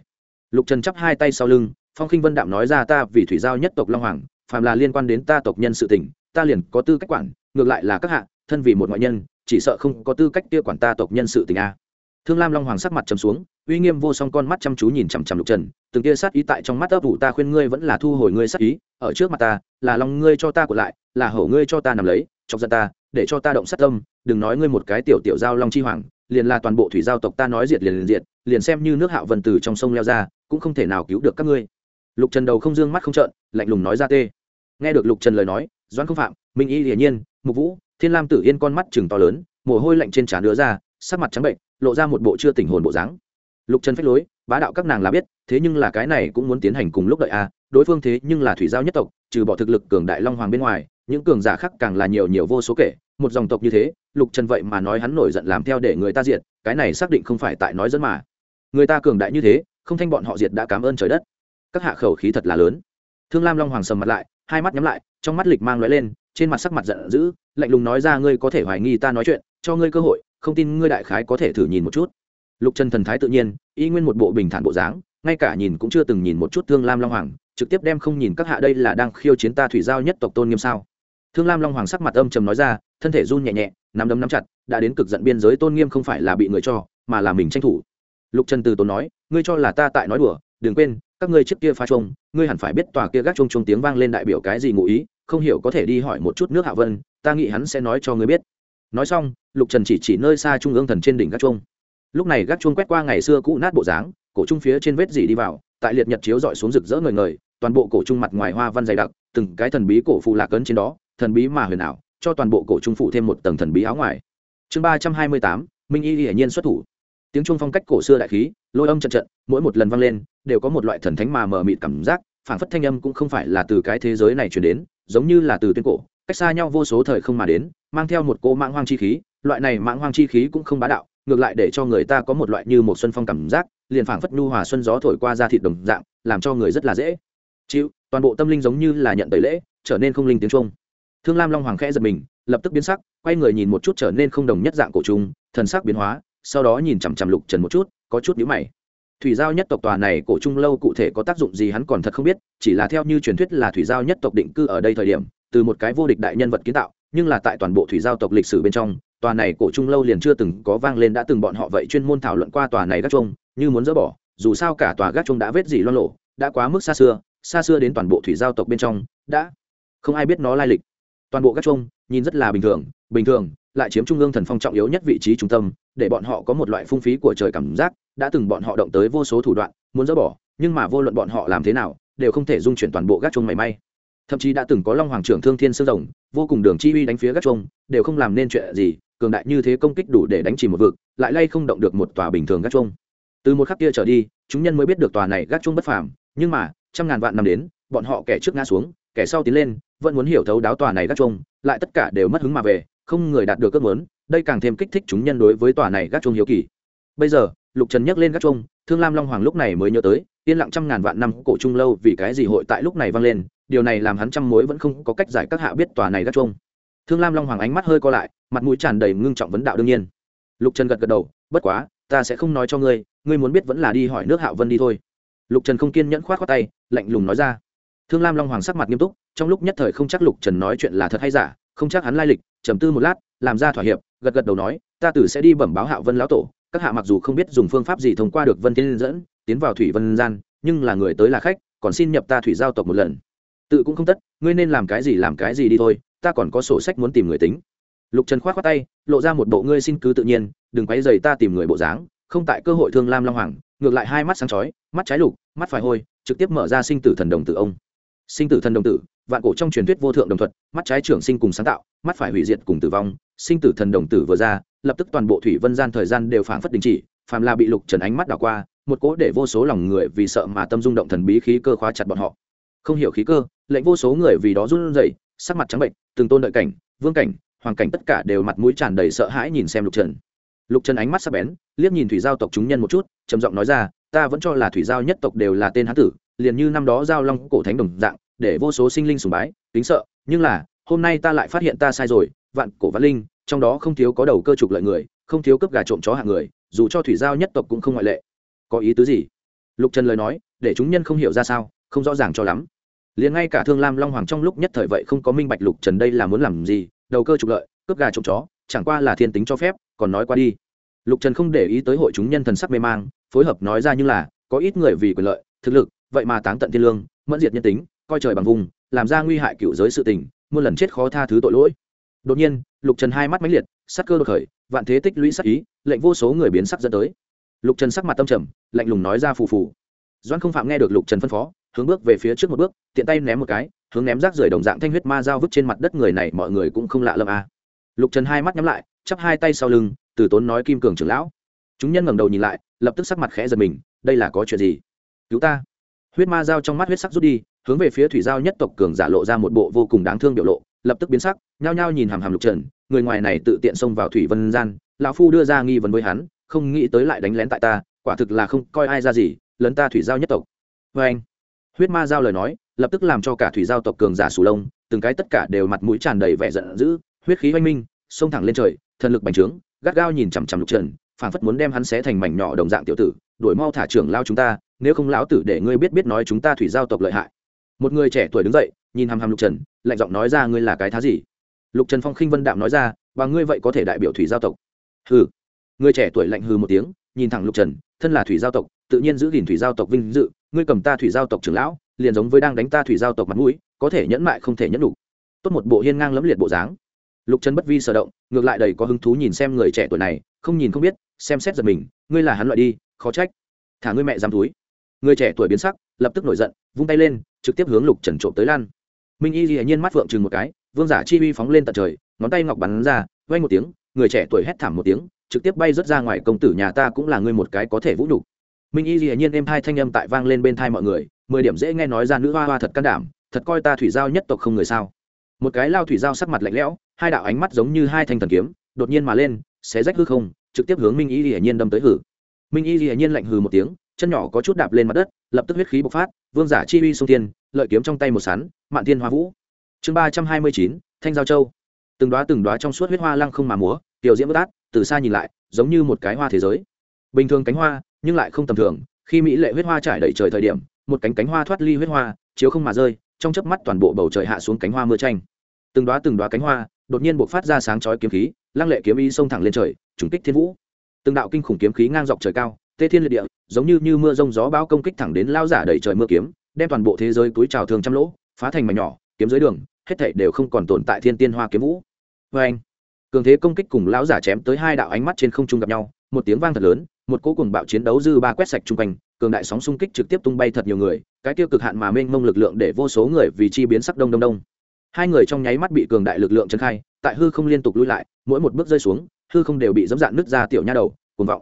Lục trần chắp hai tay sau lưng, phong khinh vân đạm nói ra, ta vì thủy giao nhất tộc long hoàng, phàm là liên quan đến ta tộc nhân sự tình, ta liền có tư cách quản, ngược lại là các hạ, thân vì một ngoại nhân, chỉ sợ không có tư cách kia quản ta tộc nhân sự tình a thương lam long hoàng sắc mặt trầm xuống, uy nghiêm vô song con mắt chăm chú nhìn chằm chằm lục trần, từng kia sát ý tại trong mắt ấp ủ, ta khuyên ngươi vẫn là thu hồi ngươi sát ý, ở trước mặt ta, là lòng ngươi cho ta của lại, là hổ ngươi cho ta nằm lấy, chọc giận ta, để cho ta động sát tâm, đừng nói ngươi một cái tiểu tiểu giao long chi hoàng, liền là toàn bộ thủy giao tộc ta nói diệt liền liền diệt, liền xem như nước hạo vần từ trong sông leo ra, cũng không thể nào cứu được các ngươi. Lục trần đầu không dương mắt không trợn, lạnh lùng nói ra tê. Nghe được lục trần lời nói, doãn không phạm, minh y hiển nhiên, mục vũ, thiên lam tử yên con mắt chừng to lớn, mồ hôi lạnh trên trán đứa ra sắc mặt trắng bệnh lộ ra một bộ chưa tỉnh hồn bộ dáng. Lục trần phách lối bá đạo các nàng là biết thế nhưng là cái này cũng muốn tiến hành cùng lúc đợi a à, đối phương thế nhưng là thủy giao nhất tộc trừ bỏ thực lực cường đại long hoàng bên ngoài những cường giả khác càng là nhiều nhiều vô số kể một dòng tộc như thế lục trần vậy mà nói hắn nổi giận làm theo để người ta diệt cái này xác định không phải tại nói dẫn mà. Người ta cường đại như thế không thanh bọn họ diệt đã cảm ơn trời đất. Các hạ khẩu khí thật là lớn. Thương lam long hoàng sầm mặt lại hai mắt nhắm lại trong mắt lịch mang lóe lên trên mặt sắc mặt giận dữ lạnh lùng nói ra ngươi có thể hoài nghi ta nói chuyện cho ngươi cơ hội không tin ngươi đại khái có thể thử nhìn một chút. Lục trần thần thái tự nhiên, y nguyên một bộ bình thản bộ dáng, ngay cả nhìn cũng chưa từng nhìn một chút thương lam long hoàng, trực tiếp đem không nhìn các hạ đây là đang khiêu chiến ta thủy giao nhất tộc tôn nghiêm sao. Thương lam long hoàng sắc mặt âm trầm nói ra, thân thể run nhẹ nhẹ, nắm đấm nắm chặt, đã đến cực giận biên giới tôn nghiêm không phải là bị người cho, mà là mình tranh thủ. Lục trần từ tốn nói, ngươi cho là ta tại nói đùa, đừng quên, các ngươi trước kia pha trông ngươi hẳn phải biết tòa kia gác trông trông tiếng vang lên đại biểu cái gì ngụ ý, không hiểu có thể đi hỏi một chút nước hạ vân, ta nghĩ hắn sẽ nói cho ngươi biết. Nói xong lục trần chỉ chỉ nơi xa trung ương thần trên đỉnh gác chuông. Lúc này gác chuông quét qua ngày xưa cũ nát bộ dáng, cổ trung phía trên vết dỉ đi vào, tại liệt nhật chiếu dọi xuống rực rỡ ngời ngời, toàn bộ cổ trung mặt ngoài hoa văn dày đặc, từng cái thần bí cổ phụ lạc ấn trên đó, thần bí mà huyền ảo, cho toàn bộ cổ trung phụ thêm một tầng thần bí áo ngoài. Chương ba trăm hai mươi tám, minh y hiển nhiên xuất thủ. Tiếng trung phong cách cổ xưa đại khí, lôi âm trận trận, mỗi một lần vang lên, đều có một loại thần thánh mà mờ mịt cảm giác, phảng phất thanh âm cũng không phải là từ cái thế giới này truyền đến, giống như là từ tuyên cổ, cách xa nhau vô số thời không mà đến, mang theo một cô mạng hoang chi khí loại này mãng hoang chi khí cũng không bá đạo, ngược lại để cho người ta có một loại như một xuân phong cảm giác, liền phảng phất nhu hòa xuân gió thổi qua ra thịt đồng dạng, làm cho người rất là dễ chịu. Toàn bộ tâm linh giống như là nhận tẩy lễ, trở nên không linh tiếng trung thương lam long hoàng khẽ giật mình, lập tức biến sắc, quay người nhìn một chút trở nên không đồng nhất dạng cổ trùng, thần sắc biến hóa, sau đó nhìn chằm chằm lục trần một chút, có chút nhíu mày. Thủy giao nhất tộc tòa này cổ trung lâu cụ thể có tác dụng gì hắn còn thật không biết, chỉ là theo như truyền thuyết là thủy giao nhất tộc định cư ở đây thời điểm, từ một cái vô địch đại nhân vật kiến tạo, nhưng là tại toàn bộ thủy giao tộc lịch sử bên trong tòa này cổ trung lâu liền chưa từng có vang lên đã từng bọn họ vậy chuyên môn thảo luận qua tòa này gác trung như muốn dỡ bỏ, dù sao cả tòa gác trung đã vết gì loan lộ đã quá mức xa xưa xa xưa đến toàn bộ thủy giao tộc bên trong, đã không ai biết nó lai lịch. Toàn bộ gác trung nhìn rất là bình thường bình thường, lại chiếm trung ương thần phong trọng yếu nhất vị trí trung tâm, để bọn họ có một loại phung phí của trời cảm giác, đã từng bọn họ động tới vô số thủ đoạn, muốn dỡ bỏ, nhưng mà vô luận bọn họ làm thế nào, đều không thể dung chuyển toàn bộ gác chuông mảy may. Thậm chí đã từng có long hoàng trưởng thương thiên sương rồng, vô cùng đường chi uy đánh phía gác chuông, đều không làm nên chuyện gì cường đại như thế công kích đủ để đánh chìm một vực, lại lay không động được một tòa bình thường gác chuông. Từ một khắc kia trở đi, chúng nhân mới biết được tòa này gác chuông bất phàm, nhưng mà, trăm ngàn vạn năm đến, bọn họ kẻ trước ngã xuống, kẻ sau tiến lên, vẫn muốn hiểu thấu đáo tòa này gác chuông, lại tất cả đều mất hứng mà về, không người đạt được ước muốn, đây càng thêm kích thích chúng nhân đối với tòa này gác chuông hiếu kỳ. Bây giờ, lục trần nhấc lên gác chuông, thương lam long hoàng lúc này mới nhớ tới, yên lặng trăm ngàn vạn năm cổ trung lâu vì cái gì hội tại lúc này vang lên, điều này làm hắn trăm mối vẫn không có cách giải các hạ biết tòa này gác chuông thương lam long hoàng ánh mắt hơi co lại, mặt mũi tràn đầy ngưng trọng vấn đạo đương nhiên. Lục trần gật gật đầu, bất quá, ta sẽ không nói cho ngươi ngươi muốn biết vẫn là đi hỏi nước hạo vân đi thôi. Lục trần không kiên nhẫn k h o á t khoác tay, lạnh lùng nói ra. Thương lam long hoàng sắc mặt nghiêm túc, trong lúc nhất thời không chắc lục trần nói chuyện là thật hay giả, không chắc hắn lai lịch, trầm tư một lát, làm ra thỏa hiệp, gật gật đầu nói, ta tử sẽ đi bẩm báo hạo vân lão tổ, các hạ mặc dù không biết dùng phương pháp gì thông qua được vân tiên dẫn, tiến vào thủy vân gian, nhưng là người tới là khách, còn xin nhập ta thủy giao tộc một lần. Tự cũng không tất, ngươi nên làm cái gì làm cái gì đi thôi ta còn có sổ sách muốn tìm người tính. Lục trần k h o á t khoác tay, lộ ra một bộ ngươi xin cứ tự nhiên, đừng quay dày ta tìm người bộ dáng, không tại cơ hội thương lam long hoàng, ngược lại hai mắt sáng chói, mắt trái lục, mắt phải hôi, trực tiếp mở ra sinh tử thần đồng tử ông. Sinh tử thần đồng tử, vạn cổ trong truyền thuyết vô thượng đồng thuật, mắt trái trưởng sinh cùng sáng tạo, mắt phải hủy diệt cùng tử vong, sinh tử thần đồng tử vừa ra, lập tức toàn bộ thủy vân gian thời gian đều phảng phất đình chỉ, phàm là bị lục trần ánh mắt đảo qua, một cố để vô số lòng người vì sợ mà tâm rung động thần bí khí cơ khóa chặt bọn họ. Không hiểu khí cơ, lệnh vô số người vì đó run rẩy sắc mặt trắng bệnh, từng tôn đợi cảnh, vương cảnh, hoàng cảnh tất cả đều mặt mũi tràn đầy sợ hãi nhìn xem lục trần. Lục trần ánh mắt sắc bén, liếc nhìn thủy giao tộc chúng nhân một chút, trầm giọng nói ra, ta vẫn cho là thủy giao nhất tộc đều là tên hán tử, liền như năm đó giao long cổ thánh đồng dạng, để vô số sinh linh sùng bái, kính sợ, nhưng là, hôm nay ta lại phát hiện ta sai rồi, vạn cổ văn linh, trong đó không thiếu có đầu cơ trục lợi người, không thiếu cấp gà trộm chó hạng người, dù cho thủy giao nhất tộc cũng không ngoại lệ. Có ý tứ gì? Lục trần lời nói, để chúng nhân không hiểu ra sao, không rõ ràng cho lắm liền ngay cả thương lam long hoàng trong lúc nhất thời vậy không có minh bạch lục trần đây là muốn làm gì, đầu cơ trục lợi, cướp gà trộm chó, chẳng qua là thiên tính cho phép, còn nói qua đi. Lục trần không để ý tới hội chúng nhân thần sắc mê mang, phối hợp nói ra như là, có ít người vì quyền lợi, thực lực, vậy mà táng tận thiên lương, mẫn diệt nhân tính, coi trời bằng vùng, làm ra nguy hại cựu giới sự tình, muôn lần chết khó tha thứ tội lỗi. Đột nhiên, lục trần hai mắt mãnh liệt, sắc cơ đột khởi, vạn thế tích lũy sắc ý, lệnh vô số người biến sắc dẫn tới. Lục trần sắc mặt tâm trầm, lạnh lùng nói ra phù phù. Doan không phạm nghe được lục trần phân phó hướng bước về phía trước một bước, tiện tay ném một cái, hướng ném rác rưởi đồng dạng thanh huyết ma dao vứt trên mặt đất người này mọi người cũng không lạ lâm a à. lục trần hai mắt nhắm lại, chắp hai tay sau lưng, từ tốn nói kim cường trưởng lão. Chúng nhân ngẩng đầu nhìn lại, lập tức sắc mặt khẽ giật mình, đây là có chuyện gì? Cứu ta. Huyết ma dao trong mắt huyết sắc rút đi, hướng về phía thủy giao nhất tộc cường giả lộ ra một bộ vô cùng đáng thương biểu lộ, lập tức biến sắc, nhao nhao nhìn hàm hàm lục trần, người ngoài này tự tiện xông vào thủy vân gian, lão phu đưa ra nghi vấn với hắn, không nghĩ tới lại đánh lén tại ta, quả thực là không coi ai ra gì, lấn ta thủy giao nhất tộc. Vê anh huyết ma giao lời nói, lập tức làm cho cả thủy giao tộc cường giả sù lông, từng cái tất cả đều mặt mũi tràn đầy vẻ giận dữ, huyết khí oanh minh, xông thẳng lên trời, thần lực bành trướng, gắt gao nhìn chằm chằm lục trần, phảng phất muốn đem hắn xé thành mảnh nhỏ đồng dạng tiểu tử, đuổi mau thả trưởng lao chúng ta, nếu không lão tử để ngươi biết biết nói chúng ta thủy giao tộc lợi hại. Một người trẻ tuổi đứng dậy, nhìn hằm hằm lục trần, lạnh giọng nói ra ngươi là cái thá gì? Lục trần phong khinh vân đạm nói ra, và ngươi vậy có thể đại biểu thủy giao tộc. Hừ. Người trẻ tuổi lạnh hừ một tiếng, nhìn thẳng lục trần, thân là thủy giao tộc tự nhiên giữ gìn thủy giao tộc vinh dự, ngươi cầm ta thủy giao tộc trưởng lão, liền giống với đang đánh ta thủy giao tộc mặt mũi, có thể nhẫn mại không thể nhẫn đủ tốt một bộ hiên ngang lẫm liệt bộ dáng. Lục trần bất vi sở động, ngược lại đầy có hứng thú nhìn xem người trẻ tuổi này, không nhìn không biết, xem xét giật mình, ngươi là hắn loại đi, khó trách. Thả ngươi mẹ dám túi. Người trẻ tuổi biến sắc, lập tức nổi giận, vung tay lên, trực tiếp hướng lục trần trộm tới lan. Minh y dĩ nhiên mắt phượng chừng một cái, vương giả chi uy phóng lên tận trời, ngón tay ngọc bắn ra vay một tiếng, người trẻ tuổi hét thảm một tiếng, trực tiếp bay rớt ra ngoài, công tử nhà ta cũng là ngươi một cái có thể vũ nhục minh y dĩ nhiên êm hai thanh âm tại vang lên bên thai mọi người, mười điểm dễ nghe nói ra nữ hoa hoa thật can đảm, thật coi ta thủy giao nhất tộc không người sao. Một cái lao thủy giao sắc mặt lạnh lẽo, hai đạo ánh mắt giống như hai thanh thần kiếm, đột nhiên mà lên, xé rách hư không, trực tiếp hướng minh y dĩ nhiên đâm tới hử. Minh y dĩ nhiên lạnh hừ một tiếng, chân nhỏ có chút đạp lên mặt đất, lập tức huyết khí bộc phát, vương giả chi uy sông thiên, lợi kiếm trong tay một sắn, mạn thiên hoa vũ. Chương ba trăm hai mươi chín, thanh giao châu. Từng đoá từng đoá trong suốt huyết hoa lăng không mà múa, tiểu diễm bất át, từ xa nhìn lại, giống như một cái hoa thế giới. Bình thường cánh hoa nhưng lại không tầm thường, khi mỹ lệ huyết hoa trải đầy trời thời điểm, một cánh cánh hoa thoát ly huyết hoa, chiếu không mà rơi, trong chớp mắt toàn bộ bầu trời hạ xuống cánh hoa mưa tranh từng đoá từng đoá cánh hoa, đột nhiên buộc phát ra sáng chói kiếm khí, lăng lệ kiếm ý xông thẳng lên trời, trùng kích thiên vũ. Từng đạo kinh khủng kiếm khí ngang dọc trời cao, tê thiên liệt địa, giống như như mưa rông gió bão công kích thẳng đến lao giả đầy trời mưa kiếm, đem toàn bộ thế giới túi trào thường trăm lỗ, phá thành mảnh nhỏ, kiếm dưới đường, hết thảy đều không còn tồn tại thiên tiên hoa kiếm vũ. Vê anh cường thế công kích cùng lão giả chém tới hai đạo ánh mắt trên không trung gặp nhau, một tiếng vang thật lớn một cỗ cùng bạo chiến đấu dư ba quét sạch chung quanh, cường đại sóng xung kích trực tiếp tung bay thật nhiều người, cái tiêu cực hạn mà mênh mông lực lượng để vô số người vì chi biến sắc đông đông đông. Hai người trong nháy mắt bị cường đại lực lượng trấn khai, tại hư không liên tục lui lại, mỗi một bước rơi xuống, hư không đều bị dẫm dạn nứt ra tiểu nha đầu, cuồng vọng.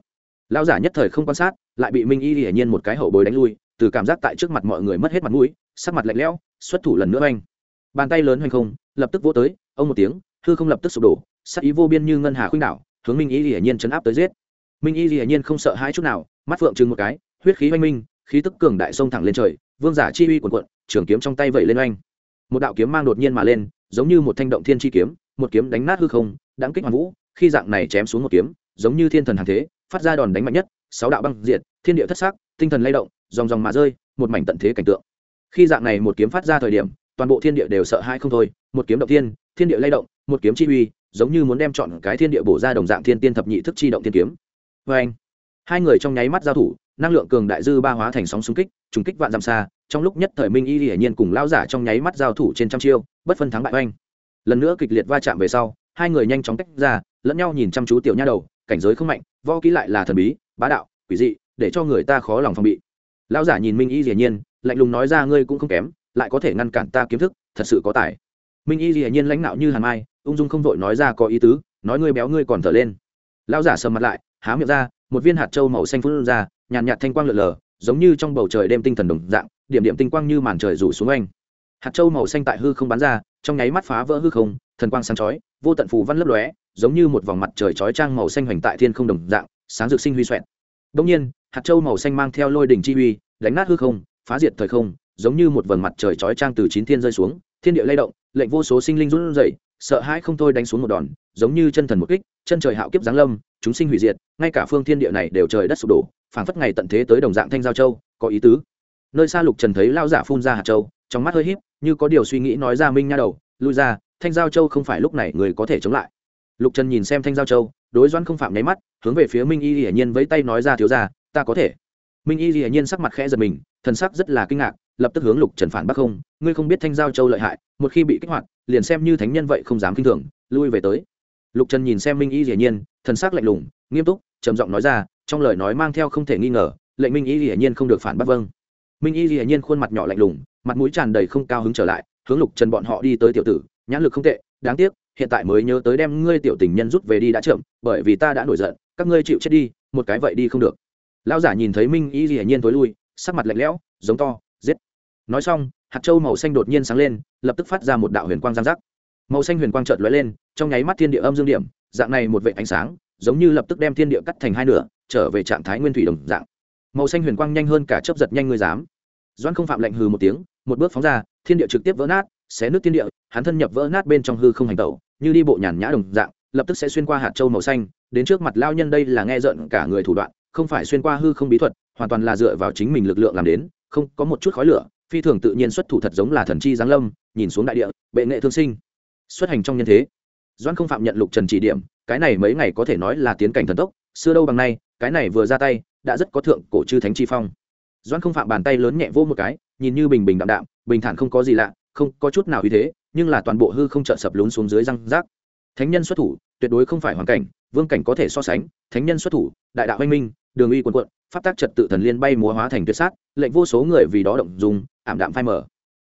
Lão giả nhất thời không quan sát, lại bị minh y hiển nhiên một cái hậu bối đánh lui, từ cảm giác tại trước mặt mọi người mất hết mặt mũi, sắc mặt lạnh lẽo, xuất thủ lần nữa anh bàn tay lớn hoành không, lập tức vỗ tới, ông một tiếng, hư không lập tức sụp đổ, sắc ý vô biên như ngân hà khuynh đảo, hướng minh y hiển nhiên chấn áp tới giết minh y hiển nhiên không sợ hãi chút nào, mắt phượng chừng một cái, huyết khí oanh minh, khí tức cường đại sông thẳng lên trời, vương giả chi uy quần quận trường kiếm trong tay vẩy lên oanh. Một đạo kiếm mang đột nhiên mà lên, giống như một thanh động thiên chi kiếm, một kiếm đánh nát hư không đáng kích hoàn vũ, khi dạng này chém xuống một kiếm, giống như thiên thần hàng thế, phát ra đòn đánh mạnh nhất, sáu đạo băng diệt, thiên địa thất sắc, tinh thần lay động, dòng dòng mà rơi, một mảnh tận thế cảnh tượng. Khi dạng này một kiếm phát ra thời điểm, toàn bộ thiên địa đều sợ hãi không thôi, một kiếm động thiên thiên địa lay động, một kiếm chi uy, giống như muốn đem chọn cái thiên địa bổ ra đồng dạng thiên tiên thập nhị thức chi động thiên kiếm vê anh, hai người trong nháy mắt giao thủ, năng lượng cường đại dư ba hóa thành sóng xung kích, trùng kích vạn dặm xa, trong lúc nhất thời minh y hiển nhiên cùng lao giả trong nháy mắt giao thủ trên trăm chiêu, bất phân thắng bại oanh. Lần nữa kịch liệt va chạm về sau, hai người nhanh chóng tách ra, lẫn nhau nhìn chăm chú tiểu nha đầu, cảnh giới không mạnh, võ kỹ lại là thần bí, bá đạo, quỷ dị, để cho người ta khó lòng phòng bị. Lão giả nhìn minh y hiển nhiên, lạnh lùng nói ra, ngươi cũng không kém, lại có thể ngăn cản ta kiếm thức, thật sự có tài. Minh y hiển nhiên lãnh nạo như hàn mai, ung dung không vội nói ra có ý tứ, nói, ngươi béo ngươi còn thở lên. Lão giả sầm mặt lại há miệng ra, một viên hạt trâu màu xanh phun ra, nhàn nhạt thanh quang lượn lờ, giống như trong bầu trời đêm tinh thần đồng dạng, điểm điểm tinh quang như màn trời rủ xuống anh hạt trâu màu xanh tại hư không bắn ra, trong nháy mắt phá vỡ hư không, thần quang sáng chói, vô tận phù văn lấp lóe, giống như một vòng mặt trời chói trang màu xanh hoành tại thiên không đồng dạng, sáng rực sinh huy xoẹn đông nhiên, hạt châu màu xanh mang theo lôi đỉnh chi uy, đánh nát hư không, phá diệt thời không, giống như một vầng mặt trời chói trang từ chín thiên rơi xuống, thiên địa lay động, lệnh vô số sinh linh run rẩy sợ hãi không thôi đánh xuống một đòn, giống như chân thần một kích, chân trời hạo kiếp giáng lâm, chúng sinh hủy diệt, ngay cả phương thiên địa này đều trời đất sụp đổ, phảng phất ngày tận thế tới đồng dạng thanh giao châu, có ý tứ. Nơi xa lục trần thấy lao giả phun ra hạt châu, trong mắt hơi híp, như có điều suy nghĩ nói ra minh nha đầu, lui ra, thanh giao châu không phải lúc này người có thể chống lại. Lục trần nhìn xem thanh giao châu, đối doãn không phạm nháy mắt, hướng về phía minh y hiển nhiên với tay nói ra, thiếu ra ta có thể. Minh y hiển nhiên sắc mặt khẽ giật mình, thần sắc rất là kinh ngạc, lập tức hướng lục trần phản bác không, ngươi không biết thanh giao châu lợi hại, một khi bị kích hoạt liền xem như thánh nhân vậy không dám kinh thường, lui về tới. Lục trần nhìn xem minh y hiển nhiên, thần sắc lạnh lùng, nghiêm túc, trầm giọng nói ra, trong lời nói mang theo không thể nghi ngờ, lệnh minh y hiển nhiên không được phản bác vâng. Minh y hiển nhiên khuôn mặt nhỏ lạnh lùng, mặt mũi tràn đầy không cao hứng trở lại, hướng lục trần bọn họ đi tới tiểu tử, nhãn lực không tệ, đáng tiếc, hiện tại mới nhớ tới đem ngươi tiểu tình nhân rút về đi đã chậm, bởi vì ta đã nổi giận, các ngươi chịu chết đi, một cái vậy đi không được. Lão giả nhìn thấy minh y hiển nhiên tối lui, sắc mặt lạnh lẽo, giống to, giết. Nói xong hạt châu màu xanh đột nhiên sáng lên, lập tức phát ra một đạo huyền quang giang giác. Màu xanh huyền quang chợt lóe lên, trong nháy mắt thiên địa âm dương điểm, dạng này một vệ ánh sáng, giống như lập tức đem thiên địa cắt thành hai nửa, trở về trạng thái nguyên thủy đồng dạng. Màu xanh huyền quang nhanh hơn cả chớp giật nhanh ngươi dám. Doãn không phạm lệnh hừ một tiếng, một bước phóng ra, thiên địa trực tiếp vỡ nát, xé nước thiên địa, hắn thân nhập vỡ nát bên trong hư không hành tẩu, như đi bộ nhàn nhã đồng dạng, lập tức sẽ xuyên qua hạt châu màu xanh, đến trước mặt lao nhân đây là nghe giận cả người thủ đoạn, không phải xuyên qua hư không bí thuật, hoàn toàn là dựa vào chính mình lực lượng làm đến, không có một chút khói lửa phi thường tự nhiên xuất thủ thật giống là thần chi giáng lâm, nhìn xuống đại địa, bệ nghệ thương sinh. Xuất hành trong nhân thế. Doan không phạm nhận lục trần chỉ điểm, cái này mấy ngày có thể nói là tiến cảnh thần tốc, xưa đâu bằng nay, cái này vừa ra tay, đã rất có thượng cổ chư thánh chi phong. Doan không phạm bàn tay lớn nhẹ vô một cái, nhìn như bình bình đạm đạm, bình thản không có gì lạ, không có chút nào uy thế, nhưng là toàn bộ hư không trợ sập lún xuống dưới răng rác. Thánh nhân xuất thủ, tuyệt đối không phải hoàn cảnh, vương cảnh có thể so sánh, thánh nhân xuất thủ, đại đạo anh minh, đường uy quần quận pháp tác trật tự thần liên bay múa hóa thành tuyệt sát, lệnh vô số người vì đó động dùng ảm đạm phai mở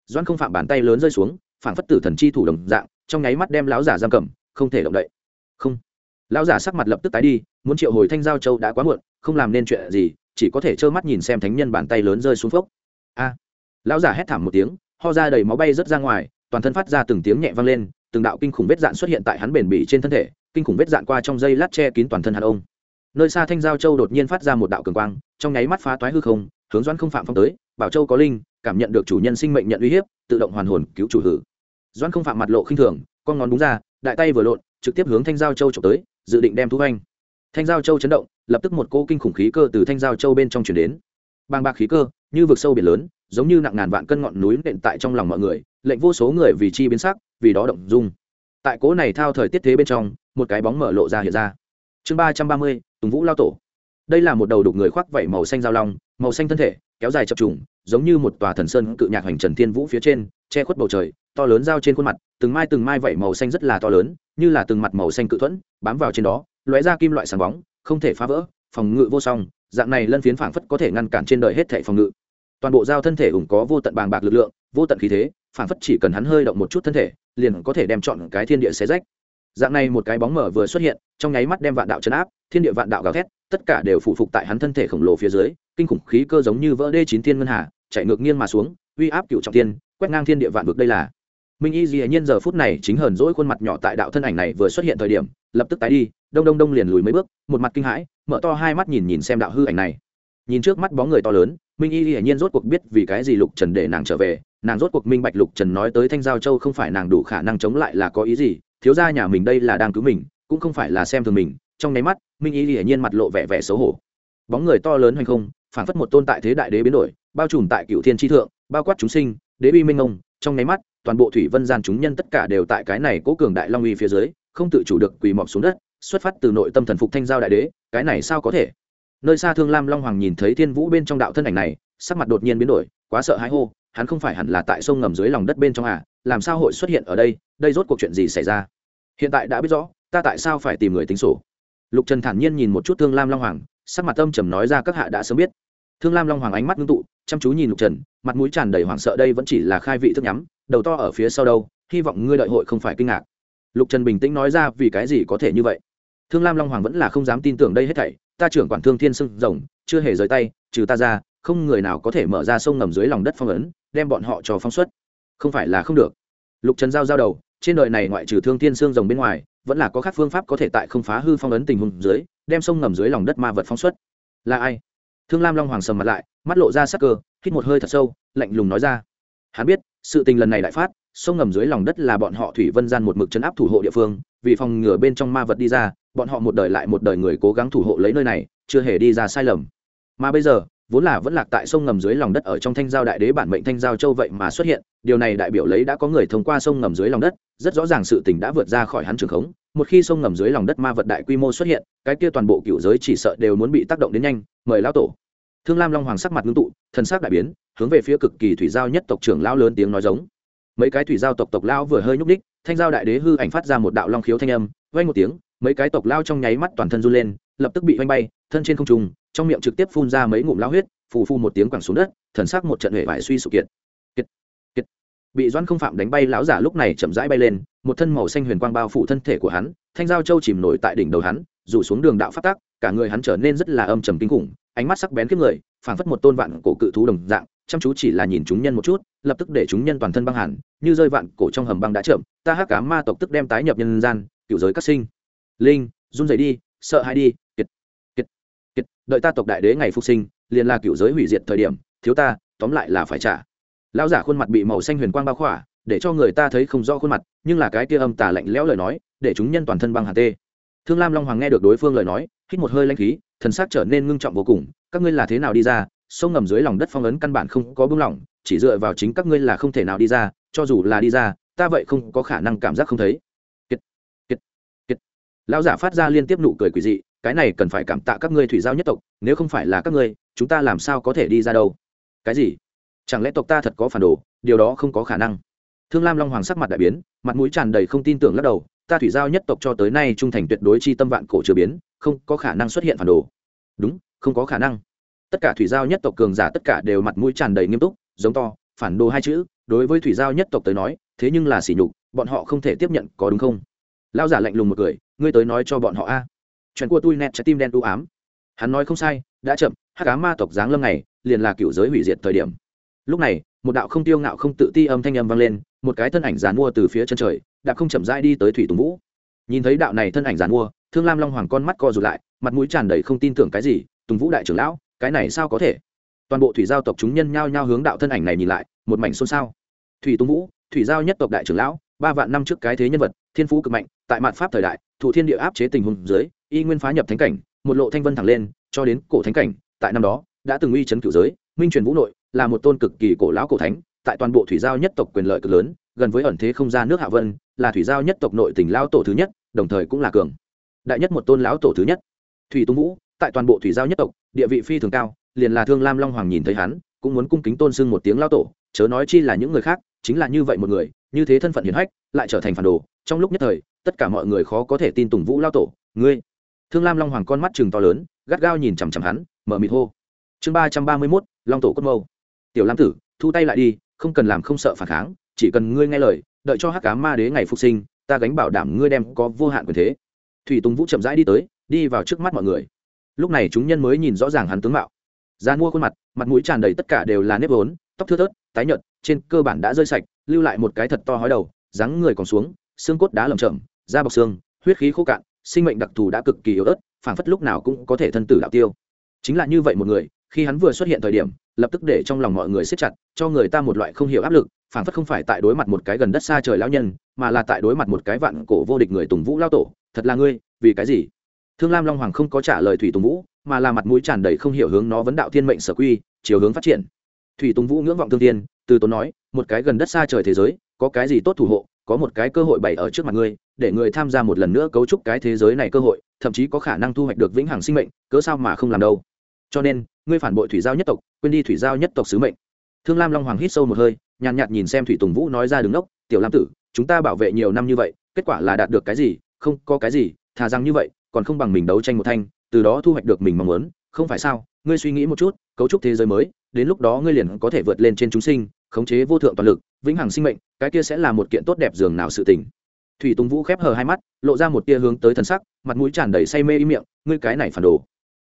doan không phạm bàn tay lớn rơi xuống phản phất tử thần chi thủ đồng dạng, trong nháy mắt đem lão giả giam cầm, không thể động đậy. Không. Lão giả sắc mặt lập tức tái đi, muốn triệu hồi thanh giao châu đã quá muộn, không làm nên chuyện gì, chỉ có thể trơ mắt nhìn xem thánh nhân bàn tay lớn rơi xuống phốc. A. Lão giả hét thảm một tiếng, ho ra đầy máu bay rớt ra ngoài, toàn thân phát ra từng tiếng nhẹ vang lên, từng đạo kinh khủng vết dạn xuất hiện tại hắn bền bỉ trên thân thể, kinh khủng vết dạn qua trong dây lát che kín toàn thân hắn ông. Nơi xa thanh giao châu đột nhiên phát ra một đạo cường quang, trong nháy mắt phá toái hư không, hướng doãn không phạm phong tới, bảo châu có linh cảm nhận được chủ nhân sinh mệnh nhận uy hiếp, tự động hoàn hồn cứu chủ hử. Doãn không phạm mặt lộ khinh thường, con ngón đúng ra, đại tay vừa lộn, trực tiếp hướng thanh giao châu trộm tới, dự định đem thu anh thanh giao châu chấn động, lập tức một cỗ kinh khủng khí cơ từ thanh giao châu bên trong chuyển đến. Bàng bạc khí cơ, như vực sâu biển lớn, giống như nặng ngàn vạn cân ngọn núi nện tại trong lòng mọi người, lệnh vô số người vì chi biến sắc, vì đó động dung. Tại cỗ này thao thời tiết thế bên trong, một cái bóng mở lộ ra hiện ra. Chương ba trăm ba mươi, tùng vũ lao tổ đây là một đầu đục người khoác vảy màu xanh dao long, màu xanh thân thể, kéo dài chập trùng, giống như một tòa thần sơn cự nhạc hoành trần thiên vũ phía trên, che khuất bầu trời, to lớn dao trên khuôn mặt, từng mai từng mai vảy màu xanh rất là to lớn, như là từng mặt màu xanh cự thuẫn, bám vào trên đó, lóe ra kim loại sáng bóng, không thể phá vỡ, phòng ngự vô song, dạng này lân phiến phảng phất có thể ngăn cản trên đời hết thảy phòng ngự. Toàn bộ dao thân thể ủng có vô tận bàng bạc lực lượng, vô tận khí thế, phảng phất chỉ cần hắn hơi động một chút thân thể, liền có thể đem chọn cái thiên địa xé rách dạng này một cái bóng mở vừa xuất hiện, trong nháy mắt đem vạn đạo chấn áp, thiên địa vạn đạo gào thét, tất cả đều phụ phục tại hắn thân thể khổng lồ phía dưới, kinh khủng khí cơ giống như vỡ đê chín thiên ngân hà, chạy ngược nghiêng mà xuống, uy áp cựu trọng tiên quét ngang thiên địa vạn vực đây là. Minh y dĩ nhiên giờ phút này chính hờn dỗi khuôn mặt nhỏ tại đạo thân ảnh này vừa xuất hiện thời điểm, lập tức tái đi, đông đông đông liền lùi mấy bước, một mặt kinh hãi, mở to hai mắt nhìn nhìn xem đạo hư ảnh này. Nhìn trước mắt bóng người to lớn, minh y hiển nhiên rốt cuộc biết vì cái gì lục trần để nàng trở về, nàng rốt cuộc minh bạch lục trần nói tới thanh giao châu không phải nàng đủ khả năng chống lại là có ý gì thiếu gia nhà mình đây là đang cứu mình, cũng không phải là xem thường mình, trong nháy mắt, minh y hiển nhiên mặt lộ vẻ vẻ xấu hổ. Bóng người to lớn hay không phản phất một tôn tại thế đại đế biến đổi, bao trùm tại cựu thiên tri thượng, bao quát chúng sinh, đế uy minh ông trong nháy mắt, toàn bộ thủy vân gian chúng nhân tất cả đều tại cái này cố cường đại long uy phía dưới, không tự chủ được quỳ mọc xuống đất, xuất phát từ nội tâm thần phục thanh giao đại đế, cái này sao có thể? Nơi xa thương lam long hoàng nhìn thấy thiên vũ bên trong đạo thân ảnh này, sắc mặt đột nhiên biến đổi, quá sợ hãi hô, hắn không phải hẳn là tại sông ngầm dưới lòng đất bên trong à làm sao hội xuất hiện ở đây đây rốt cuộc chuyện gì xảy ra? Hiện tại đã biết rõ, ta tại sao phải tìm người tính sổ. Lục trần thản nhiên nhìn một chút thương lam long hoàng, sắc mặt tâm trầm nói ra các hạ đã sớm biết. Thương lam long hoàng ánh mắt ngưng tụ, chăm chú nhìn lục trần, mặt mũi tràn đầy hoảng sợ đây vẫn chỉ là khai vị thức nhắm, đầu to ở phía sau đâu, hy vọng ngươi đợi hội không phải kinh ngạc. Lục trần bình tĩnh nói ra vì cái gì có thể như vậy? Thương lam long hoàng vẫn là không dám tin tưởng đây hết thảy, ta trưởng quản thương thiên sưng rồng, chưa hề rời tay, trừ ta ra, không người nào có thể mở ra sông ngầm dưới lòng đất phong ấn, đem bọn họ cho phóng xuất không phải là không được. Lục trần giao giao đầu, trên đời này ngoại trừ thương thiên xương rồng bên ngoài, vẫn là có các phương pháp có thể tại không phá hư phong ấn tình huống dưới, đem sông ngầm dưới lòng đất ma vật phóng xuất. Là ai? Thương lam long hoàng sầm mặt lại, mắt lộ ra sắc cơ, hít một hơi thật sâu, lạnh lùng nói ra. Hắn biết, sự tình lần này đại phát, sông ngầm dưới lòng đất là bọn họ thủy vân gian một mực chấn áp thủ hộ địa phương, vì phòng ngừa bên trong ma vật đi ra, bọn họ một đời lại một đời người cố gắng thủ hộ lấy nơi này, chưa hề đi ra sai lầm. Mà bây giờ vốn là vẫn lạc tại sông ngầm dưới lòng đất ở trong thanh giao đại đế bản mệnh thanh giao châu vậy mà xuất hiện, điều này đại biểu lấy đã có người thông qua sông ngầm dưới lòng đất, rất rõ ràng sự tình đã vượt ra khỏi hắn trường khống, một khi sông ngầm dưới lòng đất ma vật đại quy mô xuất hiện, cái kia toàn bộ cựu giới chỉ sợ đều muốn bị tác động đến nhanh, mời lão tổ. Thương lam long hoàng sắc mặt ngưng tụ, thần sắc đại biến, hướng về phía cực kỳ thủy giao nhất tộc trưởng lão lớn tiếng nói giống. Mấy cái thủy giao tộc tộc lão vừa hơi nhúc ních thanh giao đại đế hư ảnh phát ra một đạo long khiếu thanh âm, vang một tiếng, mấy cái tộc lao trong nháy mắt toàn thân run lên lập tức bị vanh bay, thân trên không trung, trong miệng trực tiếp phun ra mấy ngụm lao huyết, phù phu một tiếng quẳng xuống đất, thần sắc một trận hệ vải suy sụp kiệt. Kiệt kiệt. Bị doãn không phạm đánh bay, lão giả lúc này chậm rãi bay lên, một thân màu xanh huyền quang bao phủ thân thể của hắn, thanh giao châu chìm nổi tại đỉnh đầu hắn, rủ xuống đường đạo phát tác cả người hắn trở nên rất là âm trầm kinh khủng, ánh mắt sắc bén kiếp người, phảng phất một tôn vạn cổ cự thú đồng dạng, chăm chú chỉ là nhìn chúng nhân một chút, lập tức để chúng nhân toàn thân băng hẳn, như rơi vạn cổ trong hầm băng đã chậm, ta hắc cá ma tộc tức đem tái nhập nhân gian cựu giới các sinh. Linh, run rẩy đi, sợ hãi đi đợi ta tộc đại đế ngày phục sinh, liền là cựu giới hủy diệt thời điểm, thiếu ta, tóm lại là phải trả. Lão giả khuôn mặt bị màu xanh huyền quang bao khỏa, để cho người ta thấy không rõ khuôn mặt, nhưng là cái kia âm tà lạnh lẽo lời nói, để chúng nhân toàn thân băng hà tê. Thương lam long hoàng nghe được đối phương lời nói, hít một hơi lanh khí, thần sắc trở nên ngưng trọng vô cùng, các ngươi là thế nào đi ra? Sông ngầm dưới lòng đất phong ấn căn bản không có bưng lỏng, chỉ dựa vào chính các ngươi là không thể nào đi ra, cho dù là đi ra, ta vậy không có khả năng cảm giác không thấy. Kiệt kiệt kiệt. Lão giả phát ra liên tiếp nụ cười quỷ dị cái này cần phải cảm tạ các ngươi thủy giao nhất tộc, nếu không phải là các ngươi, chúng ta làm sao có thể đi ra đâu? Cái gì? Chẳng lẽ tộc ta thật có phản đồ? Điều đó không có khả năng. Thương lam long hoàng sắc mặt đại biến, mặt mũi tràn đầy không tin tưởng lắc đầu, ta thủy giao nhất tộc cho tới nay trung thành tuyệt đối chi tâm vạn cổ chưa biến, không có khả năng xuất hiện phản đồ. Đúng, không có khả năng. Tất cả thủy giao nhất tộc cường giả tất cả đều mặt mũi tràn đầy nghiêm túc, giống to, phản đồ hai chữ, đối với thủy giao nhất tộc tới nói, thế nhưng là sỉ nhục, bọn họ không thể tiếp nhận, có đúng không? Lao giả lạnh lùng một cười, ngươi tới nói cho bọn họ a chuyện của tôi nét trái tim đen u ám. Hắn nói không sai, đã chậm hát cá ma tộc giáng lâm này liền là cựu giới hủy diệt thời điểm. Lúc này, một đạo không tiêu ngạo không tự ti âm thanh âm vang lên, một cái thân ảnh giàn mua từ phía chân trời, đã không chậm rãi đi tới thủy tùng vũ. Nhìn thấy đạo này thân ảnh giàn mua, thương lam long hoàng con mắt co rụt lại, mặt mũi tràn đầy không tin tưởng cái gì, tùng vũ đại trưởng lão, cái này sao có thể? Toàn bộ thủy giao tộc chúng nhân nhao nhao hướng đạo thân ảnh này nhìn lại, một mảnh xôn xao. Thủy tùng vũ, thủy giao nhất tộc đại trưởng lão, ba vạn năm trước cái thế nhân vật, thiên phú cực mạnh, tại mạn pháp thời đại thủ thiên địa áp chế tình huống dưới y nguyên phá nhập thánh cảnh, một lộ thanh vân thẳng lên, cho đến cổ thánh cảnh, tại năm đó, đã từng uy chấn cửu giới, minh truyền vũ nội, là một tôn cực kỳ cổ lão cổ thánh, tại toàn bộ thủy giao nhất tộc quyền lợi cực lớn, gần với ẩn thế không gian nước hạ vân, là thủy giao nhất tộc nội tỉnh lao tổ thứ nhất, đồng thời cũng là cường. Đại nhất một tôn lão tổ thứ nhất. Thủy tung vũ, tại toàn bộ thủy giao nhất tộc, địa vị phi thường cao, liền là thương lam long hoàng nhìn thấy hắn, cũng muốn cung kính tôn sưng một tiếng lao tổ, chớ nói chi là những người khác, chính là như vậy một người, như thế thân phận hiển hách, lại trở thành phản đồ. Trong lúc nhất thời, tất cả mọi người khó có thể tin tùng vũ lao tổ, ngươi thương lam long hoàng con mắt chừng to lớn, gắt gao nhìn chằm chằm hắn, mở mịt hô. Chương ba trăm ba mươi mốt, long tổ cốt mâu. Tiểu lam tử, thu tay lại đi, không cần làm không sợ phản kháng, chỉ cần ngươi nghe lời, đợi cho hắc cá ma đế ngày phục sinh, ta gánh bảo đảm ngươi đem có vô hạn quyền thế. Thủy tùng vũ chậm rãi đi tới, đi vào trước mắt mọi người. Lúc này chúng nhân mới nhìn rõ ràng hắn tướng mạo. Da mua khuôn mặt mặt mũi tràn đầy tất cả đều là nếp vốn, tóc thưa thớt, tái nhợt, trên cơ bản đã rơi sạch, lưu lại một cái thật to hói đầu, dáng người còn xuống, xương cốt đá lầm chậm da bọc xương, huyết khí khô cạn sinh mệnh đặc thù đã cực kỳ yếu ớt, phảng phất lúc nào cũng có thể thân tử đạo tiêu. Chính là như vậy một người, khi hắn vừa xuất hiện thời điểm, lập tức để trong lòng mọi người siết chặt, cho người ta một loại không hiểu áp lực, phảng phất không phải tại đối mặt một cái gần đất xa trời lão nhân, mà là tại đối mặt một cái vạn cổ vô địch người tùng vũ lao tổ. Thật là ngươi, vì cái gì? Thương lam long hoàng không có trả lời thủy tùng vũ, mà là mặt mũi tràn đầy không hiểu hướng nó vấn đạo thiên mệnh sở quy, chiều hướng phát triển. Thủy tùng vũ ngưỡng vọng thương tiên từ tốn nói, một cái gần đất xa trời thế giới, có cái gì tốt thủ hộ, có một cái cơ hội bày ở trước mặt ngươi để người tham gia một lần nữa cấu trúc cái thế giới này cơ hội, thậm chí có khả năng thu hoạch được vĩnh hằng sinh mệnh, cớ sao mà không làm đâu. Cho nên, ngươi phản bội thủy giao nhất tộc, quên đi thủy giao nhất tộc sứ mệnh. Thương lam long hoàng hít sâu một hơi, nhàn nhạt nhìn xem thủy tùng vũ nói ra đứng ốc tiểu lam tử, chúng ta bảo vệ nhiều năm như vậy, kết quả là đạt được cái gì, không có cái gì, thà rằng như vậy, còn không bằng mình đấu tranh một thanh, từ đó thu hoạch được mình mong muốn, không phải sao? Ngươi suy nghĩ một chút, cấu trúc thế giới mới, đến lúc đó ngươi liền có thể vượt lên trên chúng sinh, khống chế vô thượng toàn lực, vĩnh hằng sinh mệnh, cái kia sẽ là một kiện tốt đẹp dường nào sự tình thủy tùng vũ khép hờ hai mắt, lộ ra một tia hướng tới thần sắc, mặt mũi tràn đầy say mê ý miệng, ngươi cái này phản đồ.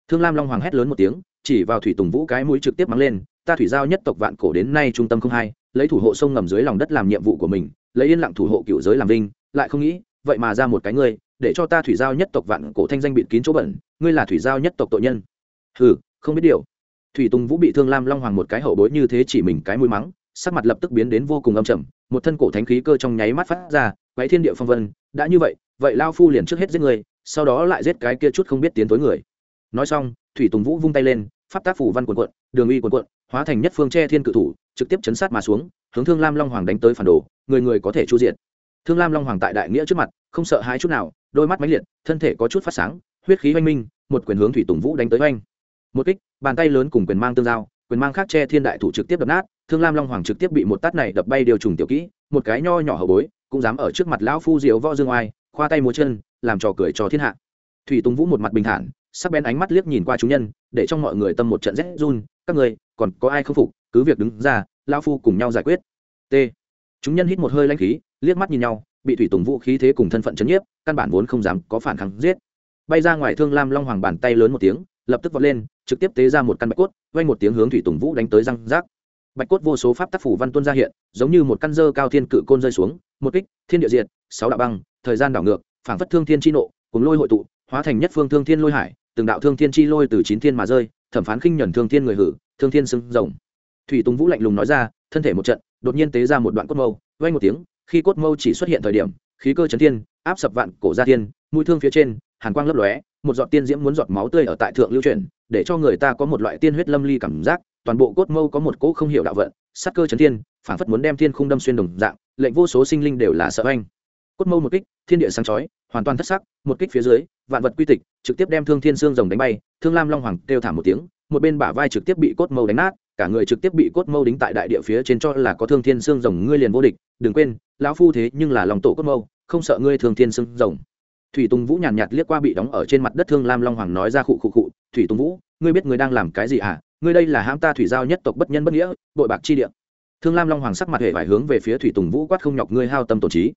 Thương lam long hoàng hét lớn một tiếng, chỉ vào thủy tùng vũ cái mũi trực tiếp mắng lên, ta thủy giao nhất tộc vạn cổ đến nay trung tâm không hai, lấy thủ hộ sông ngầm dưới lòng đất làm nhiệm vụ của mình, lấy yên lặng thủ hộ cựu giới làm vinh, lại không nghĩ, vậy mà ra một cái ngươi, để cho ta thủy giao nhất tộc vạn cổ thanh danh bịt kín chỗ bẩn, ngươi là thủy giao nhất tộc tội nhân. Hừ, không biết điều. Thủy tùng vũ bị thương lam long hoàng một cái hậu bối như thế chỉ mình cái mũi mắng, sắc mặt lập tức biến đến vô cùng âm trầm, một thân cổ thánh khí cơ trong nháy mắt phát ra quấy thiên địa phong vân, đã như vậy vậy lao phu liền trước hết giết người, sau đó lại giết cái kia chút không biết tiến tối người. Nói xong, thủy tùng vũ vung tay lên, pháp tác phủ văn quần quận đường uy quần quận hóa thành nhất phương che thiên cự thủ, trực tiếp chấn sát mà xuống, hướng thương lam long hoàng đánh tới phản đồ, người người có thể chu diện thương lam long hoàng tại đại nghĩa trước mặt, không sợ hai chút nào, đôi mắt máy liệt, thân thể có chút phát sáng, huyết khí oanh minh, một quyền hướng thủy tùng vũ đánh tới oanh. Một kích, bàn tay lớn cùng quyền mang tương giao, quyền mang khác che thiên đại thủ trực tiếp đập nát, thương lam long hoàng trực tiếp bị một tát này đập bay điều trùng tiểu kỹ, một cái nho nhỏ hậu bối cũng dám ở trước mặt lão phu diệu võ dương oai, khoa tay múa chân, làm trò cười cho thiên hạ. Thủy tùng vũ một mặt bình thản, sắc bén ánh mắt liếc nhìn qua chúng nhân, để trong mọi người tâm một trận rét run, các người còn có ai không phục? Cứ việc đứng ra, lão phu cùng nhau giải quyết. T. Chúng nhân hít một hơi lanh khí, liếc mắt nhìn nhau, bị thủy tùng vũ khí thế cùng thân phận chấn nhiếp, căn bản vốn không dám có phản kháng giết. Bay ra ngoài thương lam long hoàng bàn tay lớn một tiếng, lập tức vọt lên, trực tiếp tế ra một căn bạch cốt vay một tiếng hướng thủy tùng vũ đánh tới răng rác. Bạch cốt vô số pháp tác phủ văn tuân ra hiện, giống như một căn dơ cao thiên cự côn rơi xuống một kích, thiên địa diệt, sáu đạo băng, thời gian đảo ngược, phảng phất thương thiên chi nộ, cùng lôi hội tụ, hóa thành nhất phương thương thiên lôi hải, từng đạo thương thiên chi lôi từ chín thiên mà rơi, thẩm phán khinh nhuần thương thiên người hử, thương thiên sưng rồng. Thủy tùng vũ lạnh lùng nói ra, thân thể một trận, đột nhiên tế ra một đoạn cốt mâu vay một tiếng, khi cốt mâu chỉ xuất hiện thời điểm, khí cơ chấn thiên, áp sập vạn cổ gia thiên, mũi thương phía trên, hàn quang lấp lóe, một giọt tiên diễm muốn giọt máu tươi ở tại thượng lưu truyền, để cho người ta có một loại tiên huyết lâm ly cảm giác, toàn bộ cốt mâu có một cỗ không hiểu đạo vận Sát cơ chấn thiên, phảng phất muốn đem thiên khung đâm xuyên đồng dạng, lệnh vô số sinh linh đều là sợ anh cốt mâu một kích, thiên địa sáng chói, hoàn toàn thất sắc, một kích phía dưới, vạn vật quy tịch, trực tiếp đem thương thiên xương rồng đánh bay, thương lam long hoàng kêu thảm một tiếng, một bên bả vai trực tiếp bị cốt mâu đánh nát, cả người trực tiếp bị cốt mâu đính tại đại địa phía trên cho là có thương thiên xương rồng, ngươi liền vô địch, đừng quên, lão phu thế nhưng là lòng tổ cốt mâu, không sợ ngươi thương thiên xương rồng thủy tùng vũ nhàn nhạt, nhạt liếc qua bị đóng ở trên mặt đất thương lam long hoàng nói ra khụ khụ khụ thủy tùng vũ ngươi biết ngươi đang làm cái gì à? Ngươi đây là hãm ta thủy giao nhất tộc bất nhân bất nghĩa bội bạc chi địa. Thương lam long hoàng sắc mặt hệ phải hướng về phía thủy tùng vũ quát không nhọc ngươi hao tâm tổn trí.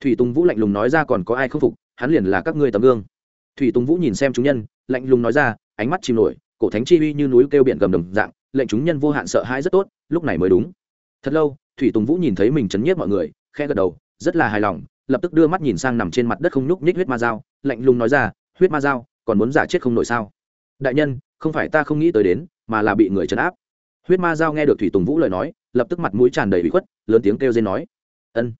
Thủy tùng vũ lạnh lùng nói ra còn có ai không phục? Hắn liền là các ngươi tấm gương. Thủy tùng vũ nhìn xem chúng nhân lạnh lùng nói ra ánh mắt chìm nổi cổ thánh chi uy như núi kêu biển gầm đồng dạng lệnh chúng nhân vô hạn sợ hãi rất tốt lúc này mới đúng. Thật lâu thủy tùng vũ nhìn thấy mình chấn nhiếp mọi người khe gật đầu rất là hài lòng lập tức đưa mắt nhìn sang nằm trên mặt đất không nhúc nhích huyết ma dao, lạnh lùng nói ra, huyết ma dao, còn muốn giả chết không nổi sao? Đại nhân, không phải ta không nghĩ tới đến, mà là bị người trấn áp. Huyết ma dao nghe được thủy tùng vũ lời nói, lập tức mặt mũi tràn đầy bị khuất, lớn tiếng kêu dên nói, ân.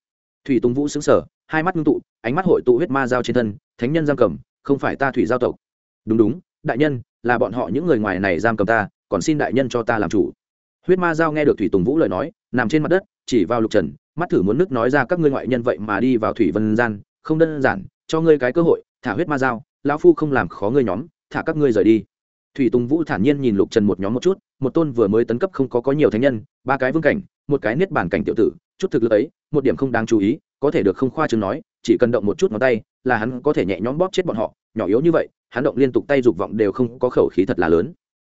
Thủy tùng vũ xứng sở hai mắt ngưng tụ, ánh mắt hội tụ huyết ma dao trên thân, thánh nhân giam cầm, không phải ta thủy giao tộc. Đúng đúng, đại nhân, là bọn họ những người ngoài này giam cầm ta, còn xin đại nhân cho ta làm chủ. Huyết ma giao nghe được thủy tùng vũ lời nói, nằm trên mặt đất chỉ vào lục trần mắt thử muốn nước nói ra các ngươi ngoại nhân vậy mà đi vào thủy vân gian không đơn giản cho ngươi cái cơ hội thả huyết ma dao, lão phu không làm khó ngươi nhóm thả các ngươi rời đi. Thủy tùng vũ thản nhiên nhìn lục trần một nhóm một chút một tôn vừa mới tấn cấp không có có nhiều thánh nhân ba cái vương cảnh một cái niết bản cảnh tiểu tử chút thực lực ấy một điểm không đáng chú ý có thể được không khoa chừng nói chỉ cần động một chút ngón tay là hắn có thể nhẹ nhõm bóp chết bọn họ nhỏ yếu như vậy hắn động liên tục tay dục vọng đều không có khẩu khí thật là lớn.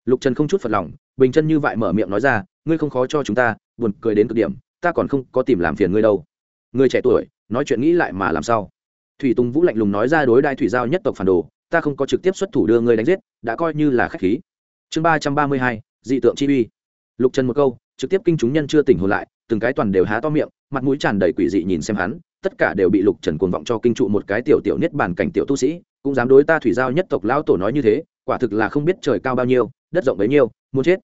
Lục trần không chút phật lòng bình chân như vậy mở miệng nói ra ngươi không khó cho chúng ta buồn cười đến cực điểm ta còn không có tìm làm phiền ngươi đâu. Người trẻ tuổi, nói chuyện nghĩ lại mà làm sao? Thủy tùng vũ lạnh lùng nói ra đối đại thủy giao nhất tộc phản đồ, ta không có trực tiếp xuất thủ đưa ngươi đánh giết, đã coi như là khách khí. Chương ba trăm ba mươi hai, dị tượng chi uy. Lục trần một câu, trực tiếp kinh chúng nhân chưa tỉnh hồn lại, từng cái toàn đều há to miệng, mặt mũi tràn đầy quỷ dị nhìn xem hắn, tất cả đều bị lục trần cuồng vọng cho kinh trụ một cái tiểu tiểu niết bàn cảnh tiểu tu sĩ, cũng dám đối ta thủy giao nhất tộc lão tổ nói như thế, quả thực là không biết trời cao bao nhiêu, đất rộng bấy nhiêu, muốn chết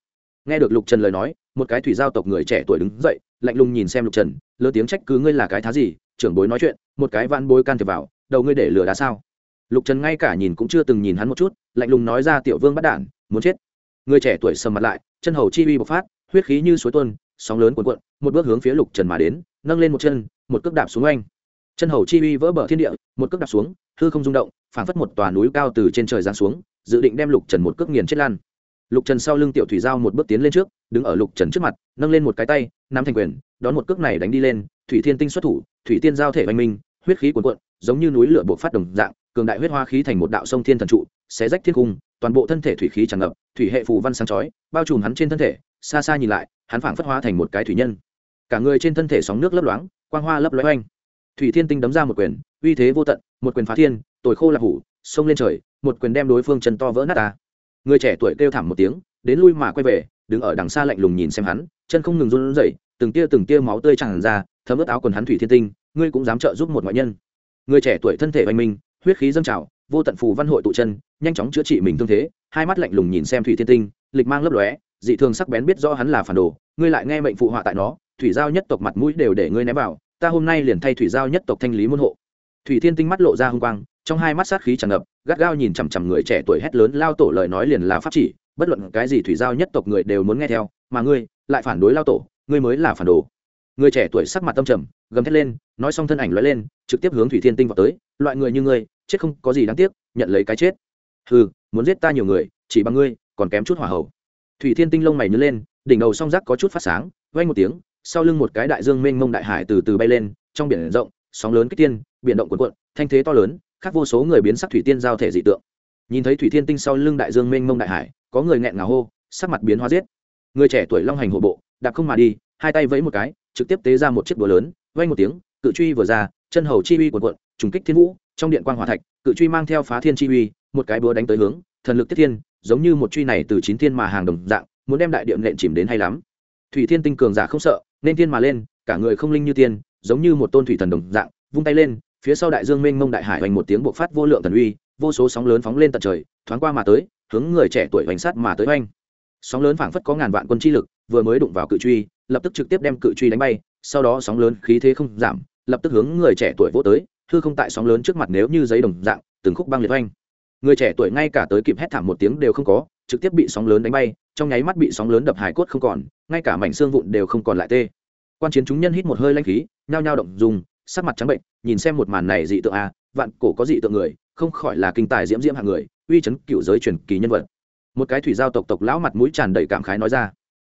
nghe được lục trần lời nói, một cái thủy giao tộc người trẻ tuổi đứng dậy, lạnh lùng nhìn xem lục trần lơ tiếng trách cứ ngươi là cái thá gì, trưởng bối nói chuyện, một cái van bối can thiệp vào, đầu ngươi để lừa đá sao? Lục trần ngay cả nhìn cũng chưa từng nhìn hắn một chút, lạnh lùng nói ra tiểu vương bắt đản muốn chết. Người trẻ tuổi sầm mặt lại, chân hầu chi uy bộc phát, huyết khí như suối tuôn, sóng lớn cuộn cuộn, một bước hướng phía lục trần mà đến, nâng lên một chân, một cước đạp xuống anh chân hầu chi uy vỡ bờ thiên địa, một cước đạp xuống, hư không rung động, phảng phất một tòa núi cao từ trên trời giáng xuống, dự định đem lục trần một cước nghiền chết lan lục trần sau lưng tiểu thủy giao một bước tiến lên trước, đứng ở lục trần trước mặt, nâng lên một cái tay, nắm thành quyền, đón một cước này đánh đi lên, thủy thiên tinh xuất thủ, thủy tiên giao thể oanh minh, huyết khí cuồn cuộn, giống như núi lửa buộc phát đồng dạng, cường đại huyết hoa khí thành một đạo sông thiên thần trụ, xé rách thiên cung, toàn bộ thân thể thủy khí tràn ngập, thủy hệ phù văn sáng chói, bao trùm hắn trên thân thể, xa xa nhìn lại, hắn phảng phất hóa thành một cái thủy nhân. Cả người trên thân thể sóng nước lấp loáng, quang hoa lấp lóe oanh. Thủy thiên tinh đấm ra một quyền, uy thế vô tận, một quyền phá thiên, tồi khô là hủ, xông lên trời, một quyền đem đối phương chân to vỡ nát ta người trẻ tuổi kêu thảm một tiếng, đến lui mà quay về, đứng ở đằng xa lạnh lùng nhìn xem hắn, chân không ngừng run rẩy, từng tia từng tia máu tươi tràn ra, thấm ướt áo quần hắn thủy thiên tinh, ngươi cũng dám trợ giúp một ngoại nhân. Người trẻ tuổi thân thể oanh minh, huyết khí dâng trào, vô tận phù văn hội tụ chân, nhanh chóng chữa trị mình thương thế, hai mắt lạnh lùng nhìn xem thủy thiên tinh, lịch mang lấp lóe, dị thường sắc bén biết rõ hắn là phản đồ, ngươi lại nghe mệnh phụ họa tại nó, thủy giao nhất tộc mặt mũi đều để ngươi ném vào, ta hôm nay liền thay thủy giao nhất tộc thanh lý môn hộ. Thủy thiên tinh mắt lộ ra hung quang trong hai mắt sát khí tràn ngập, gắt gao nhìn chằm chằm người trẻ tuổi hét lớn lao tổ lời nói liền là pháp chỉ, bất luận cái gì thủy giao nhất tộc người đều muốn nghe theo, mà ngươi lại phản đối lao tổ, ngươi mới là phản đồ. Người trẻ tuổi sắc mặt tâm trầm, gầm thét lên, nói xong thân ảnh lóe lên, trực tiếp hướng thủy thiên tinh vào tới, loại người như ngươi, chết không có gì đáng tiếc, nhận lấy cái chết. Hừ, muốn giết ta nhiều người, chỉ bằng ngươi, còn kém chút hỏa hậu thủy thiên tinh lông mày nhớ lên, đỉnh đầu song rác có chút phát sáng vay một tiếng, sau lưng một cái đại dương mênh mông đại hải từ từ bay lên, trong biển rộng, sóng lớn kích tiên, biển động cuộn cuộn, thanh thế to lớn khác vô số người biến sắc thủy tiên giao thể dị tượng. Nhìn thấy thủy thiên tinh sau lưng đại dương mênh mông đại hải, có người nghẹn ngào hô, sắc mặt biến hóa giết. Người trẻ tuổi long hành hộ bộ, đạp không mà đi, hai tay vẫy một cái, trực tiếp tế ra một chiếc búa lớn vay một tiếng, cự truy vừa ra, chân hầu chi uy cuộn cuộn, trùng kích thiên vũ, trong điện quang hỏa thạch, cự truy mang theo phá thiên chi uy, một cái búa đánh tới hướng, thần lực tiết thiên, giống như một truy này từ chín thiên mà hàng đồng dạng, muốn đem đại điện nện chìm đến hay lắm. Thủy thiên tinh cường giả không sợ, nên thiên mà lên, cả người không linh như tiên, giống như một tôn thủy thần đồng dạng, vung tay lên phía sau đại dương mênh mông đại hải hoành một tiếng bộc phát vô lượng thần uy, vô số sóng lớn phóng lên tận trời, thoáng qua mà tới, hướng người trẻ tuổi hoành sát mà tới oanh sóng lớn phảng phất có ngàn vạn quân chi lực, vừa mới đụng vào cự truy, lập tức trực tiếp đem cự truy đánh bay, sau đó sóng lớn khí thế không giảm, lập tức hướng người trẻ tuổi vỗ tới, hư không tại sóng lớn trước mặt nếu như giấy đồng dạng, từng khúc băng liệt oanh người trẻ tuổi ngay cả tới kịp hét thảm một tiếng đều không có, trực tiếp bị sóng lớn đánh bay, trong nháy mắt bị sóng lớn đập hải cốt không còn, ngay cả mảnh xương vụn đều không còn lại tê. Quan chiến chúng nhân hít một hơi lanh khí, nhao nhao động dùng sắc mặt trắng bệnh, nhìn xem một màn này dị tượng a, vạn cổ có dị tượng người, không khỏi là kinh tài diễm diễm hạng người, uy chấn cựu giới truyền kỳ nhân vật. Một cái thủy giao tộc tộc lão mặt mũi tràn đầy cảm khái nói ra.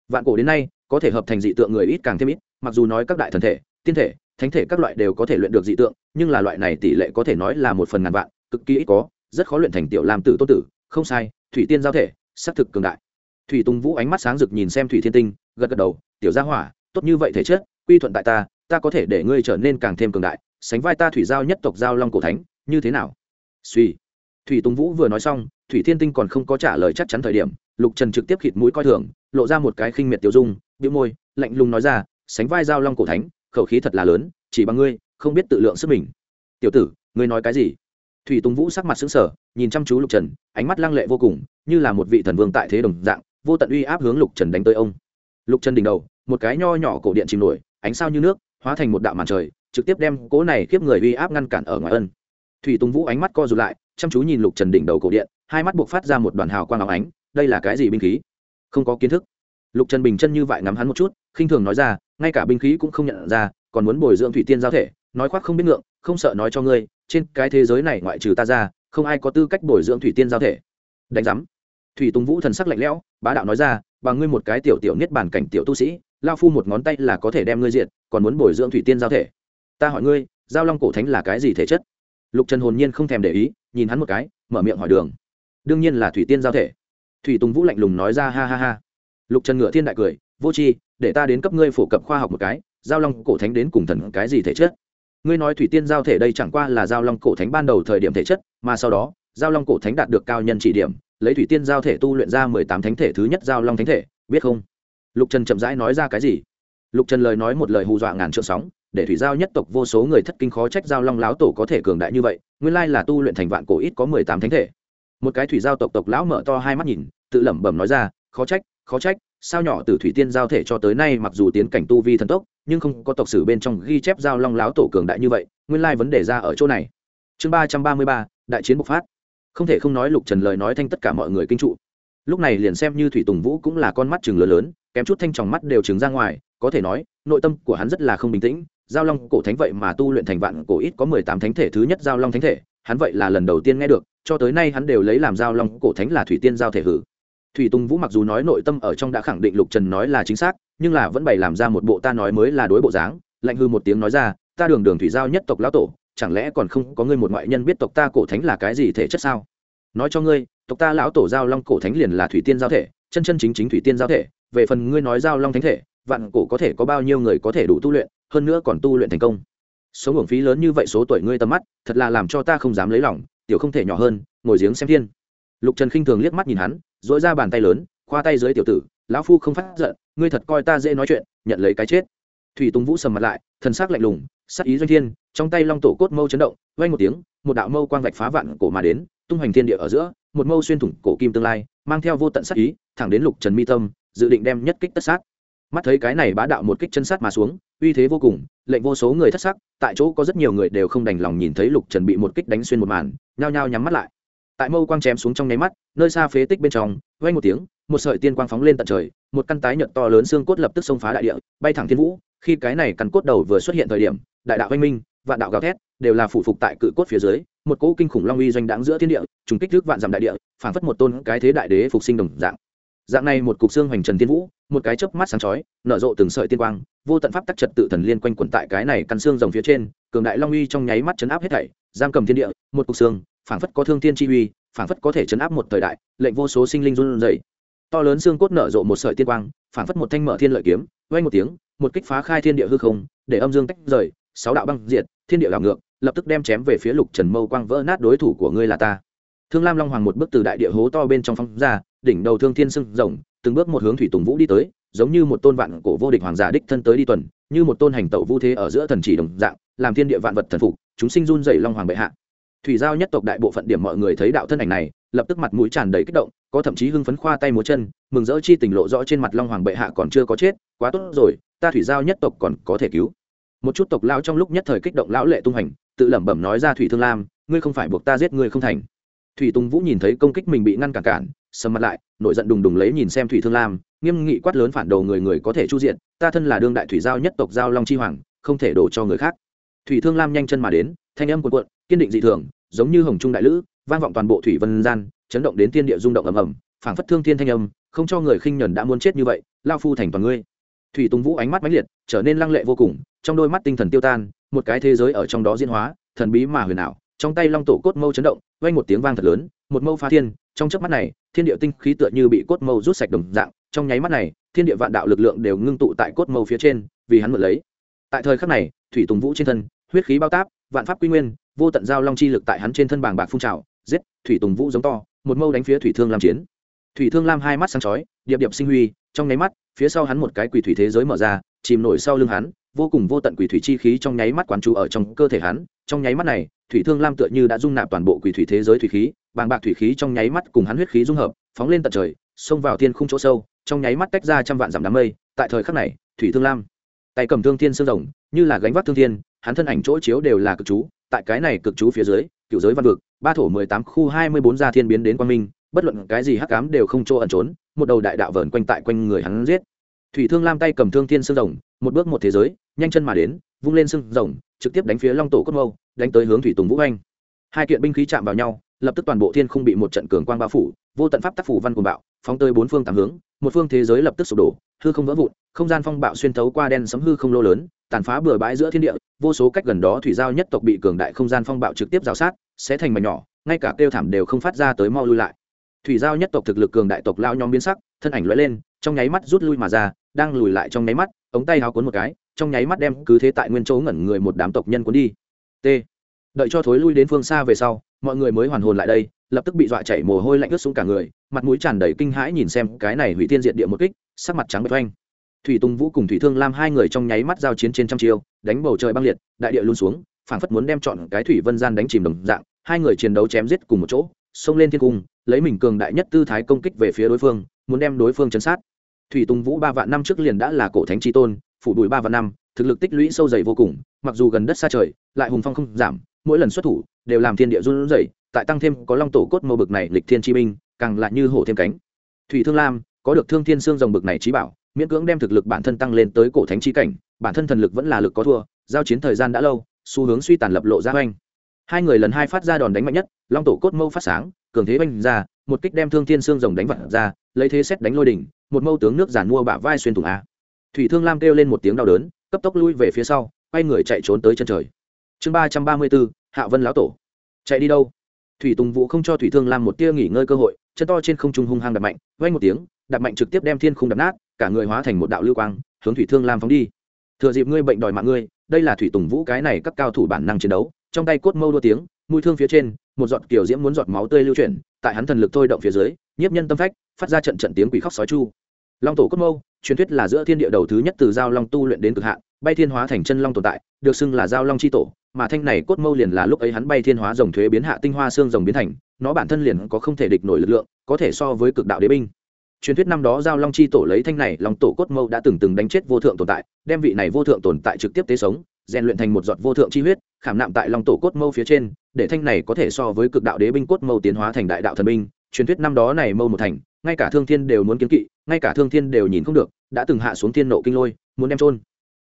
Vạn cổ đến nay, có thể hợp thành dị tượng người ít càng thêm ít, mặc dù nói các đại thần thể, tiên thể, thánh thể các loại đều có thể luyện được dị tượng, nhưng là loại này tỷ lệ có thể nói là một phần ngàn vạn, cực kỳ ít có, rất khó luyện thành tiểu làm tử tôn tử, không sai, thủy tiên giao thể, xác thực cường đại. Thủy tùng vũ ánh mắt sáng rực nhìn xem thủy thiên tinh, gật gật đầu, tiểu gia hỏa, tốt như vậy thể chất, quy thuận tại ta ta có thể để ngươi trở nên càng thêm cường đại, sánh vai ta thủy giao nhất tộc giao long cổ thánh, như thế nào? Suy. Thủy tùng vũ vừa nói xong, thủy thiên tinh còn không có trả lời chắc chắn thời điểm, lục trần trực tiếp khịt mũi coi thường, lộ ra một cái khinh miệt tiêu dung, bĩu môi, lạnh lùng nói ra, sánh vai giao long cổ thánh, khẩu khí thật là lớn, chỉ bằng ngươi, không biết tự lượng sức mình. Tiểu tử, ngươi nói cái gì? Thủy tùng vũ sắc mặt xứng sở nhìn chăm chú lục trần, ánh mắt lăng lệ vô cùng, như là một vị thần vương tại thế đồng dạng, vô tận uy áp hướng lục trần đánh tới ông. Lục trần đỉnh đầu, một cái nho nhỏ cổ điện chìm nổi, ánh sao như nước hóa thành một đạo màn trời, trực tiếp đem cố này khiếp người uy áp ngăn cản ở ngoài ân. Thủy tùng vũ ánh mắt co rụt lại, chăm chú nhìn lục trần đỉnh đầu cổ điện, hai mắt buộc phát ra một đoàn hào quang áo ánh, đây là cái gì binh khí? Không có kiến thức. Lục trần bình chân như vậy ngắm hắn một chút, khinh thường nói ra, ngay cả binh khí cũng không nhận ra, còn muốn bồi dưỡng thủy tiên giao thể, nói khoác không biết ngượng, không sợ nói cho ngươi, trên cái thế giới này ngoại trừ ta ra, không ai có tư cách bồi dưỡng thủy tiên giao thể. Đánh giám. Thủy tùng vũ thần sắc lạnh lẽo, bá đạo nói ra, bằng ngươi một cái tiểu tiểu niết bản cảnh tiểu tu sĩ lao phu một ngón tay là có thể đem ngươi diện còn muốn bồi dưỡng thủy tiên giao thể. Ta hỏi ngươi, giao long cổ thánh là cái gì thể chất? Lục trần hồn nhiên không thèm để ý, nhìn hắn một cái, mở miệng hỏi đường. Đương nhiên là thủy tiên giao thể. Thủy tùng vũ lạnh lùng nói ra ha ha ha. Lục trần ngựa thiên đại cười, vô c h i để ta đến cấp ngươi phổ cập khoa học một cái, giao long cổ thánh đến cùng thần cái gì thể chất? Ngươi nói thủy tiên giao thể đây chẳng qua là giao long cổ thánh ban đầu thời điểm thể chất, mà sau đó, giao long cổ thánh đạt được cao nhân chỉ điểm, lấy thủy tiên giao thể tu luyện ra mười tám thánh thể thứ nhất giao long thánh thể, biết không? Lục trần chậm rãi nói ra cái gì? Lục trần lời nói một lời hù dọa ngàn trượng sóng, để thủy giao nhất tộc vô số người thất kinh khó trách giao long láo tổ có thể cường đại như vậy, nguyên lai là tu luyện thành vạn cổ ít có mười tám thánh thể. Một cái thủy giao tộc tộc lão mở to hai mắt nhìn, tự lẩm bẩm nói ra, khó trách khó trách, sao nhỏ từ thủy tiên giao thể cho tới nay mặc dù tiến cảnh tu vi thần tốc, nhưng không có tộc sử bên trong ghi chép giao long láo tổ cường đại như vậy, nguyên lai vấn đề ra ở chỗ này. Chương ba trăm ba mươi ba, đại chiến bộc phát. Không thể không nói lục trần lời nói thanh tất cả mọi người kinh trụ. Lúc này liền xem như thủy tùng vũ cũng là con mắt chừng lớn lớn kém chút thanh tròng mắt đều trứng ra ngoài, có thể nói, nội tâm của hắn rất là không bình tĩnh. Giao long cổ thánh vậy mà tu luyện thành vạn cổ ít có mười tám thánh thể thứ nhất giao long thánh thể, hắn vậy là lần đầu tiên nghe được, cho tới nay hắn đều lấy làm giao long cổ thánh là thủy tiên giao thể hử. Thủy tùng vũ mặc dù nói nội tâm ở trong đã khẳng định lục trần nói là chính xác, nhưng là vẫn bày làm ra một bộ ta nói mới là đối bộ dáng, lạnh hư một tiếng nói ra, ta đường đường thủy giao nhất tộc lão tổ, chẳng lẽ còn không có ngươi một ngoại nhân biết tộc ta cổ thánh là cái gì thể chất sao? Nói cho ngươi, tộc ta lão tổ giao long cổ thánh liền là thủy tiên giao thể, chân chân chính chính thủy tiên giao thể về phần ngươi nói giao long thánh thể, vạn cổ có thể có bao nhiêu người có thể đủ tu luyện, hơn nữa còn tu luyện thành công. Số hưởng phí lớn như vậy số tuổi ngươi tầm mắt, thật là làm cho ta không dám lấy lòng, tiểu không thể nhỏ hơn, ngồi giếng xem thiên. Lục trần khinh thường liếc mắt nhìn hắn dỗi ra bàn tay lớn, khoa tay dưới tiểu tử, lão phu không phát giận, ngươi thật coi ta dễ nói chuyện, nhận lấy cái chết. Thủy tùng vũ sầm mặt lại, thần sắc lạnh lùng, sắc ý doanh thiên, trong tay long tổ cốt mâu chấn động vay một tiếng, một đạo mâu quang vạch phá vạn cổ mà đến, tung hoành thiên địa ở giữa, một mâu xuyên thủng cổ kim tương lai, mang theo vô tận sắc ý, thẳng đến lục trần mi tâm dự định đem nhất kích tất sát. Mắt thấy cái này bá đạo một kích chân sát mà xuống, uy thế vô cùng, lệnh vô số người thất sắc, tại chỗ có rất nhiều người đều không đành lòng nhìn thấy lục trần bị một kích đánh xuyên một màn, nhao nhao nhắm mắt lại. Tại mâu quang chém xuống trong nháy mắt, nơi xa phế tích bên trong vây một tiếng, một sợi tiên quang phóng lên tận trời, một căn tái nhợt to lớn xương cốt lập tức xông phá đại địa, bay thẳng thiên vũ. Khi cái này căn cốt đầu vừa xuất hiện thời điểm, đại đạo anh minh, vạn đạo gào thét, đều là phụ phục tại cự cốt phía dưới, một cỗ kinh khủng long uy doanh đáng giữa thiên địa, trùng kích trước vạn dặm đại địa, phảng phất một tôn cái thế đại đế phục sinh đồng dạng dạng này một cục xương hoành trần tiên vũ, một cái chớp mắt sáng chói, nở rộ từng sợi tiên quang, vô tận pháp tắc trật tự thần liên quanh quẩn tại cái này căn xương rồng phía trên, cường đại long uy trong nháy mắt chấn áp hết thảy, giam cầm thiên địa, một cục xương, phảng phất có thương thiên chi uy, phảng phất có thể chấn áp một thời đại, lệnh vô số sinh linh run rẩy. To lớn xương cốt nở rộ một sợi tiên quang, phảng phất một thanh mở thiên lợi kiếm, vang một tiếng, một kích phá khai thiên địa hư không, để âm dương tách rời, sáu đạo băng diệt, thiên địa đảo ngược, lập tức đem chém về phía lục trần mâu quang vỡ nát đối thủ của ngươi là ta. Thương lam long hoàng một bước từ đại địa hố to bên trong phong ra đỉnh đầu thương thiên sưng rồng, từng bước một hướng thủy tùng vũ đi tới, giống như một tôn vạn cổ vô địch hoàng giả đích thân tới đi tuần, như một tôn hành tẩu vu thế ở giữa thần chỉ đồng dạng, làm thiên địa vạn vật thần phục, chúng sinh run dày long hoàng bệ hạ. Thủy giao nhất tộc đại bộ phận điểm mọi người thấy đạo thân ảnh này, lập tức mặt mũi tràn đầy kích động, có thậm chí hưng phấn khoa tay múa chân, mừng rỡ chi tình lộ rõ trên mặt long hoàng bệ hạ còn chưa có chết, quá tốt rồi, ta thủy giao nhất tộc còn có thể cứu. Một chút tộc lao trong lúc nhất thời kích động lão lệ tung hành, tự lẩm bẩm nói ra thủy thương lam, ngươi không phải buộc ta giết ngươi không thành. Thủy tùng vũ nhìn thấy công kích mình bị ngăn cản cản sầm mặt lại, nổi giận đùng đùng lấy nhìn xem thủy thương lam, nghiêm nghị quát lớn phản đồ người người có thể chu diện, ta thân là đương đại thủy giao nhất tộc giao long chi hoàng, không thể đổ cho người khác. Thủy thương lam nhanh chân mà đến, thanh âm cuộn cuộn, kiên định dị thường, giống như hồng trung đại lữ, vang vọng toàn bộ thủy vân gian, chấn động đến thiên địa rung động ầm ầm, phảng phất thương thiên thanh âm, không cho người khinh nhẫn đã muốn chết như vậy, lao phu thành toàn ngươi. Thủy tùng vũ ánh mắt mãnh liệt, trở nên lăng lệ vô cùng, trong đôi mắt tinh thần tiêu tan, một cái thế giới ở trong đó diễn hóa, thần bí mà huyền ảo, trong tay long tổ cốt mâu chấn động, vang một tiếng vang thật lớn một mâu phá thiên, trong chớp mắt này, thiên địa tinh khí tựa như bị cốt mâu rút sạch đồng dạng, trong nháy mắt này, thiên địa vạn đạo lực lượng đều ngưng tụ tại cốt mâu phía trên, vì hắn mượn lấy. Tại thời khắc này, thủy tùng vũ trên thân, huyết khí bao táp, vạn pháp quy nguyên, vô tận giao long chi lực tại hắn trên thân bàng bạc phun trào, giết, thủy tùng vũ giống to, một mâu đánh phía thủy thương lam chiến. Thủy thương lam hai mắt sáng chói, điệp điệp sinh huy, trong nháy mắt, phía sau hắn một cái quỷ thủy thế giới mở ra, chìm nổi sau lưng hắn, vô cùng vô tận quỷ thủy chi khí trong nháy mắt quán trụ ở trong cơ thể hắn, trong nháy mắt này thủy thương lam tựa như đã dung nạp toàn bộ quỷ thủy thế giới thủy khí, bàng bạc thủy khí trong nháy mắt cùng hắn huyết khí dung hợp, phóng lên tận trời, xông vào thiên khung chỗ sâu, trong nháy mắt tách ra trăm vạn dặm đám mây. Tại thời khắc này, thủy thương lam, tay cầm thương thiên sương rồng, như là gánh vác thương thiên, hắn thân ảnh chỗ chiếu đều là cực chú. Tại cái này cực chú phía dưới, cựu giới văn vực, ba thổ mười tám khu hai mươi bốn gia thiên biến đến quang minh, bất luận cái gì hắc cám đều không chỗ ẩn trốn, một đầu đại đạo vờn quanh tại quanh người hắn giết. Thủy thương lam tay cầm thương thiên sương rồng, một bước một thế giới, nhanh chân mà đến, vung lên sương rồng trực tiếp đánh phía long tổ cốt mâu, đánh tới hướng thủy tùng vũ anh. Hai kiện binh khí chạm vào nhau, lập tức toàn bộ thiên không bị một trận cường quang bao phủ, vô tận pháp tác phủ văn cuồng bạo, phóng tới bốn phương tám hướng, một phương thế giới lập tức sụp đổ, hư không vỡ vụn, không gian phong bạo xuyên thấu qua đen sấm hư không lô lớn, tàn phá bừa bãi giữa thiên địa, vô số cách gần đó thủy giao nhất tộc bị cường đại không gian phong bạo trực tiếp rào sát sẽ thành mảnh nhỏ, ngay cả kêu thảm đều không phát ra tới mau lui lại. Thủy giao nhất tộc thực lực cường đại tộc lao nhóm biến sắc, thân ảnh lóe lên, trong nháy mắt rút lui mà ra, đang lùi lại trong nháy mắt, ống tay háo cuốn một cái trong nháy mắt đem cứ thế tại nguyên chỗ ngẩn người một đám tộc nhân cuốn đi. T. Đợi cho thối lui đến phương xa về sau, mọi người mới hoàn hồn lại đây, lập tức bị dọa chảy mồ hôi lạnh ướt xuống cả người, mặt mũi tràn đầy kinh hãi nhìn xem cái này hủy thiên diệt địa một kích, sắc mặt trắng bệch oanh. Thủy tùng vũ cùng thủy thương lam hai người trong nháy mắt giao chiến trên trăm chiêu, đánh bầu trời băng liệt, đại địa luôn xuống, phảng phất muốn đem chọn cái thủy vân gian đánh chìm đồng dạng, hai người chiến đấu chém giết cùng một chỗ, xông lên thiên cung, lấy mình cường đại nhất tư thái công kích về phía đối phương, muốn đem đối phương chấn sát. Thủy tùng vũ ba vạn năm trước liền đã là cổ thánh tri tôn phủ đùi ba vạn năm, thực lực tích lũy sâu dày vô cùng, mặc dù gần đất xa trời, lại hùng phong không giảm, mỗi lần xuất thủ đều làm thiên địa run rẩy, tại tăng thêm có long tổ cốt mâu bực này lịch thiên chi binh, càng lại như hổ thêm cánh. Thủy thương lam, có được thương thiên xương rồng bực này trí bảo, miễn cưỡng đem thực lực bản thân tăng lên tới cổ thánh chi cảnh, bản thân thần lực vẫn là lực có thua, giao chiến thời gian đã lâu, xu hướng suy tàn lập lộ ra oanh hai người lần hai phát ra đòn đánh mạnh nhất, long tổ cốt mâu phát sáng, cường thế oanh ra, một kích đem thương thiên xương rồng đánh vật ra, lấy thế xét đánh lôi đỉnh, một mâu tướng nước giàn mua bả vai xuyên thủng a thủy thương lam kêu lên một tiếng đau đớn, cấp tốc lui về phía sau, quay người chạy trốn tới chân trời. Chương ba trăm ba mươi bốn hạ vân lão tổ. Chạy đi đâu? Thủy tùng vũ không cho thủy thương lam một tia nghỉ ngơi cơ hội, chân to trên không trung hung hăng đập mạnh vay một tiếng đập mạnh trực tiếp đem thiên khung đập nát, cả người hóa thành một đạo lưu quang, hướng thủy thương lam phóng đi. Thừa dịp ngươi bệnh đòi mạng ngươi, đây là thủy tùng vũ cái này các cao thủ bản năng chiến đấu, trong tay cốt mâu đua tiếng, mũi thương phía trên, một giọt kiểu diễm muốn giọt máu tươi lưu chuyển, tại hắn thần lực thôi động phía dưới, nhiếp nhân tâm phách, phát ra trận trận tiếng quỷ khóc sói chu long tổ cốt mâu, truyền thuyết là giữa thiên địa đầu thứ nhất từ giao long tu luyện đến cực hạn, bay thiên hóa thành chân long tồn tại, được xưng là giao long c h i tổ, mà thanh này cốt mâu liền là lúc ấy hắn bay thiên hóa dòng thuế biến hạ tinh hoa xương rồng biến thành, nó bản thân liền có không thể địch nổi lực lượng, có thể so với cực đạo đế binh. Truyền thuyết năm đó giao long chi tổ lấy thanh này long tổ cốt mâu đã từng từng đánh chết vô thượng tồn tại, đem vị này vô thượng tồn tại trực tiếp tế sống, rèn luyện thành một giọt vô thượng chi huyết, khảm nạm tại long tổ cốt mâu phía trên, để thanh này có thể so với cực đạo đế binh cốt mâu tiến hóa thành đại đạo thần binh. Truyền thuyết năm đó này mâu một thành ngay cả thương thiên đều muốn kiến kỵ ngay cả thương thiên đều nhìn không được đã từng hạ xuống thiên nộ kinh lôi muốn đem trôn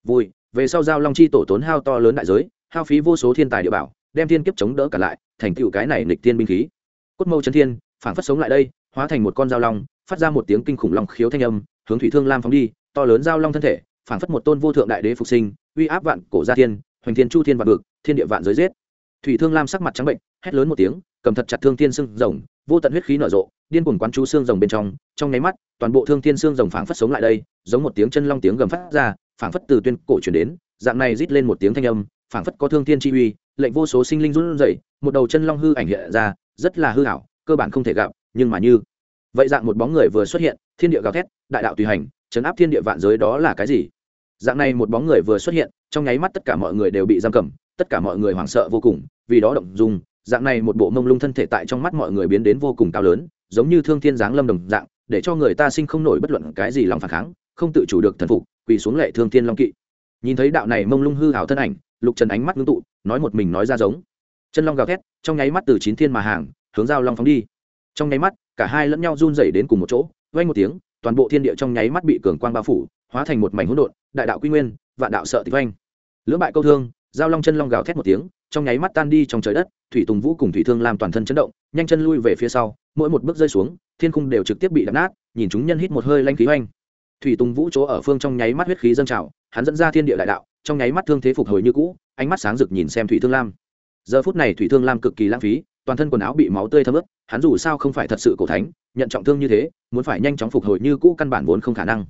vui về sau giao long chi tổ tốn hao to lớn đại giới hao phí vô số thiên tài địa bảo đem thiên kiếp chống đỡ cả lại thành tựu cái này nghịch tiên binh khí. Cốt mâu chân thiên phản phất sống lại đây hóa thành một con dao long phát ra một tiếng kinh khủng long khiếu thanh âm hướng thủy thương lam phóng đi to lớn dao long thân thể phản phất một tôn vô thượng đại đế phục sinh uy áp vạn cổ gia thiên hoành thiên chu thiên vạn vực thiên địa vạn giới giết. Thủy thương lam sắc mặt trắng bệnh hét lớn một tiếng cầm thật chặt thương thiên sưng, rồng vô tận huyết khí nở rộ, điên cuồng quán chú xương rồng bên trong trong nháy mắt, toàn bộ thương thiên xương rồng phảng phất sống lại đây, giống một tiếng chân long tiếng gầm phát ra, phảng phất từ tuyên cổ truyền đến, dạng này rít lên một tiếng thanh âm, phảng phất có thương thiên chi uy, lệnh vô số sinh linh run rẩy, một đầu chân long hư ảnh hiện ra, rất là hư ảo, cơ bản không thể gặp, nhưng mà như vậy dạng một bóng người vừa xuất hiện, thiên địa gào thét, đại đạo tùy hành, chấn áp thiên địa vạn giới đó là cái gì? Dạng này một bóng người vừa xuất hiện, trong nháy mắt tất cả mọi người đều bị giam cầm, tất cả mọi người hoảng sợ vô cùng, vì đó động dung dạng này một bộ mông lung thân thể tại trong mắt mọi người biến đến vô cùng cao lớn, giống như thương thiên giáng lâm đồng dạng, để cho người ta sinh không nổi bất luận cái gì lòng phản kháng, không tự chủ được thần phục, quỳ xuống lệ thương thiên long kỵ. Nhìn thấy đạo này mông lung hư hảo thân ảnh, lục trần ánh mắt ngưng tụ, nói một mình nói ra giống. Chân long gào thét, trong nháy mắt từ chín thiên mà hàng, hướng giao long phóng đi. Trong nháy mắt, cả hai lẫn nhau run rẩy đến cùng một chỗ, vang một tiếng, toàn bộ thiên địa trong nháy mắt bị cường quang bao phủ, hóa thành một mảnh hỗn độn, đại đạo quy nguyên, vạn đạo sợ tịch vang. Lưỡng bại câu thương, giao long chân long gào thét một tiếng, trong nháy mắt tan đi trong trời đất thủy tùng vũ cùng thủy thương làm toàn thân chấn động, nhanh chân lui về phía sau, mỗi một bước rơi xuống, thiên khung đều trực tiếp bị đập nát, nhìn chúng nhân hít một hơi lanh khí oanh thủy tùng vũ chỗ ở phương trong nháy mắt huyết khí dâng trào, hắn dẫn ra thiên địa đại đạo, trong nháy mắt thương thế phục hồi như cũ, ánh mắt sáng rực nhìn xem thủy thương lam. Giờ phút này thủy thương lam cực kỳ lãng phí, toàn thân quần áo bị máu tươi thấm ướt, hắn dù sao không phải thật sự cổ thánh, nhận trọng thương như thế, muốn phải nhanh chóng phục hồi như cũ căn bản vốn không khả năng.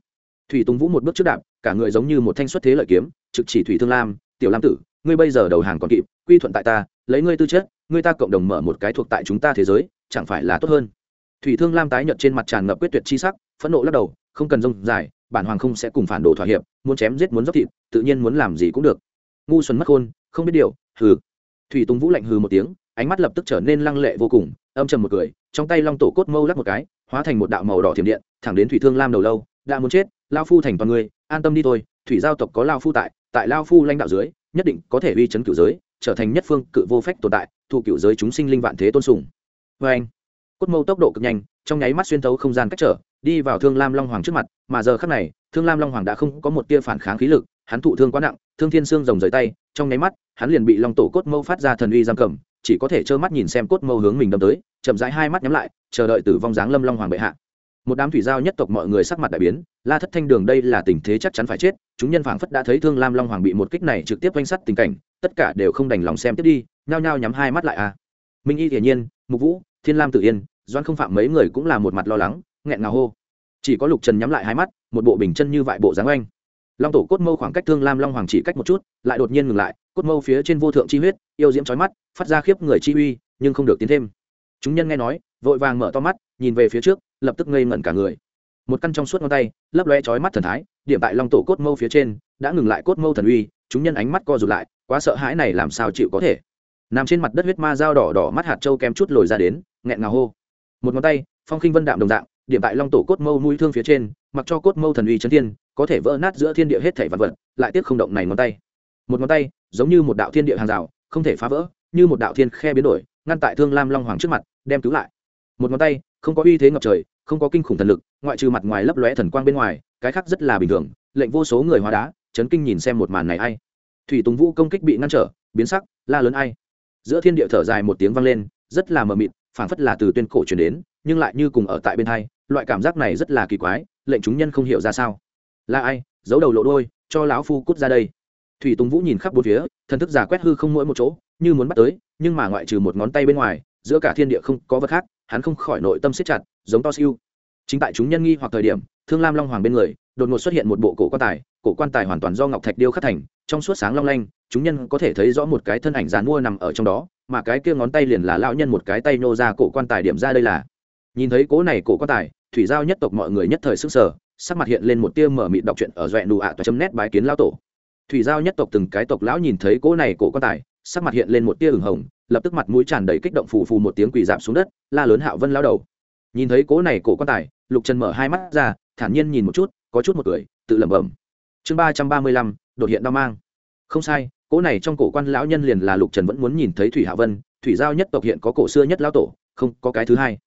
Thủy tùng vũ một bước trước đạp, cả người giống như một thanh xuất thế lợi kiếm, trực chỉ thủy thương lam, tiểu lam tử ngươi bây giờ đầu hàng còn kịp, quy thuận tại ta, lấy ngươi tư chất, ngươi ta cộng đồng mở một cái thuộc tại chúng ta thế giới, chẳng phải là tốt hơn? Thủy thương lam tái nhợt trên mặt tràn ngập quyết tuyệt chi sắc, phẫn nộ lắc đầu, không cần rông dài, bản hoàng không sẽ cùng phản đồ thỏa hiệp, muốn chém giết muốn dốc thịt, tự nhiên muốn làm gì cũng được. Ngu xuân mất khôn, không biết điều, hừ. Thủy tùng vũ lạnh hừ một tiếng, ánh mắt lập tức trở nên lăng lệ vô cùng, âm trầm một cười, trong tay long tổ cốt mâu lắc một cái, hóa thành một đạo màu đỏ thiểm điện, thẳng đến thủy thương lam đầu lâu, đã muốn chết, lao phu thành toàn người an tâm đi thôi, thủy giao tộc có lao phu tại tại lao phu lãnh đạo dưới nhất định có thể uy chấn cửu giới, trở thành nhất phương cự vô phách tồn tại, thu cửu giới chúng sinh linh vạn thế tôn sùng. Vê anh, cốt mâu tốc độ cực nhanh, trong nháy mắt xuyên thấu không gian cách trở, đi vào thương lam long hoàng trước mặt, mà giờ khắc này, thương lam long hoàng đã không có một tia phản kháng khí lực, hắn thụ thương quá nặng, thương thiên xương rồng rời tay, trong nháy mắt, hắn liền bị long tổ cốt mâu phát ra thần uy giam cầm, chỉ có thể trơ mắt nhìn xem cốt mâu hướng mình đâm tới, chậm rãi hai mắt nhắm lại, chờ đợi tử vong dáng lâm long hoàng bệ hạ một đám thủy giao nhất tộc mọi người sắc mặt đại biến, la thất thanh đường đây là tình thế chắc chắn phải chết, chúng nhân phảng phất đã thấy thương lam long hoàng bị một kích này trực tiếp quanh sắt tình cảnh, tất cả đều không đành lòng xem tiếp đi, nhao nhao nhắm hai mắt lại a minh y hiển nhiên, mục vũ, thiên lam tự yên doan không phạm mấy người cũng là một mặt lo lắng, nghẹn ngào hô. Chỉ có lục trần nhắm lại hai mắt, một bộ bình chân như vại bộ dáng oanh. Long tổ cốt mâu khoảng cách thương lam long hoàng chỉ cách một chút, lại đột nhiên ngừng lại, cốt mâu phía trên vô thượng chi huyết, yêu diễm trói mắt, phát ra khiếp người chi uy, nhưng không được tiến thêm. Chúng nhân nghe nói, vội vàng mở to mắt, nhìn về phía trước lập tức ngây ngẩn cả người. Một căn trong suốt ngón tay, lấp loe chói mắt thần thái, điểm tại long tổ cốt mâu phía trên, đã ngừng lại cốt mâu thần uy, chúng nhân ánh mắt co rụt lại, quá sợ hãi này làm sao chịu có thể. Nằm trên mặt đất huyết ma dao đỏ đỏ mắt hạt trâu kém chút lồi ra đến, nghẹn ngào hô. Một ngón tay, phong khinh vân đạm đồng dạng, điểm tại long tổ cốt mâu mũi thương phía trên, mặc cho cốt mâu thần uy chấn thiên, có thể vỡ nát giữa thiên địa hết thảy vật vật, lại tiếc không động này ngón tay. Một ngón tay, giống như một đạo thiên địa hàng rào, không thể phá vỡ, như một đạo thiên khe biến đổi, ngăn tại thương lam long hoàng trước mặt, đem cứu lại một ngón tay, không có uy thế ngập trời, không có kinh khủng thần lực, ngoại trừ mặt ngoài lấp lóe thần quang bên ngoài, cái khác rất là bình thường, lệnh vô số người hóa đá, chấn kinh nhìn xem một màn này ai. Thủy tùng vũ công kích bị ngăn trở, biến sắc, la lớn ai. Giữa thiên địa thở dài một tiếng vang lên, rất là mờ mịt, phảng phất là từ tuyên cổ truyền đến, nhưng lại như cùng ở tại bên hai, loại cảm giác này rất là kỳ quái, lệnh chúng nhân không hiểu ra sao. Là ai? Giấu đầu lộ đôi cho lão phu cút ra đây. Thủy tùng vũ nhìn khắp bốn phía, thần thức giả quét hư không mỗi một chỗ, như muốn bắt tới, nhưng mà ngoại trừ một ngón tay bên ngoài, giữa cả thiên địa không có vật khác hắn không khỏi nội tâm siết chặt, giống to siêu. Chính tại chúng nhân nghi hoặc thời điểm, thương lam long hoàng bên người, đột ngột xuất hiện một bộ cổ quan tài, cổ quan tài hoàn toàn do ngọc thạch điêu khắc thành, trong suốt sáng long lanh, chúng nhân có thể thấy rõ một cái thân ảnh dàn mua nằm ở trong đó, mà cái kia ngón tay liền là lão nhân một cái tay nô ra cổ quan tài điểm ra đây là. Nhìn thấy cố này cổ quan tài, thủy giao nhất tộc mọi người nhất thời sức sở sắc mặt hiện lên một tia mở mịt đọc truyện ở doẹ nụ ạ toa chấm nét bái kiến lão tổ. Thủy giao nhất tộc từng cái tộc lão nhìn thấy cố này cổ quan tài sắc mặt hiện lên một tia ửng hồng, lập tức mặt mũi tràn đầy kích động phù phù một tiếng quỳ dạp xuống đất, la lớn hạo vân lao đầu. Nhìn thấy cố này cổ quan tài, lục trần mở hai mắt ra, thản nhiên nhìn một chút, có chút một cười, tự lẩm bẩm. Chương ba trăm ba mươi lăm, đột hiện đao mang. Không sai cỗ này trong cổ quan lão nhân liền là lục trần vẫn muốn nhìn thấy thủy hạ vân, thủy giao nhất tộc hiện có cổ xưa nhất lão tổ, không có cái thứ hai.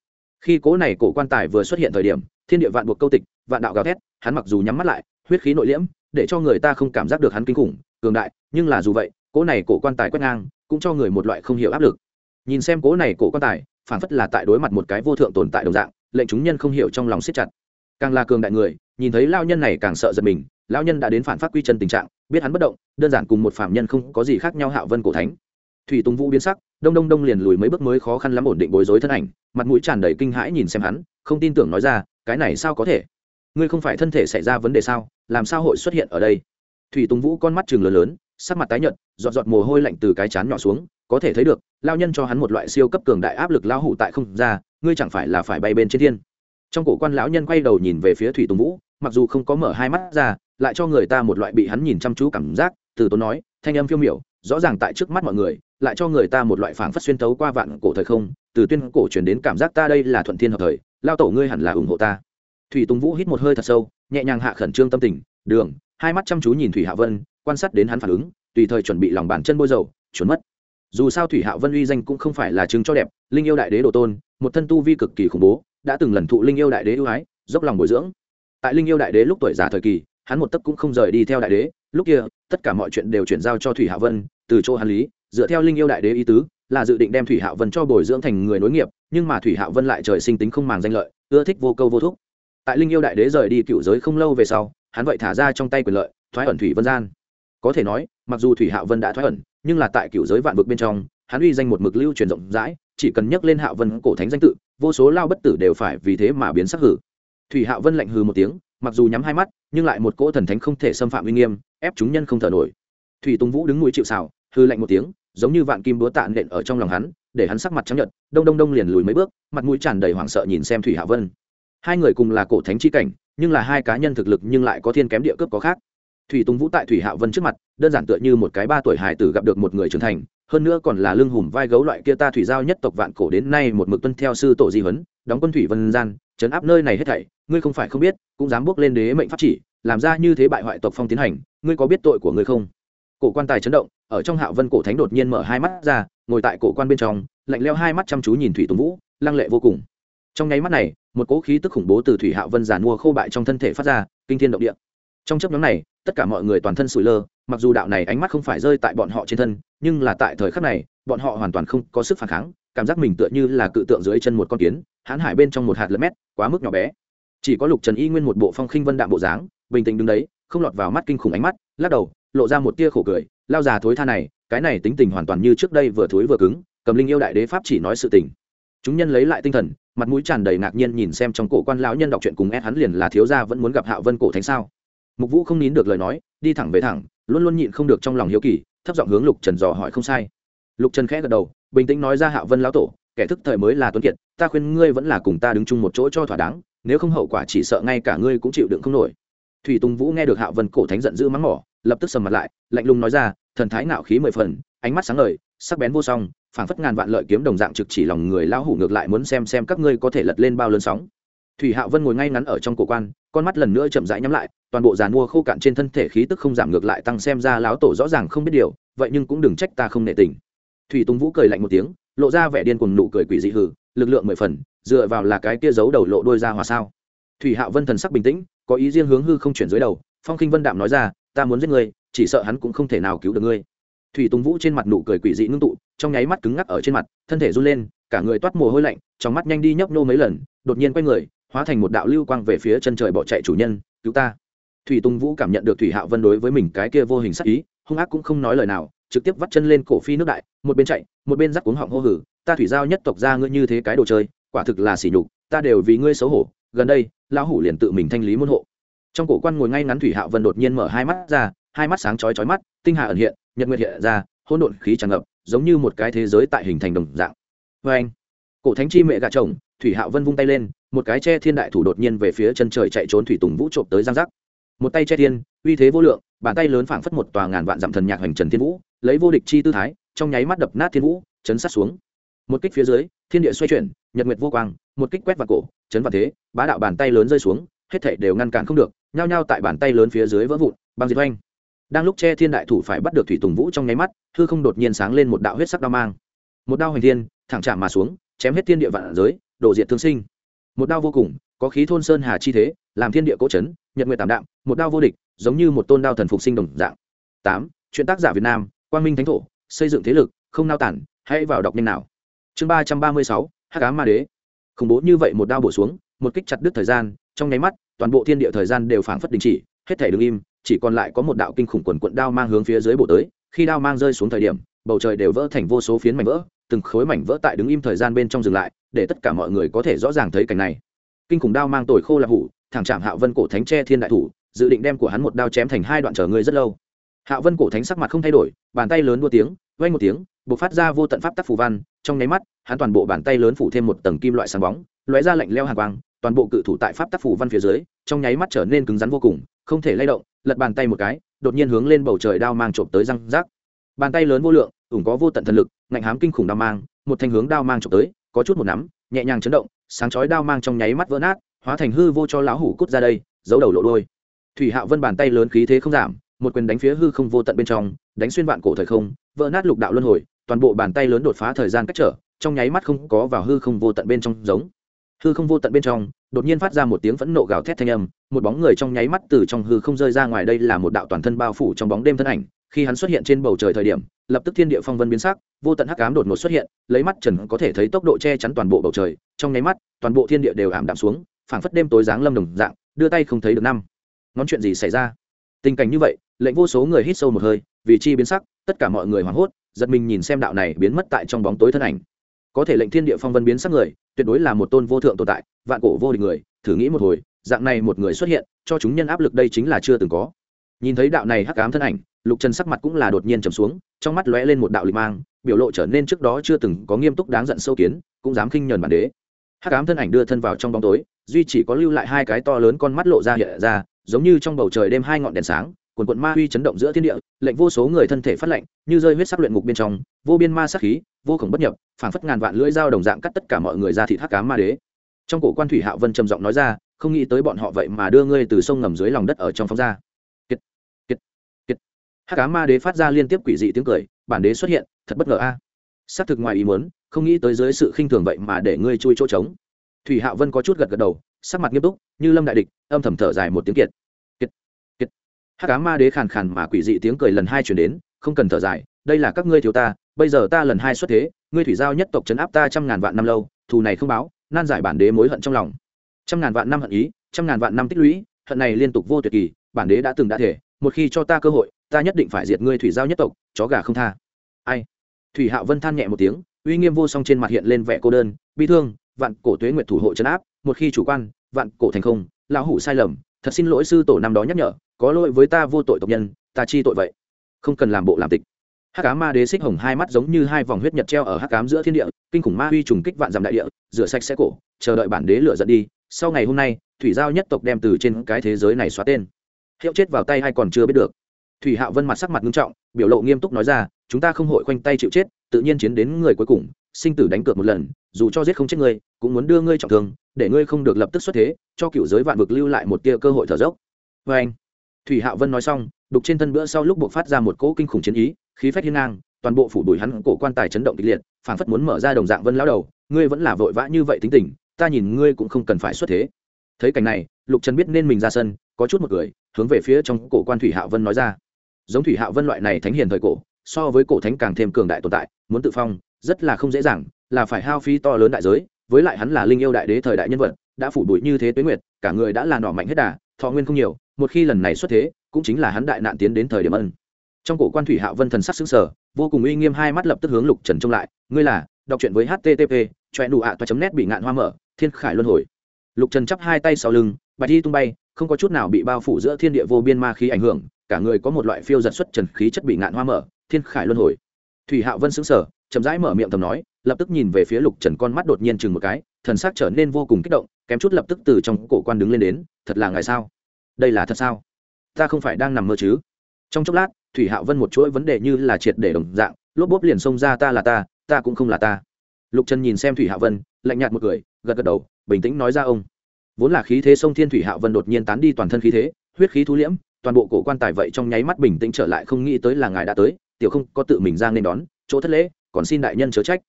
Khi cỗ này cổ quan tài vừa xuất hiện thời điểm, thiên địa vạn buộc câu tịch, vạn đạo gào thét, hắn mặc dù nhắm mắt lại, huyết khí nội liễm, để cho người ta không cảm giác được hắn kinh khủng, cường đại, nhưng là dù vậy cỗ này cổ quan tài quét ngang, cũng cho người một loại không hiểu áp lực. Nhìn xem cỗ này cổ quan tài, phản phất là tại đối mặt một cái vô thượng tồn tại đồng dạng, lệnh chúng nhân không hiểu trong lòng siết chặt. Càng là cường đại người, nhìn thấy lao nhân này càng sợ giật mình lao nhân đã đến phản phát quy chân tình trạng, biết hắn bất động, đơn giản cùng một phạm nhân không có gì khác nhau hạo vân cổ thánh. Thủy tùng vũ biến sắc, đông đông đông liền lùi mấy bước mới khó khăn lắm ổn định bối rối thân ảnh, mặt mũi tràn đầy kinh hãi nhìn xem hắn, không tin tưởng nói ra, cái này sao có thể? Ngươi không phải thân thể xảy ra vấn đề sao? Làm sao hội xuất hiện ở đây? Thủy tùng vũ con mắt chừng lớn lớn sắc mặt tái nhợt, giọt giọt mồ hôi lạnh từ cái chán nhỏ xuống, có thể thấy được, lao nhân cho hắn một loại siêu cấp cường đại áp lực lao hủ tại không ra, ngươi chẳng phải là phải bay bên trên thiên. Trong cổ quan lão nhân quay đầu nhìn về phía thủy tùng vũ, mặc dù không có mở hai mắt ra, lại cho người ta một loại bị hắn nhìn chăm chú cảm giác, từ tốn nói, thanh âm phiêu miểu, rõ ràng tại trước mắt mọi người, lại cho người ta một loại phảng phất xuyên thấu qua vạn cổ thời không, từ tuyên cổ truyền đến cảm giác ta đây là thuận thiên hợp thời, lao tổ ngươi hẳn là ủng hộ ta. Thủy tùng vũ hít một hơi thật sâu, nhẹ nhàng hạ khẩn trương tâm tình, đường. Hai mắt chăm chú nhìn thủy hạ vân quan sát đến hắn phản ứng, tùy thời chuẩn bị lòng bàn chân bôi dầu, chuẩn mất. Dù sao thủy hạ vân uy danh cũng không phải là chứng cho đẹp, linh yêu đại đế đồ tôn, một thân tu vi cực kỳ khủng bố, đã từng lần thụ linh yêu đại đế ưu ái, dốc lòng bồi dưỡng. Tại linh yêu đại đế lúc tuổi già thời kỳ, hắn một tấc cũng không rời đi theo đại đế, lúc kia, tất cả mọi chuyện đều chuyển giao cho thủy hạ vân, từ chỗ hàn lý, dựa theo linh yêu đại đế ý tứ, là dự định đem thủy hạ vân cho bồi dưỡng thành người nối nghiệp, nhưng mà thủy hạ vân lại trời sinh tính không màng danh lợi, ưa thích vô câu vô thúc. Tại linh yêu đại đế rời đi cựu giới không lâu về sau, hắn vậy thả ra trong tay quyền lợi, thoái ẩn thủy vân gian có thể nói, mặc dù thủy hạ vân đã thoái ẩn, nhưng là tại cựu giới vạn vực bên trong, hắn uy danh một mực lưu truyền rộng rãi, chỉ cần nhắc lên hạ vân cổ thánh danh tự, vô số lao bất tử đều phải vì thế mà biến sắc hử. Thủy hạ vân lạnh hừ một tiếng, mặc dù nhắm hai mắt, nhưng lại một cỗ thần thánh không thể xâm phạm uy nghiêm, ép chúng nhân không thở nổi. Thủy tùng vũ đứng mũi chịu xào hư lạnh một tiếng, giống như vạn kim búa tạ nện ở trong lòng hắn, để hắn sắc mặt trắng nhợt, đông đông đông liền lùi mấy bước, mặt mũi tràn đầy hoảng sợ nhìn xem thủy hạ vân. Hai người cùng là cổ thánh chi cảnh, nhưng là hai cá nhân thực lực nhưng lại có thiên kém địa cướp có khác thủy tùng vũ tại thủy hạ vân trước mặt, đơn giản tựa như một cái ba tuổi hải tử gặp được một người trưởng thành, hơn nữa còn là lưng hùm vai gấu loại kia ta thủy giao nhất tộc vạn cổ đến nay một mực tuân theo sư tổ di huấn, đóng quân thủy vân gian chấn áp nơi này hết thảy, ngươi không phải không biết, cũng dám bước lên đế mệnh pháp chỉ, làm ra như thế bại hoại tộc phong tiến hành, ngươi có biết tội của ngươi không? Cổ quan tài chấn động, ở trong hạo vân cổ thánh đột nhiên mở hai mắt ra, ngồi tại cổ quan bên trong, lạnh leo hai mắt chăm chú nhìn thủy tùng vũ, lăng lệ vô cùng. Trong nháy mắt này, một cỗ khí tức khủng bố từ thủy hạo vân giàn mua khô bại trong thân thể phát ra, kinh thiên động địa. Trong chấp nhóm này tất cả mọi người toàn thân sủi lơ, mặc dù đạo này ánh mắt không phải rơi tại bọn họ trên thân, nhưng là tại thời khắc này, bọn họ hoàn toàn không có sức phản kháng, cảm giác mình tựa như là cự tượng dưới chân một con kiến, hãn hải bên trong một hạt lấm mét, quá mức nhỏ bé. Chỉ có lục trần y nguyên một bộ phong khinh vân đạm bộ dáng, bình tĩnh đứng đấy, không lọt vào mắt kinh khủng ánh mắt, lắc đầu, lộ ra một tia khổ cười, lao già thối tha này, cái này tính tình hoàn toàn như trước đây vừa thối vừa cứng, cầm linh yêu đại đế pháp chỉ nói sự tình. Chúng nhân lấy lại tinh thần, mặt mũi tràn đầy ngạc nhiên nhìn xem trong cổ quan lão nhân đọc truyện cùng ép hắn liền là thiếu gia vẫn muốn gặp hạo vân cổ thánh sao? Mục vũ không nín được lời nói, đi thẳng về thẳng, luôn luôn nhịn không được trong lòng hiếu kỳ, thấp giọng hướng lục trần dò hỏi không sai. Lục trần khẽ gật đầu, bình tĩnh nói ra Hạ vân lão tổ, kẻ thức thời mới là tuấn kiệt, ta khuyên ngươi vẫn là cùng ta đứng chung một chỗ cho thỏa đáng, nếu không hậu quả chỉ sợ ngay cả ngươi cũng chịu đựng không nổi. Thủy tùng vũ nghe được Hạ vân cổ thánh giận dữ mắng mỏ, lập tức sầm mặt lại, lạnh lùng nói ra, thần thái nạo khí mười phần, ánh mắt sáng ngời, sắc bén vô song, phảng phất ngàn vạn lợi kiếm đồng dạng trực chỉ lòng người lao hủ ngược lại muốn xem xem các ngươi có thể lật lên bao lớn sóng. Thủy hạo vân ngồi ngay ngắn ở trong cổ quan, con mắt lần nữa chậm rãi nhắm lại toàn bộ giàn mua khô cạn trên thân thể khí tức không giảm ngược lại tăng xem ra lão tổ rõ ràng không biết điều, vậy nhưng cũng đừng trách ta không nệ tình. Thủy tùng vũ cười lạnh một tiếng, lộ ra vẻ điên cuồng nụ cười quỷ dị hừ, lực lượng mười phần, dựa vào là cái kia giấu đầu lộ đôi ra hòa sao. Thủy hạo vân thần sắc bình tĩnh, có ý riêng hướng hư không chuyển dưới đầu, phong khinh vân đạm nói ra, ta muốn giết ngươi, chỉ sợ hắn cũng không thể nào cứu được ngươi. Thủy tùng vũ trên mặt nụ cười quỷ dị ngưng tụ, trong nháy mắt cứng ngắc ở trên mặt, thân thể run lên, cả người toát mồ hôi lạnh, trong mắt nhanh đi nhấp nô mấy lần, đột nhiên quay người, hóa thành một đạo lưu quang về phía chân trời bỏ chạy chủ nhân, cứu ta! Thủy tùng vũ cảm nhận được thủy hạo vân đối với mình cái kia vô hình sắc ý, hung ác cũng không nói lời nào, trực tiếp vắt chân lên cổ phi nước đại, một bên chạy, một bên rắc cuống họng hô hử, ta thủy giao nhất tộc ra ngươi như thế cái đồ chơi, quả thực là sỉ nhục, ta đều vì ngươi xấu hổ. Gần đây, lão hủ liền tự mình thanh lý môn hộ. Trong cổ quan ngồi ngay ngắn thủy hạo vân đột nhiên mở hai mắt ra, hai mắt sáng chói chói mắt, tinh hà ẩn hiện, nhật nguyệt hiện ra, hỗn độn khí tràn ngập, giống như một cái thế giới tại hình thành đồng dạng. Vê anh, cổ thánh chi mẹ gà chồng, thủy hạo vân vung tay lên, một cái che thiên đại thủ đột nhiên về phía chân trời chạy trốn thủy tùng vũ trộm tới giang giác một tay che thiên, uy thế vô lượng, bàn tay lớn phảng phất một tòa ngàn vạn dặm thần nhạc hoành trần thiên vũ, lấy vô địch chi tư thái, trong nháy mắt đập nát thiên vũ, chấn sát xuống. Một kích phía dưới, thiên địa xoay chuyển, nhật nguyệt vô quang, một kích quét vào cổ, chấn vào thế, bá đạo bàn tay lớn rơi xuống, hết thảy đều ngăn cản không được, nhao nhao tại bàn tay lớn phía dưới vỡ vụn, băng diệt oanh. Đang lúc che thiên đại thủ phải bắt được thủy tùng vũ trong nháy mắt, hư không đột nhiên sáng lên một đạo huyết sắc đao mang. Một đao hành thiên, thẳng chạm mà xuống, chém hết thiên địa vạn giới, đổ diệt thương sinh. Một đao vô cùng, có khí thôn sơn hà chi thế làm thiên địa cố chấn, nhật nguyệt tạm đạm, một đao vô địch, giống như một tôn đao thần phục sinh đồng dạng. Tám, chuyện tác giả việt nam, quang minh thánh thổ, xây dựng thế lực, không nao tản, hãy vào đọc nhanh nào. Chương ba trăm ba mươi sáu, hắc ám ma đế. Khủng bố như vậy một đao bổ xuống, một kích chặt đứt thời gian, trong nháy mắt, toàn bộ thiên địa thời gian đều phảng phất đình chỉ, hết thể đứng im, chỉ còn lại có một đạo kinh khủng quần quận đao mang hướng phía dưới bổ tới, khi đao mang rơi xuống thời điểm, bầu trời đều vỡ thành vô số phiến mảnh vỡ, từng khối mảnh vỡ tại đứng im thời gian bên trong dừng lại, để tất cả mọi người có thể rõ ràng thấy cảnh này. Kinh khủng đao mang tồi khô là hủ thẳng chạm hạo vân cổ thánh tre thiên đại thủ, dự định đem của hắn một đao chém thành hai đoạn chờ ngươi rất lâu. Hạo vân cổ thánh sắc mặt không thay đổi, bàn tay lớn đua tiếng vay một tiếng bộc phát ra vô tận pháp tắc phù văn, trong nháy mắt, hắn toàn bộ bàn tay lớn phủ thêm một tầng kim loại sáng bóng, lóe ra lạnh leo hàng quang, toàn bộ cự thủ tại pháp tắc phù văn phía dưới, trong nháy mắt trở nên cứng rắn vô cùng, không thể lay động, lật bàn tay một cái, đột nhiên hướng lên bầu trời đao mang trộm tới răng rác bàn tay lớn vô lượng, ủng có vô tận thần lực, ngạnh hám kinh khủng đao mang, một thanh hướng đao mang trộm tới, có chút một nắm, nhẹ nhàng chấn động, sáng chói đao mang trong nháy mắt vỡ nát hóa thành hư vô cho lão hủ cút ra đây, giấu đầu lộ đôi thủy hạo vân bàn tay lớn khí thế không giảm, một quyền đánh phía hư không vô tận bên trong, đánh xuyên vạn cổ thời không, vỡ nát lục đạo luân hồi, toàn bộ bàn tay lớn đột phá thời gian cách trở, trong nháy mắt không có vào hư không vô tận bên trong giống. Hư không vô tận bên trong, đột nhiên phát ra một tiếng phẫn nộ gào thét thanh âm, một bóng người trong nháy mắt từ trong hư không rơi ra ngoài đây là một đạo toàn thân bao phủ trong bóng đêm thân ảnh, khi hắn xuất hiện trên bầu trời thời điểm, lập tức thiên địa phong vân biến sắc, vô tận hắc ám đột ngột xuất hiện, lấy mắt trần có thể thấy tốc độ che chắn toàn bộ bầu trời, trong nháy mắt, toàn bộ thiên địa đều ảm đạm xuống phảng phất đêm tối dáng lâm đồng dạng, đưa tay không thấy được năm. Ngón chuyện gì xảy ra? Tình cảnh như vậy, lệnh vô số người hít sâu một hơi, vì chi biến sắc, tất cả mọi người hoảng hốt, giật mình nhìn xem đạo này biến mất tại trong bóng tối thân ảnh. Có thể lệnh thiên địa phong vân biến sắc người, tuyệt đối là một tôn vô thượng tồn tại, vạn cổ vô địch người, thử nghĩ một hồi, dạng này một người xuất hiện, cho chúng nhân áp lực đây chính là chưa từng có. Nhìn thấy đạo này hắc ám thân ảnh, lục trần sắc mặt cũng là đột nhiên trầm xuống, trong mắt lóe lên một đạo lịch mang, biểu lộ trở nên trước đó chưa từng có nghiêm túc đáng giận sâu kiến, cũng dám khinh nhờn bản đế hắc ám thân ảnh đưa thân vào trong bóng tối, duy chỉ có lưu lại hai cái to lớn con mắt lộ ra hiện ra, giống như trong bầu trời đêm hai ngọn đèn sáng, quần quận ma huy chấn động giữa thiên địa, lệnh vô số người thân thể phát lệnh như rơi huyết sắc luyện ngục bên trong, vô biên ma sắc khí, vô khổng bất nhập, phảng phất ngàn vạn lưỡi dao đồng dạng cắt tất cả mọi người ra thịt hắc ám ma đế. Trong cổ quan thủy hạo vân trầm giọng nói ra, không nghĩ tới bọn họ vậy mà đưa ngươi từ sông ngầm dưới lòng đất ở trong phóng ra. Kiệt kiệt kiệt. Hắc Ám ma đế phát ra liên tiếp quỷ dị tiếng cười, bản đế xuất hiện, thật bất ngờ a. à xác thực ngoài ý muốn, không nghĩ tới dưới sự khinh thường vậy mà để ngươi chui chỗ trống. Thủy hạo vân có chút gật gật đầu, sắc mặt nghiêm túc, như lâm đại địch, âm thầm thở dài một tiếng kiệt. Kiệt kiệt. Hát cá ma đế khàn khàn mà quỷ dị tiếng cười lần hai chuyển đến, không cần thở dài, đây là các ngươi thiếu ta, bây giờ ta lần hai xuất thế, ngươi thủy giao nhất tộc chấn áp ta trăm ngàn vạn năm lâu, thù này không báo, nan giải bản đế mối hận trong lòng. Trăm ngàn vạn năm hận ý, trăm ngàn vạn năm tích lũy, hận này liên tục vô tuyệt kỳ, bản đế đã từng đã thể, một khi cho ta cơ hội, ta nhất định phải diệt ngươi thủy giao nhất tộc, chó gà không tha. Ai? Thủy hạo vân than nhẹ một tiếng, uy nghiêm vô song trên mặt hiện lên vẻ cô đơn, bi thương, vạn cổ tuế nguyệt thủ hộ trấn áp, một khi chủ quan, vạn cổ thành không, lão hủ sai lầm, thật xin lỗi sư tổ năm đó nhắc nhở, có lỗi với ta vô tội tộc nhân, ta chi tội vậy. Không cần làm bộ làm tịch. Hắc cá ma đế xích hồng hai mắt giống như hai vòng huyết nhật treo ở hắc cám giữa thiên địa, kinh khủng ma huy trùng kích vạn dặm đại địa, rửa sạch sẽ cổ, chờ đợi bản đế lựa dẫn đi. Sau ngày hôm nay, thủy giao nhất tộc đem từ trên cái thế giới này xóa tên. Hiệu chết vào tay hay còn chưa biết được. Thủy hạo vân mặt sắc mặt nghiêm trọng, biểu lộ nghiêm túc nói ra chúng ta không hội khoanh tay chịu chết, tự nhiên chiến đến người cuối cùng, sinh tử đánh cược một lần, dù cho giết không chết ngươi, cũng muốn đưa ngươi trọng thương, để ngươi không được lập tức xuất thế, cho cựu giới vạn vực lưu lại một tia cơ hội thở dốc. Vê anh, thủy hạo vân nói xong, đục trên thân bữa sau lúc buộc phát ra một cỗ kinh khủng chiến ý, khí phách hiên ngang, toàn bộ phủ đuổi hắn cổ quan tài chấn động kịch liệt, phảng phất muốn mở ra đồng dạng vân lão đầu, ngươi vẫn là vội vã như vậy tính tình, ta nhìn ngươi cũng không cần phải xuất thế. Thấy cảnh này, lục trần biết nên mình ra sân, có chút một người hướng về phía trong cổ quan thủy hạo vân nói ra. Giống thủy hạo vân loại này thánh hiền thời cổ so với cổ thánh càng thêm cường đại tồn tại, muốn tự phong, rất là không dễ dàng, là phải hao phí to lớn đại giới, với lại hắn là linh yêu đại đế thời đại nhân vật, đã phủ bụi như thế tuế nguyệt, cả người đã là nỏ mạnh hết đà, thọ nguyên không nhiều, một khi lần này xuất thế, cũng chính là hắn đại nạn tiến đến thời điểm ân. Trong cổ quan thủy hạo vân thần sắc xứng sở vô cùng uy nghiêm hai mắt lập tức hướng lục trần trông lại, ngươi là, đọc truyện với http choe nụ ạ toa chấm nét bị ngạn hoa mở, thiên khải luân hồi. Lục trần chắp hai tay sau lưng, bạch đi tung bay, không có chút nào bị bao phủ giữa thiên địa vô biên ma khí ảnh hưởng, cả người có một loại phiêu giật xuất trần khí chất bị ngạn hoa mở thiên khải luân hồi. Thủy hạo vân xứng sở chậm rãi mở miệng tầm nói, lập tức nhìn về phía lục trần con mắt đột nhiên chừng một cái, thần sắc trở nên vô cùng kích động, kém chút lập tức từ trong cổ quan đứng lên đến, thật là ngại sao? Đây là thật sao? Ta không phải đang nằm mơ chứ? Trong chốc lát, thủy hạo vân một chuỗi vấn đề như là triệt để đồng dạng, lốp bốp liền xông ra, ta là ta ta cũng không là ta. Lục trần nhìn xem thủy Hạo vân, lạnh nhạt một cười, gật gật đầu, bình tĩnh nói ra ông. Vốn là khí thế sông thiên thủy Hạo vân đột nhiên tán đi toàn thân khí thế, huyết khí thu liễm, toàn bộ cổ quan tài vậy trong nháy mắt bình tĩnh trở lại, không nghĩ tới là ngài đã tới tiểu không có tự mình ra nên đón, chỗ thất lễ, còn xin đại nhân chớ trách.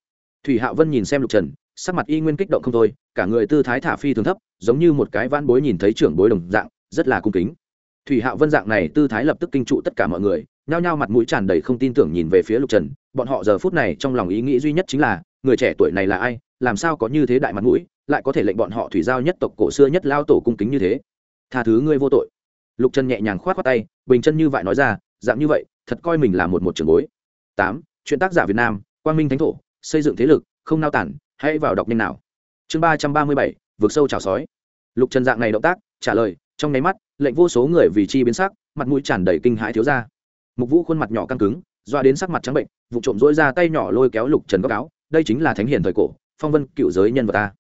Thủy hạ vân nhìn xem lục trần, sắc mặt y nguyên kích động không thôi, cả người tư thái thả phi thường thấp, giống như một cái van bối nhìn thấy trưởng bối đồng dạng, rất là cung kính. Thủy hạ vân dạng này tư thái lập tức kinh trụ tất cả mọi người, nhao nhao mặt mũi tràn đầy không tin tưởng nhìn về phía lục trần, bọn họ giờ phút này trong lòng ý nghĩ duy nhất chính là, người trẻ tuổi này là ai, làm sao có như thế đại mặt mũi, lại có thể lệnh bọn họ thủy giao nhất tộc cổ xưa nhất lao tổ cung kính như thế. Tha thứ ngươi vô tội. Lục trần nhẹ nhàng k h o á t khoác tay, bình chân như vậy nói ra, dạng như vậy thật coi mình là một một trường bối. Tám, chuyện tác giả việt nam, quang minh thánh thổ, xây dựng thế lực, không nao tản, hãy vào đọc nhanh nào. Chương ba trăm ba mươi bảy, vượt sâu trào sói. Lục trần dạng này động tác, trả lời, trong nháy mắt, lệnh vô số người vì chi biến sắc, mặt mũi tràn đầy kinh hãi thiếu ra. Mục vũ khuôn mặt nhỏ căng cứng, doa đến sắc mặt trắng bệnh, vụ trộm rỗi ra tay nhỏ lôi kéo lục trần góc áo. Đây chính là thánh hiền thời cổ, phong vân cựu giới nhân vật ta.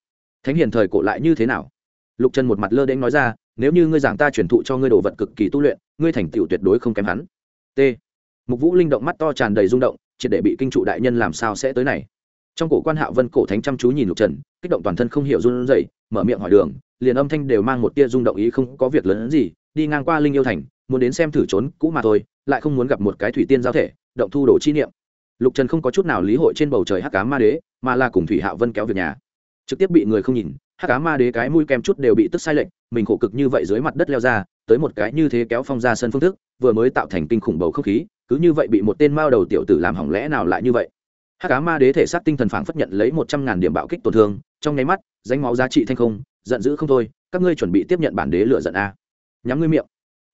Thánh hiền thời cổ lại như thế nào? Lục trần một mặt lơ đễnh nói ra, nếu như ngươi giảng ta truyền thụ cho ngươi đồ vật cực kỳ tu luyện, ngươi thành tựu tuyệt đối không kém hắn. T mục vũ linh động mắt to tràn đầy rung động, triệt để bị kinh trụ đại nhân làm sao sẽ tới này. Trong cổ quan hạ vân cổ thánh chăm chú nhìn lục trần, kích động toàn thân không hiểu run rẩy, mở miệng hỏi đường, liền âm thanh đều mang một tia rung động ý không có việc lớn hơn gì, đi ngang qua linh yêu thành, muốn đến xem thử trốn cũ mà thôi, lại không muốn gặp một cái thủy tiên giao thể, động thu đồ chi niệm. Lục trần không có chút nào lý hội trên bầu trời hắc cá ma đế, mà là cùng thủy hạ vân kéo việc nhà. Trực tiếp bị người không nhìn, hắc cá ma đế cái mũi kem chút đều bị tức sai lệnh mình khổ cực như vậy dưới mặt đất leo ra, tới một cái như thế kéo phong ra sân phương thức, vừa mới tạo thành kinh khủng bầu không khí cứ như vậy bị một tên mao đầu tiểu tử làm hỏng lẽ nào lại như vậy? Hắc cá ma đế thể xác tinh thần phảng phất nhận lấy một trăm ngàn điểm bạo kích tổn thương, trong nháy mắt danh máu giá trị thanh không, giận dữ không thôi, các ngươi chuẩn bị tiếp nhận bản đế lựa giận a. Nhắm ngươi miệng.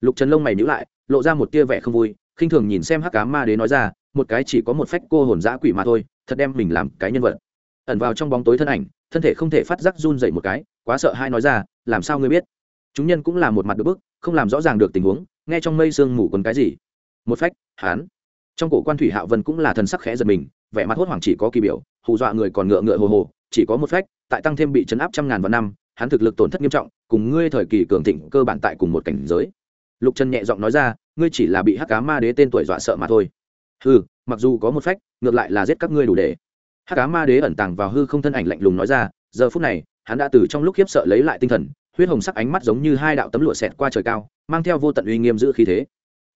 Lục trần lông mày nhữ lại, lộ ra một tia vẻ không vui, khinh thường nhìn xem hắc cá ma đế nói ra, một cái chỉ có một phách cô hồn dã quỷ mà thôi, thật đem mình làm cái nhân vật. Ẩn vào trong bóng tối thân ảnh, thân thể không thể phát giác run dậy một cái, quá sợ hai nói ra, làm sao ngươi biết? Chúng nhân cũng là một mặt được bức, không làm rõ ràng được tình huống, nghe trong mây sương mù còn cái gì một phách, hán. Trong cổ quan thủy hạ vân cũng là thần sắc khẽ giật mình, vẻ mặt hốt hoảng chỉ có kỳ biểu, hù dọa người còn ngựa ngựa hồ hồ, chỉ có một phách, tại tăng thêm bị chấn áp trăm ngàn vạn năm, hắn thực lực tổn thất nghiêm trọng, cùng ngươi thời kỳ cường thịnh cơ bản tại cùng một cảnh giới. Lục trần nhẹ giọng nói ra, ngươi chỉ là bị hắc cá ma đế tên tuổi dọa sợ mà thôi. Ừ mặc dù có một phách, ngược lại là giết các ngươi đủ để. Hắc cá ma đế ẩn tàng vào hư không thân ảnh lạnh lùng nói ra, giờ phút này, hắn đã từ trong lúc khiếp sợ lấy lại tinh thần, huyết hồng sắc ánh mắt giống như hai đạo tấm lụa xẹt qua trời cao, mang theo vô tận uy nghiêm giữ khí thế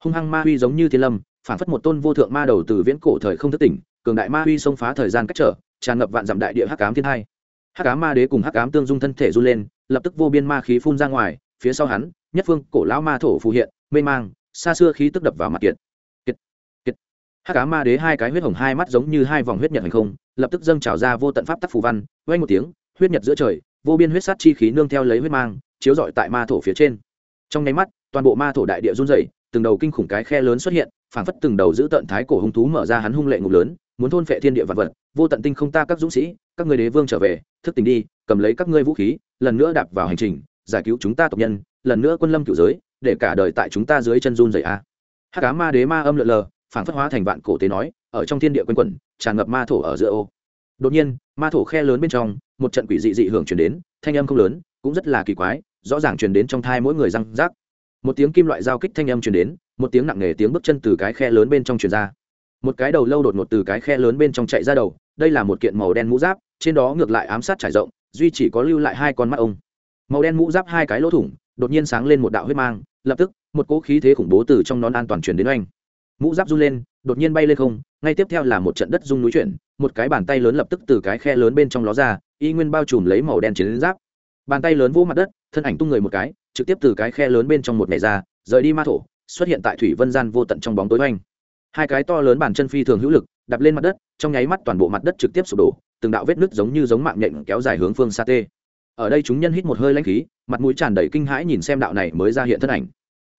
hung hăng ma huy giống như thiên lâm phản phất một tôn vô thượng ma đầu từ viễn cổ thời không thất tỉnh, cường đại ma huy xông phá thời gian cách trở, tràn ngập vạn dặm đại địa hắc ám thiên hai. Hắc ám ma đế cùng hắc ám tương dung thân thể run lên, lập tức vô biên ma khí phun ra ngoài, phía sau hắn, nhất phương cổ lão ma thổ phù hiện, mê mang, xa xưa khí tức đập vào mặt kiệt. Kiệt kiệt. Hắc ám ma đế hai cái huyết hồng hai mắt giống như hai vòng huyết nhật hành không, lập tức dâng trào ra vô tận pháp tắc phù văn vang một tiếng, huyết nhật giữa trời, vô biên huyết sát chi khí nương theo lấy huyết mang, chiếu rọi tại ma thổ phía trên. Trong nháy mắt, toàn bộ ma thổ đại địa run rẩy từng đầu kinh khủng cái khe lớn xuất hiện, phảng phất từng đầu giữ tận thái cổ hung thú mở ra hắn hung lệ ngục lớn, muốn thôn phệ thiên địa vật vật. Vô tận tinh không ta các dũng sĩ, các người đế vương trở về, thức tỉnh đi, cầm lấy các ngươi vũ khí, lần nữa đạp vào hành trình, giải cứu chúng ta tộc nhân, lần nữa quân lâm cựu giới, để cả đời tại chúng ta dưới chân run dày a. Hắc cá ma đế ma âm lượn lờ, phảng phất hóa thành vạn cổ tế nói, ở trong thiên địa quân quẩn, tràn ngập ma thổ ở giữa ô. Đột nhiên, ma thổ khe lớn bên trong, một trận quỷ dị dị hưởng chuyển đến, thanh âm không lớn, cũng rất là kỳ quái, rõ ràng truyền đến trong thai mỗi người răng rác một tiếng kim loại giao kích thanh âm truyền đến, một tiếng nặng nề tiếng bước chân từ cái khe lớn bên trong truyền ra. Một cái đầu lâu đột ngột từ cái khe lớn bên trong chạy ra đầu, đây là một kiện màu đen mũ giáp, trên đó ngược lại ám sát trải rộng, duy chỉ có lưu lại hai con mắt ông. Màu đen mũ giáp hai cái lỗ thủng, đột nhiên sáng lên một đạo huyết mang, lập tức, một cỗ khí thế khủng bố từ trong nón an toàn truyền đến oanh. Mũ giáp run lên, đột nhiên bay lên không, ngay tiếp theo là một trận đất rung núi chuyển, một cái bàn tay lớn lập tức từ cái khe lớn bên trong ló ra, y nguyên bao trùm lấy màu đen chiến giáp. Bàn tay lớn vỗ mặt đất, thân ảnh tung người một cái trực tiếp từ cái khe lớn bên trong một ngày ra, rời đi ma thổ, xuất hiện tại thủy vân gian vô tận trong bóng tối oanh. Hai cái to lớn bàn chân phi thường hữu lực đập lên mặt đất, trong nháy mắt toàn bộ mặt đất trực tiếp sụp đổ, từng đạo vết nứt giống như giống mạng nhện kéo dài hướng phương xa tê. Ở đây chúng nhân hít một hơi lãnh khí, mặt mũi tràn đầy kinh hãi nhìn xem đạo này mới ra hiện thân ảnh.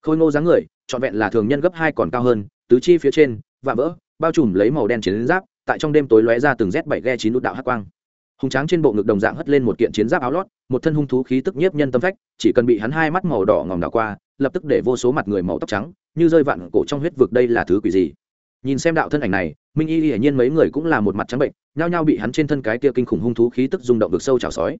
Khôi ngô dáng người, trọn vẹn là thường nhân gấp hai còn cao hơn, tứ chi phía trên, vạm vỡ, bao trùm lấy màu đen chiến giáp, tại trong đêm tối lóe ra từng z bảy ghe chín nút đạo hắc quang hùng tráng trên bộ ngực đồng dạng hất lên một kiện chiến giáp áo lót, một thân hung thú khí tức nhiếp nhân tâm phách, chỉ cần bị hắn hai mắt màu đỏ ngòm đảo qua, lập tức để vô số mặt người màu tóc trắng, như rơi vạn cổ trong huyết vực đây là thứ quỷ gì? Nhìn xem đạo thân ảnh này, minh y hiển nhiên mấy người cũng là một mặt trắng bệnh, nhao nhao bị hắn trên thân cái kia kinh khủng hung thú khí tức rung động được sâu trào sói.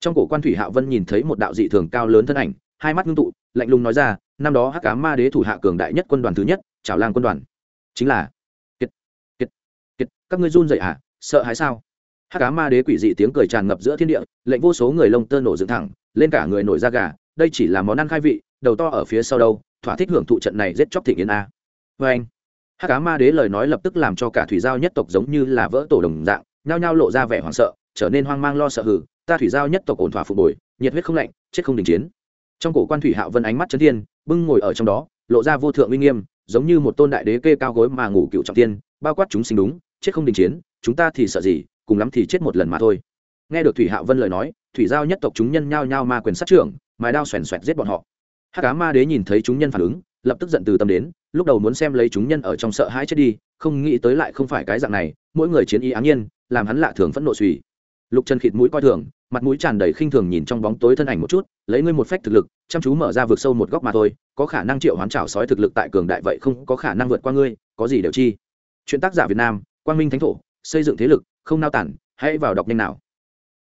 Trong cổ quan thủy hạ vân nhìn thấy một đạo dị thường cao lớn thân ảnh, hai mắt ngưng tụ, lạnh lùng nói ra, năm đó hắc cá ma đế thủ hạ cường đại nhất quân đoàn thứ nhất, chảo lang quân đoàn. Chính là. Kiệt kiệt kiệt, các ngươi run dậy à sợ hãi sao? Hát cá ma đế quỷ dị tiếng cười tràn ngập giữa thiên địa, lệnh vô số người lông tơ nổ dựng thẳng, lên cả người nổi da gà, đây chỉ là món ăn khai vị, đầu to ở phía sau đâu, thỏa thích hưởng thụ trận này giết chóc thị nghiến a. Vê anh hát cá ma đế lời nói lập tức làm cho cả thủy giao nhất tộc giống như là vỡ tổ đồng dạng, nhao nhao lộ ra vẻ hoảng sợ, trở nên hoang mang lo sợ hử ta thủy giao nhất tộc ổn thỏa phục bồi nhiệt huyết không lạnh, chết không đình chiến. Trong cổ quan thủy hạo vân ánh mắt chấn thiên, bưng ngồi ở trong đó, lộ ra vô thượng uy nghiêm, giống như một tôn đại đế kê cao gối mà ngủ cựu trọng tiên, bao quát chúng sinh đúng, chết không đình chiến, chúng ta thì sợ gì? Cùng lắm thì chết một lần mà thôi. Nghe được thủy hạo vân lời nói, thủy giao nhất tộc chúng nhân nhao nhao ma quyền sát trưởng, mài đao xoèn xoẹt giết bọn họ. Hát cá ma đế nhìn thấy chúng nhân phản ứng, lập tức giận từ tâm đến, lúc đầu muốn xem lấy chúng nhân ở trong sợ hãi chết đi, không nghĩ tới lại không phải cái dạng này, mỗi người chiến ý áng nhiên, làm hắn lạ thường phẫn nộ suy. Lục trần khịt mũi coi thường, mặt mũi tràn đầy khinh thường nhìn trong bóng tối thân ảnh một chút, lấy ngươi một phách thực lực, chăm chú mở ra vượt sâu một góc mà thôi, có khả năng triệu hoán trảo sói thực lực tại cường đại vậy không có khả năng vượt qua ngươi, có gì đều chi. Chuyện tác giả việt nam, quang minh thánh thổ, xây dựng thế lực không nao tản hãy vào đọc nhanh nào.